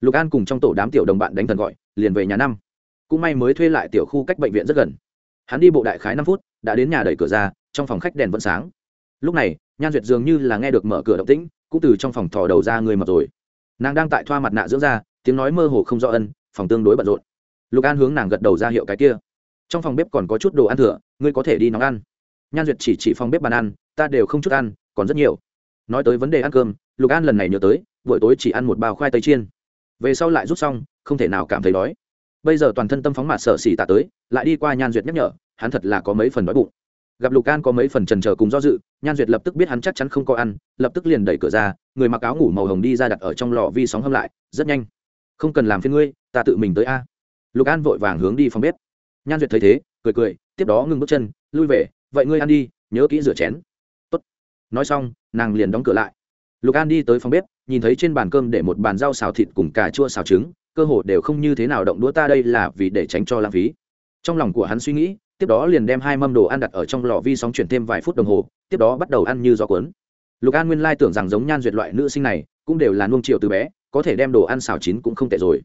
Lục an cùng trong tổ đám tiểu đồng bạn đánh thần gọi, liền về nhà năm. Cũng may mới thuê lại tiểu khu cách bệnh viện rất gần. Hắn đi bộ đại khái năm phút, đã đến nhà đẩy cửa ra, trong phòng khách đèn vẫn sáng. Lúc này, nhan duyệt dường như là nghe được mở cửa động tĩnh, cũng từ trong phòng thò đầu ra người mập rồi. Nàng đang tại thoa mặt nạ dưỡng da, tiếng nói mơ hồ không rõ ân, phòng tương đối bận rộn. Lục an hướng nàng gật đầu ra hiệu cái kia. Trong phòng bếp còn có chút đồ ăn thừa, ngươi có thể đi nóng ăn nhan duyệt chỉ chỉ phòng bếp bàn ăn, ta đều không chút ăn, còn rất nhiều. Nói tới vấn đề ăn cơm, lục an lần này nhớ tới, buổi tối chỉ ăn một bao khoai tây chiên. Về sau lại rút xong, không thể nào cảm thấy đói. Bây giờ toàn thân tâm phóng mặt sợ xỉ tạ tới, lại đi qua nhan duyệt nhắc nhở, hắn thật là có mấy phần đói bụng. Gặp lục an có mấy phần trần trờ cùng do dự, nhan duyệt lập tức biết hắn chắc chắn không có ăn, lập tức liền đẩy cửa ra, người mặc áo ngủ màu hồng đi ra đặt ở trong lò vi sóng hâm lại, rất nhanh. Không cần làm phiên ngươi, ta tự mình tới a. Lục an vội vàng hướng đi phòng bếp. Nhan duyệt thấy thế, cười cười, tiếp đó ngưng bước chân, lui về vậy ngươi ăn đi, nhớ kỹ rửa chén. Tốt. nói xong, nàng liền đóng cửa lại. Lục an đi tới phòng bếp, nhìn thấy trên bàn cơm để một bàn rau xào thịt cùng cà chua xào trứng, cơ hồ đều không như thế nào động đũa ta đây là vì để tránh cho lãng phí. Trong lòng của hắn suy nghĩ, tiếp đó liền đem hai mâm đồ ăn đặt ở trong lò vi sóng chuyển thêm vài phút đồng hồ, tiếp đó bắt đầu ăn như gió cuốn. Lục an nguyên lai tưởng rằng giống nhan duyệt loại nữ sinh này cũng đều là nuông triệu từ bé, có thể đem đồ ăn xào chín cũng không tệ rồi.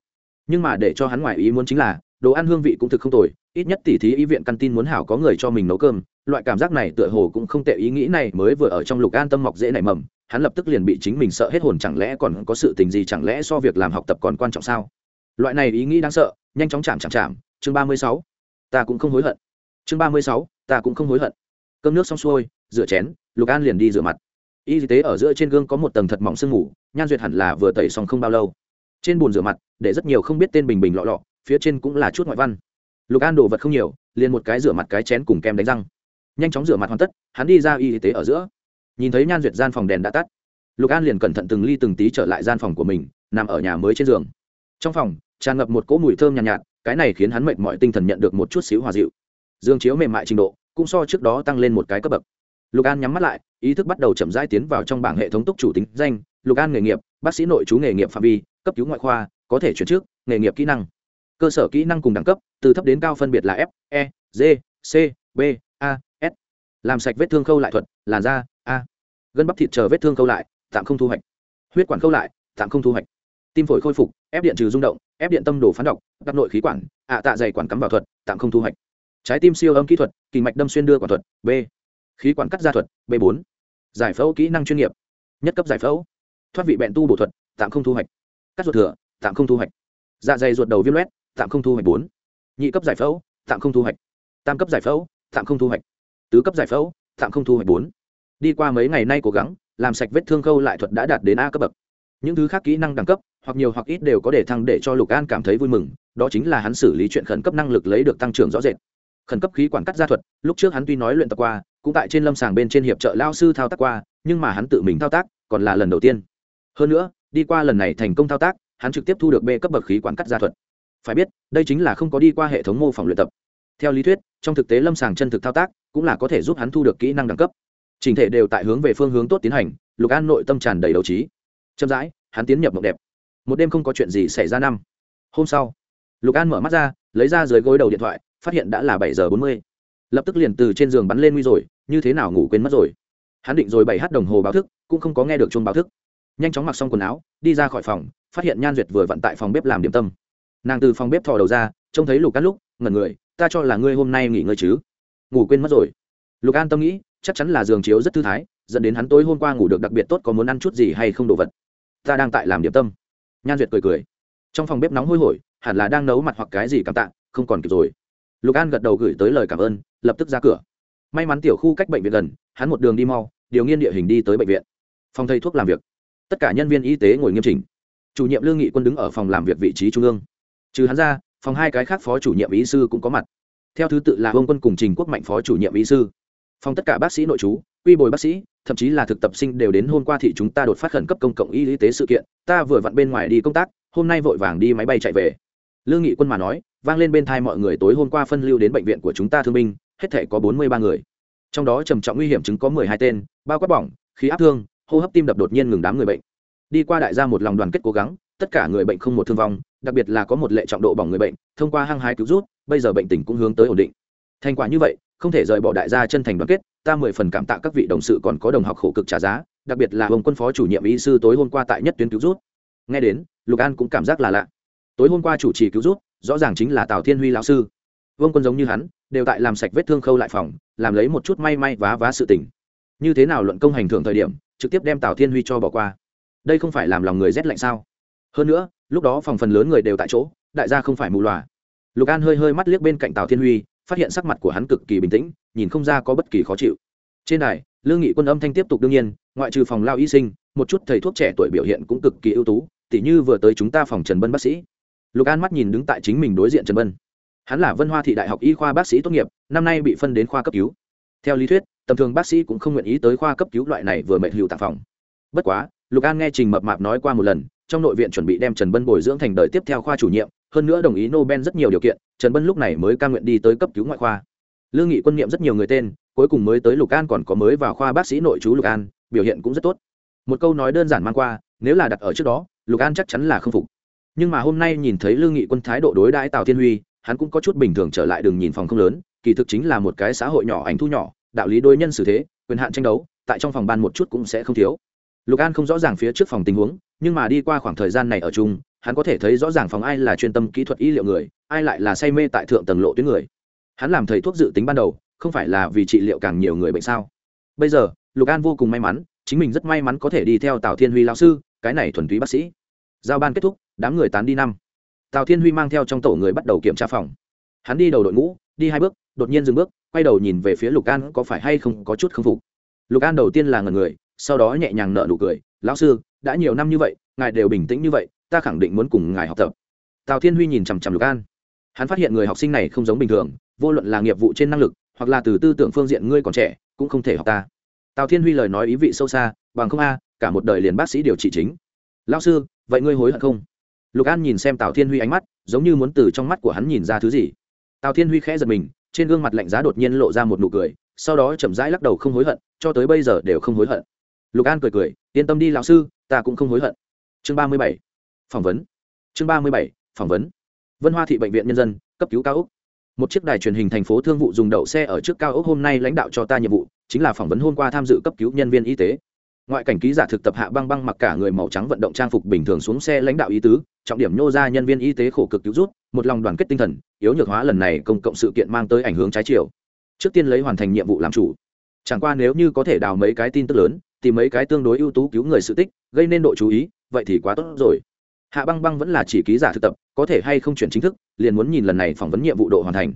Nhưng mà để cho hắn ngoài ý muốn chính là đồ ăn hương vị cũng thực không tồi, ít nhất tỉ thí ý viện căn tin muốn hảo có người cho mình nấu cơm, loại cảm giác này tựa hồ cũng không tệ, ý nghĩ này mới vừa ở trong lục an tâm mọc dễ nảy mầm, hắn lập tức liền bị chính mình sợ hết hồn, chẳng lẽ còn có sự tình gì, chẳng lẽ so việc làm học tập còn quan trọng sao? Loại này ý nghĩ đáng sợ, nhanh chóng chạm chạm chạm. Chương ba mươi sáu. Ta cũng không hối hận. Chương ba mươi sáu. Ta cũng không hối hận. Cơm nước xong xuôi, rửa chén, lục an liền đi rửa mặt. Y tế ở giữa trên gương có một tầng thật mỏng sương mù, nhan duyệt hẳn là vừa tẩy xong không bao lâu. Trên bồn rửa mặt, để rất nhiều không biết tên bình bình lọ lọ phía trên cũng là chút ngoại văn. Lục an đồ vật không nhiều liền một cái rửa mặt cái chén cùng kem đánh răng. Nhanh chóng rửa mặt hoàn tất hắn đi ra y tế ở giữa. Nhìn thấy nhan duyệt gian phòng đèn đã tắt lục an liền cẩn thận từng ly từng tí trở lại gian phòng của mình nằm ở nhà mới trên giường. Trong phòng tràn ngập một cỗ mùi thơm nhàn nhạt, nhạt cái này khiến hắn mệt mọi tinh thần nhận được một chút xíu hòa dịu. Dương chiếu mềm mại trình độ cũng so trước đó tăng lên một cái cấp bậc. Lục an nhắm mắt lại ý thức bắt đầu chậm rãi tiến vào trong bảng hệ thống túc chủ tính danh lục an nghề nghiệp bác sĩ nội trú nghề nghiệp phạm vi cấp cứu ngoại khoa có thể chuyển trước nghề nghiệp kỹ năng cơ sở kỹ năng cùng đẳng cấp, từ thấp đến cao phân biệt là f e g, c, b, a, s. Làm sạch vết thương khâu lại thuật, làn da, a. Gân bắp thịt chờ vết thương khâu lại, tạm không thu hoạch. Huyết quản khâu lại, tạm không thu hoạch. Tim phổi khôi phục, ép điện trừ rung động, ép điện tâm đồ phán độc, đắp nội khí quản, ạ tạ dày quản cắm vào thuật, tạm không thu hoạch. Trái tim siêu âm kỹ thuật kinh mạch đâm xuyên đưa quản thuật, b. Khí quản cắt gia thuật, b bốn. Giải phẫu kỹ năng chuyên nghiệp. Nhất cấp giải phẫu. Thoát vị bẹn tu bổ thuật, tạm không thu hoạch. Cắt ruột thừa, tạm không thu hoạch. Dạ dày ruột đầu viêm loét tạm không thu hoạch bốn. Nhị cấp giải phẫu, tạm không thu hoạch. Tam cấp giải phẫu, tạm không thu hoạch. Tứ cấp giải phẫu, tạm không thu hoạch bốn. Đi qua mấy ngày nay cố gắng, làm sạch vết thương khâu lại thuật đã đạt đến a cấp bậc. Những thứ khác kỹ năng đẳng cấp, hoặc nhiều hoặc ít đều có để thăng để cho lục an cảm thấy vui mừng, đó chính là hắn xử lý chuyện khẩn cấp năng lực lấy được tăng trưởng rõ rệt. Khẩn cấp khí quản cắt gia thuật, lúc trước hắn tuy nói luyện tập qua, cũng tại trên lâm sàng bên trên hiệp trợ lao sư thao tác qua, nhưng mà hắn tự mình thao tác, còn là lần đầu tiên. Hơn nữa, đi qua lần này thành công thao tác, hắn trực tiếp thu được b cấp bậc khí quản cắt gia thuật phải biết, đây chính là không có đi qua hệ thống mô phỏng luyện tập. Theo lý thuyết, trong thực tế lâm sàng chân thực thao tác cũng là có thể giúp hắn thu được kỹ năng đẳng cấp. Trình thể đều tại hướng về phương hướng tốt tiến hành, lục an nội tâm tràn đầy đấu trí. Chậm rãi, hắn tiến nhập mộng đẹp. Một đêm không có chuyện gì xảy ra năm. Hôm sau, lục an mở mắt ra, lấy ra dưới gối đầu điện thoại, phát hiện đã là bảy giờ bốn mươi. Lập tức liền từ trên giường bắn lên nguy rồi, như thế nào ngủ quên mất rồi. Hắn định rồi bảy h đồng hồ báo thức, cũng không có nghe được chuông báo thức. Nhanh chóng mặc xong quần áo, đi ra khỏi phòng, phát hiện nhan duyệt vừa vặn tại phòng bếp làm điểm tâm nàng từ phòng bếp thò đầu ra, trông thấy lục an lúc, ngẩn người, ta cho là ngươi hôm nay nghỉ ngơi chứ? Ngủ quên mất rồi. Lục an tâm nghĩ, chắc chắn là giường chiếu rất thư thái, dẫn đến hắn tối hôm qua ngủ được đặc biệt tốt, có muốn ăn chút gì hay không đồ vật. Ta đang tại làm điểm tâm. Nhan duyệt cười cười. Trong phòng bếp nóng hôi hổi, hẳn là đang nấu mặt hoặc cái gì cảm tạ, không còn kịp rồi. Lục an gật đầu gửi tới lời cảm ơn, lập tức ra cửa. May mắn tiểu khu cách bệnh viện gần, hắn một đường đi mau, điều nghiên địa hình đi tới bệnh viện. Phòng thầy thuốc làm việc. Tất cả nhân viên y tế ngồi nghiêm chỉnh. Chủ nhiệm lương nghị quân đứng ở phòng làm việc vị trí trung ương trừ hắn ra, phòng hai cái khác phó chủ nhiệm ý sư cũng có mặt. Theo thứ tự là ông quân cùng trình quốc mạnh phó chủ nhiệm ý sư. Phòng tất cả bác sĩ nội chú quy bồi bác sĩ, thậm chí là thực tập sinh đều đến hôm qua thị chúng ta đột phát khẩn cấp công cộng y tế sự kiện. Ta vừa vặn bên ngoài đi công tác, hôm nay vội vàng đi máy bay chạy về. Lương nghị quân mà nói, vang lên bên thai mọi người tối hôm qua phân lưu đến bệnh viện của chúng ta thương binh, hết thể có bốn mươi ba người. Trong đó trầm trọng nguy hiểm chứng có mười hai tên, bao quát bỏng, khí áp thương, hô hấp tim đập đột nhiên ngừng đám người bệnh. Đi qua đại gia một lòng đoàn kết cố gắng, tất cả người bệnh không một thương vong đặc biệt là có một lệ trọng độ bỏng người bệnh, thông qua hăng hái cứu rút bây giờ bệnh tình cũng hướng tới ổn định. Thành quả như vậy, không thể rời bỏ đại gia chân thành đoàn kết, ta mười phần cảm tạ các vị đồng sự còn có đồng học khổ cực trả giá, đặc biệt là ông quân phó chủ nhiệm y sư tối hôm qua tại nhất tuyến cứu rút nghe đến, lục an cũng cảm giác là lạ. Tối hôm qua chủ trì cứu rút rõ ràng chính là tào thiên huy lão sư. Vương quân giống như hắn, đều tại làm sạch vết thương khâu lại phòng, làm lấy một chút may may vá vá sự tình. Như thế nào luận công hành thưởng thời điểm, trực tiếp đem tào thiên huy cho bỏ qua? Đây không phải làm lòng người rét lạnh sao? Hơn nữa lúc đó phòng phần lớn người đều tại chỗ, đại gia không phải mù loà. Lục an hơi hơi mắt liếc bên cạnh tào thiên huy, phát hiện sắc mặt của hắn cực kỳ bình tĩnh, nhìn không ra có bất kỳ khó chịu. Trên đài, lương nghị quân âm thanh tiếp tục đương nhiên, ngoại trừ phòng lao y sinh, một chút thầy thuốc trẻ tuổi biểu hiện cũng cực kỳ ưu tú, tỉ như vừa tới chúng ta phòng trần bân bác sĩ. Lục an mắt nhìn đứng tại chính mình đối diện trần bân. Hắn là vân hoa thị đại học y khoa bác sĩ tốt nghiệp, năm nay bị phân đến khoa cấp cứu. Theo lý thuyết, tầm thường bác sĩ cũng không nguyện ý tới khoa cấp cứu loại này vừa mệt hữu tạp phòng. Bất quá, lục an nghe trình mập mạp nói qua một lần trong nội viện chuẩn bị đem trần bân bồi dưỡng thành đời tiếp theo khoa chủ nhiệm, hơn nữa đồng ý nobel rất nhiều điều kiện, trần bân lúc này mới ca nguyện đi tới cấp cứu ngoại khoa. Lương nghị quân niệm rất nhiều người tên, cuối cùng mới tới lục an còn có mới vào khoa bác sĩ nội chú lục an, biểu hiện cũng rất tốt. Một câu nói đơn giản mang qua, nếu là đặt ở trước đó, lục an chắc chắn là không phục. Nhưng mà hôm nay nhìn thấy lương nghị quân thái độ đối đãi tào thiên huy, hắn cũng có chút bình thường trở lại đường nhìn phòng không lớn, kỳ thực chính là một cái xã hội nhỏ ảnh thu nhỏ, đạo lý đối nhân xử thế, quyền hạn tranh đấu, tại trong phòng ban một chút cũng sẽ không thiếu. Lục an không rõ ràng phía trước phòng tình huống nhưng mà đi qua khoảng thời gian này ở chung, hắn có thể thấy rõ ràng phòng ai là chuyên tâm kỹ thuật y liệu người, ai lại là say mê tại thượng tầng lộ tuyến người. Hắn làm thầy thuốc dự tính ban đầu, không phải là vì trị liệu càng nhiều người bệnh sao? Bây giờ, lục an vô cùng may mắn, chính mình rất may mắn có thể đi theo tào thiên huy lao sư, cái này thuần túy bác sĩ. Giao ban kết thúc, đám người tán đi năm. Tào thiên huy mang theo trong tổ người bắt đầu kiểm tra phòng. Hắn đi đầu đội ngũ, đi hai bước, đột nhiên dừng bước, quay đầu nhìn về phía lục an có phải hay không có chút k phục. Lục an đầu tiên là ngần người, sau đó nhẹ nhàng nợ nụ cười, lão sư đã nhiều năm như vậy, ngài đều bình tĩnh như vậy, ta khẳng định muốn cùng ngài học tập. Tào thiên huy nhìn chằm chằm lục an. Hắn phát hiện người học sinh này không giống bình thường, vô luận là nghiệp vụ trên năng lực, hoặc là từ tư tưởng phương diện ngươi còn trẻ, cũng không thể học ta. Tào thiên huy lời nói ý vị sâu xa, bằng không a, cả một đời liền bác sĩ điều trị chính. Lão sư, vậy ngươi hối hận không? Lục an nhìn xem tào thiên huy ánh mắt, giống như muốn từ trong mắt của hắn nhìn ra thứ gì. Tào thiên huy khẽ giật mình, trên gương mặt lạnh giá đột nhiên lộ ra một nụ cười, sau đó chậm rãi lắc đầu không hối hận, cho tới bây giờ đều không hối hận. Lục an cười cười yên tâm đi lão sư, ta cũng không hối hận. Chương ba mươi bảy, phỏng vấn. Chương ba mươi bảy, phỏng vấn. Vân hoa thị bệnh viện nhân dân, cấp cứu cao úc một chiếc đài truyền hình thành phố thương vụ dùng đậu xe ở trước cao ốc hôm nay lãnh đạo cho ta nhiệm vụ, chính là phỏng vấn hôm qua tham dự cấp cứu nhân viên y tế. Ngoại cảnh ký giả thực tập hạ băng băng mặc cả người màu trắng vận động trang phục bình thường xuống xe lãnh đạo ý tứ, trọng điểm nhô ra nhân viên y tế khổ cực cứu rút một lòng đoàn kết tinh thần, yếu nhược hóa lần này công cộng sự kiện mang tới ảnh hưởng trái chiều. Trước tiên lấy hoàn thành nhiệm vụ làm chủ. Chẳng qua nếu như có thể đào mấy cái tin tức lớn tìm mấy cái tương đối ưu tú cứu người sự tích, gây nên độ chú ý, vậy thì quá tốt rồi. Hạ băng băng vẫn là chỉ ký giả thực tập, có thể hay không chuyển chính thức, liền muốn nhìn lần này phỏng vấn nhiệm vụ độ hoàn thành.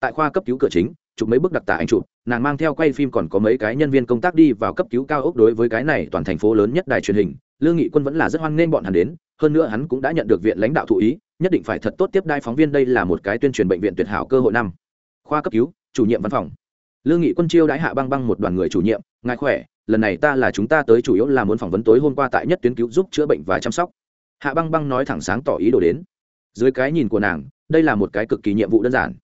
Tại khoa cấp cứu cửa chính, chụp mấy bức đặc tả ảnh chụp, nàng mang theo quay phim còn có mấy cái nhân viên công tác đi vào cấp cứu cao ốc đối với cái này toàn thành phố lớn nhất đài truyền hình, lương nghị quân vẫn là rất hoan nghênh bọn hắn đến, hơn nữa hắn cũng đã nhận được viện lãnh đạo thụ ý, nhất định phải thật tốt tiếp đai phóng viên đây là một cái tuyên truyền bệnh viện tuyệt hảo cơ hội năm. Khoa cấp cứu, chủ nhiệm văn phòng. Lương nghị quân chiêu đãi hạ băng băng một đoàn người chủ nhiệm, ngài khỏe? Lần này ta là chúng ta tới chủ yếu là muốn phỏng vấn tối hôm qua tại nhất tuyến cứu giúp chữa bệnh và chăm sóc. Hạ băng băng nói thẳng sáng tỏ ý đồ đến. Dưới cái nhìn của nàng, đây là một cái cực kỳ nhiệm vụ đơn giản.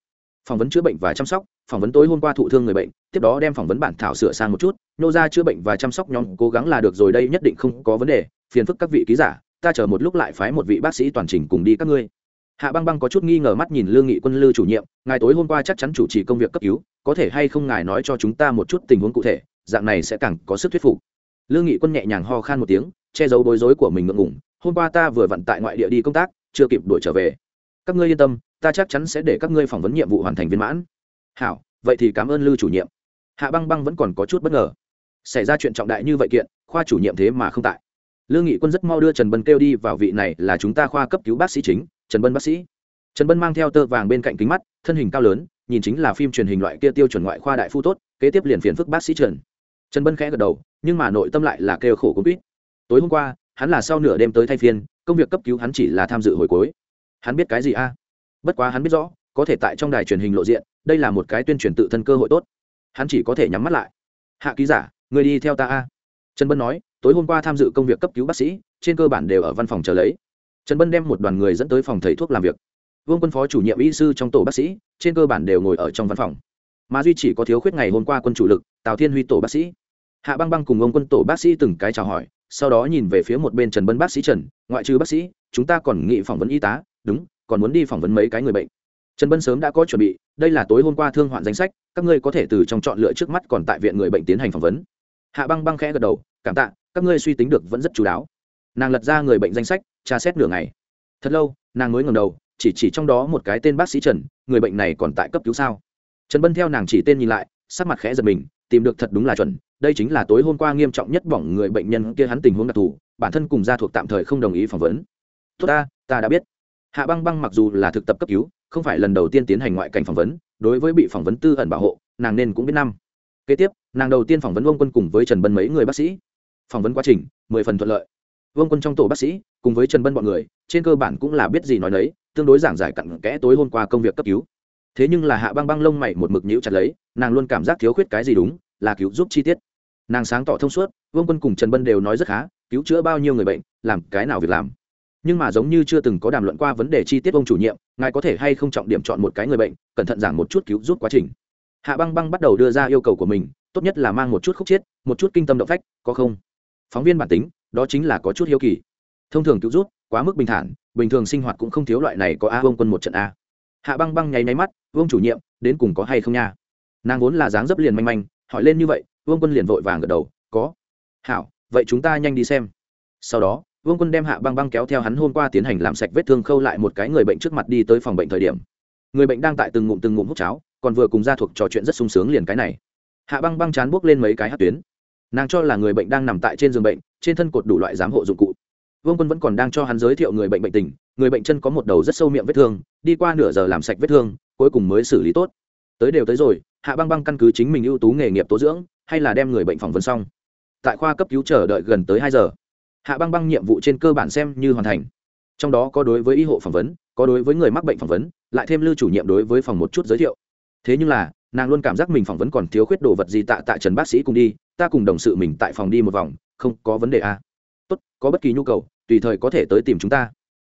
Phỏng vấn chữa bệnh và chăm sóc, phỏng vấn tối hôm qua thụ thương người bệnh, tiếp đó đem phỏng vấn bản thảo sửa sang một chút, nô ra chữa bệnh và chăm sóc nhóm cố gắng là được rồi đây nhất định không có vấn đề, phiền phức các vị ký giả, ta chờ một lúc lại phái một vị bác sĩ toàn trình cùng đi các ngươi. Hạ băng băng có chút nghi ngờ mắt nhìn lương nghị quân lư chủ nhiệm, ngài tối hôm qua chắc chắn chủ trì công việc cấp cứu, có thể hay không ngài nói cho chúng ta một chút tình huống cụ thể dạng này sẽ càng có sức thuyết phục. Lương nghị quân nhẹ nhàng ho khan một tiếng, che giấu bối rối của mình ngượng ngủng hôm qua ta vừa vận tại ngoại địa đi công tác, chưa kịp đuổi trở về. Các ngươi yên tâm, ta chắc chắn sẽ để các ngươi phỏng vấn nhiệm vụ hoàn thành viên mãn. Hảo, vậy thì cảm ơn lư chủ nhiệm. Hạ băng băng vẫn còn có chút bất ngờ. Xảy ra chuyện trọng đại như vậy kiện, khoa chủ nhiệm thế mà không tại. Lương nghị quân rất mau đưa trần bân kêu đi vào vị này là chúng ta khoa cấp cứu bác sĩ chính, trần bân bác sĩ. Trần bân mang theo tơ vàng bên cạnh kính mắt, thân hình cao lớn, nhìn chính là phim truyền hình loại kia tiêu chuẩn ngoại khoa đại phu tốt, kế tiếp liền phiền phức bác sĩ trần trần bân khẽ gật đầu, nhưng mà nội tâm lại là kêu khổ cũng biết tối hôm qua, hắn là sau nửa đêm tới thay phiên, công việc cấp cứu hắn chỉ là tham dự hồi cuối. Hắn biết cái gì a? Bất quá hắn biết rõ, có thể tại trong đài truyền hình lộ diện, đây là một cái tuyên truyền tự thân cơ hội tốt. Hắn chỉ có thể nhắm mắt lại. Hạ ký giả, người đi theo ta a. Trần bân nói, tối hôm qua tham dự công việc cấp cứu bác sĩ, trên cơ bản đều ở văn phòng chờ lấy. Trần bân đem một đoàn người dẫn tới phòng thầy thuốc làm việc. Vương quân phó chủ nhiệm y sư trong tổ bác sĩ, trên cơ bản đều ngồi ở trong văn phòng. Mà duy chỉ có thiếu khuyết ngày hôm qua quân chủ lực, tào thiên huy tổ bác sĩ hạ băng băng cùng ông quân tổ bác sĩ từng cái chào hỏi, sau đó nhìn về phía một bên trần bân bác sĩ trần, ngoại trừ bác sĩ, chúng ta còn nghị phỏng vấn y tá, đúng, còn muốn đi phỏng vấn mấy cái người bệnh. Trần bân sớm đã có chuẩn bị, đây là tối hôm qua thương hoạn danh sách, các ngươi có thể từ trong chọn lựa trước mắt còn tại viện người bệnh tiến hành phỏng vấn. Hạ băng băng khẽ gật đầu, cảm tạ, các ngươi suy tính được vẫn rất chú đáo. Nàng lật ra người bệnh danh sách, tra xét nửa ngày. Thật lâu, nàng mới ngầm đầu, chỉ chỉ trong đó một cái tên bác sĩ trần, người bệnh này còn tại cấp cứu sao? Trần bân theo nàng chỉ tên nhìn lại, sắc mặt khẽ giật mình, tìm được thật đúng là chuẩn đây chính là tối hôm qua nghiêm trọng nhất bỏng người bệnh nhân kia hắn tình huống đặc thù, bản thân cùng gia thuộc tạm thời không đồng ý phỏng vấn. Tốt ta ta đã biết. Hạ băng băng mặc dù là thực tập cấp cứu, không phải lần đầu tiên tiến hành ngoại cảnh phỏng vấn, đối với bị phỏng vấn tư ẩn bảo hộ, nàng nên cũng biết năm. Kế tiếp, nàng đầu tiên phỏng vấn vương quân cùng với trần bân mấy người bác sĩ. Phỏng vấn quá trình, mười phần thuận lợi. Vương quân trong tổ bác sĩ, cùng với trần bân bọn người, trên cơ bản cũng là biết gì nói đấy tương đối giảng giải cặn kẽ tối hôm qua công việc cấp cứu. Thế nhưng là hạ băng băng lông mày một mực nhíu chặt lấy, nàng luôn cảm giác thiếu khuyết cái gì đúng, là cứu giúp chi tiết nàng sáng tỏ thông suốt, vương quân cùng trần bân đều nói rất khá, cứu chữa bao nhiêu người bệnh, làm cái nào việc làm. Nhưng mà giống như chưa từng có đàm luận qua vấn đề chi tiết ông chủ nhiệm, ngài có thể hay không trọng điểm chọn một cái người bệnh, cẩn thận giảng một chút cứu giúp quá trình. Hạ băng băng bắt đầu đưa ra yêu cầu của mình, tốt nhất là mang một chút khúc chiết một chút kinh tâm động phách, có không? Phóng viên bản tính, đó chính là có chút hiếu kỳ. Thông thường cứu giúp, quá mức bình thản, bình thường sinh hoạt cũng không thiếu loại này có a vương quân một trận a. Hạ băng băng nháy nháy mắt, vương chủ nhiệm, đến cùng có hay không nha? Nàng vốn là dáng dấp liền manh manh, hỏi lên như vậy vương quân liền vội vàng gật đầu, có. Hảo, vậy chúng ta nhanh đi xem. Sau đó, vương quân đem hạ băng băng kéo theo hắn hôm qua tiến hành làm sạch vết thương khâu lại một cái người bệnh trước mặt đi tới phòng bệnh thời điểm. Người bệnh đang tại từng ngụm từng ngụm hút cháo, còn vừa cùng gia thuộc trò chuyện rất sung sướng liền cái này. Hạ băng băng chán buốc lên mấy cái hát tuyến. Nàng cho là người bệnh đang nằm tại trên giường bệnh, trên thân cột đủ loại giám hộ dụng cụ. Vương quân vẫn còn đang cho hắn giới thiệu người bệnh bệnh tình, người bệnh chân có một đầu rất sâu miệng vết thương, đi qua nửa giờ làm sạch vết thương, cuối cùng mới xử lý tốt. Tới đều tới rồi hạ băng băng căn cứ chính mình ưu tú nghề nghiệp tố dưỡng, hay là đem người bệnh phỏng vấn xong. Tại khoa cấp cứu chờ đợi gần tới hai giờ. Hạ băng băng nhiệm vụ trên cơ bản xem như hoàn thành. Trong đó có đối với y hộ phỏng vấn, có đối với người mắc bệnh phỏng vấn, lại thêm lưu chủ nhiệm đối với phòng một chút giới thiệu. Thế nhưng là, nàng luôn cảm giác mình phỏng vấn còn thiếu khuyết đồ vật gì tạ tạ trần bác sĩ cùng đi, ta cùng đồng sự mình tại phòng đi một vòng, không có vấn đề à. tốt, có bất kỳ nhu cầu, tùy thời có thể tới tìm chúng ta.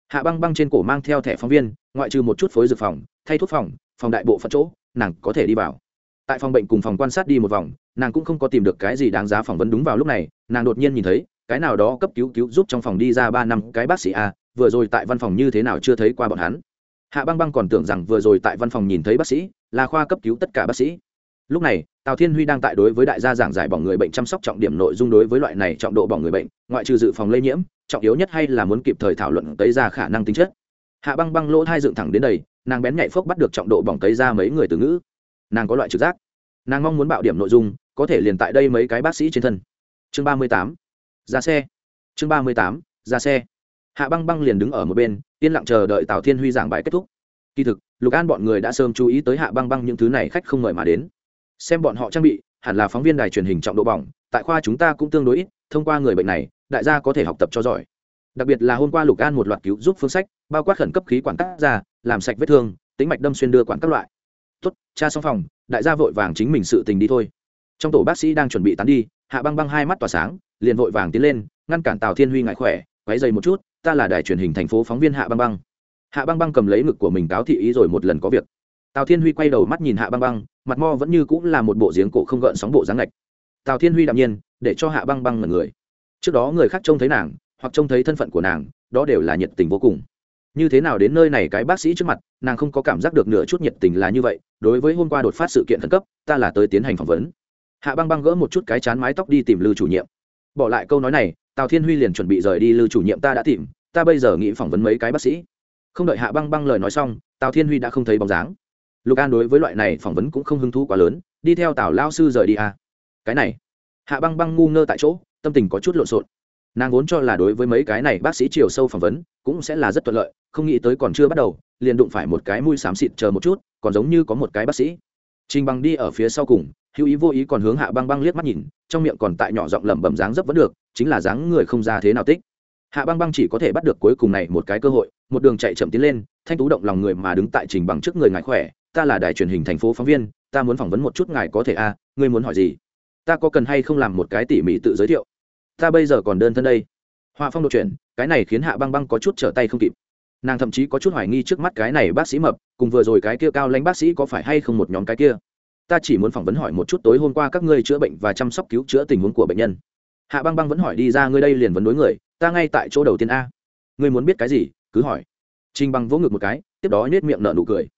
Hạ băng băng trên cổ mang theo thẻ phóng viên, ngoại trừ một chút phối dược phòng, thay thuốc phòng phòng đại bộ phận chỗ, nàng có thể đi vào tại phòng bệnh cùng phòng quan sát đi một vòng, nàng cũng không có tìm được cái gì đáng giá phỏng vấn đúng vào lúc này, nàng đột nhiên nhìn thấy, cái nào đó cấp cứu cứu giúp trong phòng đi ra ba năm cái bác sĩ a, vừa rồi tại văn phòng như thế nào chưa thấy qua bọn hắn. Hạ băng băng còn tưởng rằng vừa rồi tại văn phòng nhìn thấy bác sĩ, là khoa cấp cứu tất cả bác sĩ. Lúc này, tào thiên huy đang tại đối với đại gia giảng giải bỏng người bệnh chăm sóc trọng điểm nội dung đối với loại này trọng độ bỏng người bệnh, ngoại trừ dự phòng lây nhiễm, trọng yếu nhất hay là muốn kịp thời thảo luận tới ra khả năng tính chất. Hạ băng băng lỗ thai dựng thẳng đến đầy nàng bén nhạy phốc bắt được trọng độ bỏng tới ra mấy người từ ngữ nàng có loại trực giác. Nàng mong muốn bạo điểm nội dung, có thể liền tại đây mấy cái bác sĩ trên thân. Chương ba mươi tám, ra xe. Chương ba mươi tám, ra xe. Hạ băng băng liền đứng ở một bên, yên lặng chờ đợi tào thiên huy giảng bài kết thúc. Kỳ thực, lục an bọn người đã sớm chú ý tới hạ băng băng những thứ này khách không mời mà đến. Xem bọn họ trang bị, hẳn là phóng viên đài truyền hình trọng độ bỏng, tại khoa chúng ta cũng tương đối ít, thông qua người bệnh này, đại gia có thể học tập cho giỏi. Đặc biệt là hôm qua lục an một loạt cứu giúp phương sách, bao quát khẩn cấp khí quản cắt ra làm sạch vết thương, tính mạch đâm xuyên đưa quản các loại tốt, cha xong phòng, đại gia vội vàng chính mình sự tình đi thôi. Trong tổ bác sĩ đang chuẩn bị tán đi, hạ băng băng hai mắt tỏa sáng, liền vội vàng tiến lên, ngăn cản tào thiên huy ngại khỏe quáy dày một chút, ta là đài truyền hình thành phố phóng viên hạ băng băng. Hạ băng băng cầm lấy ngực của mình cáo thị ý rồi một lần có việc. Tào thiên huy quay đầu mắt nhìn hạ băng băng, mặt mo vẫn như cũng là một bộ giếng cổ không gợn sóng bộ dáng lệch tào thiên huy đạm nhiên, để cho hạ băng băng ngần người. Trước đó người khác trông thấy nàng, hoặc trông thấy thân phận của nàng, đó đều là nhiệt tình vô cùng như thế nào đến nơi này cái bác sĩ trước mặt, nàng không có cảm giác được nửa chút nhiệt tình là như vậy, đối với hôm qua đột phát sự kiện khẩn cấp, ta là tới tiến hành phỏng vấn. Hạ băng băng gỡ một chút cái chán mái tóc đi tìm lưu chủ nhiệm. Bỏ lại câu nói này, tào thiên huy liền chuẩn bị rời đi, lưu chủ nhiệm ta đã tìm, ta bây giờ nghĩ phỏng vấn mấy cái bác sĩ. Không đợi hạ băng băng lời nói xong, tào thiên huy đã không thấy bóng dáng. Lục an đối với loại này phỏng vấn cũng không hứng thú quá lớn, đi theo tào lao sư rời đi à. cái này, hạ băng băng ngu ngơ tại chỗ, tâm tình có chút lộn xộn. Nàng vốn cho là đối với mấy cái này bác sĩ chiều sâu phỏng vấn cũng sẽ là rất thuận lợi không nghĩ tới còn chưa bắt đầu liền đụng phải một cái mũi xám xịt chờ một chút còn giống như có một cái bác sĩ. Trình bằng đi ở phía sau cùng hữu ý vô ý còn hướng hạ băng băng liếc mắt nhìn trong miệng còn tại nhỏ giọng lẩm bẩm dáng dấp vẫn được chính là dáng người không ra thế nào tích. Hạ băng băng chỉ có thể bắt được cuối cùng này một cái cơ hội một đường chạy chậm tiến lên thanh tú động lòng người mà đứng tại trình bằng trước người ngài khỏe ta là đài truyền hình thành phố phóng viên ta muốn phỏng vấn một chút ngài có thể a à, ngươi muốn hỏi gì? Ta có cần hay không làm một cái tỉ mỉ tự giới thiệu? Ta bây giờ còn đơn thân đây họa phong đột chuyển, cái này khiến hạ băng băng có chút trở tay không kịp. Nàng thậm chí có chút hoài nghi trước mắt cái này bác sĩ mập, cùng vừa rồi cái kia cao lãnh bác sĩ có phải hay không một nhóm cái kia. Ta chỉ muốn phỏng vấn hỏi một chút tối hôm qua các ngươi chữa bệnh và chăm sóc cứu chữa tình huống của bệnh nhân. Hạ băng băng vẫn hỏi đi ra ngươi đây liền vấn đối người, ta ngay tại chỗ đầu tiên a. Ngươi muốn biết cái gì, cứ hỏi. Trinh băng vỗ ngực một cái, tiếp đó nhét miệng nở nụ cười.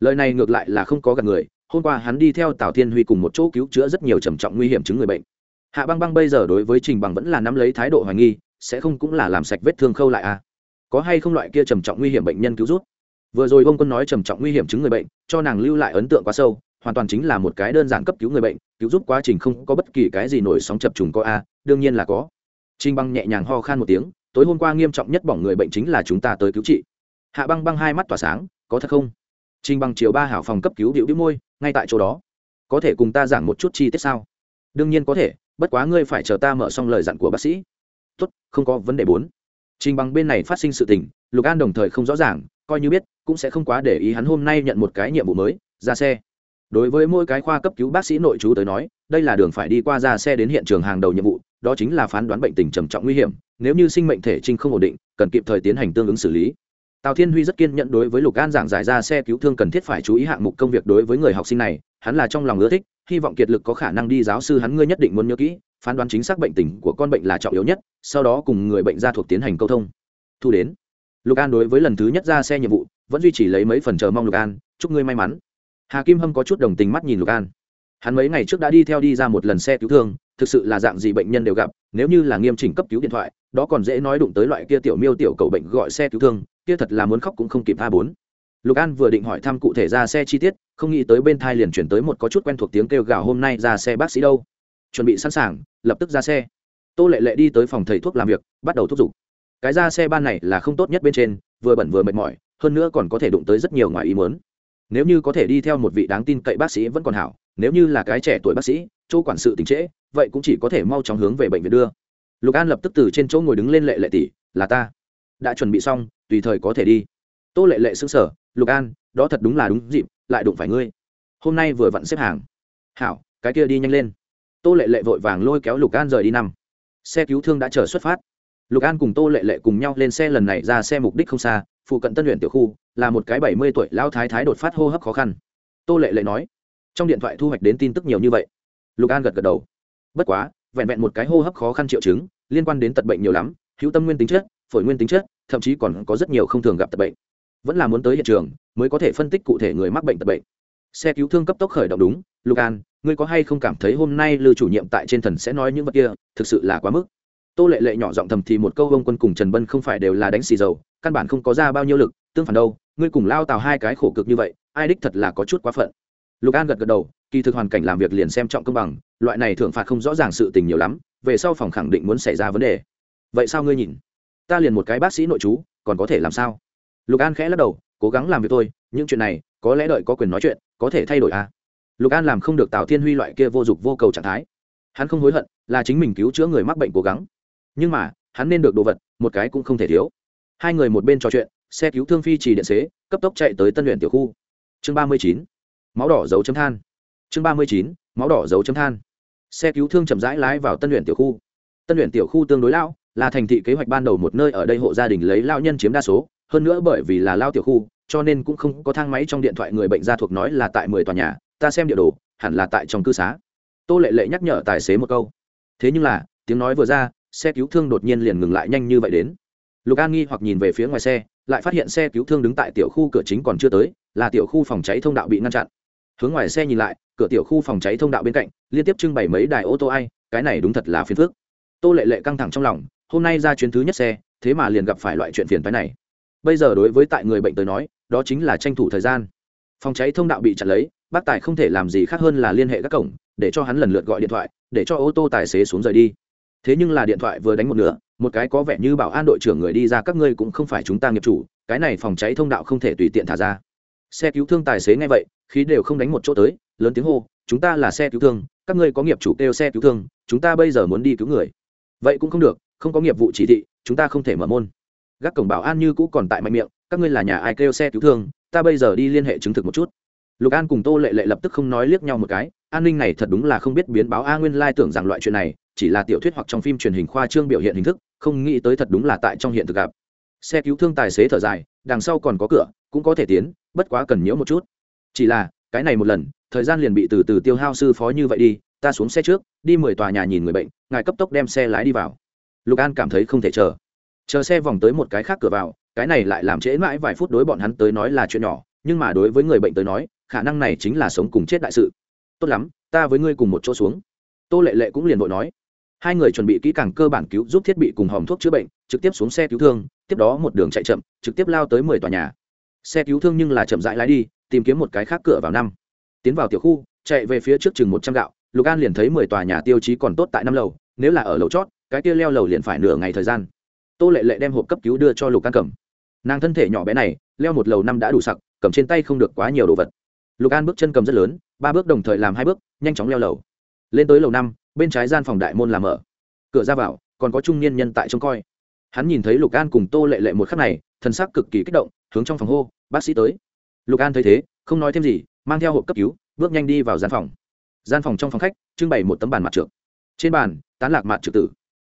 Lời này ngược lại là không có gặp người, hôm qua hắn đi theo tào thiên huy cùng một chỗ cứu chữa rất nhiều trầm trọng nguy hiểm chứng người bệnh. Hạ băng băng bây giờ đối với trình bằng vẫn là nắm lấy thái độ hoài nghi sẽ không cũng là làm sạch vết thương khâu lại à? Có hay không loại kia trầm trọng nguy hiểm bệnh nhân cứu rút vừa rồi ông quân nói trầm trọng nguy hiểm chứng người bệnh, cho nàng lưu lại ấn tượng quá sâu, hoàn toàn chính là một cái đơn giản cấp cứu người bệnh, cứu giúp quá trình không có bất kỳ cái gì nổi sóng chập trùng có a, đương nhiên là có. Trinh băng nhẹ nhàng ho khan một tiếng, tối hôm qua nghiêm trọng nhất bỏng người bệnh chính là chúng ta tới cứu trị. Hạ băng băng hai mắt tỏa sáng, có thật không? Trinh băng chiều ba hảo phòng cấp cứu điệu đĩu môi, ngay tại chỗ đó. Có thể cùng ta giảng một chút chi tiết sao? Đương nhiên có thể, bất quá ngươi phải chờ ta mở xong lời dặn của bác sĩ tốt, không có vấn đề bốn. Trình bằng bên này phát sinh sự tình, lục an đồng thời không rõ ràng, coi như biết, cũng sẽ không quá để ý hắn hôm nay nhận một cái nhiệm vụ mới, ra xe. Đối với mỗi cái khoa cấp cứu bác sĩ nội chú tới nói, đây là đường phải đi qua ra xe đến hiện trường hàng đầu nhiệm vụ, đó chính là phán đoán bệnh tình trầm trọng nguy hiểm, nếu như sinh mệnh thể trinh không ổn định, cần kịp thời tiến hành tương ứng xử lý. Tào thiên huy rất kiên nhẫn đối với lục an giảng giải ra xe cứu thương cần thiết phải chú ý hạng mục công việc đối với người học sinh này, hắn là trong lòng ưa thích, hy vọng kiệt lực có khả năng đi giáo sư hắn ngươi nhất định muốn nhớ kỹ phán đoán chính xác bệnh tình của con bệnh là trọng yếu nhất, sau đó cùng người bệnh gia thuộc tiến hành câu thông. Thu đến. Lục an đối với lần thứ nhất ra xe nhiệm vụ, vẫn duy trì lấy mấy phần chờ mong lục an, chúc ngươi may mắn. Hà kim hâm có chút đồng tình mắt nhìn lục an. Hắn mấy ngày trước đã đi theo đi ra một lần xe cứu thương, thực sự là dạng gì bệnh nhân đều gặp, nếu như là nghiêm chỉnh cấp cứu điện thoại, đó còn dễ nói đụng tới loại kia tiểu miêu tiểu cầu bệnh gọi xe cứu thương, kia thật là muốn khóc cũng không kịp a bốn. Lục an vừa định hỏi thăm cụ thể ra xe chi tiết, không nghĩ tới bên thai liền chuyển tới một có chút quen thuộc tiếng kêu gào hôm nay ra xe bác sĩ đâu chuẩn bị sẵn sàng, lập tức ra xe. Tô lệ lệ đi tới phòng thầy thuốc làm việc, bắt đầu thúc giục. Cái ra xe ban này là không tốt nhất bên trên, vừa bẩn vừa mệt mỏi, hơn nữa còn có thể đụng tới rất nhiều ngoài ý muốn. Nếu như có thể đi theo một vị đáng tin cậy bác sĩ vẫn còn hảo, nếu như là cái trẻ tuổi bác sĩ, chỗ quản sự tình trễ, vậy cũng chỉ có thể mau chóng hướng về bệnh viện đưa. Lục an lập tức từ trên chỗ ngồi đứng lên lệ lệ tỷ, là ta. Đã chuẩn bị xong, tùy thời có thể đi. Tô lệ lệ sững sờ, lục an, đó thật đúng là đúng dịp, lại đụng phải ngươi. Hôm nay vừa vặn xếp hàng. Hảo, cái kia đi nhanh lên tô lệ lệ vội vàng lôi kéo lục an rời đi năm. Xe cứu thương đã chờ xuất phát. Lục an cùng tô lệ lệ cùng nhau lên xe lần này ra xe mục đích không xa, phụ cận tân luyện tiểu khu, là một cái bảy mươi tuổi lao thái thái đột phát hô hấp khó khăn. Tô lệ lệ nói, trong điện thoại thu hoạch đến tin tức nhiều như vậy. Lục an gật gật đầu. Bất quá, vẹn vẹn một cái hô hấp khó khăn triệu chứng, liên quan đến tật bệnh nhiều lắm, hữu tâm nguyên tính chất, phổi nguyên tính chất, thậm chí còn có rất nhiều không thường gặp tật bệnh. Vẫn là muốn tới hiện trường, mới có thể phân tích cụ thể người mắc bệnh tật bệnh. Xe cứu thương cấp tốc khởi động đúng, lục an ngươi có hay không cảm thấy hôm nay lưu chủ nhiệm tại trên thần sẽ nói những vật kia thực sự là quá mức? Tô lệ lệ nhỏ giọng thầm thì một câu, ông quân cùng trần bân không phải đều là đánh xì dầu, căn bản không có ra bao nhiêu lực, tương phản đâu, ngươi cùng lao tào hai cái khổ cực như vậy, ai đích thật là có chút quá phận. Lục an gật gật đầu, kỳ thực hoàn cảnh làm việc liền xem trọng công bằng, loại này thưởng phạt không rõ ràng sự tình nhiều lắm, về sau phòng khẳng định muốn xảy ra vấn đề. Vậy sao ngươi nhìn? Ta liền một cái bác sĩ nội chú còn có thể làm sao? Lục an khẽ lắc đầu, cố gắng làm việc thôi, những chuyện này, có lẽ đợi có quyền nói chuyện, có thể thay đổi à? Lục an làm không được tào thiên huy loại kia vô dụng vô cầu trạng thái hắn không hối hận là chính mình cứu chữa người mắc bệnh cố gắng nhưng mà hắn nên được đồ vật một cái cũng không thể thiếu hai người một bên trò chuyện xe cứu thương phi trì điện xế cấp tốc chạy tới tân luyện tiểu khu chương ba mươi chín máu đỏ dấu chấm than chương ba mươi chín máu đỏ dấu chấm than xe cứu thương chậm rãi lái vào tân luyện tiểu khu tân luyện tiểu khu tương đối lao là thành thị kế hoạch ban đầu một nơi ở đây hộ gia đình lấy lao nhân chiếm đa số hơn nữa bởi vì là lao tiểu khu cho nên cũng không có thang máy trong điện thoại người bệnh gia thuộc nói là tại mười tòa nhà ta xem địa đồ, hẳn là tại trong cư xá. Tô lệ lệ nhắc nhở tài xế một câu. Thế nhưng là, tiếng nói vừa ra, xe cứu thương đột nhiên liền ngừng lại nhanh như vậy đến. Lục an nghi hoặc nhìn về phía ngoài xe, lại phát hiện xe cứu thương đứng tại tiểu khu cửa chính còn chưa tới, là tiểu khu phòng cháy thông đạo bị ngăn chặn. Hướng ngoài xe nhìn lại, cửa tiểu khu phòng cháy thông đạo bên cạnh, liên tiếp trưng bày mấy đài ô tô ai, cái này đúng thật là phiền phức. Tô lệ lệ căng thẳng trong lòng, hôm nay ra chuyến thứ nhất xe, thế mà liền gặp phải loại chuyện phiền phái này. Bây giờ đối với tại người bệnh tới nói, đó chính là tranh thủ thời gian phòng cháy thông đạo bị chặn lấy, bác tài không thể làm gì khác hơn là liên hệ các cổng, để cho hắn lần lượt gọi điện thoại, để cho ô tô tài xế xuống rời đi. Thế nhưng là điện thoại vừa đánh một nửa, một cái có vẻ như bảo an đội trưởng người đi ra các ngươi cũng không phải chúng ta nghiệp chủ, cái này phòng cháy thông đạo không thể tùy tiện thả ra. Xe cứu thương tài xế ngay vậy, khí đều không đánh một chỗ tới, lớn tiếng hô, chúng ta là xe cứu thương, các ngươi có nghiệp chủ kêu xe cứu thương, chúng ta bây giờ muốn đi cứu người. Vậy cũng không được, không có nghiệp vụ chỉ thị, chúng ta không thể mở môn. Gác cổng bảo an như cũ còn tại mạnh miệng, các ngươi là nhà ai kêu xe cứu thương ta bây giờ đi liên hệ chứng thực một chút. Lục an cùng tô lệ lệ lập tức không nói liếc nhau một cái, an ninh này thật đúng là không biết biến báo a nguyên lai tưởng rằng loại chuyện này, chỉ là tiểu thuyết hoặc trong phim truyền hình khoa trương biểu hiện hình thức, không nghĩ tới thật đúng là tại trong hiện thực gặp. Xe cứu thương tài xế thở dài, đằng sau còn có cửa, cũng có thể tiến, bất quá cần nhiễu một chút. Chỉ là, cái này một lần, thời gian liền bị từ từ tiêu hao sư phó như vậy đi, ta xuống xe trước, đi mười tòa nhà nhìn người bệnh, ngài cấp tốc đem xe lái đi vào. Lục an cảm thấy không thể chờ. Chờ xe vòng tới một cái khác cửa vào cái này lại làm trễ mãi vài phút đối bọn hắn tới nói là chuyện nhỏ, nhưng mà đối với người bệnh tới nói, khả năng này chính là sống cùng chết đại sự. Tốt lắm, ta với ngươi cùng một chỗ xuống. Tô lệ lệ cũng liền vội nói. Hai người chuẩn bị kỹ càng cơ bản cứu giúp thiết bị cùng hòm thuốc chữa bệnh, trực tiếp xuống xe cứu thương, tiếp đó một đường chạy chậm, trực tiếp lao tới mười tòa nhà. Xe cứu thương nhưng là chậm rãi lái đi, tìm kiếm một cái khác cửa vào năm. Tiến vào tiểu khu, chạy về phía trước chừng một trăm gạo, lục an liền thấy mười tòa nhà tiêu chí còn tốt tại năm lầu, nếu là ở lầu chót, cái kia leo lầu liền phải nửa ngày thời gian. Tô lệ lệ đem hộp cấp cứu đưa cho lục an cầm nàng thân thể nhỏ bé này, leo một lầu năm đã đủ sặc, cầm trên tay không được quá nhiều đồ vật. Lục an bước chân cầm rất lớn, ba bước đồng thời làm hai bước, nhanh chóng leo lầu. Lên tới lầu năm, bên trái gian phòng đại môn làm mở. Cửa ra vào, còn có trung niên nhân tại trông coi. Hắn nhìn thấy lục an cùng tô lệ lệ một khắc này, thần sắc cực kỳ kích động, hướng trong phòng hô, bác sĩ tới. Lục an thấy thế, không nói thêm gì, mang theo hộp cấp cứu, bước nhanh đi vào gian phòng. Gian phòng trong phòng khách, trưng bày một tấm bàn mặt trượt trên bàn, tán lạc mặt trượt tử.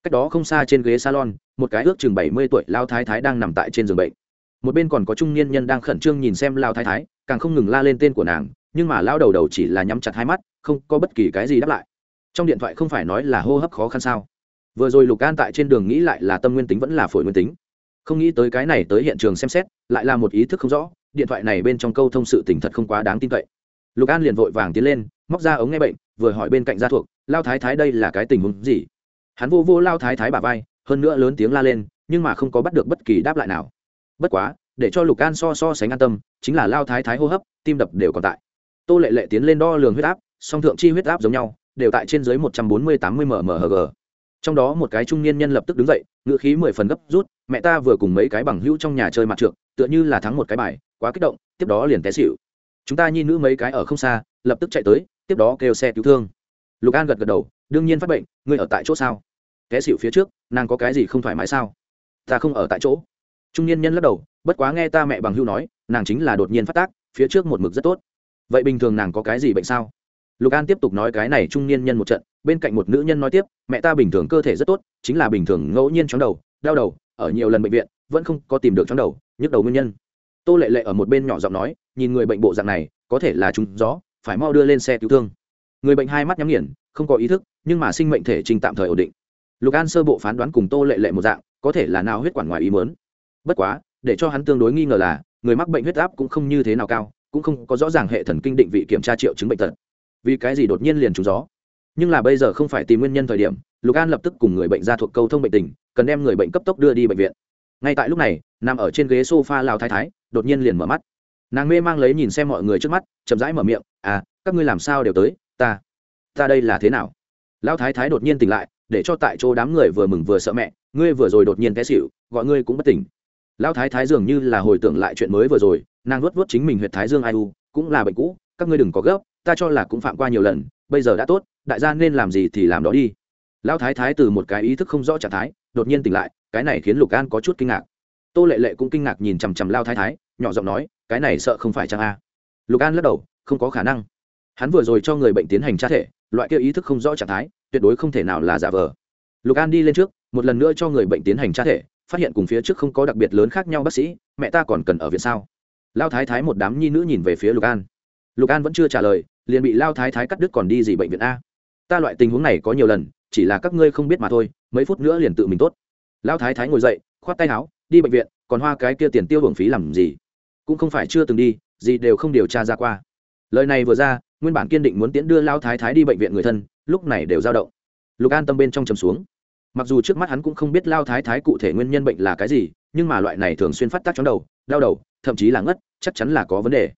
Cách đó không xa trên ghế salon một cái ước chừng bảy mươi tuổi lao thái thái đang nằm tại trên giường bệnh. Một bên còn có trung niên nhân đang khẩn trương nhìn xem lao thái thái, càng không ngừng la lên tên của nàng, nhưng mà lao đầu đầu chỉ là nhắm chặt hai mắt, không có bất kỳ cái gì đáp lại. Trong điện thoại không phải nói là hô hấp khó khăn sao? Vừa rồi lục an tại trên đường nghĩ lại là tâm nguyên tính vẫn là phổi nguyên tính. Không nghĩ tới cái này tới hiện trường xem xét, lại là một ý thức không rõ, điện thoại này bên trong câu thông sự tỉnh thật không quá đáng tin cậy. Lục an liền vội vàng tiến lên, móc ra ống nghe bệnh, vừa hỏi bên cạnh gia thuộc, lao thái thái đây là cái tình huống gì? Hắn vô vô lao thái thái bà vai hơn nữa lớn tiếng la lên, nhưng mà không có bắt được bất kỳ đáp lại nào. Bất quá, để cho lục an so so sánh an tâm, chính là lao thái thái hô hấp, tim đập đều còn tại. Tô lệ lệ tiến lên đo lường huyết áp, song thượng chi huyết áp giống nhau, đều tại trên dưới một trăm bốn mươi tám mươi mmhg trong đó một cái trung niên nhân lập tức đứng dậy ngựa khí mười phần gấp rút, mẹ ta vừa cùng mấy cái bằng hữu trong nhà chơi mặt trượt, tựa như là thắng một cái bài, quá kích động, tiếp đó liền té xịu chúng ta nhi nữ mấy cái ở không xa, lập tức chạy tới, tiếp đó kêu xe cứu thương. Lục an gật gật đầu, đương nhiên phát bệnh, ngươi ở tại chỗ sao? Té xịu phía trước, nàng có cái gì không thoải mái sao? Ta không ở tại chỗ. Trung niên nhân lắc đầu, bất quá nghe ta mẹ bằng hưu nói, nàng chính là đột nhiên phát tác, phía trước một mực rất tốt. Vậy bình thường nàng có cái gì bệnh sao? Lục an tiếp tục nói cái này trung niên nhân một trận, bên cạnh một nữ nhân nói tiếp, mẹ ta bình thường cơ thể rất tốt, chính là bình thường ngẫu nhiên chóng đầu, đau đầu, ở nhiều lần bệnh viện, vẫn không có tìm được chóng đầu, nhức đầu nguyên nhân. Tô lệ lệ ở một bên nhỏ giọng nói, nhìn người bệnh bộ dạng này, có thể là trúng gió, phải mau đưa lên xe cứu thương. Người bệnh hai mắt nhắm nghiền, không có ý thức, nhưng mà sinh mệnh thể trình tạm thời ổn định lục an sơ bộ phán đoán cùng tô lệ lệ một dạng, có thể là nào huyết quản ngoài ý mớn bất quá, để cho hắn tương đối nghi ngờ là, người mắc bệnh huyết áp cũng không như thế nào cao, cũng không có rõ ràng hệ thần kinh định vị kiểm tra triệu chứng bệnh tật. Vì cái gì đột nhiên liền trúng gió? Nhưng là bây giờ không phải tìm nguyên nhân thời điểm, lục an lập tức cùng người bệnh ra thuộc câu thông bệnh tình, cần đem người bệnh cấp tốc đưa đi bệnh viện. Ngay tại lúc này, nằm ở trên ghế s o f a lào thái thái, đột nhiên liền mở mắt. Nàng mê mang lấy nhìn xem mọi người trước mắt, chậm rãi mở miệng à các ngươi làm sao đều tới? Ta ta đây là thế nào? Lão thái thái đột nhiên tỉnh lại để cho tại chỗ đám người vừa mừng vừa sợ mẹ, ngươi vừa rồi đột nhiên té xịu gọi ngươi cũng bất tỉnh. Lão thái thái dường như là hồi tưởng lại chuyện mới vừa rồi, nàng nuốt vớt chính mình huyện thái dương ai u, cũng là bệnh cũ, các ngươi đừng có gấp, ta cho là cũng phạm qua nhiều lần, bây giờ đã tốt, đại gia nên làm gì thì làm đó đi. Lão thái thái từ một cái ý thức không rõ trạng thái, đột nhiên tỉnh lại, cái này khiến lục an có chút kinh ngạc. Tô lệ lệ cũng kinh ngạc nhìn chằm chằm lao thái thái, nhỏ giọng nói, cái này sợ không phải chăng a? Lục an lắc đầu, không có khả năng. Hắn vừa rồi cho người bệnh tiến hành tra thể, loại kia ý thức không rõ trạng thái tuyệt đối không thể nào là giả vờ. Lục an đi lên trước, một lần nữa cho người bệnh tiến hành tra thể, phát hiện cùng phía trước không có đặc biệt lớn khác nhau bác sĩ, mẹ ta còn cần ở viện sao? Lao thái thái một đám nhi nữ nhìn về phía lục an. Lục an vẫn chưa trả lời, liền bị lao thái thái cắt đứt còn đi gì bệnh viện a. Ta loại tình huống này có nhiều lần, chỉ là các ngươi không biết mà thôi, mấy phút nữa liền tự mình tốt. Lao thái thái ngồi dậy, khoát tay áo, đi bệnh viện, còn hoa cái kia tiền tiêu hưởng phí làm gì? Cũng không phải chưa từng đi, gì đều không điều tra ra qua. Lời này vừa ra, nguyên bản kiên định muốn tiễn đưa lao thái thái đi bệnh viện người thân lúc này đều dao động. Lục an tâm bên trong chầm xuống. Mặc dù trước mắt hắn cũng không biết lao thái thái cụ thể nguyên nhân bệnh là cái gì, nhưng mà loại này thường xuyên phát tác trong đầu, đau đầu, thậm chí là ngất, chắc chắn là có vấn đề.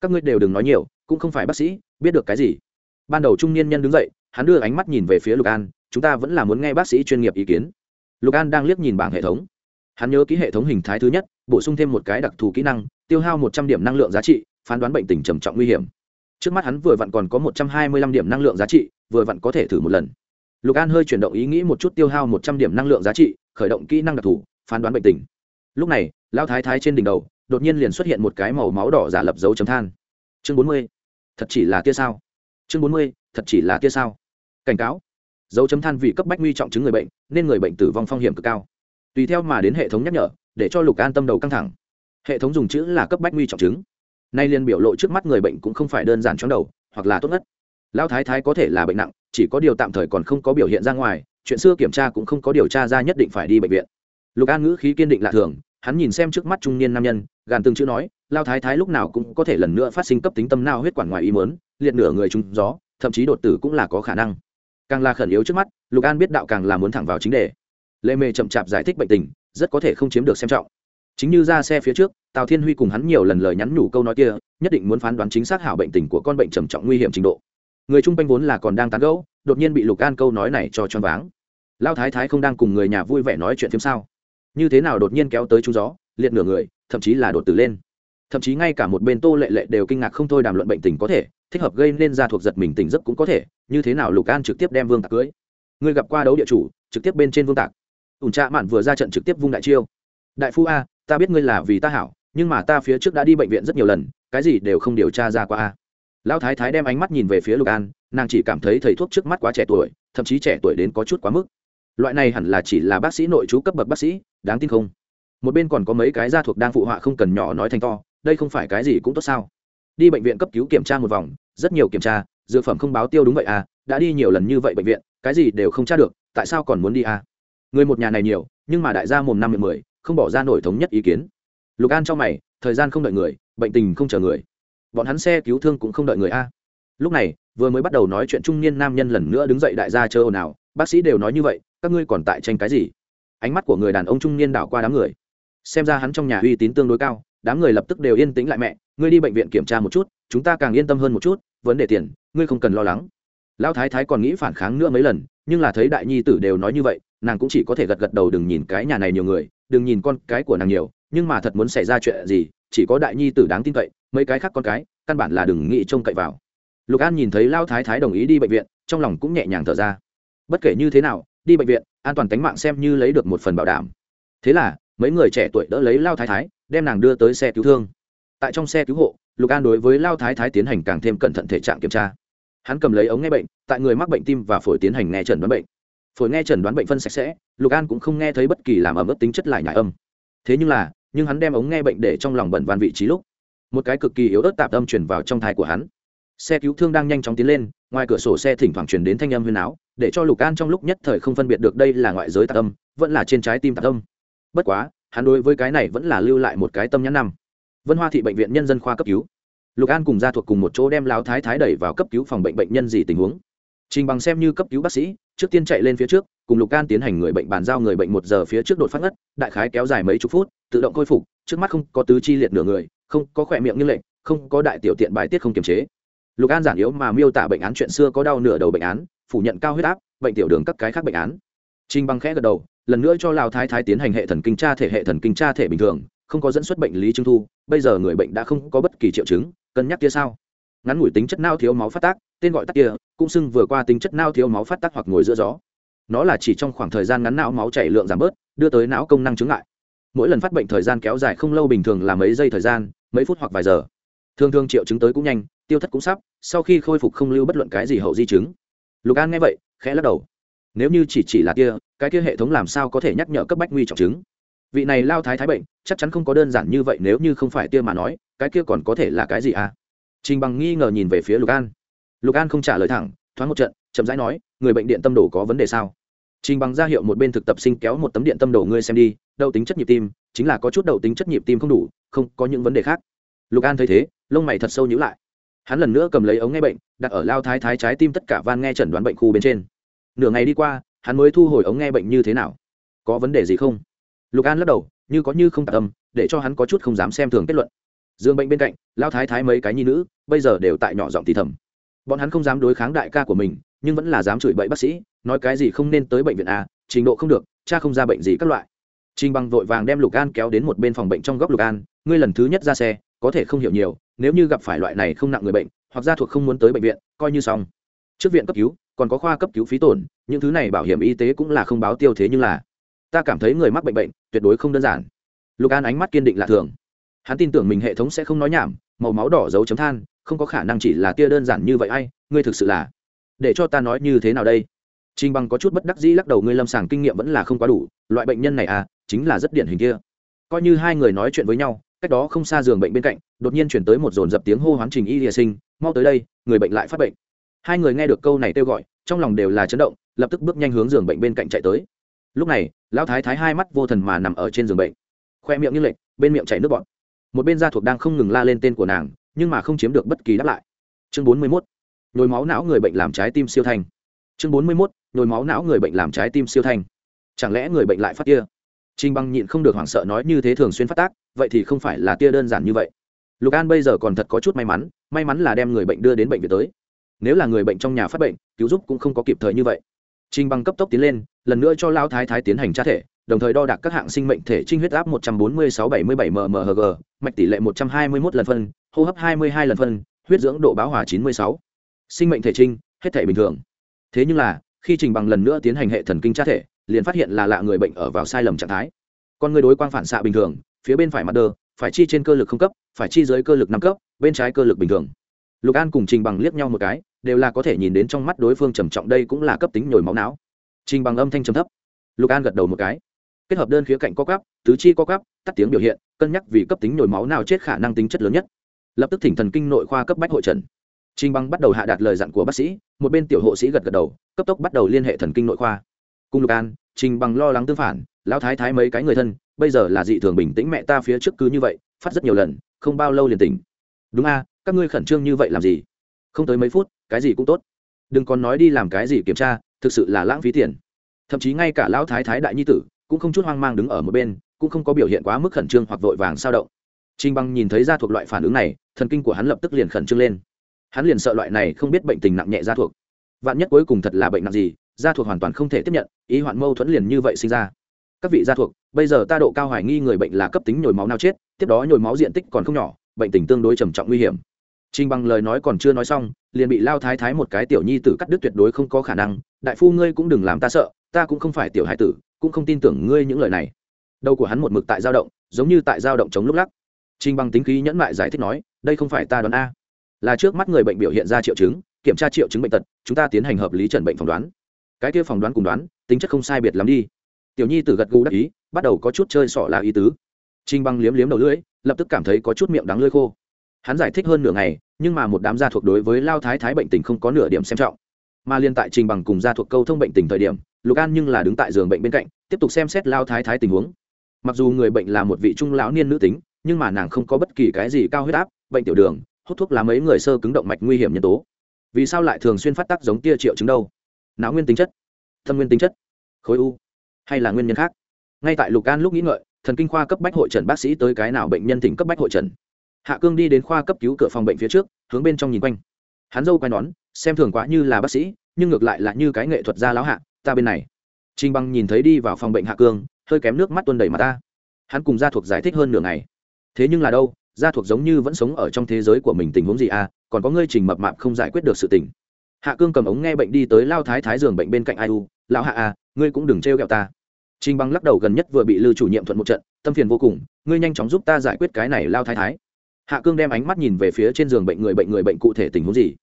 Các ngươi đều đừng nói nhiều, cũng không phải bác sĩ, biết được cái gì. Ban đầu trung niên nhân đứng dậy, hắn đưa ánh mắt nhìn về phía lục an, chúng ta vẫn là muốn nghe bác sĩ chuyên nghiệp ý kiến. Lục an đang liếc nhìn bảng hệ thống. Hắn nhớ ký hệ thống hình thái thứ nhất, bổ sung thêm một cái đặc thù kỹ năng, tiêu hao một trăm điểm năng lượng giá trị, phán đoán bệnh tình trầm trọng nguy hiểm trước mắt hắn vừa vặn còn có một trăm hai mươi lăm điểm năng lượng giá trị, vừa vặn có thể thử một lần. Lục an hơi chuyển động ý nghĩ một chút tiêu hao một trăm điểm năng lượng giá trị, khởi động kỹ năng đặc thù, phán đoán bệnh tình. Lúc này lao thái thái trên đỉnh đầu, đột nhiên liền xuất hiện một cái màu máu đỏ giả lập dấu chấm than. Chương bốn mươi, thật chỉ là tia sao? Chương bốn mươi, thật chỉ là tia sao? Cảnh cáo. Dấu chấm than vì cấp bách nguy trọng chứng người bệnh, nên người bệnh tử vong phong hiểm cực cao. Tùy theo mà đến hệ thống nhắc nhở, để cho lục an tâm đầu căng thẳng. Hệ thống dùng chữ là cấp bách nguy trọng chứng nay liên biểu lộ trước mắt người bệnh cũng không phải đơn giản chóng đầu, hoặc là tốt nhất. Lão thái thái có thể là bệnh nặng, chỉ có điều tạm thời còn không có biểu hiện ra ngoài, chuyện xưa kiểm tra cũng không có điều tra ra nhất định phải đi bệnh viện. Lục an ngữ khí kiên định lạ thường, hắn nhìn xem trước mắt trung niên nam nhân, gàn từng chữ nói lao thái thái lúc nào cũng có thể lần nữa phát sinh cấp tính tâm nao huyết quản ngoài ý mớn liệt nửa người trúng gió, thậm chí đột tử cũng là có khả năng. Càng là khẩn yếu trước mắt, lục an biết đạo càng là muốn thẳng vào chính đề. Lê mê chậm chạp giải thích bệnh tình, rất có thể không chiếm được xem trọng chính như ra xe phía trước, tào thiên huy cùng hắn nhiều lần lời nhắn nhủ câu nói kia, nhất định muốn phán đoán chính xác hảo bệnh tình của con bệnh trầm trọng nguy hiểm trình độ. Người chung quanh vốn là còn đang tán gẫu, đột nhiên bị lục an câu nói này cho choáng váng. Lao thái thái không đang cùng người nhà vui vẻ nói chuyện phim sao? Như thế nào đột nhiên kéo tới trung gió, liệt nửa người, thậm chí là đột tử lên. Thậm chí ngay cả một bên tô lệ lệ đều kinh ngạc không thôi đàm luận bệnh tình có thể, thích hợp gây nên ra thuộc giật mình tỉnh giấc cũng có thể, như thế nào lục an trực tiếp đem vương tạc cưới? Người gặp qua đấu địa chủ, trực tiếp bên trên vương tạc. Ủn trạ mạn vừa ra trận trực tiếp vung đại chiêu. Đại phu a ta biết ngươi là vì ta hảo, nhưng mà ta phía trước đã đi bệnh viện rất nhiều lần, cái gì đều không điều tra ra qua a. Lão thái thái đem ánh mắt nhìn về phía lục an, nàng chỉ cảm thấy thầy thuốc trước mắt quá trẻ tuổi, thậm chí trẻ tuổi đến có chút quá mức. Loại này hẳn là chỉ là bác sĩ nội chú cấp bậc bác sĩ, đáng tin không? Một bên còn có mấy cái gia thuộc đang phụ họa không cần nhỏ nói thành to, đây không phải cái gì cũng tốt sao? Đi bệnh viện cấp cứu kiểm tra một vòng, rất nhiều kiểm tra, dược phẩm không báo tiêu đúng vậy à đã đi nhiều lần như vậy bệnh viện, cái gì đều không tra được, tại sao còn muốn đi à? Người một nhà này nhiều, nhưng mà đại gia mồm năm mười không bỏ ra nổi thống nhất ý kiến. Lục an cho mày, thời gian không đợi người, bệnh tình không chờ người. Bọn hắn xe cứu thương cũng không đợi người a. Lúc này, vừa mới bắt đầu nói chuyện trung niên nam nhân lần nữa đứng dậy đại gia chơ ồn ào, bác sĩ đều nói như vậy, các ngươi còn tại tranh cái gì? Ánh mắt của người đàn ông trung niên đảo qua đám người. Xem ra hắn trong nhà uy tín tương đối cao, đám người lập tức đều yên tĩnh lại mẹ, ngươi đi bệnh viện kiểm tra một chút, chúng ta càng yên tâm hơn một chút, vấn đề tiền, ngươi không cần lo lắng. Lão thái thái còn nghĩ phản kháng nữa mấy lần, nhưng là thấy đại nhi tử đều nói như vậy, nàng cũng chỉ có thể gật gật đầu đừng nhìn cái nhà này nhiều người đừng nhìn con cái của nàng nhiều, nhưng mà thật muốn xảy ra chuyện gì, chỉ có đại nhi tử đáng tin cậy, mấy cái khác con cái, căn bản là đừng nghĩ trông cậy vào. Lục an nhìn thấy lao thái thái đồng ý đi bệnh viện, trong lòng cũng nhẹ nhàng thở ra. Bất kể như thế nào, đi bệnh viện, an toàn tính mạng xem như lấy được một phần bảo đảm. Thế là, mấy người trẻ tuổi đỡ lấy lao thái thái, đem nàng đưa tới xe cứu thương. Tại trong xe cứu hộ, lục an đối với lao thái thái tiến hành càng thêm cẩn thận thể trạng kiểm tra. Hắn cầm lấy ống nghe bệnh, tại người mắc bệnh tim và phổi tiến hành nghe trần đoán bệnh phổi nghe chẩn đoán bệnh phân sạch sẽ, lục an cũng không nghe thấy bất kỳ làm ẩm ướt tính chất lại nhải âm. Thế nhưng là, nhưng hắn đem ống nghe bệnh để trong lòng bẩn van vị trí lúc, một cái cực kỳ yếu ớt tạp âm chuyển vào trong thai của hắn. Xe cứu thương đang nhanh chóng tiến lên, ngoài cửa sổ xe thỉnh thoảng chuyển đến thanh âm huyền áo để cho lục an trong lúc nhất thời không phân biệt được đây là ngoại giới tạp âm, vẫn là trên trái tim tạp âm. Bất quá, hắn đối với cái này vẫn là lưu lại một cái tâm nhãn năm. Vân hoa thị bệnh viện nhân dân khoa cấp cứu. Lục an cùng gia thuộc cùng một chỗ đem lao thái thái đẩy vào cấp cứu phòng bệnh bệnh nhân gì tình huống. Trình bằng xem như cấp cứu bác sĩ trước tiên chạy lên phía trước, cùng lục Can tiến hành người bệnh bàn giao người bệnh một giờ phía trước đột phát ngất, đại khái kéo dài mấy chục phút, tự động khôi phục, trước mắt không có tứ chi liệt nửa người, không có khỏe miệng như lệnh, không có đại tiểu tiện bài tiết không kiềm chế. Lục an giản yếu mà miêu tả bệnh án chuyện xưa có đau nửa đầu bệnh án, phủ nhận cao huyết áp, bệnh tiểu đường các cái khác bệnh án. Trình bằng khẽ gật đầu, lần nữa cho lao thái thái tiến hành hệ thần kinh tra thể, hệ thần kinh tra thể bình thường, không có dẫn xuất bệnh lý trưng thu, bây giờ người bệnh đã không có bất kỳ triệu chứng, cân nhắc kia sao? Ngắn ngủi tính chất nao thiếu máu phát tác tên gọi tắt kia cũng xưng vừa qua tính chất nao thiếu máu phát tác hoặc ngồi giữa gió. Nó là chỉ trong khoảng thời gian ngắn não máu chảy lượng giảm bớt, đưa tới não công năng chứng lại mỗi lần phát bệnh thời gian kéo dài không lâu bình thường là mấy giây thời gian, mấy phút hoặc vài giờ. Thường thường triệu chứng tới cũng nhanh, tiêu thất cũng sắp, sau khi khôi phục không lưu bất luận cái gì hậu di chứng. Lục an nghe vậy, khẽ lắc đầu. Nếu như chỉ chỉ là kia, cái kia hệ thống làm sao có thể nhắc nhở cấp bách nguy trọng chứng? Vị này lao thái thái bệnh, chắc chắn không có đơn giản như vậy, nếu như không phải tia mà nói, cái kia còn có thể là cái gì à? Trình bằng nghi ngờ nhìn về phía lục an lục an không trả lời thẳng, thoáng một trận, chậm rãi nói, người bệnh điện tâm đồ có vấn đề sao? Trình bằng ra hiệu một bên thực tập sinh kéo một tấm điện tâm đồ ngươi xem đi, đậu tính chất nhịp tim, chính là có chút đậu tính chất nhịp tim không đủ, không có những vấn đề khác. Lục an thấy thế, lông mày thật sâu nhữ lại. Hắn lần nữa cầm lấy ống nghe bệnh, đặt ở lao thái thái trái tim tất cả van nghe chẩn đoán bệnh khu bên trên. Nửa ngày đi qua, hắn mới thu hồi ống nghe bệnh như thế nào? Có vấn đề gì không? Lục an lắc đầu, như có như không tạ tâm, để cho hắn có chút không dám xem thường kết luận. Dương bệnh bên cạnh, lao thái thái mấy cái nhi nữ, bây giờ đều tại nhỏ giọng thì thầm bọn hắn không dám đối kháng đại ca của mình, nhưng vẫn là dám chửi bậy bác sĩ, nói cái gì không nên tới bệnh viện a, trình độ không được, cha không ra bệnh gì các loại. Trình bằng vội vàng đem lục an kéo đến một bên phòng bệnh trong góc lục an, ngươi lần thứ nhất ra xe, có thể không hiểu nhiều, nếu như gặp phải loại này không nặng người bệnh, hoặc gia thuộc không muốn tới bệnh viện, coi như xong. Trước viện cấp cứu, còn có khoa cấp cứu phí tổn, những thứ này bảo hiểm y tế cũng là không báo tiêu thế nhưng là, ta cảm thấy người mắc bệnh bệnh, tuyệt đối không đơn giản. Lục an ánh mắt kiên định lạ thường. Hắn tin tưởng mình hệ thống sẽ không nói nhảm, màu máu đỏ dấu chấm than không có khả năng chỉ là tia đơn giản như vậy ai ngươi thực sự là để cho ta nói như thế nào đây Trình Bằng có chút bất đắc dĩ lắc đầu ngươi lâm sàng kinh nghiệm vẫn là không quá đủ, loại bệnh nhân này à, chính là rất điển hình kia. Coi như hai người nói chuyện với nhau, cách đó không xa giường bệnh bên cạnh, đột nhiên chuyển tới một dồn dập tiếng hô hoán Trình Y Lìa Sinh, mau tới đây, người bệnh lại phát bệnh. Hai người nghe được câu này kêu gọi, trong lòng đều là chấn động, lập tức bước nhanh hướng giường bệnh bên cạnh chạy tới. Lúc này, lão thái thái hai mắt vô thần mà nằm ở trên giường bệnh, khoe miệng như lệch, bên miệng chảy nước bọt. Một bên gia thuộc đang không ngừng la lên tên của nàng, nhưng mà không chiếm được bất kỳ đáp lại. Chương bốn mươi 41. Nhồi máu não người bệnh làm trái tim siêu thành chương bốn mươi mốt, nhồi máu não người bệnh làm trái tim siêu thanh. Chẳng lẽ người bệnh lại phát tia? Trinh băng nhịn không được hoảng sợ nói như thế thường xuyên phát tác, vậy thì không phải là tia đơn giản như vậy. Lục an bây giờ còn thật có chút may mắn may mắn là đem người bệnh đưa đến bệnh viện tới. Nếu là người bệnh trong nhà phát bệnh, cứu giúp cũng không có kịp thời như vậy. Trinh băng cấp tốc tiến lên, lần nữa cho lao thái thái tiến hành tra thể, đồng thời đo đạc các hạng sinh mệnh thể trinh huyết áp một trăm bốn mươi sáu bảy mươi bảy mmhg mạch tỷ lệ một trăm hai mươi một lần phân hô hấp hai mươi hai lần phân huyết dưỡng độ báo hòa chín mươi sáu. Sinh mệnh thể trinh hết thể bình thường. Thế nhưng là khi trình bằng lần nữa tiến hành hệ thần kinh tra thể liền phát hiện là lạ người bệnh ở vào sai lầm trạng thái. Con người đối quang phản xạ bình thường phía bên phải mặt đơ phải chi trên cơ lực không cấp phải chi dưới cơ lực năm cấp bên trái cơ lực bình thường. Lục an cùng trình bằng liếc nhau một cái đều là có thể nhìn đến trong mắt đối phương trầm trọng đây cũng là cấp tính nhồi máu não. Trình bằng âm thanh trầm thấp. Lục an gật đầu một cái. Kết hợp đơn khía cạnh co quắp, tứ chi co quắp, tắt tiếng biểu hiện cân nhắc vì cấp tính nhồi máu não chết khả năng tính chất lớn nhất lập tức thỉnh thần kinh nội khoa cấp bách hội trần Trình Băng bắt đầu hạ đạt lời dặn của bác sĩ, một bên tiểu hộ sĩ gật gật đầu, cấp tốc bắt đầu liên hệ thần kinh nội khoa. Cùng Lục An, Trình Băng lo lắng tương phản, lão thái thái mấy cái người thân, bây giờ là dị thường bình tĩnh mẹ ta phía trước cứ như vậy, phát rất nhiều lần, không bao lâu liền tỉnh. Đúng a, các ngươi khẩn trương như vậy làm gì? Không tới mấy phút, cái gì cũng tốt. Đừng còn nói đi làm cái gì kiểm tra, thực sự là lãng phí tiền. Thậm chí ngay cả lão thái thái đại nhi tử, cũng không chút hoang mang đứng ở một bên, cũng không có biểu hiện quá mức khẩn trương hoặc vội vàng sao động. Trình Băng nhìn thấy ra thuộc loại phản ứng này, thần kinh của hắn lập tức liền khẩn trương lên. Hắn liền sợ loại này không biết bệnh tình nặng nhẹ ra thuộc. Vạn nhất cuối cùng thật là bệnh nặng gì gia thuộc hoàn toàn không thể tiếp nhận ý hoạn mâu thuẫn liền như vậy sinh ra. Các vị gia thuộc bây giờ ta độ cao hoài nghi người bệnh là cấp tính nhồi máu nào chết tiếp đó nhồi máu diện tích còn không nhỏ bệnh tình tương đối trầm trọng nguy hiểm. Trình bằng lời nói còn chưa nói xong liền bị lao thái thái một cái tiểu nhi tử cắt đứt tuyệt đối không có khả năng. Đại phu ngươi cũng đừng làm ta sợ ta cũng không phải tiểu hải tử cũng không tin tưởng ngươi những lời này. Đầu của hắn một mực tại dao động giống như tại dao động chống lúc lắc. Trình bằng tính khí nhẫn mại giải thích nói, đây không phải ta đoán a. Là trước mắt người bệnh biểu hiện ra triệu chứng, kiểm tra triệu chứng bệnh tật, chúng ta tiến hành hợp lý trần bệnh phỏng đoán. Cái kia phỏng đoán cùng đoán, tính chất không sai biệt lắm đi. Tiểu nhi từ gật gù đắc ý, bắt đầu có chút chơi sọ là ý tứ. Trình Bằng liếm liếm đầu lưỡi, lập tức cảm thấy có chút miệng đắng lưỡi khô. Hắn giải thích hơn nửa ngày, nhưng mà một đám gia thuộc đối với lao thái thái bệnh tình không có nửa điểm xem trọng. Mà liên tại trình bằng cùng gia thuộc câu thông bệnh tình thời điểm, lục an nhưng là đứng tại giường bệnh bên cạnh, tiếp tục xem xét lao thái thái tình huống. Mặc dù người bệnh là một vị trung lão niên nữ tính nhưng mà nàng không có bất kỳ cái gì cao huyết áp, bệnh tiểu đường, hút thuốc là mấy người sơ cứng động mạch nguy hiểm nhân tố. Vì sao lại thường xuyên phát tác giống tia triệu chứng đâu? Não nguyên tính chất tâm nguyên tính chất, khối u, hay là nguyên nhân khác? Ngay tại lục an lúc nghĩ ngợi, thần kinh khoa cấp bách hội trần bác sĩ tới cái nào bệnh nhân tỉnh cấp bách hội trần. Hạ cương đi đến khoa cấp cứu cửa phòng bệnh phía trước, hướng bên trong nhìn quanh. Hắn dâu quay nón, xem thường quá như là bác sĩ, nhưng ngược lại là như cái nghệ thuật gia lão hạ, ta bên này. Trinh băng nhìn thấy đi vào phòng bệnh hạ cương, hơi kém nước mắt tuôn đầy mà ta. Hắn cùng gia thuộc giải thích hơn nửa ngày thế nhưng là đâu gia thuộc giống như vẫn sống ở trong thế giới của mình tình huống gì à còn có ngươi trình mập mạp không giải quyết được sự tình hạ cương cầm ống nghe bệnh đi tới lao thái thái giường bệnh bên cạnh ai u lão hạ à ngươi cũng đừng trêu ghẹo ta Trình Băng lắc đầu gần nhất vừa bị Lư chủ nhiệm thuận một trận, tâm phiền vô cùng, ngươi nhanh chóng giúp ta giải quyết cái này lao thái thái. Hạ Cương đem ánh mắt nhìn về phía trên giường bệnh người bệnh người bệnh cụ thể tình huống gì.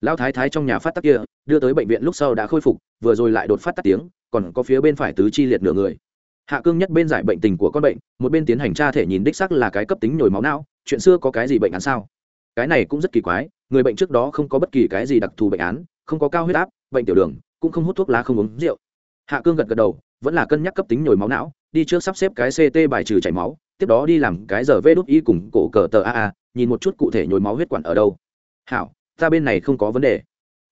Lao thái thái trong nhà phát tác kia, đưa tới bệnh viện lúc sau đã khôi phục, vừa rồi lại đột phát tác tiếng, còn có phía bên phải tứ chi liệt nửa người. Hạ Cương nhất bên giải bệnh tình của con bệnh, một bên tiến hành tra thể nhìn đích xác là cái cấp tính nhồi máu não, chuyện xưa có cái gì bệnh án sao? Cái này cũng rất kỳ quái, người bệnh trước đó không có bất kỳ cái gì đặc thù bệnh án, không có cao huyết áp, bệnh tiểu đường, cũng không hút thuốc lá không uống rượu. Hạ Cương gật gật đầu, vẫn là cân nhắc cấp tính nhồi máu não đi trước sắp xếp cái ct bài trừ chảy máu tiếp đó đi làm cái giờ vê đốt y cùng cổ cờ tờ aa nhìn một chút cụ thể nhồi máu huyết quản ở đâu hảo ta bên này không có vấn đề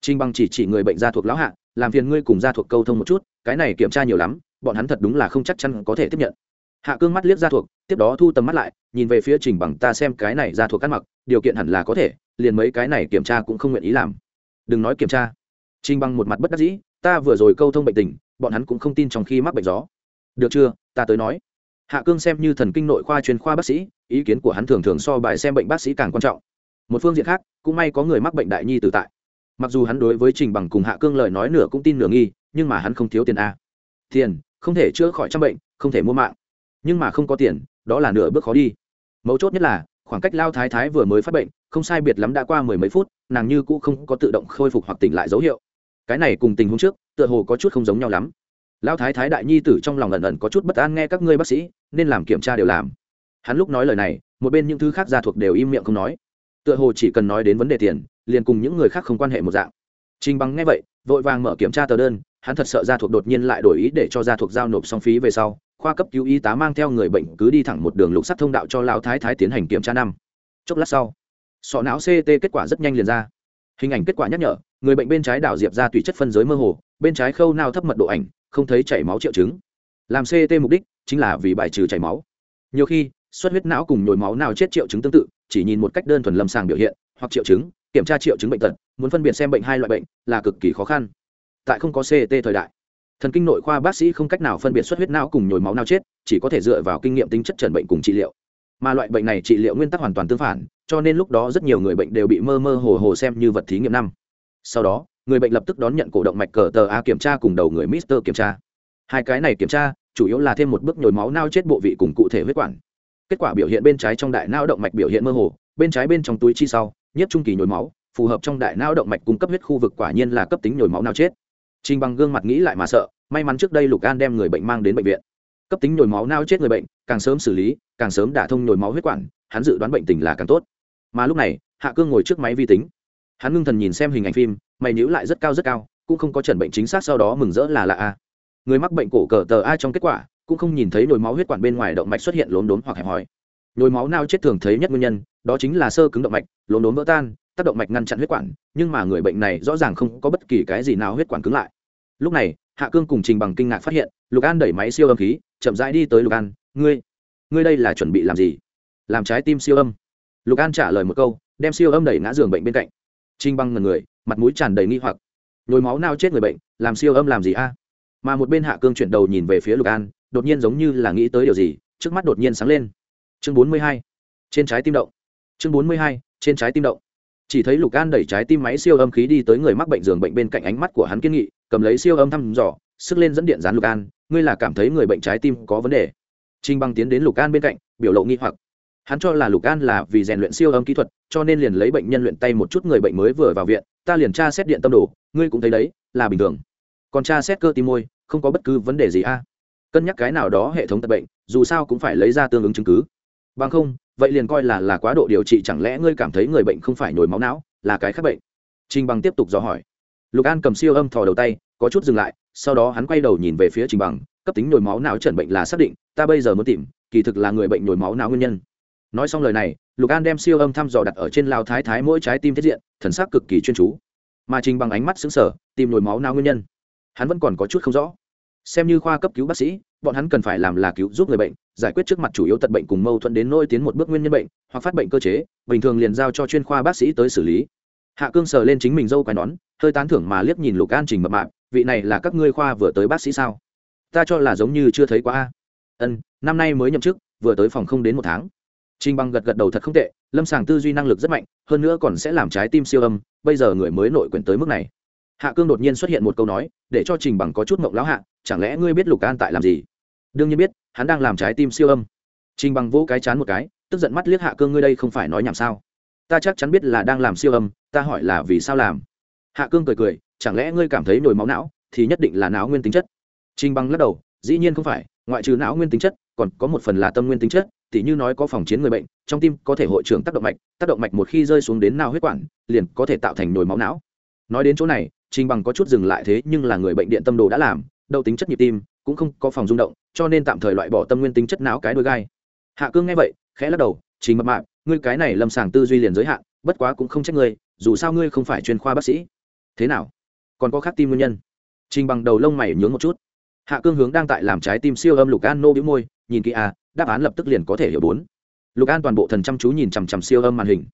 trinh bằng chỉ chỉ người bệnh gia thuộc lão hạ làm phiền ngươi cùng gia thuộc câu thông một chút cái này kiểm tra nhiều lắm bọn hắn thật đúng là không chắc chắn có thể tiếp nhận. Hạ cương mắt liếc gia thuộc, tiếp đó thu tầm mắt lại, nhìn về phía trình bằng, ta xem cái này gia thuộc cắt mặc, điều kiện hẳn là có thể, liền mấy cái này kiểm tra cũng không nguyện ý làm. Đừng nói kiểm tra. Trình bằng một mặt bất đắc dĩ, ta vừa rồi câu thông bệnh tình, bọn hắn cũng không tin trong khi mắc bệnh gió. Được chưa, ta tới nói. Hạ cương xem như thần kinh nội khoa chuyên khoa bác sĩ, ý kiến của hắn thường thường so bài xem bệnh bác sĩ càng quan trọng. Một phương diện khác, cũng may có người mắc bệnh đại nhi tử tại. Mặc dù hắn đối với trình bằng cùng hạ cương lời nói nửa cũng tin nửa nghi, nhưng mà hắn không thiếu tiền a. Tiền không thể chữa khỏi trăm bệnh, không thể mua mạng. Nhưng mà không có tiền, đó là nửa bước khó đi. Mấu chốt nhất là, khoảng cách lao thái thái vừa mới phát bệnh, không sai biệt lắm đã qua mười mấy phút, nàng như cũ không có tự động khôi phục hoặc tỉnh lại dấu hiệu. Cái này cùng tình huống trước, tựa hồ có chút không giống nhau lắm. Lão thái thái đại nhi tử trong lòng ẩn ẩn có chút bất an nghe các ngươi bác sĩ, nên làm kiểm tra đều làm. Hắn lúc nói lời này, một bên những thứ khác gia thuộc đều im miệng không nói. Tựa hồ chỉ cần nói đến vấn đề tiền, liền cùng những người khác không quan hệ một dạng. Trình bằng nghe vậy, vội vàng mở kiểm tra tờ đơn hắn thật sợ gia thuộc đột nhiên lại đổi ý để cho gia thuộc giao nộp xong phí về sau, khoa cấp cứu y tá mang theo người bệnh cứ đi thẳng một đường lục sắt thông đạo cho lão thái thái tiến hành kiểm tra năm. Chốc lát sau, sọ não ct kết quả rất nhanh liền ra. Hình ảnh kết quả nhắc nhở, người bệnh bên trái đảo diệp ra tùy chất phân giới mơ hồ, bên trái khâu nào thấp mật độ ảnh, không thấy chảy máu triệu chứng. Làm ct mục đích chính là vì bài trừ chảy máu. Nhiều khi xuất huyết não cùng nhồi máu nào chết triệu chứng tương tự, chỉ nhìn một cách đơn thuần lâm sàng biểu hiện hoặc triệu chứng, kiểm tra triệu chứng bệnh tật, muốn phân biệt xem bệnh hai loại bệnh là cực kỳ khó khăn tại không có ct thời đại. Thần kinh nội khoa bác sĩ không cách nào phân biệt xuất huyết não cùng nhồi máu nào chết, chỉ có thể dựa vào kinh nghiệm tính chất trần bệnh cùng trị liệu. Mà loại bệnh này trị liệu nguyên tắc hoàn toàn tương phản, cho nên lúc đó rất nhiều người bệnh đều bị mơ mơ hồ hồ xem như vật thí nghiệm năm. Sau đó, người bệnh lập tức đón nhận cổ động mạch cờ tờ a kiểm tra cùng đầu người mister kiểm tra. Hai cái này kiểm tra, chủ yếu là thêm một bước nhồi máu nao chết bộ vị cùng cụ thể huyết quản. Kết quả biểu hiện bên trái trong đại não động mạch biểu hiện mơ hồ, bên trái bên trong túi chi sau nhất trung kỳ nhồi máu, phù hợp trong đại não động mạch cung cấp huyết khu vực quả nhiên là cấp tính nhồi máu não chết trình bằng gương mặt nghĩ lại mà sợ, may mắn trước đây lục an đem người bệnh mang đến bệnh viện. Cấp tính nhồi máu não chết người bệnh, càng sớm xử lý, càng sớm đả thông nhồi máu huyết quản, hắn dự đoán bệnh tình là càng tốt. Mà lúc này, hạ cương ngồi trước máy vi tính. Hắn ngưng thần nhìn xem hình ảnh phim, mày nhíu lại rất cao rất cao, cũng không có chẩn bệnh chính xác sau đó mừng rỡ là lạ a. Người mắc bệnh cổ cờ tờ a trong kết quả, cũng không nhìn thấy nhồi máu huyết quản bên ngoài động mạch xuất hiện lốm đốm hoặc hẹp hòi. Nhồi máu não chết thường thấy nhất nguyên nhân, đó chính là sơ cứng động mạch, lốm đốm vỡ tan tác động mạch ngăn chặn huyết quản, nhưng mà người bệnh này rõ ràng không có bất kỳ cái gì nào huyết quản cứng lại. Lúc này, hạ cương cùng trình bằng kinh ngạc phát hiện, lục an đẩy máy siêu âm khí, chậm rãi đi tới lục an, ngươi ngươi đây là chuẩn bị làm gì? Làm trái tim siêu âm. Lục an trả lời một câu, đem siêu âm đẩy ngã giường bệnh bên cạnh. Trinh băng ngần người, mặt mũi tràn đầy nghi hoặc. Nhồi máu nao chết người bệnh, làm siêu âm làm gì a? Mà một bên hạ cương chuyển đầu nhìn về phía lục an, đột nhiên giống như là nghĩ tới điều gì, trước mắt đột nhiên sáng lên. Chương bốn mươi hai, trên trái tim động. Chương bốn mươi hai, trên trái tim động chỉ thấy lục an đẩy trái tim máy siêu âm khí đi tới người mắc bệnh giường bệnh bên cạnh ánh mắt của hắn kiên nghị, cầm lấy siêu âm thăm dò, sức lên dẫn điện dán lục an, ngươi là cảm thấy người bệnh trái tim có vấn đề. Trinh băng tiến đến lục an bên cạnh, biểu lộ nghi hoặc. Hắn cho là lục an là vì rèn luyện siêu âm kỹ thuật, cho nên liền lấy bệnh nhân luyện tay một chút người bệnh mới vừa vào viện, ta liền tra xét điện tâm đồ, ngươi cũng thấy đấy, là bình thường. Còn tra xét cơ tim môi, không có bất cứ vấn đề gì a. Cân nhắc cái nào đó hệ thống tật bệnh, dù sao cũng phải lấy ra tương ứng chứng cứ. Bằng không vậy liền coi là là quá độ điều trị, chẳng lẽ ngươi cảm thấy người bệnh không phải nhồi máu não, là cái khác bệnh? Trình bằng tiếp tục dò hỏi. Lục an cầm siêu âm thò đầu tay, có chút dừng lại, sau đó hắn quay đầu nhìn về phía trình bằng, cấp tính nhồi máu não chẩn bệnh là xác định, ta bây giờ muốn tìm, kỳ thực là người bệnh nhồi máu não nguyên nhân. Nói xong lời này, lục an đem siêu âm thăm dò đặt ở trên lao thái thái mỗi trái tim thiết diện, thần sắc cực kỳ chuyên chú. Mà trình bằng ánh mắt xứng sở tìm nổi máu não nguyên nhân. Hắn vẫn còn có chút không rõ. Xem như khoa cấp cứu bác sĩ bọn hắn cần phải làm là cứu giúp người bệnh, giải quyết trước mặt chủ yếu tật bệnh cùng mâu thuẫn đến nôi tiến một bước nguyên nhân bệnh, hoặc phát bệnh cơ chế, bình thường liền giao cho chuyên khoa bác sĩ tới xử lý. Hạ cương sờ lên chính mình dâu quai nón, hơi tán thưởng mà liếc nhìn lục an trình mập mạp, vị này là các ngươi khoa vừa tới bác sĩ sao? Ta cho là giống như chưa thấy quá. a ân, năm nay mới nhậm chức, vừa tới phòng không đến một tháng. Trình bằng gật gật đầu thật không tệ, lâm sàng tư duy năng lực rất mạnh, hơn nữa còn sẽ làm trái tim siêu âm, bây giờ người mới nội quyền tới mức này. Hạ cương đột nhiên xuất hiện một câu nói, để cho trình bằng có chút mộng lão hạ, chẳng lẽ ngươi biết lục an tại làm gì? Đương nhiên biết, hắn đang làm trái tim siêu âm. Trình bằng vỗ cái chán một cái, tức giận mắt liếc hạ cương, ngươi đây không phải nói nhảm sao? Ta chắc chắn biết là đang làm siêu âm, ta hỏi là vì sao làm. Hạ cương cười cười, chẳng lẽ ngươi cảm thấy nổi máu não, thì nhất định là não nguyên tính chất. Trình bằng lắc đầu, dĩ nhiên không phải, ngoại trừ não nguyên tính chất, còn có một phần là tâm nguyên tính chất, tỉ như nói có phòng chiến người bệnh, trong tim có thể hội trưởng tác động mạch, tác động mạch một khi rơi xuống đến nào huyết quản, liền có thể tạo thành nổi máu não. Nói đến chỗ này, trình bằng có chút dừng lại thế nhưng là người bệnh điện tâm đồ đã làm, đậu tính chất nhịp tim cũng không có phòng rung động cho nên tạm thời loại bỏ tâm nguyên tính chất não cái đôi gai. Hạ cương nghe vậy khẽ lắc đầu trình mập mạng, ngươi cái này lâm sàng tư duy liền giới hạn bất quá cũng không trách ngươi dù sao ngươi không phải chuyên khoa bác sĩ. Thế nào? Còn có khác tim nguyên nhân? Trình bằng đầu lông mày nhướng một chút. Hạ cương hướng đang tại làm trái tim siêu âm lục an nô bĩu môi nhìn kỹ à đáp án lập tức liền có thể hiểu bốn. Lục an toàn bộ thần chăm chú nhìn chằm chằm siêu âm màn hình.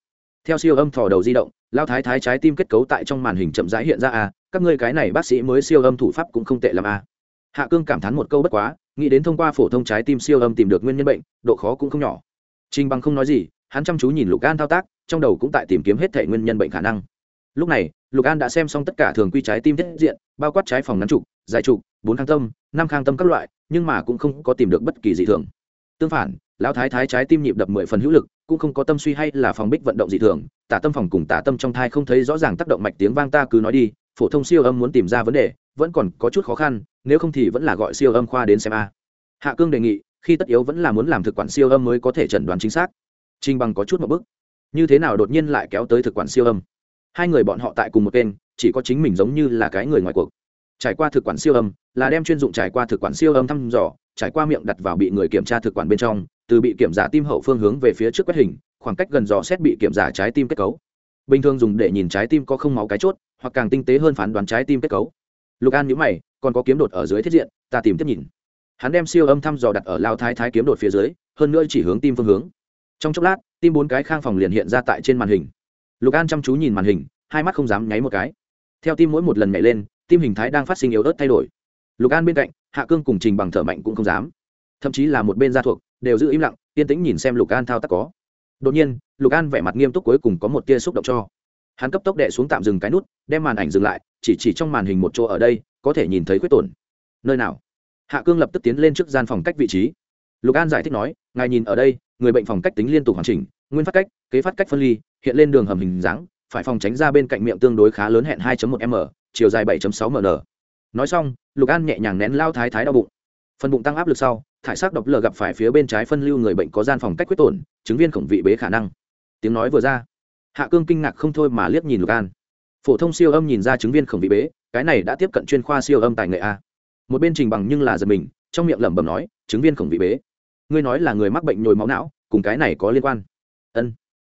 Theo siêu âm thò đầu di động lao thái thái trái tim kết cấu tại trong màn hình chậm rãi hiện ra à các ngươi cái này bác sĩ mới siêu âm thủ pháp cũng không tệ l à hạ cương cảm thán một câu bất quá nghĩ đến thông qua phổ thông trái tim siêu âm tìm được nguyên nhân bệnh độ khó cũng không nhỏ Trình Bằng không nói gì, hắn chăm chú nhìn Lục An thao tác, trong đầu cũng tại tìm kiếm hết thể nguyên nhân bệnh khả năng. Lúc này, Lục An đã xem xong tất cả thường quy trái tim thiết diện, bao quát trái phòng ngắn trục, dài trục, bốn khang tâm, năm khang tâm các loại, nhưng mà cũng không có tìm được bất kỳ dị thường. Tương phản, lão thái thái trái tim nhịp đập mười phần hữu lực, cũng không có tâm suy hay là phòng bích vận động dị thường, tả tâm phòng cùng tả tâm trong thai không thấy rõ ràng tác động mạch tiếng vang ta cứ nói đi, phổ thông siêu âm muốn tìm ra vấn đề, vẫn còn có chút khó khăn, nếu không thì vẫn là gọi siêu âm khoa đến xem a. Hạ Cương đề nghị, khi tất yếu vẫn là muốn làm thực quản siêu âm mới có thể chẩn đoán chính xác. Trình bằng có chút một bức như thế nào đột nhiên lại kéo tới thực quản siêu âm? Hai người bọn họ tại cùng một kênh chỉ có chính mình giống như là cái người ngoài cuộc. Trải qua thực quản siêu âm là đem chuyên dụng trải qua thực quản siêu âm thăm dò trải qua miệng đặt vào bị người kiểm tra thực quản bên trong từ bị kiểm giả tim hậu phương hướng về phía trước quét hình khoảng cách gần dò xét bị kiểm giả trái tim kết cấu. Bình thường dùng để nhìn trái tim có không máu cái chốt hoặc càng tinh tế hơn phán đoán trái tim kết cấu lục an nhữ mày, còn có kiếm đột ở dưới thiết diện, ta tìm tiếp nhìn. Hắn đem siêu âm thăm dò đặt ở lao thái thái kiếm đột phía dưới, hơn nữa chỉ hướng tim phương hướng. Trong chốc lát, tim bốn cái khang phòng liền hiện ra tại trên màn hình. Lục an chăm chú nhìn màn hình, hai mắt không dám nháy một cái. Theo tim mỗi một lần nhảy lên, tim hình thái đang phát sinh yếu ớt thay đổi. Lục an bên cạnh, hạ cương cùng trình bằng thở mạnh cũng không dám. Thậm chí là một bên gia thuộc, đều giữ im lặng, yên tĩnh nhìn xem lục an thao tác có. Đột nhiên, lục an vẻ mặt nghiêm túc cuối cùng có một tia xúc động cho. Hắn cấp tốc đệ xuống tạm dừng cái nút, đem màn ảnh dừng lại chỉ chỉ trong màn hình một chỗ ở đây, có thể nhìn thấy khuyết tổn. Nơi nào? Hạ cương lập tức tiến lên trước gian phòng cách vị trí. Lục an giải thích nói, ngài nhìn ở đây, người bệnh phòng cách tính liên tục hoàn chỉnh, nguyên phát cách, kế phát cách phân ly, hiện lên đường hầm hình dáng, phải phòng tránh ra bên cạnh miệng tương đối khá lớn hẹn 2.1m chiều dài 7.6 mn nói xong, lục an nhẹ nhàng nén lao thái thái đau bụng. Phần bụng tăng áp lực sau, thải sắc độc lờ gặp phải phía bên trái phân lưu người bệnh có gian phòng cách quyết tổn, chứng viên khổng vị bế khả năng. Tiếng nói vừa ra, hạ cương kinh ngạc không thôi mà liếc nhìn lục an phổ thông siêu âm nhìn ra chứng viên khổng vị bế, cái này đã tiếp cận chuyên khoa siêu âm tài nghệ a. Một bên trình bằng nhưng là giật mình, trong miệng lẩm bẩm nói, chứng viên khổng vị bế, ngươi nói là người mắc bệnh nhồi máu não, cùng cái này có liên quan. Ân.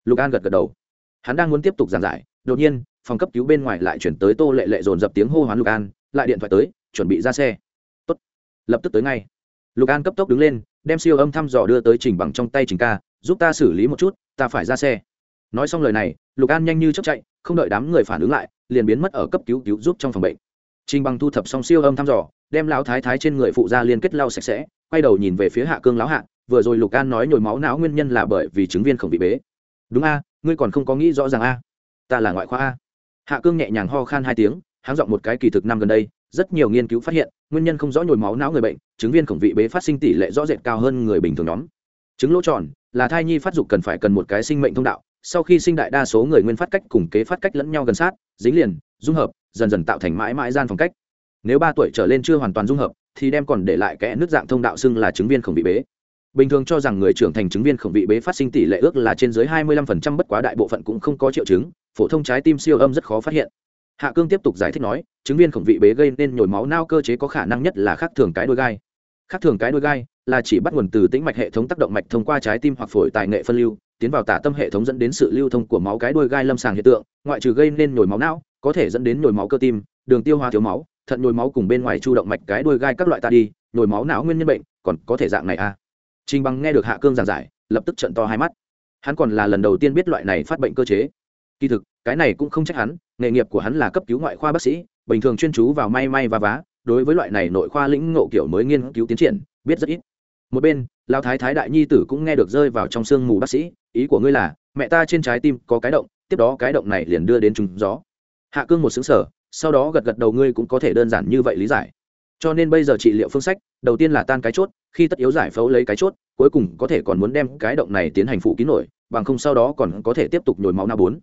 Lục an gật gật đầu. Hắn đang muốn tiếp tục giảng giải, đột nhiên, phòng cấp cứu bên ngoài lại chuyển tới tô lệ lệ dồn dập tiếng hô hoán lục an, lại điện thoại tới, chuẩn bị ra xe. Tốt. lập tức tới ngay. Lục an cấp tốc đứng lên, đem siêu âm thăm dò đưa tới trình bằng trong tay trình ca, giúp ta xử lý một chút, ta phải ra xe. Nói xong lời này, lục an nhanh như chấp chạy không đợi đám người phản ứng lại, liền biến mất ở cấp cứu cứu giúp trong phòng bệnh. Trình bằng thu thập xong siêu âm thăm dò, đem lão thái thái trên người phụ gia liên kết lau sạch sẽ, quay đầu nhìn về phía hạ cương lão hạ, vừa rồi lục an nói nhồi máu não nguyên nhân là bởi vì chứng viên không bị bế. Đúng a, ngươi còn không có nghĩ rõ ràng a. Ta là ngoại khoa a. Hạ cương nhẹ nhàng ho khan hai tiếng, háng giọng một cái kỳ thực năm gần đây, rất nhiều nghiên cứu phát hiện, nguyên nhân không rõ nhồi máu não người bệnh, chứng viên khổng vị bế phát sinh tỷ lệ rõ rệt cao hơn người bình thường nhóm. Chứng lỗ tròn là thai nhi phát dục cần phải cần một cái sinh mệnh thông đạo sau khi sinh đại đa số người nguyên phát cách cùng kế phát cách lẫn nhau gần sát, dính liền, dung hợp, dần dần tạo thành mãi mãi gian phòng cách. Nếu ba tuổi trở lên chưa hoàn toàn dung hợp, thì đem còn để lại kẽ nước dạng thông đạo xưng là chứng viên khổng bị bế. Bình thường cho rằng người trưởng thành chứng viên khổng bị bế phát sinh tỷ lệ ước là trên dưới 25% bất quá đại bộ phận cũng không có triệu chứng, phổ thông trái tim siêu âm rất khó phát hiện. Hạ cương tiếp tục giải thích nói, chứng viên khổng vị bế gây nên nhồi máu nao cơ chế có khả năng nhất là khác thường cái đôi gai. Khác thường cái đôi gai là chỉ bắt nguồn từ tĩnh mạch hệ thống tác động mạch thông qua trái tim hoặc phổi tài nghệ phân lưu tiến vào tả tâm hệ thống dẫn đến sự lưu thông của máu cái đuôi gai lâm sàng hiện tượng, ngoại trừ gây nên nhồi máu não, có thể dẫn đến nhồi máu cơ tim, đường tiêu hóa thiếu máu, thận nhồi máu cùng bên ngoài chu động mạch cái đuôi gai các loại ta đi, nhồi máu não nguyên nhân bệnh, còn có thể dạng này à? Trình bằng nghe được hạ cương giảng giải, lập tức trận to hai mắt. Hắn còn là lần đầu tiên biết loại này phát bệnh cơ chế. Kỳ thực, cái này cũng không trách hắn, nghề nghiệp của hắn là cấp cứu ngoại khoa bác sĩ, bình thường chuyên chú vào may may và vá, đối với loại này nội khoa lĩnh ngộ kiểu mới nghiên cứu tiến triển, biết rất ít. Một bên lao thái thái đại nhi tử cũng nghe được rơi vào trong sương mù bác sĩ, ý của ngươi là, mẹ ta trên trái tim có cái động, tiếp đó cái động này liền đưa đến trùng gió. Hạ cương một xứng sở sau đó gật gật đầu ngươi cũng có thể đơn giản như vậy lý giải. Cho nên bây giờ trị liệu phương sách, đầu tiên là tan cái chốt, khi tất yếu giải phẫu lấy cái chốt, cuối cùng có thể còn muốn đem cái động này tiến hành phụ kín nổi, bằng không sau đó còn có thể tiếp tục nhồi máu na bốn.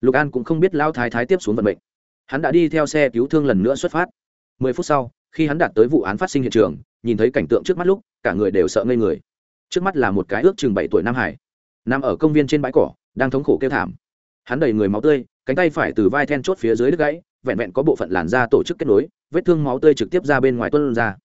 Lục an cũng không biết lao thái thái tiếp xuống vận mệnh. Hắn đã đi theo xe cứu thương lần nữa xuất phát. Mười phút sau, khi hắn đạt tới vụ án phát sinh hiện trường, nhìn thấy cảnh tượng trước mắt lúc, cả người đều sợ ngây người trước mắt là một cái ước chừng bảy tuổi nam hải, nằm ở công viên trên bãi cỏ, đang thống khổ kêu thảm. Hắn đầy người máu tươi, cánh tay phải từ vai then chốt phía dưới đứt gãy, vẹn vẹn có bộ phận làn da tổ chức kết nối, vết thương máu tươi trực tiếp ra bên ngoài tuân ra.